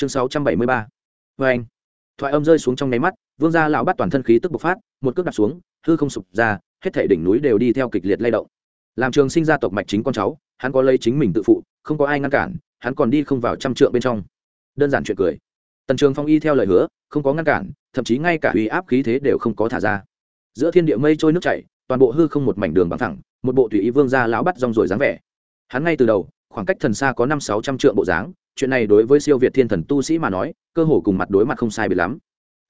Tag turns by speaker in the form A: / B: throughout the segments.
A: chương sáu trăm bảy mươi ba. Vê anh. Thoại âm rơi xuống trong nháy mắt, vương gia lão bắt toàn thân khí tức bộc phát, một cước đặt xuống, hư không sụp ra, hết thể đỉnh núi đều đi theo kịch liệt lay động. Làm trường sinh ra tộc mạch chính con cháu, hắn có lấy chính mình tự phụ, không có ai ngăn cản, hắn còn đi không vào trăm trượng bên trong. Đơn giản chuyện cười. Tần trường phong y theo lời hứa, không có ngăn cản, thậm chí ngay cả uy áp khí thế đều không có thả ra. Giữa thiên địa mây trôi nước chảy, toàn bộ hư không một mảnh đường bằng thẳng một bộ tùy ý vương gia lão bắt rong rồi dáng vẻ. Hắn ngay từ đầu, khoảng cách thần xa có năm sáu trăm trượng bộ dáng chuyện này đối với siêu việt thiên thần tu sĩ mà nói, cơ hồ cùng mặt đối mặt không sai biệt lắm.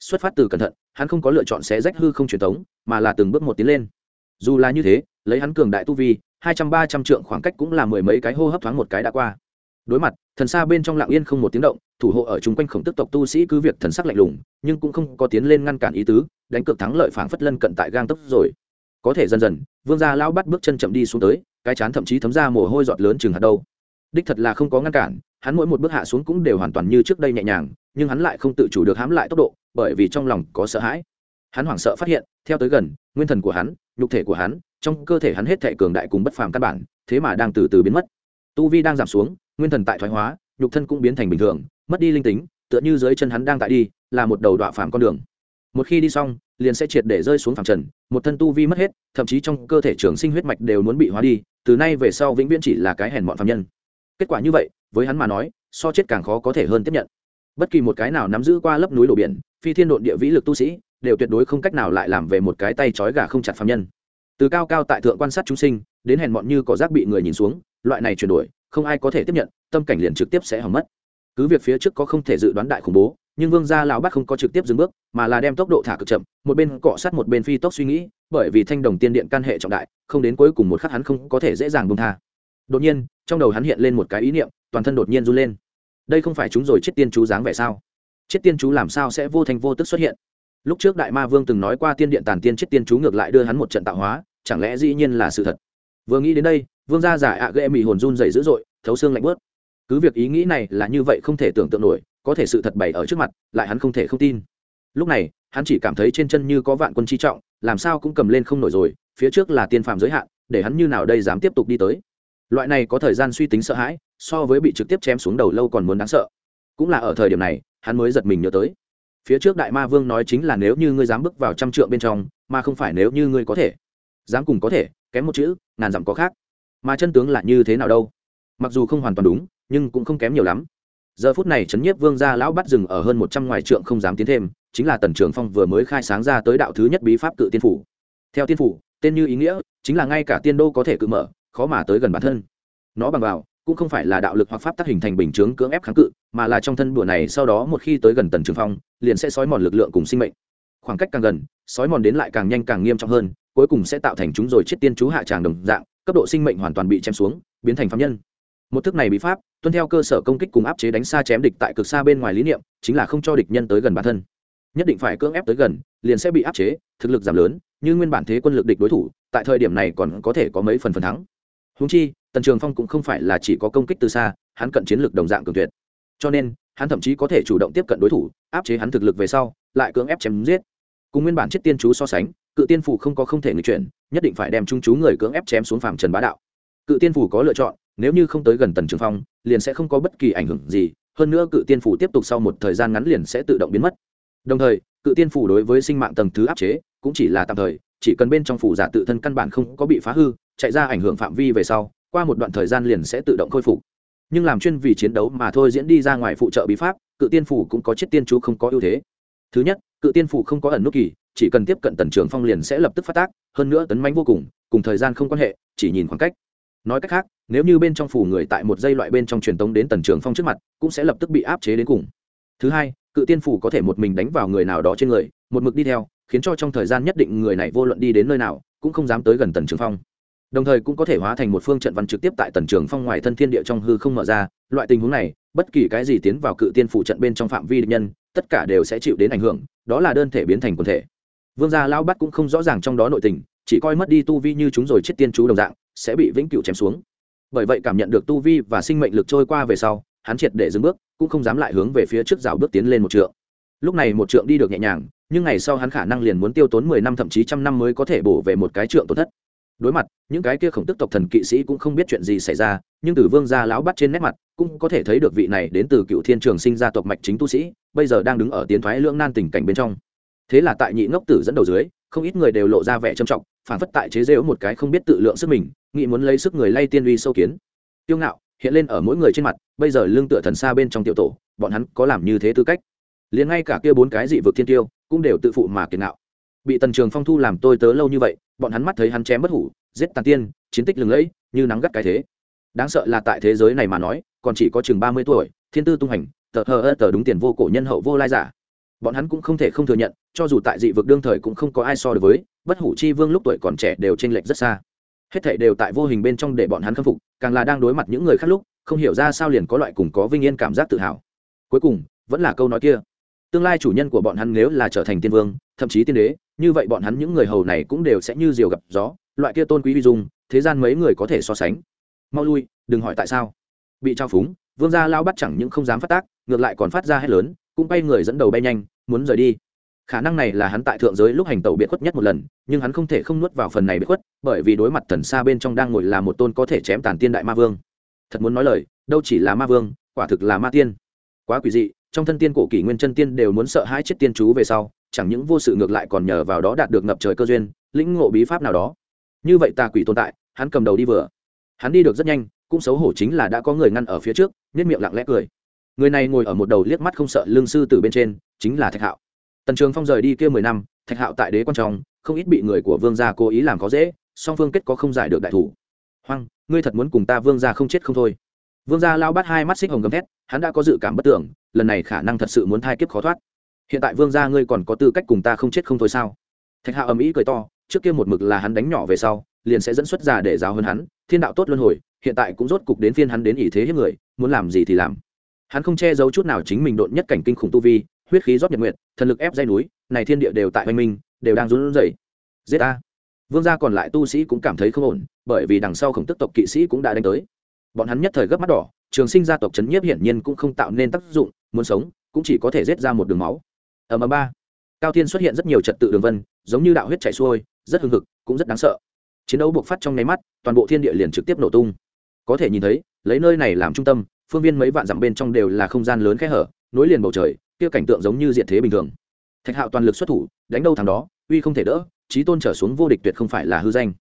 A: Xuất phát từ cẩn thận, hắn không có lựa chọn sẽ rách hư không truyền thống mà là từng bước một tiến lên. Dù là như thế, lấy hắn cường đại tu vi, hai trăm ba trăm trượng khoảng cách cũng là mười mấy cái hô hấp thoáng một cái đã qua. Đối mặt, thần xa bên trong lặng yên không một tiếng động, thủ hộ ở chung quanh khổng tức tộc tu sĩ cứ việc thần sắc lạnh lùng, nhưng cũng không có tiến lên ngăn cản ý tứ, đánh cược thắng lợi phảng phất lân cận tại gang tốc rồi. Có thể dần dần, vương gia lão bắt bước chân chậm đi xuống tới, cái chán thậm chí thấm ra mồ hôi giọt lớn chừng hạt đâu đích thật là không có ngăn cản hắn mỗi một bước hạ xuống cũng đều hoàn toàn như trước đây nhẹ nhàng, nhưng hắn lại không tự chủ được hãm lại tốc độ, bởi vì trong lòng có sợ hãi. Hắn hoảng sợ phát hiện, theo tới gần, nguyên thần của hắn, nhục thể của hắn, trong cơ thể hắn hết thể cường đại cùng bất phàm căn bản, thế mà đang từ từ biến mất. Tu vi đang giảm xuống, nguyên thần tại thoái hóa, nhục thân cũng biến thành bình thường, mất đi linh tính, tựa như dưới chân hắn đang tại đi, là một đầu đọa phàm con đường. Một khi đi xong, liền sẽ triệt để rơi xuống phàm trần, một thân tu vi mất hết, thậm chí trong cơ thể trường sinh huyết mạch đều muốn bị hóa đi, từ nay về sau vĩnh viễn chỉ là cái hèn mọn phàm nhân. Kết quả như vậy với hắn mà nói, so chết càng khó có thể hơn tiếp nhận. Bất kỳ một cái nào nắm giữ qua lớp núi đổ biển, phi thiên độn địa vĩ lực tu sĩ, đều tuyệt đối không cách nào lại làm về một cái tay trói gà không chặt phàm nhân. Từ cao cao tại thượng quan sát chúng sinh, đến hèn mọn như có rác bị người nhìn xuống, loại này chuyển đổi, không ai có thể tiếp nhận, tâm cảnh liền trực tiếp sẽ hỏng mất. Cứ việc phía trước có không thể dự đoán đại khủng bố, nhưng vương gia lão bác không có trực tiếp dừng bước, mà là đem tốc độ thả cực chậm, một bên cọ sát một bên phi tốc suy nghĩ, bởi vì thanh đồng tiên điện căn hệ trọng đại, không đến cuối cùng một khắc hắn không có thể dễ dàng bông tha. Đột nhiên, trong đầu hắn hiện lên một cái ý niệm toàn thân đột nhiên run lên. Đây không phải chúng rồi chết tiên chú dáng vẻ sao? Chết tiên chú làm sao sẽ vô thành vô tức xuất hiện? Lúc trước đại ma vương từng nói qua tiên điện tàn tiên chết tiên chú ngược lại đưa hắn một trận tạo hóa, chẳng lẽ dĩ nhiên là sự thật? Vừa nghĩ đến đây, vương gia giả ạ à ghệ mị hồn run dày dữ dội, thấu xương lạnh bớt. Cứ việc ý nghĩ này là như vậy không thể tưởng tượng nổi, có thể sự thật bày ở trước mặt, lại hắn không thể không tin. Lúc này, hắn chỉ cảm thấy trên chân như có vạn quân chi trọng, làm sao cũng cầm lên không nổi rồi, phía trước là tiên phạm giới hạn, để hắn như nào đây dám tiếp tục đi tới loại này có thời gian suy tính sợ hãi, so với bị trực tiếp chém xuống đầu lâu còn muốn đáng sợ. Cũng là ở thời điểm này, hắn mới giật mình nhớ tới. Phía trước đại ma vương nói chính là nếu như ngươi dám bước vào trăm trượng bên trong, mà không phải nếu như ngươi có thể. Dám cùng có thể, kém một chữ, ngàn dặm có khác. Mà chân tướng là như thế nào đâu? Mặc dù không hoàn toàn đúng, nhưng cũng không kém nhiều lắm. Giờ phút này trấn nhiếp vương gia lão bắt rừng ở hơn một trăm ngoài trượng không dám tiến thêm, chính là tần trường phong vừa mới khai sáng ra tới đạo thứ nhất bí pháp cự tiên phủ. Theo tiên phủ, tên như ý nghĩa, chính là ngay cả tiên đô có thể cự mở khó mà tới gần bản thân. Nó bằng vào, cũng không phải là đạo lực hoặc pháp tác hình thành bình chướng cưỡng ép kháng cự, mà là trong thân đùa này sau đó một khi tới gần tần trường phong, liền sẽ xói mòn lực lượng cùng sinh mệnh. Khoảng cách càng gần xói mòn đến lại càng nhanh càng nghiêm trọng hơn, cuối cùng sẽ tạo thành chúng rồi chết tiên chú hạ tràng đồng dạng, cấp độ sinh mệnh hoàn toàn bị chém xuống, biến thành phạm nhân. Một thức này bị pháp, tuân theo cơ sở công kích cùng áp chế đánh xa chém địch tại cực xa bên ngoài lý niệm, chính là không cho địch nhân tới gần bản thân. Nhất định phải cưỡng ép tới gần, liền sẽ bị áp chế, thực lực giảm lớn, như nguyên bản thế quân lực địch đối thủ, tại thời điểm này còn có thể có mấy phần phần thắng húng chi, tần trường phong cũng không phải là chỉ có công kích từ xa, hắn cận chiến lược đồng dạng cường tuyệt. Cho nên, hắn thậm chí có thể chủ động tiếp cận đối thủ, áp chế hắn thực lực về sau, lại cưỡng ép chém giết. Cùng nguyên bản chết tiên chú so sánh, cự tiên phủ không có không thể người chuyển, nhất định phải đem trung chú người cưỡng ép chém xuống phàm trần bá đạo. Cự tiên phủ có lựa chọn, nếu như không tới gần tần trường phong, liền sẽ không có bất kỳ ảnh hưởng gì, hơn nữa cự tiên phủ tiếp tục sau một thời gian ngắn liền sẽ tự động biến mất. Đồng thời, cự tiên phủ đối với sinh mạng tầng thứ áp chế, cũng chỉ là tạm thời, chỉ cần bên trong phủ giả tự thân căn bản không có bị phá hư chạy ra ảnh hưởng phạm vi về sau, qua một đoạn thời gian liền sẽ tự động khôi phục. Nhưng làm chuyên vì chiến đấu mà thôi diễn đi ra ngoài phụ trợ bí pháp, cự tiên phủ cũng có chết tiên chú không có ưu thế. Thứ nhất, cự tiên phủ không có ẩn nút kỳ, chỉ cần tiếp cận tần trường phong liền sẽ lập tức phát tác, hơn nữa tấn mánh vô cùng cùng thời gian không quan hệ, chỉ nhìn khoảng cách. Nói cách khác, nếu như bên trong phủ người tại một dây loại bên trong truyền tống đến tần trường phong trước mặt, cũng sẽ lập tức bị áp chế đến cùng. Thứ hai, cự tiên phủ có thể một mình đánh vào người nào đó trên người, một mực đi theo, khiến cho trong thời gian nhất định người này vô luận đi đến nơi nào, cũng không dám tới gần tần trường phong đồng thời cũng có thể hóa thành một phương trận văn trực tiếp tại tần trường phong ngoài thân thiên địa trong hư không mở ra. Loại tình huống này, bất kỳ cái gì tiến vào cự tiên phủ trận bên trong phạm vi địch nhân, tất cả đều sẽ chịu đến ảnh hưởng, đó là đơn thể biến thành quần thể. Vương gia lao bắt cũng không rõ ràng trong đó nội tình, chỉ coi mất đi tu vi như chúng rồi chết tiên chú đồng dạng, sẽ bị vĩnh cửu chém xuống. Bởi vậy cảm nhận được tu vi và sinh mệnh lực trôi qua về sau, hắn triệt để dừng bước, cũng không dám lại hướng về phía trước rào bước tiến lên một trượng. Lúc này một trượng đi được nhẹ nhàng, nhưng ngày sau hắn khả năng liền muốn tiêu tốn mười năm, thậm chí trăm năm mới có thể bổ về một cái trượng tổn thất đối mặt, những cái kia khổng tức tộc thần kỵ sĩ cũng không biết chuyện gì xảy ra, nhưng từ vương gia lão bắt trên nét mặt, cũng có thể thấy được vị này đến từ cựu thiên trường sinh gia tộc mạch chính tu sĩ, bây giờ đang đứng ở tiến thoái lưỡng nan tình cảnh bên trong. Thế là tại nhị ngốc tử dẫn đầu dưới, không ít người đều lộ ra vẻ trầm trọng, phản phất tại chế rễu một cái không biết tự lượng sức mình, nghĩ muốn lấy sức người lay tiên uy sâu kiến. Tiêu ngạo, hiện lên ở mỗi người trên mặt, bây giờ lương tựa thần xa bên trong tiểu tổ, bọn hắn có làm như thế tư cách? Liền ngay cả kia bốn cái dị vực thiên tiêu, cũng đều tự phụ mà kiệt ngạo. Bị tần trường phong thu làm tôi tớ lâu như vậy bọn hắn mắt thấy hắn chém bất hủ, giết tàn tiên, chiến tích lừng lẫy, như nắng gắt cái thế. Đáng sợ là tại thế giới này mà nói, còn chỉ có chừng ba mươi tuổi, thiên tư tung hành, tờ hờ ơ tờ đúng tiền vô cổ nhân hậu vô lai giả. Bọn hắn cũng không thể không thừa nhận, cho dù tại dị vực đương thời cũng không có ai so được với, bất hủ chi vương lúc tuổi còn trẻ đều t r ê n lệch rất xa. Hết thảy đều tại vô hình bên trong để bọn hắn khâm phục, càng là đang đối mặt những người khác lúc, không hiểu ra sao liền có loại cùng có vinh yên cảm giác tự hào. Cuối cùng, vẫn là câu nói kia. Tương lai chủ nhân của bọn hắn nếu là trở thành tiên vương, thậm chí tiên đế như vậy bọn hắn những người hầu này cũng đều sẽ như diều gặp gió, loại kia tôn quý vi dung, thế gian mấy người có thể so sánh. Mau lui, đừng hỏi tại sao. Bị trao phúng, vương gia lao bắt chẳng những không dám phát tác, ngược lại còn phát ra hết lớn, cũng bay người dẫn đầu bay nhanh, muốn rời đi. Khả năng này là hắn tại thượng giới lúc hành tàu biệt khuất nhất một lần, nhưng hắn không thể không nuốt vào phần này biệt khuất, bởi vì đối mặt thần xa bên trong đang ngồi là một tôn có thể chém tàn tiên đại ma vương. Thật muốn nói lời, đâu chỉ là ma vương, quả thực là ma tiên. Quá quỷ dị, trong thân tiên cổ kỷ nguyên chân tiên đều muốn sợ hai chết tiên chú về sau chẳng những vô sự ngược lại còn nhờ vào đó đạt được ngập trời cơ duyên, lĩnh ngộ bí pháp nào đó. Như vậy tà quỷ tồn tại, hắn cầm đầu đi vừa. Hắn đi được rất nhanh, cũng xấu hổ chính là đã có người ngăn ở phía trước nhất miệng lặng lẽ cười. Người này ngồi ở một đầu liếc mắt không sợ lương sư từ bên trên, chính là thạch hạo. Tần trường phong rời đi kia mười năm, thạch hạo tại đế quan trọng không ít bị người của vương gia cố ý làm có dễ, song phương kết có không giải được đại thủ. Hoang, ngươi thật muốn cùng ta vương gia không chết không thôi? Vương gia lao bắt hai mắt xích hồng gầm thét, hắn đã có dự cảm bất tưởng, lần này khả năng thật sự muốn thai kiếp khó thoát hiện tại vương gia ngươi còn có tư cách cùng ta không chết không thôi sao? Thạch hạo ầm ĩ cười to, trước kia một mực là hắn đánh nhỏ về sau, liền sẽ dẫn xuất ra để giáo hơn hắn, thiên đạo tốt luân hồi, hiện tại cũng rốt cục đến phiên hắn đến ý thế hiếp người, muốn làm gì thì làm. Hắn không che giấu chút nào chính mình độn nhất cảnh kinh khủng tu vi, huyết khí rót nhật nguyệt, thần lực ép dây núi, này thiên địa đều tại oanh minh, đều đang run rẩy. Giết a vương gia còn lại tu sĩ cũng cảm thấy không ổn, bởi vì đằng sau khổng tức tộc kỵ sĩ cũng đã đánh tới. Bọn hắn nhất thời gấp mắt đỏ, trường sinh gia tộc trấn nhiếp hiển nhiên cũng không tạo nên tác dụng, muốn sống, cũng chỉ có thể giết ra một đường máu ở mờ ba. Cao thiên xuất hiện rất nhiều trật tự đường vân, giống như đạo huyết chảy xuôi, rất hưng hực, cũng rất đáng sợ. Chiến đấu buộc phát trong nháy mắt, toàn bộ thiên địa liền trực tiếp nổ tung. Có thể nhìn thấy, lấy nơi này làm trung tâm, phương viên mấy vạn dặm bên trong đều là không gian lớn khẽ hở, nối liền bầu trời, kia cảnh tượng giống như diện thế bình thường. Thạch hạo toàn lực xuất thủ, đánh đâu thằng đó, uy không thể đỡ trí tôn trở xuống vô địch tuyệt không phải là hư danh.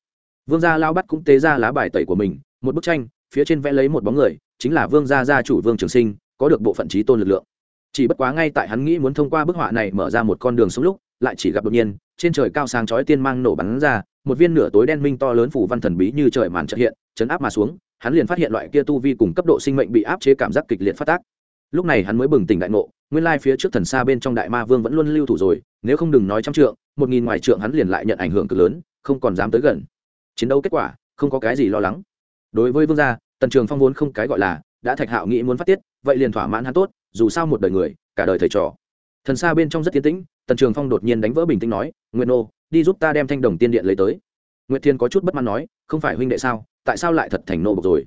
A: Vương gia lao bắt cũng tế ra lá bài tẩy của mình, một bức tranh, phía trên vẽ lấy một bóng người, chính là vương gia gia chủ vương trường sinh, có được bộ phận trí tôn lực lượng chỉ bất quá ngay tại hắn nghĩ muốn thông qua bức họa này mở ra một con đường xuống lúc, lại chỉ gặp đột nhiên, trên trời cao sáng chói tiên mang nổ bắn ra, một viên nửa tối đen minh to lớn phủ văn thần bí như trời màn trợ hiện, chấn áp mà xuống, hắn liền phát hiện loại kia tu vi cùng cấp độ sinh mệnh bị áp chế cảm giác kịch liệt phát tác. Lúc này hắn mới bừng tỉnh đại ngộ, nguyên lai phía trước thần xa bên trong đại ma vương vẫn luôn lưu thủ rồi, nếu không đừng nói trăm trượng, một nghìn ngoài trượng hắn liền lại nhận ảnh hưởng cực lớn, không còn dám tới gần. Chiến đấu kết quả, không có cái gì lo lắng. Đối với vương gia, tần trường phong vốn không cái gọi là, đã thạch hạo nghĩ muốn phát tiết, vậy liền thỏa mãn hắn tốt dù sao một đời người, cả đời thầy trò. Thần xa bên trong rất tiến tĩnh, tần trường phong đột nhiên đánh vỡ bình tĩnh nói nguyện nô, đi giúp ta đem thanh đồng tiên điện lấy tới. Nguyệt thiên có chút bất mãn nói, không phải huynh đệ sao, tại sao lại thật thành nô bộc rồi?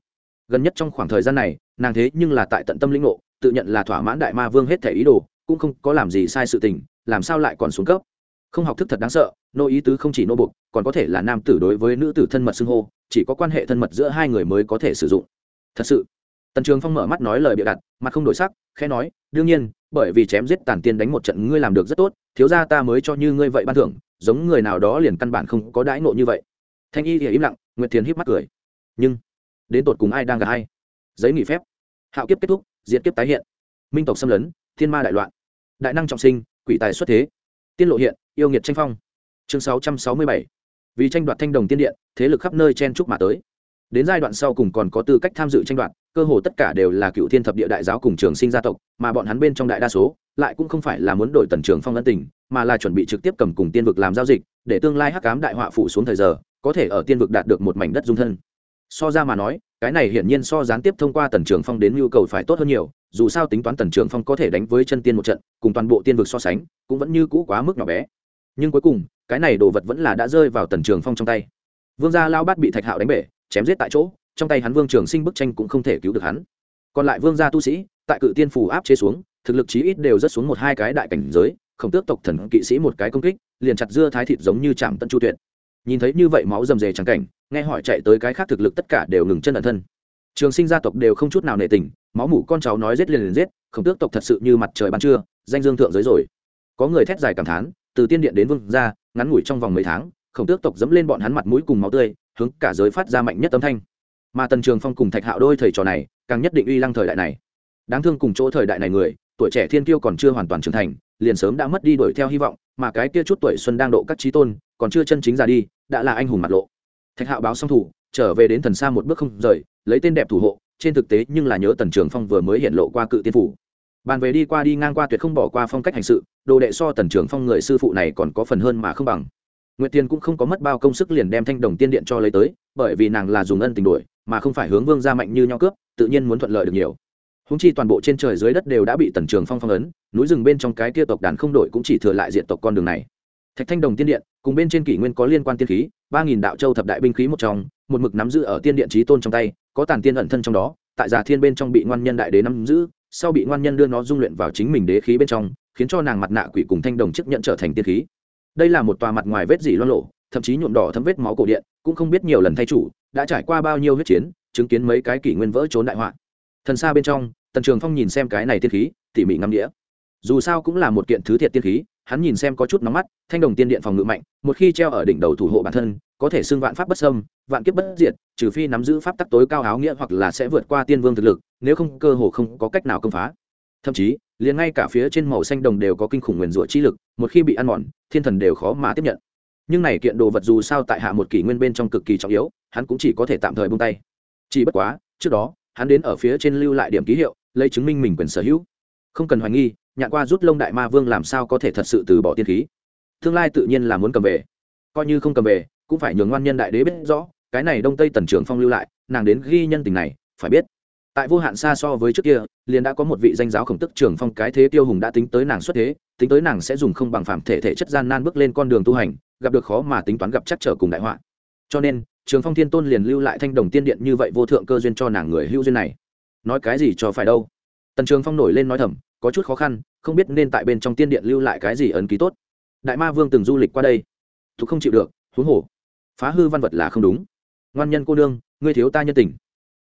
A: Gần nhất trong khoảng thời gian này, nàng thế nhưng là tại tận tâm lĩnh ngộ, tự nhận là thỏa mãn đại ma vương hết thể ý đồ, cũng không có làm gì sai sự tình, làm sao lại còn xuống cấp? Không học thức thật đáng sợ, nô ý tứ không chỉ nô bục còn có thể là nam tử đối với nữ tử thân mật xưng hô, chỉ có quan hệ thân mật giữa hai người mới có thể sử dụng. Thật sự tần trường phong mở mắt nói lời bịa đặt, mặt không đổi sắc, khẽ nói, đương nhiên, bởi vì chém giết tàn tiên đánh một trận ngươi làm được rất tốt, thiếu ra ta mới cho như ngươi vậy ban thưởng, giống người nào đó liền căn bản không có đãi nộ như vậy. Thanh y thì im lặng, nguyệt thiền híp mắt cười. Nhưng, đến tột cùng ai đang gà hay giấy nghỉ phép. Hạo kiếp kết thúc diễn kiếp tái hiện. Minh tộc xâm lấn, thiên ma đại loạn. Đại năng trọng sinh, quỷ tài xuất thế. Tiên lộ hiện, yêu nghiệt tranh phong. Chương sáu trăm sáu mươi bảy. Vì tranh đoạt thanh đồng tiên điện, thế lực khắp nơi chen chúc mà tới đến giai đoạn sau cùng còn có tư cách tham dự tranh đoạt, cơ hồ tất cả đều là cựu thiên thập địa đại giáo cùng trường sinh gia tộc, mà bọn hắn bên trong đại đa số lại cũng không phải là muốn đổi tần trường phong ân tình, mà là chuẩn bị trực tiếp cầm cùng tiên vực làm giao dịch, để tương lai hắc cám đại họa phủ xuống thời giờ, có thể ở tiên vực đạt được một mảnh đất dung thân. So ra mà nói, cái này hiển nhiên so gián tiếp thông qua tần trường phong đến nhu cầu phải tốt hơn nhiều, dù sao tính toán tần trường phong có thể đánh với chân tiên một trận, cùng toàn bộ tiên vực so sánh, cũng vẫn như cũ quá mức nhỏ bé. Nhưng cuối cùng, cái này đồ vật vẫn là đã rơi vào tần trường phong trong tay. Vương gia lao bát bị thạch hạo đánh bể chém giết tại chỗ, trong tay hắn vương trường sinh bức tranh cũng không thể cứu được hắn. Còn lại vương gia tu sĩ, tại cự tiên phủ áp chế xuống, thực lực chí ít đều rất xuống một hai cái đại cảnh giới khổng tước tộc thần kỵ sĩ một cái công kích, liền chặt dưa thái thịt giống như chạm tân chu tuyệt. Nhìn thấy như vậy máu rầm rề trắng cảnh, nghe hỏi chạy tới cái khác thực lực tất cả đều ngừng chân ẩn thân. Trường sinh gia tộc đều không chút nào nể tình, máu mủ con cháu nói giết liền liền giết, không tước tộc thật sự như mặt trời ban trưa, danh dương thượng giới rồi. Có người thét dài cảm thán, từ tiên điện đến vương ra ngắn ngủi trong vòng mấy tháng khổng tước tộc dẫm lên bọn hắn mặt mũi cùng máu tươi hướng cả giới phát ra mạnh nhất âm thanh. Mà tần trường phong cùng thạch hạo đôi thầy trò này, càng nhất định uy lăng thời đại này. Đáng thương cùng chỗ thời đại này người, tuổi trẻ thiên kiêu còn chưa hoàn toàn trưởng thành, liền sớm đã mất đi đuổi theo hy vọng, mà cái kia chút tuổi xuân đang độ các trí tôn, còn chưa chân chính ra đi, đã là anh hùng mặt lộ. Thạch hạo báo xong thủ, trở về đến thần xa một bước không rời, lấy tên đẹp thủ hộ, trên thực tế nhưng là nhớ tần trường phong vừa mới hiện lộ qua cự tiên phủ. Bàn về đi qua đi ngang qua tuyệt không bỏ qua phong cách hành sự, đồ đệ so tần trường phong người sư phụ này còn có phần hơn mà không bằng nguyệt tiên cũng không có mất bao công sức liền đem thanh đồng tiên điện cho lấy tới bởi vì nàng là dùng ân tình đổi, mà không phải hướng vương gia mạnh như nhau cướp tự nhiên muốn thuận lợi được nhiều. Húng chi toàn bộ trên trời dưới đất đều đã bị tần trường phong phong ấn núi rừng bên trong cái kia tộc đàn không đổi cũng chỉ thừa lại diện tộc con đường này. Thạch thanh đồng tiên điện cùng bên trên kỷ nguyên có liên quan tiên khí ba nghìn đạo châu thập đại binh khí một trong một mực nắm giữ ở tiên điện chí tôn trong tay có tàn tiên ẩn thân trong đó tại già thiên bên trong bị ngoan nhân đại đế nắm giữ sau bị ngoan nhân đưa nó dung luyện vào chính mình đế khí bên trong khiến cho nàng mặt nạ quỷ cùng thanh đồng chức nhận trở thành tiên khí đây là một tòa mặt ngoài vết dỉ loan lộ thậm chí nhuộm đỏ thấm vết máu cổ điện cũng không biết nhiều lần thay chủ đã trải qua bao nhiêu huyết chiến chứng kiến mấy cái kỷ nguyên vỡ trốn đại họa. Thần xa bên trong tần trường phong nhìn xem cái này tiên khí tỉ mỉ ngắm đĩa. Dù sao cũng là một kiện thứ thiệt tiên khí hắn nhìn xem có chút nóng mắt thanh đồng tiên điện phòng ngự mạnh một khi treo ở đỉnh đầu thủ hộ bản thân có thể xưng vạn pháp bất xâm, vạn kiếp bất diệt trừ phi nắm giữ pháp tắc tối cao áo nghĩa hoặc là sẽ vượt qua tiên vương thực lực nếu không cơ hồ không có cách nào công phá. Thậm chí liền ngay cả phía trên màu xanh đồng đều có kinh khủng nguyền rủa chi lực, một khi bị ăn mòn, thiên thần đều khó mà tiếp nhận. Nhưng này kiện đồ vật dù sao tại hạ một kỷ nguyên bên trong cực kỳ trọng yếu, hắn cũng chỉ có thể tạm thời buông tay. Chỉ bất quá, trước đó, hắn đến ở phía trên lưu lại điểm ký hiệu, lấy chứng minh mình quyền sở hữu. Không cần hoài nghi, nhạn qua rút lông đại ma vương làm sao có thể thật sự từ bỏ tiên khí. Tương lai tự nhiên là muốn cầm về. Coi như không cầm về, cũng phải nhường ngoan nhân đại đế biết rõ, cái này đông tây tần trưởng phong lưu lại, nàng đến ghi nhân tình này, phải biết tại vô hạn xa so với trước kia, liền đã có một vị danh giáo khổng tức trường phong cái thế tiêu hùng đã tính tới nàng xuất thế, tính tới nàng sẽ dùng không bằng phạm thể thể chất gian nan bước lên con đường tu hành, gặp được khó mà tính toán gặp chắc trở cùng đại họa. Cho nên trường phong thiên tôn liền lưu lại thanh đồng tiên điện như vậy vô thượng cơ duyên cho nàng người hữu duyên này. Nói cái gì cho phải đâu? Tần trường phong nổi lên nói thầm, có chút khó khăn, không biết nên tại bên trong tiên điện lưu lại cái gì ấn ký tốt. Đại ma vương từng du lịch qua đây. Thục không chịu được, huống hồ. Phá hư văn vật là không đúng. Ngoan nhân cô nương, ngươi thiếu ta nhân tình.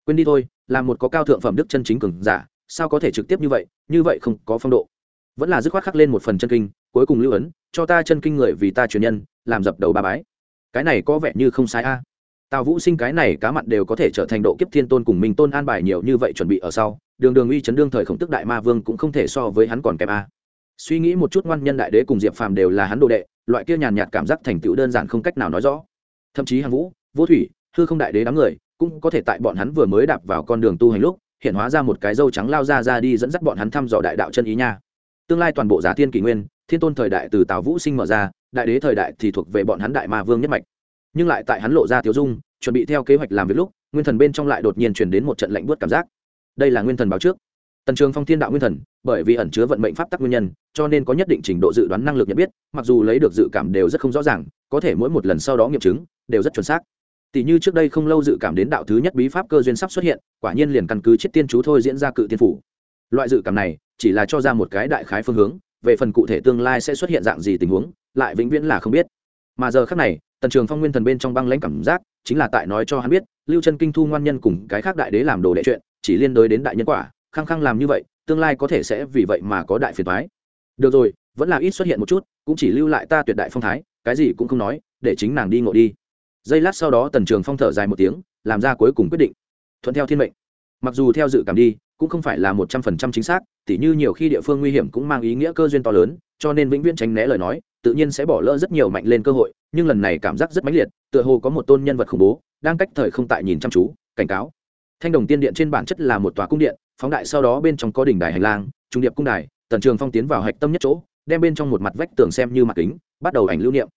A: Quên đi thôi là một có cao thượng phẩm đức chân chính cường giả, sao có thể trực tiếp như vậy như vậy không có phong độ. Vẫn là dứt khoát khắc lên một phần chân kinh, cuối cùng lưu ấn, cho ta chân kinh người vì ta truyền nhân, làm dập đầu ba bái. Cái này có vẻ như không sai a. Tào vũ sinh cái này cá mặn đều có thể trở thành độ kiếp thiên tôn cùng mình tôn an bài nhiều như vậy chuẩn bị ở sau, đường đường uy chấn đương thời khổng tức đại ma vương cũng không thể so với hắn còn kém a. Suy nghĩ một chút ngoan nhân đại đế cùng diệp phàm đều là hắn đồ đệ, loại kia nhàn nhạt cảm giác thành tựu đơn giản không cách nào nói rõ. Thậm chí hàng vũ, vô thủy, hư không đại đế đám người cũng có thể tại bọn hắn vừa mới đạp vào con đường tu hành lúc, hiện hóa ra một cái dâu trắng lao ra ra đi dẫn dắt bọn hắn thăm dò đại đạo chân ý nha. Tương lai toàn bộ giả thiên kỷ nguyên, thiên tôn thời đại từ tào vũ sinh mở ra, đại đế thời đại thì thuộc về bọn hắn đại ma vương nhất mạch. Nhưng lại tại hắn lộ ra thiếu dung, chuẩn bị theo kế hoạch làm việc lúc, nguyên thần bên trong lại đột nhiên chuyển đến một trận lạnh buốt cảm giác. Đây là nguyên thần báo trước. Tần trường phong thiên đạo nguyên thần, bởi vì ẩn chứa vận mệnh pháp tắc nguyên nhân, cho nên có nhất định trình độ dự đoán năng lực nhận biết, mặc dù lấy được dự cảm đều rất không rõ ràng, có thể mỗi một lần sau đó nghiệm chứng, đều rất chuẩn xác tỷ như trước đây không lâu dự cảm đến đạo thứ nhất bí pháp cơ duyên sắp xuất hiện, quả nhiên liền căn cứ chết tiên chú thôi diễn ra cự tiên phủ. Loại dự cảm này chỉ là cho ra một cái đại khái phương hướng, về phần cụ thể tương lai sẽ xuất hiện dạng gì tình huống, lại vĩnh viễn là không biết. Mà giờ khác này, tần trường phong nguyên thần bên trong băng lãnh cảm giác, chính là tại nói cho hắn biết, lưu chân kinh thu ngoan nhân cùng cái khác đại đế làm đồ đệ chuyện, chỉ liên đối đến đại nhân quả, khăng khăng làm như vậy, tương lai có thể sẽ vì vậy mà có đại phiền thoái được rồi, vẫn là ít xuất hiện một chút, cũng chỉ lưu lại ta tuyệt đại phong thái, cái gì cũng không nói, để chính nàng đi ngộ đi giây lát sau đó tần trường phong thở dài một tiếng, làm ra cuối cùng quyết định. Thuận theo thiên mệnh. Mặc dù theo dự cảm đi, cũng không phải là một trăm phần trăm chính xác, tỉ như nhiều khi địa phương nguy hiểm cũng mang ý nghĩa cơ duyên to lớn, cho nên vĩnh viễn tránh né lời nói, tự nhiên sẽ bỏ lỡ rất nhiều mạnh lên cơ hội, nhưng lần này cảm giác rất mãnh liệt, tựa hồ có một tôn nhân vật khủng bố, đang cách thời không tại nhìn chăm chú, cảnh cáo. Thanh đồng tiên điện trên bản chất là một tòa cung điện, phóng đại sau đó bên trong có đỉnh đài hành lang, trung điệp cung đài, tần trường phong tiến vào hạch tâm nhất chỗ, đem bên trong một mặt vách tường xem như mặt kính, bắt đầu ảnh lưu niệm.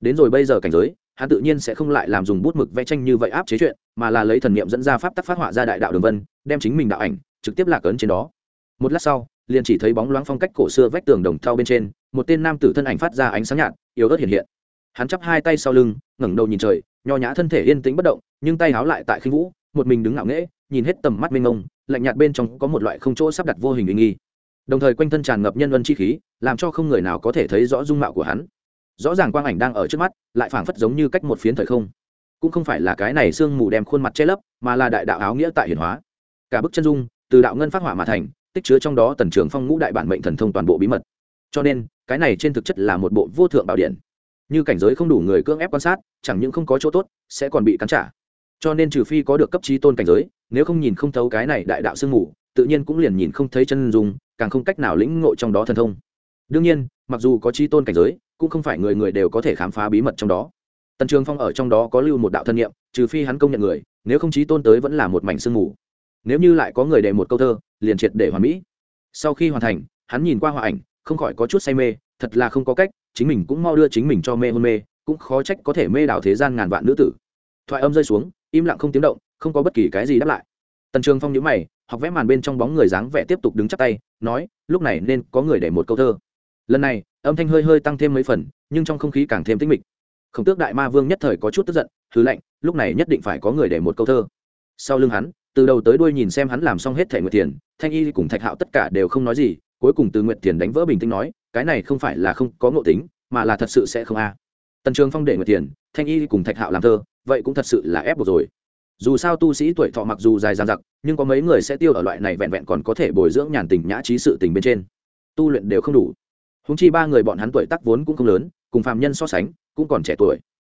A: Đến rồi bây giờ cảnh giới hắn tự nhiên sẽ không lại làm dùng bút mực vẽ tranh như vậy áp chế chuyện, mà là lấy thần niệm dẫn ra pháp tắc phát họa ra đại đạo đường vân, đem chính mình đạo ảnh, trực tiếp lạc ấn trên đó. Một lát sau, liền chỉ thấy bóng loáng phong cách cổ xưa vách tường đồng thau bên trên, một tên nam tử thân ảnh phát ra ánh sáng nhạt, yếu ớt hiện hiện. Hắn chắp hai tay sau lưng, ngẩng đầu nhìn trời, nho nhã thân thể yên tĩnh bất động, nhưng tay háo lại tại khinh vũ, một mình đứng ngạo nghễ, nhìn hết tầm mắt mênh mông, lạnh nhạt bên trong có một loại không chỗ sắp đặt vô hình uy nghi. Đồng thời quanh thân tràn ngập nhân vân chi khí, làm cho không người nào có thể thấy rõ dung mạo của hắn rõ ràng quang ảnh đang ở trước mắt, lại phảng phất giống như cách một phiến thời không. Cũng không phải là cái này sương mù đem khuôn mặt che lấp, mà là đại đạo áo nghĩa tại hiển hóa. Cả bức chân dung, từ đạo ngân phát họa mà thành, tích chứa trong đó tần trường phong ngũ đại bản mệnh thần thông toàn bộ bí mật. Cho nên, cái này trên thực chất là một bộ vô thượng bảo điện. Như cảnh giới không đủ người cưỡng ép quan sát, chẳng những không có chỗ tốt, sẽ còn bị cắn trả. Cho nên trừ phi có được cấp trí tôn cảnh giới, nếu không nhìn không thấu cái này đại đạo sương mù, tự nhiên cũng liền nhìn không thấy chân dung, càng không cách nào lĩnh ngộ trong đó thần thông. Đương nhiên, mặc dù có trí tôn cảnh giới cũng không phải người người đều có thể khám phá bí mật trong đó. Tần trường phong ở trong đó có lưu một đạo thân nhiệm trừ phi hắn công nhận người, nếu không chí tôn tới vẫn là một mảnh sương mù. Nếu như lại có người để một câu thơ, liền triệt để hoàn mỹ. Sau khi hoàn thành, hắn nhìn qua hòa ảnh, không khỏi có chút say mê, thật là không có cách, chính mình cũng mau đưa chính mình cho mê hôn mê, cũng khó trách có thể mê đảo thế gian ngàn vạn nữ tử. Thoại âm rơi xuống, im lặng không tiếng động, không có bất kỳ cái gì đáp lại. Tần trường phong nhíu mày, học vẽ màn bên trong bóng người dáng vẻ tiếp tục đứng chắp tay, nói, lúc này nên có người để một câu thơ. Lần này âm thanh hơi hơi tăng thêm mấy phần nhưng trong không khí càng thêm tĩnh mịch. Khổng tước đại ma vương nhất thời có chút tức giận thứ lạnh lúc này nhất định phải có người để một câu thơ. Sau lưng hắn từ đầu tới đuôi nhìn xem hắn làm xong hết thẻ nguyệt Thiền, thanh y cùng thạch hạo tất cả đều không nói gì cuối cùng từ nguyệt Thiền đánh vỡ bình tĩnh nói cái này không phải là không có ngộ tính mà là thật sự sẽ không a. Tần trường phong để nguyệt Thiền, thanh y cùng thạch hạo làm thơ vậy cũng thật sự là ép buộc rồi. Dù sao tu sĩ tuổi thọ mặc dù dài dằng dặc nhưng có mấy người sẽ tiêu ở loại này vẹn vẹn còn có thể bồi dưỡng nhàn tình nhã trí sự tình bên trên. Tu luyện đều không đủ húng chi ba người bọn hắn tuổi tác vốn cũng không lớn, cùng phạm nhân so sánh, cũng còn trẻ tuổi.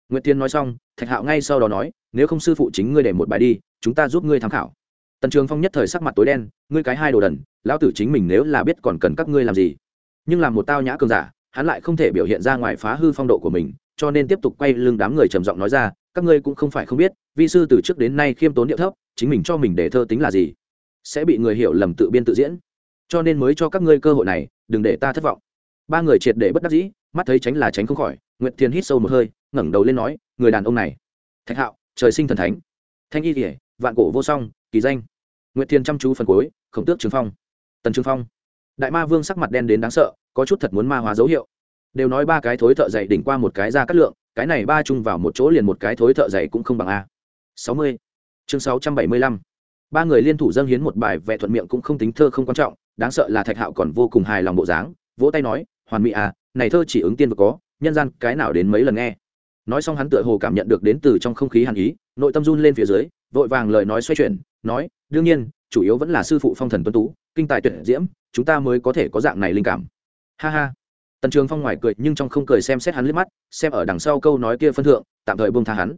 A: Nguyệt tiên nói xong, thạch hạo ngay sau đó nói, nếu không sư phụ chính ngươi để một bài đi, chúng ta giúp ngươi tham khảo. Tần trường phong nhất thời sắc mặt tối đen, ngươi cái hai đồ đần, lão tử chính mình nếu là biết còn cần các ngươi làm gì? Nhưng làm một tao nhã cường giả, hắn lại không thể biểu hiện ra ngoài phá hư phong độ của mình, cho nên tiếp tục quay lưng đám người trầm giọng nói ra, các ngươi cũng không phải không biết, vi sư từ trước đến nay khiêm tốn điệu thấp, chính mình cho mình để thơ tính là gì, sẽ bị người hiểu lầm tự biên tự diễn. Cho nên mới cho các ngươi cơ hội này, đừng để ta thất vọng ba người triệt để bất đắc dĩ, mắt thấy tránh là tránh không khỏi, nguyệt thiên hít sâu một hơi, ngẩng đầu lên nói, người đàn ông này, thạch hạo, trời sinh thần thánh. Thanh y kỉa vạn cổ vô song, kỳ danh. Nguyệt thiên chăm chú phần cuối, khổng tước trường phong. Tần trường phong. Đại ma vương sắc mặt đen đến đáng sợ, có chút thật muốn ma hóa dấu hiệu. Đều nói ba cái thối thợ dày đỉnh qua một cái ra cắt lượng, cái này ba chung vào một chỗ liền một cái thối thợ dày cũng không bằng a. Sáu mươi. Chương sáu trăm bảy mươi lăm. Ba người liên thủ dâng hiến một bài vẽ thuận miệng cũng không tính thơ không quan trọng, đáng sợ là thạch hạo còn vô cùng hài lòng bộ dáng, vỗ tay nói hoàn mỹ à này thơ chỉ ứng tiên vừa có, nhân gian cái nào đến mấy lần nghe. Nói xong hắn tựa hồ cảm nhận được đến từ trong không khí hàn ý, nội tâm run lên phía dưới, vội vàng lời nói xoay chuyển, nói, đương nhiên, chủ yếu vẫn là sư phụ phong thần tuấn tú, kinh tài tuyệt diễm, chúng ta mới có thể có dạng này linh cảm. Ha ha. Tần trường phong ngoài cười nhưng trong không cười xem xét hắn liếc mắt, xem ở đằng sau câu nói kia phân thượng, tạm thời buông tha hắn.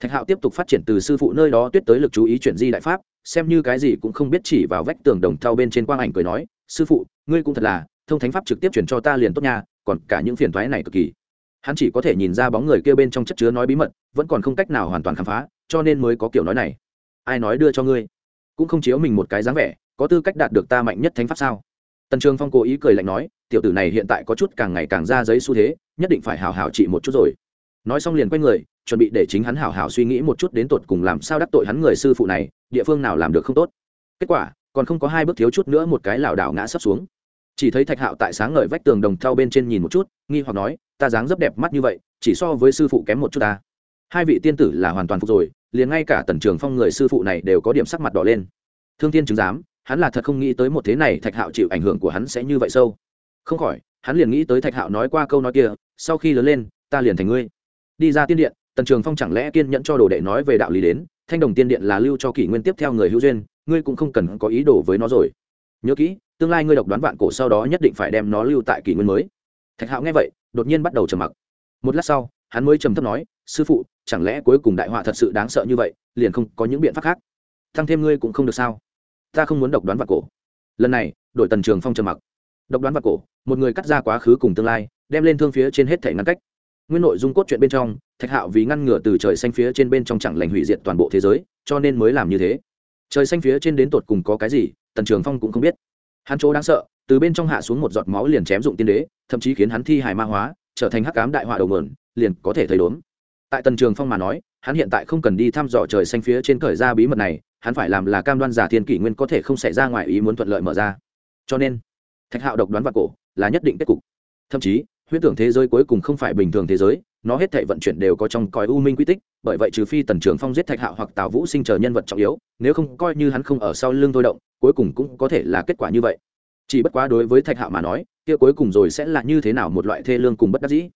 A: Thạch hạo tiếp tục phát triển từ sư phụ nơi đó tuyết tới lực chú ý chuyển di đại pháp, xem như cái gì cũng không biết chỉ vào vách tường đồng thau bên trên quang ảnh cười nói, sư phụ, ngươi cũng thật là thông thánh pháp trực tiếp chuyển cho ta liền tốt nha, còn cả những phiền thoái này cực kỳ. Hắn chỉ có thể nhìn ra bóng người kia bên trong chất chứa nói bí mật, vẫn còn không cách nào hoàn toàn khám phá, cho nên mới có kiểu nói này. Ai nói đưa cho ngươi? Cũng không chiếu mình một cái dáng vẻ, có tư cách đạt được ta mạnh nhất thánh pháp sao? Tần trường phong cố ý cười lạnh nói, tiểu tử này hiện tại có chút càng ngày càng ra giấy xu thế, nhất định phải hào hào trị một chút rồi. Nói xong liền quay người, chuẩn bị để chính hắn hào hào suy nghĩ một chút đến tột cùng làm sao đắc tội hắn người sư phụ này, địa phương nào làm được không tốt. Kết quả, còn không có hai bước thiếu chút nữa một cái lảo đảo ngã sấp xuống chỉ thấy thạch hạo tại sáng ngời vách tường đồng thau bên trên nhìn một chút, nghi hoặc nói, ta dáng rất đẹp mắt như vậy, chỉ so với sư phụ kém một chút ta. Hai vị tiên tử là hoàn toàn phục rồi, liền ngay cả tần trường phong người sư phụ này đều có điểm sắc mặt đỏ lên. Thương tiên chứng giám, hắn là thật không nghĩ tới một thế này thạch hạo chịu ảnh hưởng của hắn sẽ như vậy sâu. Không khỏi, hắn liền nghĩ tới thạch hạo nói qua câu nói kia, sau khi lớn lên, ta liền thành ngươi. Đi ra tiên điện, tần trường phong chẳng lẽ kiên nhẫn cho đồ đệ nói về đạo lý đến, thanh đồng tiên điện là lưu cho kỷ nguyên tiếp theo người hữu duyên, ngươi cũng không cần có ý đồ với nó rồi. Nhớ kỹ tương lai ngươi độc đoán vạn cổ sau đó nhất định phải đem nó lưu tại kỷ nguyên mới. Thạch hạo nghe vậy, đột nhiên bắt đầu trầm mặc. Một lát sau, hắn mới trầm thấp nói, sư phụ, chẳng lẽ cuối cùng đại họa thật sự đáng sợ như vậy, liền không có những biện pháp khác? Thăng thêm ngươi cũng không được sao? Ta không muốn độc đoán vạn cổ. Lần này, đội tần trường phong trầm mặc. Độc đoán vạn cổ, một người cắt ra quá khứ cùng tương lai, đem lên thương phía trên hết thể ngăn cách. Nguyên nội dung cốt chuyện bên trong, thạch hạo vì ngăn ngừa từ trời xanh phía trên bên trong chẳng lành hủy diệt toàn bộ thế giới, cho nên mới làm như thế. Trời xanh phía trên đến tột cùng có cái gì, tần trường phong cũng không biết hắn chỗ đáng sợ, từ bên trong hạ xuống một giọt máu liền chém dụng tiên đế, thậm chí khiến hắn thi hài ma hóa, trở thành hắc cám đại họa đầu mượn liền có thể thấy đốn tại tần trường phong mà nói, hắn hiện tại không cần đi thăm dò trời xanh phía trên khởi ra bí mật này, hắn phải làm là cam đoan giả thiên kỷ nguyên có thể không xảy ra ngoài ý muốn thuận lợi mở ra. Cho nên, thạch hạo độc đoán vào cổ là nhất định kết cục. Thậm chí, huyễn tưởng thế giới cuối cùng không phải bình thường thế giới, nó hết thể vận chuyển đều có trong còi u minh quy tích, bởi vậy trừ phi tần trường phong giết thạch hạo hoặc tào vũ sinh chờ nhân vật trọng yếu, nếu không coi như hắn không ở sau lưng thôi động cuối cùng cũng có thể là kết quả như vậy. Chỉ bất quá đối với thạch hạo mà nói, kia cuối cùng rồi sẽ là như thế nào một loại thê lương cùng bất đắc dĩ.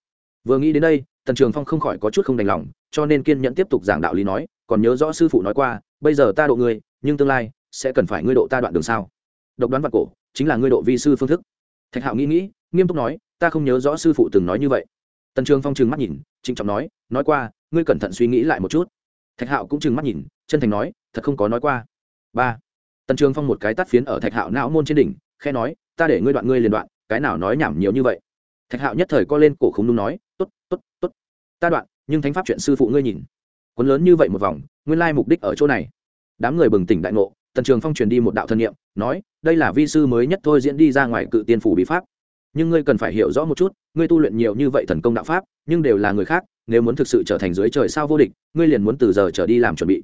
A: Vừa nghĩ đến đây, tần trường phong không khỏi có chút không đành lòng, cho nên kiên nhẫn tiếp tục giảng đạo lý nói, còn nhớ rõ sư phụ nói qua, bây giờ ta độ ngươi, nhưng tương lai sẽ cần phải ngươi độ ta đoạn đường sao? Độc đoán vạn cổ, chính là ngươi độ vi sư phương thức. Thạch hạo nghĩ nghĩ, nghiêm túc nói, ta không nhớ rõ sư phụ từng nói như vậy. Tần trường phong trừng mắt nhìn, trịnh trọng nói nói qua, ngươi cẩn thận suy nghĩ lại một chút. Thạch hạo cũng trừng mắt nhìn, chân thành nói, thật không có nói qua. Ba tần trường phong một cái tắt phiến ở thạch hạo não môn trên đỉnh khe nói, ta để ngươi đoạn ngươi liền đoạn, cái nào nói nhảm nhiều như vậy? Thạch hạo nhất thời co lên cổ không đúng nói t ố t t ố t t ố t ta đoạn, nhưng thánh pháp chuyện sư phụ ngươi nhìn. Quấn lớn như vậy một vòng, nguyên lai mục đích ở chỗ này. Đám người bừng tỉnh đại ngộ, tần trường phong truyền đi một đạo thân nhiệm nói, đây là vi sư mới nhất thôi diễn đi ra ngoài cự tiên phủ bí pháp. Nhưng ngươi cần phải hiểu rõ một chút, ngươi tu luyện nhiều như vậy thần công đạo pháp, nhưng đều là người khác, nếu muốn thực sự trở thành dưới trời sao vô địch, ngươi liền muốn từ giờ trở đi làm chuẩn bị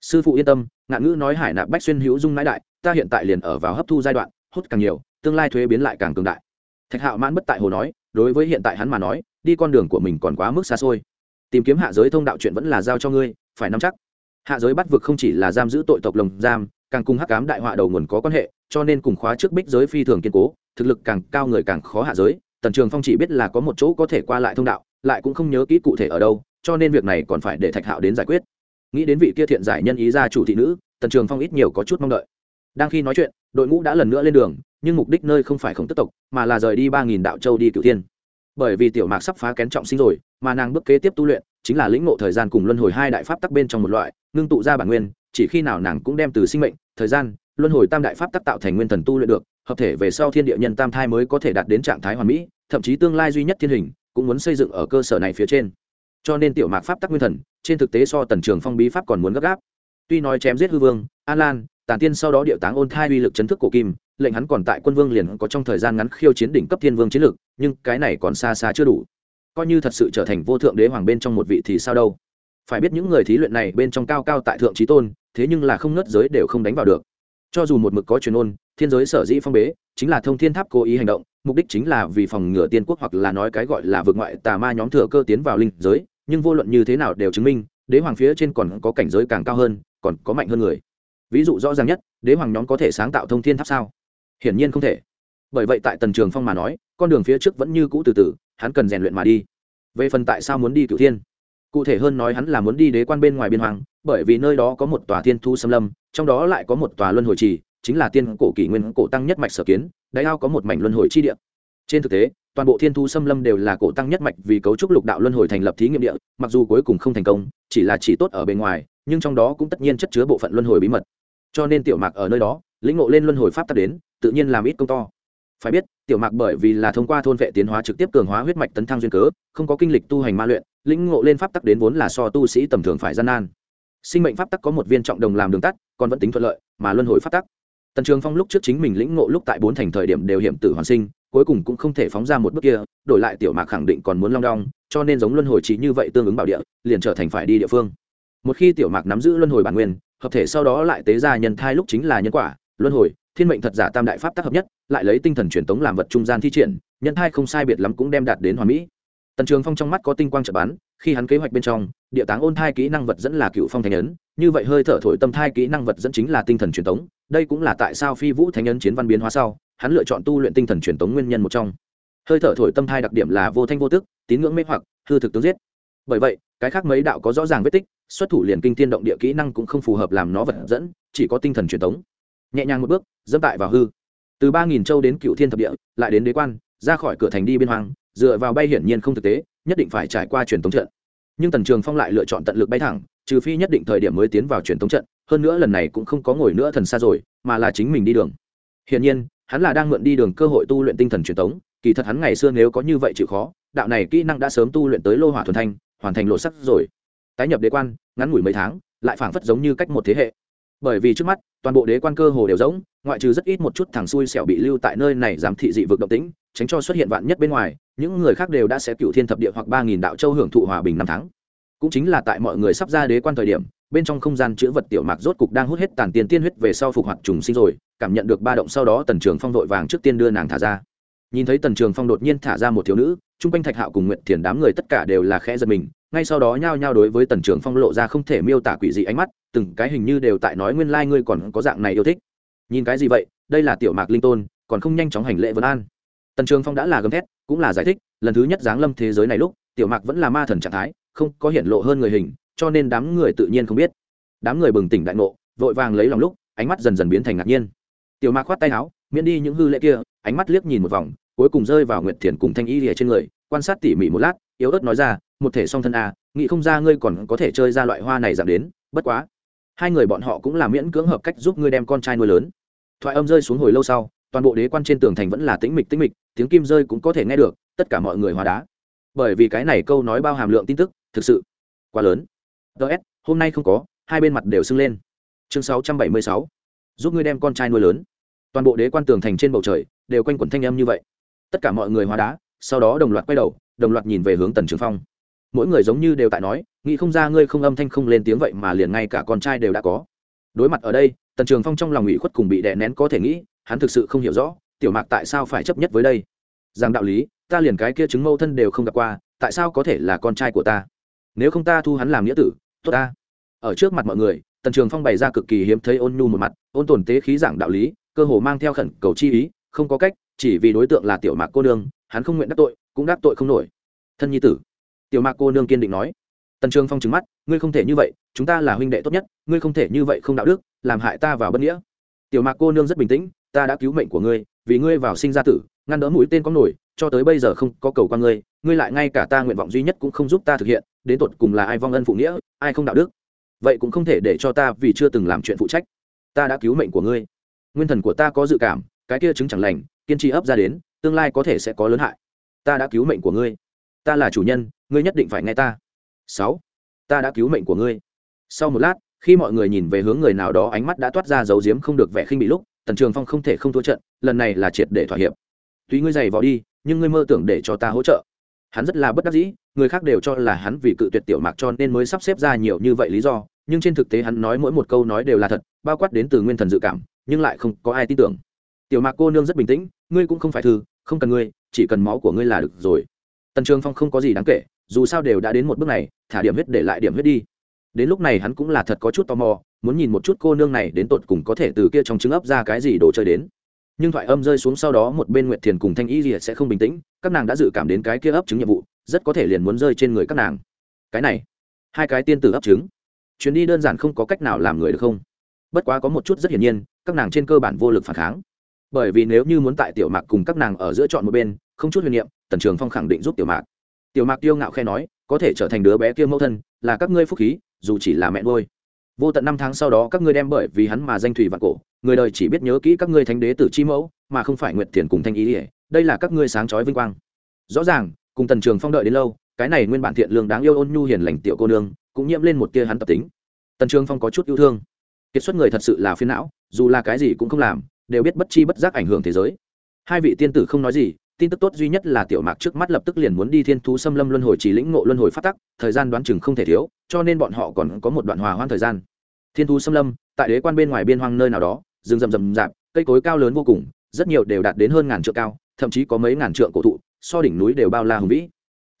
A: sư phụ yên tâm, ngạn ngữ nói hải nạp bách xuyên hữu dung nãi đại, ta hiện tại liền ở vào hấp thu giai đoạn, hút càng nhiều, tương lai thuế biến lại càng cường đại. Thạch hạo mãn bất tại hồ nói, đối với hiện tại hắn mà nói, đi con đường của mình còn quá mức xa xôi. Tìm kiếm hạ giới thông đạo chuyện vẫn là giao cho ngươi, phải nắm chắc. Hạ giới bắt vực không chỉ là giam giữ tội tộc lồng giam, càng cùng hắc cám đại họa đầu nguồn có quan hệ, cho nên cùng khóa trước bích giới phi thường kiên cố, thực lực càng cao người càng khó hạ giới, tần trường phong chỉ biết là có một chỗ có thể qua lại thông đạo, lại cũng không nhớ kỹ cụ thể ở đâu, cho nên việc này còn phải để thạch hạo đến giải quyết nghĩ đến vị kia thiện giải nhân ý ra chủ thị nữ, tần trường phong ít nhiều có chút mong đợi. Đang khi nói chuyện, đội ngũ đã lần nữa lên đường, nhưng mục đích nơi không phải khổng tức tộc, mà là rời đi ba nghìn đạo châu đi cửu thiên. Bởi vì tiểu mạc sắp phá kén trọng sinh rồi, mà nàng bước kế tiếp tu luyện, chính là lĩnh ngộ thời gian cùng luân hồi hai đại pháp tắc bên trong một loại, ngưng tụ ra bản nguyên, chỉ khi nào nàng cũng đem từ sinh mệnh, thời gian, luân hồi tam đại pháp tắc tạo thành nguyên thần tu luyện được, hợp thể về sau thiên địa nhân tam thai mới có thể đạt đến trạng thái hoàn mỹ, thậm chí tương lai duy nhất thiên hình, cũng muốn xây dựng ở cơ sở này phía trên cho nên tiểu mạc pháp tắc nguyên thần, trên thực tế so tần trường phong bí pháp còn muốn gấp gáp. Tuy nói chém giết hư vương, an lan tàn tiên sau đó điệu táng ôn thai uy lực chấn thức cổ kim, lệnh hắn còn tại quân vương liền có trong thời gian ngắn khiêu chiến đỉnh cấp thiên vương chiến lực, nhưng cái này còn xa xa chưa đủ. Coi như thật sự trở thành vô thượng đế hoàng bên trong một vị thì sao đâu. Phải biết những người thí luyện này bên trong cao cao tại thượng trí tôn, thế nhưng là không nớt giới đều không đánh vào được. Cho dù một mực có truyền ôn, thiên giới sở dĩ phong bế, chính là thông thiên tháp cố ý hành động, mục đích chính là vì phòng ngừa tiên quốc hoặc là nói cái gọi là vượt ngoại tà ma nhóm thừa cơ tiến vào linh giới nhưng vô luận như thế nào đều chứng minh, đế hoàng phía trên còn có cảnh giới càng cao hơn, còn có mạnh hơn người. Ví dụ rõ ràng nhất, đế hoàng nhóm có thể sáng tạo thông thiên tháp sao? Hiển nhiên không thể. Bởi vậy tại tần trường phong mà nói, con đường phía trước vẫn như cũ từ từ, hắn cần rèn luyện mà đi. Về phần tại sao muốn đi cửu thiên? Cụ thể hơn nói hắn là muốn đi đế quan bên ngoài biên hoàng, bởi vì nơi đó có một tòa thiên thu xâm lâm, trong đó lại có một tòa luân hồi trì, chính là tiên cổ kỷ nguyên cổ tăng nhất mạch sở kiến đáy ao có một mảnh luân hồi chi địa. Trên thực tế toàn bộ thiên thu xâm lâm đều là cổ tăng nhất mạch vì cấu trúc lục đạo luân hồi thành lập thí nghiệm địa, mặc dù cuối cùng không thành công, chỉ là chỉ tốt ở bên ngoài, nhưng trong đó cũng tất nhiên chất chứa bộ phận luân hồi bí mật. Cho nên tiểu mạc ở nơi đó, lĩnh ngộ lên luân hồi pháp tắc đến, tự nhiên làm ít công to. Phải biết, tiểu mạc bởi vì là thông qua thôn vệ tiến hóa trực tiếp cường hóa huyết mạch tấn thăng duyên cớ, không có kinh lịch tu hành ma luyện, lĩnh ngộ lên pháp tắc đến vốn là so tu sĩ tầm thường phải gian nan. Sinh mệnh pháp tắc có một viên trọng đồng làm đường tắt, còn vẫn tính thuận lợi, mà luân hồi pháp tắc. Tần trường phong lúc trước chính mình lĩnh ngộ lúc tại bốn thành thời điểm đều hiểm tử hoàn sinh cuối cùng cũng không thể phóng ra một bước kia, đổi lại tiểu mạc khẳng định còn muốn long đong, cho nên giống luân hồi chỉ như vậy tương ứng bảo địa, liền trở thành phải đi địa phương. Một khi tiểu mạc nắm giữ luân hồi bản nguyên, hợp thể sau đó lại tế ra nhân thai lúc chính là nhân quả, luân hồi, thiên mệnh thật giả tam đại pháp tác hợp nhất, lại lấy tinh thần truyền tống làm vật trung gian thi triển, nhân thai không sai biệt lắm cũng đem đạt đến hoàn mỹ. Tần trường phong trong mắt có tinh quang trợ bắn, khi hắn kế hoạch bên trong, địa táng ôn thai kỹ năng vật dẫn là cựu phong thánh ấn, như vậy hơi thở thổi tâm thai kỹ năng vật dẫn chính là tinh thần truyền tống, đây cũng là tại sao phi vũ thánh ấn chiến văn biến hóa sau hắn lựa chọn tu luyện tinh thần truyền tống nguyên nhân một trong. Hơi thở thổi tâm thai đặc điểm là vô thanh vô tức, tín ngưỡng mê hoặc, hư thực tướng giết. Bởi vậy, cái khác mấy đạo có rõ ràng vết tích, xuất thủ liền kinh tiên động địa kỹ năng cũng không phù hợp làm nó vật dẫn, chỉ có tinh thần truyền tống. Nhẹ nhàng một bước, dẫm tại vào hư. Từ ba nghìn châu đến cựu thiên thập địa, lại đến đế quan, ra khỏi cửa thành đi biên hoàng dựa vào bay hiển nhiên không thực tế, nhất định phải trải qua truyền tống trận. Nhưng tần trường phong lại lựa chọn tận lực bay thẳng, trừ phi nhất định thời điểm mới tiến vào truyền tống trận, hơn nữa lần này cũng không có ngồi nữa thần xa rồi, mà là chính mình đi đường. Hiển nhiên hắn là đang mượn đi đường cơ hội tu luyện tinh thần truyền thống kỳ thật hắn ngày xưa nếu có như vậy chịu khó, đạo này kỹ năng đã sớm tu luyện tới lô hỏa thuần thanh, hoàn thành lộ sắc rồi. Tái nhập đế quan, ngắn ngủi mấy tháng, lại phảng phất giống như cách một thế hệ. Bởi vì trước mắt, toàn bộ đế quan cơ hồ đều rỗng ngoại trừ rất ít một chút thằng xui xẻo bị lưu tại nơi này giám thị dị vực động tĩnh, tránh cho xuất hiện vạn nhất bên ngoài, những người khác đều đã sẽ cựu thiên thập địa hoặc ba nghìn đạo châu hưởng thụ hòa bình năm tháng. Cũng chính là tại mọi người sắp ra đế quan thời điểm, bên trong không gian chữ vật tiểu mạc rốt cục đang hút hết tàn tiền tiên huyết về sau phục hoạt trùng sinh rồi cảm nhận được ba động sau đó tần trường phong vội vàng trước tiên đưa nàng thả ra. Nhìn thấy tần trường phong đột nhiên thả ra một thiếu nữ, chung quanh thạch hạo cùng nguyện thiền đám người tất cả đều là khẽ giật mình, ngay sau đó nhao nhao đối với tần trường phong lộ ra không thể miêu tả quỷ dị ánh mắt, từng cái hình như đều tại nói nguyên lai、like、ngươi còn có dạng này yêu thích. Nhìn cái gì vậy? Đây là tiểu mạc linh tôn, còn không nhanh chóng hành lễ vấn an. Tần trường phong đã là gầm thét, cũng là giải thích, lần thứ nhất giáng lâm thế giới này lúc, tiểu mạc vẫn là ma thần trạng thái, không có hiện lộ hơn người hình, cho nên đám người tự nhiên không biết. Đám người bừng tỉnh đại ngộ, vội vàng lấy lòng lúc, ánh mắt dần dần biến thành ngạc nhiên tiểu mạc khoát tay áo miễn đi những hư lệ kia ánh mắt liếc nhìn một vòng cuối cùng rơi vào nguyệt thiền cùng thanh y lìa trên người quan sát tỉ mỉ một lát yếu ớt nói ra một thể song thân a à, nghĩ không ra ngươi còn có thể chơi ra loại hoa này giảm đến bất quá. Hai người bọn họ cũng là miễn cưỡng hợp cách giúp ngươi đem con trai nuôi lớn. Thoại âm rơi xuống hồi lâu sau toàn bộ đế quan trên tường thành vẫn là tĩnh mịch tĩnh mịch tiếng kim rơi cũng có thể nghe được tất cả mọi người hóa đá. Bởi vì cái này câu nói bao hàm lượng tin tức thực sự quá lớn. Ts hôm nay không có hai bên mặt đều sưng lên. Chương 676. giúp ngươi đem con trai nuôi lớn toàn bộ đế quan tường thành trên bầu trời đều quanh quẩn thanh âm như vậy. Tất cả mọi người hóa đá, sau đó đồng loạt quay đầu, đồng loạt nhìn về hướng tần trường phong. Mỗi người giống như đều tại nói, nghĩ không ra ngươi không âm thanh không lên tiếng vậy mà liền ngay cả con trai đều đã có. Đối mặt ở đây, tần trường phong trong lòng ủy khuất cùng bị đè nén có thể nghĩ, hắn thực sự không hiểu rõ, tiểu mạc tại sao phải chấp nhất với đây? Rằng đạo lý, ta liền cái kia chứng mâu thân đều không gặp qua, tại sao có thể là con trai của ta? Nếu không ta thu hắn làm nghĩa tử, tốt ta. Ở trước mặt mọi người, tần trường phong bày ra cực kỳ hiếm thấy ôn nhu một mặt, ôn tồn tế khí giảng đạo lý cơ hồ mang theo khẩn cầu chi ý, không có cách, chỉ vì đối tượng là tiểu mạc cô nương, hắn không nguyện đắc tội, cũng đắc tội không nổi. Thân nhi tử. Tiểu mạc cô nương kiên định nói. Tần trường phong trừng mắt, ngươi không thể như vậy, chúng ta là huynh đệ tốt nhất, ngươi không thể như vậy không đạo đức, làm hại ta vào bất nghĩa. Tiểu mạc cô nương rất bình tĩnh, ta đã cứu mệnh của ngươi, vì ngươi vào sinh ra tử, ngăn đỡ mũi tên có nổi, cho tới bây giờ không có cầu qua ngươi ngươi lại ngay cả ta nguyện vọng duy nhất cũng không giúp ta thực hiện, đến tột cùng là ai vong ân phụ nghĩa, ai không đạo đức. Vậy cũng không thể để cho ta vì chưa từng làm chuyện phụ trách. Ta đã cứu mệnh của ngươi nguyên thần của ta có dự cảm, cái kia chứng chẳng lành, kiên trì ấp ra đến, tương lai có thể sẽ có lớn hại. Ta đã cứu mệnh của ngươi. Ta là chủ nhân, ngươi nhất định phải nghe ta. Sáu. Ta đã cứu mệnh của ngươi. Sau một lát, khi mọi người nhìn về hướng người nào đó, ánh mắt đã toát ra dấu diếm không được vẻ khinh bị lúc, tần trường phong không thể không thua trận, lần này là triệt để thỏa hiệp. Tuy ngươi giày vò đi, nhưng ngươi mơ tưởng để cho ta hỗ trợ. Hắn rất là bất đắc dĩ, người khác đều cho là hắn vì cự tuyệt tiểu mạc cho nên mới sắp xếp ra nhiều như vậy lý do, nhưng trên thực tế hắn nói mỗi một câu nói đều là thật, bao quát đến từ nguyên thần dự cảm nhưng lại không có ai tin tưởng. Tiểu mạc cô nương rất bình tĩnh, ngươi cũng không phải thư, không cần ngươi, chỉ cần máu của ngươi là được rồi. Tần trường phong không có gì đáng kể, dù sao đều đã đến một bước này, thả điểm huyết để lại điểm huyết đi. Đến lúc này hắn cũng là thật có chút tò mò, muốn nhìn một chút cô nương này đến tột cùng có thể từ kia trong trứng ấp ra cái gì đồ chơi đến. Nhưng thoại âm rơi xuống sau đó một bên nguyệt thiền cùng thanh y rìa sẽ không bình tĩnh, các nàng đã dự cảm đến cái kia ấp trứng nhiệm vụ, rất có thể liền muốn rơi trên người các nàng. Cái này, hai cái tiên tử ấp trứng. Chuyến đi đơn giản không có cách nào làm người được không? Bất quá có một chút rất hiển nhiên, các nàng trên cơ bản vô lực phản kháng. Bởi vì nếu như muốn tại tiểu mạc cùng các nàng ở giữa chọn một bên, không chút huyền niệm, tần trường phong khẳng định giúp tiểu mạc. Tiểu mạc tiêu ngạo khe nói, có thể trở thành đứa bé kia mẫu thân, là các ngươi phúc khí, dù chỉ là mẹ nuôi. Vô tận năm tháng sau đó các ngươi đem bởi vì hắn mà danh thủy vạn cổ, người đời chỉ biết nhớ kỹ các ngươi thánh đế tử chi mẫu, mà không phải nguyệt thiền cùng thanh ý ỉa đây là các ngươi sáng chói vinh quang. Rõ ràng, cùng tần trường phong đợi đến lâu, cái này nguyên bản thiện lương đáng yêu ôn nhu hiền lành tiểu cô nương, cũng nhiễm lên một tia hắn tập tính. Tần trường phong có chút yêu thương kiệt xuất người thật sự là phiến não, dù là cái gì cũng không làm, đều biết bất chi bất giác ảnh hưởng thế giới. Hai vị tiên tử không nói gì, tin tức tốt duy nhất là tiểu mạc trước mắt lập tức liền muốn đi thiên thú xâm lâm luân hồi chỉ lĩnh ngộ luân hồi phát tắc, thời gian đoán chừng không thể thiếu, cho nên bọn họ còn có một đoạn hòa hoãn thời gian. Thiên thú xâm lâm, tại đế quan bên ngoài biên hoang nơi nào đó, rừng rậm rậm rạp, cây cối cao lớn vô cùng, rất nhiều đều đạt đến hơn ngàn trượng cao, thậm chí có mấy ngàn trượng cổ thụ, so đỉnh núi đều bao la hùng vĩ.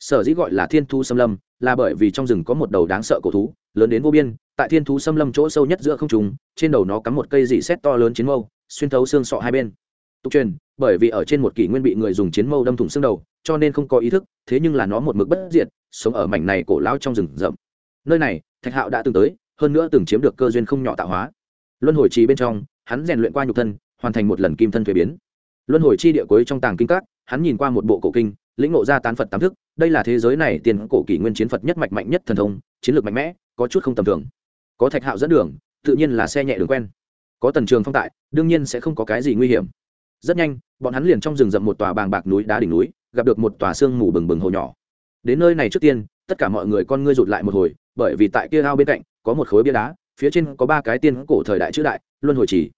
A: Sở dĩ gọi là thiên thú xâm lâm, là bởi vì trong rừng có một đầu đáng sợ cổ thú lớn đến vô biên, tại thiên thú xâm lâm chỗ sâu nhất giữa không trùng trên đầu nó cắm một cây dị xét to lớn chiến mâu, xuyên thấu xương sọ hai bên. Tục truyền, bởi vì ở trên một kỷ nguyên bị người dùng chiến mâu đâm thủng xương đầu, cho nên không có ý thức, thế nhưng là nó một mực bất diệt, sống ở mảnh này cổ lao trong rừng rậm. Nơi này, thạch hạo đã từng tới, hơn nữa từng chiếm được cơ duyên không nhỏ tạo hóa. Luân hồi trì bên trong, hắn rèn luyện qua nhục thân, hoàn thành một lần kim thân thuế biến. Luân hồi chi địa cuối trong tàng kinh các, hắn nhìn qua một bộ cổ kinh, lĩnh ngộ ra tán phật tám thức, đây là thế giới này tiền cổ kỷ nguyên chiến phật nhất mạch mạnh nhất thần thông, chiến lược mạnh mẽ có chút không tầm thường. Có thạch hạo dẫn đường, tự nhiên là xe nhẹ đường quen. Có tần trường phong tại, đương nhiên sẽ không có cái gì nguy hiểm. Rất nhanh, bọn hắn liền trong rừng rậm một tòa bàng bạc núi đá đỉnh núi, gặp được một tòa sương mù bừng bừng hồ nhỏ. Đến nơi này trước tiên, tất cả mọi người con ngươi rụt lại một hồi, bởi vì tại kia ao bên cạnh, có một khối bia đá, phía trên có ba cái tiên cổ thời đại chữ đại, luân hồi trì.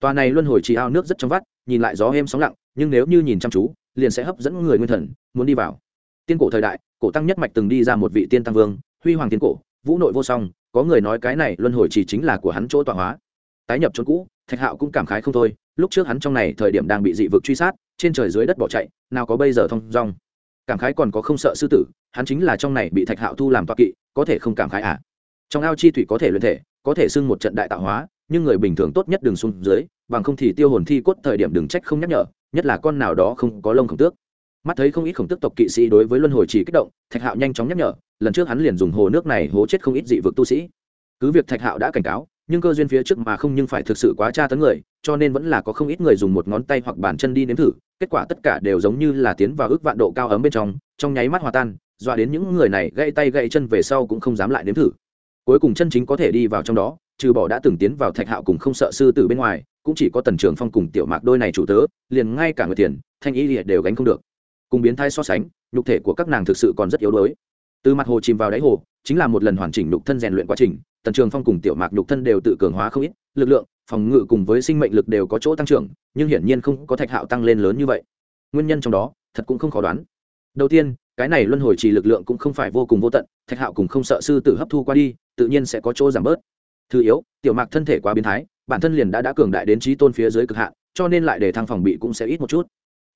A: Tòa này luân hồi trì ao nước rất trong vắt, nhìn lại gió êm sóng lặng, nhưng nếu như nhìn chăm chú, liền sẽ hấp dẫn người nguyên thần, muốn đi vào. Tiên cổ thời đại, cổ tăng nhất mạch từng đi ra một vị tiên tăng vương, huy hoàng tiên cổ vũ nội vô song, có người nói cái này luân hồi chỉ chính là của hắn chỗ tọa hóa. Tái nhập chốn cũ, thạch hạo cũng cảm khái không thôi, lúc trước hắn trong này thời điểm đang bị dị vực truy sát, trên trời dưới đất bỏ chạy, nào có bây giờ thông rong. cảm khái còn có không sợ sư tử, hắn chính là trong này bị thạch hạo thu làm toa kỵ, có thể không cảm khái à? Trong ao chi thủy có thể luyện thể, có thể xưng một trận đại tạo hóa, nhưng người bình thường tốt nhất đừng xuống dưới, bằng không thì tiêu hồn thi cốt thời điểm đừng trách không nhắc nhở, nhất là con nào đó không có lông khổng tước. Mắt thấy không ít khổng tước tộc kỵ sĩ đối với luân hồi chỉ kích động, thạch hạo nhanh chóng nhắc nhở lần trước hắn liền dùng hồ nước này hố chết không ít dị vực tu sĩ. Cứ việc thạch hạo đã cảnh cáo, nhưng cơ duyên phía trước mà không nhưng phải thực sự quá tra tấn người, cho nên vẫn là có không ít người dùng một ngón tay hoặc bàn chân đi nếm thử, kết quả tất cả đều giống như là tiến vào ước vạn độ cao ấm bên trong trong nháy mắt hòa tan, dọa đến những người này gãy tay gãy chân về sau cũng không dám lại nếm thử. Cuối cùng chân chính có thể đi vào trong đó, trừ bỏ đã từng tiến vào thạch hạo cùng không sợ sư tử bên ngoài, cũng chỉ có tần trường phong cùng tiểu mạc đôi này chủ tớ, liền ngay cả người tiền thanh ý liệt đều gánh không được. Cùng biến thai so sánh, nhục thể của các nàng thực sự còn rất yếu đuối từ mặt hồ chìm vào đáy hồ, chính là một lần hoàn chỉnh nhục thân rèn luyện quá trình, tần trường phong cùng tiểu mạc nhục thân đều tự cường hóa không ít, lực lượng, phòng ngự cùng với sinh mệnh lực đều có chỗ tăng trưởng, nhưng hiển nhiên không có thạch hạo tăng lên lớn như vậy. Nguyên nhân trong đó, thật cũng không khó đoán. Đầu tiên, cái này luân hồi trì lực lượng cũng không phải vô cùng vô tận, thạch hạo cùng không sợ sư tử hấp thu qua đi, tự nhiên sẽ có chỗ giảm bớt. Thứ yếu, tiểu mạc thân thể quá biến thái, bản thân liền đã đã cường đại đến trí tôn phía dưới cực hạn, cho nên lại để thăng phòng bị cũng sẽ ít một chút.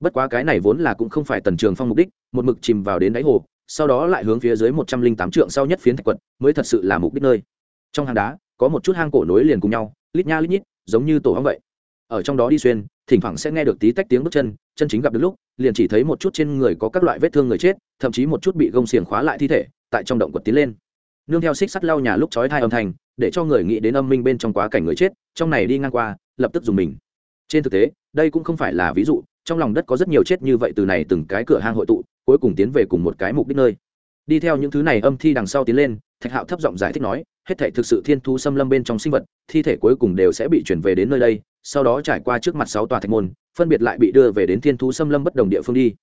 A: Bất quá cái này vốn là cũng không phải tần trường phong mục đích, một mực chìm vào đến đáy hồ sau đó lại hướng phía dưới một trăm linh tám trượng sau nhất phiến thạch quật, mới thật sự là mục đích nơi. Trong hang đá, có một chút hang cổ nối liền cùng nhau, lít nha lít nhít, giống như tổ hóng vậy. Ở trong đó đi xuyên, thỉnh thoảng sẽ nghe được tí tách tiếng bước chân chân chính gặp được lúc, liền chỉ thấy một chút trên người có các loại vết thương người chết, thậm chí một chút bị gông xiềng khóa lại thi thể, tại trong động quật tiến lên. Nương theo xích sắt lau nhà lúc chói hai âm thanh, để cho người nghĩ đến âm minh bên trong quá cảnh người chết, trong này đi ngang qua, lập tức dùng mình. Trên thực tế, đây cũng không phải là ví dụ, trong lòng đất có rất nhiều chết như vậy từ này từng cái cửa hang hội tụ cuối cùng tiến về cùng một cái mục đích nơi. Đi theo những thứ này âm thi đằng sau tiến lên, thạch hạo thấp giọng giải thích nói, hết thể thực sự thiên thu xâm lâm bên trong sinh vật, thi thể cuối cùng đều sẽ bị chuyển về đến nơi đây, sau đó trải qua trước mặt sáu tòa thạch môn, phân biệt lại bị đưa về đến thiên thu xâm lâm bất đồng địa phương đi.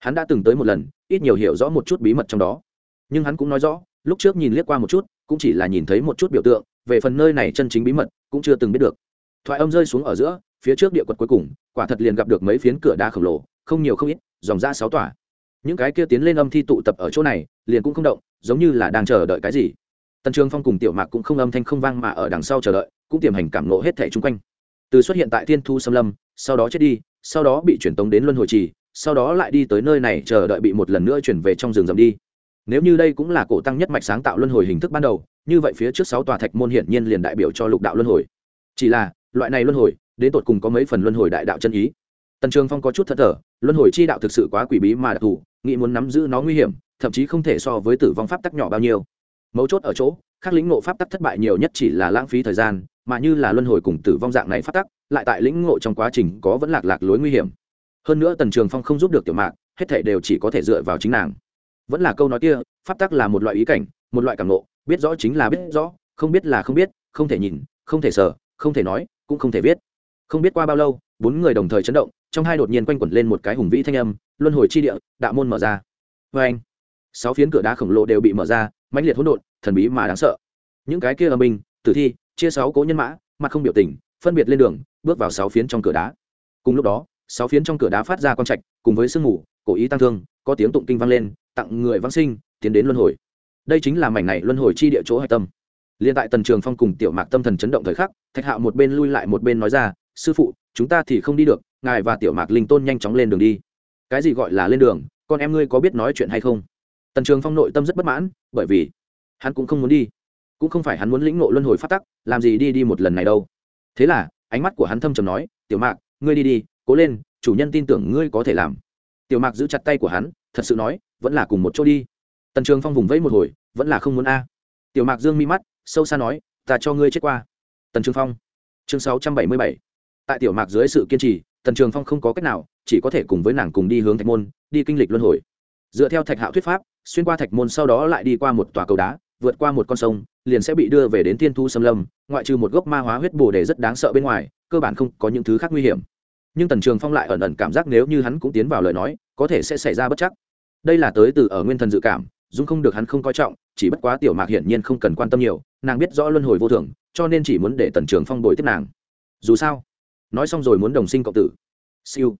A: Hắn đã từng tới một lần, ít nhiều hiểu rõ một chút bí mật trong đó. Nhưng hắn cũng nói rõ, lúc trước nhìn liếc qua một chút, cũng chỉ là nhìn thấy một chút biểu tượng, về phần nơi này chân chính bí mật, cũng chưa từng biết được. Thoại âm rơi xuống ở giữa, phía trước địa quật cuối cùng, quả thật liền gặp được mấy phiến cửa đá khổng lồ, không nhiều không ít, dòng ra sáu tòa những cái kia tiến lên âm thi tụ tập ở chỗ này, liền cũng không động, giống như là đang chờ đợi cái gì. Tần trường phong cùng tiểu mạc cũng không âm thanh không vang mà ở đằng sau chờ đợi, cũng tiềm hành cảm nộ hết thẻ chung quanh. Từ xuất hiện tại thiên thu xâm lâm, sau đó chết đi, sau đó bị chuyển tống đến luân hồi trì, sau đó lại đi tới nơi này chờ đợi bị một lần nữa chuyển về trong rừng rậm đi. Nếu như đây cũng là cổ tăng nhất mạch sáng tạo luân hồi hình thức ban đầu, như vậy phía trước sáu tòa thạch môn hiển nhiên liền đại biểu cho lục đạo luân hồi. Chỉ là, loại này luân hồi, đến tột cùng có mấy phần luân hồi đại đạo chân ý? Tần trường phong có chút thất thở luân hồi chi đạo thực sự quá quỷ bí mà đặc thù, nghĩ muốn nắm giữ nó nguy hiểm, thậm chí không thể so với tử vong pháp tắc nhỏ bao nhiêu. Mấu chốt ở chỗ các lĩnh ngộ pháp tắc thất bại nhiều nhất chỉ là lãng phí thời gian, mà như là luân hồi cùng tử vong dạng này pháp tắc, lại tại lĩnh ngộ trong quá trình có vẫn lạc lạc lối nguy hiểm. Hơn nữa tần trường phong không giúp được tiểu mạc, hết thể đều chỉ có thể dựa vào chính nàng. Vẫn là câu nói kia, pháp tắc là một loại ý cảnh, một loại cảm ngộ, biết rõ chính là biết rõ, không biết là không biết, không thể nhìn, không thể sờ, không thể nói, cũng không thể viết. Không biết qua bao lâu, bốn người đồng thời chấn động trong hai đột nhiên quanh quẩn lên một cái hùng vĩ thanh âm, luân hồi chi địa, đạo môn mở ra. Vê anh, sáu phiến cửa đá khổng lồ đều bị mở ra, mãnh liệt hỗn độn, thần bí mà đáng sợ. Những cái kia âm binh, tử thi, chia sáu cố nhân mã, mặt không biểu tình, phân biệt lên đường, bước vào sáu phiến trong cửa đá. Cùng lúc đó, sáu phiến trong cửa đá phát ra con trạch, cùng với sương mù, cổ ý tăng thương, có tiếng tụng kinh vang lên, tặng người vãng sinh, tiến đến luân hồi. Đây chính là mảnh này luân hồi chi địa chỗ hạch tâm. Liên tại tần trường phong cùng tiểu mạc tâm thần chấn động thời khắc, thạch hạo một bên lui lại một bên nói ra sư phụ, chúng ta thì không đi được, ngài và tiểu mạc linh tôn nhanh chóng lên đường đi. Cái gì gọi là lên đường? Con em ngươi có biết nói chuyện hay không? Tần trường phong nội tâm rất bất mãn, bởi vì hắn cũng không muốn đi. Cũng không phải hắn muốn lĩnh ngộ luân hồi phát tắc, làm gì đi đi một lần này đâu. Thế là, ánh mắt của hắn thâm trầm nói, tiểu mạc, ngươi đi đi, cố lên, chủ nhân tin tưởng ngươi có thể làm. Tiểu mạc giữ chặt tay của hắn, thật sự nói, vẫn là cùng một chỗ đi. Tần trường phong vùng vẫy một hồi, vẫn là không muốn a. Tiểu mạc dương mi mắt, sâu xa nói, ta cho ngươi chết qua. Tần trường phong, chương sáu trăm bảy mươi bảy tại tiểu mạc dưới sự kiên trì, tần trường phong không có cách nào, chỉ có thể cùng với nàng cùng đi hướng thạch môn, đi kinh lịch luân hồi. Dựa theo thạch hạo thuyết pháp, xuyên qua thạch môn sau đó lại đi qua một tòa cầu đá, vượt qua một con sông, liền sẽ bị đưa về đến thiên thu xâm lâm, ngoại trừ một gốc ma hóa huyết bồ đề rất đáng sợ bên ngoài, cơ bản không có những thứ khác nguy hiểm. Nhưng tần trường phong lại ẩn ẩn cảm giác nếu như hắn cũng tiến vào lời nói, có thể sẽ xảy ra bất chắc. Đây là tới từ ở nguyên thần dự cảm, dung không được hắn không coi trọng, chỉ bất quá tiểu mạc hiển nhiên không cần quan tâm nhiều, nàng biết rõ luân hồi vô thường, cho nên chỉ muốn để tần trường phong đổi tiếp nàng. Dù sao nói xong rồi muốn đồng sinh cộng tử. Siêu.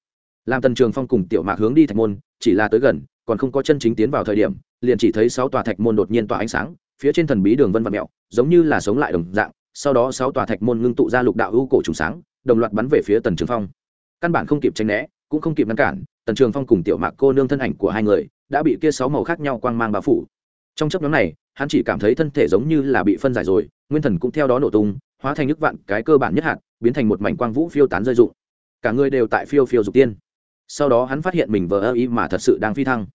A: Làm tần trường phong cùng tiểu mạc hướng đi thạch môn, chỉ là tới gần, còn không có chân chính tiến vào thời điểm, liền chỉ thấy sáu tòa thạch môn đột nhiên tỏa ánh sáng, phía trên thần bí đường vân vạn mẹo, giống như là sống lại đồng dạng, sau đó sáu tòa thạch môn ngưng tụ ra lục đạo hữu cổ trùng sáng, đồng loạt bắn về phía tần trường phong. Căn bản không kịp tranh né, cũng không kịp ngăn cản, tần trường phong cùng tiểu mạc cô nương thân ảnh của hai người, đã bị kia sáu màu khác nhau quang mang bao phủ. Trong chấp nhóm này hắn chỉ cảm thấy thân thể giống như là bị phân giải rồi, nguyên thần cũng theo đó nổ tung, hóa thành nước vạn, cái cơ bản nhất hạn biến thành một mảnh quang vũ phiêu tán rơi rụng. Cả người đều tại phiêu phiêu dục tiên. Sau đó hắn phát hiện mình vờ ơ ý mà thật sự đang phi thăng.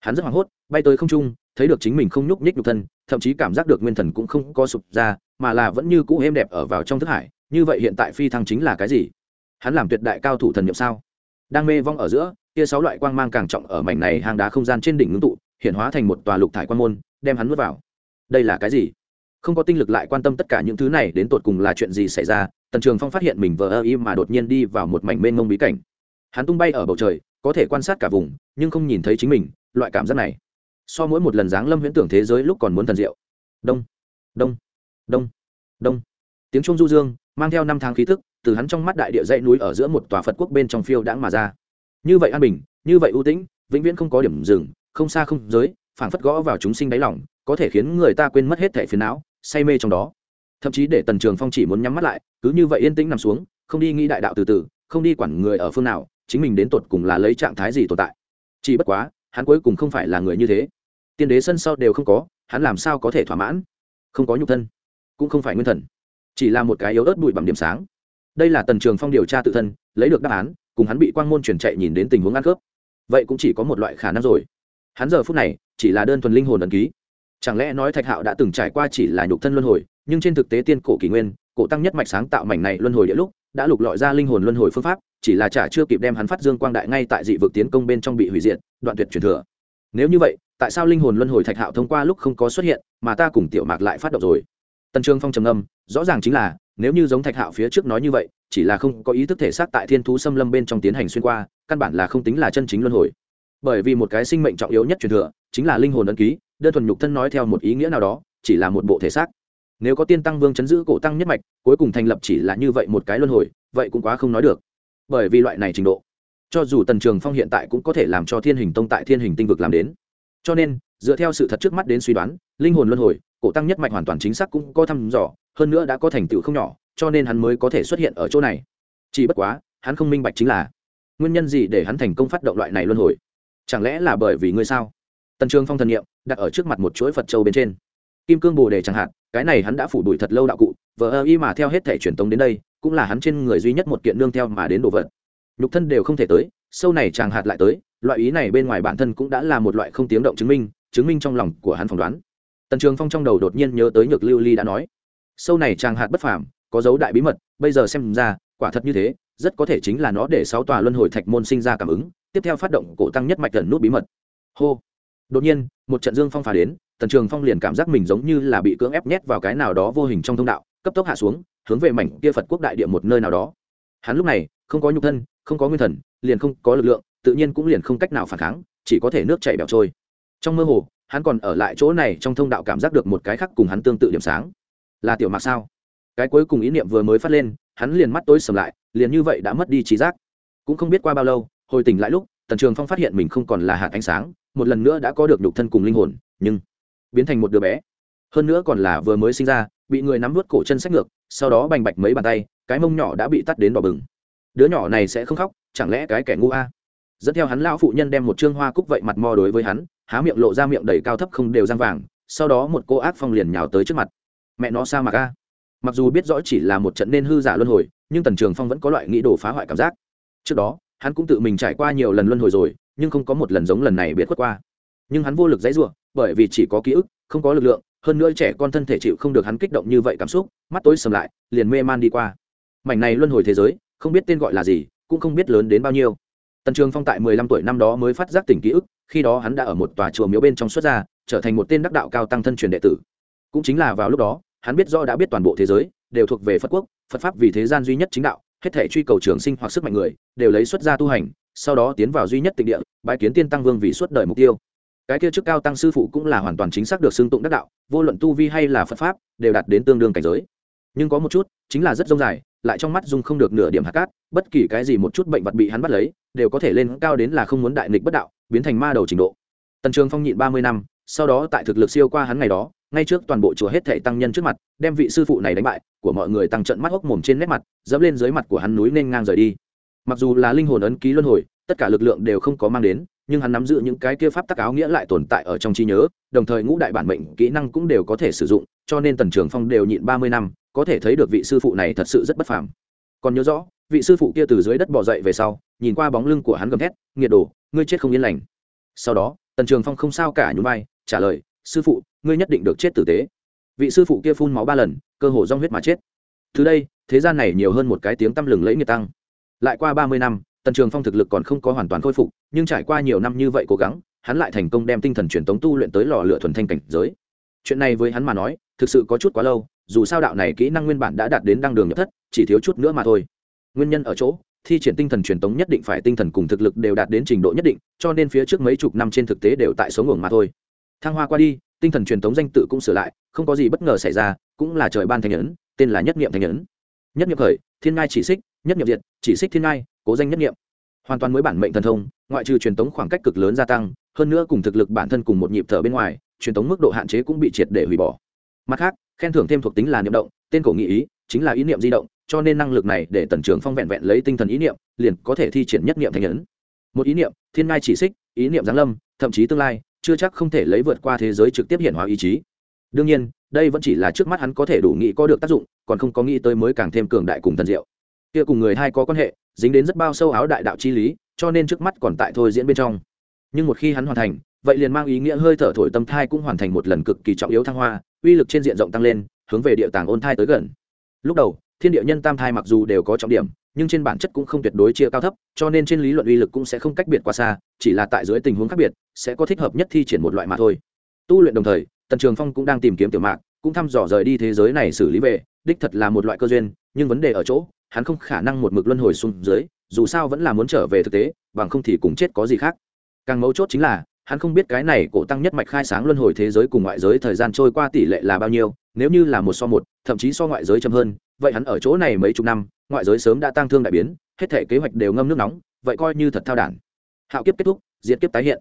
A: Hắn rất hoảng hốt, bay tới không trung, thấy được chính mình không nhúc nhích nhục thân, thậm chí cảm giác được nguyên thần cũng không có sụp ra, mà là vẫn như cũ êm đẹp ở vào trong thức hải. Như vậy hiện tại phi thăng chính là cái gì? Hắn làm tuyệt đại cao thủ thần nhiệm sao? Đang mê vong ở giữa kia sáu loại quang mang càng trọng ở mảnh này hang đá không gian trên đỉnh ngưng tụ, hiện hóa thành một tòa lục thải quan môn, đem hắn nuốt vào đây là cái gì? Không có tinh lực lại quan tâm tất cả những thứ này, đến tột cùng là chuyện gì xảy ra? Tần trường phong phát hiện mình vờ ơ im mà đột nhiên đi vào một mảnh mênh mông bí cảnh. Hắn tung bay ở bầu trời, có thể quan sát cả vùng, nhưng không nhìn thấy chính mình, loại cảm giác này. So mỗi một lần giáng lâm huyễn tưởng thế giới lúc còn muốn thần diệu. Đông đông đông đông. Tiếng trung du dương, mang theo năm tháng khí thức, từ hắn trong mắt đại địa dãy núi ở giữa một tòa phật quốc bên trong phiêu đãng mà ra. Như vậy an bình, như vậy ưu tĩnh, vĩnh viễn không có điểm dừng, không xa không giới phảng phất gõ vào chúng sinh đáy lòng, có thể khiến người ta quên mất hết thẻ phiền não, say mê trong đó. Thậm chí để tần trường phong chỉ muốn nhắm mắt lại, cứ như vậy yên tĩnh nằm xuống, không đi nghĩ đại đạo từ từ, không đi quản người ở phương nào, chính mình đến tột cùng là lấy trạng thái gì tồn tại. Chỉ bất quá, hắn cuối cùng không phải là người như thế. Tiên đế sân sau đều không có, hắn làm sao có thể thỏa mãn? Không có nhục thân, cũng không phải nguyên thần, chỉ là một cái yếu ớt bụi bằng điểm sáng. Đây là tần trường phong điều tra tự thân, lấy được đáp án, cùng hắn bị quang môn chuyển chạy nhìn đến tình huống ăn cướp vậy cũng chỉ có một loại khả năng rồi hắn giờ phút này chỉ là đơn thuần linh hồn ẩn ký. Chẳng lẽ nói thạch hạo đã từng trải qua chỉ là nhục thân luân hồi, nhưng trên thực tế tiên cổ kỷ nguyên, cổ tăng nhất mạch sáng tạo mảnh này luân hồi địa lúc, đã lục lọi ra linh hồn luân hồi phương pháp, chỉ là chả chưa kịp đem hắn phát dương quang đại ngay tại dị vực tiến công bên trong bị hủy diệt, đoạn tuyệt truyền thừa. Nếu như vậy, tại sao linh hồn luân hồi thạch hạo thông qua lúc không có xuất hiện, mà ta cùng tiểu mạc lại phát động rồi? Tần trương phong trầm âm rõ ràng chính là, nếu như giống thạch hạo phía trước nói như vậy, chỉ là không có ý thức thể xác tại thiên thú xâm lâm bên trong tiến hành xuyên qua, căn bản là không tính là chân chính luân hồi bởi vì một cái sinh mệnh trọng yếu nhất truyền thừa chính là linh hồn ấn ký, đơn thuần nhục thân nói theo một ý nghĩa nào đó, chỉ là một bộ thể xác. Nếu có tiên tăng vương chấn giữ cổ tăng nhất mạch, cuối cùng thành lập chỉ là như vậy một cái luân hồi, vậy cũng quá không nói được. Bởi vì loại này trình độ, cho dù tần trường phong hiện tại cũng có thể làm cho thiên hình tông tại thiên hình tinh vực làm đến. Cho nên, dựa theo sự thật trước mắt đến suy đoán, linh hồn luân hồi, cổ tăng nhất mạch hoàn toàn chính xác cũng có thăm dò, hơn nữa đã có thành tựu không nhỏ, cho nên hắn mới có thể xuất hiện ở chỗ này. Chỉ bất quá, hắn không minh bạch chính là nguyên nhân gì để hắn thành công phát động loại này luân hồi chẳng lẽ là bởi vì ngươi sao? Tần trường phong thần nghiệm đặt ở trước mặt một chuỗi phật châu bên trên. Kim cương bồ đề chẳng hạn, cái này hắn đã phủ đuổi thật lâu đạo cụ vợ ơ y mà theo hết thể truyền tống đến đây, cũng là hắn trên người duy nhất một kiện nương theo mà đến đồ vật. Nhục thân đều không thể tới, sâu này chàng hạt lại tới, loại ý này bên ngoài bản thân cũng đã là một loại không tiếng động chứng minh chứng minh trong lòng của hắn phỏng đoán. Tần trường phong trong đầu đột nhiên nhớ tới nhược lưu ly đã nói, sâu này chàng hạt bất phàm, có dấu đại bí mật, bây giờ xem ra, quả thật như thế, rất có thể chính là nó để sáu tòa luân hồi thạch môn sinh ra cảm ứng tiếp theo phát động cổ tăng nhất mạch gần nút bí mật. Hô. Đột nhiên, một trận dương phong phá đến, tần trường phong liền cảm giác mình giống như là bị cưỡng ép nhét vào cái nào đó vô hình trong thông đạo, cấp tốc hạ xuống, hướng về mảnh kia phật quốc đại địa một nơi nào đó. Hắn lúc này, không có nhục thân, không có nguyên thần, liền không có lực lượng, tự nhiên cũng liền không cách nào phản kháng, chỉ có thể nước chảy bẹo trôi. Trong mơ hồ, hắn còn ở lại chỗ này trong thông đạo cảm giác được một cái khác cùng hắn tương tự điểm sáng. Là tiểu mạc sao? Cái cuối cùng ý niệm vừa mới phát lên, hắn liền mắt tối sầm lại, liền như vậy đã mất đi trí giác. Cũng không biết qua bao lâu hồi tỉnh lại lúc, tần trường phong phát hiện mình không còn là hạt ánh sáng, một lần nữa đã có được nhục thân cùng linh hồn, nhưng biến thành một đứa bé. Hơn nữa còn là vừa mới sinh ra, bị người nắm vút cổ chân sách ngược, sau đó bành bạch mấy bàn tay, cái mông nhỏ đã bị tắt đến đỏ bừng. Đứa nhỏ này sẽ không khóc, chẳng lẽ cái kẻ ngu a? Dẫn theo hắn lão phụ nhân đem một trương hoa cúc vậy mặt mò đối với hắn, há miệng lộ ra miệng đầy cao thấp không đều răng vàng, sau đó một cô ác phong liền nhào tới trước mặt. Mẹ nó sa mặc a. Mặc dù biết rõ chỉ là một trận nên hư giả luân hồi, nhưng tần trường phong vẫn có loại nghĩ đồ phá hoại cảm giác. Trước đó hắn cũng tự mình trải qua nhiều lần luân hồi rồi, nhưng không có một lần giống lần này biết khuất qua. Nhưng hắn vô lực dãy ruộng bởi vì chỉ có ký ức, không có lực lượng, hơn nữa trẻ con thân thể chịu không được hắn kích động như vậy cảm xúc, mắt tối sầm lại, liền mê man đi qua. Mảnh này luân hồi thế giới, không biết tên gọi là gì, cũng không biết lớn đến bao nhiêu. Tần trường phong tại mười lăm tuổi năm đó mới phát giác tỉnh ký ức, khi đó hắn đã ở một tòa chùa miếu bên trong xuất gia, trở thành một tên đắc đạo cao tăng thân truyền đệ tử. Cũng chính là vào lúc đó, hắn biết rõ đã biết toàn bộ thế giới, đều thuộc về phật quốc, phật pháp vì thế gian duy nhất chính đạo hết thể truy cầu trường sinh hoặc sức mạnh người, đều lấy xuất gia tu hành, sau đó tiến vào duy nhất tịnh địa bãi kiến tiên tăng vương vì suốt đời mục tiêu. Cái kia chức cao tăng sư phụ cũng là hoàn toàn chính xác được xưng tụng đắc đạo, vô luận tu vi hay là phật pháp, đều đạt đến tương đương cảnh giới. Nhưng có một chút, chính là rất rông dài, lại trong mắt dung không được nửa điểm hạt cát, bất kỳ cái gì một chút bệnh vật bị hắn bắt lấy, đều có thể lên cao đến là không muốn đại nghịch bất đạo, biến thành ma đầu trình độ. Tần trường phong nhịn ba mươi năm, sau đó tại thực lực siêu qua hắn ngày đó ngay trước toàn bộ chùa hết thảy tăng nhân trước mặt, đem vị sư phụ này đánh bại, của mọi người tăng trận mắt hốc mồm trên nét mặt, dẫm lên dưới mặt của hắn núi nên ngang rời đi. Mặc dù là linh hồn ấn ký luân hồi, tất cả lực lượng đều không có mang đến, nhưng hắn nắm giữ những cái kia pháp tắc áo nghĩa lại tồn tại ở trong trí nhớ, đồng thời ngũ đại bản mệnh kỹ năng cũng đều có thể sử dụng, cho nên tần trường phong đều nhịn ba mươi năm, có thể thấy được vị sư phụ này thật sự rất bất phàm. Còn nhớ rõ, vị sư phụ kia từ dưới đất bỏ dậy về sau, nhìn qua bóng lưng của hắn gầm thét, nghiệt đồ, ngươi chết không yên lành. Sau đó, tần trường phong không sao cả nhún vai, trả lời, sư phụ ngươi nhất định được chết tử tế. Vị sư phụ kia phun máu ba lần, cơ hồ rong huyết mà chết. Từ đây, thế gian này nhiều hơn một cái tiếng tăm lừng lẫy nghiệt tăng. Lại qua ba mươi năm, tần trường phong thực lực còn không có hoàn toàn khôi phục, nhưng trải qua nhiều năm như vậy cố gắng, hắn lại thành công đem tinh thần truyền tống tu luyện tới lò lửa thuần thanh cảnh giới. Chuyện này với hắn mà nói, thực sự có chút quá lâu, dù sao đạo này kỹ năng nguyên bản đã đạt đến đăng đường nhập thất, chỉ thiếu chút nữa mà thôi. Nguyên nhân ở chỗ, thi triển tinh thần truyền tống nhất định phải tinh thần cùng thực lực đều đạt đến trình độ nhất định, cho nên phía trước mấy chục năm trên thực tế đều tại số ngưỡng mà thôi. Thăng hoa qua đi tinh thần truyền thống danh tự cũng sửa lại, không có gì bất ngờ xảy ra, cũng là trời ban thành nhẫn, tên là nhất nghiệm thành nhẫn. Nhất nghiệm khởi, thiên ngai chỉ xích, nhất nghiệm diệt, chỉ xích thiên ngai, cố danh nhất nghiệm hoàn toàn mới bản mệnh thần thông, ngoại trừ truyền thống khoảng cách cực lớn gia tăng, hơn nữa cùng thực lực bản thân cùng một nhịp thở bên ngoài, truyền thống mức độ hạn chế cũng bị triệt để hủy bỏ. Mặt khác, khen thưởng thêm thuộc tính là niệm động, tên cổ nghị ý, chính là ý niệm di động, cho nên năng lực này để tần trưởng phong vẹn vẹn lấy tinh thần ý niệm, liền có thể thi triển nhất niệm thành nhẫn. Một ý niệm, thiên ngai chỉ xích, ý niệm giáng lâm, thậm chí tương lai chưa chắc không thể lấy vượt qua thế giới trực tiếp hiện hóa ý chí. Đương nhiên, đây vẫn chỉ là trước mắt hắn có thể đủ nghĩ có được tác dụng, còn không có nghĩ tới mới càng thêm cường đại cùng thần diệu. Kia cùng người hai có quan hệ, dính đến rất bao sâu áo đại đạo chi lý, cho nên trước mắt còn tại thôi diễn bên trong. Nhưng một khi hắn hoàn thành, vậy liền mang ý nghĩa hơi thở thổi tâm thai cũng hoàn thành một lần cực kỳ trọng yếu thăng hoa, uy lực trên diện rộng tăng lên, hướng về địa tàng ôn thai tới gần. Lúc đầu, thiên địa nhân tam thai mặc dù đều có trọng điểm nhưng trên bản chất cũng không tuyệt đối chia cao thấp, cho nên trên lý luận uy lực cũng sẽ không cách biệt quá xa, chỉ là tại dưới tình huống khác biệt, sẽ có thích hợp nhất thi triển một loại mà thôi. Tu luyện đồng thời, tần trường phong cũng đang tìm kiếm tiểu mạc, cũng thăm dò rời đi thế giới này xử lý về, đích thật là một loại cơ duyên, nhưng vấn đề ở chỗ, hắn không khả năng một mực luân hồi xuống dưới, dù sao vẫn là muốn trở về thực tế, bằng không thì cùng chết có gì khác. Càng mấu chốt chính là, hắn không biết cái này cổ tăng nhất mạch khai sáng luân hồi thế giới cùng ngoại giới thời gian trôi qua tỷ lệ là bao nhiêu, nếu như là một so một, thậm chí so ngoại giới chậm hơn, vậy hắn ở chỗ này mấy chục năm ngoại giới sớm đã tăng thương đại biến, hết thể kế hoạch đều ngâm nước nóng, vậy coi như thật thao đản. Hạo kiếp kết thúc diễn kiếp tái hiện.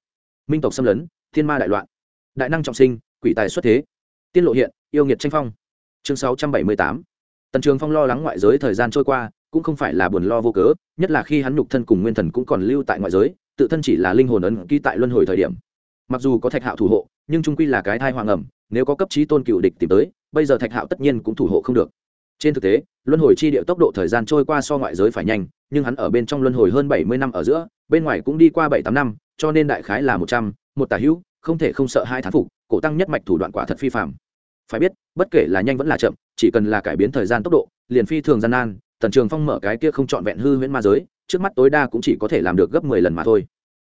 A: Minh tộc xâm lấn, thiên ma đại loạn. Đại năng trọng sinh, quỷ tài xuất thế. Tiên lộ hiện, yêu nghiệt tranh phong. Chương sáu trăm bảy mươi tám. Tần trường phong lo lắng ngoại giới thời gian trôi qua, cũng không phải là buồn lo vô cớ, nhất là khi hắn nhục thân cùng nguyên thần cũng còn lưu tại ngoại giới, tự thân chỉ là linh hồn ấn ký tại luân hồi thời điểm. Mặc dù có thạch hạo thủ hộ, nhưng trung quy là cái thai hoàng ẩm, nếu có cấp trí tôn cựu địch tìm tới, bây giờ thạch hạo tất nhiên cũng thủ hộ không được. Trên thực tế luân hồi chi điệu tốc độ thời gian trôi qua so ngoại giới phải nhanh, nhưng hắn ở bên trong luân hồi hơn bảy mươi năm ở giữa, bên ngoài cũng đi qua bảy tám năm, cho nên đại khái là một trăm, một tả hữu, không thể không sợ hai thán phục, cổ tăng nhất mạch thủ đoạn quả thật phi phạm phải biết, bất kể là nhanh vẫn là chậm, chỉ cần là cải biến thời gian tốc độ, liền phi thường gian nan, tần trường phong mở cái kia không trọn vẹn hư huyễn ma giới, trước mắt tối đa cũng chỉ có thể làm được gấp mười lần mà thôi.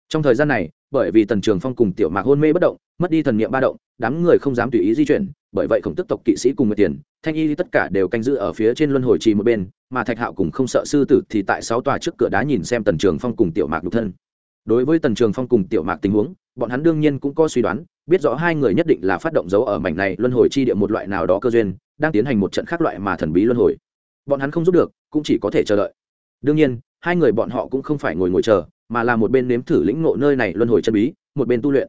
A: Trong thời gian này, bởi vì tần trường phong cùng tiểu mạc hôn mê bất động, mất đi thần niệm ba động, đám người không dám tùy ý di chuyển bởi vậy khổng tức tộc kỵ sĩ cùng người tiền, thanh y tất cả đều canh giữ ở phía trên luân hồi trì một bên, mà thạch hạo cùng không sợ sư tử thì tại sáu tòa trước cửa đá nhìn xem tần trường phong cùng tiểu mạc đục thân. Đối với tần trường phong cùng tiểu mạc tình huống, bọn hắn đương nhiên cũng có suy đoán, biết rõ hai người nhất định là phát động dấu ở mảnh này luân hồi chi địa một loại nào đó cơ duyên, đang tiến hành một trận khác loại mà thần bí luân hồi. Bọn hắn không giúp được, cũng chỉ có thể chờ đợi. Đương nhiên, hai người bọn họ cũng không phải ngồi ngồi chờ, mà là một bên nếm thử lĩnh ngộ nơi này luân hồi chân bí, một bên tu luyện.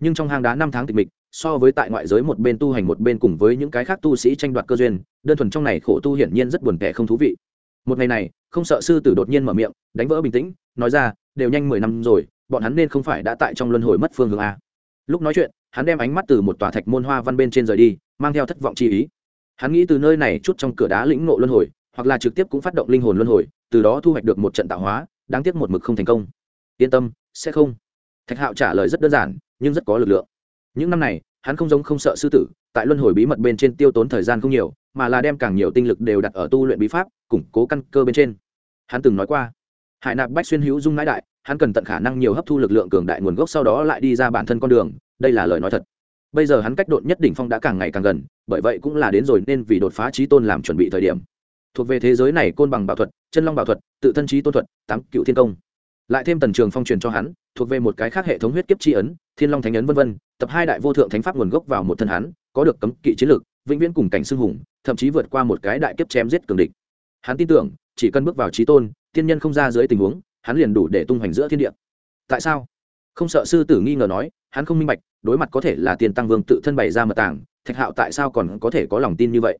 A: Nhưng trong hang đá năm tháng tịch mịch so với tại ngoại giới một bên tu hành một bên cùng với những cái khác tu sĩ tranh đoạt cơ duyên, đơn thuần trong này khổ tu hiển nhiên rất buồn tẻ không thú vị. Một ngày này, không sợ sư tử đột nhiên mở miệng, đánh vỡ bình tĩnh, nói ra, đều nhanh mười năm rồi, bọn hắn nên không phải đã tại trong luân hồi mất phương hướng a. Lúc nói chuyện, hắn đem ánh mắt từ một tòa thạch môn hoa văn bên trên rời đi, mang theo thất vọng chi ý. Hắn nghĩ từ nơi này chút trong cửa đá lĩnh ngộ luân hồi, hoặc là trực tiếp cũng phát động linh hồn luân hồi, từ đó thu hoạch được một trận tạo hóa, đáng tiếc một mực không thành công. Yên tâm, sẽ không. Thạch hạo trả lời rất đơn giản, nhưng rất có lực lượng những năm này, hắn không giống không sợ sư tử, tại luân hồi bí mật bên trên tiêu tốn thời gian không nhiều, mà là đem càng nhiều tinh lực đều đặt ở tu luyện bí pháp, củng cố căn cơ bên trên. Hắn từng nói qua, hải nạp bách xuyên hữu dung nãi đại, hắn cần tận khả năng nhiều hấp thu lực lượng cường đại nguồn gốc sau đó lại đi ra bản thân con đường, đây là lời nói thật. Bây giờ hắn cách đột nhất đỉnh phong đã càng ngày càng gần, bởi vậy cũng là đến rồi nên vì đột phá trí tôn làm chuẩn bị thời điểm. Thuộc về thế giới này côn bằng bảo thuật, chân long bảo thuật, tự thân trí tôn thuật, tám cựu thiên công. Lại thêm tần trường phong truyền cho hắn, thuộc về một cái khác hệ thống huyết kiếp tri ấn thiên long thánh ấn vân vân, tập hai đại vô thượng thánh pháp nguồn gốc vào một thân hắn có được cấm kỵ chiến lược vĩnh viễn cùng cảnh xưng hùng thậm chí vượt qua một cái đại kiếp chém giết cường địch. Hắn tin tưởng chỉ cần bước vào trí tôn thiên nhân không ra dưới tình huống hắn liền đủ để tung hoành giữa thiên địa. Tại sao? Không sợ sư tử nghi ngờ nói hắn không minh bạch đối mặt có thể là tiền tăng vương tự thân bày ra mật tàng thạch hạo tại sao còn có thể có lòng tin như vậy?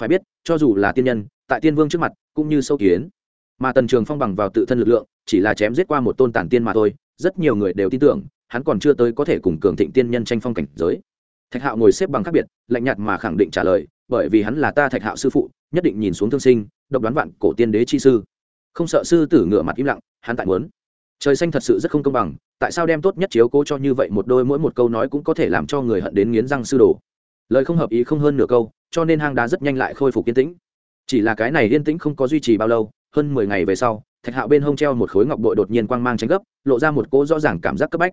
A: Phải biết cho dù là tiên nhân tại tiên vương trước mặt cũng như sâu kiến. Mà tần trường phong bằng vào tự thân lực lượng chỉ là chém giết qua một tôn tản tiên mà thôi rất nhiều người đều tin tưởng hắn còn chưa tới có thể cùng cường thịnh tiên nhân tranh phong cảnh giới. Thạch hạo ngồi xếp bằng khác biệt, lạnh nhạt mà khẳng định trả lời, bởi vì hắn là ta thạch hạo sư phụ, nhất định nhìn xuống thương sinh, độc đoán vạn cổ tiên đế chi sư. Không sợ sư tử ngửa mặt im lặng, hắn tại muốn. Trời xanh thật sự rất không công bằng, tại sao đem tốt nhất chiếu cố cho như vậy một đôi mỗi một câu nói cũng có thể làm cho người hận đến nghiến răng sư đồ? Lời không hợp ý không hơn nửa câu, cho nên hang đá rất nhanh lại khôi phục yên tĩnh. Chỉ là cái này yên tĩnh không có duy trì bao lâu, hơn mười ngày về sau, thạch hạo bên hông treo một khối ngọc bội đột nhiên quang mang tranh gấp, lộ ra một cỗ rõ ràng cảm giác cấp bách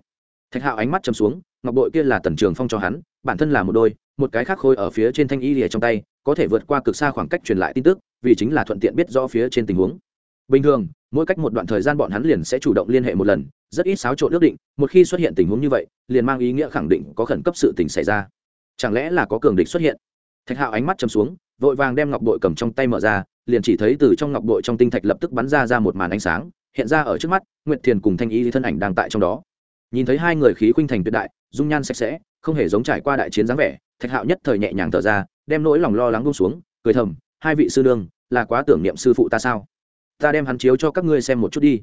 A: thạch hạo ánh mắt chầm xuống, ngọc bội kia là tần trường phong cho hắn, bản thân là một đôi, một cái khác khôi ở phía trên thanh y lìa trong tay, có thể vượt qua cực xa khoảng cách truyền lại tin tức, vì chính là thuận tiện biết rõ phía trên tình huống. Bình thường, mỗi cách một đoạn thời gian bọn hắn liền sẽ chủ động liên hệ một lần, rất ít xáo trộn ước định, một khi xuất hiện tình huống như vậy, liền mang ý nghĩa khẳng định có khẩn cấp sự tình xảy ra. Chẳng lẽ là có cường địch xuất hiện? Thạch hạo ánh mắt chầm xuống, vội vàng đem ngọc bội cầm trong tay mở ra, liền chỉ thấy từ trong ngọc bội trong tinh thạch lập tức bắn ra ra một màn ánh sáng, hiện ra ở trước mắt, nguyệt thiền cùng thanh y thân ảnh đang tại trong đó nhìn thấy hai người khí khuynh thành tuyệt đại, dung nhan sạch sẽ, không hề giống trải qua đại chiến dáng vẻ, thạch hạo nhất thời nhẹ nhàng thở ra, đem nỗi lòng lo lắng bông xuống, cười thầm, hai vị sư đương, là quá tưởng niệm sư phụ ta sao? Ta đem hắn chiếu cho các ngươi xem một chút đi.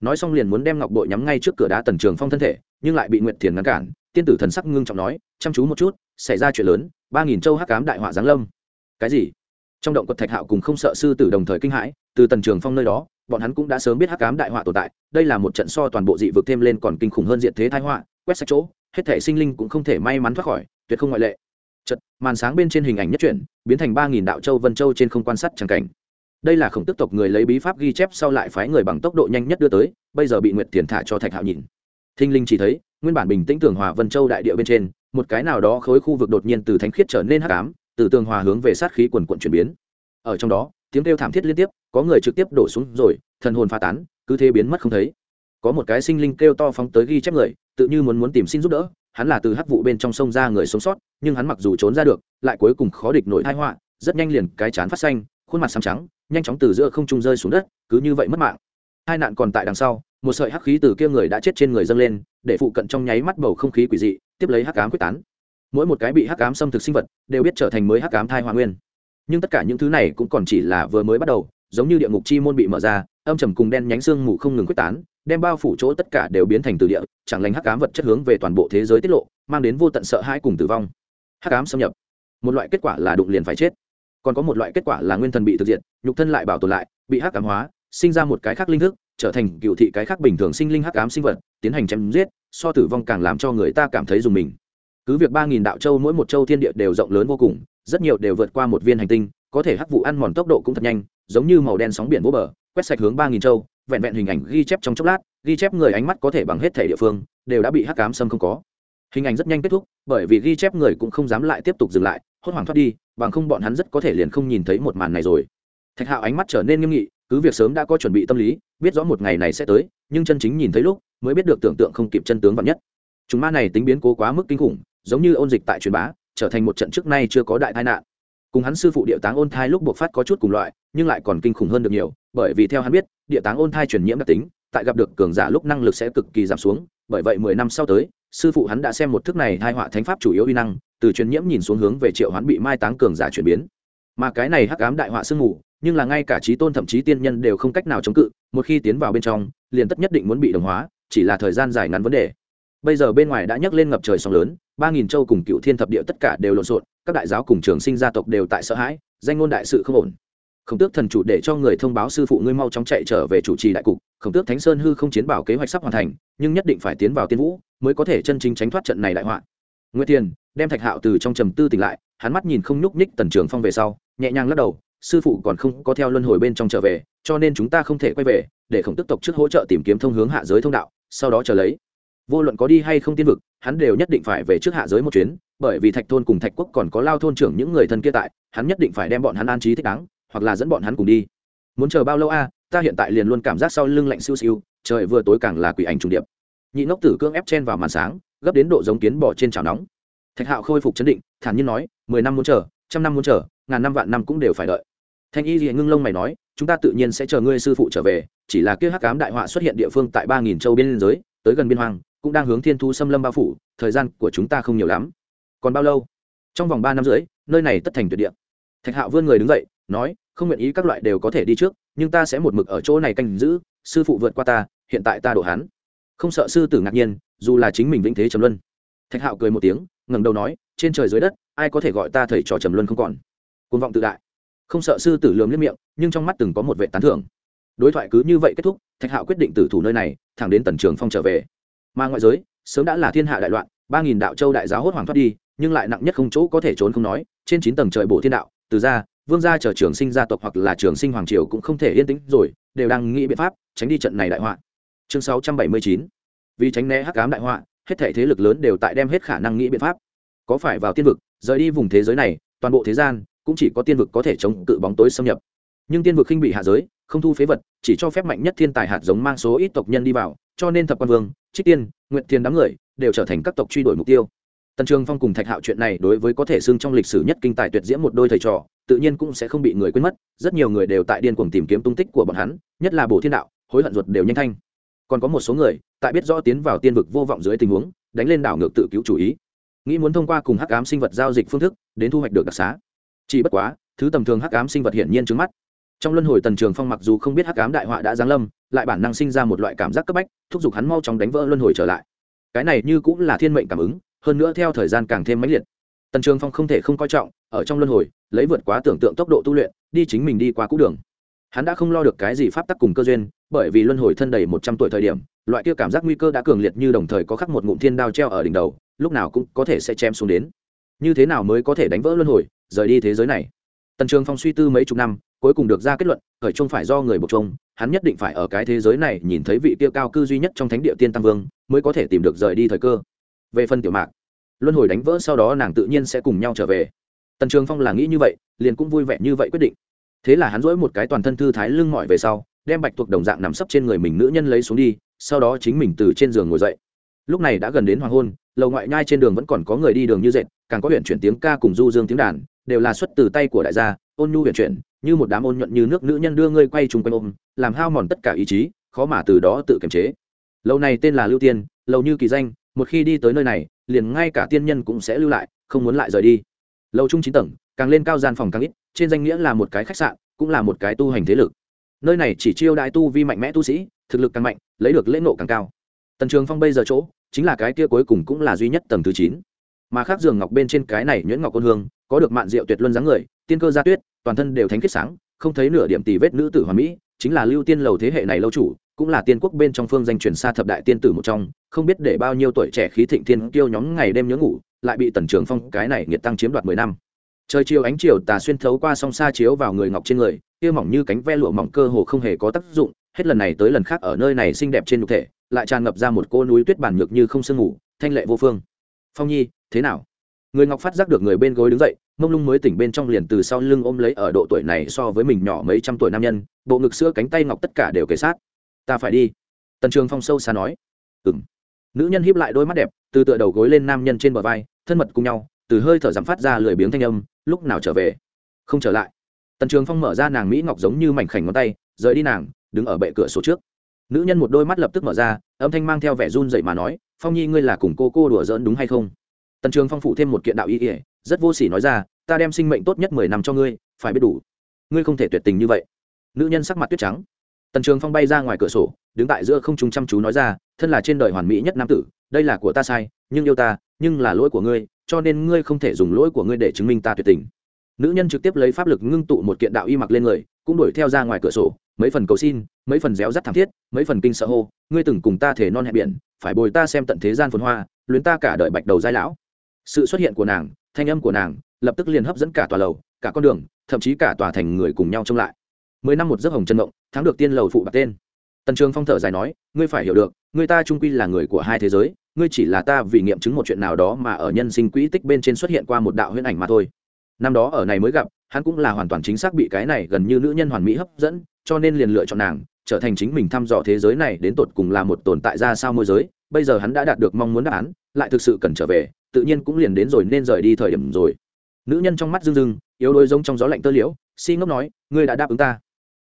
A: Nói xong liền muốn đem ngọc bội nhắm ngay trước cửa đá tần trường phong thân thể, nhưng lại bị nguyệt thiền ngăn cản. Tiên tử thần sắc ngưng trọng nói, chăm chú một chút, xảy ra chuyện lớn, ba nghìn châu hắc cám đại họa giáng lâm. Cái gì? Trong động quật thạch hạo cùng không sợ sư tử đồng thời kinh hãi, từ tần trường phong nơi đó bọn hắn cũng đã sớm biết hắc cám đại họa tồn tại, đây là một trận so toàn bộ dị vực thêm lên còn kinh khủng hơn diện thế thái họa, quét sạch chỗ, hết thể sinh linh cũng không thể may mắn thoát khỏi, tuyệt không ngoại lệ. Chật màn sáng bên trên hình ảnh nhất chuyển, biến thành ba nghìn đạo châu vân châu trên không quan sát tràng cảnh. Đây là khổng tức tộc người lấy bí pháp ghi chép sau lại phái người bằng tốc độ nhanh nhất đưa tới, bây giờ bị nguyệt tiền thả cho thạch hạo nhìn. Thinh linh chỉ thấy, nguyên bản bình tĩnh tường hòa vân châu đại địa bên trên, một cái nào đó khối khu vực đột nhiên từ thánh khiết trở nên hắc ám, từ tường hòa hướng về sát khí quần quận chuyển biến. Ở trong đó tiếng kêu thảm thiết liên tiếp, có người trực tiếp đổ xuống rồi, thần hồn pha tán, cứ thế biến mất không thấy. Có một cái sinh linh kêu to phóng tới ghi chép người, tự như muốn muốn tìm xin giúp đỡ, hắn là từ hắc vụ bên trong sông ra người sống sót, nhưng hắn mặc dù trốn ra được, lại cuối cùng khó địch nổi thai họa, rất nhanh liền cái chán phát xanh, khuôn mặt xám trắng, nhanh chóng từ giữa không trung rơi xuống đất, cứ như vậy mất mạng. Hai nạn còn tại đằng sau, một sợi hắc khí từ kia người đã chết trên người dâng lên, để phụ cận trong nháy mắt bầu không khí quỷ dị, tiếp lấy hắc ám quyết tán. Mỗi một cái bị hắc ám xâm thực sinh vật, đều biết trở thành mới hắc ám thai hoa nguyên nhưng tất cả những thứ này cũng còn chỉ là vừa mới bắt đầu, giống như địa ngục chi môn bị mở ra, âm trầm cùng đen nhánh xương mù không ngừng quyết tán, đem bao phủ chỗ tất cả đều biến thành từ địa, chẳng lành hắc ám vật chất hướng về toàn bộ thế giới tiết lộ, mang đến vô tận sợ hãi cùng tử vong. Hắc ám xâm nhập. Một loại kết quả là đụng liền phải chết. Còn có một loại kết quả là nguyên thần bị thực diện nhục thân lại bảo tồn lại, bị hắc ám hóa, sinh ra một cái khác linh thức, trở thành cựu thị cái khác bình thường sinh linh hắc ám sinh vật, tiến hành chém giết, so tử vong càng làm cho người ta cảm thấy dùng mình. Cứ việc ba nghìn đạo châu mỗi một châu thiên địa đều rộng lớn vô cùng rất nhiều đều vượt qua một viên hành tinh, có thể hắc vụ ăn mòn tốc độ cũng thật nhanh, giống như màu đen sóng biển vô bờ, quét sạch hướng ba nghìn châu, vẹn vẹn hình ảnh ghi chép trong chốc lát, ghi chép người ánh mắt có thể bằng hết thể địa phương, đều đã bị hắc cám xâm không có. Hình ảnh rất nhanh kết thúc, bởi vì ghi chép người cũng không dám lại tiếp tục dừng lại, hốt hoảng thoát đi, bằng không bọn hắn rất có thể liền không nhìn thấy một màn này rồi. Thạch hạo ánh mắt trở nên nghiêm nghị, cứ việc sớm đã có chuẩn bị tâm lý, biết rõ một ngày này sẽ tới, nhưng chân chính nhìn thấy lúc, mới biết được tưởng tượng không kịp chân tướng vạn nhất. Chúng ma này tính biến cố quá mức kinh khủng, giống như ôn dịch tại truyền bá trở thành một trận trước nay chưa có đại tai nạn. Cùng hắn sư phụ địa táng ôn thai lúc buộc phát có chút cùng loại, nhưng lại còn kinh khủng hơn được nhiều, bởi vì theo hắn biết, địa táng ôn thai truyền nhiễm đặc tính, tại gặp được cường giả lúc năng lực sẽ cực kỳ giảm xuống, bởi vậy mười năm sau tới, sư phụ hắn đã xem một thức này hai họa thánh pháp chủ yếu uy năng, từ truyền nhiễm nhìn xuống hướng về triệu hắn bị mai táng cường giả chuyển biến. Mà cái này hắc ám đại họa sương mù, nhưng là ngay cả trí tôn thậm chí tiên nhân đều không cách nào chống cự, một khi tiến vào bên trong, liền tất nhất định muốn bị đồng hóa, chỉ là thời gian dài ngắn vấn đề bây giờ bên ngoài đã nhấc lên ngập trời sóng lớn, ba nghìn châu cùng cựu thiên thập địa tất cả đều lộn xộn, các đại giáo cùng trường sinh gia tộc đều tại sợ hãi, danh ngôn đại sự không ổn. Khổng tước thần chủ để cho người thông báo sư phụ ngươi mau chóng chạy trở về chủ trì đại cục, khổng tước thánh sơn hư không chiến bảo kế hoạch sắp hoàn thành, nhưng nhất định phải tiến vào tiên vũ, mới có thể chân chính tránh thoát trận này đại họa. Nguyễn tiền đem thạch hạo từ trong trầm tư tỉnh lại, hắn mắt nhìn không nhúc nhích tần trường phong về sau, nhẹ nhàng lắc đầu, sư phụ còn không có theo luân hồi bên trong trở về, cho nên chúng ta không thể quay về, để khổng tức tộc trước hỗ trợ tìm kiếm thông hướng hạ giới thông đạo, sau đó chờ lấy vô luận có đi hay không tiên vực, hắn đều nhất định phải về trước hạ giới một chuyến, bởi vì thạch thôn cùng thạch quốc còn có lao thôn trưởng những người thân kia tại, hắn nhất định phải đem bọn hắn an trí thích đáng, hoặc là dẫn bọn hắn cùng đi. Muốn chờ bao lâu a? Ta hiện tại liền luôn cảm giác sau lưng lạnh siêu siêu, trời vừa tối càng là quỷ ảnh trùng điệp. Nhị ngốc tử cương ép chen vào màn sáng, gấp đến độ giống kiến bỏ trên chảo nóng. Thạch hạo khôi phục chấn định, thản nhiên nói, mười năm muốn chờ, trăm năm muốn chờ, ngàn năm vạn năm cũng đều phải đợi. Thanh y gì ngưng lông mày nói, chúng ta tự nhiên sẽ chờ ngươi sư phụ trở về, chỉ là kia hắc cám đại họa xuất hiện địa phương tại ba nghìn châu biên giới, tới gần biên hoang cũng đang hướng thiên thu xâm lâm bao phủ, thời gian của chúng ta không nhiều lắm. Còn bao lâu? Trong vòng ba năm rưỡi, nơi này tất thành tuyệt địa. Thạch hạo vươn người đứng dậy, nói, không nguyện ý các loại đều có thể đi trước, nhưng ta sẽ một mực ở chỗ này canh giữ, sư phụ vượt qua ta, hiện tại ta đổ hắn. Không sợ sư tử ngạc nhiên, dù là chính mình vĩnh thế trầm luân. Thạch hạo cười một tiếng, ngẩng đầu nói, trên trời dưới đất, ai có thể gọi ta thầy trò trầm luân không còn? Côn vọng tự đại. Không sợ sư tử lườm liếc miệng, nhưng trong mắt từng có một vệ tán thưởng. Đối thoại cứ như vậy kết thúc, thạch hạo quyết định tử thủ nơi này, thẳng đến tần trường phong trở về mà ngoại giới, sớm đã là thiên hạ đại loạn, ba nghìn đạo châu đại giáo hốt hoàng thoát đi, nhưng lại nặng nhất không chỗ có thể trốn không nói, trên chín tầng trời bộ thiên đạo, từ ra vương gia chờ trường sinh gia tộc hoặc là trường sinh hoàng triều cũng không thể yên tĩnh rồi, đều đang nghĩ biện pháp tránh đi trận này đại họa. Chương sáu trăm bảy mươi chín, vì tránh né hắc ám đại họa, hết thể thế lực lớn đều tại đem hết khả năng nghĩ biện pháp. Có phải vào tiên vực, rời đi vùng thế giới này, toàn bộ thế gian cũng chỉ có tiên vực có thể chống cự bóng tối xâm nhập. Nhưng tiên vực khinh bị hạ giới, không thu phế vật, chỉ cho phép mạnh nhất thiên tài hạt giống mang số ít tộc nhân đi vào, cho nên thập quan vương trích tiên nguyện thiên đám người đều trở thành các tộc truy đuổi mục tiêu. Tần trường phong cùng thạch hạo chuyện này đối với có thể xưng trong lịch sử nhất kinh tài tuyệt diễm một đôi thầy trò, tự nhiên cũng sẽ không bị người quên mất, rất nhiều người đều tại điên cuồng tìm kiếm tung tích của bọn hắn, nhất là bổ thiên đạo, hối hận ruột đều nhanh thanh. Còn có một số người, tại biết rõ tiến vào tiên vực vô vọng dưới tình huống, đánh lên đảo ngược tự cứu chủ ý. Nghĩ muốn thông qua cùng hắc ám sinh vật giao dịch phương thức, đến thu hoạch được đặc xá. Chỉ bất quá, thứ tầm thường hắc ám sinh vật hiển nhiên trước mắt. Trong luân hồi tần trường phong mặc dù không biết hắc ám đại họa đã giáng lâm lại bản năng sinh ra một loại cảm giác cấp bách, thúc giục hắn mau chóng đánh vỡ luân hồi trở lại. Cái này như cũng là thiên mệnh cảm ứng, hơn nữa theo thời gian càng thêm mãnh liệt. Tần trường phong không thể không coi trọng, ở trong luân hồi, lấy vượt quá tưởng tượng tốc độ tu luyện, đi chính mình đi qua cũ đường. Hắn đã không lo được cái gì pháp tắc cùng cơ duyên, bởi vì luân hồi thân đầy một trăm tuổi thời điểm, loại kia cảm giác nguy cơ đã cường liệt như đồng thời có khắc một ngụm thiên đao treo ở đỉnh đầu, lúc nào cũng có thể sẽ chém xuống đến. Như thế nào mới có thể đánh vỡ luân hồi, rời đi thế giới này? Tần trường phong suy tư mấy chục năm, cuối cùng được ra kết luận, khởi trung phải do người buộc trông hắn nhất định phải ở cái thế giới này nhìn thấy vị tiêu cao cư duy nhất trong thánh địa tiên tam vương, mới có thể tìm được rời đi thời cơ. Về phần tiểu mạc, luân hồi đánh vỡ sau đó nàng tự nhiên sẽ cùng nhau trở về. Tần trường phong là nghĩ như vậy, liền cũng vui vẻ như vậy quyết định. Thế là hắn dỗi một cái toàn thân thư thái lưng mỏi về sau, đem bạch thuộc đồng dạng nằm sấp trên người mình nữ nhân lấy xuống đi, sau đó chính mình từ trên giường ngồi dậy. Lúc này đã gần đến hoàng hôn, lầu ngoại nhai trên đường vẫn còn có người đi đường như dệt, càng có huyện chuyển tiếng ca cùng du dương tiếng đàn đều là xuất từ tay của đại gia, ôn nhu huyền chuyển, như một đám ôn nhuận như nước nữ nhân đưa ngươi quay chung quanh ôm, làm hao mòn tất cả ý chí, khó mà từ đó tự kiềm chế. Lâu này tên là lưu tiên, lâu như kỳ danh, một khi đi tới nơi này, liền ngay cả tiên nhân cũng sẽ lưu lại, không muốn lại rời đi. Lâu trung chín tầng, càng lên cao gian phòng càng ít, trên danh nghĩa là một cái khách sạn, cũng là một cái tu hành thế lực. Nơi này chỉ chiêu đại tu vi mạnh mẽ tu sĩ, thực lực càng mạnh, lấy được lễ nộ càng cao. Tần trường phong bây giờ chỗ, chính là cái kia cuối cùng cũng là duy nhất tầng thứ chín. Mà khác giường ngọc bên trên cái này nhuyễn ngọc côn hương có được mạn diệu tuyệt luân dáng người, tiên cơ gia tuyết, toàn thân đều thánh khiết sáng, không thấy nửa điểm tì vết nữ tử hoàn mỹ, chính là lưu tiên lầu thế hệ này lâu chủ, cũng là tiên quốc bên trong phương danh truyền xa thập đại tiên tử một trong, không biết để bao nhiêu tuổi trẻ khí thịnh thiên tiêu nhóm ngày đêm nhớ ngủ, lại bị tần trường phong cái này nghiệt tăng chiếm đoạt mười năm. Trời chiều ánh chiều tà xuyên thấu qua song xa chiếu vào người ngọc trên người, kia mỏng như cánh ve lụa mỏng cơ hồ không hề có tác dụng, hết lần này tới lần khác ở nơi này xinh đẹp trên nhục thể, lại tràn ngập ra một cô núi tuyết bản nhược như không sương ngủ, thanh lệ vô phương. Phong nhi, thế nào? Người ngọc phát giác được người bên gối đứng dậy, mông lung mới tỉnh bên trong liền từ sau lưng ôm lấy ở độ tuổi này so với mình nhỏ mấy trăm tuổi nam nhân, bộ ngực sữa cánh tay ngọc tất cả đều kề sát. Ta phải đi. Tần trường phong sâu xa nói. Ừng nữ nhân hiếp lại đôi mắt đẹp, từ tựa đầu gối lên nam nhân trên bờ vai, thân mật cùng nhau, từ hơi thở giảm phát ra lười biếng thanh âm, lúc nào trở về? Không trở lại. Tần trường phong mở ra nàng mỹ ngọc giống như mảnh khảnh ngón tay, rời đi nàng, đứng ở bệ cửa sổ trước. Nữ nhân một đôi mắt lập tức mở ra, âm thanh mang theo vẻ run dậy mà nói, phong nhi ngươi là cùng cô cô đùa giỡn đúng hay không? Tần trường phong phụ thêm một kiện đạo ý ỉa rất vô s ỉ nói ra, ta đem sinh mệnh tốt nhất mười năm cho ngươi, phải biết đủ. Ngươi không thể tuyệt tình như vậy. Nữ nhân sắc mặt tuyết trắng. Tần trường phong bay ra ngoài cửa sổ, đứng tại giữa không trung chăm chú nói ra, thân là trên đời hoàn mỹ nhất nam tử, đây là của ta sai, nhưng yêu ta, nhưng là lỗi của ngươi, cho nên ngươi không thể dùng lỗi của ngươi để chứng minh ta tuyệt tình. Nữ nhân trực tiếp lấy pháp lực ngưng tụ một kiện đạo y mặc lên người, cũng đuổi theo ra ngoài cửa sổ, mấy phần cầu xin, mấy phần réo rắt thảm thiết, mấy phần kinh sợ hô, ngươi từng cùng ta thể non hẹn biển, phải bồi ta xem tận thế gian phồn hoa, luyến ta cả đời bạch đầu giai lão sự xuất hiện của nàng, thanh âm của nàng lập tức liền hấp dẫn cả tòa lầu, cả con đường, thậm chí cả tòa thành người cùng nhau trông lại. Mười năm một giấc hồng chân mộng, thắng được tiên lầu phụ bạc tên. Tần trường phong thở dài nói, ngươi phải hiểu được, người ta trung quy là người của hai thế giới, ngươi chỉ là ta vì nghiệm chứng một chuyện nào đó mà ở nhân sinh quỹ tích bên trên xuất hiện qua một đạo huyễn ảnh mà thôi. Năm đó ở này mới gặp, hắn cũng là hoàn toàn chính xác bị cái này gần như nữ nhân hoàn mỹ hấp dẫn, cho nên liền lựa chọn nàng, trở thành chính mình thăm dò thế giới này đến tột cùng là một tồn tại ra sao môi giới bây giờ hắn đã đạt được mong muốn đáp án, lại thực sự cần trở về, tự nhiên cũng liền đến rồi nên rời đi thời điểm rồi. Nữ nhân trong mắt rưng rưng, yếu đôi giống trong gió lạnh tơ liễu, si ngốc nói, ngươi đã đáp ứng ta.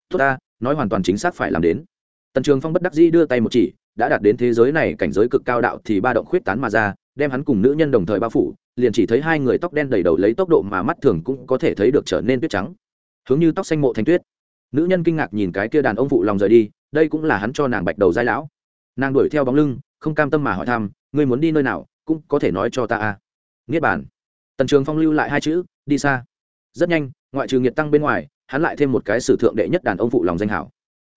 A: Tốt ta, nói hoàn toàn chính xác phải làm đến. Tần trường phong bất đắc dĩ đưa tay một chỉ, đã đạt đến thế giới này cảnh giới cực cao đạo thì ba động khuyết tán mà ra, đem hắn cùng nữ nhân đồng thời bao phủ, liền chỉ thấy hai người tóc đen đầy đầu lấy tốc độ mà mắt thường cũng có thể thấy được trở nên tuyết trắng. Hướng như tóc xanh mộ thành tuyết. Nữ nhân kinh ngạc nhìn cái kia đàn ông phụ lòng rời đi, đây cũng là hắn cho nàng bạch đầu giai lão. Nàng đuổi theo bóng lưng không cam tâm mà hỏi thăm, ngươi muốn đi nơi nào, cũng có thể nói cho ta a niết bàn. Tần trường phong lưu lại hai chữ, đi xa. Rất nhanh, ngoại trừ nghiệt tăng bên ngoài, hắn lại thêm một cái sử thượng đệ nhất đàn ông phụ lòng danh hảo.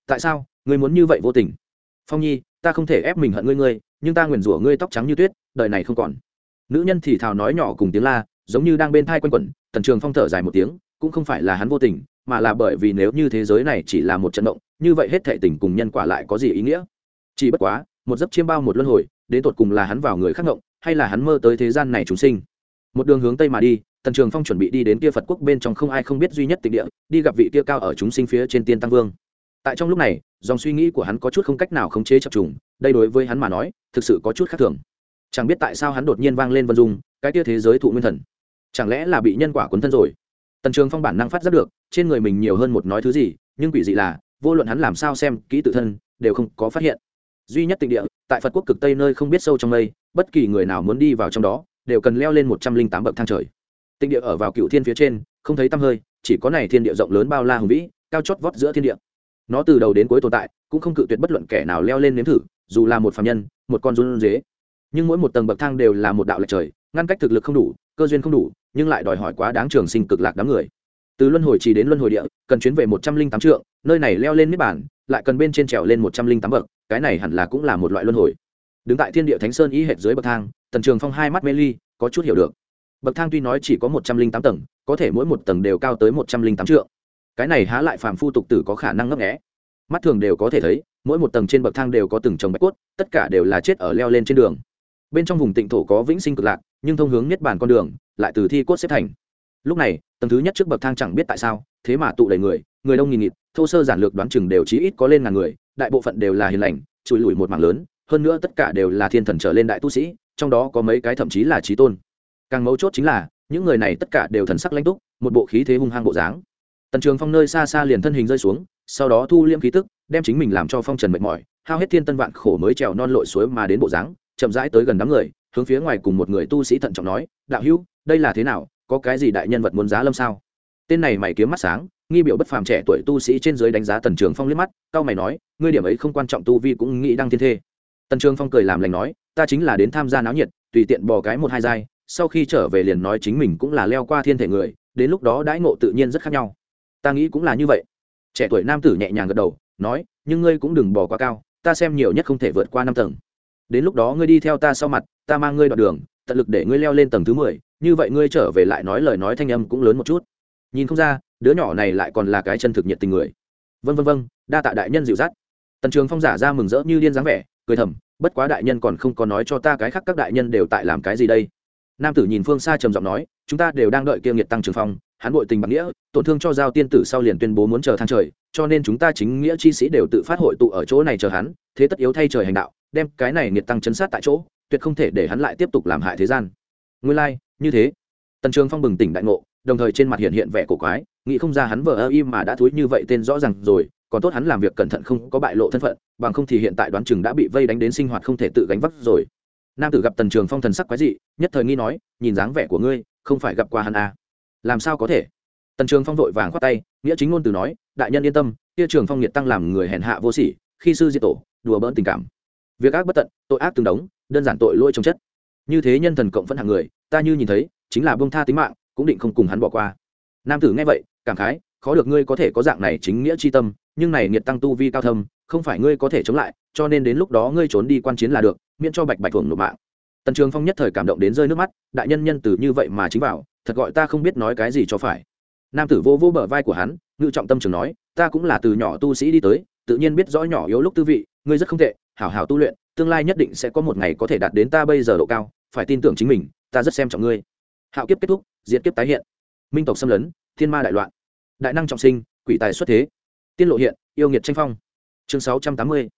A: Tại sao? Ngươi muốn như vậy vô tình? Phong nhi, ta không thể ép mình hận ngươi ngươi, nhưng ta nguyền rủa ngươi tóc trắng như tuyết, đời này không còn. Nữ nhân thì thào nói nhỏ cùng tiếng la, giống như đang bên thai quanh quẩn, tần trường phong thở dài một tiếng, cũng không phải là hắn vô tình, mà là bởi vì nếu như thế giới này chỉ là một trận động, như vậy hết thệ tình cùng nhân quả lại có gì ý nghĩa? Chỉ bất quá một giấc chiêm bao một luân hồi, đến tột cùng là hắn vào người khác ngộng, hay là hắn mơ tới thế gian này chúng sinh. Một đường hướng tây mà đi, tần trường phong chuẩn bị đi đến kia phật quốc bên trong không ai không biết duy nhất tịch địa, đi gặp vị kia cao ở chúng sinh phía trên tiên tăng vương. Tại trong lúc này, dòng suy nghĩ của hắn có chút không cách nào khống chế chập trùng, đây đối với hắn mà nói, thực sự có chút khác thường. Chẳng biết tại sao hắn đột nhiên vang lên vân dung, cái kia thế giới thụ nguyên thần. Chẳng lẽ là bị nhân quả cuốn thân rồi? Tần trường phong bản năng phát giác được, trên người mình nhiều hơn một nói thứ gì, nhưng quỷ dị là, vô luận hắn làm sao xem, kỹ tự thân, đều không có phát hiện duy nhất tịnh địa, tại phật quốc cực tây nơi không biết sâu trong mây, bất kỳ người nào muốn đi vào trong đó, đều cần leo lên một trăm linh tám bậc thang trời. Tịnh địa ở vào cựu thiên phía trên, không thấy tăm hơi, chỉ có này thiên địa rộng lớn bao la hùng vĩ, cao chót vót giữa thiên địa. Nó từ đầu đến cuối tồn tại, cũng không cự tuyệt bất luận kẻ nào leo lên nếm thử, dù là một phạm nhân, một con run dế nhưng mỗi một tầng bậc thang đều là một đạo lệch trời, ngăn cách thực lực không đủ, cơ duyên không đủ, nhưng lại đòi hỏi quá đáng trường sinh cực lạc đám người từ luân hồi trì đến luân hồi địa, cần chuyến về một trăm linh tám trượng, nơi này leo lên miết bản, lại cần bên trên trèo lên một trăm linh tám bậc, cái này hẳn là cũng là một loại luân hồi. Đứng tại thiên địa thánh sơn y hệt dưới bậc thang, tần trường phong hai mắt mê ly, có chút hiểu được. Bậc thang tuy nói chỉ có một trăm linh tám tầng, có thể mỗi một tầng đều cao tới một trăm linh tám trượng. Cái này há lại phàm phu tục tử có khả năng ngấp nghẽ mắt thường đều có thể thấy, mỗi một tầng trên bậc thang đều có từng trồng bạch cốt, tất cả đều là chết ở leo lên trên đường. Bên trong vùng tịnh thổ có vĩnh sinh cực lạc, nhưng thông hướng niết bản con đường, lại từ thi cốt xếp thành. Lúc này tầng thứ nhất trước bậc thang chẳng biết tại sao, thế mà tụ đầy người người đông nghìn nghịt, thô sơ giản lược đoán chừng đều chí ít có lên ngàn người, đại bộ phận đều là hiền lành, chùi lùi một mảng lớn, hơn nữa tất cả đều là thiên thần trở lên đại tu sĩ, trong đó có mấy cái thậm chí là trí tôn. Càng mấu chốt chính là, những người này tất cả đều thần sắc lãnh túc, một bộ khí thế hung hăng bộ dáng. Tần trường phong nơi xa xa liền thân hình rơi xuống, sau đó thu liễm khí tức, đem chính mình làm cho phong trần mệt mỏi, hao hết thiên tân vạn khổ mới trèo non lội suối mà đến bộ dáng, chậm rãi tới gần đám người, hướng phía ngoài cùng một người tu sĩ thận trọng nói, đạo hữu, đây là thế nào? Có cái gì đại nhân vật muốn giá lâm sao? Tên này mày kiếm mắt sáng, nghi biểu bất phàm trẻ tuổi tu sĩ trên dưới đánh giá tần trường phong liếc mắt, cao mày nói, ngươi điểm ấy không quan trọng tu vi cũng nghĩ đăng thiên thê. Tần trường phong cười làm lành nói, ta chính là đến tham gia náo nhiệt, tùy tiện bỏ cái một hai giai, sau khi trở về liền nói chính mình cũng là leo qua thiên thể người, đến lúc đó đãi ngộ tự nhiên rất khác nhau. Ta nghĩ cũng là như vậy. Trẻ tuổi nam tử nhẹ nhàng gật đầu, nói, nhưng ngươi cũng đừng bỏ quá cao, ta xem nhiều nhất không thể vượt qua năm tầng. Đến lúc đó ngươi đi theo ta sau mặt, ta mang ngươi đoạn đường, tận lực để ngươi leo lên tầng thứ mười như vậy ngươi trở về lại nói lời nói thanh âm cũng lớn một chút. Nhìn không ra, đứa nhỏ này lại còn là cái chân thực nhiệt tình người. Vân vân vân đa tạ đại nhân dịu dắt. Tần trường phong giả ra mừng rỡ như điên dáng vẻ, cười thầm, bất quá đại nhân còn không có nói cho ta cái khác các đại nhân đều tại làm cái gì đây. Nam tử nhìn phương xa trầm giọng nói, chúng ta đều đang đợi kiêm nghiệt tăng trường phong, hắn bội tình bằng nghĩa, tổn thương cho giao tiên tử sau liền tuyên bố muốn chờ thang trời, cho nên chúng ta chính nghĩa chi sĩ đều tự phát hội tụ ở chỗ này chờ hắn, thế tất yếu thay trời hành đạo, đem cái này nghiệt tăng chấn sát tại chỗ, tuyệt không thể để hắn lại tiếp tục làm hại thế gian. Nguyên lai như thế, tần trường phong bừng tỉnh đại ngộ, đồng thời trên mặt hiện hiện vẻ cổ quái, nghĩ không ra hắn vờ ơ im mà đã thúi như vậy tên rõ ràng rồi, còn tốt hắn làm việc cẩn thận không có bại lộ thân phận, bằng không thì hiện tại đoán chừng đã bị vây đánh đến sinh hoạt không thể tự gánh vác rồi. Nam tử gặp tần trường phong thần sắc quái dị, nhất thời nghi nói, nhìn dáng vẻ của ngươi, không phải gặp qua hắn à. làm sao có thể? Tần trường phong vội vàng khoát tay, nghĩa chính ngôn từ nói, đại nhân yên tâm, kia trường phong nhiệt tăng làm người hèn hạ vô sỉ, khi sư diệt tổ, đùa bỡn tình cảm. Việc ác bất tận, tội ác tương đống, đơn giản tội lỗi trong chất. Như thế nhân thần cộng vẫn hạng người ta như nhìn thấy, chính là bông tha tính mạng, cũng định không cùng hắn bỏ qua. Nam tử nghe vậy, cảm khái, khó được ngươi có thể có dạng này chính nghĩa chi tâm, nhưng này nghiệt tăng tu vi cao thâm, không phải ngươi có thể chống lại, cho nên đến lúc đó ngươi trốn đi quan chiến là được, miễn cho bạch bạch thuồng nộp mạng. Tần trường phong nhất thời cảm động đến rơi nước mắt, đại nhân nhân từ như vậy mà chính vào, thật gọi ta không biết nói cái gì cho phải. Nam tử vô vô bờ vai của hắn, ngự trọng tâm trường nói, ta cũng là từ nhỏ tu sĩ đi tới, tự nhiên biết rõ nhỏ yếu lúc tư vị, ngươi rất không tệ, hảo hảo tu luyện, tương lai nhất định sẽ có một ngày có thể đạt đến ta bây giờ độ cao, phải tin tưởng chính mình ta rất xem trọng ngươi. Hạo kiếp kết thúc, diệt kiếp tái hiện. Minh tộc xâm lấn, thiên ma đại loạn. Đại năng trọng sinh, quỷ tài xuất thế. Tiên lộ hiện, yêu nghiệt tranh phong. Chương sáu trăm tám mươi.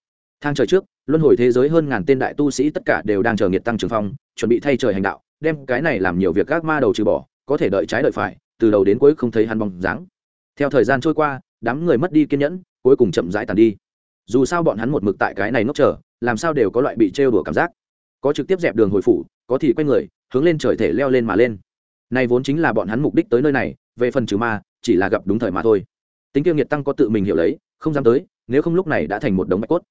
A: Thang trời trước, luân hồi thế giới hơn ngàn tên đại tu sĩ tất cả đều đang chờ nghiệt tăng trường phong, chuẩn bị thay trời hành đạo, đem cái này làm nhiều việc các ma đầu trừ bỏ, có thể đợi trái đợi phải, từ đầu đến cuối không thấy hắn bóng dáng. Theo thời gian trôi qua, đám người mất đi kiên nhẫn, cuối cùng chậm rãi tàn đi. Dù sao bọn hắn một mực tại cái này ngốc trở làm sao đều có loại bị trêu đùa cảm giác. Có trực tiếp dẹp đường hồi phủ, có thì quay người hướng lên trời thể leo lên mà lên. Này vốn chính là bọn hắn mục đích tới nơi này, về phần trừ ma, chỉ là gặp đúng thời mà thôi. Tính kiêu nhiệt tăng có tự mình hiểu lấy, không dám tới, nếu không lúc này đã thành một đống bạch cốt.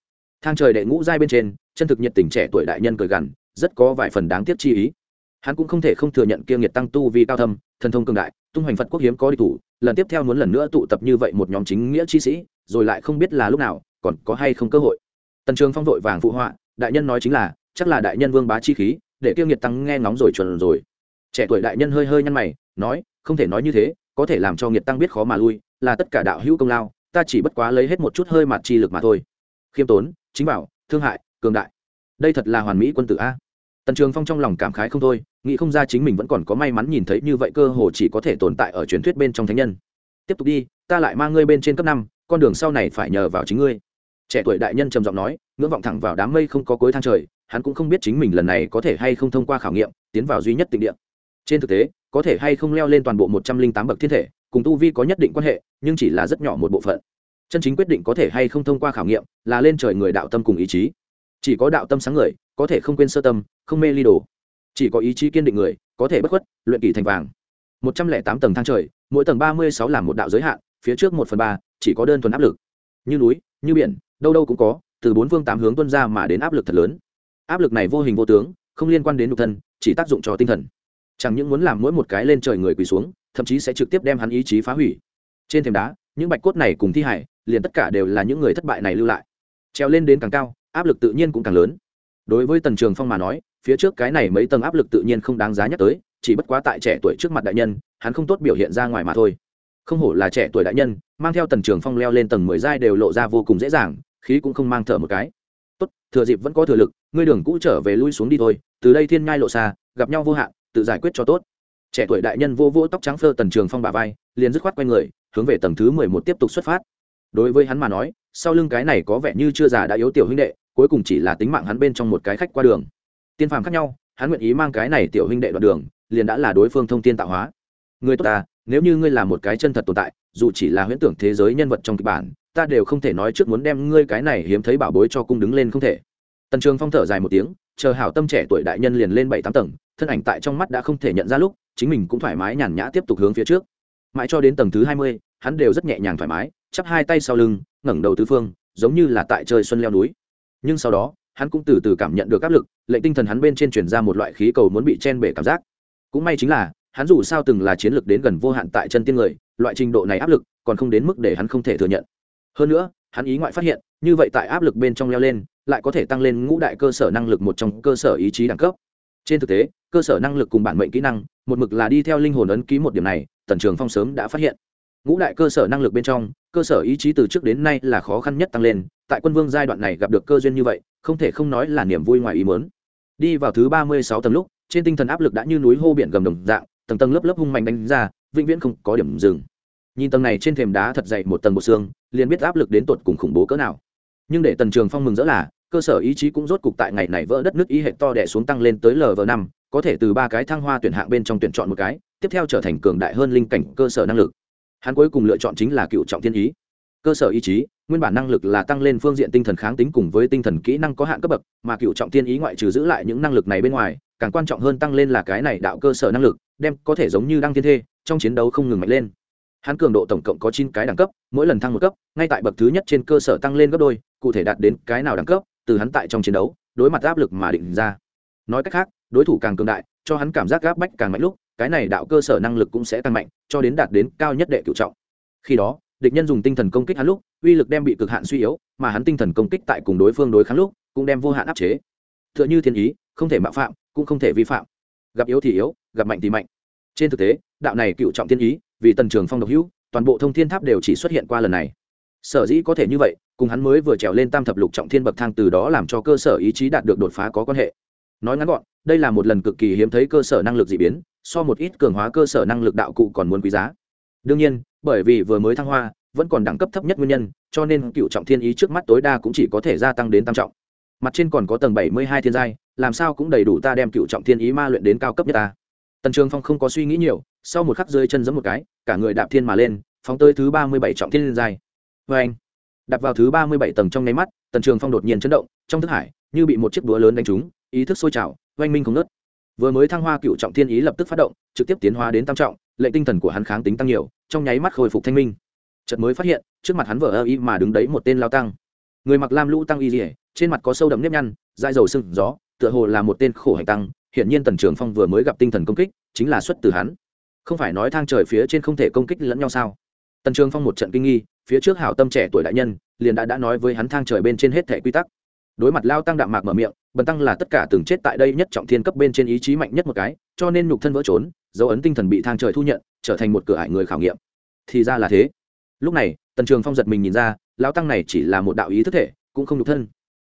A: Thang trời đệ ngũ giai bên trên, chân thực nhiệt tình trẻ tuổi đại nhân cười gằn, rất có vài phần đáng tiếc chi ý. Hắn cũng không thể không thừa nhận kiêu nghiệt tăng tu vì cao thâm, thần thông cường đại, tung hoành phật quốc hiếm có đi thủ, lần tiếp theo muốn lần nữa tụ tập như vậy một nhóm chính nghĩa chi sĩ, rồi lại không biết là lúc nào, còn có hay không cơ hội. Tần trường phong vội vàng phụ họa, đại nhân nói chính là, chắc là đại nhân vương bá chi khí để kêu nghiệt tăng nghe ngóng rồi chuẩn rồi. Trẻ tuổi đại nhân hơi hơi nhăn mày, nói, không thể nói như thế, có thể làm cho nghiệt tăng biết khó mà lui, là tất cả đạo hữu công lao, ta chỉ bất quá lấy hết một chút hơi mặt chi lực mà thôi. Khiêm tốn, chính bảo, thương hại, cường đại. Đây thật là hoàn mỹ quân tử a. Tần trường phong trong lòng cảm khái không thôi, nghĩ không ra chính mình vẫn còn có may mắn nhìn thấy như vậy cơ hồ chỉ có thể tồn tại ở truyền thuyết bên trong thánh nhân. Tiếp tục đi, ta lại mang ngươi bên trên cấp năm, con đường sau này phải nhờ vào chính ngươi. Trẻ tuổi đại nhân trầm giọng nói, ngưỡng vọng thẳng vào đám mây không có cuối thang trời hắn cũng không biết chính mình lần này có thể hay không thông qua khảo nghiệm tiến vào duy nhất tịnh địa. Trên thực tế, có thể hay không leo lên toàn bộ một trăm linh tám bậc thiên thể, cùng tu vi có nhất định quan hệ, nhưng chỉ là rất nhỏ một bộ phận. Chân chính quyết định có thể hay không thông qua khảo nghiệm là lên trời người đạo tâm cùng ý chí. Chỉ có đạo tâm sáng người có thể không quên sơ tâm, không mê ly đồ. Chỉ có ý chí kiên định người, có thể bất khuất, luyện kỳ thành vàng. Một trăm lẻ tám tầng thang trời, mỗi tầng ba mươi sáu là một đạo giới hạn, phía trước một phần ba, chỉ có đơn thuần áp lực. Như núi, như biển, đâu đâu cũng có, từ bốn phương tám hướng tuân ra mà đến áp lực thật lớn áp lực này vô hình vô tướng, không liên quan đến nhục thân, chỉ tác dụng cho tinh thần. Chẳng những muốn làm mỗi một cái lên trời người quỳ xuống, thậm chí sẽ trực tiếp đem hắn ý chí phá hủy. Trên thềm đá, những bạch cốt này cùng thi hải, liền tất cả đều là những người thất bại này lưu lại. Treo lên đến càng cao, áp lực tự nhiên cũng càng lớn. Đối với tần trường phong mà nói, phía trước cái này mấy tầng áp lực tự nhiên không đáng giá nhắc tới, chỉ bất quá tại trẻ tuổi trước mặt đại nhân, hắn không tốt biểu hiện ra ngoài mà thôi. Không hổ là trẻ tuổi đại nhân, mang theo tần trường phong leo lên tầng mười giai đều lộ ra vô cùng dễ dàng, khí cũng không mang thở một cái thừa dịp vẫn có thừa lực, ngươi đường cũ trở về lui xuống đi thôi, từ đây thiên ngai lộ xa, gặp nhau vô hạn, tự giải quyết cho tốt. Trẻ tuổi đại nhân vô vô tóc trắng phơ tần trường phong bà vai, liền dứt khoát q u a y người, hướng về tầng thứ mười một tiếp tục xuất phát. Đối với hắn mà nói, sau lưng cái này có vẻ như chưa già đã yếu tiểu huynh đệ, cuối cùng chỉ là tính mạng hắn bên trong một cái khách qua đường. Tiên phàm khác nhau, hắn nguyện ý mang cái này tiểu huynh đệ đoạn đường, liền đã là đối phương thông tin tạo hóa. Người tốt ta, nếu như ngươi là một cái chân thật tồn tại, dù chỉ là huyễn tưởng thế giới nhân vật trong kịch bản ta đều không thể nói trước muốn đem ngươi cái này hiếm thấy bảo bối cho cung đứng lên không thể. Tần trường phong thở dài một tiếng, chờ hảo tâm trẻ tuổi đại nhân liền lên bảy tám tầng, thân ảnh tại trong mắt đã không thể nhận ra lúc, chính mình cũng thoải mái nhàn nhã tiếp tục hướng phía trước. Mãi cho đến tầng thứ hai mươi, hắn đều rất nhẹ nhàng thoải mái, chắp hai tay sau lưng, ngẩng đầu tứ phương, giống như là tại chơi xuân leo núi. Nhưng sau đó, hắn cũng từ từ cảm nhận được áp lực, lệnh tinh thần hắn bên trên truyền ra một loại khí cầu muốn bị chen bể cảm giác. Cũng may chính là, hắn dù sao từng là chiến lược đến gần vô hạn tại chân tiên người, loại trình độ này áp lực còn không đến mức để hắn không thể thừa nhận hơn nữa, hắn ý ngoại phát hiện, như vậy tại áp lực bên trong leo lên, lại có thể tăng lên ngũ đại cơ sở năng lực một trong cơ sở ý chí đẳng cấp. Trên thực tế, cơ sở năng lực cùng bản mệnh kỹ năng, một mực là đi theo linh hồn ấn ký một điểm này, tần trường phong sớm đã phát hiện. Ngũ đại cơ sở năng lực bên trong, cơ sở ý chí từ trước đến nay là khó khăn nhất tăng lên, tại quân vương giai đoạn này gặp được cơ duyên như vậy, không thể không nói là niềm vui ngoài ý mớn đi vào thứ ba mươi sáu tầng lúc, trên tinh thần áp lực đã như núi hô biển gầm đồng dạng, tầng tầng lớp lớp hung mạnh đánh ra, vĩnh viễn không có điểm dừng nhìn tầng này trên thềm đá thật dày một tầng bộ xương, liền biết áp lực đến tột cùng khủng bố cỡ nào. Nhưng để tần trường phong mừng rỡ là, cơ sở ý chí cũng rốt cục tại ngày này vỡ đất nước ý hệ to đẻ xuống tăng lên tới lv năm, có thể từ ba cái thăng hoa tuyển hạng bên trong tuyển chọn một cái, tiếp theo trở thành cường đại hơn linh cảnh cơ sở năng lực. Hắn cuối cùng lựa chọn chính là cựu trọng thiên ý. Cơ sở ý chí, nguyên bản năng lực là tăng lên phương diện tinh thần kháng tính cùng với tinh thần kỹ năng có hạn cấp bậc, mà cựu trọng thiên ý ngoại trừ giữ lại những năng lực này bên ngoài, càng quan trọng hơn tăng lên là cái này đạo cơ sở năng lực, đem có thể giống như đăng thiên thê, trong chiến đấu không ngừng mạnh lên hắn cường độ tổng cộng có chín cái đẳng cấp, mỗi lần thăng một cấp, ngay tại bậc thứ nhất trên cơ sở tăng lên gấp đôi, cụ thể đạt đến cái nào đẳng cấp, từ hắn tại trong chiến đấu, đối mặt áp lực mà định ra. Nói cách khác, đối thủ càng cường đại, cho hắn cảm giác gáp bách càng mạnh lúc, cái này đạo cơ sở năng lực cũng sẽ tăng mạnh, cho đến đạt đến cao nhất đệ cựu trọng. Khi đó, địch nhân dùng tinh thần công kích hắn lúc, uy lực đem bị cực hạn suy yếu, mà hắn tinh thần công kích tại cùng đối phương đối kháng lúc, cũng đem vô hạn áp chế. T h ư ợ n h ư thiên ý, không thể mạo phạm, cũng không thể vi phạm. Gặp yếu thì yếu, gặp mạnh thì mạnh. Trên thực tế, đạo này cựu trọng thiên ý vì tần trường phong độc hữu, toàn bộ thông thiên tháp đều chỉ xuất hiện qua lần này. Sở dĩ có thể như vậy, cùng hắn mới vừa trèo lên tam thập lục trọng thiên bậc thang từ đó làm cho cơ sở ý chí đạt được đột phá có quan hệ. Nói ngắn gọn, đây là một lần cực kỳ hiếm thấy cơ sở năng lực d ị biến, so một ít cường hóa cơ sở năng lực đạo cụ còn muốn quý giá. Đương nhiên, bởi vì vừa mới thăng hoa, vẫn còn đẳng cấp thấp nhất nguyên nhân, cho nên cựu trọng thiên ý trước mắt tối đa cũng chỉ có thể gia tăng đến tam trọng. Mặt trên còn có tầng bảy mươi hai thiên giai, làm sao cũng đầy đủ ta đem cựu trọng thiên ý ma luyện đến cao cấp nhất ta tần trường phong không có suy nghĩ nhiều, sau một khắc rơi chân giẫm một cái, cả người đạp thiên mà lên, phóng tới thứ ba mươi bảy trọng thiên dài. vê anh, đạp vào thứ ba mươi bảy tầng trong nháy mắt, tần trường phong đột nhiên chấn động, trong thức hải, như bị một chiếc búa lớn đánh trúng, ý thức sôi trào, oanh minh không nớt vừa mới thăng hoa cựu trọng thiên ý lập tức phát động, trực tiếp tiến hóa đến tam trọng lệ tinh thần của hắn kháng tính tăng nhiều, trong nháy mắt khôi phục thanh minh. Chợt mới phát hiện, trước mặt hắn vở ơ y mà đứng đấy một tên lao tăng. Người mặc lam lũ tăng y dỉa trên mặt có sâu đậm nếp nhăn, dai dầu sưng gió, tựa hồ là một tên khổ hành tăng hiển nhiên tần trường phong vừa mới gặp tinh thần công kích, chính là xuất từ hắn. Không phải nói thang trời phía trên không thể công kích lẫn nhau sao? Tần trường phong một trận kinh nghi, phía trước hảo tâm trẻ tuổi đại nhân, liền đã đã nói với hắn thang trời bên trên hết thể quy tắc. Đối mặt lao tăng đạm mạc mở miệng, bần tăng là tất cả từng chết tại đây nhất trọng thiên cấp bên trên ý chí mạnh nhất một cái, cho nên nhục thân vỡ trốn, dấu ấn tinh thần bị thang trời thu nhận, trở thành một cửa ải người khảo nghiệm. Thì ra là thế. Lúc này, tần trường phong giật mình nhìn ra, lao tăng này chỉ là một đạo ý thức thể, cũng không nhục thân.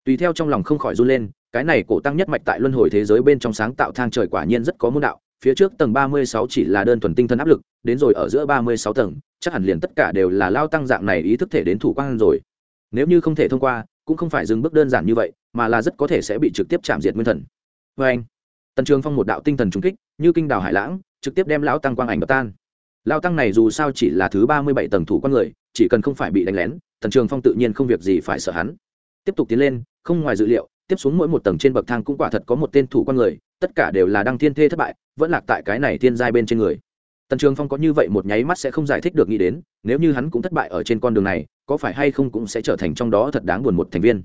A: Tùy theo trong lòng không khỏi run lên cái này cổ tăng nhất mạch tại luân hồi thế giới bên trong sáng tạo thang trời quả nhiên rất có môn đạo, phía trước tầng ba mươi sáu chỉ là đơn thuần tinh thần áp lực, đến rồi ở giữa ba mươi sáu tầng, chắc hẳn liền tất cả đều là lao tăng dạng này ý thức thể đến thủ quan rồi. Nếu như không thể thông qua, cũng không phải dừng bước đơn giản như vậy, mà là rất có thể sẽ bị trực tiếp chạm diệt nguyên thần. Vê anh, tần trường phong một đạo tinh thần trung kích, như kinh đào hải lãng, trực tiếp đem lão tăng quang ảnh đập tan. Lao tăng này dù sao chỉ là thứ ba mươi bảy tầng thủ quan người, chỉ cần không phải bị đánh lén, tần trường phong tự nhiên không việc gì phải sợ hắn. Tiếp tục tiến lên, không ngoài dự liệu tiếp xuống mỗi một tầng trên bậc thang cũng quả thật có một tên thủ quan người, tất cả đều là đăng thiên thê thất bại, vẫn lạc tại cái này thiên giai bên trên người. Tần trường phong có như vậy một nháy mắt sẽ không giải thích được nghĩ đến, nếu như hắn cũng thất bại ở trên con đường này, có phải hay không cũng sẽ trở thành trong đó thật đáng buồn một thành viên.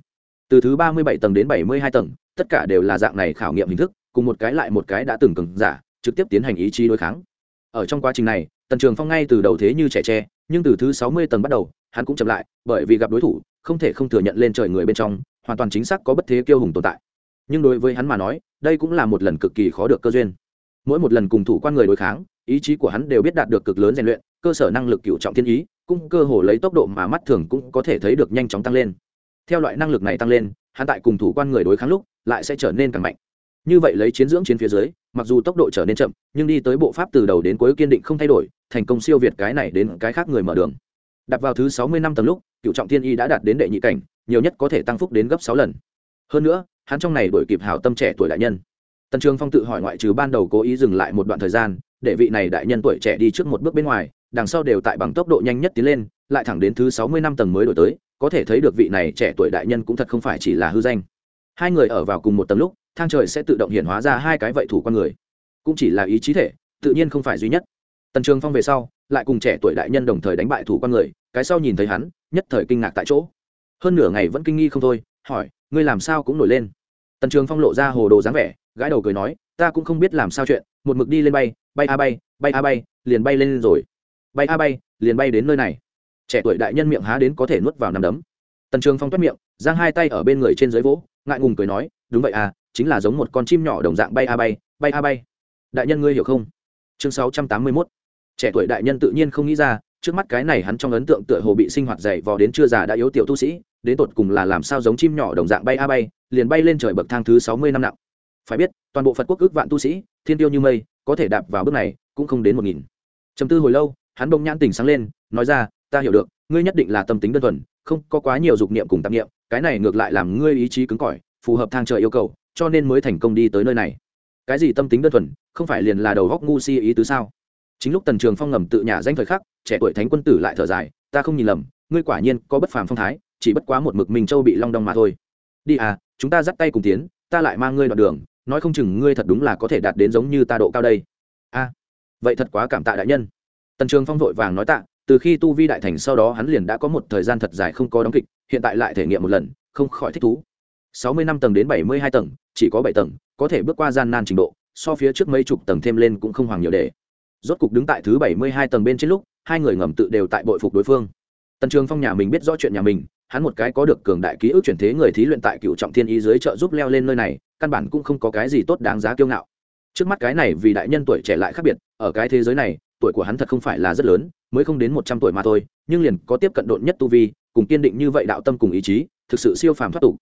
A: Từ thứ ba mươi bảy tầng đến bảy mươi hai tầng, tất cả đều là dạng này khảo nghiệm hình thức, cùng một cái lại một cái đã từng cứng giả, trực tiếp tiến hành ý chí đối kháng. Ở trong quá trình này, tần trường phong ngay từ đầu thế như trẻ tre, nhưng từ thứ sáu mươi tầng bắt đầu, hắn cũng chậm lại, bởi vì gặp đối thủ, không thể không thừa nhận lên trời người bên trong hoàn toàn chính xác có bất thế kiêu hùng tồn tại. Nhưng đối với hắn mà nói, đây cũng là một lần cực kỳ khó được cơ duyên. Mỗi một lần cùng thủ quan người đối kháng, ý chí của hắn đều biết đạt được cực lớn rèn luyện, cơ sở năng lực cựu trọng thiên ý, cũng cơ hồ lấy tốc độ mà mắt thường cũng có thể thấy được nhanh chóng tăng lên. Theo loại năng lực này tăng lên, hắn tại cùng thủ quan người đối kháng lúc, lại sẽ trở nên càng mạnh. Như vậy lấy chiến dưỡng chiến phía dưới, mặc dù tốc độ trở nên chậm, nhưng đi tới bộ pháp từ đầu đến cuối kiên định không thay đổi, thành công siêu việt cái này đến cái khác người mở đường đặt vào thứ sáu mươi năm tầng lúc, cựu trọng thiên y đã đạt đến đệ nhị cảnh, nhiều nhất có thể tăng phúc đến gấp sáu lần. Hơn nữa, hắn trong này đổi kịp hảo tâm trẻ tuổi đại nhân. Tần trường phong tự hỏi ngoại trừ ban đầu cố ý dừng lại một đoạn thời gian, để vị này đại nhân tuổi trẻ đi trước một bước bên ngoài, đằng sau đều tại bằng tốc độ nhanh nhất tiến lên, lại thẳng đến thứ sáu mươi năm tầng mới đổi tới, có thể thấy được vị này trẻ tuổi đại nhân cũng thật không phải chỉ là hư danh. Hai người ở vào cùng một tầng lúc, thang trời sẽ tự động hiện hóa ra hai cái vậy thủ con người. Cũng chỉ là ý chí thể, tự nhiên không phải duy nhất. Tần trường phong về sau lại cùng trẻ tuổi đại nhân đồng thời đánh bại thủ con người, cái sau nhìn thấy hắn, nhất thời kinh ngạc tại chỗ. Hơn nửa ngày vẫn kinh nghi không thôi, hỏi, ngươi làm sao cũng nổi lên? Tần trường phong lộ ra hồ đồ dáng vẻ, gãi đầu cười nói, ta cũng không biết làm sao chuyện, một mực đi lên bay bay a bay bay a bay, liền bay lên rồi. Bay a bay, liền bay đến nơi này. Trẻ tuổi đại nhân miệng há đến có thể nuốt vào nằm đấm. Tần trường phong toát miệng, giang hai tay ở bên người trên dưới vỗ, ngại ngùng cười nói, đúng vậy à chính là giống một con chim nhỏ đồng dạng bay a bay bay a bay. Đại nhân ngươi hiểu không? Chương sáu trăm tám mươi mốt trẻ tuổi đại nhân tự nhiên không nghĩ ra, trước mắt cái này hắn trong ấn tượng tựa hồ bị sinh hoạt dày vò đến chưa già đã yếu tiểu tu sĩ, đến tột cùng là làm sao giống chim nhỏ đồng dạng bay a bay, liền bay lên trời bậc thang thứ sáu mươi năm nặng. Phải biết, toàn bộ phật quốc ước vạn tu sĩ, thiên tiêu như mây, có thể đạp vào bước này cũng không đến một nghìn. Chầm tư hồi lâu, hắn bỗng nhãn tỉnh sáng lên, nói ra, ta hiểu được, ngươi nhất định là tâm tính đơn thuần, không có quá nhiều dục niệm cùng tạp niệm, cái này ngược lại làm ngươi ý chí cứng cỏi, phù hợp thang trời yêu cầu, cho nên mới thành công đi tới nơi này. Cái gì tâm tính đơn thuần, không phải liền là đầu góc ngu si ý tứ sao? Chính lúc tần trường phong ngầm tự nhà danh thời khắc, trẻ tuổi thánh quân tử lại thở dài, ta không nhìn lầm, ngươi quả nhiên có bất phàm phong thái, chỉ bất quá một mực mình châu bị long đong mà thôi. Đi à chúng ta dắt tay cùng tiến, ta lại mang ngươi đoạn đường, nói không chừng ngươi thật đúng là có thể đạt đến giống như ta độ cao đây. A, vậy thật quá cảm tạ đại nhân. Tần trường phong vội vàng nói tạ, từ khi tu vi đại thành sau đó hắn liền đã có một thời gian thật dài không có đóng kịch, hiện tại lại thể nghiệm một lần, không khỏi thích thú. Sáu mươi năm tầng đến bảy mươi hai tầng, chỉ có bảy tầng, có thể bước qua gian nan trình độ, so phía trước mấy chục tầng thêm lên cũng không hoàng nhiều để rốt cục đứng tại thứ bảy mươi hai tầng bên trên lúc, hai người ngầm tự đều tại bội phục đối phương. Tần trường phong nhà mình biết rõ chuyện nhà mình, hắn một cái có được cường đại ký ức chuyển thế người thí luyện tại cựu trọng thiên ý dưới trợ giúp leo lên nơi này, căn bản cũng không có cái gì tốt đáng giá kiêu ngạo. Trước mắt cái này vì đại nhân tuổi trẻ lại khác biệt, ở cái thế giới này, tuổi của hắn thật không phải là rất lớn, mới không đến một trăm tuổi mà thôi, nhưng liền có tiếp cận độn nhất tu vi, cùng kiên định như vậy đạo tâm cùng ý chí, thực sự siêu phàm thoát tục.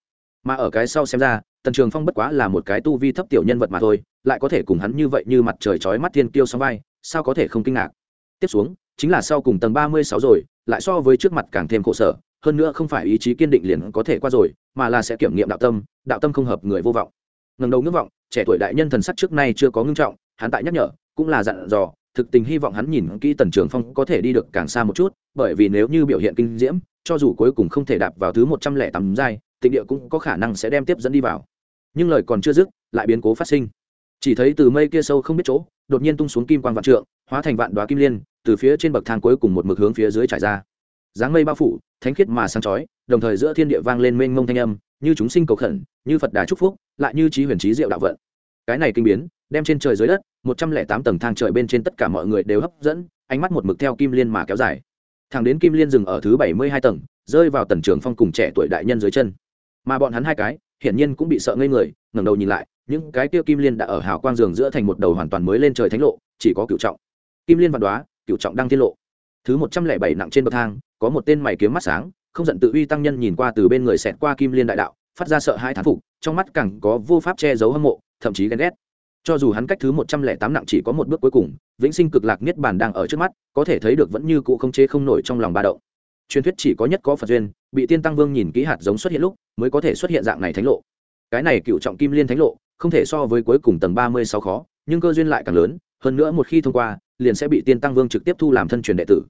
A: Mà ở cái sau xem ra, tần trường phong bất quá là một cái tu vi thấp tiểu nhân vật mà thôi, lại có thể cùng hắn như vậy như mặt trời chói mắt thiên kiêu sóng vai sao có thể không kinh ngạc? Tiếp xuống, chính là sau cùng tầng ba mươi sáu rồi, lại so với trước mặt càng thêm khổ sở, hơn nữa không phải ý chí kiên định liền có thể qua rồi, mà là sẽ kiểm nghiệm đạo tâm đạo tâm không hợp người vô vọng. Ngần đầu ngưỡng vọng, trẻ tuổi đại nhân thần sắc trước nay chưa có ngưng trọng, hắn tại nhắc nhở, cũng là dặn dò, thực tình hy vọng hắn nhìn kỹ tần trường phong có thể đi được càng xa một chút, bởi vì nếu như biểu hiện kinh diễm, cho dù cuối cùng không thể đạp vào thứ một trăm lẻ tám giai, tịnh địa cũng có khả năng sẽ đem tiếp dẫn đi vào. Nhưng lời còn chưa dứt, lại biến cố phát sinh chỉ thấy từ mây kia sâu không biết chỗ, đột nhiên tung xuống kim quan vạn trượng, hóa thành vạn đoá kim liên, từ phía trên bậc thang cuối cùng một mực hướng phía dưới trải ra. Dáng mây bao phủ, thánh khiết mà sáng chói, đồng thời giữa thiên địa vang lên mênh mông thanh âm, như chúng sinh cầu khẩn, như phật đà chúc phúc, lại như trí huyền trí diệu đạo vận. Cái này kinh biến, đem trên trời dưới đất, một trăm lẻ tám tầng thang trời bên trên tất cả mọi người đều hấp dẫn, ánh mắt một mực theo kim liên mà kéo dài. Thẳng đến kim liên dừng ở thứ bảy mươi hai tầng, rơi vào tần trường phong cùng trẻ tuổi đại nhân dưới chân. Mà bọn hắn hai cái, hiển nhiên cũng bị sợ ngây người, ngẩng đầu nhìn lại những cái kia kim liên đã ở hào quang giường giữa thành một đầu hoàn toàn mới lên trời thánh lộ, chỉ có cựu trọng. Kim liên văn đoá cựu trọng đăng tiết lộ. Thứ một trăm lẻ bảy nặng trên bậc thang, có một tên mày kiếm mắt sáng, không giận tự uy tăng nhân nhìn qua từ bên người xẹt qua kim liên đại đạo, phát ra sợ hai thán phục, trong mắt càng có vô pháp che giấu hâm mộ, thậm chí ghen ghét. Cho dù hắn cách thứ một trăm lẻ tám nặng chỉ có một bước cuối cùng, vĩnh sinh cực lạc niết bàn đang ở trước mắt, có thể thấy được vẫn như cụ không chế không nổi trong lòng ba động. Truyền thuyết chỉ có nhất có phật duyên, bị tiên tăng vương nhìn kỹ hạt giống xuất hiện lúc, mới có thể xuất hiện dạng này thánh lộ. Cái này cựu trọng kim liên thánh lộ không thể so với cuối cùng tầng ba mươi sáu khó, nhưng cơ duyên lại càng lớn, hơn nữa một khi thông qua, liền sẽ bị tiên tăng vương trực tiếp thu làm thân truyền đệ tử.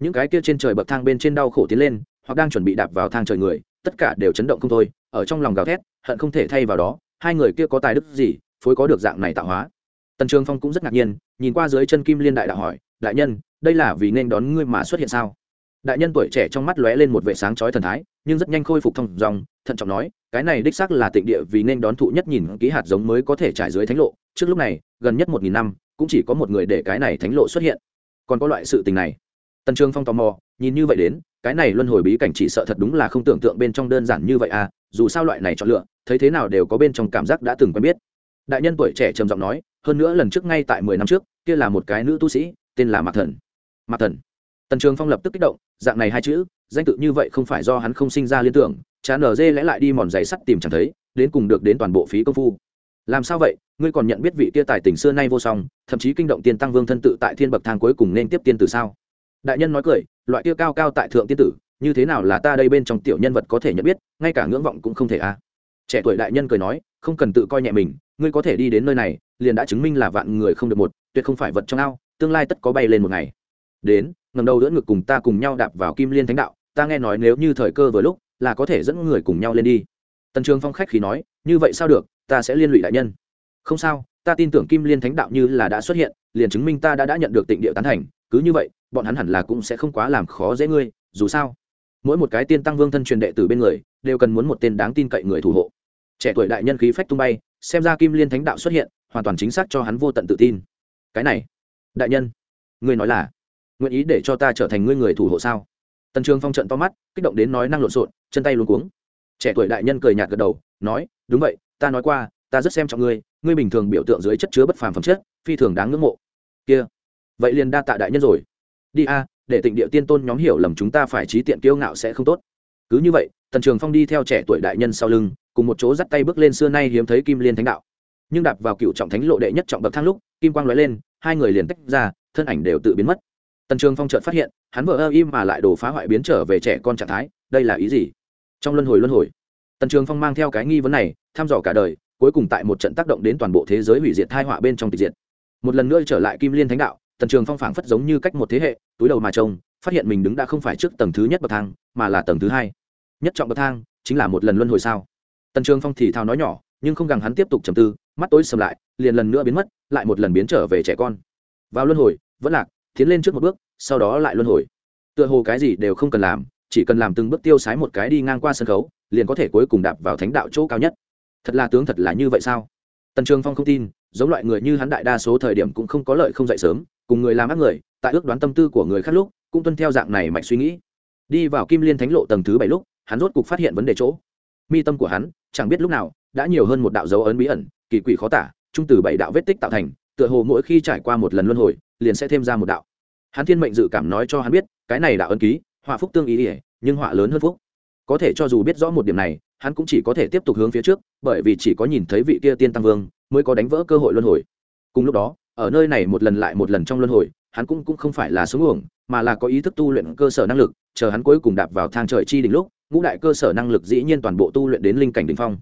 A: Những cái kia trên trời bậc thang bên trên đau khổ tiến lên, hoặc đang chuẩn bị đạp vào thang trời người, tất cả đều chấn động không thôi, ở trong lòng gào thét, hận không thể thay vào đó, hai người kia có tài đức gì, phối có được dạng này tạo hóa. Tần trường phong cũng rất ngạc nhiên, nhìn qua dưới chân kim liên đại đạo hỏi, đại nhân, đây là vì nên đón ngươi mà xuất hiện sao? Đại nhân tuổi trẻ trong mắt lóe lên một vệ sáng chói thần thái, nhưng rất nhanh khôi phục thông dòng, thận trọng nói cái này đích xác là tịnh địa vì nên đón thụ nhất nhìn ký hạt giống mới có thể trải dưới thánh lộ. Trước lúc này, gần nhất một nghìn năm, cũng chỉ có một người để cái này thánh lộ xuất hiện. Còn có loại sự tình này. Tần trường phong tò mò, nhìn như vậy đến, cái này luân hồi bí cảnh chỉ sợ thật đúng là không tưởng tượng bên trong đơn giản như vậy à dù sao loại này chọn lựa, thấy thế nào đều có bên trong cảm giác đã từng quen biết. Đại nhân tuổi trẻ trầm giọng nói, hơn nữa lần trước ngay tại mười năm trước, kia là một cái nữ tu sĩ, tên là mạc thần. Mạc thần. Tần trường phong lập tức kích động, dạng này hai chữ, danh tự như vậy không phải do hắn không sinh ra liên tưởng chán ở dê lẽ lại đi mòn giày sắt tìm chẳng thấy, đến cùng được đến toàn bộ phí công phu. Làm sao vậy? Ngươi còn nhận biết vị kia tài tình xưa nay vô song, thậm chí kinh động tiên tăng vương thân tự tại thiên bậc thang cuối cùng nên tiếp tiên tử sao? Đại nhân nói cười, loại kia cao cao tại thượng tiên tử, như thế nào là ta đây bên trong tiểu nhân vật có thể nhận biết, ngay cả ngưỡng vọng cũng không thể a à. trẻ tuổi đại nhân cười nói, không cần tự coi nhẹ mình, ngươi có thể đi đến nơi này, liền đã chứng minh là vạn người không được một, tuyệt không phải vật trong ao, tương lai tất có bay lên một ngày. Đến ngầm đầu đỡ ngực cùng ta cùng nhau đạp vào kim liên thánh đạo, ta nghe nói nếu như thời cơ vừa lúc là có thể dẫn người cùng nhau lên đi. Tần trường phong khách khí nói, như vậy sao được, ta sẽ liên lụy đại nhân. Không sao, ta tin tưởng kim liên thánh đạo như là đã xuất hiện, liền chứng minh ta đã đã nhận được tịnh địa tán thành, cứ như vậy, bọn hắn hẳn là cũng sẽ không quá làm khó dễ ngươi, dù sao, mỗi một cái tiên tăng vương thân truyền đệ tử bên người, đều cần muốn một tên đáng tin cậy người thủ hộ. Trẻ tuổi đại nhân khí phách tung bay, xem ra kim liên thánh đạo xuất hiện, hoàn toàn chính xác cho hắn vô tận tự tin. Cái này, đại nhân, ngươi nói là nguyện ý để cho ta trở thành ngươi người thủ hộ sao? Tần trường phong trận to mắt, kích động đến nói năng lộn xộn, chân tay luôn cuống. Trẻ tuổi đại nhân cười nhạt gật đầu, nói, đúng vậy, ta nói qua, ta rất xem trọng ngươi ngươi bình thường biểu tượng dưới chất chứa bất phàm phẩm chất, phi thường đáng ngưỡng mộ. Kia, vậy liền đa tạ đại nhân rồi. Đi a, để tịnh địa tiên tôn nhóm hiểu lầm chúng ta phải trí tiện kiêu ngạo sẽ không tốt. Cứ như vậy, tần trường phong đi theo trẻ tuổi đại nhân sau lưng, cùng một chỗ dắt tay bước lên xưa nay hiếm thấy kim liên thánh đạo. Nhưng đạp vào cựu trọng thánh lộ đệ nhất trọng bậc thang lúc, kim quang lóe lên, hai người liền tách ra, thân ảnh đều tự biến mất tần trường phong chợt phát hiện, hắn vợ ơ im mà lại đổ phá hoại biến trở về trẻ con trạng thái, đây là ý gì? Trong luân hồi luân hồi, tần trường phong mang theo cái nghi vấn này, thăm dò cả đời, cuối cùng tại một trận tác động đến toàn bộ thế giới hủy diệt thai họa bên trong tịch diệt. Một lần nữa trở lại kim liên thánh đạo, tần trường phong phảng phất giống như cách một thế hệ, túi đầu mà trông, phát hiện mình đứng đã không phải trước tầng thứ nhất bậc thang, mà là tầng thứ hai. Nhất trọng bậc thang, chính là một lần luân hồi sao? Tần trường phong thì thào nói nhỏ, nhưng không gằng hắn tiếp tục trầm tư, mắt tối sầm lại, liền lần nữa biến mất, lại một lần biến trở về trẻ con. Vào luân hồi, vẫn lạc tiến lên trước một bước, sau đó lại luân hồi. Tựa hồ cái gì đều không cần làm, chỉ cần làm từng bước tiêu sái một cái đi ngang qua sân khấu, liền có thể cuối cùng đạp vào thánh đạo chỗ cao nhất. Thật là tướng thật là như vậy sao? Tần trường phong không tin, giống loại người như hắn đại đa số thời điểm cũng không có lợi không dậy sớm, cùng người làm ác người, tại ước đoán tâm tư của người khác lúc, cũng tuân theo dạng này mạch suy nghĩ. Đi vào kim liên thánh lộ tầng thứ bảy lúc, hắn rốt cục phát hiện vấn đề chỗ. Mi tâm của hắn, chẳng biết lúc nào, đã nhiều hơn một đạo dấu ấn bí ẩn, kỳ quỷ khó tả, trung từ bảy đạo vết tích tạo thành, tựa hồ mỗi khi trải qua một lần luân hồi liền sẽ thêm ra một đạo. Hắn thiên mệnh dự cảm nói cho hắn biết, cái này đạo ấn ký, họa phúc tương ý ỉa nhưng họa lớn hơn phúc. Có thể cho dù biết rõ một điểm này, hắn cũng chỉ có thể tiếp tục hướng phía trước, bởi vì chỉ có nhìn thấy vị kia tiên tăng vương, mới có đánh vỡ cơ hội luân hồi. Cùng lúc đó, ở nơi này một lần lại một lần trong luân hồi, hắn cũng cũng không phải là xuống uổng, mà là có ý thức tu luyện cơ sở năng lực, chờ hắn cuối cùng đạp vào thang trời chi đỉnh lúc, ngũ đại cơ sở năng lực dĩ nhiên toàn bộ tu luyện đến linh cảnh đỉnh phong.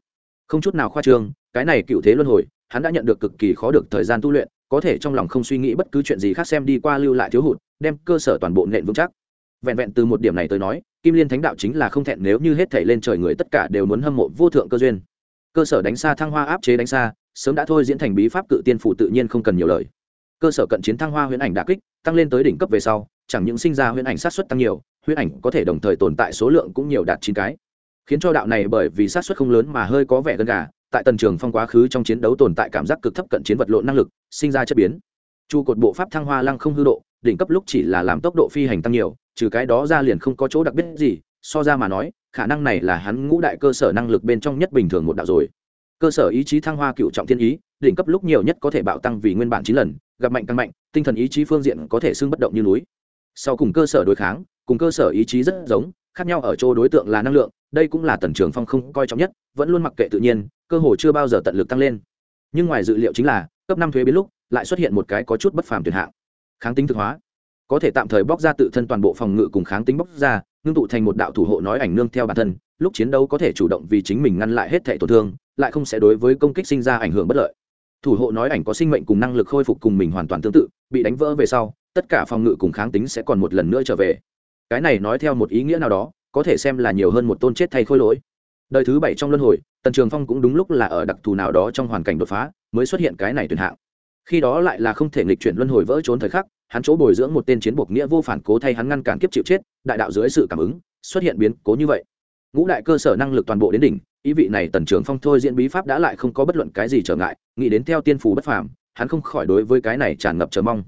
A: Không chút nào khoa trương, cái này cựu thế luân hồi, hắn đã nhận được cực kỳ khó được thời gian tu luyện có thể trong lòng không suy nghĩ bất cứ chuyện gì khác xem đi qua lưu lại thiếu hụt, đem cơ sở toàn bộ nện vững chắc. Vẹn vẹn từ một điểm này tới nói, kim liên thánh đạo chính là không thẹn nếu như hết thảy lên trời người tất cả đều muốn hâm mộ vô thượng cơ duyên. Cơ sở đánh xa thăng hoa áp chế đánh xa, sớm đã thôi diễn thành bí pháp cự tiên phụ tự nhiên không cần nhiều lời. Cơ sở cận chiến thăng hoa huyễn ảnh đã kích, tăng lên tới đỉnh cấp về sau, chẳng những sinh ra huyễn ảnh sát xuất tăng nhiều, huyễn ảnh có thể đồng thời tồn tại số lượng cũng nhiều đạt chín cái. Khiến cho đạo này bởi vì sát xuất không lớn mà hơi có vẻ gần gà tại tần trường phong quá khứ trong chiến đấu tồn tại cảm giác cực thấp cận chiến vật lộn năng lực, sinh ra chất biến. Chu cột bộ pháp thăng hoa lăng không hư độ, đỉnh cấp lúc chỉ là làm tốc độ phi hành tăng nhiều, trừ cái đó ra liền không có chỗ đặc biệt gì, so ra mà nói, khả năng này là hắn ngũ đại cơ sở năng lực bên trong nhất bình thường một đạo rồi. Cơ sở ý chí thăng hoa cựu trọng thiên ý, đỉnh cấp lúc nhiều nhất có thể bạo tăng vì nguyên bản chín lần, gặp mạnh tăng mạnh, tinh thần ý chí phương diện có thể xưng bất động như núi. Sau cùng cơ sở đối kháng, cùng cơ sở ý chí rất giống, khác nhau ở chỗ đối tượng là năng lượng, đây cũng là tần trường phong không coi trọng nhất, vẫn luôn mặc kệ tự nhiên cơ hồ chưa bao giờ tận lực tăng lên. Nhưng ngoài dự liệu chính là, cấp năm thuế biến lúc, lại xuất hiện một cái có chút bất phàm tuyệt hạng. Kháng tính thực hóa. Có thể tạm thời bóc ra tự thân toàn bộ phòng ngự cùng kháng tính bóc ra, ngưng tụ thành một đạo thủ hộ nói ảnh nương theo bản thân, lúc chiến đấu có thể chủ động vì chính mình ngăn lại hết thể tổn thương, lại không sẽ đối với công kích sinh ra ảnh hưởng bất lợi. Thủ hộ nói ảnh có sinh mệnh cùng năng lực khôi phục cùng mình hoàn toàn tương tự, bị đánh vỡ về sau, tất cả phòng ngự cùng kháng tính sẽ còn một lần nữa trở về. Cái này nói theo một ý nghĩa nào đó, có thể xem là nhiều hơn một tôn chết thay khôi lỗi đời thứ bảy trong luân hồi, tần trường phong cũng đúng lúc là ở đặc thù nào đó trong hoàn cảnh đột phá, mới xuất hiện cái này tuyển hạng. Khi đó lại là không thể nghịch chuyển luân hồi vỡ trốn thời khắc, hắn chỗ bồi dưỡng một tên chiến buộc nghĩa vô phản cố thay hắn ngăn cản kiếp chịu chết, đại đạo dưới sự cảm ứng, xuất hiện biến cố như vậy. Ngũ đại cơ sở năng lực toàn bộ đến đỉnh, ý vị này tần trường phong thôi diễn bí pháp đã lại không có bất luận cái gì trở ngại, nghĩ đến theo tiên phù bất phàm, hắn không khỏi đối với cái này tràn ngập chờ mong.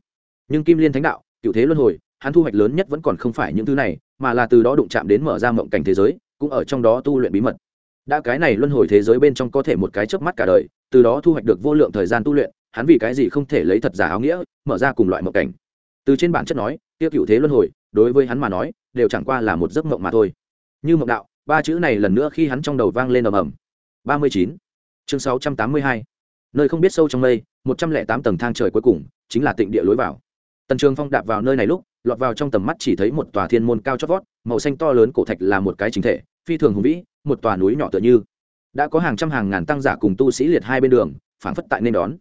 A: Nhưng kim liên thánh đạo, cựu thế luân hồi, hắn thu hoạch lớn nhất vẫn còn không phải những thứ này, mà là từ đó đụng chạm đến mở ra mộng cảnh thế giới, cũng ở trong đó tu luyện bí mật đã cái này luân hồi thế giới bên trong có thể một cái chớp mắt cả đời, từ đó thu hoạch được vô lượng thời gian tu luyện, hắn vì cái gì không thể lấy thật giả áo nghĩa, mở ra cùng loại mộng cảnh. Từ trên bản chất nói tiêu cựu thế luân hồi, đối với hắn mà nói, đều chẳng qua là một giấc mộng mà thôi. Như mộng đạo, ba chữ này lần nữa khi hắn trong đầu vang lên ầm ầm. Ba mươi chín, chương sáu trăm tám mươi hai. Nơi không biết sâu trong mây, một trăm lẻ tám tầng thang trời cuối cùng, chính là tịnh địa lối vào. Tần trường phong đạp vào nơi này lúc, lọt vào trong tầm mắt chỉ thấy một tòa thiên môn cao chót vót, màu xanh to lớn cổ thạch là một cái chính thể, phi thường hùng vĩ một tòa núi nhỏ tựa như. Đã có hàng trăm hàng ngàn tăng giả cùng tu sĩ liệt hai bên đường, phảng phất tại nên đón.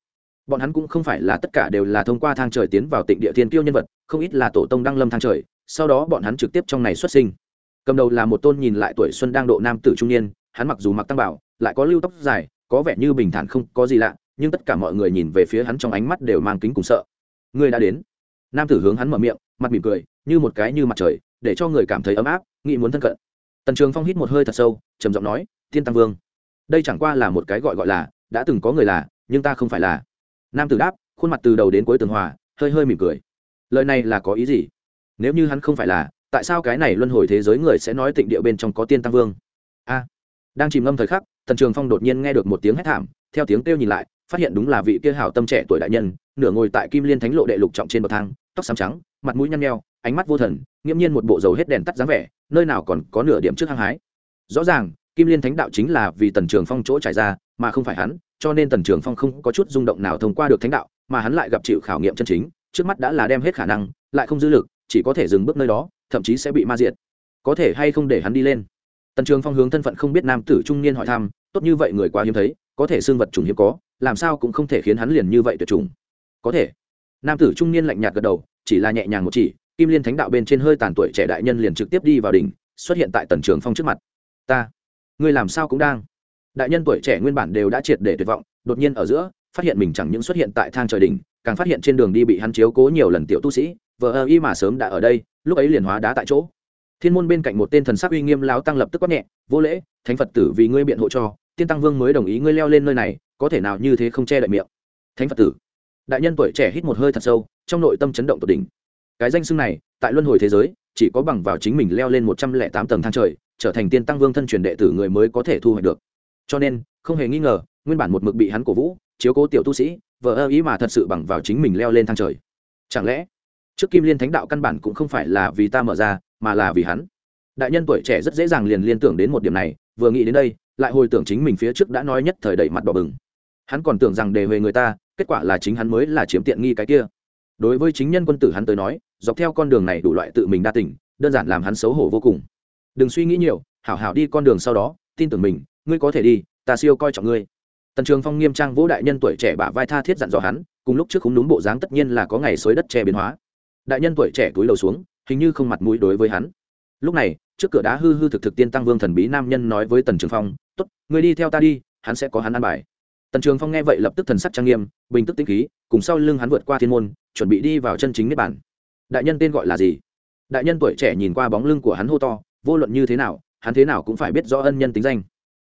A: Bọn hắn cũng không phải là tất cả đều là thông qua thang trời tiến vào tịnh địa thiên tiêu nhân vật, không ít là tổ tông đăng lâm thang trời, sau đó bọn hắn trực tiếp trong này xuất sinh. Cầm đầu là một tôn nhìn lại tuổi xuân đang độ nam tử trung niên, hắn mặc dù mặc tăng bảo, lại có lưu tóc dài, có vẻ như bình thản không có gì lạ, nhưng tất cả mọi người nhìn về phía hắn trong ánh mắt đều mang kính cùng sợ. Người đã đến. Nam tử hướng hắn mở miệng, mặt mỉm cười, như một cái như mặt trời, để cho người cảm thấy ấm áp, nghĩ muốn thân cận tần trường phong hít một hơi thật sâu, trầm giọng nói tiên tăng vương, đây chẳng qua là một cái gọi gọi là, đã từng có người là, nhưng ta không phải là. Nam tử đáp, khuôn mặt từ đầu đến cuối tường hòa, hơi hơi mỉm cười. Lời này là có ý gì? Nếu như hắn không phải là, tại sao cái này luân hồi thế giới người sẽ nói tịnh địa bên trong có tiên tăng vương? A. Đang chìm ngâm thời khắc, tần trường phong đột nhiên nghe được một tiếng hét thảm, theo tiếng kêu nhìn lại, phát hiện đúng là vị kia hảo tâm trẻ tuổi đại nhân, nửa ngồi tại kim liên thánh lộ đệ lục trọng trên bậc thang, tóc xám trắng, mặt mũi nhăn nheo, ánh mắt vô thần nghiễm nhiên một bộ dầu hết đèn tắt dáng vẻ, nơi nào còn có nửa điểm trước hăng hái. Rõ ràng, kim liên thánh đạo chính là vì tần trường phong chỗ trải ra, mà không phải hắn, cho nên tần trường phong không có chút rung động nào thông qua được thánh đạo, mà hắn lại gặp chịu khảo nghiệm chân chính, trước mắt đã là đem hết khả năng, lại không dư lực, chỉ có thể dừng bước nơi đó, thậm chí sẽ bị ma diệt. Có thể hay không để hắn đi lên? Tần trường phong hướng thân phận không biết nam tử trung niên hỏi thăm, tốt như vậy người quá hiếm thấy, có thể xương vật chủng hiếm có, làm sao cũng không thể khiến hắn liền như vậy tuyệt chủng. Có thể. Nam tử trung niên lạnh nhạt gật đầu, chỉ là nhẹ nhàng một chỉ kim liên thánh đạo bên trên hơi tàn tuổi trẻ đại nhân liền trực tiếp đi vào đỉnh, xuất hiện tại tần trường phong trước mặt. Ta, ngươi làm sao cũng đang. Đại nhân tuổi trẻ nguyên bản đều đã triệt để tuyệt vọng, đột nhiên ở giữa, phát hiện mình chẳng những xuất hiện tại thang trời đỉnh, càng phát hiện trên đường đi bị hắn chiếu cố nhiều lần tiểu tu sĩ vợ ơ y mà sớm đã ở đây, lúc ấy liền hóa đá tại chỗ. Thiên môn bên cạnh một tên thần sắc uy nghiêm láo tăng lập tức quát nhẹ, vô lễ, thánh phật tử vì ngươi biện hộ cho, tiên tăng vương mới đồng ý ngươi leo lên nơi này, có thể nào như thế không che đậy miệng? Thánh phật tử. Đại nhân tuổi trẻ hít một hơi thật sâu, trong nội tâm chấn động tột đỉnh cái danh xưng này, tại luân hồi thế giới, chỉ có bằng vào chính mình leo lên một trăm lẻ tám tầng thang trời, trở thành tiên tăng vương thân truyền đệ tử người mới có thể thu hoạch được. Cho nên, không hề nghi ngờ, nguyên bản một mực bị hắn cổ vũ, chiếu cố tiểu tu sĩ vợ ơ ý mà thật sự bằng vào chính mình leo lên thang trời. Chẳng lẽ, trước kim liên thánh đạo căn bản cũng không phải là vì ta mở ra, mà là vì hắn? Đại nhân tuổi trẻ rất dễ dàng liền liên tưởng đến một điểm này, vừa nghĩ đến đây, lại hồi tưởng chính mình phía trước đã nói nhất thời đẩy mặt đỏ bừng. Hắn còn tưởng rằng đề về người ta, kết quả là chính hắn mới là chiếm tiện nghi cái kia. Đối với chính nhân quân tử hắn tới nói dọc theo con đường này đủ loại tự mình đa tỉnh đơn giản làm hắn xấu hổ vô cùng. Đừng suy nghĩ nhiều, hảo hảo đi con đường sau đó, tin tưởng mình, ngươi có thể đi, ta siêu coi trọng ngươi. Tần trường phong nghiêm trang vỗ đại nhân tuổi trẻ bả vai tha thiết dặn dò hắn, cùng lúc trước khúng đúng bộ dáng tất nhiên là có ngày xới đất che biến hóa. Đại nhân tuổi trẻ túi đầu xuống, hình như không mặt mũi đối với hắn. Lúc này, trước cửa đá hư hư thực thực tiên tăng vương thần bí nam nhân nói với tần trường phong t ố t người đi theo ta đi, hắn sẽ có hắn ăn bài. Tần trường phong nghe vậy lập tức thần sắc trang nghiêm, bình tức tinh khí, cùng sau lưng hắn vượt qua thiên môn, chuẩn bị đi vào chân chính nếp bản đại nhân tên gọi là gì? Đại nhân tuổi trẻ nhìn qua bóng lưng của hắn hô to, vô luận như thế nào, hắn thế nào cũng phải biết rõ ân nhân tính danh.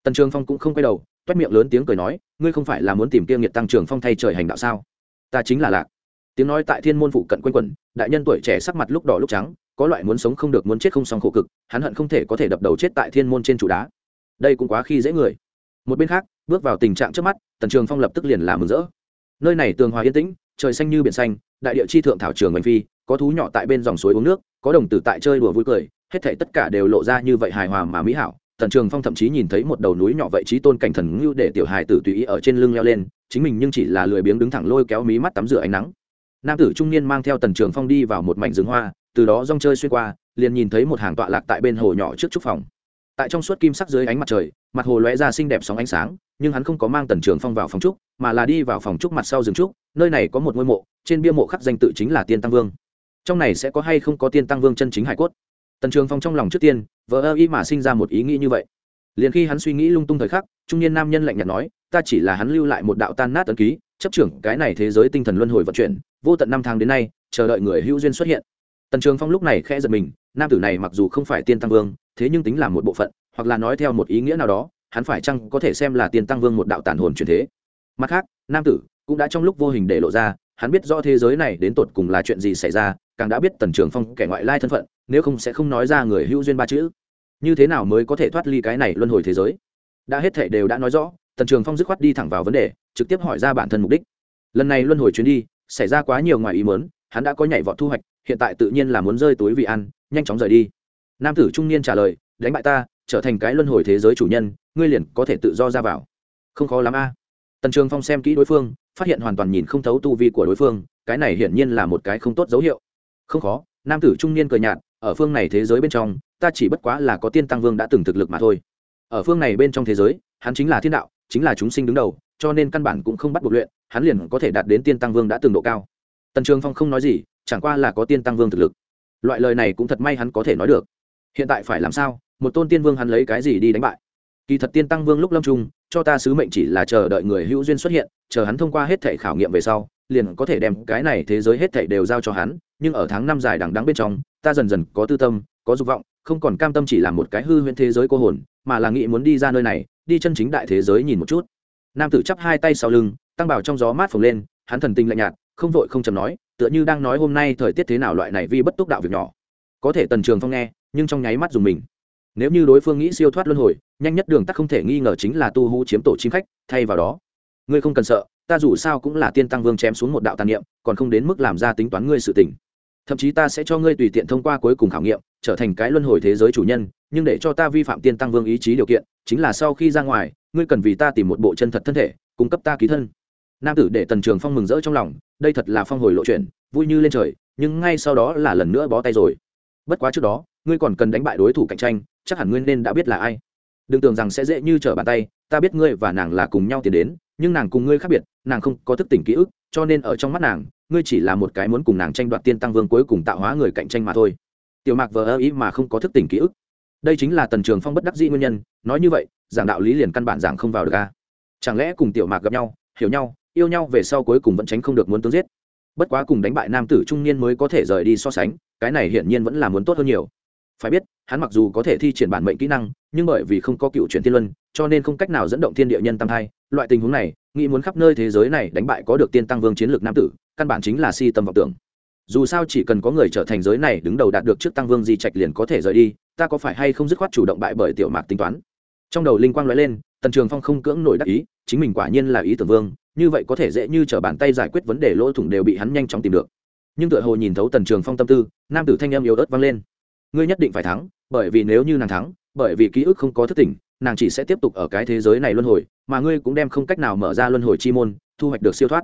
A: Tần trường phong cũng không quay đầu, toét miệng lớn tiếng cười nói, ngươi không phải là muốn tìm kia nghiệt tăng trưởng phong thay trời hành đạo sao? Ta chính là lạc. Tiếng nói tại thiên môn phụ cận quanh quẩn, đại nhân tuổi trẻ sắc mặt lúc đỏ lúc trắng, có loại muốn sống không được muốn chết không xong khổ cực, hắn hận không thể có thể đập đầu chết tại thiên môn trên trụ đá. Đây cũng quá khi dễ người. Một bên khác, bước vào tình trạng trước mắt, tần trường phong lập tức liền làm mừng rỡ. Nơi này tường hòa yên tĩnh, trời xanh như biển xanh, đại địa chi thượng thảo trường bành phi có thú nhỏ tại bên dòng suối uống nước, có đồng tử tại chơi đùa vui cười, hết thảy tất cả đều lộ ra như vậy hài hòa mà mỹ hảo. Tần trường phong thậm chí nhìn thấy một đầu núi nhỏ vậy trí tôn cảnh thần ngưu để tiểu hài tử tùy ý ở trên lưng leo lên, chính mình nhưng chỉ là lười biếng đứng thẳng lôi kéo mí mắt tắm rửa ánh nắng. Nam tử trung niên mang theo tần trường phong đi vào một mảnh rừng hoa, từ đó rong chơi xuyên qua, liền nhìn thấy một hàng tọa lạc tại bên hồ nhỏ trước trúc phòng. Tại trong suốt kim sắc dưới ánh mặt trời, mặt hồ lóe ra xinh đẹp sóng ánh sáng, nhưng hắn không có mang tần trường phong vào phòng trúc, mà là đi vào phòng trúc mặt sau rừng trúc, nơi này có một ngôi mộ, trên bia mộ khắc danh tự chính là tiên tăng vương trong này sẽ có hay không có tiên tăng vương chân chính hải cốt? Tần trường phong trong lòng trước tiên vỡ ơ ý mà sinh ra một ý nghĩ như vậy. Liền khi hắn suy nghĩ lung tung thời khắc, trung niên nam nhân lạnh nhạt nói, ta chỉ là hắn lưu lại một đạo tan nát ấn ký, chấp trưởng cái này thế giới tinh thần luân hồi vận chuyển, vô tận năm tháng đến nay, chờ đợi người hữu duyên xuất hiện. Tần trường phong lúc này khẽ giật mình, nam tử này mặc dù không phải tiên tăng vương, thế nhưng tính là một bộ phận, hoặc là nói theo một ý nghĩa nào đó, hắn phải chăng có thể xem là tiên tăng vương một đạo tản hồn truyền thế? Mặt khác, nam tử cũng đã trong lúc vô hình để lộ ra hắn biết rõ thế giới này đến tột cùng là chuyện gì xảy ra, càng đã biết tần trường phong kẻ ngoại lai thân phận, nếu không sẽ không nói ra người hữu duyên ba chữ. Như thế nào mới có thể thoát ly cái này luân hồi thế giới? Đã hết thể đều đã nói rõ, tần trường phong dứt khoát đi thẳng vào vấn đề, trực tiếp hỏi ra bản thân mục đích. Lần này luân hồi chuyến đi, xảy ra quá nhiều ngoài ý mớn hắn đã có nhảy vọt thu hoạch, hiện tại tự nhiên là muốn rơi túi vị ăn, nhanh chóng rời đi. Nam tử trung niên trả lời, đánh bại ta, trở thành cái luân hồi thế giới chủ nhân, ngươi liền có thể tự do ra vào. Không khó lắm a. Tần trường phong xem kỹ đối phương phát hiện hoàn toàn nhìn không thấu tu vi của đối phương, cái này hiển nhiên là một cái không tốt dấu hiệu. Không khó, nam tử trung niên cười nhạt, ở phương này thế giới bên trong, ta chỉ bất quá là có tiên tăng vương đã từng thực lực mà thôi. Ở phương này bên trong thế giới, hắn chính là thiên đạo, chính là chúng sinh đứng đầu, cho nên căn bản cũng không bắt buộc luyện, hắn liền có thể đạt đến tiên tăng vương đã từng độ cao. Tần trường phong không nói gì, chẳng qua là có tiên tăng vương thực lực. Loại lời này cũng thật may hắn có thể nói được. Hiện tại phải làm sao? Một tôn tiên vương hắn lấy cái gì đi đánh bại? Kỳ thật tiên tăng vương lúc lâm trung, cho ta sứ mệnh chỉ là chờ đợi người hữu duyên xuất hiện, chờ hắn thông qua hết thể khảo nghiệm về sau, liền có thể đem cái này thế giới hết thể đều giao cho hắn, nhưng ở tháng năm dài đằng đắng bên trong, ta dần dần có tư tâm, có dục vọng, không còn cam tâm chỉ là một cái hư huyễn thế giới cô hồn, mà là nghĩ muốn đi ra nơi này, đi chân chính đại thế giới nhìn một chút. Nam tử chắp hai tay sau lưng, tăng bảo trong gió mát phồng lên, hắn thần tinh lạnh nhạt, không vội không chầm nói, tựa như đang nói hôm nay thời tiết thế nào loại này vi bất túc đạo việc nhỏ. Có thể tần trường phong nghe, nhưng trong nháy mắt dùng mình nếu như đối phương nghĩ siêu thoát luân hồi, nhanh nhất đường tắt không thể nghi ngờ chính là tu hú chiếm tổ chim khách, thay vào đó, ngươi không cần sợ, ta dù sao cũng là tiên tăng vương chém xuống một đạo tàn niệm, còn không đến mức làm ra tính toán ngươi sự tình. Thậm chí ta sẽ cho ngươi tùy tiện thông qua cuối cùng khảo nghiệm, trở thành cái luân hồi thế giới chủ nhân, nhưng để cho ta vi phạm tiên tăng vương ý chí điều kiện, chính là sau khi ra ngoài, ngươi cần vì ta tìm một bộ chân thật thân thể, cung cấp ta ký thân. Nam tử để tần trường phong mừng rỡ trong lòng, đây thật là phong hồi lộ chuyển vui như lên trời, nhưng ngay sau đó là lần nữa bó tay rồi. Bất quá trước đó ngươi còn cần đánh bại đối thủ cạnh tranh, chắc hẳn ngươi nên đã biết là ai. Đừng tưởng rằng sẽ dễ như trở bàn tay, ta biết ngươi và nàng là cùng nhau tiến đến, nhưng nàng cùng ngươi khác biệt, nàng không có thức tỉnh ký ức, cho nên ở trong mắt nàng, ngươi chỉ là một cái muốn cùng nàng tranh đoạt tiên tăng vương cuối cùng tạo hóa người cạnh tranh mà thôi. Tiểu mạc vờ ơ ý mà không có thức tỉnh ký ức. Đây chính là tần trường phong bất đắc dĩ nguyên nhân, nói như vậy, giảng đạo lý liền căn bản giảng không vào được ca chẳng lẽ cùng tiểu mạc gặp nhau, hiểu nhau, yêu nhau về sau cuối cùng vẫn tránh không được muốn tướng giết? Bất quá cùng đánh bại nam tử trung niên mới có thể rời đi so sánh, cái này hiển nhiên vẫn là muốn tốt hơn nhiều phải biết, hắn mặc dù có thể thi triển bản mệnh kỹ năng, nhưng bởi vì không có cựu chuyển tiên luân, cho nên không cách nào dẫn động thiên địa nhân tam thai. Loại tình huống này, nghĩ muốn khắp nơi thế giới này đánh bại có được tiên tăng vương chiến lược nam tử, căn bản chính là si tâm vọng tưởng. Dù sao chỉ cần có người trở thành giới này đứng đầu đạt được trước tăng vương di trạch liền có thể rời đi, ta có phải hay không dứt khoát chủ động bại bởi tiểu mạc tính toán? Trong đầu linh quang nói lên, tần trường phong không cưỡng nổi đắc ý, chính mình quả nhiên là ý tưởng vương, như vậy có thể dễ như t bàn tay giải quyết vấn đề lỗ thủng đều bị hắn nhanh chóng tìm được. Nhưng tựa hồ nhìn thấu tần trường phong tâm tư, nam tử thanh em yếu ớt vang lên ngươi nhất định phải thắng, bởi vì nếu như nàng thắng, bởi vì ký ức không có thức tỉnh nàng chỉ sẽ tiếp tục ở cái thế giới này luân hồi, mà ngươi cũng đem không cách nào mở ra luân hồi chi môn, thu hoạch được siêu thoát.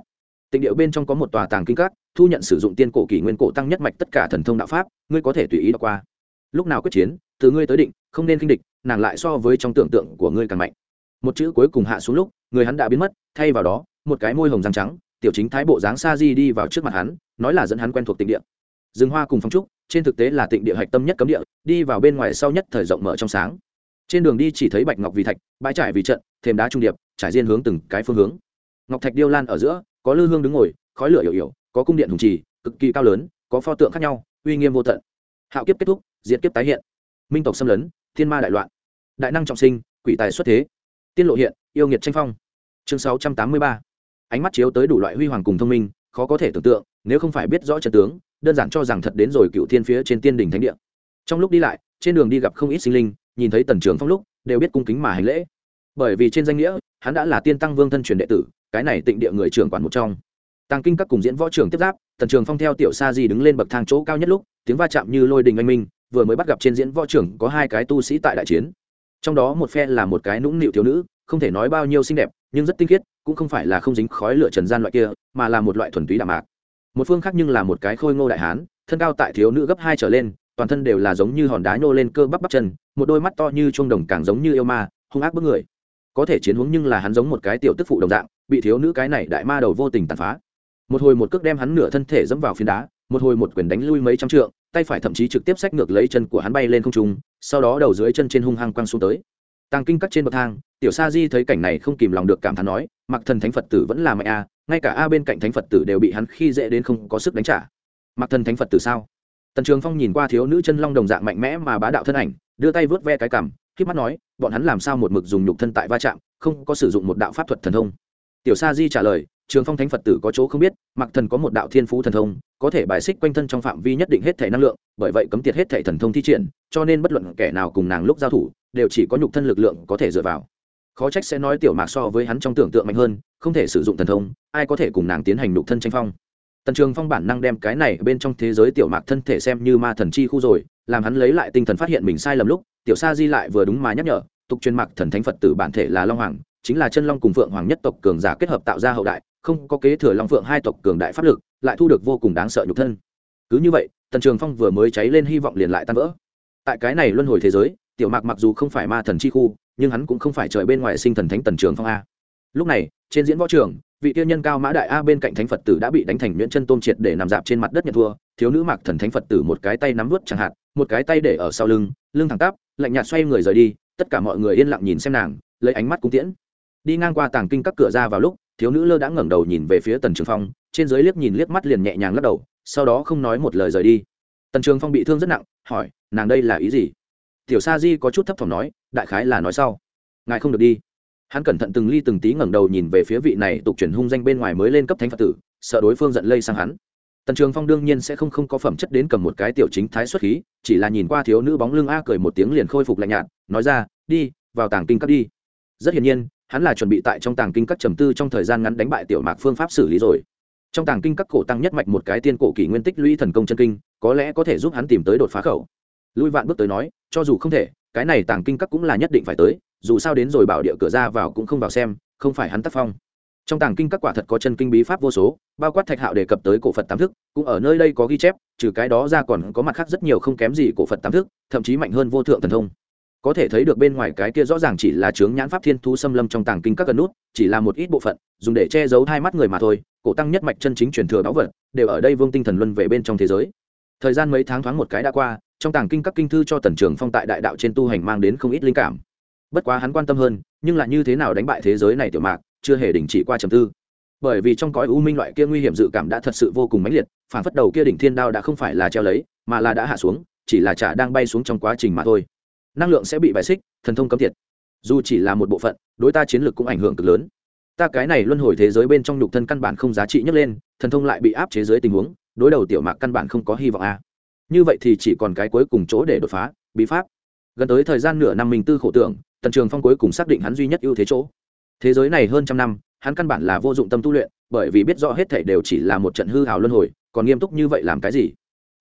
A: Tịnh điệu bên trong có một tòa tàng kinh các, thu nhận sử dụng tiên cổ kỷ nguyên cổ tăng nhất mạch tất cả thần thông đạo pháp, ngươi có thể tùy ý đọc qua. Lúc nào quyết chiến, từ ngươi tới định, không nên kinh địch, nàng lại so với trong tưởng tượng của ngươi càng mạnh. Một chữ cuối cùng hạ xuống lúc, người hắn đã biến mất, thay vào đó, một cái môi hồng răng trắng, tiểu chính thái bộ dáng sa di đi vào trước mặt hắn, nói là dẫn hắn quen thuộc tịnh địa rừng hoa cùng phong trúc, trên thực tế là tịnh địa hạch tâm nhất cấm địa, đi vào bên ngoài sau nhất thời rộng mở trong sáng. Trên đường đi chỉ thấy bạch ngọc vì thạch, bãi trải vì trận, thêm đá trung điệp, trải diên hướng từng cái phương hướng. Ngọc thạch điêu lan ở giữa, có lư hương đứng ngồi, khói lửa yểu yểu có cung điện hùng trì, cực kỳ cao lớn, có pho tượng khác nhau, uy nghiêm vô tận. Hạo kiếp kết thúc diễn kiếp tái hiện. Minh tộc xâm lấn, thiên ma đại loạn. Đại năng trọng sinh, quỷ tài xuất thế. Tiên lộ hiện, yêu nghiệt tranh phong. Chương sáu trăm tám mươi ba. Ánh mắt chiếu tới đủ loại huy hoàng cùng thông minh, khó có thể tưởng tượng, nếu không phải biết rõ trận tướng đơn giản cho rằng thật đến rồi cựu thiên phía trên tiên đỉnh thánh địa. Trong lúc đi lại, trên đường đi gặp không ít sinh linh, nhìn thấy tần trường phong lúc, đều biết cung kính mà hành lễ. Bởi vì trên danh nghĩa, hắn đã là tiên tăng vương thân truyền đệ tử, cái này tịnh địa người trưởng quản một trong. Tàng kinh các cùng diễn võ trưởng tiếp giáp, tần trường phong theo tiểu sa di đứng lên bậc thang chỗ cao nhất lúc, tiếng va chạm như lôi đình anh minh, vừa mới bắt gặp trên diễn võ trưởng có hai cái tu sĩ tại đại chiến. Trong đó một phe là một cái nũng nịu thiếu nữ, không thể nói bao nhiêu xinh đẹp, nhưng rất tinh khiết, cũng không phải là không dính khói lửa trần gian loại kia, mà là một loại thuần túy đạm mạc một phương khác nhưng là một cái khôi ngô đại hán, thân cao tại thiếu nữ gấp hai trở lên, toàn thân đều là giống như hòn đá nhô lên cơ bắp bắp chân, một đôi mắt to như chuông đồng càng giống như yêu ma, hung ác bức người. Có thể chiến hướng nhưng là hắn giống một cái tiểu tức phụ đồng dạng, bị thiếu nữ cái này đại ma đầu vô tình tàn phá. Một hồi một cước đem hắn nửa thân thể dẫm vào phiến đá, một hồi một quyền đánh lui mấy trăm trượng, tay phải thậm chí trực tiếp xách ngược lấy chân của hắn bay lên không trung, sau đó đầu dưới chân trên hung hăng quăng xuống tới. Tàng kinh cắt trên bậc thang, tiểu sa di thấy cảnh này không kìm lòng được cảm thán nói, mặc thần thánh phật tử vẫn là mẹ a ngay cả a bên cạnh thánh phật tử đều bị hắn khi dễ đến không có sức đánh trả. Mặc thân thánh phật tử sao? Tần trường phong nhìn qua thiếu nữ chân long đồng dạng mạnh mẽ mà bá đạo thân ảnh, đưa tay vớt ve cái cằm khi mắt nói, bọn hắn làm sao một mực dùng nhục thân tại va chạm, không có sử dụng một đạo pháp thuật thần thông? Tiểu sa di trả lời, trường phong thánh phật tử có chỗ không biết, mặc thần có một đạo thiên phú thần thông, có thể bài xích quanh thân trong phạm vi nhất định hết thể năng lượng, bởi vậy cấm tiệt hết thể thần thông thi triển, cho nên bất luận kẻ nào cùng nàng lúc giao thủ, đều chỉ có nhục thân lực lượng có thể dựa vào khó trách sẽ nói tiểu mạc so với hắn trong tưởng tượng mạnh hơn, không thể sử dụng thần thông, ai có thể cùng nàng tiến hành đục thân tranh phong. Tần trường phong bản năng đem cái này bên trong thế giới tiểu mạc thân thể xem như ma thần chi khu rồi, làm hắn lấy lại tinh thần phát hiện mình sai lầm lúc, tiểu sa di lại vừa đúng mà nhắc nhở, tục truyền mạc thần thánh phật tử bản thể là long hoàng, chính là chân long cùng phượng hoàng nhất tộc cường giả kết hợp tạo ra hậu đại, không có kế thừa long phượng hai tộc cường đại pháp lực, lại thu được vô cùng đáng sợ nhục thân. Cứ như vậy, tần trường phong vừa mới cháy lên hy vọng liền lại tan vỡ. Tại cái này luân hồi thế giới, tiểu mạc mặc dù không phải ma thần chi khu nhưng hắn cũng không phải trời bên ngoài sinh thần thánh tần trường phong a. Lúc này, trên diễn võ trường, vị tiêu nhân cao mã đại a bên cạnh thánh phật tử đã bị đánh thành nhuyễn chân tôm triệt để nằm dạp trên mặt đất nhận thua, thiếu nữ mạc thần thánh phật tử một cái tay nắm vớt chẳng hạn, một cái tay để ở sau lưng lưng thẳng tắp, lạnh nhạt xoay người rời đi, tất cả mọi người yên lặng nhìn xem nàng, lấy ánh mắt cung tiễn. Đi ngang qua tàng kinh các cửa ra vào lúc, thiếu nữ lơ đã ngẩng đầu nhìn về phía tần trường phong, trên dưới liếc nhìn liếc mắt liền nhẹ nhàng lắc đầu, sau đó không nói một lời rời đi. Tần trường phong bị thương rất nặng, hỏi, nàng đây là ý gì? Tiểu sa di có chút thấp thỏm nói, đại khái là nói sau. Ngài không được đi. Hắn cẩn thận từng ly từng tí ngẩng đầu nhìn về phía vị này tục chuyển hung danh bên ngoài mới lên cấp thánh phật tử, sợ đối phương giận lây sang hắn. Tần trường phong đương nhiên sẽ không không có phẩm chất đến cầm một cái tiểu chính thái xuất khí, chỉ là nhìn qua thiếu nữ bóng lưng a cười một tiếng liền khôi phục lạnh nhạt, nói ra, đi, vào tàng kinh các đi. Rất hiển nhiên, hắn là chuẩn bị tại trong tàng kinh các trầm tư trong thời gian ngắn đánh bại tiểu mạc phương pháp xử lý rồi. Trong tàng kinh các cổ tăng nhất mạch một cái tiên cổ kỷ nguyên tích lũy thần công chân kinh, có lẽ có thể giúp hắn tìm tới đột phá khẩu. Lui vạn bước tới nói cho dù không thể, cái này tàng kinh các cũng là nhất định phải tới, dù sao đến rồi bảo địa cửa ra vào cũng không vào xem, không phải hắn tác phong. Trong tàng kinh các quả thật có chân kinh bí pháp vô số, bao quát thạch hạo đề cập tới cổ phật tám thức, cũng ở nơi đây có ghi chép, trừ cái đó ra còn có mặt khác rất nhiều không kém gì cổ phật tám thức, thậm chí mạnh hơn vô thượng thần thông. Có thể thấy được bên ngoài cái kia rõ ràng chỉ là chướng nhãn pháp thiên thú xâm lâm trong tàng kinh các gần nút, chỉ là một ít bộ phận, dùng để che giấu hai mắt người mà thôi, cổ tăng nhất mạch chân chính truyền thừa báu vật, đều ở đây vương tinh thần luân về bên trong thế giới. Thời gian mấy tháng thoáng một cái đã qua trong tàng kinh các kinh thư cho tần trường phong tại đại đạo trên tu hành mang đến không ít linh cảm. Bất quá hắn quan tâm hơn, nhưng là như thế nào đánh bại thế giới này tiểu mạc, chưa hề đình chỉ qua trầm tư. Bởi vì trong cõi u minh loại kia nguy hiểm dự cảm đã thật sự vô cùng mãnh liệt, phản phất đầu kia đỉnh thiên đao đã không phải là treo lấy, mà là đã hạ xuống, chỉ là chả đang bay xuống trong quá trình mà thôi. Năng lượng sẽ bị bài xích, thần thông cấm thiệt dù chỉ là một bộ phận, đối ta chiến lược cũng ảnh hưởng cực lớn. Ta cái này luân hồi thế giới bên trong nhục thân căn bản không giá trị nhấc lên, thần thông lại bị áp chế dưới tình huống, đối đầu tiểu mạc căn bản không có hy vọng a như vậy thì chỉ còn cái cuối cùng chỗ để đột phá, bí pháp. Gần tới thời gian nửa năm mình tư khổ tưởng, tần trường phong cuối cùng xác định hắn duy nhất ưu thế chỗ. Thế giới này hơn trăm năm, hắn căn bản là vô dụng tâm tu luyện, bởi vì biết rõ hết thể đều chỉ là một trận hư hào luân hồi, còn nghiêm túc như vậy làm cái gì?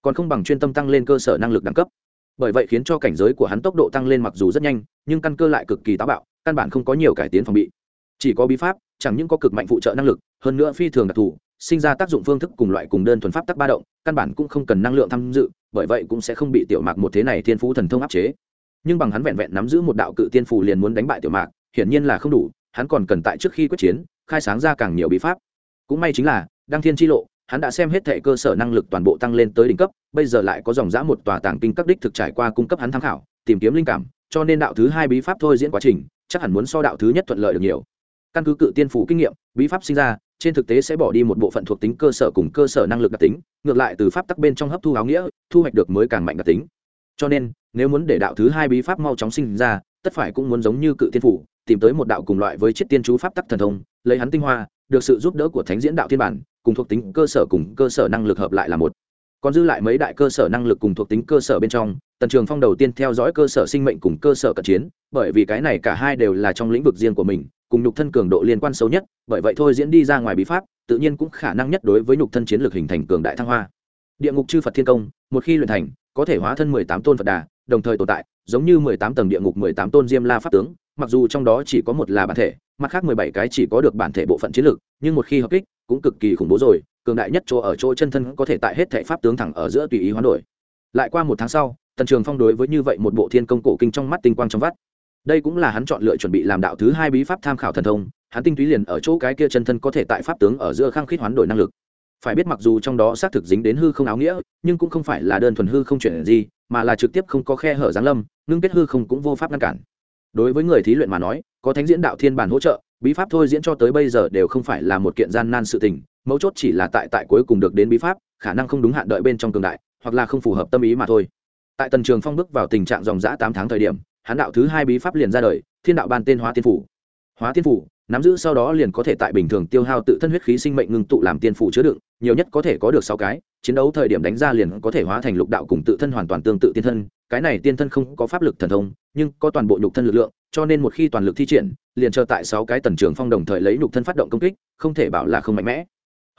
A: Còn không bằng chuyên tâm tăng lên cơ sở năng lực đẳng cấp. Bởi vậy khiến cho cảnh giới của hắn tốc độ tăng lên mặc dù rất nhanh, nhưng căn cơ lại cực kỳ táo bạo, căn bản không có nhiều cải tiến phòng bị. Chỉ có bí pháp, chẳng những có cực mạnh phụ trợ năng lực, hơn nữa phi thường đặc thù, sinh ra tác dụng phương thức cùng loại cùng đơn thuần pháp tắc ba động, căn bản cũng không cần năng lượng tham dự bởi vậy cũng sẽ không bị tiểu mạc một thế này thiên phú thần thông áp chế. Nhưng bằng hắn vẹn vẹn nắm giữ một đạo cự tiên phù liền muốn đánh bại tiểu mạc, hiển nhiên là không đủ, hắn còn cần tại trước khi quyết chiến, khai sáng ra càng nhiều bí pháp. Cũng may chính là, đăng thiên tri lộ, hắn đã xem hết thệ cơ sở năng lực toàn bộ tăng lên tới đỉnh cấp, bây giờ lại có dòng dã một tòa tàng kinh các đích thực trải qua cung cấp hắn tham khảo, tìm kiếm linh cảm, cho nên đạo thứ hai bí pháp thôi diễn quá trình, chắc hẳn muốn so đạo thứ nhất thuận lợi được nhiều. Căn cứ cự tiên phủ kinh nghiệm, bí pháp sinh ra trên thực tế sẽ bỏ đi một bộ phận thuộc tính cơ sở cùng cơ sở năng lực đặc tính, ngược lại từ pháp tắc bên trong hấp thu áo nghĩa, thu hoạch được mới càng mạnh đặc tính. Cho nên, nếu muốn để đạo thứ hai bí pháp mau chóng sinh ra, tất phải cũng muốn giống như cự tiên phủ, tìm tới một đạo cùng loại với chiết tiên chú pháp tắc thần thông, lấy hắn tinh hoa, được sự giúp đỡ của thánh diễn đạo thiên bản, cùng thuộc tính cơ sở cùng cơ sở năng lực hợp lại là một. Còn dư lại mấy đại cơ sở năng lực cùng thuộc tính cơ sở bên trong, tần trường phong đầu tiên theo dõi cơ sở sinh mệnh cùng cơ sở cận chiến, bởi vì cái này cả hai đều là trong lĩnh vực riêng của mình cùng nhục thân cường độ liên quan sâu nhất, bởi vậy thôi diễn đi ra ngoài bí pháp, tự nhiên cũng khả năng nhất đối với nhục thân chiến lược hình thành cường đại thăng hoa. Địa ngục chư phật thiên công, một khi luyện thành, có thể hóa thân mười tám tôn phật đà, đồng thời tồn tại, giống như mười tám tầng địa ngục, mười tám tôn diêm la pháp tướng, mặc dù trong đó chỉ có một là bản thể, mặt khác mười bảy cái chỉ có được bản thể bộ phận chiến lược, nhưng một khi hợp kích, cũng cực kỳ khủng bố rồi, cường đại nhất chỗ ở chỗ chân thân có thể tại hết thể pháp tướng thẳng ở giữa tùy ý hoán đổi. Lại qua một tháng sau, tần trường phong đối với như vậy một bộ thiên công cổ kinh trong mắt tinh quang trong vắt đây cũng là hắn chọn lựa chuẩn bị làm đạo thứ hai bí pháp tham khảo thần thông, hắn tinh túy liền ở chỗ cái kia chân thân có thể tại pháp tướng ở giữa khăng khít hoán đổi năng lực. Phải biết mặc dù trong đó xác thực dính đến hư không áo nghĩa, nhưng cũng không phải là đơn thuần hư không chuyển gì, mà là trực tiếp không có khe hở giáng lâm, ngưng kết hư không cũng vô pháp ngăn cản. Đối với người thí luyện mà nói, có thánh diễn đạo thiên bản hỗ trợ, bí pháp thôi diễn cho tới bây giờ đều không phải là một kiện gian nan sự tình, mấu chốt chỉ là tại tại cuối cùng được đến bí pháp, khả năng không đúng hạn đợi bên trong cường đại, hoặc là không phù hợp tâm ý mà thôi. Tại tần trường phong bước vào tình trạng dòng dã tám tháng thời điểm hán đạo thứ hai bí pháp liền ra đời, thiên đạo ban tên hóa tiên phủ. Hóa tiên phủ, nắm giữ sau đó liền có thể tại bình thường tiêu hao tự thân huyết khí sinh mệnh ngưng tụ làm tiên phủ chứa đựng, nhiều nhất có thể có được sáu cái, chiến đấu thời điểm đánh ra liền có thể hóa thành lục đạo cùng tự thân hoàn toàn tương tự tiên thân, cái này tiên thân không có pháp lực thần thông, nhưng có toàn bộ nhục thân lực lượng, cho nên một khi toàn lực thi triển, liền chờ tại sáu cái tần trường phong đồng thời lấy nhục thân phát động công kích, không thể bảo là không mạnh mẽ.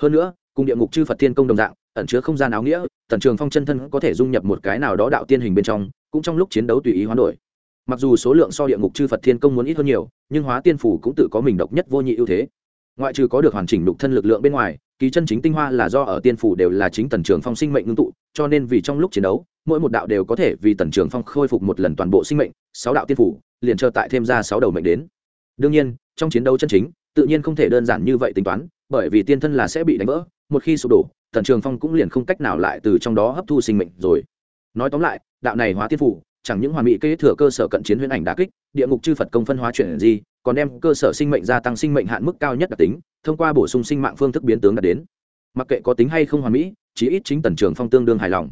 A: Hơn nữa, cùng địa ngục chư phật thiên công đồng dạng, ẩn chứa không gian áo nghĩa, tần trường phong chân thân có thể dung nhập một cái nào đó đạo tiên hình bên trong, cũng trong lúc chiến đấu tùy ý hoán đổi mặc dù số lượng so địa ngục chư phật thiên công muốn ít hơn nhiều, nhưng hóa tiên phủ cũng tự có mình độc nhất vô nhị ưu thế. Ngoại trừ có được hoàn chỉnh đục thân lực lượng bên ngoài, kỳ chân chính tinh hoa là do ở tiên phủ đều là chính tần trường phong sinh mệnh ngưng tụ, cho nên vì trong lúc chiến đấu, mỗi một đạo đều có thể vì tần trường phong khôi phục một lần toàn bộ sinh mệnh, sáu đạo tiên phủ, liền chờ tại thêm ra sáu đầu mệnh đến. Đương nhiên, trong chiến đấu chân chính, tự nhiên không thể đơn giản như vậy tính toán, bởi vì tiên thân là sẽ bị đánh vỡ, một khi sụp đổ, tần trường phong cũng liền không cách nào lại từ trong đó hấp thu sinh mệnh rồi. Nói tóm lại, đạo này hóa tiên phủ chẳng những hoàn mỹ kế thừa cơ sở cận chiến huyễn ảnh đả kích, địa ngục chư phật công phân hóa chuyển gì còn đem cơ sở sinh mệnh gia tăng sinh mệnh hạn mức cao nhất đặc tính, thông qua bổ sung sinh mạng phương thức biến tướng đạt đến. Mặc kệ có tính hay không hoàn mỹ, chí ít chính tần trường phong tương đương hài lòng.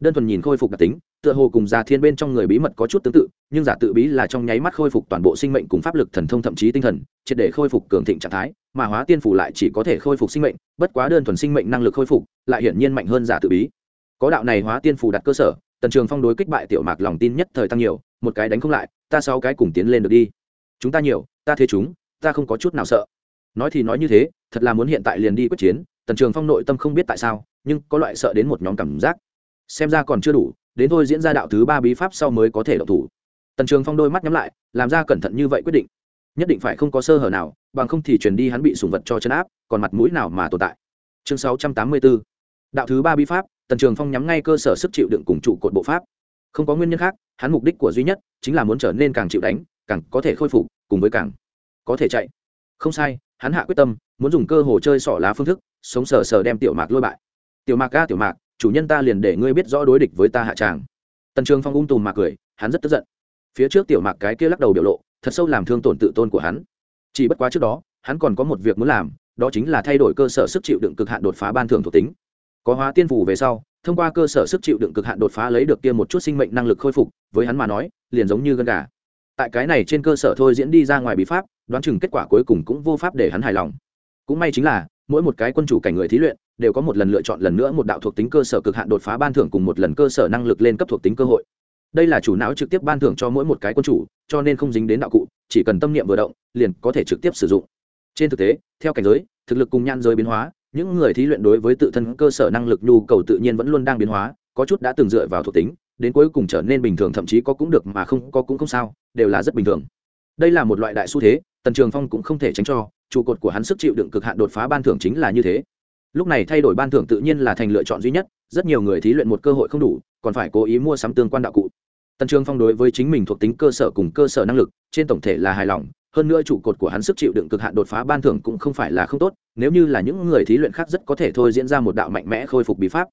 A: Đơn thuần nhìn khôi phục đặc tính, tựa hồ cùng già thiên bên trong người bí mật có chút tương tự, nhưng giả tự bí là trong nháy mắt khôi phục toàn bộ sinh mệnh cùng pháp lực thần thông thậm chí tinh thần, triệt để khôi phục cường thịnh trạng thái, mà hóa tiên phủ lại chỉ có thể khôi phục sinh mệnh, bất quá đơn thuần sinh mệnh năng lực khôi phục, lại hiển nhiên mạnh hơn giả tự bí. Có đạo này hóa tiên phủ đặt cơ sở tần trường phong đối kích bại tiểu mạc lòng tin nhất thời tăng nhiều, một cái đánh không lại, ta sáu cái cùng tiến lên được đi. Chúng ta nhiều, ta thế chúng, ta không có chút nào sợ. Nói thì nói như thế, thật là muốn hiện tại liền đi quyết chiến, tần trường phong nội tâm không biết tại sao, nhưng có loại sợ đến một nhóm cảm giác. Xem ra còn chưa đủ, đến thôi diễn ra đạo thứ ba bí pháp sau mới có thể độc thủ. Tần trường phong đôi mắt nhắm lại, làm ra cẩn thận như vậy quyết định. Nhất định phải không có sơ hở nào, bằng không thì truyền đi hắn bị sùng vật cho chân áp, còn mặt mũi nào mà tồn tại. Chương sáu trăm tám mươi bốn đạo thứ ba bí pháp tần trường phong nhắm ngay cơ sở sức chịu đựng cùng trụ cột bộ pháp. Không có nguyên nhân khác, hắn mục đích của duy nhất chính là muốn trở nên càng chịu đánh, càng có thể khôi phục, cùng với càng có thể chạy. Không sai, hắn hạ quyết tâm, muốn dùng cơ hồ chơi sỏ lá phương thức, sống sờ sờ đem tiểu mạc lôi bại. Tiểu mạc ca tiểu mạc, chủ nhân ta liền để ngươi biết rõ đối địch với ta hạ tràng. Tần trường phong ung tùm mạc cười, hắn rất tức giận. Phía trước tiểu mạc cái kia lắc đầu biểu lộ, thật sâu làm thương tổn tự tôn của hắn. Chỉ bất quá trước đó, hắn còn có một việc muốn làm, đó chính là thay đổi cơ sở sức chịu đựng cực hạn đột phá ban thưởng thuộc tính có hóa tiên phủ về sau, thông qua cơ sở sức chịu đựng cực hạn đột phá lấy được kia một chút sinh mệnh năng lực khôi phục, với hắn mà nói, liền giống như gân gà. Tại cái này trên cơ sở thôi diễn đi ra ngoài bí pháp, đoán chừng kết quả cuối cùng cũng vô pháp để hắn hài lòng. Cũng may chính là, mỗi một cái quân chủ cảnh người thí luyện, đều có một lần lựa chọn lần nữa một đạo thuộc tính cơ sở cực hạn đột phá ban thưởng cùng một lần cơ sở năng lực lên cấp thuộc tính cơ hội. Đây là chủ não trực tiếp ban thưởng cho mỗi một cái quân chủ, cho nên không dính đến đạo cụ, chỉ cần tâm niệm vừa động, liền có thể trực tiếp sử dụng. Trên thực tế, theo cảnh giới, thực lực cùng nhan giới biến hóa những người thí luyện đối với tự thân cơ sở năng lực nhu cầu tự nhiên vẫn luôn đang biến hóa, có chút đã từng dựa vào thuộc tính, đến cuối cùng trở nên bình thường, thậm chí có cũng được mà không có cũng không sao, đều là rất bình thường. Đây là một loại đại xu thế, tần trường phong cũng không thể tránh cho, trụ cột của hắn sức chịu đựng cực hạn đột phá ban thưởng chính là như thế. Lúc này thay đổi ban thưởng tự nhiên là thành lựa chọn duy nhất, rất nhiều người thí luyện một cơ hội không đủ, còn phải cố ý mua sắm tương quan đạo cụ. Tần trường phong đối với chính mình thuộc tính cơ sở cùng cơ sở năng lực, trên tổng thể là hài lòng hơn nữa trụ cột của hắn sức chịu đựng cực hạn đột phá ban thưởng cũng không phải là không tốt, nếu như là những người thí luyện khác rất có thể thôi diễn ra một đạo mạnh mẽ khôi phục bí pháp.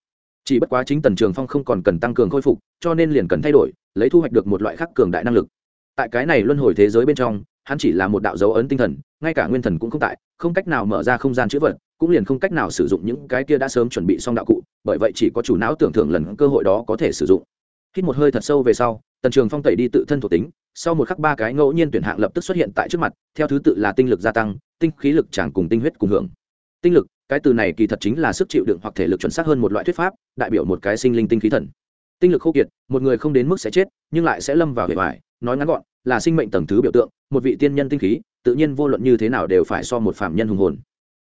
A: Chỉ bất quá chính tần trường phong không còn cần tăng cường khôi phục, cho nên liền cần thay đổi, lấy thu hoạch được một loại khác cường đại năng lực. Tại cái này luân hồi thế giới bên trong, hắn chỉ là một đạo dấu ấn tinh thần, ngay cả nguyên thần cũng không tại, không cách nào mở ra không gian chữ vật, cũng liền không cách nào sử dụng những cái kia đã sớm chuẩn bị xong đạo cụ, bởi vậy chỉ có chủ não tưởng thưởng lần cơ hội đó có thể sử dụng. Hít một hơi thật sâu về sau, tần trường phong tẩy đi tự thân thuộc tính sau một khắc ba cái ngẫu nhiên tuyển hạng lập tức xuất hiện tại trước mặt, theo thứ tự là tinh lực gia tăng, tinh khí lực tràng cùng tinh huyết cùng hưởng. Tinh lực, cái từ này kỳ thật chính là sức chịu đựng hoặc thể lực chuẩn xác hơn một loại thuyết pháp, đại biểu một cái sinh linh tinh khí thần. Tinh lực khô kiệt, một người không đến mức sẽ chết, nhưng lại sẽ lâm vào hệ vải nói ngắn gọn, là sinh mệnh tầng thứ biểu tượng, một vị tiên nhân tinh khí, tự nhiên vô luận như thế nào đều phải so một phạm nhân hùng hồn.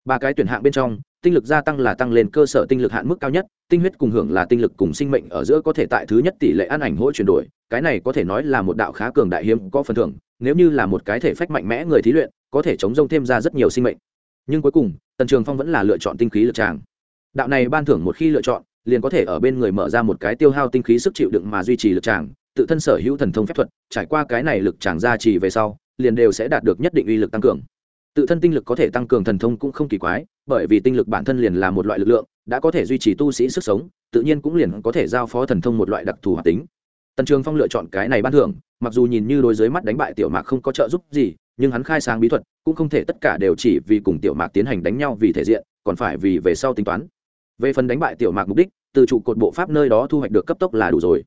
A: Ba cái tuyển hạng bên trong, tinh lực gia tăng là tăng lên cơ sở tinh lực hạn mức cao nhất, tinh huyết cùng hưởng là tinh lực cùng sinh mệnh ở giữa có thể tại thứ nhất tỷ lệ an ảnh hỗ chuyển đổi cái này có thể nói là một đạo khá cường đại hiếm có phần thưởng, nếu như là một cái thể phách mạnh mẽ người thí luyện, có thể chống rông thêm ra rất nhiều sinh mệnh. Nhưng cuối cùng, tần trường phong vẫn là lựa chọn tinh khí lực tràng. Đạo này ban thưởng một khi lựa chọn, liền có thể ở bên người mở ra một cái tiêu hao tinh khí sức chịu đựng mà duy trì lực tràng, tự thân sở hữu thần thông phép thuật, trải qua cái này lực tràng gia trì về sau, liền đều sẽ đạt được nhất định uy lực tăng cường. Tự thân tinh lực có thể tăng cường thần thông cũng không kỳ quái, bởi vì tinh lực bản thân liền là một loại lực lượng, đã có thể duy trì tu sĩ sức sống, tự nhiên cũng liền có thể giao phó thần thông một loại đặc thù hoạt tính tần trường phong lựa chọn cái này ban thưởng, mặc dù nhìn như đối dưới mắt đánh bại tiểu mạc không có trợ giúp gì, nhưng hắn khai sáng bí thuật, cũng không thể tất cả đều chỉ vì cùng tiểu mạc tiến hành đánh nhau vì thể diện, còn phải vì về sau tính toán. Về phần đánh bại tiểu mạc mục đích, từ trụ cột bộ pháp nơi đó thu hoạch được cấp tốc là đủ rồi.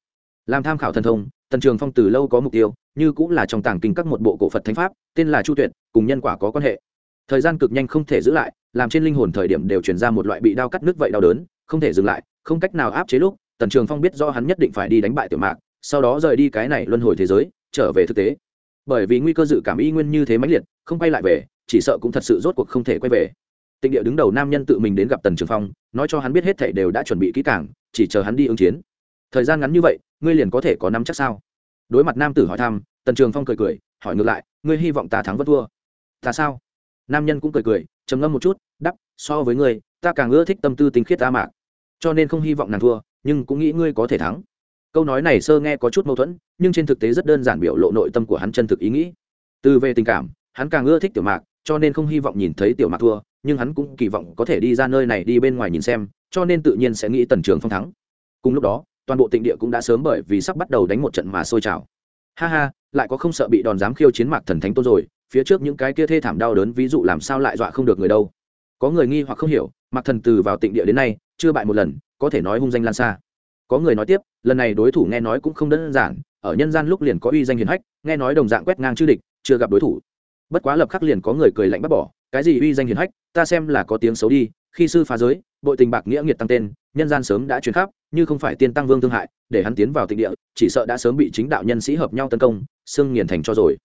A: Làm tham khảo thần thông, tần trường phong từ lâu có mục tiêu, như cũng là trong tàng kinh các một bộ cổ phật thánh pháp, tên là chu tuyệt, cùng nhân quả có quan hệ. Thời gian cực nhanh không thể giữ lại, làm trên linh hồn thời điểm đều chuyển ra một loại bị đau cắt nước vậy đau đớn, không thể dừng lại, không cách nào áp chế lúc, tần trường phong biết do hắn nhất định phải đi đánh bại tiểu mạc sau đó rời đi cái này luân hồi thế giới, trở về thực tế. Bởi vì nguy cơ dự cảm y nguyên như thế mãnh liệt, không quay lại về, chỉ sợ cũng thật sự rốt cuộc không thể quay về. Tịnh địa đứng đầu nam nhân tự mình đến gặp tần trường phong, nói cho hắn biết hết thảy đều đã chuẩn bị kỹ càng, chỉ chờ hắn đi ứng chiến. Thời gian ngắn như vậy, ngươi liền có thể có năm chắc sao? Đối mặt nam tử hỏi thăm, tần trường phong cười cười, hỏi ngược lại, ngươi hy vọng ta thắng vẫn thua? Ta sao? Nam nhân cũng cười cười, trầm ngâm một chút đắp so với ngươi, ta càng ưa thích tâm tư tinh khiết ta mạc. Cho nên không hy vọng nàng thua, nhưng cũng nghĩ ngươi có thể thắng câu nói này sơ nghe có chút mâu thuẫn, nhưng trên thực tế rất đơn giản biểu lộ nội tâm của hắn chân thực ý nghĩ. Từ về tình cảm, hắn càng ưa thích tiểu mạc, cho nên không hy vọng nhìn thấy tiểu mạc thua, nhưng hắn cũng kỳ vọng có thể đi ra nơi này đi bên ngoài nhìn xem, cho nên tự nhiên sẽ nghĩ tần trường phong thắng. Cùng lúc đó, toàn bộ tịnh địa cũng đã sớm bởi vì sắp bắt đầu đánh một trận mà sôi trào. Ha ha, lại có không sợ bị đòn giám khiêu chiến mạc thần thánh tôn rồi, phía trước những cái kia thê thảm đau đớn ví dụ làm sao lại dọa không được người đâu. Có người nghi hoặc không hiểu, mạc thần từ vào tịnh địa đến nay, chưa bại một lần, có thể nói hung danh lan xa có người nói tiếp, lần này đối thủ nghe nói cũng không đơn giản, ở nhân gian lúc liền có uy danh hiền hách, nghe nói đồng dạng quét ngang chư địch, chưa gặp đối thủ. Bất quá lập khắc liền có người cười lạnh bắt bỏ, cái gì uy danh hiền hách, ta xem là có tiếng xấu đi, khi sư phá giới, bội tình bạc nghĩa nghiệt tăng tên, nhân gian sớm đã chuyển khắp, như không phải tiên tăng vương thương hại, để hắn tiến vào tịnh địa, chỉ sợ đã sớm bị chính đạo nhân sĩ hợp nhau tấn công xưng nghiền thành cho rồi.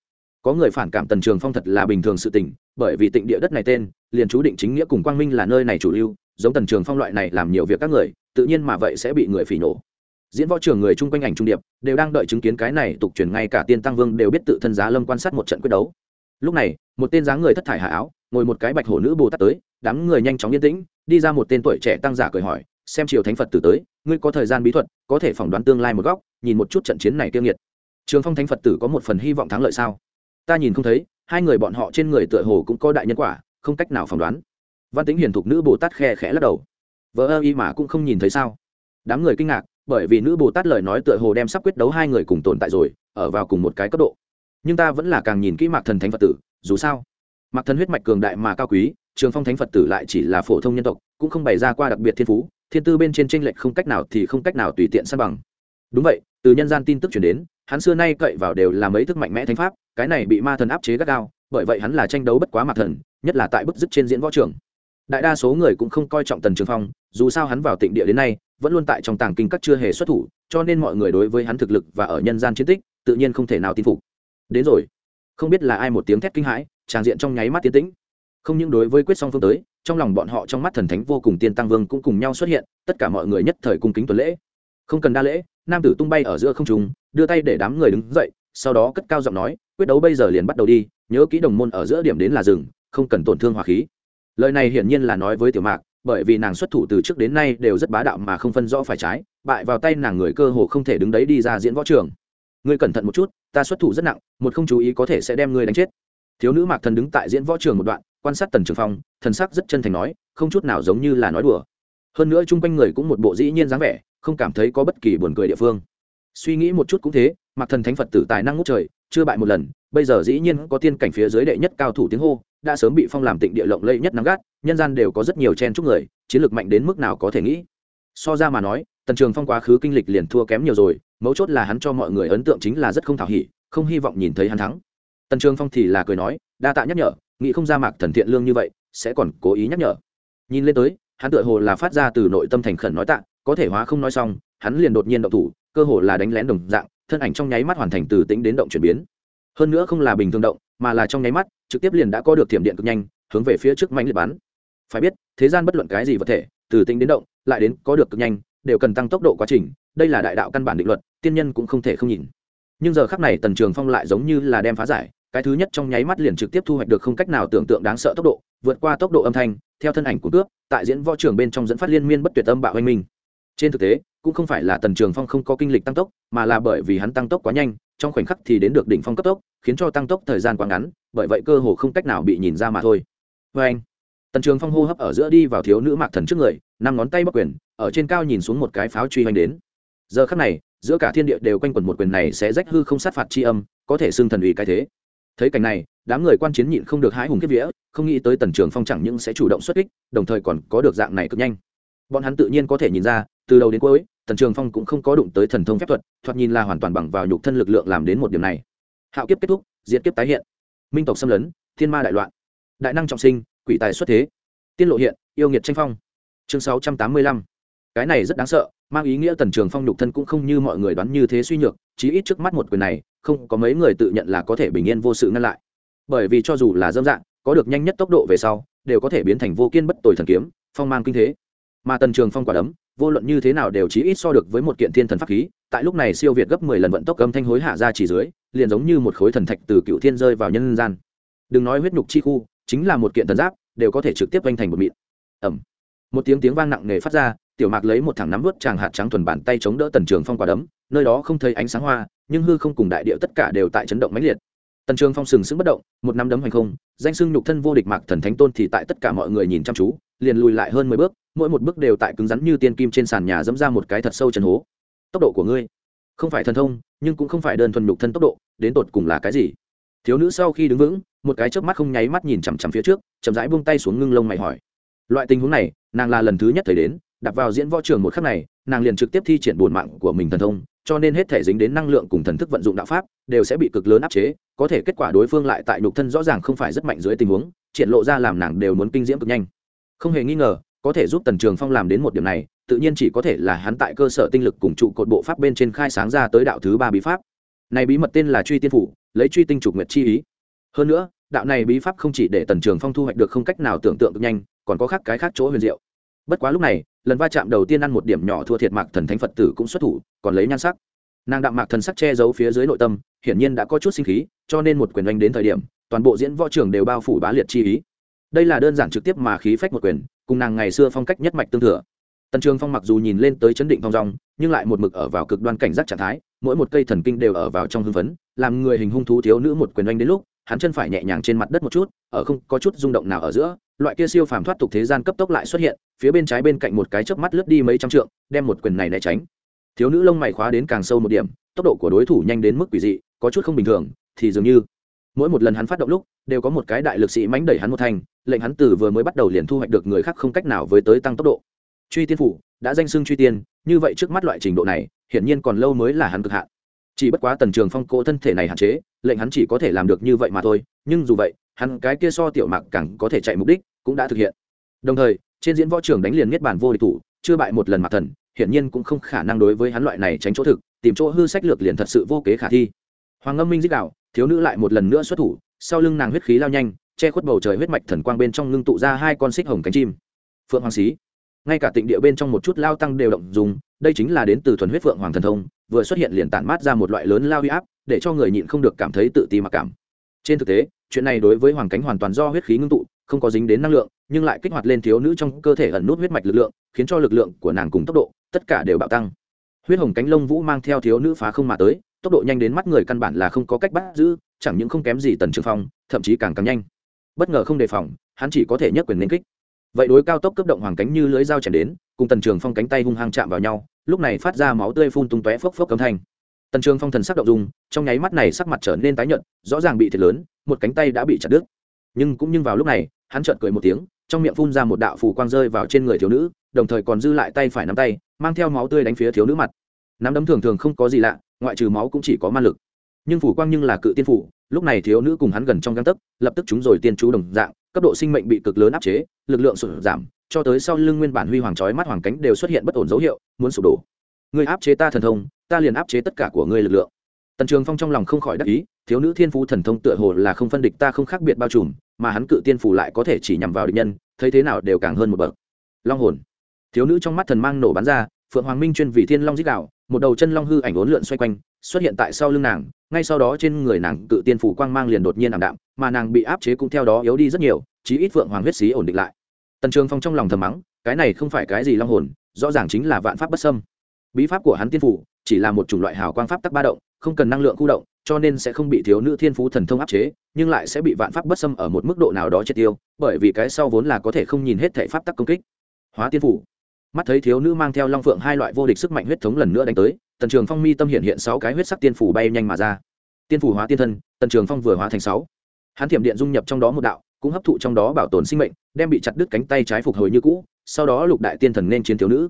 A: Có người phản cảm tần trường phong thật là bình thường sự tình, bởi vì tịnh địa đất này tên, liền chú định chính nghĩa cùng quang minh là nơi này chủ lưu, giống tần trường phong loại này làm nhiều việc các người tự nhiên mà vậy sẽ bị người phỉ nổ. Diễn võ trường người chung quanh ảnh trung điệp đều đang đợi chứng kiến cái này tục truyền ngay cả tiên tăng vương đều biết tự thân giá lâm quan sát một trận quyết đấu. Lúc này, một tên dáng người thất thải hạ áo, ngồi một cái bạch hổ nữ bồ tát tới, đám người nhanh chóng yên tĩnh, đi ra một tên tuổi trẻ tăng giả cười hỏi, xem triều thánh phật tử tới, ngươi có thời gian bí thuật, có thể phỏng đoán tương lai một góc, nhìn một chút trận chiến này tiêu nghiệt. Trường phong thánh phật tử có một phần hy vọng thắng lợi sao? Ta nhìn không thấy, hai người bọn họ trên người tựa hồ cũng có đại nhân quả, không cách nào phỏng đoán. Văn tính hiền thục nữ bồ tát khe khẽ lắc đầu vợ ơ y mà cũng không nhìn thấy sao? Đám người kinh ngạc, bởi vì nữ bồ tát lời nói tựa hồ đem sắp quyết đấu hai người cùng tồn tại rồi, ở vào cùng một cái cấp độ. Nhưng ta vẫn là càng nhìn kỹ mạc thần thánh phật tử, dù sao, mạc thần huyết mạch cường đại mà cao quý, trường phong thánh phật tử lại chỉ là phổ thông nhân tộc, cũng không bày ra qua đặc biệt thiên phú, thiên tư bên trên tranh lệch không cách nào thì không cách nào tùy tiện san bằng. Đúng vậy, từ nhân gian tin tức chuyển đến, hắn xưa nay cậy vào đều là mấy thức mạnh mẽ thánh pháp, cái này bị ma thần áp chế gắt gao, bởi vậy hắn là tranh đấu bất quá mạc thần, nhất là tại bức dứt trên diễn võ trường đại đa số người cũng không coi trọng tần trường phong, dù sao hắn vào tịnh địa đến nay, vẫn luôn tại trong tàng kinh các chưa hề xuất thủ, cho nên mọi người đối với hắn thực lực và ở nhân gian chiến tích, tự nhiên không thể nào tin phục. Đến rồi. Không biết là ai một tiếng thét kinh hãi tràng diện trong nháy mắt tiến tĩnh. Không những đối với quyết song phương tới, trong lòng bọn họ trong mắt thần thánh vô cùng tiên tăng vương cũng cùng nhau xuất hiện, tất cả mọi người nhất thời cung kính tuần lễ. Không cần đa lễ, nam tử tung bay ở giữa không trùng đưa tay để đám người đứng dậy, sau đó cất cao giọng nói, quyết đấu bây giờ liền bắt đầu đi, nhớ kỹ đồng môn ở giữa điểm đến là rừng, không cần tổn thương hòa khí lời này hiển nhiên là nói với tiểu mạc, bởi vì nàng xuất thủ từ trước đến nay đều rất bá đạo mà không phân rõ phải trái, bại vào tay nàng người cơ hồ không thể đứng đấy đi ra diễn võ trường. Ngươi cẩn thận một chút, ta xuất thủ rất nặng, một không chú ý có thể sẽ đem ngươi đánh chết. Thiếu nữ mạc thần đứng tại diễn võ trường một đoạn, quan sát tần trường phong, thần sắc rất chân thành nói, không chút nào giống như là nói đùa. Hơn nữa chung quanh người cũng một bộ dĩ nhiên dáng vẻ, không cảm thấy có bất kỳ buồn cười địa phương. Suy nghĩ một chút cũng thế, mạc thần thánh phật tử tài năng ngút trời, chưa bại một lần, bây giờ dĩ nhiên có tiên cảnh phía dưới đệ nhất cao thủ tiếng hô đã sớm bị phong làm tịnh địa lộng lây nhất nắng gắt, nhân gian đều có rất nhiều chen chúc người, chiến lược mạnh đến mức nào có thể nghĩ. So ra mà nói, tần trường phong quá khứ kinh lịch liền thua kém nhiều rồi, mấu chốt là hắn cho mọi người ấn tượng chính là rất không thảo hỉ, không hy vọng nhìn thấy hắn thắng. Tần trường phong thì là cười nói, đa tạ nhắc nhở, nghĩ không ra mạc thần thiện lương như vậy, sẽ còn cố ý nhắc nhở. Nhìn lên tới, hắn tựa hồ là phát ra từ nội tâm thành khẩn nói tạ, có thể hóa không nói xong, hắn liền đột nhiên động thủ, cơ hồ là đánh lén đồng dạng, thân ảnh trong nháy mắt hoàn thành từ tĩnh đến động chuyển biến hơn nữa không là bình thường động, mà là trong nháy mắt, trực tiếp liền đã có được thiểm điện cực nhanh, hướng về phía trước mạnh liệt bắn. Phải biết, thế gian bất luận cái gì vật thể, từ tĩnh đến động, lại đến có được cực nhanh, đều cần tăng tốc độ quá trình, đây là đại đạo căn bản định luật, tiên nhân cũng không thể không nhìn. Nhưng giờ khắc này tần trường phong lại giống như là đem phá giải, cái thứ nhất trong nháy mắt liền trực tiếp thu hoạch được không cách nào tưởng tượng đáng sợ tốc độ, vượt qua tốc độ âm thanh, theo thân ảnh của cướp, tại diễn võ trường bên trong dẫn phát liên miên bất tuyệt âm bạo oanh minh. Trên thực tế, cũng không phải là tần trường phong không có kinh lịch tăng tốc, mà là bởi vì hắn tăng tốc quá nhanh trong khoảnh khắc thì đến được đỉnh phong cấp tốc, khiến cho tăng tốc thời gian quá ngắn, bởi vậy cơ hồ không cách nào bị nhìn ra mà thôi. Vê anh, tần trường phong hô hấp ở giữa đi vào thiếu nữ mạc thần trước người, năm ngón tay bắc quyền, ở trên cao nhìn xuống một cái pháo truy hoành đến. Giờ khắc này, giữa cả thiên địa đều quanh quẩn một quyền này sẽ rách hư không sát phạt c h i âm, có thể xưng thần ủy cái thế. Thấy cảnh này, đám người quan chiến nhịn không được hái hùng kiếp vía, không nghĩ tới tần trường phong chẳng những sẽ chủ động xuất kích, đồng thời còn có được dạng này cực nhanh. Bọn hắn tự nhiên có thể nhìn ra từ đầu đến cuối, tần trường phong cũng không có đụng tới thần thông phép thuật, thoạt nhìn là hoàn toàn bằng vào nhục thân lực lượng làm đến một điểm này. Hạo kiếp kết thúc diễn kiếp tái hiện. Minh tộc xâm lấn, thiên ma đại loạn. Đại năng trọng sinh, quỷ tài xuất thế. Tiên lộ hiện, yêu nghiệt tranh phong. Chương sáu trăm tám mươi lăm. Cái này rất đáng sợ, mang ý nghĩa tần trường phong nhục thân cũng không như mọi người đoán như thế suy nhược, chí ít trước mắt một quyền này, không có mấy người tự nhận là có thể bình yên vô sự ngăn lại. Bởi vì cho dù là dâm dạng, có được nhanh nhất tốc độ về sau, đều có thể biến thành vô kiên bất tồi thần kiếm, phong mang kinh thế. Mà tần trường phong quả đấm vô luận như thế nào đều chí ít so được với một kiện thiên thần pháp khí, tại lúc này siêu việt gấp mười lần vận tốc âm thanh hối hạ ra chỉ dưới, liền giống như một khối thần thạch từ cựu thiên rơi vào nhân gian. Đừng nói huyết nhục chi khu, chính là một kiện thần giáp, đều có thể trực tiếp vanh thành một mịn. Ẩm một tiếng tiếng vang nặng nề phát ra, tiểu mạc lấy một thằng nắm vớt tràng hạt trắng thuần bàn tay chống đỡ tần trường phong quả đấm, nơi đó không thấy ánh sáng hoa, nhưng hư không cùng đại địa tất cả đều tại chấn động mãnh liệt tần trường phong sừng sững bất động, một năm đấm hành không, danh sưng nhục thân vô địch mạc thần thánh tôn thì tại tất cả mọi người nhìn chăm chú, liền lùi lại hơn mười bước, mỗi một bước đều tại cứng rắn như tiên kim trên sàn nhà dẫm ra một cái thật sâu chân hố. Tốc độ của ngươi, không phải thần thông, nhưng cũng không phải đơn thuần nhục thân tốc độ, đến tột cùng là cái gì? Thiếu nữ sau khi đứng vững, một cái chớp mắt không nháy mắt nhìn chằm chằm phía trước, chậm rãi buông tay xuống ngưng lông mày hỏi. Loại tình huống này, nàng là lần thứ nhất thấy đến đặt vào diễn võ trường một khắc này, nàng liền trực tiếp thi triển buồn mạng của mình thần thông, cho nên hết thể dính đến năng lượng cùng thần thức vận dụng đạo pháp, đều sẽ bị cực lớn áp chế có thể kết quả đối phương lại tại nhục thân rõ ràng không phải rất mạnh dưới tình huống, triển lộ ra làm nàng đều muốn kinh diễm cực nhanh. Không hề nghi ngờ, có thể giúp tần trường phong làm đến một điểm này, tự nhiên chỉ có thể là hắn tại cơ sở tinh lực cùng trụ cột bộ pháp bên trên khai sáng ra tới đạo thứ ba bí pháp. Này bí mật tên là truy tiên phủ, lấy truy tinh trục nguyệt chi ý. Hơn nữa, đạo này bí pháp không chỉ để tần trường phong thu hoạch được không cách nào tưởng tượng cực nhanh, còn có khác cái khác chỗ huyền diệu. Bất quá lúc này, lần va chạm đầu tiên ăn một điểm nhỏ thua thiệt mạc thần thánh phật tử cũng xuất thủ, còn lấy nhan sắc nàng đạm mạc thần sắc che giấu phía dưới nội tâm, hiển nhiên đã có chút sinh khí, cho nên một quyền oanh đến thời điểm, toàn bộ diễn võ trường đều bao phủ bá liệt chi ý. Đây là đơn giản trực tiếp mà khí phách một quyền, cùng nàng ngày xưa phong cách nhất mạch tương thừa. Tần trường phong mặc dù nhìn lên tới chấn định thong rong nhưng lại một mực ở vào cực đoan cảnh giác trạng thái, mỗi một cây thần kinh đều ở vào trong hưng phấn, làm người hình hung thú thiếu nữ một quyền oanh đến lúc, hắn chân phải nhẹ nhàng trên mặt đất một chút, ở không có chút rung động nào ở giữa, loại kia siêu phàm thoát tục thế gian cấp tốc lại xuất hiện, phía bên trái bên cạnh một cái chớp mắt lướt đi mấy trăm trượng, đem một quyền này né tránh thiếu nữ lông mày khóa đến càng sâu một điểm, tốc độ của đối thủ nhanh đến mức quỷ dị, có chút không bình thường, thì dường như mỗi một lần hắn phát động lúc, đều có một cái đại lực sĩ mánh đẩy hắn một thành, lệnh hắn từ vừa mới bắt đầu liền thu hoạch được người khác không cách nào với tới tăng tốc độ. Truy tiên phủ, đã danh xưng truy tiên, như vậy trước mắt loại trình độ này, hiển nhiên còn lâu mới là hắn cực hạn. Chỉ bất quá tần trường phong cỗ thân thể này hạn chế, lệnh hắn chỉ có thể làm được như vậy mà thôi, nhưng dù vậy, hắn cái kia so tiểu mạc càng có thể chạy mục đích, cũng đã thực hiện. Đồng thời, trên diễn võ trường đánh liền niết bàn vô địch thủ, chưa bại một lần mặt thần hiển nhiên cũng không khả năng đối với hắn loại này tránh chỗ thực, tìm chỗ hư sách lược liền thật sự vô kế khả thi. Hoàng ngâm minh dích đạo, thiếu nữ lại một lần nữa xuất thủ, sau lưng nàng huyết khí lao nhanh, che khuất bầu trời huyết mạch thần quang bên trong ngưng tụ ra hai con xích hồng cánh chim. Phượng hoàng xí, ngay cả tịnh địa bên trong một chút lao tăng đều động dùng, đây chính là đến từ thuần huyết phượng hoàng thần thông, vừa xuất hiện liền tản mát ra một loại lớn lao huy áp, để cho người nhịn không được cảm thấy tự ti mặc cảm. Trên thực tế, chuyện này đối với hoàng cánh hoàn toàn do huyết khí ngưng tụ không có dính đến năng lượng, nhưng lại kích hoạt lên thiếu nữ trong cơ thể ẩn nút huyết mạch lực lượng, khiến cho lực lượng của nàng cùng tốc độ, tất cả đều bạo tăng. Huyết hồng cánh lông vũ mang theo thiếu nữ phá không mà tới, tốc độ nhanh đến mắt người căn bản là không có cách bắt giữ, chẳng những không kém gì tần trường phong, thậm chí càng càng nhanh. Bất ngờ không đề phòng, hắn chỉ có thể nhấc quyền lên kích. Vậy đối cao tốc cấp động hoàng cánh như lưới dao chèn đến, cùng tần trường phong cánh tay hung hăng chạm vào nhau, lúc này phát ra máu tươi phun tung tóe phốc phốc âm thanh. Tần trường phong thần sắc động dùng trong nháy mắt này sắc mặt trở nên tái nhợt, rõ ràng bị thiệt lớn, một cánh tay đã bị chặt đứt. Nhưng cũng nhưng vào lúc này hắn chợt cười một tiếng, trong miệng phun ra một đạo phù quang rơi vào trên người thiếu nữ, đồng thời còn dư lại tay phải nắm tay, mang theo máu tươi đánh phía thiếu nữ mặt. Nắm đấm thường thường không có gì lạ, ngoại trừ máu cũng chỉ có ma lực. Nhưng phủ quang nhưng là cự tiên phủ lúc này thiếu nữ cùng hắn gần trong găng tấc, lập tức chúng rồi tiên chú đồng dạng, cấp độ sinh mệnh bị cực lớn áp chế, lực lượng sụt giảm, cho tới sau lưng nguyên bản huy hoàng chói mắt hoàng cánh đều xuất hiện bất ổn dấu hiệu, muốn sụp đổ. Ngươi áp chế ta thần thông, ta liền áp chế tất cả của ngươi lực lượng. Tần trường phong trong lòng không khỏi đắc ý, thiếu nữ thiên phú thần thông tựa hồ là không phân địch ta không khác biệt bao trùm mà hắn cự tiên phủ lại có thể chỉ nhằm vào địch nhân, thấy thế nào đều càng hơn một bậc. Long hồn. Thiếu nữ trong mắt thần mang nổ bắn ra, phượng hoàng minh chuyên vì thiên long dích đạo, một đầu chân long hư ảnh ốn lượn xoay quanh, xuất hiện tại sau lưng nàng, ngay sau đó trên người nàng cự tiên phủ quang mang liền đột nhiên ảm đạm, mà nàng bị áp chế cũng theo đó yếu đi rất nhiều, chí ít phượng hoàng huyết xí ổn định lại. Tần trường phong trong lòng thầm mắng, cái này không phải cái gì long hồn, rõ ràng chính là vạn pháp bất sâm bí pháp của hắn tiên phủ chỉ là một chủng loại hào quang pháp tắc ba động, không cần năng lượng khu động cho nên sẽ không bị thiếu nữ thiên phú thần thông áp chế, nhưng lại sẽ bị vạn pháp bất xâm ở một mức độ nào đó triệt tiêu, bởi vì cái sau vốn là có thể không nhìn hết thể pháp tắc công kích. Hóa tiên phủ. Mắt thấy thiếu nữ mang theo long phượng hai loại vô địch sức mạnh huyết thống lần nữa đánh tới, tần trường phong mi tâm hiện hiện sáu cái huyết sắc tiên phủ bay nhanh mà ra. Tiên phủ hóa tiên thân, tần trường phong vừa hóa thành sáu. Hắn thiểm điện dung nhập trong đó một đạo, cũng hấp thụ trong đó bảo tồn sinh mệnh, đem bị chặt đứt cánh tay trái phục hồi như cũ, sau đó lục đại tiên thần nên chiến thiếu nữ.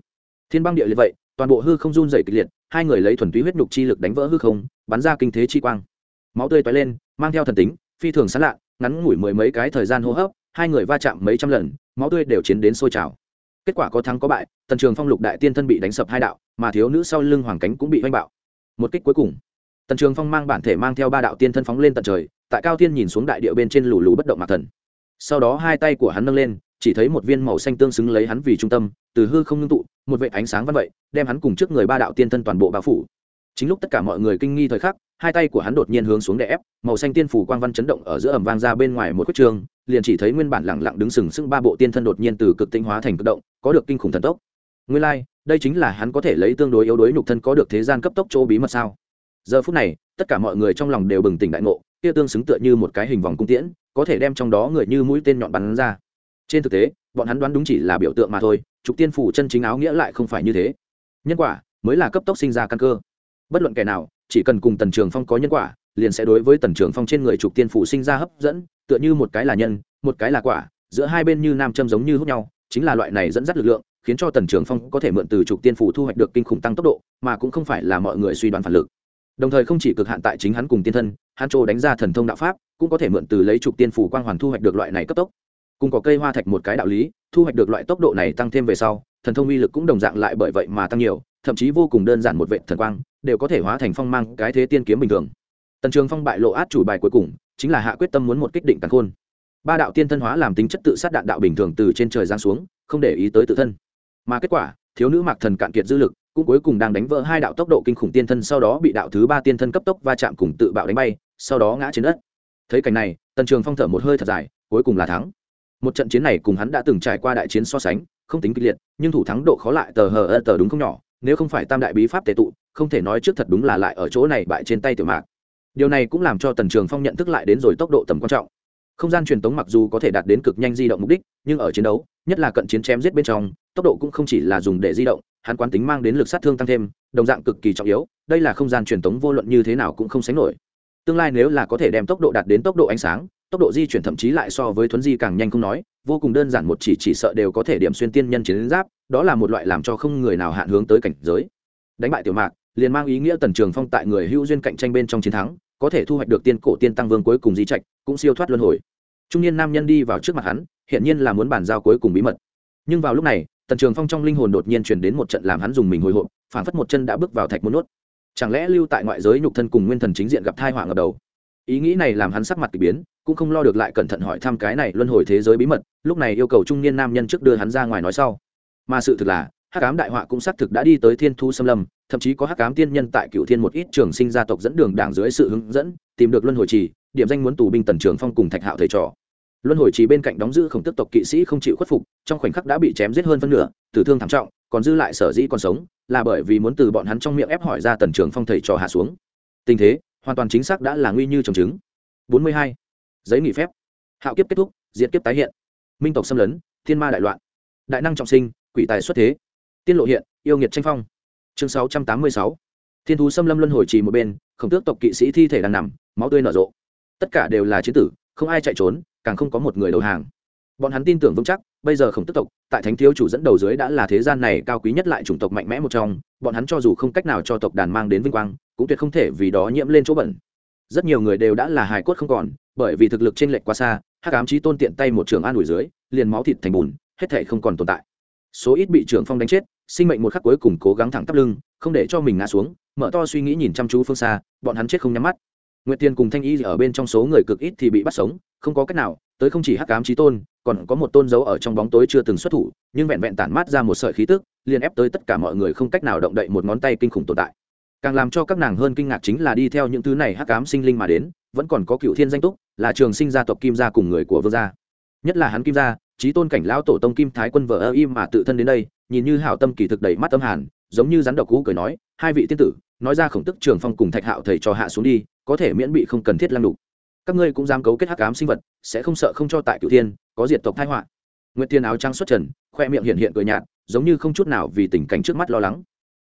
A: Thiên băng địa liệt vậy, toàn bộ hư không run dày kịch liệt hai người lấy thuần túy huyết nhục chi lực đánh vỡ hư không, bắn ra kinh thế chi quang. Máu tươi toái lên, mang theo thần tính, phi thường sán lạ ngắn ngủi mười mấy cái thời gian hô hấp, hai người va chạm mấy trăm lần, máu tươi đều chiến đến sôi trào. Kết quả có thắng có bại, tần trường phong lục đại tiên thân bị đánh sập hai đạo, mà thiếu nữ sau lưng hoàng cánh cũng bị oanh bạo. Một kích cuối cùng, tần trường phong mang bản thể mang theo ba đạo tiên thân phóng lên tận trời, tại cao tiên nhìn xuống đại địa bên trên lù lù bất động mạc thần. Sau đó hai tay của hắn nâng lên chỉ thấy một viên màu xanh tương xứng lấy hắn vì trung tâm từ hư không ngưng tụ một vệ ánh sáng văn vậy đem hắn cùng trước người ba đạo tiên thân toàn bộ bao phủ. Chính lúc tất cả mọi người kinh nghi thời khắc hai tay của hắn đột nhiên hướng xuống đè ép màu xanh tiên phủ quang văn chấn động ở giữa ẩm vang ra bên ngoài một quyết trường liền chỉ thấy nguyên bản lẳng lặng đứng sừng sững ba bộ tiên thân đột nhiên từ cực tinh hóa thành cực động có được kinh khủng thần tốc. Nguyên lai、like, đây chính là hắn có thể lấy tương đối yếu đuối nhục thân có được thế gian cấp tốc chỗ bí mật sao? Giờ phút này tất cả mọi người trong lòng đều bừng tỉnh đại ngộ kia tương xứng tựa như một cái hình vòng cung tiễn có thể đem trong đó người như mũi tên nhọn bắn ra trên thực tế, bọn hắn đoán đúng chỉ là biểu tượng mà thôi, trục tiên phủ chân chính áo nghĩa lại không phải như thế. Nhân quả mới là cấp tốc sinh ra căn cơ. Bất luận kẻ nào, chỉ cần cùng tần trường phong có nhân quả, liền sẽ đối với tần trường phong trên người trục tiên phủ sinh ra hấp dẫn, tựa như một cái là nhân, một cái là quả, giữa hai bên như nam châm giống như hút nhau, chính là loại này dẫn dắt lực lượng, khiến cho tần trường phong có thể mượn từ trục tiên phủ thu hoạch được kinh khủng tăng tốc độ, mà cũng không phải là mọi người suy đoán phản lực. Đồng thời không chỉ cực hạn tại chính hắn cùng tiên thân, hắn châu đánh ra thần thông đạo pháp, cũng có thể mượn từ lấy trục tiên phủ quang hoàn thu hoạch được loại này cấp tốc cùng có cây hoa thạch một cái đạo lý, thu hoạch được loại tốc độ này tăng thêm về sau, thần thông uy lực cũng đồng dạng lại bởi vậy mà tăng nhiều, thậm chí vô cùng đơn giản một vệ thần quang, đều có thể hóa thành phong mang cái thế tiên kiếm bình thường. Tần trường phong bại lộ át chủ bài cuối cùng, chính là hạ quyết tâm muốn một kích định càng khôn. Ba đạo tiên thân hóa làm tính chất tự sát đạn đạo bình thường từ trên trời giáng xuống, không để ý tới tự thân. Mà kết quả, thiếu nữ mạc thần cạn kiệt dư lực, cũng cuối cùng đang đánh vỡ hai đạo tốc độ kinh khủng tiên thân, sau đó bị đạo thứ ba tiên thân cấp tốc va chạm cùng tự bạo đánh bay, sau đó ngã trên đất. Thấy cảnh này, tần trường phong thở một hơi thật dài, cuối cùng là thắng một trận chiến này cùng hắn đã từng trải qua đại chiến so sánh, không tính kịch liệt, nhưng thủ thắng độ khó lại tờ hờ ơ tờ đúng không nhỏ, nếu không phải tam đại bí pháp tệ tụ, không thể nói trước thật đúng là lại ở chỗ này bại trên tay tiểu mạc. Điều này cũng làm cho tần trường phong nhận thức lại đến rồi tốc độ tầm quan trọng. Không gian truyền tống mặc dù có thể đạt đến cực nhanh di động mục đích, nhưng ở chiến đấu, nhất là cận chiến chém giết bên trong, tốc độ cũng không chỉ là dùng để di động, hắn quán tính mang đến lực sát thương tăng thêm, đồng dạng cực kỳ trọng yếu, đây là không gian truyền tống vô luận như thế nào cũng không sánh nổi. Tương lai nếu là có thể đem tốc độ đạt đến tốc độ ánh sáng tốc độ di chuyển thậm chí lại so với thuấn di càng nhanh không nói, vô cùng đơn giản một chỉ chỉ sợ đều có thể điểm xuyên tiên nhân chiến giáp, đó là một loại làm cho không người nào hạn hướng tới cảnh giới. Đánh bại tiểu mạc, liền mang ý nghĩa tần trường phong tại người hữu duyên cạnh tranh bên trong chiến thắng, có thể thu hoạch được tiên cổ tiên tăng vương cuối cùng di trạch, cũng siêu thoát luân hồi. Trung niên nam nhân đi vào trước mặt hắn hiện nhiên là muốn bàn giao cuối cùng bí mật. Nhưng vào lúc này, tần trường phong trong linh hồn đột nhiên chuyển đến một trận làm hắn dùng mình hồi hộp phản phất một chân đã bước vào thạch muốn nuốt. Chẳng lẽ lưu tại ngoại giới nhục thân cùng nguyên thần chính diện gặp thai họa ngập đầu? Ý nghĩ này làm hắn sắc mặt k ỳ biến, cũng không lo được lại cẩn thận hỏi thăm cái này luân hồi thế giới bí mật, lúc này yêu cầu trung niên nam nhân trước đưa hắn ra ngoài nói sau. Mà sự thực là, hắc ám đại họa cũng xác thực đã đi tới thiên thu xâm lâm, thậm chí có hắc ám tiên nhân tại cựu thiên một ít trường sinh gia tộc dẫn đường đảng dưới sự hướng dẫn, tìm được luân hồi trì, điểm danh muốn tù binh tần trường phong cùng thạch hạo thầy trò. Luân hồi trì bên cạnh đóng giữ khổng tức tộc kỵ sĩ không chịu khuất phục, trong khoảnh khắc đã bị chém giết hơn phân nửa, tử thương thảm trọng, còn dư lại sở dĩ còn sống, là bởi vì muốn từ bọn hắn trong miệng ép hỏi ra tần trường phong thầy trò hạ xuống. Tình thế hoàn toàn chính xác đã là nguy như trồng trứng. Bốn mươi hai. Giấy nghỉ phép. Hạo kiếp kết thúc, diệt kiếp tái hiện. Minh tộc xâm lấn, thiên ma đại loạn. Đại năng trọng sinh, quỷ tài xuất thế. Tiên lộ hiện, yêu nghiệt tranh phong. Chương sáu trăm tám mươi sáu. Thiên thú xâm lâm luân hồi trì một bên, khổng tước tộc kỵ sĩ thi thể đang nằm, máu tươi nở rộ. Tất cả đều là chiến tử, không ai chạy trốn, càng không có một người đầu hàng bọn hắn tin tưởng vững chắc, bây giờ khổng tức tộc, tại thánh thiếu chủ dẫn đầu dưới đã là thế gian này cao quý nhất lại chủng tộc mạnh mẽ một trong, bọn hắn cho dù không cách nào cho tộc đàn mang đến vinh quang, cũng tuyệt không thể vì đó nhiễm lên chỗ bẩn. Rất nhiều người đều đã là hài cốt không còn, bởi vì thực lực trên lệch quá xa, hắc ám trí tôn tiện tay một trường an ủi dưới, liền máu thịt thành bùn, hết thể không còn tồn tại. Số ít bị trưởng phong đánh chết, sinh mệnh một khắc cuối cùng cố gắng thẳng tắp lưng, không để cho mình ngã xuống, mở to suy nghĩ nhìn chăm chú phương xa, bọn hắn chết không nhắm mắt nguyệt tiên cùng thanh y ở bên trong số người cực ít thì bị bắt sống, không có cách nào, tới không chỉ hắc cám trí tôn, còn có một tôn dấu ở trong bóng tối chưa từng xuất thủ, nhưng vẹn vẹn tản mát ra một sợi khí tức, liền ép tới tất cả mọi người không cách nào động đậy một ngón tay kinh khủng tồn tại. Càng làm cho các nàng hơn kinh ngạc chính là đi theo những thứ này hắc cám sinh linh mà đến, vẫn còn có cựu thiên danh túc, là trường sinh gia tộc kim gia cùng người của vương gia. Nhất là hắn kim gia trí tôn cảnh lão tổ tông kim thái quân vợ ơ im mà tự thân đến đây, nhìn như hảo tâm kỳ thực đầy mắt âm hàn, giống như rắn độc cũ cười nói hai vị tiên tử, nói ra khổng tức trường phong cùng thạch hạo thầy cho hạ xuống đi, có thể miễn bị không cần thiết lăng đục các ngươi cũng dám cấu kết hắc ám sinh vật, sẽ không sợ không cho tại cửu thiên, có diệt tộc thái họa. Nguyệt tiên áo trắng xuất trần, khoe miệng hiện hiện cười nhạt, giống như không chút nào vì tình cảnh trước mắt lo lắng.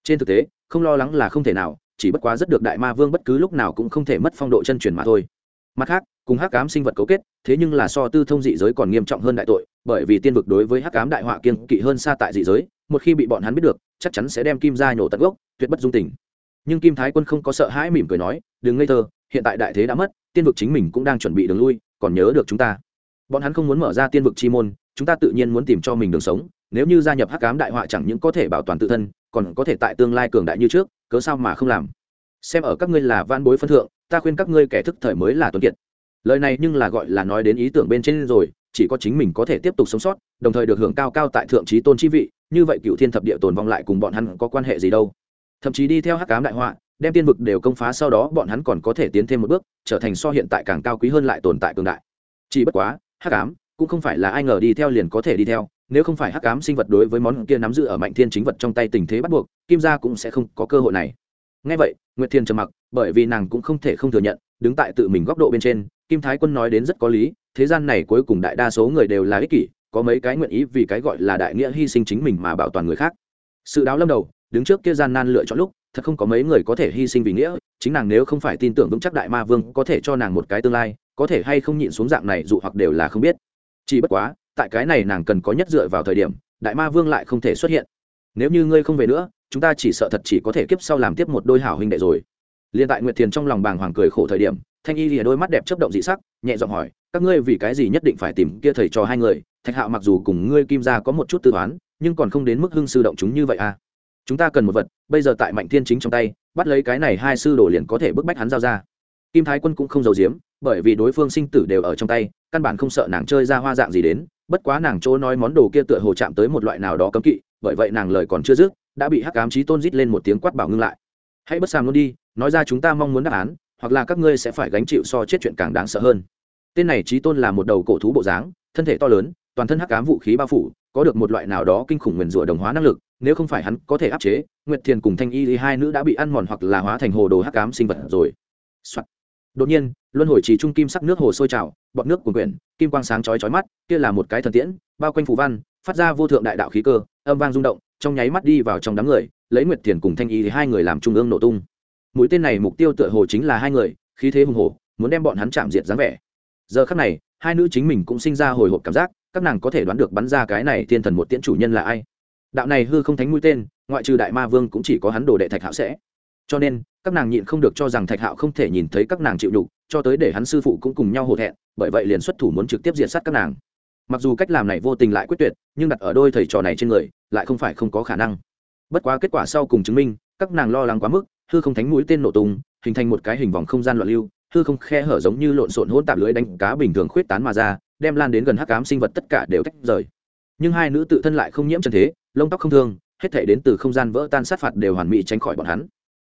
A: Trên thực tế, không lo lắng là không thể nào, chỉ bất quá rất được đại ma vương bất cứ lúc nào cũng không thể mất phong độ chân truyền mà thôi mặt khác, cùng hắc cám sinh vật cấu kết, thế nhưng là so tư thông dị giới còn nghiêm trọng hơn đại tội, bởi vì tiên vực đối với hắc cám đại họa kiên kỵ hơn xa tại dị giới, một khi bị bọn hắn biết được, chắc chắn sẽ đem kim ra nhổ tận gốc, tuyệt bất dung tình. Nhưng kim thái quân không có sợ hãi mỉm cười nói, đừng ngây thơ, hiện tại đại thế đã mất, tiên vực chính mình cũng đang chuẩn bị đường lui, còn nhớ được chúng ta. Bọn hắn không muốn mở ra tiên vực chi môn, chúng ta tự nhiên muốn tìm cho mình đường sống, nếu như gia nhập hắc cám đại họa chẳng những có thể bảo toàn tự thân, còn có thể tại tương lai cường đại như trước, cớ sao mà không làm? Xem ở các ngươi là van bối phân thượng ta khuyên các ngươi kẻ thức thời mới là tuấn kiệt. Lời này nhưng là gọi là nói đến ý tưởng bên trên rồi, chỉ có chính mình có thể tiếp tục sống sót, đồng thời được hưởng cao cao tại thượng trí tôn chi vị, như vậy cựu thiên thập địa tồn vong lại cùng bọn hắn có quan hệ gì đâu. Thậm chí đi theo hắc cám đại họa, đem tiên vực đều công phá sau đó bọn hắn còn có thể tiến thêm một bước, trở thành so hiện tại càng cao quý hơn lại tồn tại cường đại. Chỉ bất quá, hắc cám cũng không phải là ai ngờ đi theo liền có thể đi theo, nếu không phải hắc cám sinh vật đối với món kia nắm giữ ở mạnh thiên chính vật trong tay tình thế bắt buộc, kim gia cũng sẽ không có cơ hội này. Ngay vậy, nguyệt thiên trầm mặc bởi vì nàng cũng không thể không thừa nhận, đứng tại tự mình góc độ bên trên, kim thái quân nói đến rất có lý, thế gian này cuối cùng đại đa số người đều là ích kỷ, có mấy cái nguyện ý vì cái gọi là đại nghĩa hy sinh chính mình mà bảo toàn người khác. Sự đáo lâm đầu, đứng trước kia gian nan lựa chọn lúc, thật không có mấy người có thể hy sinh vì nghĩa, chính nàng nếu không phải tin tưởng vững chắc đại ma vương có thể cho nàng một cái tương lai, có thể hay không nhịn xuống dạng này dụ hoặc đều là không biết. Chỉ bất quá, tại cái này nàng cần có nhất dựa vào thời điểm, đại ma vương lại không thể xuất hiện. Nếu như ngươi không về nữa, chúng ta chỉ sợ thật chỉ có thể kiếp sau làm tiếp một đôi hảo huynh đệ rồi liên tại nguyệt thiền trong lòng bàng hoàng cười khổ thời điểm, thanh y lìa đôi mắt đẹp chấp động dị sắc, nhẹ giọng hỏi, các ngươi vì cái gì nhất định phải tìm kia thầy cho hai người? Thạch hạo mặc dù cùng ngươi kim gia có một chút tư toán, nhưng còn không đến mức hưng sư động chúng như vậy à? Chúng ta cần một vật, bây giờ tại mạnh thiên chính trong tay, bắt lấy cái này hai sư đồ liền có thể bức bách hắn giao ra. Kim thái quân cũng không giấu giếm, bởi vì đối phương sinh tử đều ở trong tay, căn bản không sợ nàng chơi ra hoa dạng gì đến, bất quá nàng chỗ nói món đồ kia tựa hồ chạm tới một loại nào đó cấm kỵ, bởi vậy nàng lời còn chưa dứt, đã bị hắc ám trí tôn rít lên một tiếng quát bảo ngưng lại hãy bất sàm luôn đi, nói ra chúng ta mong muốn đáp án, hoặc là các ngươi sẽ phải gánh chịu so chết chuyện càng đáng sợ hơn tên này trí tôn là một đầu cổ thú bộ dáng, thân thể to lớn, toàn thân hắc ám vũ khí bao phủ, có được một loại nào đó kinh khủng nguyền rủa đồng hóa năng lực, nếu không phải hắn có thể áp chế, nguyệt thiền cùng thanh y hai nữ đã bị ăn mòn hoặc là hóa thành hồ đồ hắc ám sinh vật rồi、Soạn. đột nhiên, luân hồi chỉ trung kim sắc nước hồ sôi trào, bọt nước cuồn quyển kim quang sáng chói chói mắt, kia là một cái thần tiễn, bao quanh phù văn, phát ra vô thượng đại đạo khí cơ, âm vang rung động trong nháy mắt đi vào trong đám người, lấy nguyệt thiền cùng thanh y thì hai người làm trung ương nổ tung. Mũi tên này mục tiêu tựa hồ chính là hai người, khí thế hùng hồ muốn đem bọn hắn chạm diệt dáng vẻ. Giờ khắc này, hai nữ chính mình cũng sinh ra hồi hộp cảm giác, các nàng có thể đoán được bắn ra cái này thiên thần một tiễn chủ nhân là ai. Đạo này hư không thánh mũi tên, ngoại trừ đại ma vương cũng chỉ có hắn đồ đệ thạch hạo sẽ. Cho nên, các nàng nhịn không được cho rằng thạch hạo không thể nhìn thấy các nàng chịu đục cho tới để hắn sư phụ cũng cùng nhau hổ thẹn, bởi vậy liền xuất thủ muốn trực tiếp diệt sát các nàng mặc dù cách làm này vô tình lại quyết tuyệt, nhưng đặt ở đôi thầy trò này trên người, lại không phải không có khả năng. Bất quá kết quả sau cùng chứng minh, các nàng lo lắng quá mức, hư không thánh mũi tên nổ tung, hình thành một cái hình vòng không gian loạn lưu, hư không khe hở giống như lộn xộn hỗn tạp lưới đánh cá bình thường khuyết tán mà ra, đem lan đến gần hắc ám sinh vật tất cả đều tách rời. Nhưng hai nữ tự thân lại không nhiễm trần thế, lông tóc không thương, hết thể đến từ không gian vỡ tan sát phạt đều hoàn mỹ tránh khỏi bọn hắn.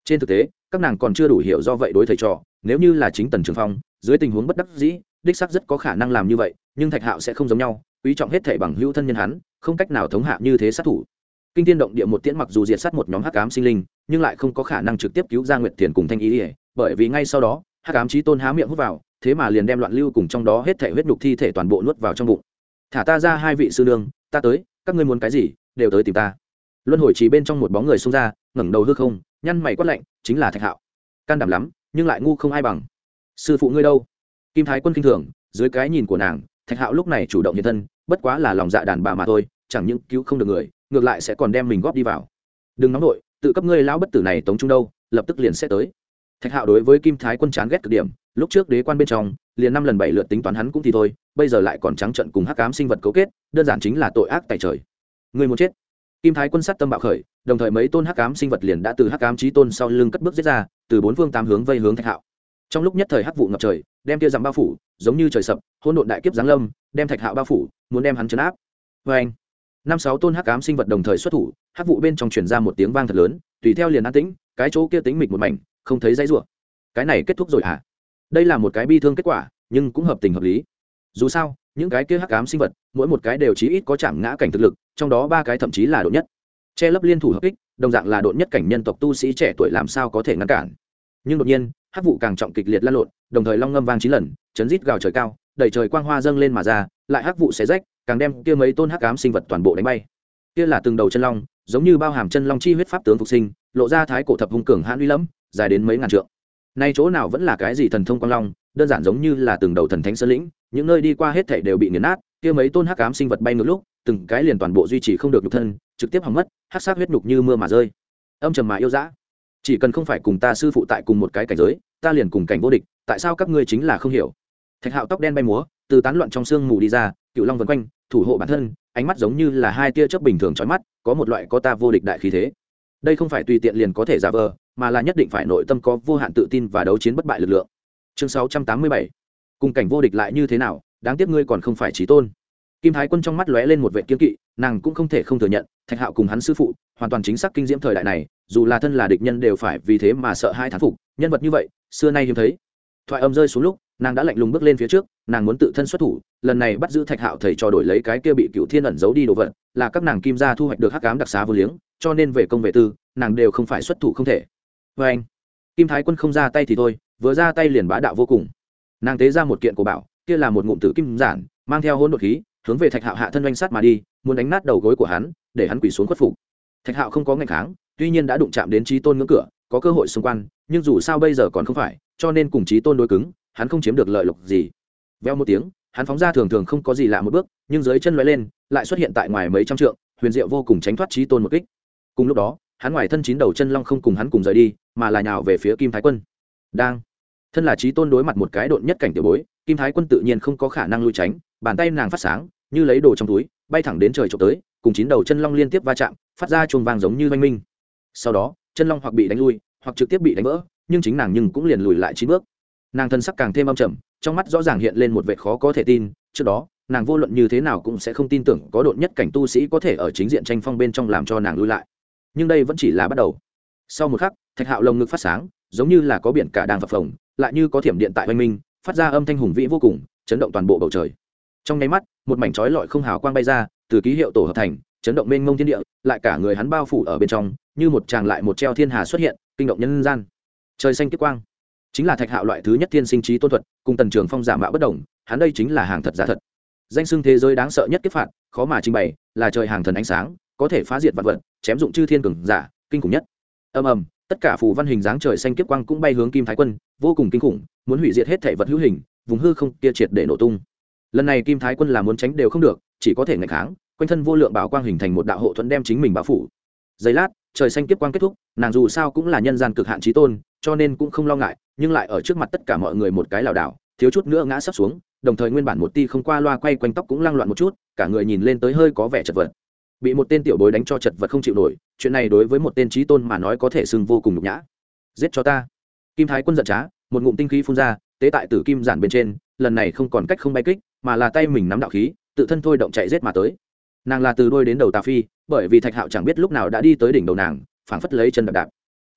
A: Trên thực tế, các nàng còn chưa đủ hiểu do vậy đối thầy trò, nếu như là chính tần trường phong, dưới tình huống bất đắc dĩ đích sắc rất có khả năng làm như vậy, nhưng thạch hạo sẽ không giống nhau, quý trọng hết thể bằng hữu thân nhân hắn, không cách nào thống hạ như thế sát thủ. Kinh thiên động địa một tiễn mặc dù diệt sát một nhóm hắc ám sinh linh, nhưng lại không có khả năng trực tiếp cứu ra nguyệt thiền cùng thanh ý ỉa bởi vì ngay sau đó, hắc ám trí tôn há miệng hút vào, thế mà liền đem loạn lưu cùng trong đó hết thể huyết nhục thi thể toàn bộ nuốt vào trong bụng. Thả ta ra hai vị sư nương, ta tới, các ngươi muốn cái gì, đều tới tìm ta. Luân hồi chỉ bên trong một bóng người xông ra, ngẩng đầu hư không, nhăn mày quát lạnh, chính là thạch hạo. Can đảm lắm, nhưng lại ngu không ai bằng. Sư phụ ngươi đâu? Kim thái quân kinh thường, dưới cái nhìn của nàng, thạch hạo lúc này chủ động hiện thân, bất quá là lòng dạ đàn bà mà thôi, chẳng những cứu không được người, ngược lại sẽ còn đem mình góp đi vào. Đừng nóng nổi tự cấp ngươi lão bất tử này tống trung đâu, lập tức liền sẽ tới. Thạch hạo đối với kim thái quân chán ghét cực điểm, lúc trước đế quan bên trong, liền năm lần bảy lượt tính toán hắn cũng thì thôi, bây giờ lại còn trắng trận cùng hắc cám sinh vật cấu kết, đơn giản chính là tội ác tại trời. Người muốn chết? Kim thái quân sát tâm bạo khởi, đồng thời mấy tôn hắc cám sinh vật liền đã từ hắc cám trí tôn sau lưng cất bước giết ra, từ bốn phương tám hướng vây hướng thạch hạo trong lúc nhất thời hắc vụ ngập trời đem kia dặm bao phủ giống như trời sập hôn độn đại kiếp giáng lâm đem thạch hạo bao phủ muốn đem hắn chấn áp. Vê anh năm sáu tôn hắc cám sinh vật đồng thời xuất thủ hắc vụ bên trong truyền ra một tiếng vang thật lớn tùy theo liền an tĩnh cái chỗ kia tính mịch một mảnh không thấy dãy rủa. Cái này kết thúc rồi hả? À? đây là một cái bi thương kết quả nhưng cũng hợp tình hợp lý. Dù sao những cái kia hắc ám sinh vật mỗi một cái đều chí ít có chạm ngã cảnh thực lực trong đó ba cái thậm chí là độ nhất. Che lấp liên thủ hợp kích, đồng dạng là độ nhất cảnh nhân tộc tu sĩ trẻ tuổi làm sao có thể ngăn cản? Nhưng đột nhiên hắc vụ càng trọng kịch liệt lan lộn, đồng thời long ngâm vang chín lần, chấn rít gào trời cao, đẩy trời quang hoa dâng lên mà ra, lại hắc vụ xé rách, càng đem kia mấy tôn hắc ám sinh vật toàn bộ đánh bay. Kia là từng đầu chân long, giống như bao hàm chân long chi huyết pháp tướng phục sinh, lộ ra thái cổ thập hung cường hãn uy lẫm, dài đến mấy ngàn trượng. Nay chỗ nào vẫn là cái gì thần thông quang long, đơn giản giống như là từng đầu thần thánh sơn lĩnh, những nơi đi qua hết thảy đều bị nghiền nát, kia mấy tôn hắc ám sinh vật bay ngược lúc, từng cái liền toàn bộ duy trì không được nhục thân, trực tiếp hỏng mất, hắc sát huyết nhục như mưa mà rơi. Âm trầm mà yêu dã chỉ cần không phải cùng ta sư phụ tại cùng một cái cảnh giới, ta liền cùng cảnh vô địch, tại sao các ngươi chính là không hiểu? Thạch hạo tóc đen bay múa, từ tán loạn trong sương mù đi ra, cựu long vân quanh, thủ hộ bản thân, ánh mắt giống như là hai tia chớp bình thường trói mắt, có một loại có ta vô địch đại khí thế. Đây không phải tùy tiện liền có thể giả vờ, mà là nhất định phải nội tâm có vô hạn tự tin và đấu chiến bất bại lực lượng. Chương sáu trăm tám mươi bảy. Cùng cảnh vô địch lại như thế nào, đáng tiếc ngươi còn không phải trí tôn. Kim thái quân trong mắt lóe lên một vệ kiếm kỵ, nàng cũng không thể không thừa nhận, thạch hạo cùng hắn sư phụ, hoàn toàn chính xác kinh diễm thời đại này dù là thân là địch nhân đều phải vì thế mà sợ hai thán phục, nhân vật như vậy, xưa nay hiếm thấy. Thoại âm rơi xuống lúc, nàng đã lạnh lùng bước lên phía trước, nàng muốn tự thân xuất thủ, lần này bắt giữ thạch hạo thầy trò đổi lấy cái kia bị cựu thiên ẩn giấu đi đồ vật, là các nàng kim gia thu hoạch được hắc cám đặc xá vô liếng, cho nên về công về tư, nàng đều không phải xuất thủ không thể. Vê anh, kim thái quân không ra tay thì thôi, vừa ra tay liền bá đạo vô cùng. Nàng tế ra một kiện của bảo, kia là một ngụm tử kim giản, mang theo hôn đột khí, hướng về thạch hạo hạ thân oanh sát mà đi, muốn đánh nát đầu gối của hắn, để hắn quỳ xuống khuất phục. Thạch hạo không có ngày kháng tuy nhiên đã đụng chạm đến trí tôn ngưỡng cửa, có cơ hội xung quanh, nhưng dù sao bây giờ còn không phải, cho nên cùng trí tôn đối cứng, hắn không chiếm được lợi lộc gì. Veo một tiếng, hắn phóng ra thường thường không có gì lạ một bước, nhưng dưới chân lóe lên, lại xuất hiện tại ngoài mấy trăm trượng, huyền diệu vô cùng tránh thoát trí tôn một kích. Cùng lúc đó, hắn ngoài thân chín đầu chân long không cùng hắn cùng rời đi, mà là nhào về phía kim thái quân. Đang, thân là trí tôn đối mặt một cái độn nhất cảnh tiểu bối, kim thái quân tự nhiên không có khả năng lui tránh, bàn tay nàng phát sáng, như lấy đồ trong túi, bay thẳng đến trời trộm tới, cùng chín đầu chân long liên tiếp va chạm, phát ra chuông vang giống như oanh minh sau đó, chân long hoặc bị đánh lui, hoặc trực tiếp bị đánh vỡ, nhưng chính nàng nhưng cũng liền lùi lại chín bước. Nàng thân sắc càng thêm âm trầm, trong mắt rõ ràng hiện lên một vệ khó có thể tin, trước đó, nàng vô luận như thế nào cũng sẽ không tin tưởng có độn nhất cảnh tu sĩ có thể ở chính diện tranh phong bên trong làm cho nàng lui lại. Nhưng đây vẫn chỉ là bắt đầu. Sau một khắc, thạch hạo lồng ngực phát sáng, giống như là có biển cả đang phập phồng, lại như có thiểm điện tại oanh minh, phát ra âm thanh hùng vĩ vô cùng, chấn động toàn bộ bầu trời. Trong nháy mắt, một mảnh trói lọi không hào quang bay ra, từ ký hiệu tổ hợp thành, chấn động mênh mông thiên địa, lại cả người hắn bao phủ ở bên trong như một tràng lại một treo thiên hà xuất hiện, kinh động nhân gian. Trời xanh kiếp quang, chính là thạch hạo loại thứ nhất thiên sinh trí tôn thuật, cùng tần trường phong giả mạo bất đồng, hắn đây chính là hàng thật giả thật. Danh xưng thế giới đáng sợ nhất kiếp phạt, khó mà trình bày, là trời hàng thần ánh sáng, có thể phá diệt vật vật, chém dụng chư thiên cường giả, kinh khủng nhất. Ầm ầm, tất cả phù văn hình dáng trời xanh kiếp quang cũng bay hướng kim thái quân, vô cùng kinh khủng, muốn hủy diệt hết thể vật hữu hình, vùng hư không kia triệt để nổ tung. Lần này kim thái quân là muốn tránh đều không được, chỉ có thể ngạch kháng, quanh thân vô lượng bảo quang hình thành một đạo hộ thuẫn đem chính mình bao phủ giây lát, trời xanh kiếp quang kết thúc, nàng dù sao cũng là nhân gian cực hạn trí tôn, cho nên cũng không lo ngại, nhưng lại ở trước mặt tất cả mọi người một cái lảo đảo, thiếu chút nữa ngã sắp xuống, đồng thời nguyên bản một ti không qua loa quay quanh tóc cũng lăng loạn một chút, cả người nhìn lên tới hơi có vẻ chật vật. Bị một tên tiểu bối đánh cho chật vật không chịu nổi, chuyện này đối với một tên trí tôn mà nói có thể sưng vô cùng nhục nhã. Giết cho ta. Kim thái quân giận trá, một ngụm tinh khí phun ra, tế tại tử kim giản bên trên, lần này không còn cách không bay kích, mà là tay mình nắm đạo khí, tự thân thôi động chạy giết mà tới nàng là từ đôi đến đầu tà phi, bởi vì thạch hạo chẳng biết lúc nào đã đi tới đỉnh đầu nàng, phảng phất lấy chân đạp đạp.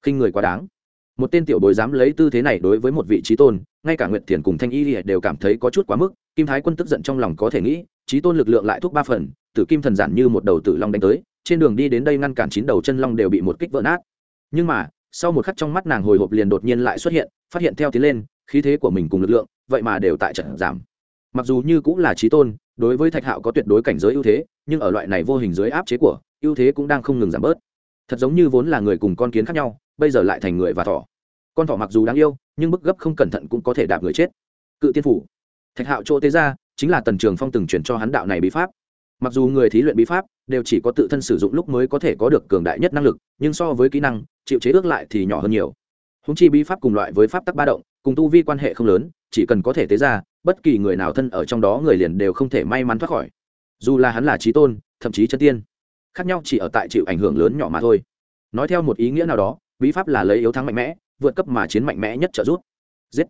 A: Khinh người quá đáng. Một tên tiểu bồi dám lấy tư thế này đối với một vị trí tôn, ngay cả nguyệt thiền cùng thanh y đều cảm thấy có chút quá mức, kim thái quân tức giận trong lòng có thể nghĩ, trí tôn lực lượng lại thúc ba phần, tử kim thần giản như một đầu tử long đánh tới, trên đường đi đến đây ngăn cản chín đầu chân long đều bị một kích vỡ nát. Nhưng mà, sau một khắc trong mắt nàng hồi hộp liền đột nhiên lại xuất hiện, phát hiện theo tiến lên, khí thế của mình cùng lực lượng, vậy mà đều tại trận giảm. Mặc dù như cũng là trí tôn đối với thạch hạo có tuyệt đối cảnh giới ưu thế, nhưng ở loại này vô hình dưới áp chế của, ưu thế cũng đang không ngừng giảm bớt. Thật giống như vốn là người cùng con kiến khác nhau, bây giờ lại thành người và thỏ. Con thỏ mặc dù đáng yêu, nhưng bức gấp không cẩn thận cũng có thể đạp người chết. Cự tiên phủ. Thạch hạo chỗ tế ra, chính là tần trường phong từng chuyển cho hắn đạo này bí pháp. Mặc dù người thí luyện bí pháp đều chỉ có tự thân sử dụng lúc mới có thể có được cường đại nhất năng lực, nhưng so với kỹ năng, chịu chế ước lại thì nhỏ hơn nhiều. Húng chi bí pháp cùng loại với pháp tắc ba động, cùng tu vi quan hệ không lớn chỉ cần có thể tế ra, bất kỳ người nào thân ở trong đó người liền đều không thể may mắn thoát khỏi. Dù là hắn là trí tôn, thậm chí chân tiên, khác nhau chỉ ở tại chịu ảnh hưởng lớn nhỏ mà thôi. Nói theo một ý nghĩa nào đó, bí pháp là lấy yếu thắng mạnh mẽ, vượt cấp mà chiến mạnh mẽ nhất trợ giúp. Giết.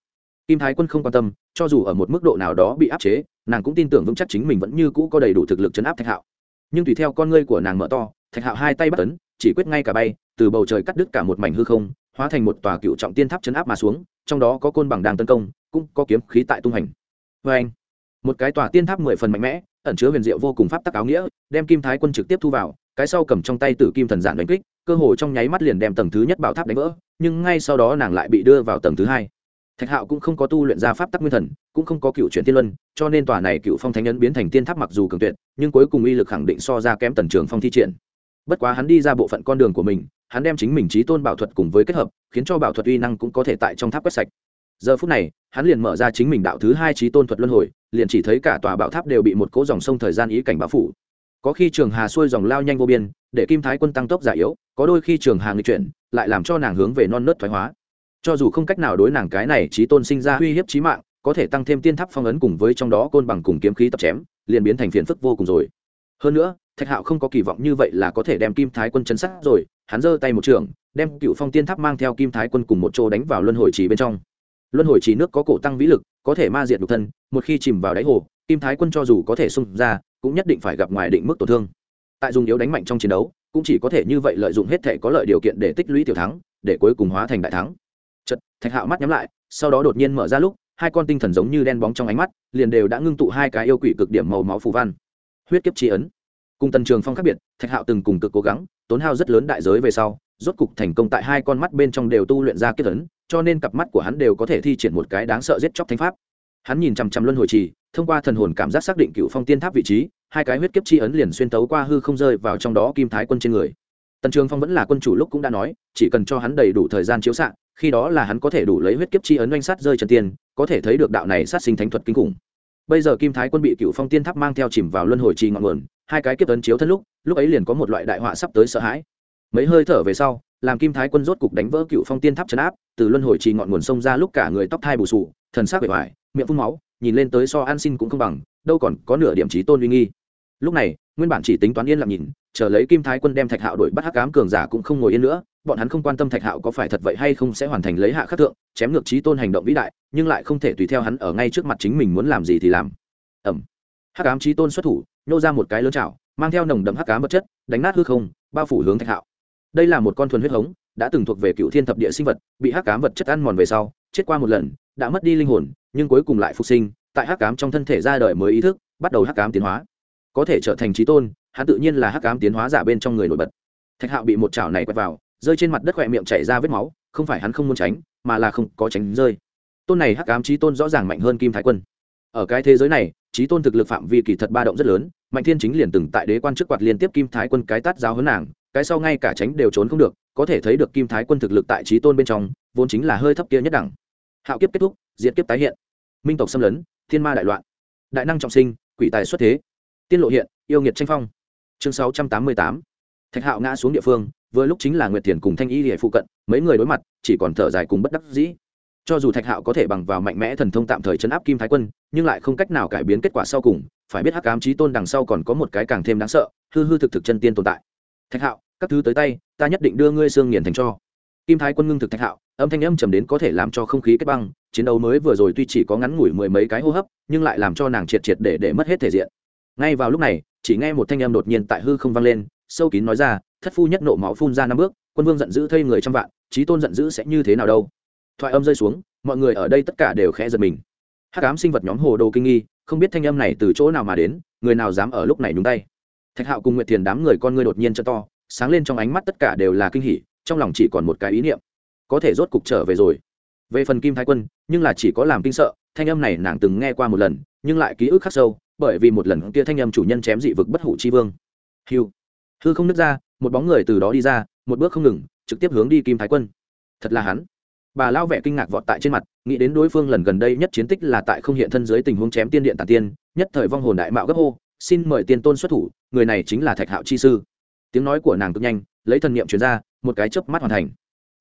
A: Kim thái quân không quan tâm, cho dù ở một mức độ nào đó bị áp chế, nàng cũng tin tưởng vững chắc chính mình vẫn như cũ có đầy đủ thực lực chấn áp thạch hạo. Nhưng tùy theo con ngươi của nàng mở to, thạch hạo hai tay bắt tấn chỉ quyết ngay cả bay, từ bầu trời cắt đứt cả một mảnh hư không hóa thành một tòa cựu trọng tiên tháp chấn áp mà xuống, trong đó có côn bằng đang tấn công, cũng có kiếm khí tại tung hành. Vê anh, một cái tòa tiên tháp mười phần mạnh mẽ, ẩn chứa huyền diệu vô cùng pháp tắc áo nghĩa, đem kim thái quân trực tiếp thu vào, cái sau cầm trong tay tử kim thần giản đánh kích, cơ hồ trong nháy mắt liền đem tầng thứ nhất bảo tháp đánh vỡ, nhưng ngay sau đó nàng lại bị đưa vào tầng thứ hai. Thạch hạo cũng không có tu luyện ra pháp tắc nguyên thần, cũng không có cựu chuyển tiên luân, cho nên tòa này cựu phong thánh nhân biến thành tiên tháp mặc dù cường tuyệt, nhưng cuối cùng uy lực khẳng định so ra kém tần trường phong thi triển. Bất quá hắn đi ra bộ phận con đường của mình hắn đem chính mình trí tôn bảo thuật cùng với kết hợp, khiến cho bảo thuật uy năng cũng có thể tại trong tháp quét sạch. Giờ phút này, hắn liền mở ra chính mình đạo thứ hai trí tôn thuật luân hồi, liền chỉ thấy cả tòa bảo tháp đều bị một cỗ dòng sông thời gian ý cảnh báo phủ. Có khi trường hà xuôi dòng lao nhanh vô biên, để kim thái quân tăng tốc giả yếu, có đôi khi trường hà nghịch chuyển, lại làm cho nàng hướng về non nớt thoái hóa. Cho dù không cách nào đối nàng cái này trí tôn sinh ra uy hiếp trí mạng, có thể tăng thêm tiên tháp phong ấn cùng với trong đó côn bằng cùng kiếm khí tập chém, liền biến thành phiền phức vô cùng rồi. Hơn nữa, thạch hạo không có kỳ vọng như vậy là có thể đem kim thái quân chấn sát rồi hắn giơ tay một trường, đem cựu phong tiên tháp mang theo kim thái quân cùng một chỗ đánh vào luân hồi trì bên trong. Luân hồi trì nước có cổ tăng vĩ lực, có thể ma diệt nhục thân, một khi chìm vào đáy hồ, kim thái quân cho dù có thể xung ra, cũng nhất định phải gặp ngoài định mức tổn thương. Tại dùng yếu đánh mạnh trong chiến đấu, cũng chỉ có thể như vậy lợi dụng hết thể có lợi điều kiện để tích lũy tiểu thắng, để cuối cùng hóa thành đại thắng. Chật thạch hạo mắt nhắm lại, sau đó đột nhiên mở ra lúc, hai con tinh thần giống như đen bóng trong ánh mắt, liền đều đã ngưng tụ hai cái yêu quỷ cực điểm màu máu phù văn. Huyết kiếp tri ấn cùng tần trường phong khác biệt, thạch hạo từng cùng cực cố gắng, tốn hao rất lớn đại giới về sau, rốt cục thành công tại hai con mắt bên trong đều tu luyện ra kết ấn, cho nên cặp mắt của hắn đều có thể thi triển một cái đáng sợ giết chóc thánh pháp. Hắn nhìn chằm chằm luân hồi trì, thông qua thần hồn cảm giác xác định cựu phong tiên tháp vị trí, hai cái huyết kiếp chi ấn liền xuyên tấu qua hư không rơi vào trong đó kim thái quân trên người. Tần trường phong vẫn là quân chủ lúc cũng đã nói, chỉ cần cho hắn đầy đủ thời gian chiếu s khi đó là hắn có thể đủ lấy huyết kiếp chi ấn oanh sát rơi trần tiên, có thể thấy được đạo này sát sinh thánh thuật kinh khủng. Bây giờ kim thái quân bị cựu phong tiên tháp mang theo chìm vào luân hồi trì ngọn nguồn hai cái kiếp tấn chiếu thân lúc lúc ấy liền có một loại đại họa sắp tới sợ hãi. Mấy hơi thở về sau, làm kim thái quân rốt cục đánh vỡ cựu phong tiên tháp chấn áp, từ luân hồi trì ngọn nguồn sông ra lúc cả người tóc thai bù sù, thần sắc bể hoài, miệng phun máu, nhìn lên tới so an xin cũng không bằng, đâu còn có nửa điểm trí tôn uy nghi. Lúc này, nguyên bản chỉ tính toán yên lặng nhìn, chờ lấy kim thái quân đem thạch hạo đuổi bắt hắc cám cường giả cũng không ngồi yên nữa, bọn hắn không quan tâm thạch hạo có phải thật vậy hay không sẽ hoàn thành lấy hạ khắc thượng, chém ngược trí tôn hành động vĩ đại, nhưng lại không thể tùy theo hắn ở ngay trước mặt chính mình muốn làm gì thì làm. Ẩm. Hắc cám trí tôn xuất thủ nhô ra một cái lớn chảo, mang theo nồng đậm hắc cá vật chất, đánh nát hư không, bao phủ hướng thạch hạo. Đây là một con thuần huyết hống, đã từng thuộc về cựu thiên thập địa sinh vật, bị hắc cám vật chất ăn mòn về sau, chết qua một lần, đã mất đi linh hồn, nhưng cuối cùng lại phục sinh, tại hắc cám trong thân thể ra đời mới ý thức, bắt đầu hắc cám tiến hóa. Có thể trở thành trí tôn, hắn tự nhiên là hắc cám tiến hóa giả bên trong người nổi bật. Thạch hạo bị một chảo này quẹt vào, rơi trên mặt đất khỏe miệng chảy ra vết máu, không phải hắn không muốn tránh, mà là không có tránh rơi. Tôn này hắc ám trí tôn rõ ràng mạnh hơn kim thái quân. Ở cái thế giới này trí tôn thực lực phạm vi kỳ thật ba động rất lớn, mạnh thiên chính liền từng tại đế quan trước quạt liên tiếp kim thái quân cái tát giáo hấn nàng, cái sau ngay cả tránh đều trốn không được, có thể thấy được kim thái quân thực lực tại trí tôn bên trong, vốn chính là hơi thấp kia nhất đẳng. Hạo kiếp kết thúc diễn kiếp tái hiện. Minh tộc xâm lấn, thiên ma đại loạn. Đại năng trọng sinh, quỷ tài xuất thế. Tiên lộ hiện, yêu nghiệt tranh phong. Chương sáu trăm tám mươi tám. Thạch hạo ngã xuống địa phương, vừa lúc chính là nguyệt thiền cùng thanh y hệ phụ cận, mấy người đối mặt, chỉ còn thở dài cùng bất đắc dĩ cho dù thạch hạo có thể bằng vào mạnh mẽ thần thông tạm thời chấn áp kim thái quân, nhưng lại không cách nào cải biến kết quả sau cùng, phải biết hắc ám trí tôn đằng sau còn có một cái càng thêm đáng sợ, hư hư thực thực chân tiên tồn tại. Thạch hạo, các thứ tới tay, ta nhất định đưa ngươi xương nghiền thành cho. Kim thái quân ngưng thực thạch hạo, âm thanh âm trầm đến có thể làm cho không khí kết băng, chiến đấu mới vừa rồi tuy chỉ có ngắn ngủi mười mấy cái hô hấp, nhưng lại làm cho nàng triệt triệt để để mất hết thể diện. Ngay vào lúc này, chỉ nghe một thanh âm đột nhiên tại hư không vang lên, sâu kín nói ra, thất phu nhất nộ máu phun ra năm bước, quân vương giận dữ thây người trăm vạn trí tôn giận dữ sẽ như thế nào đâu? Thoại âm rơi xuống, mọi người ở đây tất cả đều khẽ giật mình. Hắc ám sinh vật nhóm hồ đồ kinh nghi, không biết thanh âm này từ chỗ nào mà đến, người nào dám ở lúc này nhúng tay. Thạch hạo cùng nguyệt thiền đám người con ngươi đột nhiên cho to, sáng lên trong ánh mắt tất cả đều là kinh hỉ, trong lòng chỉ còn một cái ý niệm. Có thể rốt cục trở về rồi. Về phần kim thái quân, nhưng là chỉ có làm kinh sợ, thanh âm này nàng từng nghe qua một lần, nhưng lại ký ức khắc sâu, bởi vì một lần kia thanh âm chủ nhân chém dị vực bất hủ chi vương. Hiu hư không nứt ra, một bóng người từ đó đi ra, một bước không ngừng, trực tiếp hướng đi kim thái quân. Thật là hắn bà lao vẻ kinh ngạc vọt tại trên mặt, nghĩ đến đối phương lần gần đây nhất chiến tích là tại không hiện thân dưới tình huống chém tiên điện tản tiên, nhất thời vong hồn đại mạo gấp hô, xin mời tiên tôn xuất thủ, người này chính là thạch hạo chi sư. Tiếng nói của nàng cực nhanh, lấy thần niệm truyền ra, một cái chớp mắt hoàn thành.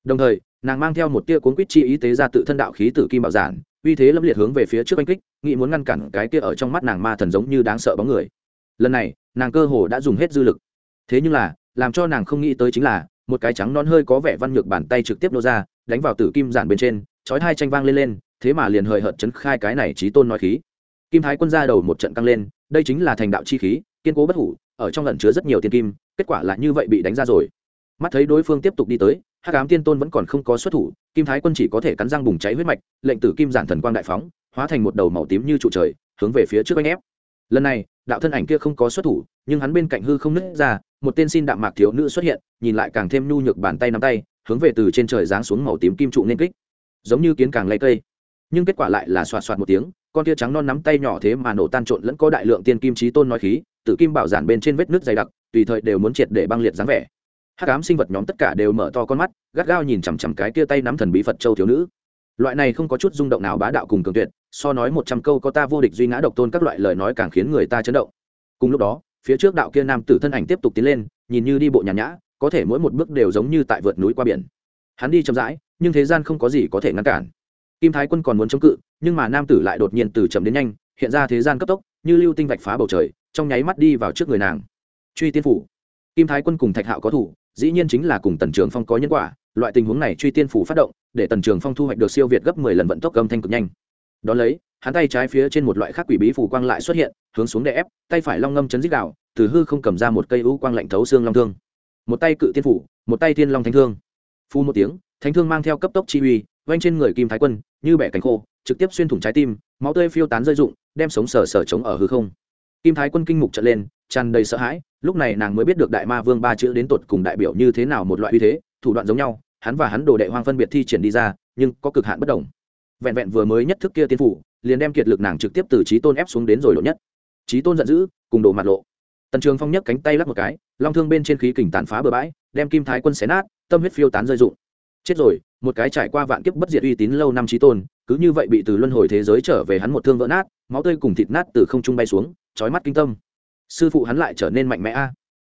A: Đồng thời, nàng mang theo một tia cuốn quýt chi ý tế ra tự thân đạo khí tử kim bảo giản, uy thế lâm liệt hướng về phía trước oanh kích, nghĩ muốn ngăn cản cái tia ở trong mắt nàng ma thần giống như đáng sợ bóng người. Lần này, nàng cơ hồ đã dùng hết dư lực. Thế nhưng là, làm cho nàng không nghĩ tới chính là, một cái trắng non hơi có vẻ văn nhược bàn tay trực tiếp nô ra đánh vào tử kim giản bên trên, chói hai tranh vang lên lên, thế mà liền hời hợt chấn khai cái này trí tôn nói khí. Kim thái quân ra đầu một trận căng lên, đây chính là thành đạo chi khí, kiên cố bất hủ, ở trong lần chứa rất nhiều tiên kim, kết quả là như vậy bị đánh ra rồi. Mắt thấy đối phương tiếp tục đi tới, hắc ám tiên tôn vẫn còn không có xuất thủ, kim thái quân chỉ có thể cắn răng bùng cháy huyết mạch, lệnh tử kim giản thần quang đại phóng, hóa thành một đầu màu tím như trụ trời, hướng về phía trước anh ép. Lần này, đạo thân ảnh kia không có xuất thủ, nhưng hắn bên cạnh hư không nứt ra, một tên xin đạm mạc thiếu nữ xuất hiện, nhìn lại càng thêm nhu nhược bàn tay nắm tay hướng về từ trên trời giáng xuống màu tím kim trụ nên kích, giống như kiến càng lấy cây. Nhưng kết quả lại là xoạt xoạt một tiếng, con tia trắng non nắm tay nhỏ thế mà nổ tan trộn lẫn có đại lượng tiên kim trí tôn nói khí tự kim bảo giản bên trên vết nước dày đặc, tùy thời đều muốn triệt để băng liệt dáng vẻ. Hắc ám sinh vật nhóm tất cả đều mở to con mắt, gắt gao nhìn chằm chằm cái tia tay nắm thần bí phật châu thiếu nữ. Loại này không có chút rung động nào bá đạo cùng cường tuyệt, so nói một trăm câu có ta vô địch duy ngã độc tôn các loại lời nói càng khiến người ta chấn động. Cùng lúc đó, phía trước đạo kia nam tử thân ảnh tiếp tục tiến lên, nhìn như đi bộ nhàn nhã có thể mỗi một bước đều giống như tại vượt núi qua biển. Hắn đi chậm rãi, nhưng thế gian không có gì có thể ngăn cản. Kim thái quân còn muốn chống cự, nhưng mà nam tử lại đột nhiên từ chậm đến nhanh, hiện ra thế gian cấp tốc, như lưu tinh vạch phá bầu trời, trong nháy mắt đi vào trước người nàng. Truy tiên phủ. Kim thái quân cùng thạch hạo có thủ, dĩ nhiên chính là cùng tần trường phong có nhân quả, loại tình huống này truy tiên phủ phát động, để tần trường phong thu hoạch được siêu việt gấp mười lần vận tốc âm thanh cực nhanh. Đ ó lấy, hắn tay trái phía trên một loại khác quỷ bí phủ quang lại xuất hiện, hướng xuống đè ép, tay phải long ngâm chấn dích đạo từ hư không cầm ra một cây u quang lạnh thấu xương long thương một tay cự tiên phủ, một tay tiên long thánh thương. Phu một tiếng, thánh thương mang theo cấp tốc chi uy vanh trên người kim thái quân, như bẻ cánh khô, trực tiếp xuyên thủng trái tim, máu tươi phiêu tán rơi rụng, đem sống sờ sờ trống ở hư không. Kim thái quân kinh mục trận lên, tràn đầy sợ hãi, lúc này nàng mới biết được đại ma vương ba chữ đến tột cùng đại biểu như thế nào một loại uy thế, thủ đoạn giống nhau, hắn và hắn đồ đệ hoang phân biệt thi triển đi ra, nhưng có cực hạn bất đồng. Vẹn vẹn vừa mới nhất thức kia tiên phủ, liền đem kiệt lực nàng trực tiếp từ trí tôn ép xuống đến rồi lộ nhất. Trí tôn giận dữ, cùng đồ mặt lộ. Tần trường phong nhấc cánh tay lắc một cái long thương bên trên khí kình tàn phá bừa bãi, đem kim thái quân xé nát, tâm huyết phiêu tán rơi rụng. Chết rồi, một cái trải qua vạn kiếp bất diệt uy tín lâu năm trí tôn, cứ như vậy bị từ luân hồi thế giới trở về hắn một thương vỡ nát, máu tươi cùng thịt nát từ không trung bay xuống trói mắt kinh tâm. Sư phụ hắn lại trở nên mạnh mẽ a.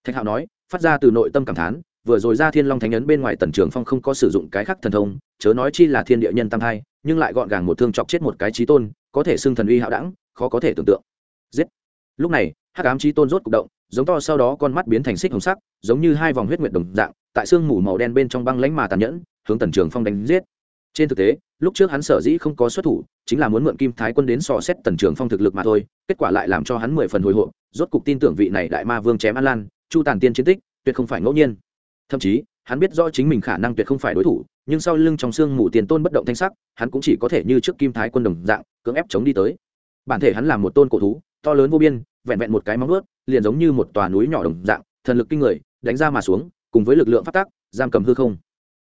A: Thạch hạo nói, phát ra từ nội tâm cảm thán, vừa rồi ra thiên long thánh ấn bên ngoài tần trường phong không có sử dụng cái khắc thần thông, chớ nói chi là thiên địa nhân tam hai nhưng lại gọn gàng một thương chọc chết một cái trí tôn, có thể xưng thần uy hạo đẳng, khó có thể tưởng tượng. Giết. Lúc này hắc ám chi tôn rốt cục động, giống to sau đó con mắt biến thành xích hồng sắc, giống như hai vòng huyết nguyệt đồng dạng, tại xương mù màu đen bên trong băng lãnh mà tàn nhẫn, hướng tần trường phong đánh giết. Trên thực tế, lúc trước hắn sở dĩ không có xuất thủ, chính là muốn mượn kim thái quân đến sò xét tần trường phong thực lực mà thôi, kết quả lại làm cho hắn mười phần hồi hộp, rốt cục tin tưởng vị này đại ma vương chém an lan, chu tàn tiên chiến tích, tuyệt không phải ngẫu nhiên. Thậm chí, hắn biết rõ chính mình khả năng tuyệt không phải đối thủ, nhưng sau lưng trong xương mù tiền tôn bất động thanh sắc, hắn cũng chỉ có thể như trước kim thái quân đồng dạng, cưỡng ép chống đi tới. Bản thể hắn là một tôn cổ thú to lớn vô biên vẹn vẹn một cái móng ướt liền giống như một tòa núi nhỏ đồng dạng thần lực kinh người đánh ra mà xuống cùng với lực lượng phát tác giam cầm hư không.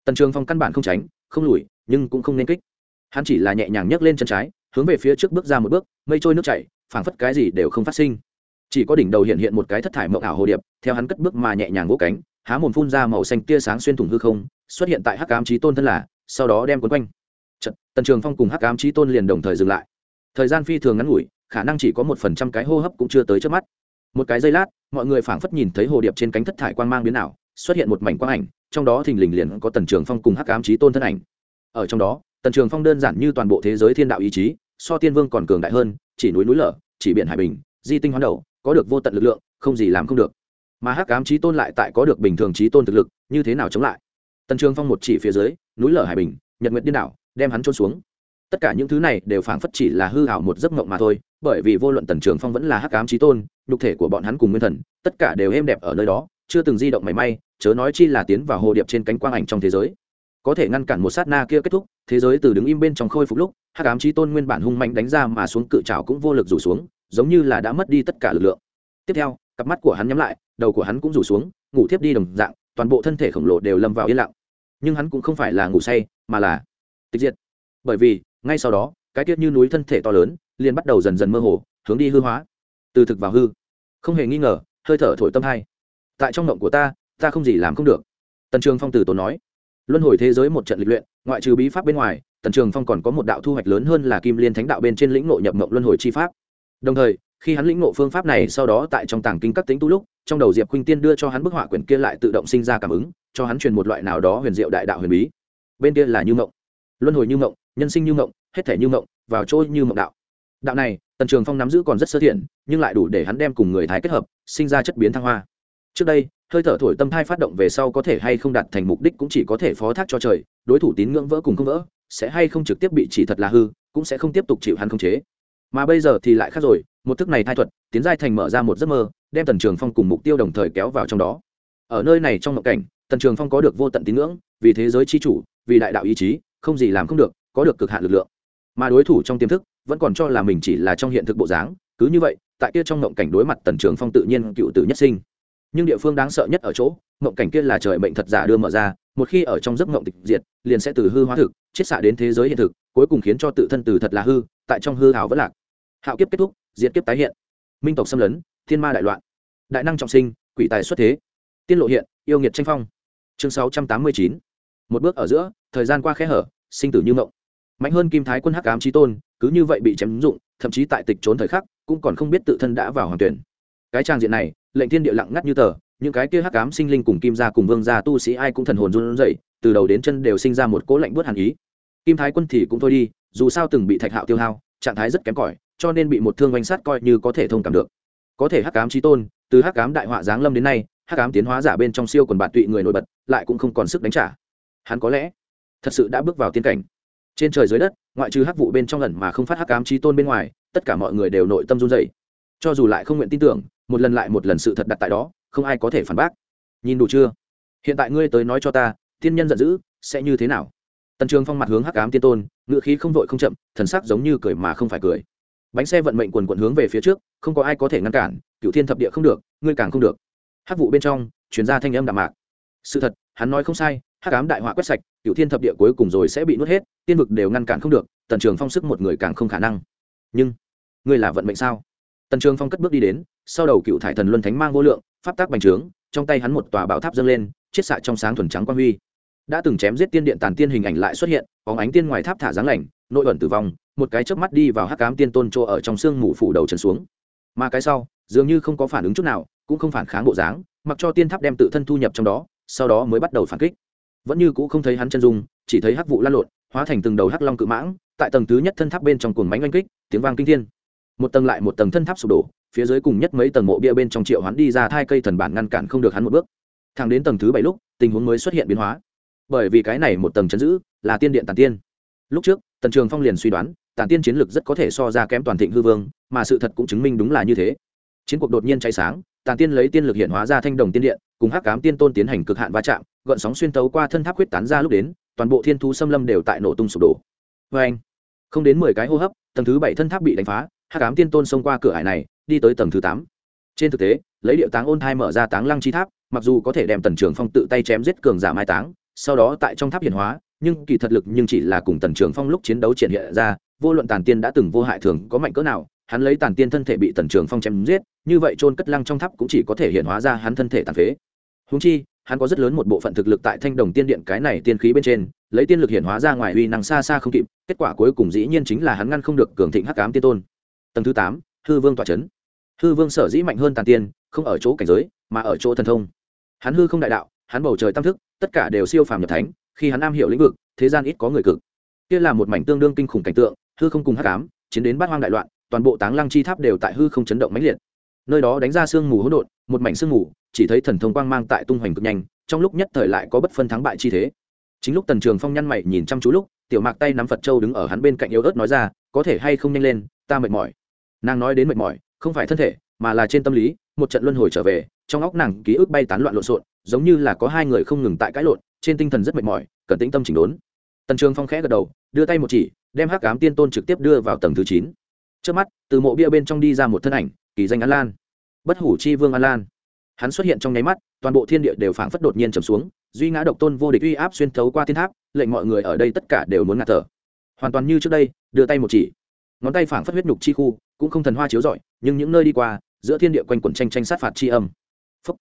A: Tần trường phong căn bản không tránh không lùi nhưng cũng không nên kích. Hắn chỉ là nhẹ nhàng nhấc lên chân trái hướng về phía trước bước ra một bước mây trôi nước chảy phảng phất cái gì đều không phát sinh. Chỉ có đỉnh đầu hiện hiện một cái thất thải mộng ảo hồ điệp theo hắn cất bước mà nhẹ nhàng vỗ cánh há mồm phun ra màu xanh tia sáng xuyên thủng hư không xuất hiện tại hắc ám trí tôn thân là sau đó đem quấn quanh. Trận, tần trường phong cùng hắc ám trí tôn liền đồng thời dừng lại. Thời gian phi thường ngắn ngủi khả năng chỉ có một phần trăm cái hô hấp cũng chưa tới trước mắt. Một cái giây lát, mọi người phảng phất nhìn thấy hồ điệp trên cánh thất thải quang mang biến ảo, xuất hiện một mảnh quang ảnh, trong đó thình lình liền có tần trường phong cùng hắc ám trí tôn thân ảnh. Ở trong đó, tần trường phong đơn giản như toàn bộ thế giới thiên đạo ý chí, so tiên vương còn cường đại hơn, chỉ núi núi lở, chỉ biển hải bình, di tinh hoán đầu, có được vô tận lực lượng, không gì làm không được. Mà hắc ám trí tôn lại tại có được bình thường trí tôn thực lực, như thế nào chống lại? Tần trường phong một chỉ phía dưới, núi lở hải bình, nhật nguyện điên đảo, đem hắn trôn xuống tất cả những thứ này đều phảng phất chỉ là hư hảo một giấc mộng mà thôi, bởi vì vô luận tần trường phong vẫn là hắc ám trí tôn, nhục thể của bọn hắn cùng nguyên thần, tất cả đều êm đẹp ở nơi đó, chưa từng di động mảy may, chớ nói chi là tiến vào hồ điệp trên cánh quang ảnh trong thế giới. Có thể ngăn cản một sát na kia kết thúc, thế giới từ đứng im bên trong khôi phục lúc, hắc ám trí tôn nguyên bản hung mạnh đánh ra mà xuống cự trào cũng vô lực rủ xuống, giống như là đã mất đi tất cả lực lượng. Tiếp theo, cặp mắt của hắn nhắm lại, đầu của hắn cũng rủ xuống, ngủ thiếp đi đồng dạng, toàn bộ thân thể khổng lồ đều lâm vào yên lặng. Nhưng hắn cũng không phải là ngủ say, mà là tịch diệt. Bởi vì ngay sau đó, cái tiết như núi thân thể to lớn liền bắt đầu dần dần mơ hồ, hướng đi hư hóa. Từ thực vào hư. Không hề nghi ngờ, hơi thở thổi tâm hai. Tại trong mộng của ta ta không gì làm không được. Tần trường phong tử tốn nói. Luân hồi thế giới một trận lịch luyện, ngoại trừ bí pháp bên ngoài, tần trường phong còn có một đạo thu hoạch lớn hơn là kim liên thánh đạo bên trên lĩnh nội nhập mộng luân hồi chi pháp. Đồng thời, khi hắn lĩnh ngộ phương pháp này sau đó tại trong tàng kinh các tính tu lúc, trong đầu diệp khuynh tiên đưa cho hắn bức họa quyển kia lại tự động sinh ra cảm ứng, cho hắn truyền một loại nào đó huyền diệu đại đạo huyền bí. Bên kia là như mộng luân hồi như mộng nhân sinh như mộng, hết thể như mộng, vào chỗ như mộng đạo. Đạo này, tần trường phong nắm giữ còn rất sơ thiện, nhưng lại đủ để hắn đem cùng người thái kết hợp, sinh ra chất biến thăng hoa. Trước đây, hơi thở thổi tâm thai phát động về sau có thể hay không đạt thành mục đích cũng chỉ có thể phó thác cho trời, đối thủ tín ngưỡng vỡ cùng không vỡ, sẽ hay không trực tiếp bị chỉ thật là hư, cũng sẽ không tiếp tục chịu hắn khống chế. Mà bây giờ thì lại khác rồi, một thức này thai thuật, tiến giai thành mở ra một giấc mơ, đem tần trường phong cùng mục tiêu đồng thời kéo vào trong đó. Ở nơi này trong mộng cảnh, tần trường phong có được vô tận tín ngưỡng, vì thế giới chi chủ, vì đại đạo ý chí, không gì làm không được có được cực hạn lực lượng. Mà đối thủ trong tiềm thức vẫn còn cho là mình chỉ là trong hiện thực bộ dáng, cứ như vậy, tại kia trong ngộng cảnh đối mặt tần trường phong tự nhiên cựu tử nhất sinh. Nhưng địa phương đáng sợ nhất ở chỗ, ngộng cảnh kia là trời mệnh thật giả đưa mở ra, một khi ở trong giấc ngộng tịch diệt, liền sẽ từ hư hóa thực chiết xạ đến thế giới hiện thực, cuối cùng khiến cho tự thân từ thật là hư, tại trong hư hảo vẫn lạc. Hạo kiếp kết thúc, diệt kiếp tái hiện. Minh tộc xâm lấn, thiên ma đại loạn. Đại năng trọng sinh, quỷ tài xuất thế. Tiên lộ hiện, yêu nghiệt tranh phong. Chương sáu trăm tám mươi chín. Một bước ở giữa, thời gian qua khe hở, sinh tử như mộng mạnh hơn kim thái quân hắc ám trí tôn, cứ như vậy bị chém dụng, thậm chí tại tịch trốn thời khắc, cũng còn không biết tự thân đã vào hoàng tuyển. Cái trang diện này, lệnh thiên địa lặng ngắt như tờ, những cái kia hắc ám sinh linh cùng kim gia cùng vương gia tu sĩ ai cũng thần hồn run rẩy, từ đầu đến chân đều sinh ra một cỗ lạnh buốt hàn ý. Kim thái quân thì cũng thôi đi, dù sao từng bị thạch hạo tiêu hao, trạng thái rất kém cỏi, cho nên bị một thương oanh sát coi như có thể thông cảm được. Có thể hắc ám trí tôn, từ hắc ám đại họa giáng lâm đến nay, hắc ám tiến hóa giả bên trong siêu quần bạn tụy người nổi bật, lại cũng không còn sức đánh trả. Hắn có lẽ thật sự đã bước vào tiên cảnh trên trời dưới đất, ngoại trừ hắc vụ bên trong lần mà không phát hắc ám trí tôn bên ngoài, tất cả mọi người đều nội tâm run dày cho dù lại không nguyện tin tưởng, một lần lại một lần sự thật đặt tại đó, không ai có thể phản bác. Nhìn đủ chưa? Hiện tại ngươi tới nói cho ta tiên nhân giận dữ, sẽ như thế nào? Tần trường phong mặt hướng hắc ám tiên tôn, ngựa khí không vội không chậm, thần sắc giống như cười mà không phải cười. Bánh xe vận mệnh quần quận hướng về phía trước, không có ai có thể ngăn cản cựu thiên thập địa không được, ngươi càng không được. Hắc vụ bên trong chuyển ra thanh âm đạm mạc. Sự thật, hắn nói không sai hắc ám đại họa quét sạch cựu thiên thập địa cuối cùng rồi sẽ bị nuốt hết, tiên vực đều ngăn cản không được, tần trường phong sức một người càng không khả năng. Nhưng, ngươi là vận mệnh sao? Tần trường phong cất bước đi đến, sau đầu cựu thải thần luân thánh mang vô lượng, pháp tác bành trướng, trong tay hắn một tòa bảo tháp dâng lên, chiết xạ trong sáng thuần trắng quang huy. Đã từng chém giết tiên điện tàn tiên hình ảnh lại xuất hiện, bóng ánh tiên ngoài tháp thả dáng lành, nội ẩn tử vong, một cái chớp mắt đi vào hắc cám tiên tôn chỗ ở trong xương mù phủ đầu trần xuống. Mà cái sau, dường như không có phản ứng chút nào, cũng không phản kháng bộ dáng, mặc cho tiên tháp đem tự thân thu nhập trong đó, sau đó mới bắt đầu phản kích vẫn như cũ không thấy hắn chân dung, chỉ thấy hắc vụ lan lộn, hóa thành từng đầu hắc long cự mãng, tại tầng thứ nhất thân tháp bên trong cuồng bánh oanh kích, tiếng vang kinh thiên. Một tầng lại một tầng thân tháp sụp đổ, phía dưới cùng nhất mấy tầng mộ bia bên trong triệu hắn đi ra thai cây thần bản ngăn cản không được hắn một bước. Thẳng đến tầng thứ bảy lúc, tình huống mới xuất hiện biến hóa. Bởi vì cái này một tầng chấn giữ, là tiên điện tàn tiên. Lúc trước, tần trường phong liền suy đoán tàn tiên chiến lực rất có thể so ra kém toàn thịnh hư vương, mà sự thật cũng chứng minh đúng là như thế. Chiến cuộc đột nhiên cháy sáng tàn tiên lấy tiên lực hiện hóa ra thanh đồng tiên điện, cùng hắc cám tiên tôn tiến hành cực hạn va chạm gợn sóng xuyên tấu qua thân tháp huyết tán ra lúc đến, toàn bộ thiên thú xâm lâm đều tại nổ tung sụp đổ. Vê anh, không đến mười cái hô hấp, tầng thứ bảy thân tháp bị đánh phá, hắc cám tiên tôn xông qua cửa hải này, đi tới tầng thứ tám. Trên thực tế, lấy điệu táng ôn thai mở ra táng lăng chi tháp, mặc dù có thể đem tần trường phong tự tay chém giết cường giả mai táng, sau đó tại trong tháp hiển hóa, nhưng kỳ thật lực nhưng chỉ là cùng tần trường phong lúc chiến đấu triển hiện ra, vô luận tàn tiên đã từng vô hại thường có mạnh cỡ nào, hắn lấy tàn tiên thân thể bị tần trường phong chém giết, như vậy trôn cất lăng trong tháp cũng chỉ có thể hiện hóa ra hắn thân thể tàn phế. Húng chi hắn có rất lớn một bộ phận thực lực tại thanh đồng tiên điện cái này tiên khí bên trên, lấy tiên lực hiện hóa ra ngoài uy năng xa xa không kịp, kết quả cuối cùng dĩ nhiên chính là hắn ngăn không được cường thịnh hắc cám tiên tôn. Tầng thứ tám, hư vương tọa c h ấ n hư vương sở dĩ mạnh hơn tàn tiên, không ở chỗ cảnh giới, mà ở chỗ thần thông. Hắn hư không đại đạo, hắn bầu trời tam thức, tất cả đều siêu phàm nhập thánh, khi hắn am hiểu lĩnh vực, thế gian ít có người cực. Kia là một mảnh tương đương kinh khủng cảnh tượng, hư không cùng hắc ám, chiến đến bát hoang đại loạn, toàn bộ táng lăng chi tháp đều tại hư không chấn động mãnh liệt nơi đó đánh ra sương mù hỗn độn, một mảnh sương mù, chỉ thấy thần thông quang mang tại tung hoành cực nhanh, trong lúc nhất thời lại có bất phân thắng bại chi thế. Chính lúc tần trường phong nhăn mày nhìn chăm chú lúc, tiểu mạc tay nắm phật châu đứng ở hắn bên cạnh yếu ớt nói ra, có thể hay không nhanh lên, ta mệt mỏi. Nàng nói đến mệt mỏi, không phải thân thể, mà là trên tâm lý, một trận luân hồi trở về, trong óc nàng ký ức bay tán loạn lộn xộn, giống như là có hai người không ngừng tại cãi lộn, trên tinh thần rất mệt mỏi, cần tĩnh tâm chỉnh đốn. Tần trường phong khẽ gật đầu, đưa tay một chỉ, đem hắc ám tiên tôn trực tiếp đưa vào tầng thứ chín. Trước mắt, từ mộ bia bên trong đi ra một thân ảnh kỳ danh an lan. Bất hủ chi vương an lan. Hắn xuất hiện trong nháy mắt, toàn bộ thiên địa đều phảng phất đột nhiên trầm xuống, duy ngã độc tôn vô địch uy áp xuyên thấu qua thiên tháp, lệnh mọi người ở đây tất cả đều muốn ngạt thở. Hoàn toàn như trước đây, đưa tay một chỉ. Ngón tay phảng phất huyết nhục chi khu, cũng không thần hoa chiếu rọi, nhưng những nơi đi qua, giữa thiên địa quanh quẩn tranh tranh sát phạt chi âm. Phúc.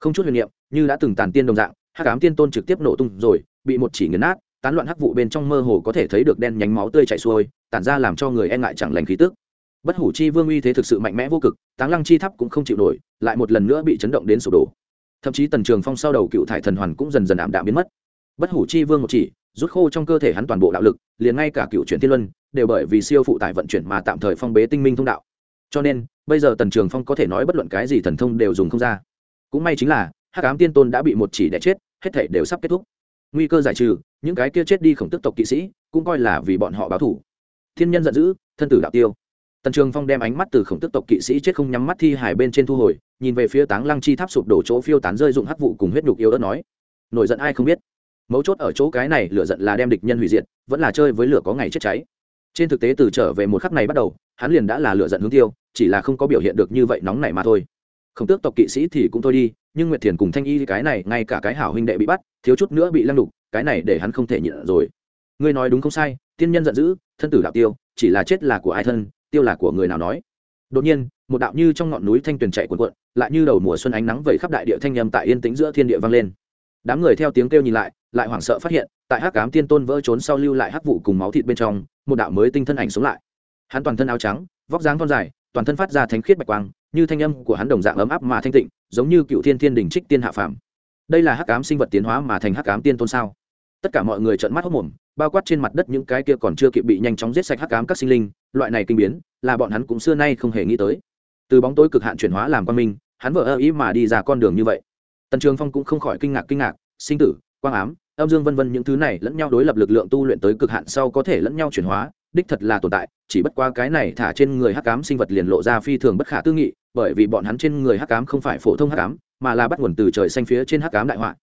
A: không chút huyền niệm, như đã từng tàn tiên đồng dạng, hắc ám tiên tôn trực tiếp nổ tung rồi, bị một chỉ nghiền nát, tán loạn hắc vụ bên trong mơ hồ có thể thấy được đen nhánh máu tươi chảy xuôi, tản ra làm cho người e ngại chẳng lành khí tức bất hủ chi vương uy thế thực sự mạnh mẽ vô cực, táng lăng chi tháp cũng không chịu nổi, lại một lần nữa bị chấn động đến sụp đổ. Thậm chí tần trường phong sau đầu cựu thải thần hoàn cũng dần dần ảm đạm biến mất. Bất hủ chi vương một chỉ, rút khô trong cơ thể hắn toàn bộ đạo lực, liền ngay cả cựu chuyển thiên luân, đều bởi vì siêu phụ tải vận chuyển mà tạm thời phong bế tinh minh thông đạo. Cho nên, bây giờ tần trường phong có thể nói bất luận cái gì thần thông đều dùng không ra. Cũng may chính là, hắc ám tiên tôn đã bị một chỉ đẻ chết, hết thể đều sắp kết thúc. Nguy cơ giải trừ, những cái kia chết đi khổng tức tộc kỵ sĩ, cũng coi là vì bọn họ báo thủ. Thiên nhân giận dữ, thân tử đạo tiêu tần trường phong đem ánh mắt từ khổng tức tộc kỵ sĩ chết không nhắm mắt thi hải bên trên thu hồi, nhìn về phía táng lăng chi tháp sụp đổ chỗ phiêu tán rơi dụng hắc vụ cùng huyết nhục yêu đất nói, nổi giận ai không biết? Mấu chốt ở chỗ cái này, lửa giận là đem địch nhân hủy diệt, vẫn là chơi với lửa có ngày chết cháy. Trên thực tế từ trở về một khắc này bắt đầu, hắn liền đã là lửa giận hướng tiêu, chỉ là không có biểu hiện được như vậy nóng này mà thôi. Khổng tước tộc kỵ sĩ thì cũng thôi đi, nhưng nguyệt thiền cùng thanh y cái này, ngay cả cái hảo huynh đệ bị bắt, thiếu chút nữa bị lăng đục, cái này để hắn không thể nhịn rồi. Ngươi nói đúng không sai, tiên nhân giận dữ, thân tử đạo tiêu, chỉ là chết là của ai thân tiêu là của người nào nói. Đột nhiên, một đạo như trong ngọn núi thanh tuyền chạy cuộn cuộn, lại như đầu mùa xuân ánh nắng vẩy khắp đại địa thanh nhâm tại yên tĩnh giữa thiên địa vang lên. Đám người theo tiếng kêu nhìn lại lại hoảng sợ phát hiện, tại hắc cám tiên tôn vỡ trốn sau lưu lại hắc vụ cùng máu thịt bên trong, một đạo mới tinh thân ảnh sống lại. Hắn toàn thân áo trắng, vóc dáng thon dài, toàn thân phát ra thánh khiết bạch quang, như thanh âm của hắn đồng dạng ấm áp mà thanh tịnh, giống như cựu thiên thiên đình trích tiên hạ phàm. Đây là hắc ám sinh vật tiến hóa mà thành hắc ám tiên tôn sao? Tất cả mọi người trợn mắt hốc mồm, bao quát trên mặt đất những cái kia còn chưa kịp bị nhanh chóng giết sạch hắc ám các sinh linh, loại này kinh biến, là bọn hắn cũng xưa nay không hề nghĩ tới. Từ bóng tối cực hạn chuyển hóa làm quan minh, hắn vợ ơ ý mà đi ra con đường như vậy. Tần trường phong cũng không khỏi kinh ngạc kinh ngạc, sinh tử, quang ám, âm dương vân vân những thứ này lẫn nhau đối lập lực lượng tu luyện tới cực hạn sau có thể lẫn nhau chuyển hóa, đích thật là tồn tại, chỉ bất qua cái này thả trên người hắc ám sinh vật liền lộ ra phi thường bất khả tư nghị, bởi vì bọn hắn trên người hắc ám không phải phổ thông hắc ám, mà là bắt nguồn từ trời xanh phía trên hắc ám đại họa.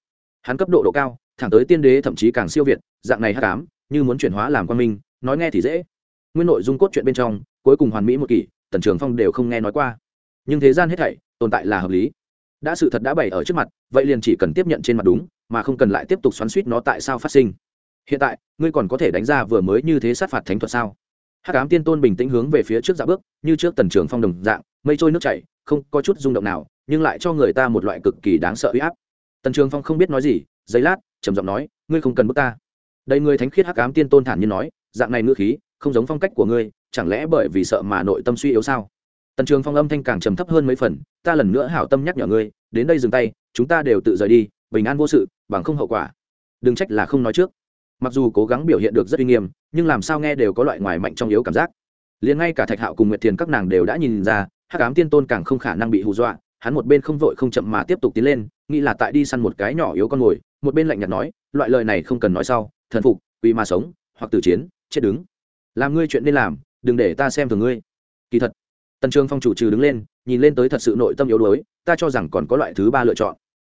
A: Hắn cấp độ độ cao thẳng tới tiên đế thậm chí càng siêu việt, dạng này hắc ám, như muốn chuyển hóa làm quan minh, nói nghe thì dễ. Nguyên nội dung cốt truyện bên trong, cuối cùng hoàn mỹ một kỷ, tần trường phong đều không nghe nói qua. Nhưng thế gian hết thảy, tồn tại là hợp lý. Đã sự thật đã bày ở trước mặt, vậy liền chỉ cần tiếp nhận trên mặt đúng, mà không cần lại tiếp tục xoắn suýt nó tại sao phát sinh. Hiện tại, ngươi còn có thể đánh ra vừa mới như thế sát phạt thánh thuật sao? Hát cám tiên tôn bình tĩnh hướng về phía trước dạ bước, như trước tần trường phong đồng dạng, mây trôi nước chảy, không có chút rung động nào, nhưng lại cho người ta một loại cực kỳ đáng sợ uy áp. Tần trường phong không biết nói gì giấy lát trầm giọng nói, ngươi không cần bước ta. Đây ngươi thánh khiết hắc ám tiên tôn thản nhiên nói, dạng này ngữ khí, không giống phong cách của ngươi, chẳng lẽ bởi vì sợ mà nội tâm suy yếu sao? Tần trường phong âm thanh càng trầm thấp hơn mấy phần, ta lần nữa hảo tâm nhắc nhở ngươi, đến đây dừng tay, chúng ta đều tự rời đi, bình an vô sự, bằng không hậu quả. Đừng trách là không nói trước. Mặc dù cố gắng biểu hiện được rất uy nghiêm, nhưng làm sao nghe đều có loại ngoài mạnh trong yếu cảm giác. Liền ngay cả thạch hạo cùng nguyệt thiền các nàng đều đã nhìn ra, hắc ám tiên tôn càng không khả năng bị hù dọa hắn một bên không vội không chậm mà tiếp tục tiến lên, nghĩ là tại đi săn một cái nhỏ yếu con mồi, một bên lạnh nhạt nói, loại lời này không cần nói sau, thần phục vì mà sống, hoặc tử chiến, chết đứng. Làm ngươi chuyện nên làm, đừng để ta xem thường ngươi. Kỳ thật, tần trường phong chủ trừ đứng lên, nhìn lên tới thật sự nội tâm yếu đuối, ta cho rằng còn có loại thứ ba lựa chọn.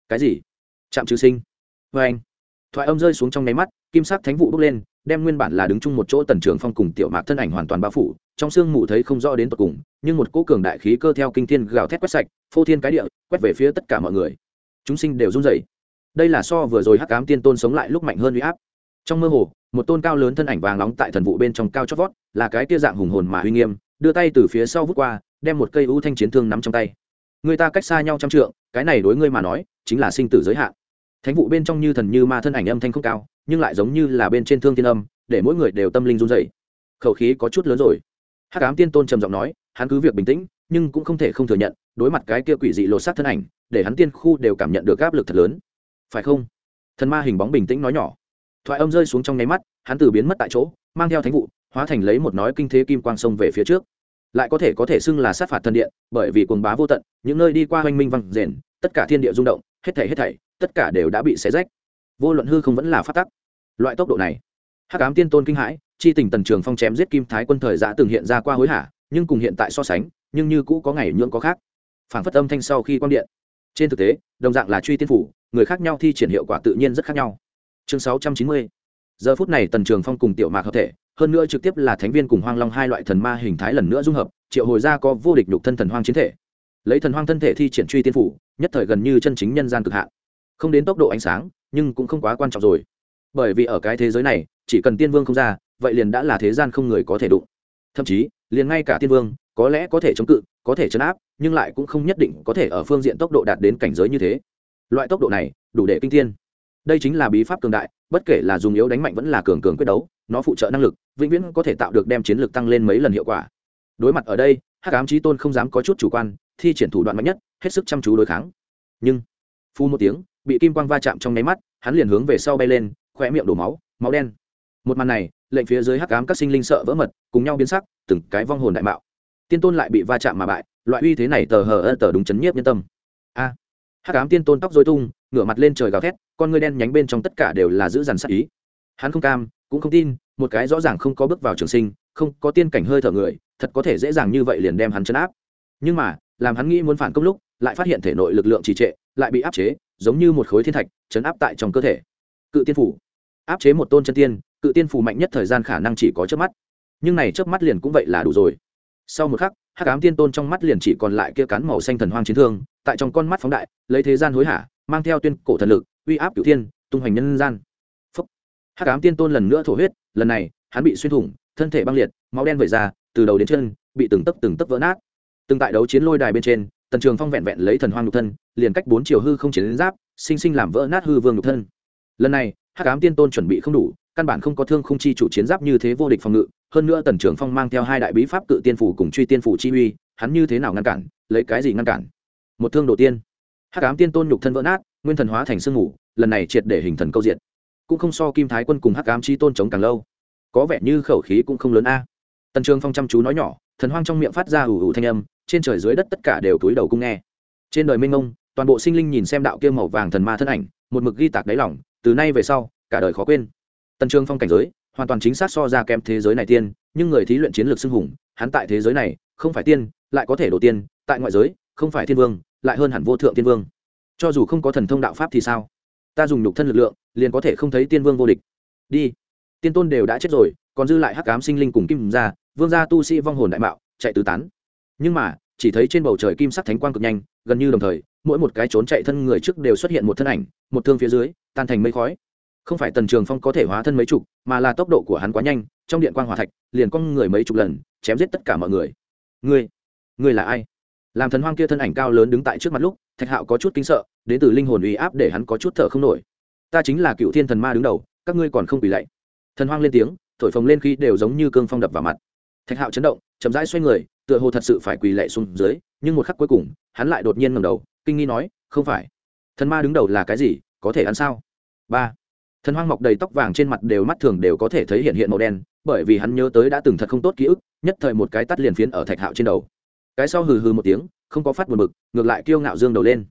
A: Cái gì? Chạm trừ sinh. Vê anh thoại âm rơi xuống trong nháy mắt kim sắc thánh vụ bốc lên, đem nguyên bản là đứng chung một chỗ tần trường phong cùng tiểu mạc thân ảnh hoàn toàn bao phủ, trong sương mù thấy không rõ đến tận cùng, nhưng một cỗ cường đại khí cơ theo kinh thiên gào thét quét sạch, phô thiên cái địa, quét về phía tất cả mọi người. Chúng sinh đều run rẩy. Đây là so vừa rồi hắc ám tiên tôn sống lại lúc mạnh hơn huy áp. Trong mơ hồ, một tôn cao lớn thân ảnh vàng nóng tại thần vụ bên trong cao chót vót, là cái kia dạng hùng hồn mà uy nghiêm, đưa tay từ phía sau vút qua, đem một cây ưu thanh chiến thương nắm trong tay. Người ta cách xa nhau trăm trượng, cái này đối ngươi mà nói, chính là sinh tử giới hạn thánh vụ bên trong như thần như ma thân ảnh âm thanh không cao, nhưng lại giống như là bên trên thương thiên âm, để mỗi người đều tâm linh run dày khẩu khí có chút lớn rồi. Hắc ám tiên tôn trầm giọng nói, hắn cứ việc bình tĩnh, nhưng cũng không thể không thừa nhận, đối mặt cái kia quỷ dị lột xác thân ảnh, để hắn tiên khu đều cảm nhận được áp lực thật lớn. Phải không? Thần ma hình bóng bình tĩnh nói nhỏ. Thoại âm rơi xuống trong nháy mắt, hắn từ biến mất tại chỗ, mang theo thánh vụ, hóa thành lấy một nói kinh thế kim quang sông về phía trước. Lại có thể có thể xưng là sát phạt thần điện, bởi vì cuồng bá vô tận, những nơi đi qua hoanh minh văng rền tất cả thiên địa rung động, hết thảy hết thảy tất cả đều đã bị xé rách. Vô luận hư không vẫn là phát tắc. Loại tốc độ này, hắc ám tiên tôn kinh hãi, chi tình tần trường phong chém giết kim thái quân thời giã từng hiện ra qua hối hả, nhưng cùng hiện tại so sánh, nhưng như cũ có ngày nhưỡng có khác. Phản phất âm thanh sau khi quan điện. Trên thực tế, đồng dạng là truy tiên phủ, người khác nhau thi triển hiệu quả tự nhiên rất khác nhau. Chương sáu trăm chín mươi. Giờ phút này tần trường phong cùng tiểu mạc hợp thể, hơn nữa trực tiếp là thánh viên cùng hoang long hai loại thần ma hình thái lần nữa dung hợp, triệu hồi ra có vô địch nhục thân thần hoang chiến thể. Lấy thần hoang thân thể thi triển truy tiên phủ, nhất thời gần như chân chính nhân gian cực hạn không đến tốc độ ánh sáng, nhưng cũng không quá quan trọng rồi. Bởi vì ở cái thế giới này, chỉ cần tiên vương không ra, vậy liền đã là thế gian không người có thể đụng. Thậm chí, liền ngay cả tiên vương, có lẽ có thể chống cự, có thể chấn áp, nhưng lại cũng không nhất định có thể ở phương diện tốc độ đạt đến cảnh giới như thế. Loại tốc độ này, đủ để kinh thiên. Đây chính là bí pháp cường đại, bất kể là dùng yếu đánh mạnh vẫn là cường cường quyết đấu, nó phụ trợ năng lực, vĩnh viễn có thể tạo được đem chiến lược tăng lên mấy lần hiệu quả. Đối mặt ở đây, hắc ám trí tôn không dám có chút chủ quan, thi triển thủ đoạn mạnh nhất, hết sức chăm chú đối kháng. Nhưng phu một tiếng bị kim quang va chạm trong nháy mắt, hắn liền hướng về sau bay lên khoe miệng đổ máu máu đen. Một màn này, lệnh phía dưới hắc ám các sinh linh sợ vỡ mật, cùng nhau biến sắc, từng cái vong hồn đại mạo. Tiên tôn lại bị va chạm mà bại, loại uy thế này tờ hờ ơ tờ đúng chấn nhiếp nhân tâm. A. Hắc ám tiên tôn tóc dối tung, ngửa mặt lên trời gào thét, con ngươi đen nhánh bên trong tất cả đều là giữ dằn sắc ý. Hắn không cam, cũng không tin, một cái rõ ràng không có bước vào trường sinh, không có tiên cảnh hơi thở người, thật có thể dễ dàng như vậy liền đem hắn chấn áp. Nhưng mà, làm hắn nghĩ muốn phản công lúc, lại phát hiện thể nội lực lượng trì trệ, lại bị áp chế giống như một khối thiên thạch, chấn áp tại trong cơ thể. Cự tiên phủ. Áp chế một tôn chân tiên, cự tiên phủ mạnh nhất thời gian khả năng chỉ có trước mắt. Nhưng này trước mắt liền cũng vậy là đủ rồi. Sau một khắc hát cám tiên tôn trong mắt liền chỉ còn lại kia cán màu xanh thần hoang chiến thương, tại trong con mắt phóng đại, lấy thế gian hối hả, mang theo tuyên cổ thần lực, uy áp cửu thiên, tung hoành nhân gian. Phúc. Hát cám tiên tôn lần nữa thổ huyết, lần này, hắn bị xuyên thủng, thân thể băng liệt, máu đen vẩy ra, từ đầu đến chân, bị từng tấc từng tấc vỡ nát. Từng tại đấu chiến lôi đài bên trên tần trường phong vẹn vẹn lấy thần hoang nhục thân, liền cách bốn chiều hư không chiến giáp, sinh sinh làm vỡ nát hư vương nhục thân. Lần này, hắc ám tiên tôn chuẩn bị không đủ, căn bản không có thương không chi chủ chiến giáp như thế vô địch phòng ngự, hơn nữa tần trường phong mang theo hai đại bí pháp cự tiên phủ cùng truy tiên phủ chi uy, hắn như thế nào ngăn cản, lấy cái gì ngăn cản? Một thương đầu tiên. Hắc ám tiên tôn nhục thân vỡ nát, nguyên thần hóa thành sương ngủ lần này triệt để hình thần câu diện cũng không so kim thái quân cùng hắc ám chi tôn chống càng lâu. Có vẻ như khẩu khí cũng không lớn a. Tần trường phong chăm chú nói nhỏ, thần hoang trong miệng phát ra ủ ủ thanh âm trên trời dưới đất tất cả đều túi đầu cung nghe. Trên đời minh ông toàn bộ sinh linh nhìn xem đạo kia màu vàng thần ma thân ảnh, một mực ghi tạc đáy lỏng từ nay về sau, cả đời khó quên. Tần trường phong cảnh giới, hoàn toàn chính xác so ra kém thế giới này tiên, nhưng người thí luyện chiến lược xưng hùng, hắn tại thế giới này, không phải tiên, lại có thể đổ tiên, tại ngoại giới, không phải thiên vương, lại hơn hẳn vô thượng tiên vương. Cho dù không có thần thông đạo pháp thì sao? Ta dùng nhục thân lực lượng, liền có thể không thấy tiên vương vô địch. Đi. Tiên tôn đều đã chết rồi, còn dư lại hắc cám sinh linh cùng kim gia, vương gia tu sĩ vong hồn đại mạo, chạy tứ tán nhưng mà, chỉ thấy trên bầu trời kim sắc thánh quang cực nhanh, gần như đồng thời, mỗi một cái trốn chạy thân người trước đều xuất hiện một thân ảnh, một thương phía dưới, tan thành mây khói. Không phải tần trường phong có thể hóa thân mấy chục, mà là tốc độ của hắn quá nhanh, trong điện quang hòa thạch, liền con người mấy chục lần, chém giết tất cả mọi người. Ngươi ngươi là ai? Làm thần hoang kia thân ảnh cao lớn đứng tại trước mặt lúc, thạch hạo có chút kinh sợ, đến từ linh hồn uy áp để hắn có chút thở không nổi. Ta chính là cựu thiên thần ma đứng đầu, các ngươi còn không bị lạy. Thần hoang lên tiếng, thổi phồng lên khi đều giống như cương phong đập vào mặt. Thạch hạo chấn động, chậm rãi xoay người tựa hồ thật sự phải quỳ lạy xuống dưới, nhưng một khắc cuối cùng, hắn lại đột nhiên ngầm đầu, kinh nghi nói, không phải. Thần ma đứng đầu là cái gì? Có thể ăn sao? Ba. Thần hoang mọc đầy tóc vàng trên mặt đều mắt thường đều có thể thấy hiện hiện màu đen, bởi vì hắn nhớ tới đã từng thật không tốt ký ức, nhất thời một cái tắt liền phiến ở thạch hạo trên đầu. Cái sau hừ hừ một tiếng, không có phát buồn bực, ngược lại kiêu ngạo dương đầu lên.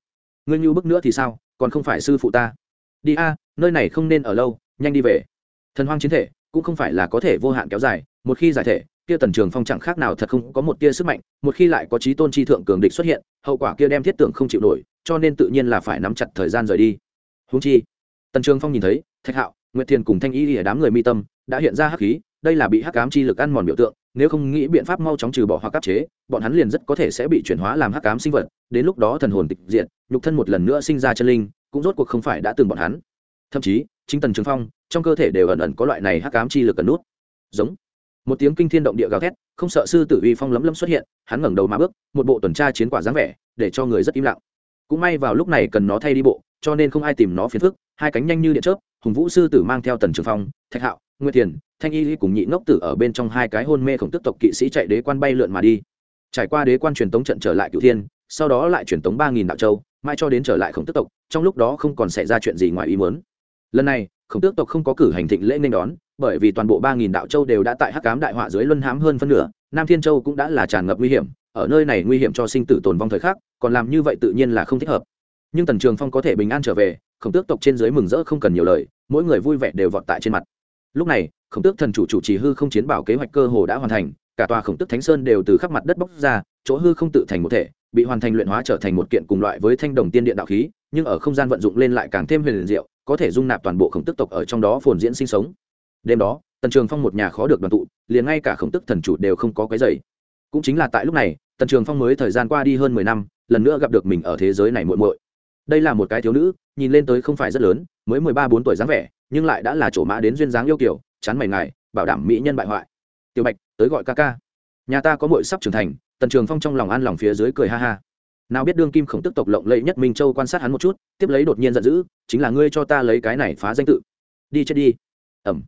A: Ngươi như bức nữa thì sao? Còn không phải sư phụ ta. Đi a, nơi này không nên ở lâu, nhanh đi về. Thần hoang chiến thể cũng không phải là có thể vô hạn kéo dài, một khi giải thể kia tần trường phong chẳng khác nào thật không có một tia sức mạnh, một khi lại có trí tôn chi thượng cường địch xuất hiện, hậu quả kia đem thiết tưởng không chịu nổi, cho nên tự nhiên là phải nắm chặt thời gian rời đi. Húng chi, tần trường phong nhìn thấy, thạch hạo, nguyệt thiền cùng thanh y ở đám người mi tâm, đã hiện ra hắc khí, đây là bị hắc ám chi lực ăn mòn biểu tượng, nếu không nghĩ biện pháp mau chóng trừ bỏ hoặc áp chế, bọn hắn liền rất có thể sẽ bị chuyển hóa làm hắc ám sinh vật, đến lúc đó thần hồn tịch diện nhục thân một lần nữa sinh ra chân linh, cũng rốt cuộc không phải đã từng bọn hắn. Thậm chí, chính tần trường phong, trong cơ thể đều ẩn ẩn có loại này hắc ám chi lực ẩn nút. Giống một tiếng kinh thiên động địa gào thét, không sợ sư tử uy phong lấm lấm xuất hiện, hắn ngẩng đầu mà bước, một bộ tuần tra chiến quả dáng vẻ, để cho người rất im lặng. Cũng may vào lúc này cần nó thay đi bộ, cho nên không ai tìm nó phiền phức, hai cánh nhanh như điện chớp, hùng vũ sư tử mang theo tần trường phong, thạch hạo, nguyệt thiền, thanh y cùng nhị ngốc tử ở bên trong hai cái hôn mê khổng tức tộc kỵ sĩ chạy đế quan bay lượn mà đi. Trải qua đế quan truyền tống trận trở lại cựu thiên, sau đó lại truyền tống ba nghìn đạo châu, mai cho đến trở lại khổng tức tộc, trong lúc đó không còn xảy ra chuyện gì ngoài ý muốn. Lần này, khổng tước tộc không có cử hành thịnh lễ nên đón bởi vì toàn bộ ba nghìn đạo châu đều đã tại hắc cám đại họa dưới luân hãm hơn phân nửa, nam thiên châu cũng đã là tràn ngập nguy hiểm, ở nơi này nguy hiểm cho sinh tử tồn vong thời khắc, còn làm như vậy tự nhiên là không thích hợp. Nhưng tần trường phong có thể bình an trở về, khổng tước tộc trên dưới mừng rỡ không cần nhiều lời, mỗi người vui vẻ đều vọt tại trên mặt. Lúc này, khổng tước thần chủ chủ trì hư không chiến bảo kế hoạch cơ hồ đã hoàn thành, cả tòa khổng tước thánh sơn đều từ khắp mặt đất bóc ra, chỗ hư không tự thành một thể, bị hoàn thành luyện hóa trở thành một kiện cùng loại với thanh đồng tiên điện đạo khí, nhưng ở không gian vận dụng lên lại càng thêm huyền diệu, có thể dung nạp toàn bộ khổng tức tộc ở trong đó phồn diễn sinh sống đêm đó, tần trường phong một nhà khó được đoàn tụ, liền ngay cả khổng tức thần chủ đều không có cái dày cũng chính là tại lúc này, tần trường phong mới thời gian qua đi hơn mười năm, lần nữa gặp được mình ở thế giới này muội muội. Đây là một cái thiếu nữ, nhìn lên tới không phải rất lớn, mới mười ba bốn tuổi dáng vẻ, nhưng lại đã là chỗ mã đến duyên dáng yêu kiểu chán mày ngài, bảo đảm mỹ nhân bại hoại. Tiểu bạch, tới gọi ca ca. Nhà ta có muội sắp trưởng thành, tần trường phong trong lòng an lòng phía dưới cười ha ha. Nào biết đương kim khổng tức tộc lộng lẫy nhất minh châu quan sát hắn một chút, tiếp lấy đột nhiên giận dữ, chính là ngươi cho ta lấy cái này phá danh tự. Đi chết đi. Ẩm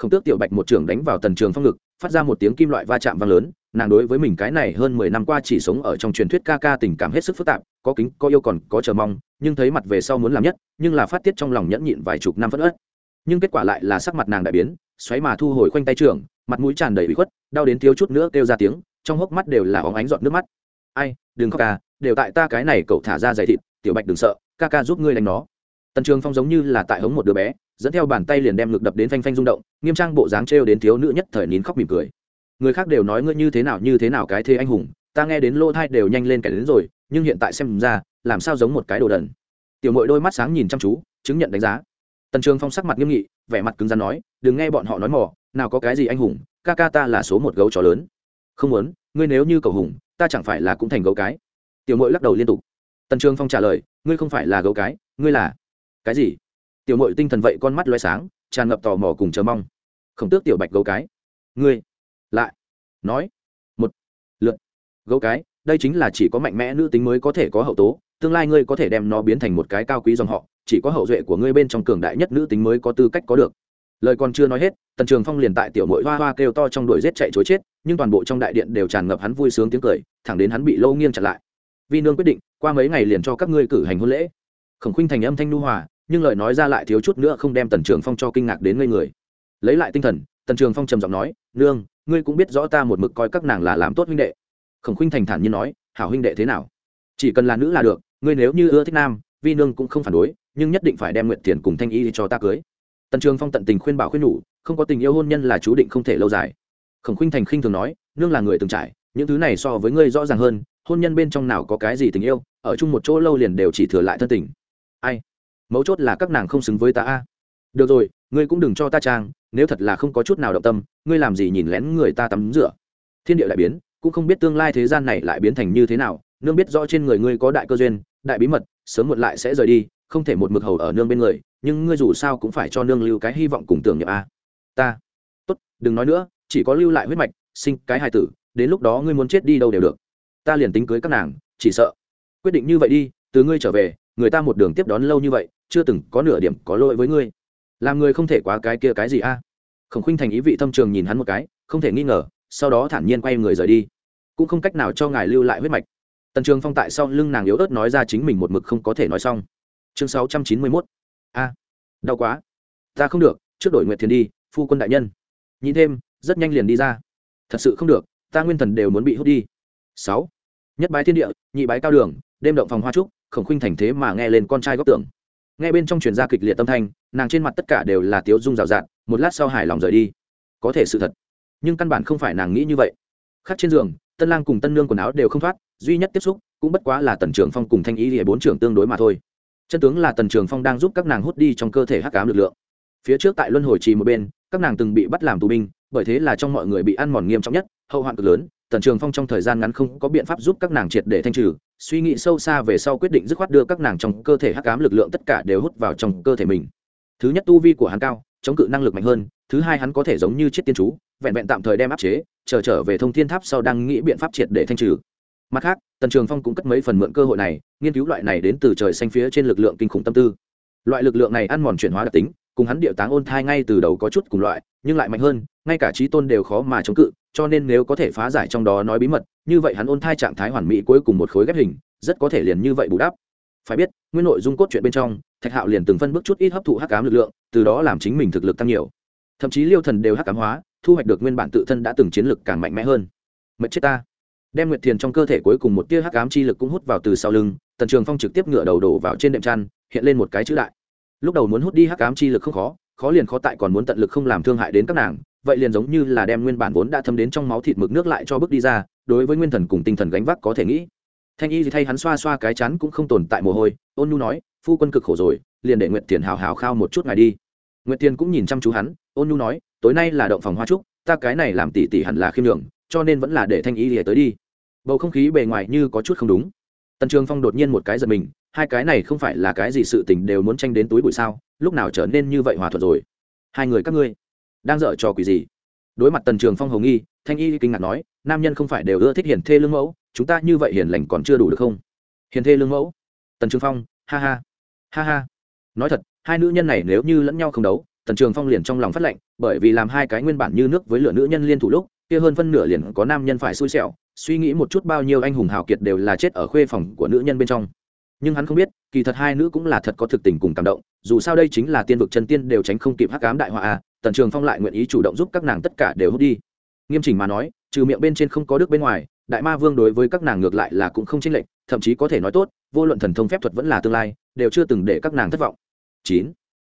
A: khổng tước tiểu bạch một trưởng đánh vào tần trường phong ngực, phát ra một tiếng kim loại va chạm vang lớn, nàng đối với mình cái này hơn mười năm qua chỉ sống ở trong truyền thuyết ca ca tình cảm hết sức phức tạp, có kính, có yêu còn có chờ mong, nhưng thấy mặt về sau muốn làm nhất, nhưng là phát tiết trong lòng nhẫn nhịn vài chục năm phất ớt. Nhưng kết quả lại là sắc mặt nàng đại biến, xoáy mà thu hồi khoanh tay trường mặt mũi tràn đầy bị khuất, đau đến thiếu chút nữa kêu ra tiếng, trong hốc mắt đều là óng ánh giọt nước mắt. Ai, đừng khóc ca đều tại ta cái này cậu thả ra dày thịt, tiểu bạch đừng sợ, ca ca giúp ngươi đánh nó. Tần trường phong giống như là tại hống một đứa bé dẫn theo bàn tay liền đem ngực đập đến phanh phanh rung động, nghiêm trang bộ dáng trêu đến thiếu nữ nhất thời nín khóc mỉm cười. Người khác đều nói ngươi như thế nào, như thế nào cái thế anh hùng, ta nghe đến lỗ thai đều nhanh lên kẻ đến rồi, nhưng hiện tại xem ra, làm sao giống một cái đồ đần. Tiểu mội đôi mắt sáng nhìn chăm chú, chứng nhận đánh giá. Tần trường phong sắc mặt nghiêm nghị, vẻ mặt cứng rắn nói, đừng nghe bọn họ nói mỏ nào có cái gì anh hùng, ca ca ta là số một gấu chó lớn. Không muốn, ngươi nếu như cầu hùng, ta chẳng phải là cũng thành gấu cái? Tiểu mội lắc đầu liên tục. Tần trường phong trả lời, ngươi không phải là gấu cái, ngươi là cái gì? Tiểu mội tinh thần vậy con mắt loay sáng, tràn ngập tò mò cùng chờ mong. Khổng tước tiểu bạch gấu cái. Ngươi, lại, nói, một lượt gấu cái, đây chính là chỉ có mạnh mẽ nữ tính mới có thể có hậu tố, tương lai ngươi có thể đem nó biến thành một cái cao quý dòng họ, chỉ có hậu duệ của ngươi bên trong cường đại nhất nữ tính mới có tư cách có được. Lời còn chưa nói hết, tần trường phong liền tại tiểu mội hoa hoa kêu to trong đuổi rết chạy chối chết, nhưng toàn bộ trong đại điện đều tràn ngập hắn vui sướng tiếng cười, thẳng đến hắn bị lâu nghiêng chặn lại. Vi nương quyết định, qua mấy ngày liền cho các ngươi cử hành hôn lễ. Khổng khinh thành âm thanh nu hòa nhưng lời nói ra lại thiếu chút nữa không đem tần trường phong cho kinh ngạc đến ngây người. Lấy lại tinh thần, tần trường phong trầm giọng nói, nương, ngươi cũng biết rõ ta một mực coi các nàng là làm tốt huynh đệ. Khổng khuynh thành thản nhiên nói, hảo huynh đệ thế nào? Chỉ cần là nữ là được, ngươi nếu như ưa thích nam, vi nương cũng không phản đối, nhưng nhất định phải đem nguyện tiền cùng thanh y cho ta cưới. Tần trường phong tận tình khuyên bảo khuyên nhủ, không có tình yêu hôn nhân là chú định không thể lâu dài. Khổng khuynh thành khinh thường nói, nương là người từng trải, những thứ này so với ngươi rõ ràng hơn, hôn nhân bên trong nào có cái gì tình yêu, ở chung một chỗ lâu liền đều chỉ thừa lại thân tình. Ai? Mấu chốt là các nàng không xứng với ta a. Được rồi, ngươi cũng đừng cho ta trang, nếu thật là không có chút nào động tâm, ngươi làm gì nhìn lén người ta tắm rửa? Thiên địa lại biến, cũng không biết tương lai thế gian này lại biến thành như thế nào, nương biết rõ trên người ngươi có đại cơ duyên, đại bí mật, sớm muộn lại sẽ rời đi, không thể một mực hầu ở nương bên người, nhưng ngươi dù sao cũng phải cho nương lưu cái hy vọng cùng tưởng niệm a. Ta. Tốt, đừng nói nữa, chỉ có lưu lại huyết mạch, sinh cái hài tử, đến lúc đó ngươi muốn chết đi đâu đều được. Ta liền tính cưới các nàng, chỉ sợ. Quyết định như vậy đi, từ ngươi trở về, người ta một đường tiếp đón lâu như vậy chưa từng có nửa điểm có lỗi với ngươi. Làm người không thể quá cái kia cái gì a? Khổng khinh thành ý vị thâm trường nhìn hắn một cái, không thể nghi ngờ, sau đó thản nhiên quay người rời đi. Cũng không cách nào cho ngài lưu lại huyết mạch. Tần trường phong tại sau lưng nàng yếu ớt nói ra chính mình một mực không có thể nói xong. Chương sáu trăm chín mươi mốt. A, đau quá. Ta không được, trước đổi nguyệt thiền đi, phu quân đại nhân. Nhìn thêm, rất nhanh liền đi ra. Thật sự không được, ta nguyên thần đều muốn bị hút đi. Sáu, nhất bái thiên địa, nhị bái cao đường, đêm động phòng hoa trúc, khổng khinh thành thế mà nghe lên con trai góc tưởng nghe bên trong truyền ra kịch liệt tâm thanh, nàng trên mặt tất cả đều là tiếu dung rào rạt, một lát sau hài lòng rời đi. Có thể sự thật. Nhưng căn bản không phải nàng nghĩ như vậy. Khác trên giường, tân lang cùng tân nương quần áo đều không thoát, duy nhất tiếp xúc cũng bất quá là tần trường phong cùng thanh ý địa bốn trưởng tương đối mà thôi. Chân tướng là tần trường phong đang giúp các nàng hút đi trong cơ thể hắc cám lực lượng. Phía trước tại luân hồi trì một bên, các nàng từng bị bắt làm tù binh, bởi thế là trong mọi người bị ăn mòn nghiêm trọng nhất, hậu hoạn cực lớn, tần trường phong trong thời gian ngắn không có biện pháp giúp các nàng triệt để thanh trừ suy nghĩ sâu xa về sau quyết định dứt khoát đưa các nàng trong cơ thể hắc cám lực lượng tất cả đều hút vào trong cơ thể mình. Thứ nhất tu vi của hắn cao chống cự năng lực mạnh hơn. Thứ hai hắn có thể giống như chiếc tiên chú vẹn vẹn tạm thời đem áp chế chờ trở, trở về thông thiên tháp sau đang nghĩ biện pháp triệt để thanh trừ. Mặt khác tần trường phong cũng cất mấy phần mượn cơ hội này nghiên cứu loại này đến từ trời xanh phía trên lực lượng kinh khủng tâm tư. Loại lực lượng này ăn mòn chuyển hóa đặc tính cùng hắn điệu táng ôn thai ngay từ đầu có chút cùng loại, nhưng lại mạnh hơn, ngay cả trí tôn đều khó mà chống cự, cho nên nếu có thể phá giải trong đó nói bí mật, như vậy hắn ôn thai trạng thái hoàn mỹ cuối cùng một khối ghép hình, rất có thể liền như vậy bù đắp. Phải biết, nguyên nội dung cốt truyện bên trong, thạch hạo liền từng phân bước chút ít hấp thụ hắc cám lực lượng, từ đó làm chính mình thực lực tăng nhiều. Thậm chí liêu thần đều hắc cám hóa, thu hoạch được nguyên bản tự thân đã từng chiến lực càng mạnh mẽ hơn. Mệt chết ta. Đem nguyệt thiền trong cơ thể cuối cùng một tia hắc ám chi lực cũng hút vào từ sau lưng, tần trường phong trực tiếp ngựa đầu đổ vào trên đệm chăn, hiện lên một cái chữ đại lúc đầu muốn hút đi hắc ám chi lực không khó khó liền khó tại còn muốn tận lực không làm thương hại đến các nàng vậy liền giống như là đem nguyên bản vốn đã thâm đến trong máu thịt mực nước lại cho bước đi ra đối với nguyên thần cùng tinh thần gánh vác có thể nghĩ. Thanh y thì thay hắn xoa xoa cái chắn cũng không tồn tại mồ hôi ôn nhu nói phu quân cực khổ rồi liền để nguyệt tiền hào hào khao một chút ngày đi. Nguyệt tiền cũng nhìn chăm chú hắn ôn nhu nói tối nay là động phòng hoa trúc ta cái này làm tỉ tỉ hẳn là khiêm nhường, cho nên vẫn là để thanh y thì tới đi. Bầu không khí bề ngoài như có chút không đúng. Tần trường phong đột nhiên một cái giật mình hai cái này không phải là cái gì sự tình đều muốn tranh đến túi bụi sao, lúc nào trở nên như vậy hòa thuận rồi? Hai người các ngươi, đang dở trò quỷ gì? Đối mặt tần trường phong hồng nghi, thanh y kinh ngạc nói, nam nhân không phải đều ưa thích hiền thê lương mẫu, chúng ta như vậy hiền lành còn chưa đủ được không? Hiền thê lương mẫu? Tần trường phong, ha ha ha ha. Nói thật, hai nữ nhân này nếu như lẫn nhau không đấu, tần trường phong liền trong lòng phát lệnh, bởi vì làm hai cái nguyên bản như nước với lửa nữ nhân liên thủ lúc, kia hơn phân nửa liền có nam nhân phải xui xẻo, suy nghĩ một chút bao nhiêu anh hùng hào kiệt đều là chết ở khuê phòng của nữ nhân bên trong nhưng hắn không biết, kỳ thật hai nữ cũng là thật có thực tình cùng cảm động, dù sao đây chính là tiên vực chân tiên đều tránh không kịp hắc cám đại họa à tần trường phong lại nguyện ý chủ động giúp các nàng tất cả đều hút đi. Nghiêm chỉnh mà nói, trừ miệng bên trên không có đức bên ngoài, đại ma vương đối với các nàng ngược lại là cũng không chênh lệch, thậm chí có thể nói tốt, vô luận thần thông phép thuật vẫn là tương lai, đều chưa từng để các nàng thất vọng. Chín.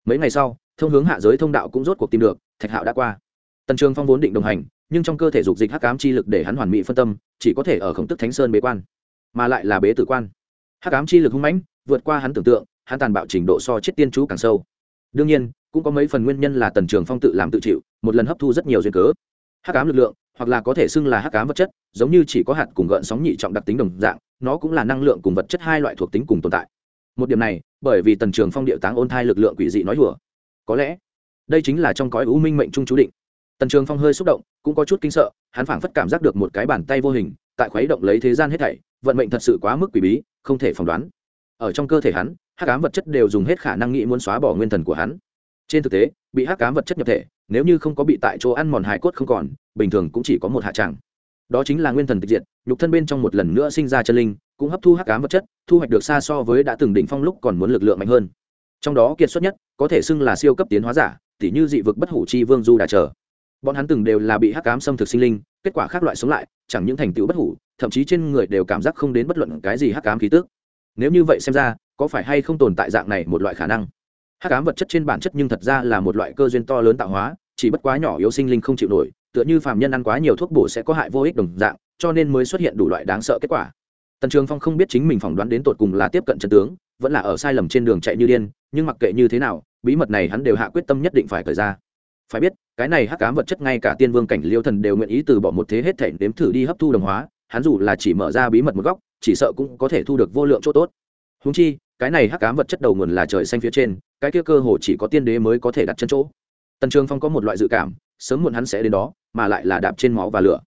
A: Mấy ngày sau, thông hướng hạ giới thông đạo cũng rốt cuộc tìm được, thạch hạo đã qua. Tần trường phong vốn định đồng hành, nhưng trong cơ thể dục dịch hắc ám chi lực để hắn hoàn mỹ phân tâm, chỉ có thể ở khổng tức thánh sơn bế quan, mà lại là bế tử quan hắc ám chi lực hung mãnh, vượt qua hắn tưởng tượng, hắn tàn bạo trình độ so chết tiên chú càng sâu. Đương nhiên, cũng có mấy phần nguyên nhân là tần trường phong tự làm tự chịu, một lần hấp thu rất nhiều duyên cớ. Hắc ám lực lượng, hoặc là có thể xưng là hắc ám vật chất, giống như chỉ có hạt cùng gợn sóng nhị trọng đặc tính đồng dạng, nó cũng là năng lượng cùng vật chất hai loại thuộc tính cùng tồn tại. Một điểm này, bởi vì tần trường phong điệu táng ôn thai lực lượng quỷ dị nói hùa có lẽ, đây chính là trong cõi u minh mệnh trung chú định. Tần trường phong hơi xúc động, cũng có chút kinh sợ, hắn phảng phất cảm giác được một cái bàn tay vô hình tại khuấy động lấy thế gian hết thảy, vận mệnh thật sự quá mức quỷ bí, không thể phỏng đoán. Ở trong cơ thể hắn, hắc ám vật chất đều dùng hết khả năng nghĩ muốn xóa bỏ nguyên thần của hắn. Trên thực tế, bị hắc ám vật chất nhập thể, nếu như không có bị tại chỗ ăn mòn hải cốt không còn, bình thường cũng chỉ có một hạ tràng đó chính là nguyên thần tịch diệt, nhục thân bên trong một lần nữa sinh ra chân linh, cũng hấp thu hắc ám vật chất, thu hoạch được xa so với đã từng đỉnh phong lúc còn muốn lực lượng mạnh hơn. Trong đó kiệt xuất nhất, có thể xưng là siêu cấp tiến hóa giả, tỉ như dị vực bất hủ chi vương du đà trở bọn hắn từng đều là bị hắc ám xâm thực sinh linh, kết quả khác loại sống lại chẳng những thành tựu bất hủ, thậm chí trên người đều cảm giác không đến bất luận cái gì hắc ám khí tước nếu như vậy xem ra, có phải hay không tồn tại dạng này một loại khả năng? Hắc ám vật chất trên bản chất nhưng thật ra là một loại cơ duyên to lớn tạo hóa, chỉ bất quá nhỏ yếu sinh linh không chịu nổi, tựa như phàm nhân ăn quá nhiều thuốc bổ sẽ có hại vô ích đồng dạng, cho nên mới xuất hiện đủ loại đáng sợ kết quả. Tần trường phong không biết chính mình phỏng đoán đến tột cùng là tiếp cận trận tướng, vẫn là ở sai lầm trên đường chạy như điên, nhưng mặc kệ như thế nào, bí mật này hắn đều hạ quyết tâm nhất định phải thời ra phải biết, cái này hắc ám vật chất ngay cả tiên vương cảnh liêu thần đều nguyện ý từ bỏ một thế hết thể nếm thử đi hấp thu đồng hóa, hắn dù là chỉ mở ra bí mật một góc, chỉ sợ cũng có thể thu được vô lượng chỗ tốt. Húng chi, cái này hắc ám vật chất đầu nguồn là trời xanh phía trên, cái kia cơ hồ chỉ có tiên đế mới có thể đặt chân chỗ. Tần trường phong có một loại dự cảm, sớm muộn hắn sẽ đến đó, mà lại là đạp trên máu và lửa.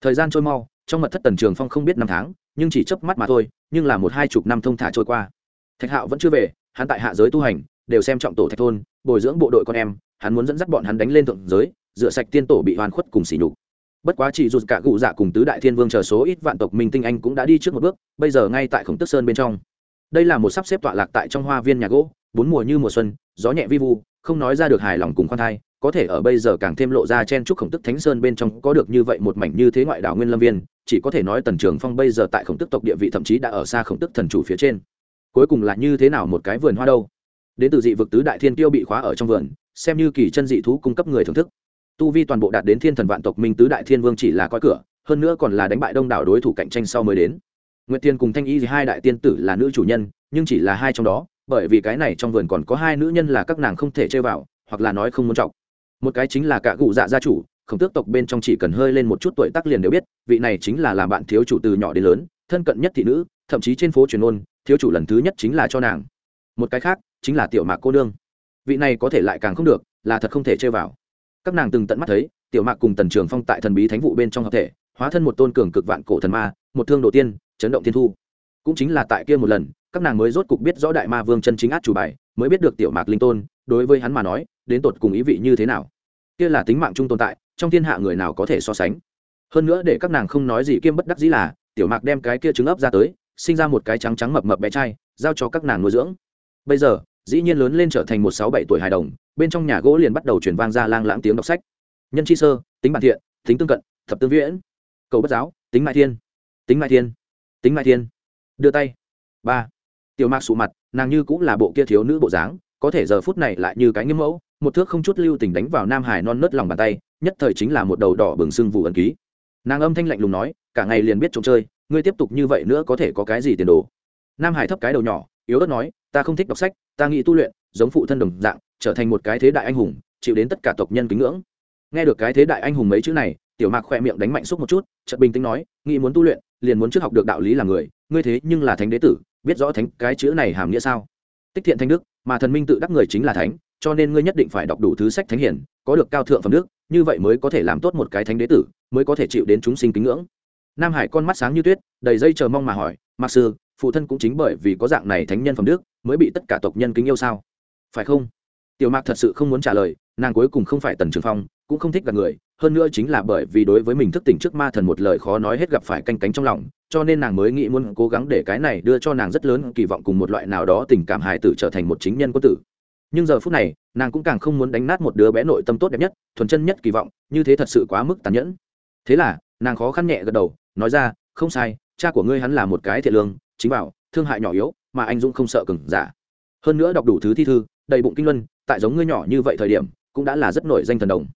A: Thời gian trôi mau, trong mật thất tần trường phong không biết năm tháng, nhưng chỉ chớp mắt mà thôi, nhưng là một hai chục năm thông thả trôi qua. Thạch hạo vẫn chưa về, hắn tại hạ giới tu hành, đều xem trọng tổ thạch thôn, bồi dưỡng bộ đội con em hắn muốn dẫn dắt bọn hắn đánh lên thượng giới dựa sạch tiên tổ bị hoàn khuất cùng xỉ nhục. Bất quá chỉ rụt cả cụ dạ cùng tứ đại thiên vương chờ số ít vạn tộc minh tinh anh cũng đã đi trước một bước, bây giờ ngay tại khổng tức sơn bên trong. Đây là một sắp xếp tọa lạc tại trong hoa viên nhà gỗ, bốn mùa như mùa xuân, gió nhẹ vi vu, không nói ra được hài lòng cùng khoan thai, có thể ở bây giờ càng thêm lộ ra chen trúc khổng tức thánh sơn bên trong có được như vậy một mảnh như thế ngoại đảo nguyên lâm viên, chỉ có thể nói tần trường phong bây giờ tại khổng tức tộc địa vị thậm chí đã ở xa khổng tức thần chủ phía trên. Cuối cùng là như thế nào một cái vườn hoa đâu? Đến từ dị vực tứ đại thiên tiêu bị khóa ở trong vườn xem như kỳ chân dị thú cung cấp người thưởng thức. Tu vi toàn bộ đạt đến thiên thần vạn tộc minh tứ đại thiên vương chỉ là coi cửa, hơn nữa còn là đánh bại đông đảo đối thủ cạnh tranh sau mới đến. Nguyệt tiên cùng thanh y hai đại tiên tử là nữ chủ nhân, nhưng chỉ là hai trong đó, bởi vì cái này trong vườn còn có hai nữ nhân là các nàng không thể chơi vào, hoặc là nói không muốn trọng. Một cái chính là cả cụ dạ gia chủ, khổng tước tộc bên trong chỉ cần hơi lên một chút tuổi tác liền đều biết, vị này chính là làm bạn thiếu chủ từ nhỏ đến lớn, thân cận nhất thị nữ, thậm chí trên phố truyền ôn thiếu chủ lần thứ nhất chính là cho nàng. Một cái khác, chính là tiểu mạc cô nương vị này có thể lại càng không được, là thật không thể chơi vào. Các nàng từng tận mắt thấy, tiểu mạc cùng tần trường phong tại thần bí thánh vụ bên trong hợp thể, hóa thân một tôn cường cực vạn cổ thần ma, một thương độ tiên, chấn động thiên thu. Cũng chính là tại kia một lần, các nàng mới rốt cục biết rõ đại ma vương chân chính át chủ bài, mới biết được tiểu mạc linh tôn, đối với hắn mà nói, đến tột cùng ý vị như thế nào. Kia là tính mạng chung tồn tại, trong thiên hạ người nào có thể so sánh. Hơn nữa để các nàng không nói gì kiêm bất đắc dĩ là, tiểu mạc đem cái kia trứng ấp ra tới, sinh ra một cái trắng trắng mập mập bé trai, giao cho các nàng nuôi dưỡng. Bây giờ dĩ nhiên lớn lên trở thành một sáu bảy tuổi hài đồng, bên trong nhà gỗ liền bắt đầu chuyển vang ra lang lãng tiếng đọc sách. Nhân chi sơ, tính bản thiện, tính tương cận, thập tương viễn, cầu bất giáo, tính mại thiên, tính mại thiên, tính mại thiên. Đưa tay. Ba. Tiểu mạc sụ mặt, nàng như cũng là bộ kia thiếu nữ bộ dáng, có thể giờ phút này lại như cái nghiêm mẫu, một thước không chút lưu tình đánh vào nam hải non nớt lòng bàn tay, nhất thời chính là một đầu đỏ bừng sưng vụ ẩn ký. Nàng âm thanh lạnh lùng nói, cả ngày liền biết trộm chơi, ngươi tiếp tục như vậy nữa có thể có cái gì tiền đồ. Nam hải thấp cái đầu nhỏ, yếu ớt nói ta không thích đọc sách, ta nghĩ tu luyện, giống phụ thân đồng dạng, trở thành một cái thế đại anh hùng, chịu đến tất cả tộc nhân kính ngưỡng. Nghe được cái thế đại anh hùng mấy chữ này, tiểu mạc khoe miệng đánh mạnh xúc một chút, chợt bình tĩnh nói, nghĩ muốn tu luyện, liền muốn trước học được đạo lý là người, ngươi thế nhưng là thánh đế tử, biết rõ thánh cái chữ này hàm nghĩa sao? Tích thiện thanh đức, mà thần minh tự đắc người chính là thánh, cho nên ngươi nhất định phải đọc đủ thứ sách thánh hiển, có được cao thượng phẩm đức, như vậy mới có thể làm tốt một cái thánh đế tử, mới có thể chịu đến chúng sinh kính ngưỡng. Nam hải con mắt sáng như tuyết, đầy dây chờ mong mà hỏi mặc sư phụ thân cũng chính bởi vì có dạng này thánh nhân phẩm đức, mới bị tất cả tộc nhân kính yêu sao? Phải không? Tiểu mạc thật sự không muốn trả lời, nàng cuối cùng không phải tần trường phong, cũng không thích gặp người, hơn nữa chính là bởi vì đối với mình thức tỉnh trước ma thần một lời khó nói hết gặp phải canh cánh trong lòng, cho nên nàng mới nghĩ muốn cố gắng để cái này đưa cho nàng rất lớn kỳ vọng cùng một loại nào đó tình cảm hài tử trở thành một chính nhân quân tử. Nhưng giờ phút này, nàng cũng càng không muốn đánh nát một đứa bé nội tâm tốt đẹp nhất, thuần chân nhất kỳ vọng, như thế thật sự quá mức tàn nhẫn. Thế là, nàng khó khăn nhẹ gật đầu, nói ra, không sai, cha của ngươi hắn là một cái thiện lương chính bảo thương hại nhỏ yếu, mà anh dũng không sợ cừng giả. Hơn nữa đọc đủ thứ thi thư, đầy bụng kinh luân, tại giống ngươi nhỏ như vậy thời điểm, cũng đã là rất nổi danh thần đồng.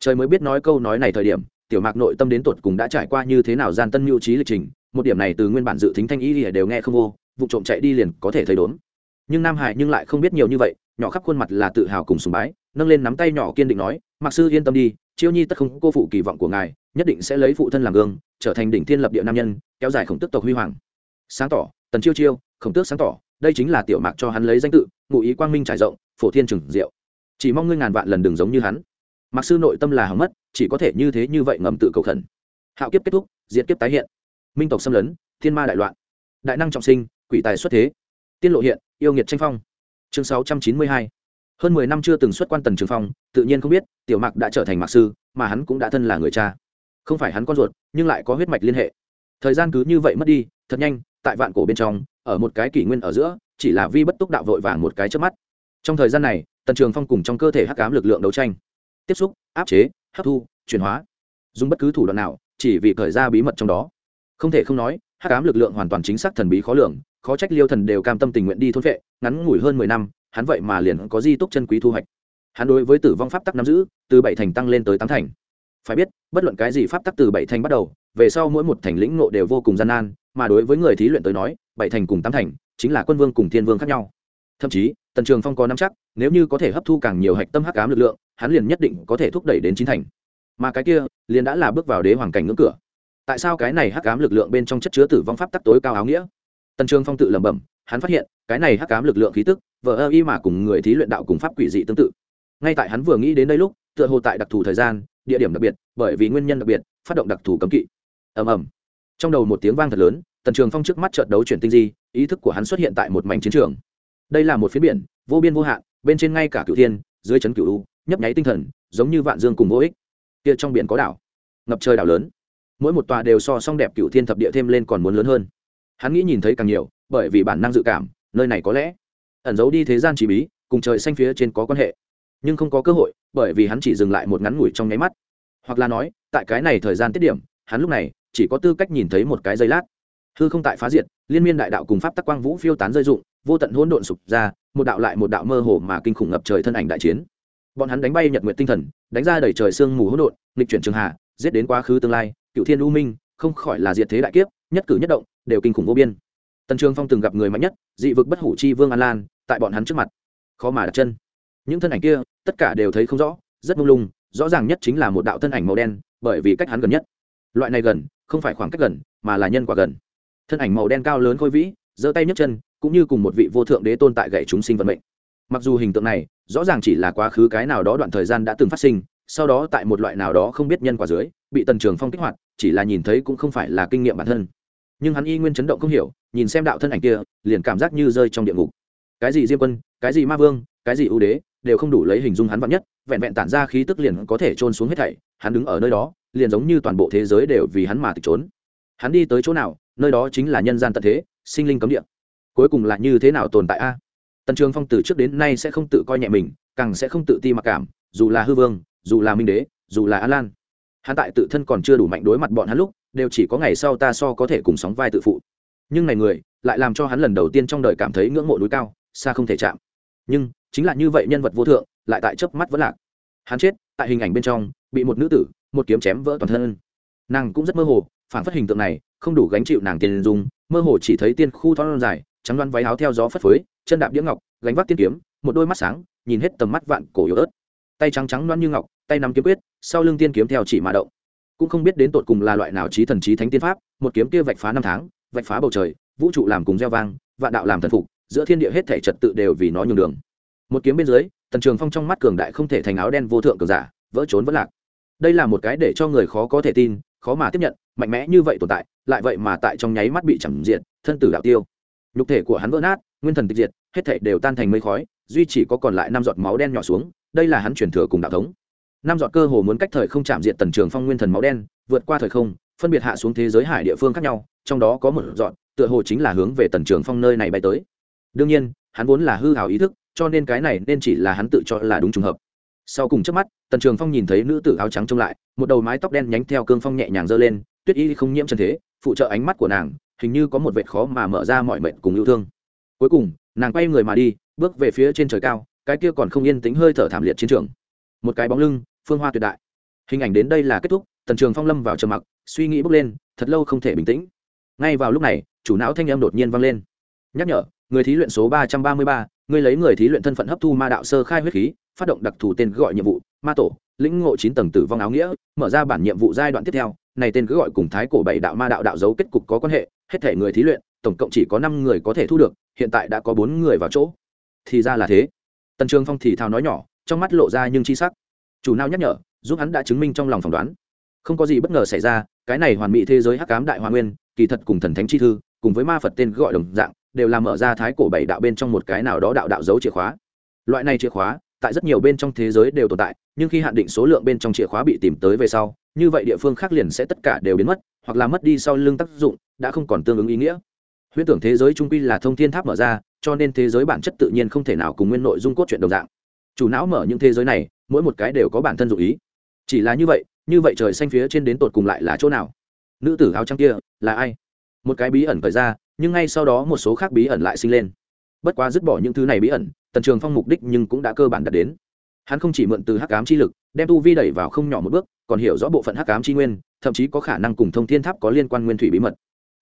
A: Trời mới biết nói câu nói này thời điểm, tiểu mạc nội tâm đến tột cùng đã trải qua như thế nào gian tân mưu trí lịch trình, một điểm này từ nguyên bản dự tính thanh ý đều nghe không vô vụ trộm chạy đi liền có thể thấy đốn. Nhưng nam hải nhưng lại không biết nhiều như vậy, nhỏ khắp khuôn mặt là tự hào cùng sùng bái, nâng lên nắm tay nhỏ kiên định nói mặc sư yên tâm đi, chiêu nhi tất không cô phụ kỳ vọng của ngài, nhất định sẽ lấy phụ thân làm gương, trở thành đỉnh thiên lập địa nam nhân, kéo dài khổng tức tộc huy hoàng sáng tỏ, tần chiêu chiêu, khổng tước sáng tỏ, đây chính là tiểu mạc cho hắn lấy danh tự, ngụ ý quang minh trải rộng, phổ thiên trừng diệu. Chỉ mong ngươi ngàn vạn lần đừng giống như hắn. Mặc sư nội tâm là hỏng mất, chỉ có thể như thế như vậy ngầm tự cầu khẩn. Hạo kiếp kết thúc, diệt kiếp tái hiện. Minh tộc xâm lấn, thiên ma đại loạn. Đại năng trọng sinh, quỷ tài xuất thế. Tiên lộ hiện, yêu nghiệt tranh phong. Chương sáu trăm chín mươi hai. Hơn mười năm chưa từng xuất quan tần trường phong, tự nhiên không biết, tiểu mạc đã trở thành mạc sư, mà hắn cũng đã thân là người cha. Không phải hắn con ruột, nhưng lại có huyết mạch liên hệ. Thời gian cứ như vậy mất đi, thật nhanh tại vạn cổ bên trong, ở một cái kỷ nguyên ở giữa, chỉ là vi bất túc đạo vội vàng một cái trước mắt. Trong thời gian này, tần trường phong cùng trong cơ thể hắc ám lực lượng đấu tranh. Tiếp xúc, áp chế, hấp thu, chuyển hóa. Dùng bất cứ thủ đoạn nào, chỉ vì khởi ra bí mật trong đó. Không thể không nói, hắc ám lực lượng hoàn toàn chính xác thần bí khó lường, khó trách liêu thần đều cam tâm tình nguyện đi thôn vệ, ngắn ngủi hơn mười năm, hắn vậy mà liền có di túc chân quý thu hoạch. Hắn đối với tử vong pháp tắc nắm giữ, từ bảy thành tăng lên tới tám thành. Phải biết, bất luận cái gì pháp tắc từ bảy thành bắt đầu, về sau mỗi một thành lĩnh ngộ đều vô cùng gian nan mà đối với người thí luyện tới nói, bảy thành cùng tám thành chính là quân vương cùng thiên vương khác nhau. Thậm chí, tần trường phong có nắm chắc, nếu như có thể hấp thu càng nhiều hạch tâm hắc ám lực lượng, hắn liền nhất định có thể thúc đẩy đến chín thành. Mà cái kia, liền đã là bước vào đế hoàng cảnh ngưỡng cửa. Tại sao cái này hắc ám lực lượng bên trong chất chứa tử vong pháp tắc tối cao áo nghĩa? Tần trường phong tự lẩm bẩm, hắn phát hiện, cái này hắc ám lực lượng khí tức, vờ ơ y mà cùng người thí luyện đạo cùng pháp quỷ dị tương tự. Ngay tại hắn vừa nghĩ đến đây lúc, tựa hồ tại đặc thù thời gian, địa điểm đặc biệt, bởi vì nguyên nhân đặc biệt, phát động đặc thù cấm kỵ. Ầm ầm trong đầu một tiếng vang thật lớn, tần trường phong trước mắt trận đấu chuyển tinh di, ý thức của hắn xuất hiện tại một mảnh chiến trường. Đây là một phiến biển, vô biên vô hạn, bên trên ngay cả cựu thiên, dưới trấn cựu u, nhấp nháy tinh thần, giống như vạn dương cùng vô ích. Kia trong biển có đảo, ngập trời đảo lớn. Mỗi một tòa đều so song đẹp cựu thiên thập địa thêm lên còn muốn lớn hơn. Hắn nghĩ nhìn thấy càng nhiều, bởi vì bản năng dự cảm, nơi này có lẽ, ẩn giấu đi thế gian chỉ bí, cùng trời xanh phía trên có quan hệ. Nhưng không có cơ hội, bởi vì hắn chỉ dừng lại một ngắn ngủi trong nháy mắt. Hoặc là nói, tại cái này thời gian tiết điểm, hắn lúc này chỉ có tư cách nhìn thấy một cái giây lát. Hư không tại phá diệt, liên miên đại đạo cùng pháp tắc quang vũ phiêu tán rơi dụng vô tận hỗn độn sụp ra, một đạo lại một đạo mơ hồ mà kinh khủng ngập trời thân ảnh đại chiến. Bọn hắn đánh bay nhật nguyện tinh thần, đánh ra đầy trời sương mù hỗn độn, nghịch chuyển trường hạ, giết đến quá khứ tương lai, cựu thiên u minh, không khỏi là diệt thế đại kiếp, nhất cử nhất động, đều kinh khủng vô biên. Tần trường phong từng gặp người mạnh nhất, dị vực bất hủ chi vương an lan, tại bọn hắn trước mặt. Khó mà đặt chân. Những thân ảnh kia, tất cả đều thấy không rõ, rất mông lung, rõ ràng nhất chính là một đạo thân ảnh màu đen, bởi vì cách hắn gần nhất. Loại này gần không phải khoảng cách gần, mà là nhân quả gần. Thân ảnh màu đen cao lớn khôi vĩ, giơ tay nhấc chân, cũng như cùng một vị vô thượng đế tôn tại gậy chúng sinh vận mệnh. Mặc dù hình tượng này, rõ ràng chỉ là quá khứ cái nào đó đoạn thời gian đã từng phát sinh, sau đó tại một loại nào đó không biết nhân quả dưới, bị tần trường phong kích hoạt, chỉ là nhìn thấy cũng không phải là kinh nghiệm bản thân. Nhưng hắn y nguyên chấn động không hiểu, nhìn xem đạo thân ảnh kia, liền cảm giác như rơi trong địa ngục. Cái gì diêm quân, cái gì ma vương, cái gì ưu đế, đều không đủ lấy hình dung hắn vạn nhất, vẹn vẹn tản ra khí tức liền có thể trôn xuống hết thảy, hắn đứng ở nơi đó liền giống như toàn bộ thế giới đều vì hắn mà tịch trốn. Hắn đi tới chỗ nào, nơi đó chính là nhân gian tận thế, sinh linh cấm địa. Cuối cùng là như thế nào tồn tại a? Tần trường phong từ trước đến nay sẽ không tự coi nhẹ mình, càng sẽ không tự ti mặc cảm, dù là hư vương, dù là minh đế, dù là an lan. Hắn tại tự thân còn chưa đủ mạnh đối mặt bọn hắn lúc, đều chỉ có ngày sau ta so có thể cùng sóng vai tự phụ. Nhưng này người, lại làm cho hắn lần đầu tiên trong đời cảm thấy ngưỡng mộ núi cao, xa không thể chạm. Nhưng, chính là như vậy nhân vật vô thượng, lại tại chớp mắt vẫn lạc. Hắn chết, tại hình ảnh bên trong, bị một nữ tử một kiếm chém vỡ toàn thân. Nàng cũng rất mơ hồ, phản phát hình tượng này không đủ gánh chịu nàng tiền dùng, mơ hồ chỉ thấy tiên khu thon dài, trắng loan váy áo theo gió phất phới, chân đạp đĩa ngọc, gánh vác tiên kiếm, một đôi mắt sáng, nhìn hết tầm mắt vạn cổ yếu ớt. Tay trắng trắng loan như ngọc, tay nắm kiếm quyết, sau lưng tiên kiếm theo chỉ mà động. Cũng không biết đến tột cùng là loại nào trí thần trí thánh tiên pháp, một kiếm kia vạch phá năm tháng, vạch phá bầu trời, vũ trụ làm cùng gieo vang, vạn đạo làm thần phục, giữa thiên địa hết thể trật tự đều vì nó nhường đường. Một kiếm bên dưới, tần trường phong trong mắt cường đại không thể thành áo đen vô thượng cường giả, vỡ trốn vẫn lạc đây là một cái để cho người khó có thể tin khó mà tiếp nhận mạnh mẽ như vậy tồn tại lại vậy mà tại trong nháy mắt bị chẳng diện thân tử đạo tiêu. Nhục thể của hắn vỡ nát nguyên thần tịch diệt hết thể đều tan thành mây khói duy chỉ có còn lại năm giọt máu đen nhỏ xuống đây là hắn truyền thừa cùng đạo thống. Năm giọt cơ hồ muốn cách thời không chạm diện tần trường phong nguyên thần máu đen vượt qua thời không phân biệt hạ xuống thế giới hải địa phương khác nhau trong đó có một giọt, tựa hồ chính là hướng về tần trường phong nơi này bay tới. Đương nhiên hắn vốn là hư hào ý thức cho nên cái này nên chỉ là hắn tự cho là đúng trùng hợp sau cùng trước mắt, tần trường phong nhìn thấy nữ tử áo trắng trông lại, một đầu mái tóc đen nhánh theo cương phong nhẹ nhàng giơ lên, tuyết y không nhiễm trần thế, phụ trợ ánh mắt của nàng, hình như có một vệt khó mà mở ra mọi mệnh cùng yêu thương. Cuối cùng, nàng quay người mà đi, bước về phía trên trời cao, cái kia còn không yên tính hơi thở thảm liệt chiến trường. Một cái bóng lưng, phương hoa tuyệt đại. Hình ảnh đến đây là kết thúc, tần trường phong lâm vào trầm mặc, suy nghĩ bước lên, thật lâu không thể bình tĩnh. Ngay vào lúc này, chủ não thanh em đột nhiên vang lên. Nhắc nhở, người thí luyện số ba trăm ba mươi ba ngươi lấy người thí luyện thân phận hấp thu ma đạo sơ khai huyết khí, phát động đặc thù tên gọi nhiệm vụ, ma tổ, lĩnh ngộ chín tầng tử vong áo nghĩa, mở ra bản nhiệm vụ giai đoạn tiếp theo. Này tên cứ gọi cùng thái cổ bảy đạo ma đạo đạo dấu kết cục có quan hệ, hết thể người thí luyện, tổng cộng chỉ có năm người có thể thu được, hiện tại đã có bốn người vào chỗ. Thì ra là thế. Tần trường phong thì thào nói nhỏ, trong mắt lộ ra nhưng chi sắc. Chủ nào nhắc nhở, giúp hắn đã chứng minh trong lòng phỏng đoán. Không có gì bất ngờ xảy ra, cái này hoàn mỹ thế giới hắc cám đại hoa nguyên, kỳ thật cùng thần thánh chi thư, cùng với ma phật tên gọi đồng dạng đều là mở ra thái cổ bảy đạo bên trong một cái nào đó đạo đạo dấu chìa khóa. Loại này chìa khóa, tại rất nhiều bên trong thế giới đều tồn tại, nhưng khi hạn định số lượng bên trong chìa khóa bị tìm tới về sau, như vậy địa phương khác liền sẽ tất cả đều biến mất, hoặc là mất đi sau lưng tác dụng, đã không còn tương ứng ý nghĩa. Huyễn tưởng thế giới trung quy là thông thiên tháp mở ra, cho nên thế giới bản chất tự nhiên không thể nào cùng nguyên nội dung cốt truyện đồng dạng. Chủ não mở những thế giới này, mỗi một cái đều có bản thân dụng ý. Chỉ là như vậy như vậy trời xanh phía trên đến tột cùng lại là chỗ nào? Nữ tử áo trắng kia là ai? Một cái bí ẩn khởi ra nhưng ngay sau đó một số khác bí ẩn lại sinh lên. Bất quá dứt bỏ những thứ này bí ẩn, tần trường phong mục đích nhưng cũng đã cơ bản đạt đến. Hắn không chỉ mượn từ hắc ám chi lực, đem tu vi đẩy vào không nhỏ một bước, còn hiểu rõ bộ phận hắc ám chi nguyên, thậm chí có khả năng cùng thông thiên tháp có liên quan nguyên thủy bí mật.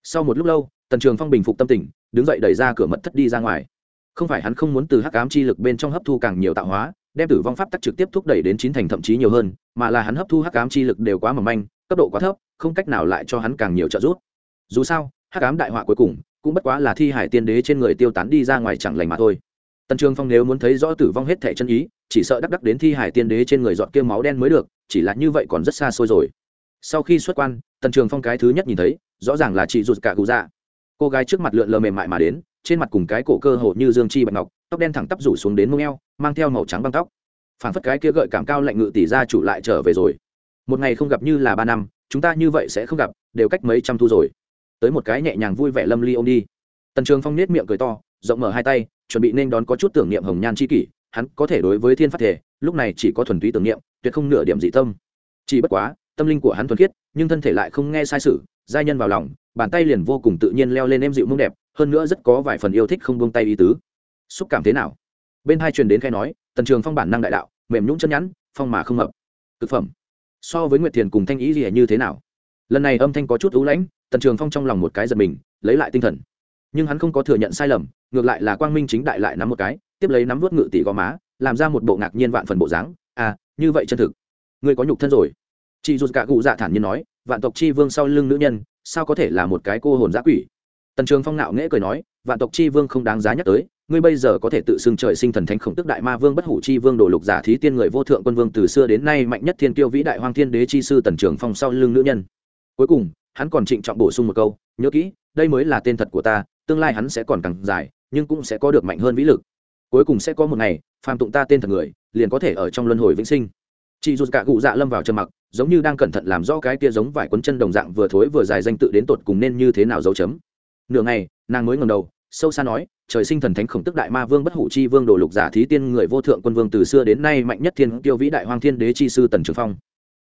A: Sau một lúc lâu, tần trường phong bình phục tâm tình, đứng dậy đẩy ra cửa mật thất đi ra ngoài. Không phải hắn không muốn từ hắc ám chi lực bên trong hấp thu càng nhiều tạo hóa, đem tử vong pháp tắc trực tiếp thúc đẩy đến chín thành thậm chí nhiều hơn, mà là hắn hấp thu hắc ám chi lực đều quá mỏng manh, cấp độ quá thấp, không cách nào lại cho hắn càng nhiều trợ giúp. Dù sao hắc ám đại họa cuối cùng, cũng bất quá là thi hải tiên đế trên người tiêu tán đi ra ngoài chẳng lành mà thôi. Tần trường phong nếu muốn thấy rõ tử vong hết thể chân ý, chỉ sợ đắc đắc đến thi hải tiên đế trên người dọn kia máu đen mới được, chỉ là như vậy còn rất xa xôi rồi. Sau khi xuất quan, tần trường phong cái thứ nhất nhìn thấy, rõ ràng là chị rụt cả cụ dạ. Cô gái trước mặt lượn lờ mềm mại mà đến, trên mặt cùng cái cổ cơ hồ như dương chi bạch ngọc, tóc đen thẳng tắp rủ xuống đến mông eo, mang theo màu trắng băng tóc. Phản phất cái kia gợi cảm cao lạnh ngự tỷ ra chủ lại trở về rồi. Một ngày không gặp như là ba năm, chúng ta như vậy sẽ không gặp, đều cách mấy trăm thu rồi tới một cái nhẹ nhàng vui vẻ lâm ly ô m đi. Tần trường phong nết miệng cười to, rộng mở hai tay, chuẩn bị nên đón có chút tưởng niệm hồng nhan c h i kỷ, hắn có thể đối với thiên phát thể, lúc này chỉ có thuần túy tưởng niệm, tuyệt không nửa điểm dị tâm. Chỉ bất quá, tâm linh của hắn thuần khiết, nhưng thân thể lại không nghe sai sự, giai nhân vào lòng, bàn tay liền vô cùng tự nhiên leo lên em dịu mông đẹp, hơn nữa rất có vài phần yêu thích không buông tay ý tứ. Xúc cảm thế nào? Bên hai truyền đến khai nói, tần trường phong bản năng đại đạo, mềm nhũng chân nhẵn, phong mà không hợp thực phẩm. So với nguyệt thiền cùng thanh ý gì như thế nào? Lần này âm thanh có chút ưu lãnh, tần trường phong trong lòng một cái giật mình, lấy lại tinh thần. Nhưng hắn không có thừa nhận sai lầm, ngược lại là quang minh chính đại lại nắm một cái, tiếp lấy nắm vớt ngự tỷ gò má, làm ra một bộ ngạc nhiên vạn phần bộ dáng. À như vậy chân thực. Ngươi có nhục thân rồi. Chị dù cả cụ dạ thản nhiên nói, vạn tộc chi vương sau lưng nữ nhân, sao có thể là một cái cô hồn giã quỷ? Tần trường phong nạo nghễ cười nói, vạn tộc chi vương không đáng giá nhắc tới, ngươi bây giờ có thể tự xưng trời sinh thần thánh khổng tức đại ma vương bất hủ chi vương đồ lục giả thí tiên người vô thượng quân vương từ xưa đến nay mạnh nhất thiên tiêu vĩ đại hoang thiên đế chi sư tần trường phong sau lưng nữ nhân cuối cùng, hắn còn trịnh trọng bổ sung một câu, nhớ kỹ, đây mới là tên thật của ta, tương lai hắn sẽ còn càng dài, nhưng cũng sẽ có được mạnh hơn vĩ lực. Cuối cùng sẽ có một ngày, phàm tụng ta tên thật người, liền có thể ở trong luân hồi vĩnh sinh. Chị dù cả cụ dạ lâm vào trầm mặc, giống như đang cẩn thận làm rõ cái tia giống vải quấn chân đồng dạng vừa thối vừa dài danh tự đến tột cùng nên như thế nào dấu chấm. Nửa ngày, nàng mới ngầm đầu, sâu xa nói, trời sinh thần thánh khổng tức đại ma vương bất hủ chi vương đồ lục giả thí tiên người vô thượng quân vương từ xưa đến nay mạnh nhất thiên tiêu vĩ đại hoàng thiên đế chi sư tần trường phong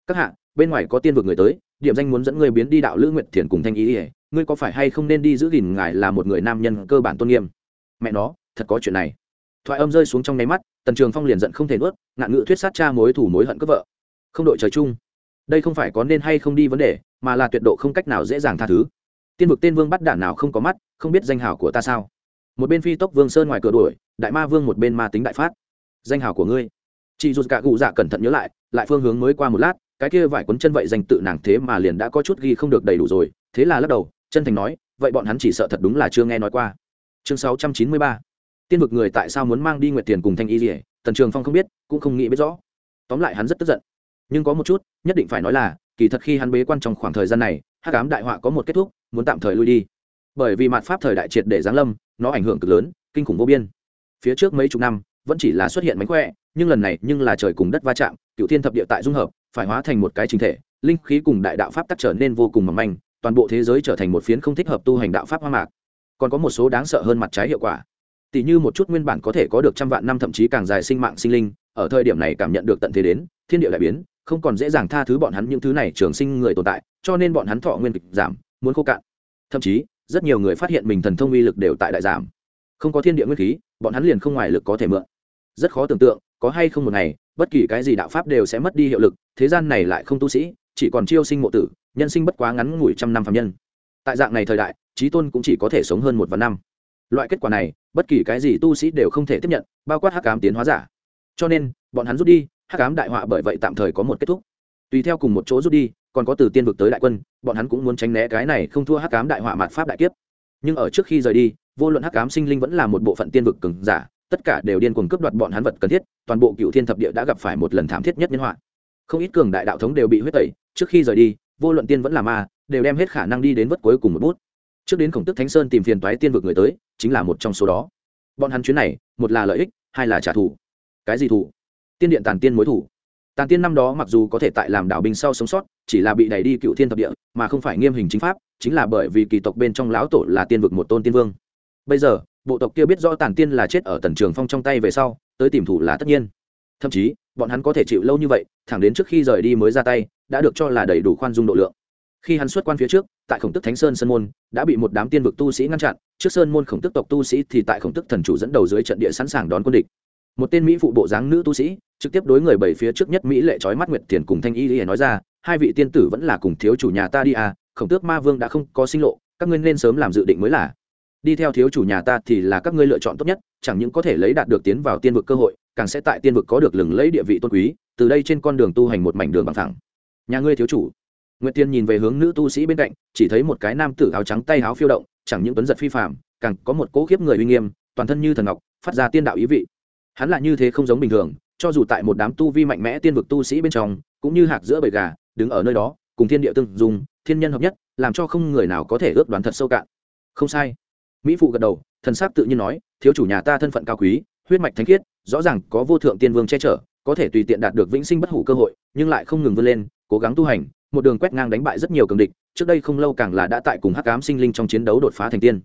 A: các hạ, bên ngoài có tiên vực người tới, điểm danh muốn dẫn người biến đi đạo lữ nguyện thiền cùng thanh ý ỉa ngươi có phải hay không nên đi giữ gìn ngài là một người nam nhân cơ bản tôn nghiêm? Mẹ nó, thật có chuyện này. Thoại âm rơi xuống trong nháy mắt, tần trường phong liền giận không thể nuốt, ngạn ngữ thuyết sát cha mối thủ mối hận cướp vợ. Không đội trời chung. Đây không phải có nên hay không đi vấn đề, mà là tuyệt độ không cách nào dễ dàng tha thứ. Tiên vực tên vương bắt đản nào không có mắt, không biết danh hào của ta sao? Một bên phi tốc vương sơn ngoài cửa đuổi, đại ma vương một bên ma tính đại phát. Danh hào của ngươi. Chị dù cả cụ dạ cẩn thận nhớ lại lại phương hướng mới qua một lát cái kia vải quấn chân vậy danh tự nàng thế mà liền đã có chút ghi không được đầy đủ rồi, thế là lắc đầu, chân thành nói, vậy bọn hắn chỉ sợ thật đúng là chưa nghe nói qua. Chương sáu trăm chín mươi ba. Tiên vực người tại sao muốn mang đi nguyệt tiền cùng thanh y dỉa tần trường phong không biết, cũng không nghĩ biết rõ. Tóm lại hắn rất tức giận. Nhưng có một chút, nhất định phải nói là, kỳ thật khi hắn bế quan trong khoảng thời gian này hát cám đại họa có một kết thúc, muốn tạm thời lui đi. Bởi vì mặt pháp thời đại triệt để giáng lâm, nó ảnh hưởng cực lớn, kinh khủng vô biên. Phía trước mấy chục năm, vẫn chỉ là xuất hiện mánh khỏe, nhưng lần này nhưng là trời cùng đất va chạm cựu thiên thập địa tại dung hợp phải hóa thành một cái chính thể, linh khí cùng đại đạo pháp tắc trở nên vô cùng mỏng manh, toàn bộ thế giới trở thành một phiến không thích hợp tu hành đạo pháp hoa mạc. Còn có một số đáng sợ hơn mặt trái hiệu quả. Tỷ như một chút nguyên bản có thể có được trăm vạn năm thậm chí càng dài sinh mạng sinh linh, ở thời điểm này cảm nhận được tận thế đến, thiên địa đại biến, không còn dễ dàng tha thứ bọn hắn những thứ này trường sinh người tồn tại, cho nên bọn hắn thọ nguyên kịch giảm, muốn khô cạn. Thậm chí, rất nhiều người phát hiện mình thần thông uy lực đều tại đại giảm. Không có thiên địa nguyên khí, bọn hắn liền không ngoài lực có thể mượn rất khó tưởng tượng, có hay không một ngày, bất kỳ cái gì đạo pháp đều sẽ mất đi hiệu lực, thế gian này lại không tu sĩ, chỉ còn chiêu sinh mộ tử, nhân sinh bất quá ngắn ngủi trăm năm phạm nhân. Tại dạng này thời đại, trí tôn cũng chỉ có thể sống hơn một vạn năm. Loại kết quả này, bất kỳ cái gì tu sĩ đều không thể tiếp nhận, bao quát hắc cám tiến hóa giả. Cho nên, bọn hắn rút đi, hắc cám đại họa bởi vậy tạm thời có một kết thúc. Tùy theo cùng một chỗ rút đi, còn có từ tiên vực tới đại quân, bọn hắn cũng muốn tránh né cái này không thua hắc cám đại họa mạt pháp đại kiếp. Nhưng ở trước khi rời đi, vô luận hắc cám sinh linh vẫn là một bộ phận tiên vực cứng giả tất cả đều điên cuồng cướp đoạt bọn hắn vật cần thiết, toàn bộ cựu thiên thập địa đã gặp phải một lần thảm thiết nhất nhân họa. Không ít cường đại đạo thống đều bị huyết tẩy, trước khi rời đi, vô luận tiên vẫn là ma, đều đem hết khả năng đi đến vất cuối cùng một bút. Trước đến khổng tức thánh sơn tìm phiền toái tiên vực người tới, chính là một trong số đó. Bọn hắn chuyến này, một là lợi ích, hai là trả thù. Cái gì thù? Tiên điện tàn tiên mối thù. Tàn tiên năm đó mặc dù có thể tại làm đảo binh sau sống sót, chỉ là bị đẩy đi cựu thiên thập địa, mà không phải nghiêm hình chính pháp, chính là bởi vì kỳ tộc bên trong lão tổ là tiên vực một tôn tiên vương. Bây giờ bộ tộc kia biết rõ tản tiên là chết ở tần trường phong trong tay về sau, tới tìm thủ là tất nhiên. Thậm chí, bọn hắn có thể chịu lâu như vậy, thẳng đến trước khi rời đi mới ra tay, đã được cho là đầy đủ khoan dung độ lượng. Khi hắn xuất quan phía trước, tại khổng tức thánh sơn sơn môn, đã bị một đám tiên vực tu sĩ ngăn chặn, trước sơn môn khổng tức tộc tu sĩ thì tại khổng tức thần chủ dẫn đầu dưới trận địa sẵn sàng đón quân địch. Một tên mỹ phụ bộ dáng nữ tu sĩ, trực tiếp đối người bảy phía trước nhất mỹ lệ trói mắt nguyệt tiền cùng thanh y y nói ra, hai vị tiên tử vẫn là cùng thiếu chủ nhà ta đi à khổng tước ma vương đã không có sinh lộ, các ngươi nên sớm làm dự định mới là đi theo thiếu chủ nhà ta thì là các ngươi lựa chọn tốt nhất chẳng những có thể lấy đạt được tiến vào tiên vực cơ hội càng sẽ tại tiên vực có được lừng lấy địa vị tôn quý từ đây trên con đường tu hành một mảnh đường bằng thẳng. Nhà ngươi thiếu chủ. Nguyệt tiên nhìn về hướng nữ tu sĩ bên cạnh chỉ thấy một cái nam tử áo trắng tay áo phiêu động chẳng những tuấn giật phi phàm, càng có một cỗ khiếp người uy nghiêm toàn thân như thần ngọc phát ra tiên đạo ý vị. Hắn là như thế không giống bình thường cho dù tại một đám tu vi mạnh mẽ tiên vực tu sĩ bên trong cũng như hạc giữa bầy gà đứng ở nơi đó cùng thiên địa tương dung, thiên nhân hợp nhất làm cho không người nào có thể ước đoán thật sâu cạn. Không sai mỹ phụ gật đầu, thần sắc tự nhiên nói, thiếu chủ nhà ta thân phận cao quý, huyết mạch thánh khiết, rõ ràng có vô thượng tiên vương che chở, có thể tùy tiện đạt được vĩnh sinh bất hủ cơ hội, nhưng lại không ngừng vươn lên, cố gắng tu hành, một đường quét ngang đánh bại rất nhiều cường địch, trước đây không lâu càng là đã tại cùng hắc ám sinh linh trong chiến đấu đột phá thành tiên.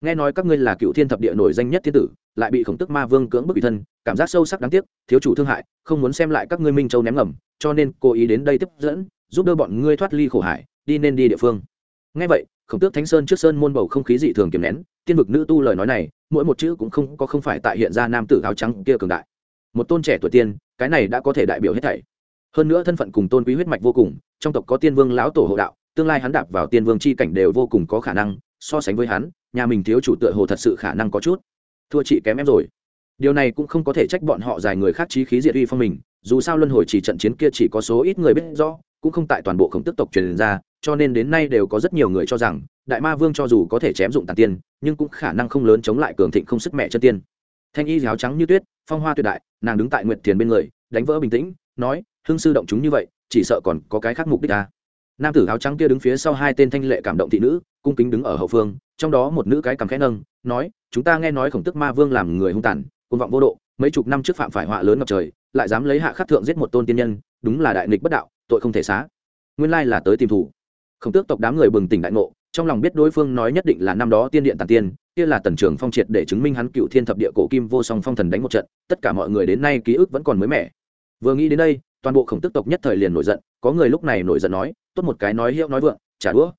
A: Nghe nói các ngươi là cựu thiên thập địa nổi danh nhất thiên tử, lại bị khổng tức ma vương cưỡng bức bị thân, cảm giác sâu sắc đáng tiếc, thiếu chủ thương hại, không muốn xem lại các ngươi minh châu ném ngầm, cho nên cố ý đến đây tiếp dẫn, giúp đỡ bọn ngươi thoát ly khổ hải, đi nên đi địa phương. Nghe vậy khổng tước thánh sơn trước sơn môn bầu không khí dị thường kiềm nén, tiên vực nữ tu lời nói này, mỗi một chữ cũng không, có không phải tại hiện ra nam tử áo trắng kia cường đại. Một tôn trẻ tuổi tiên, cái này đã có thể đại biểu hết thảy. Hơn nữa thân phận cùng tôn quý huyết mạch vô cùng, trong tộc có tiên vương lão tổ hộ đạo, tương lai hắn đạp vào tiên vương c h i cảnh đều vô cùng có khả năng, so sánh với hắn, nhà mình thiếu chủ tựa hồ thật sự khả năng có chút. Thua chị kém em rồi. Điều này cũng không có thể trách bọn họ dài người khác trí khí diệt uy phong mình, dù sao luân hồi chỉ trận chiến kia chỉ có số ít người biết rõ cũng không tại toàn bộ khổng tức tộc truyền ra, cho nên đến nay đều có rất nhiều người cho rằng, đại ma vương cho dù có thể chém dụng tàn tiên, nhưng cũng khả năng không lớn chống lại cường thịnh không sức mẹ chân tiên thanh y áo trắng như tuyết, phong hoa tuyệt đại, nàng đứng tại nguyệt thiền bên người, đánh vỡ bình tĩnh, nói, hương sư động chúng như vậy, chỉ sợ còn có cái khác mục đích ta à. nam tử áo trắng kia đứng phía sau hai tên thanh lệ cảm động thị nữ, cung kính đứng ở hậu phương, trong đó một nữ cái cầm khẽ nâng, nói, chúng ta nghe nói khổng tức ma vương làm người hung tàn côn vọng vô độ, mấy chục năm trước phạm phải họa lớn ngập trời, lại dám lấy hạ khắc thượng giết một tôn tiên nhân, đúng là đại nghịch bất đạo tội không thể xá. Nguyên lai là tới tìm thủ. Khổng tước tộc đám người bừng tỉnh đại ngộ, trong lòng biết đối phương nói nhất định là năm đó tiên điện tàn tiên, kia là tần trường phong triệt để chứng minh hắn cựu thiên thập địa cổ kim vô song phong thần đánh một trận, tất cả mọi người đến nay ký ức vẫn còn mới mẻ. Vừa nghĩ đến đây, toàn bộ khổng tức tộc nhất thời liền nổi giận, có người lúc này nổi giận nói, tốt một cái nói hiệu nói vượng trả đũa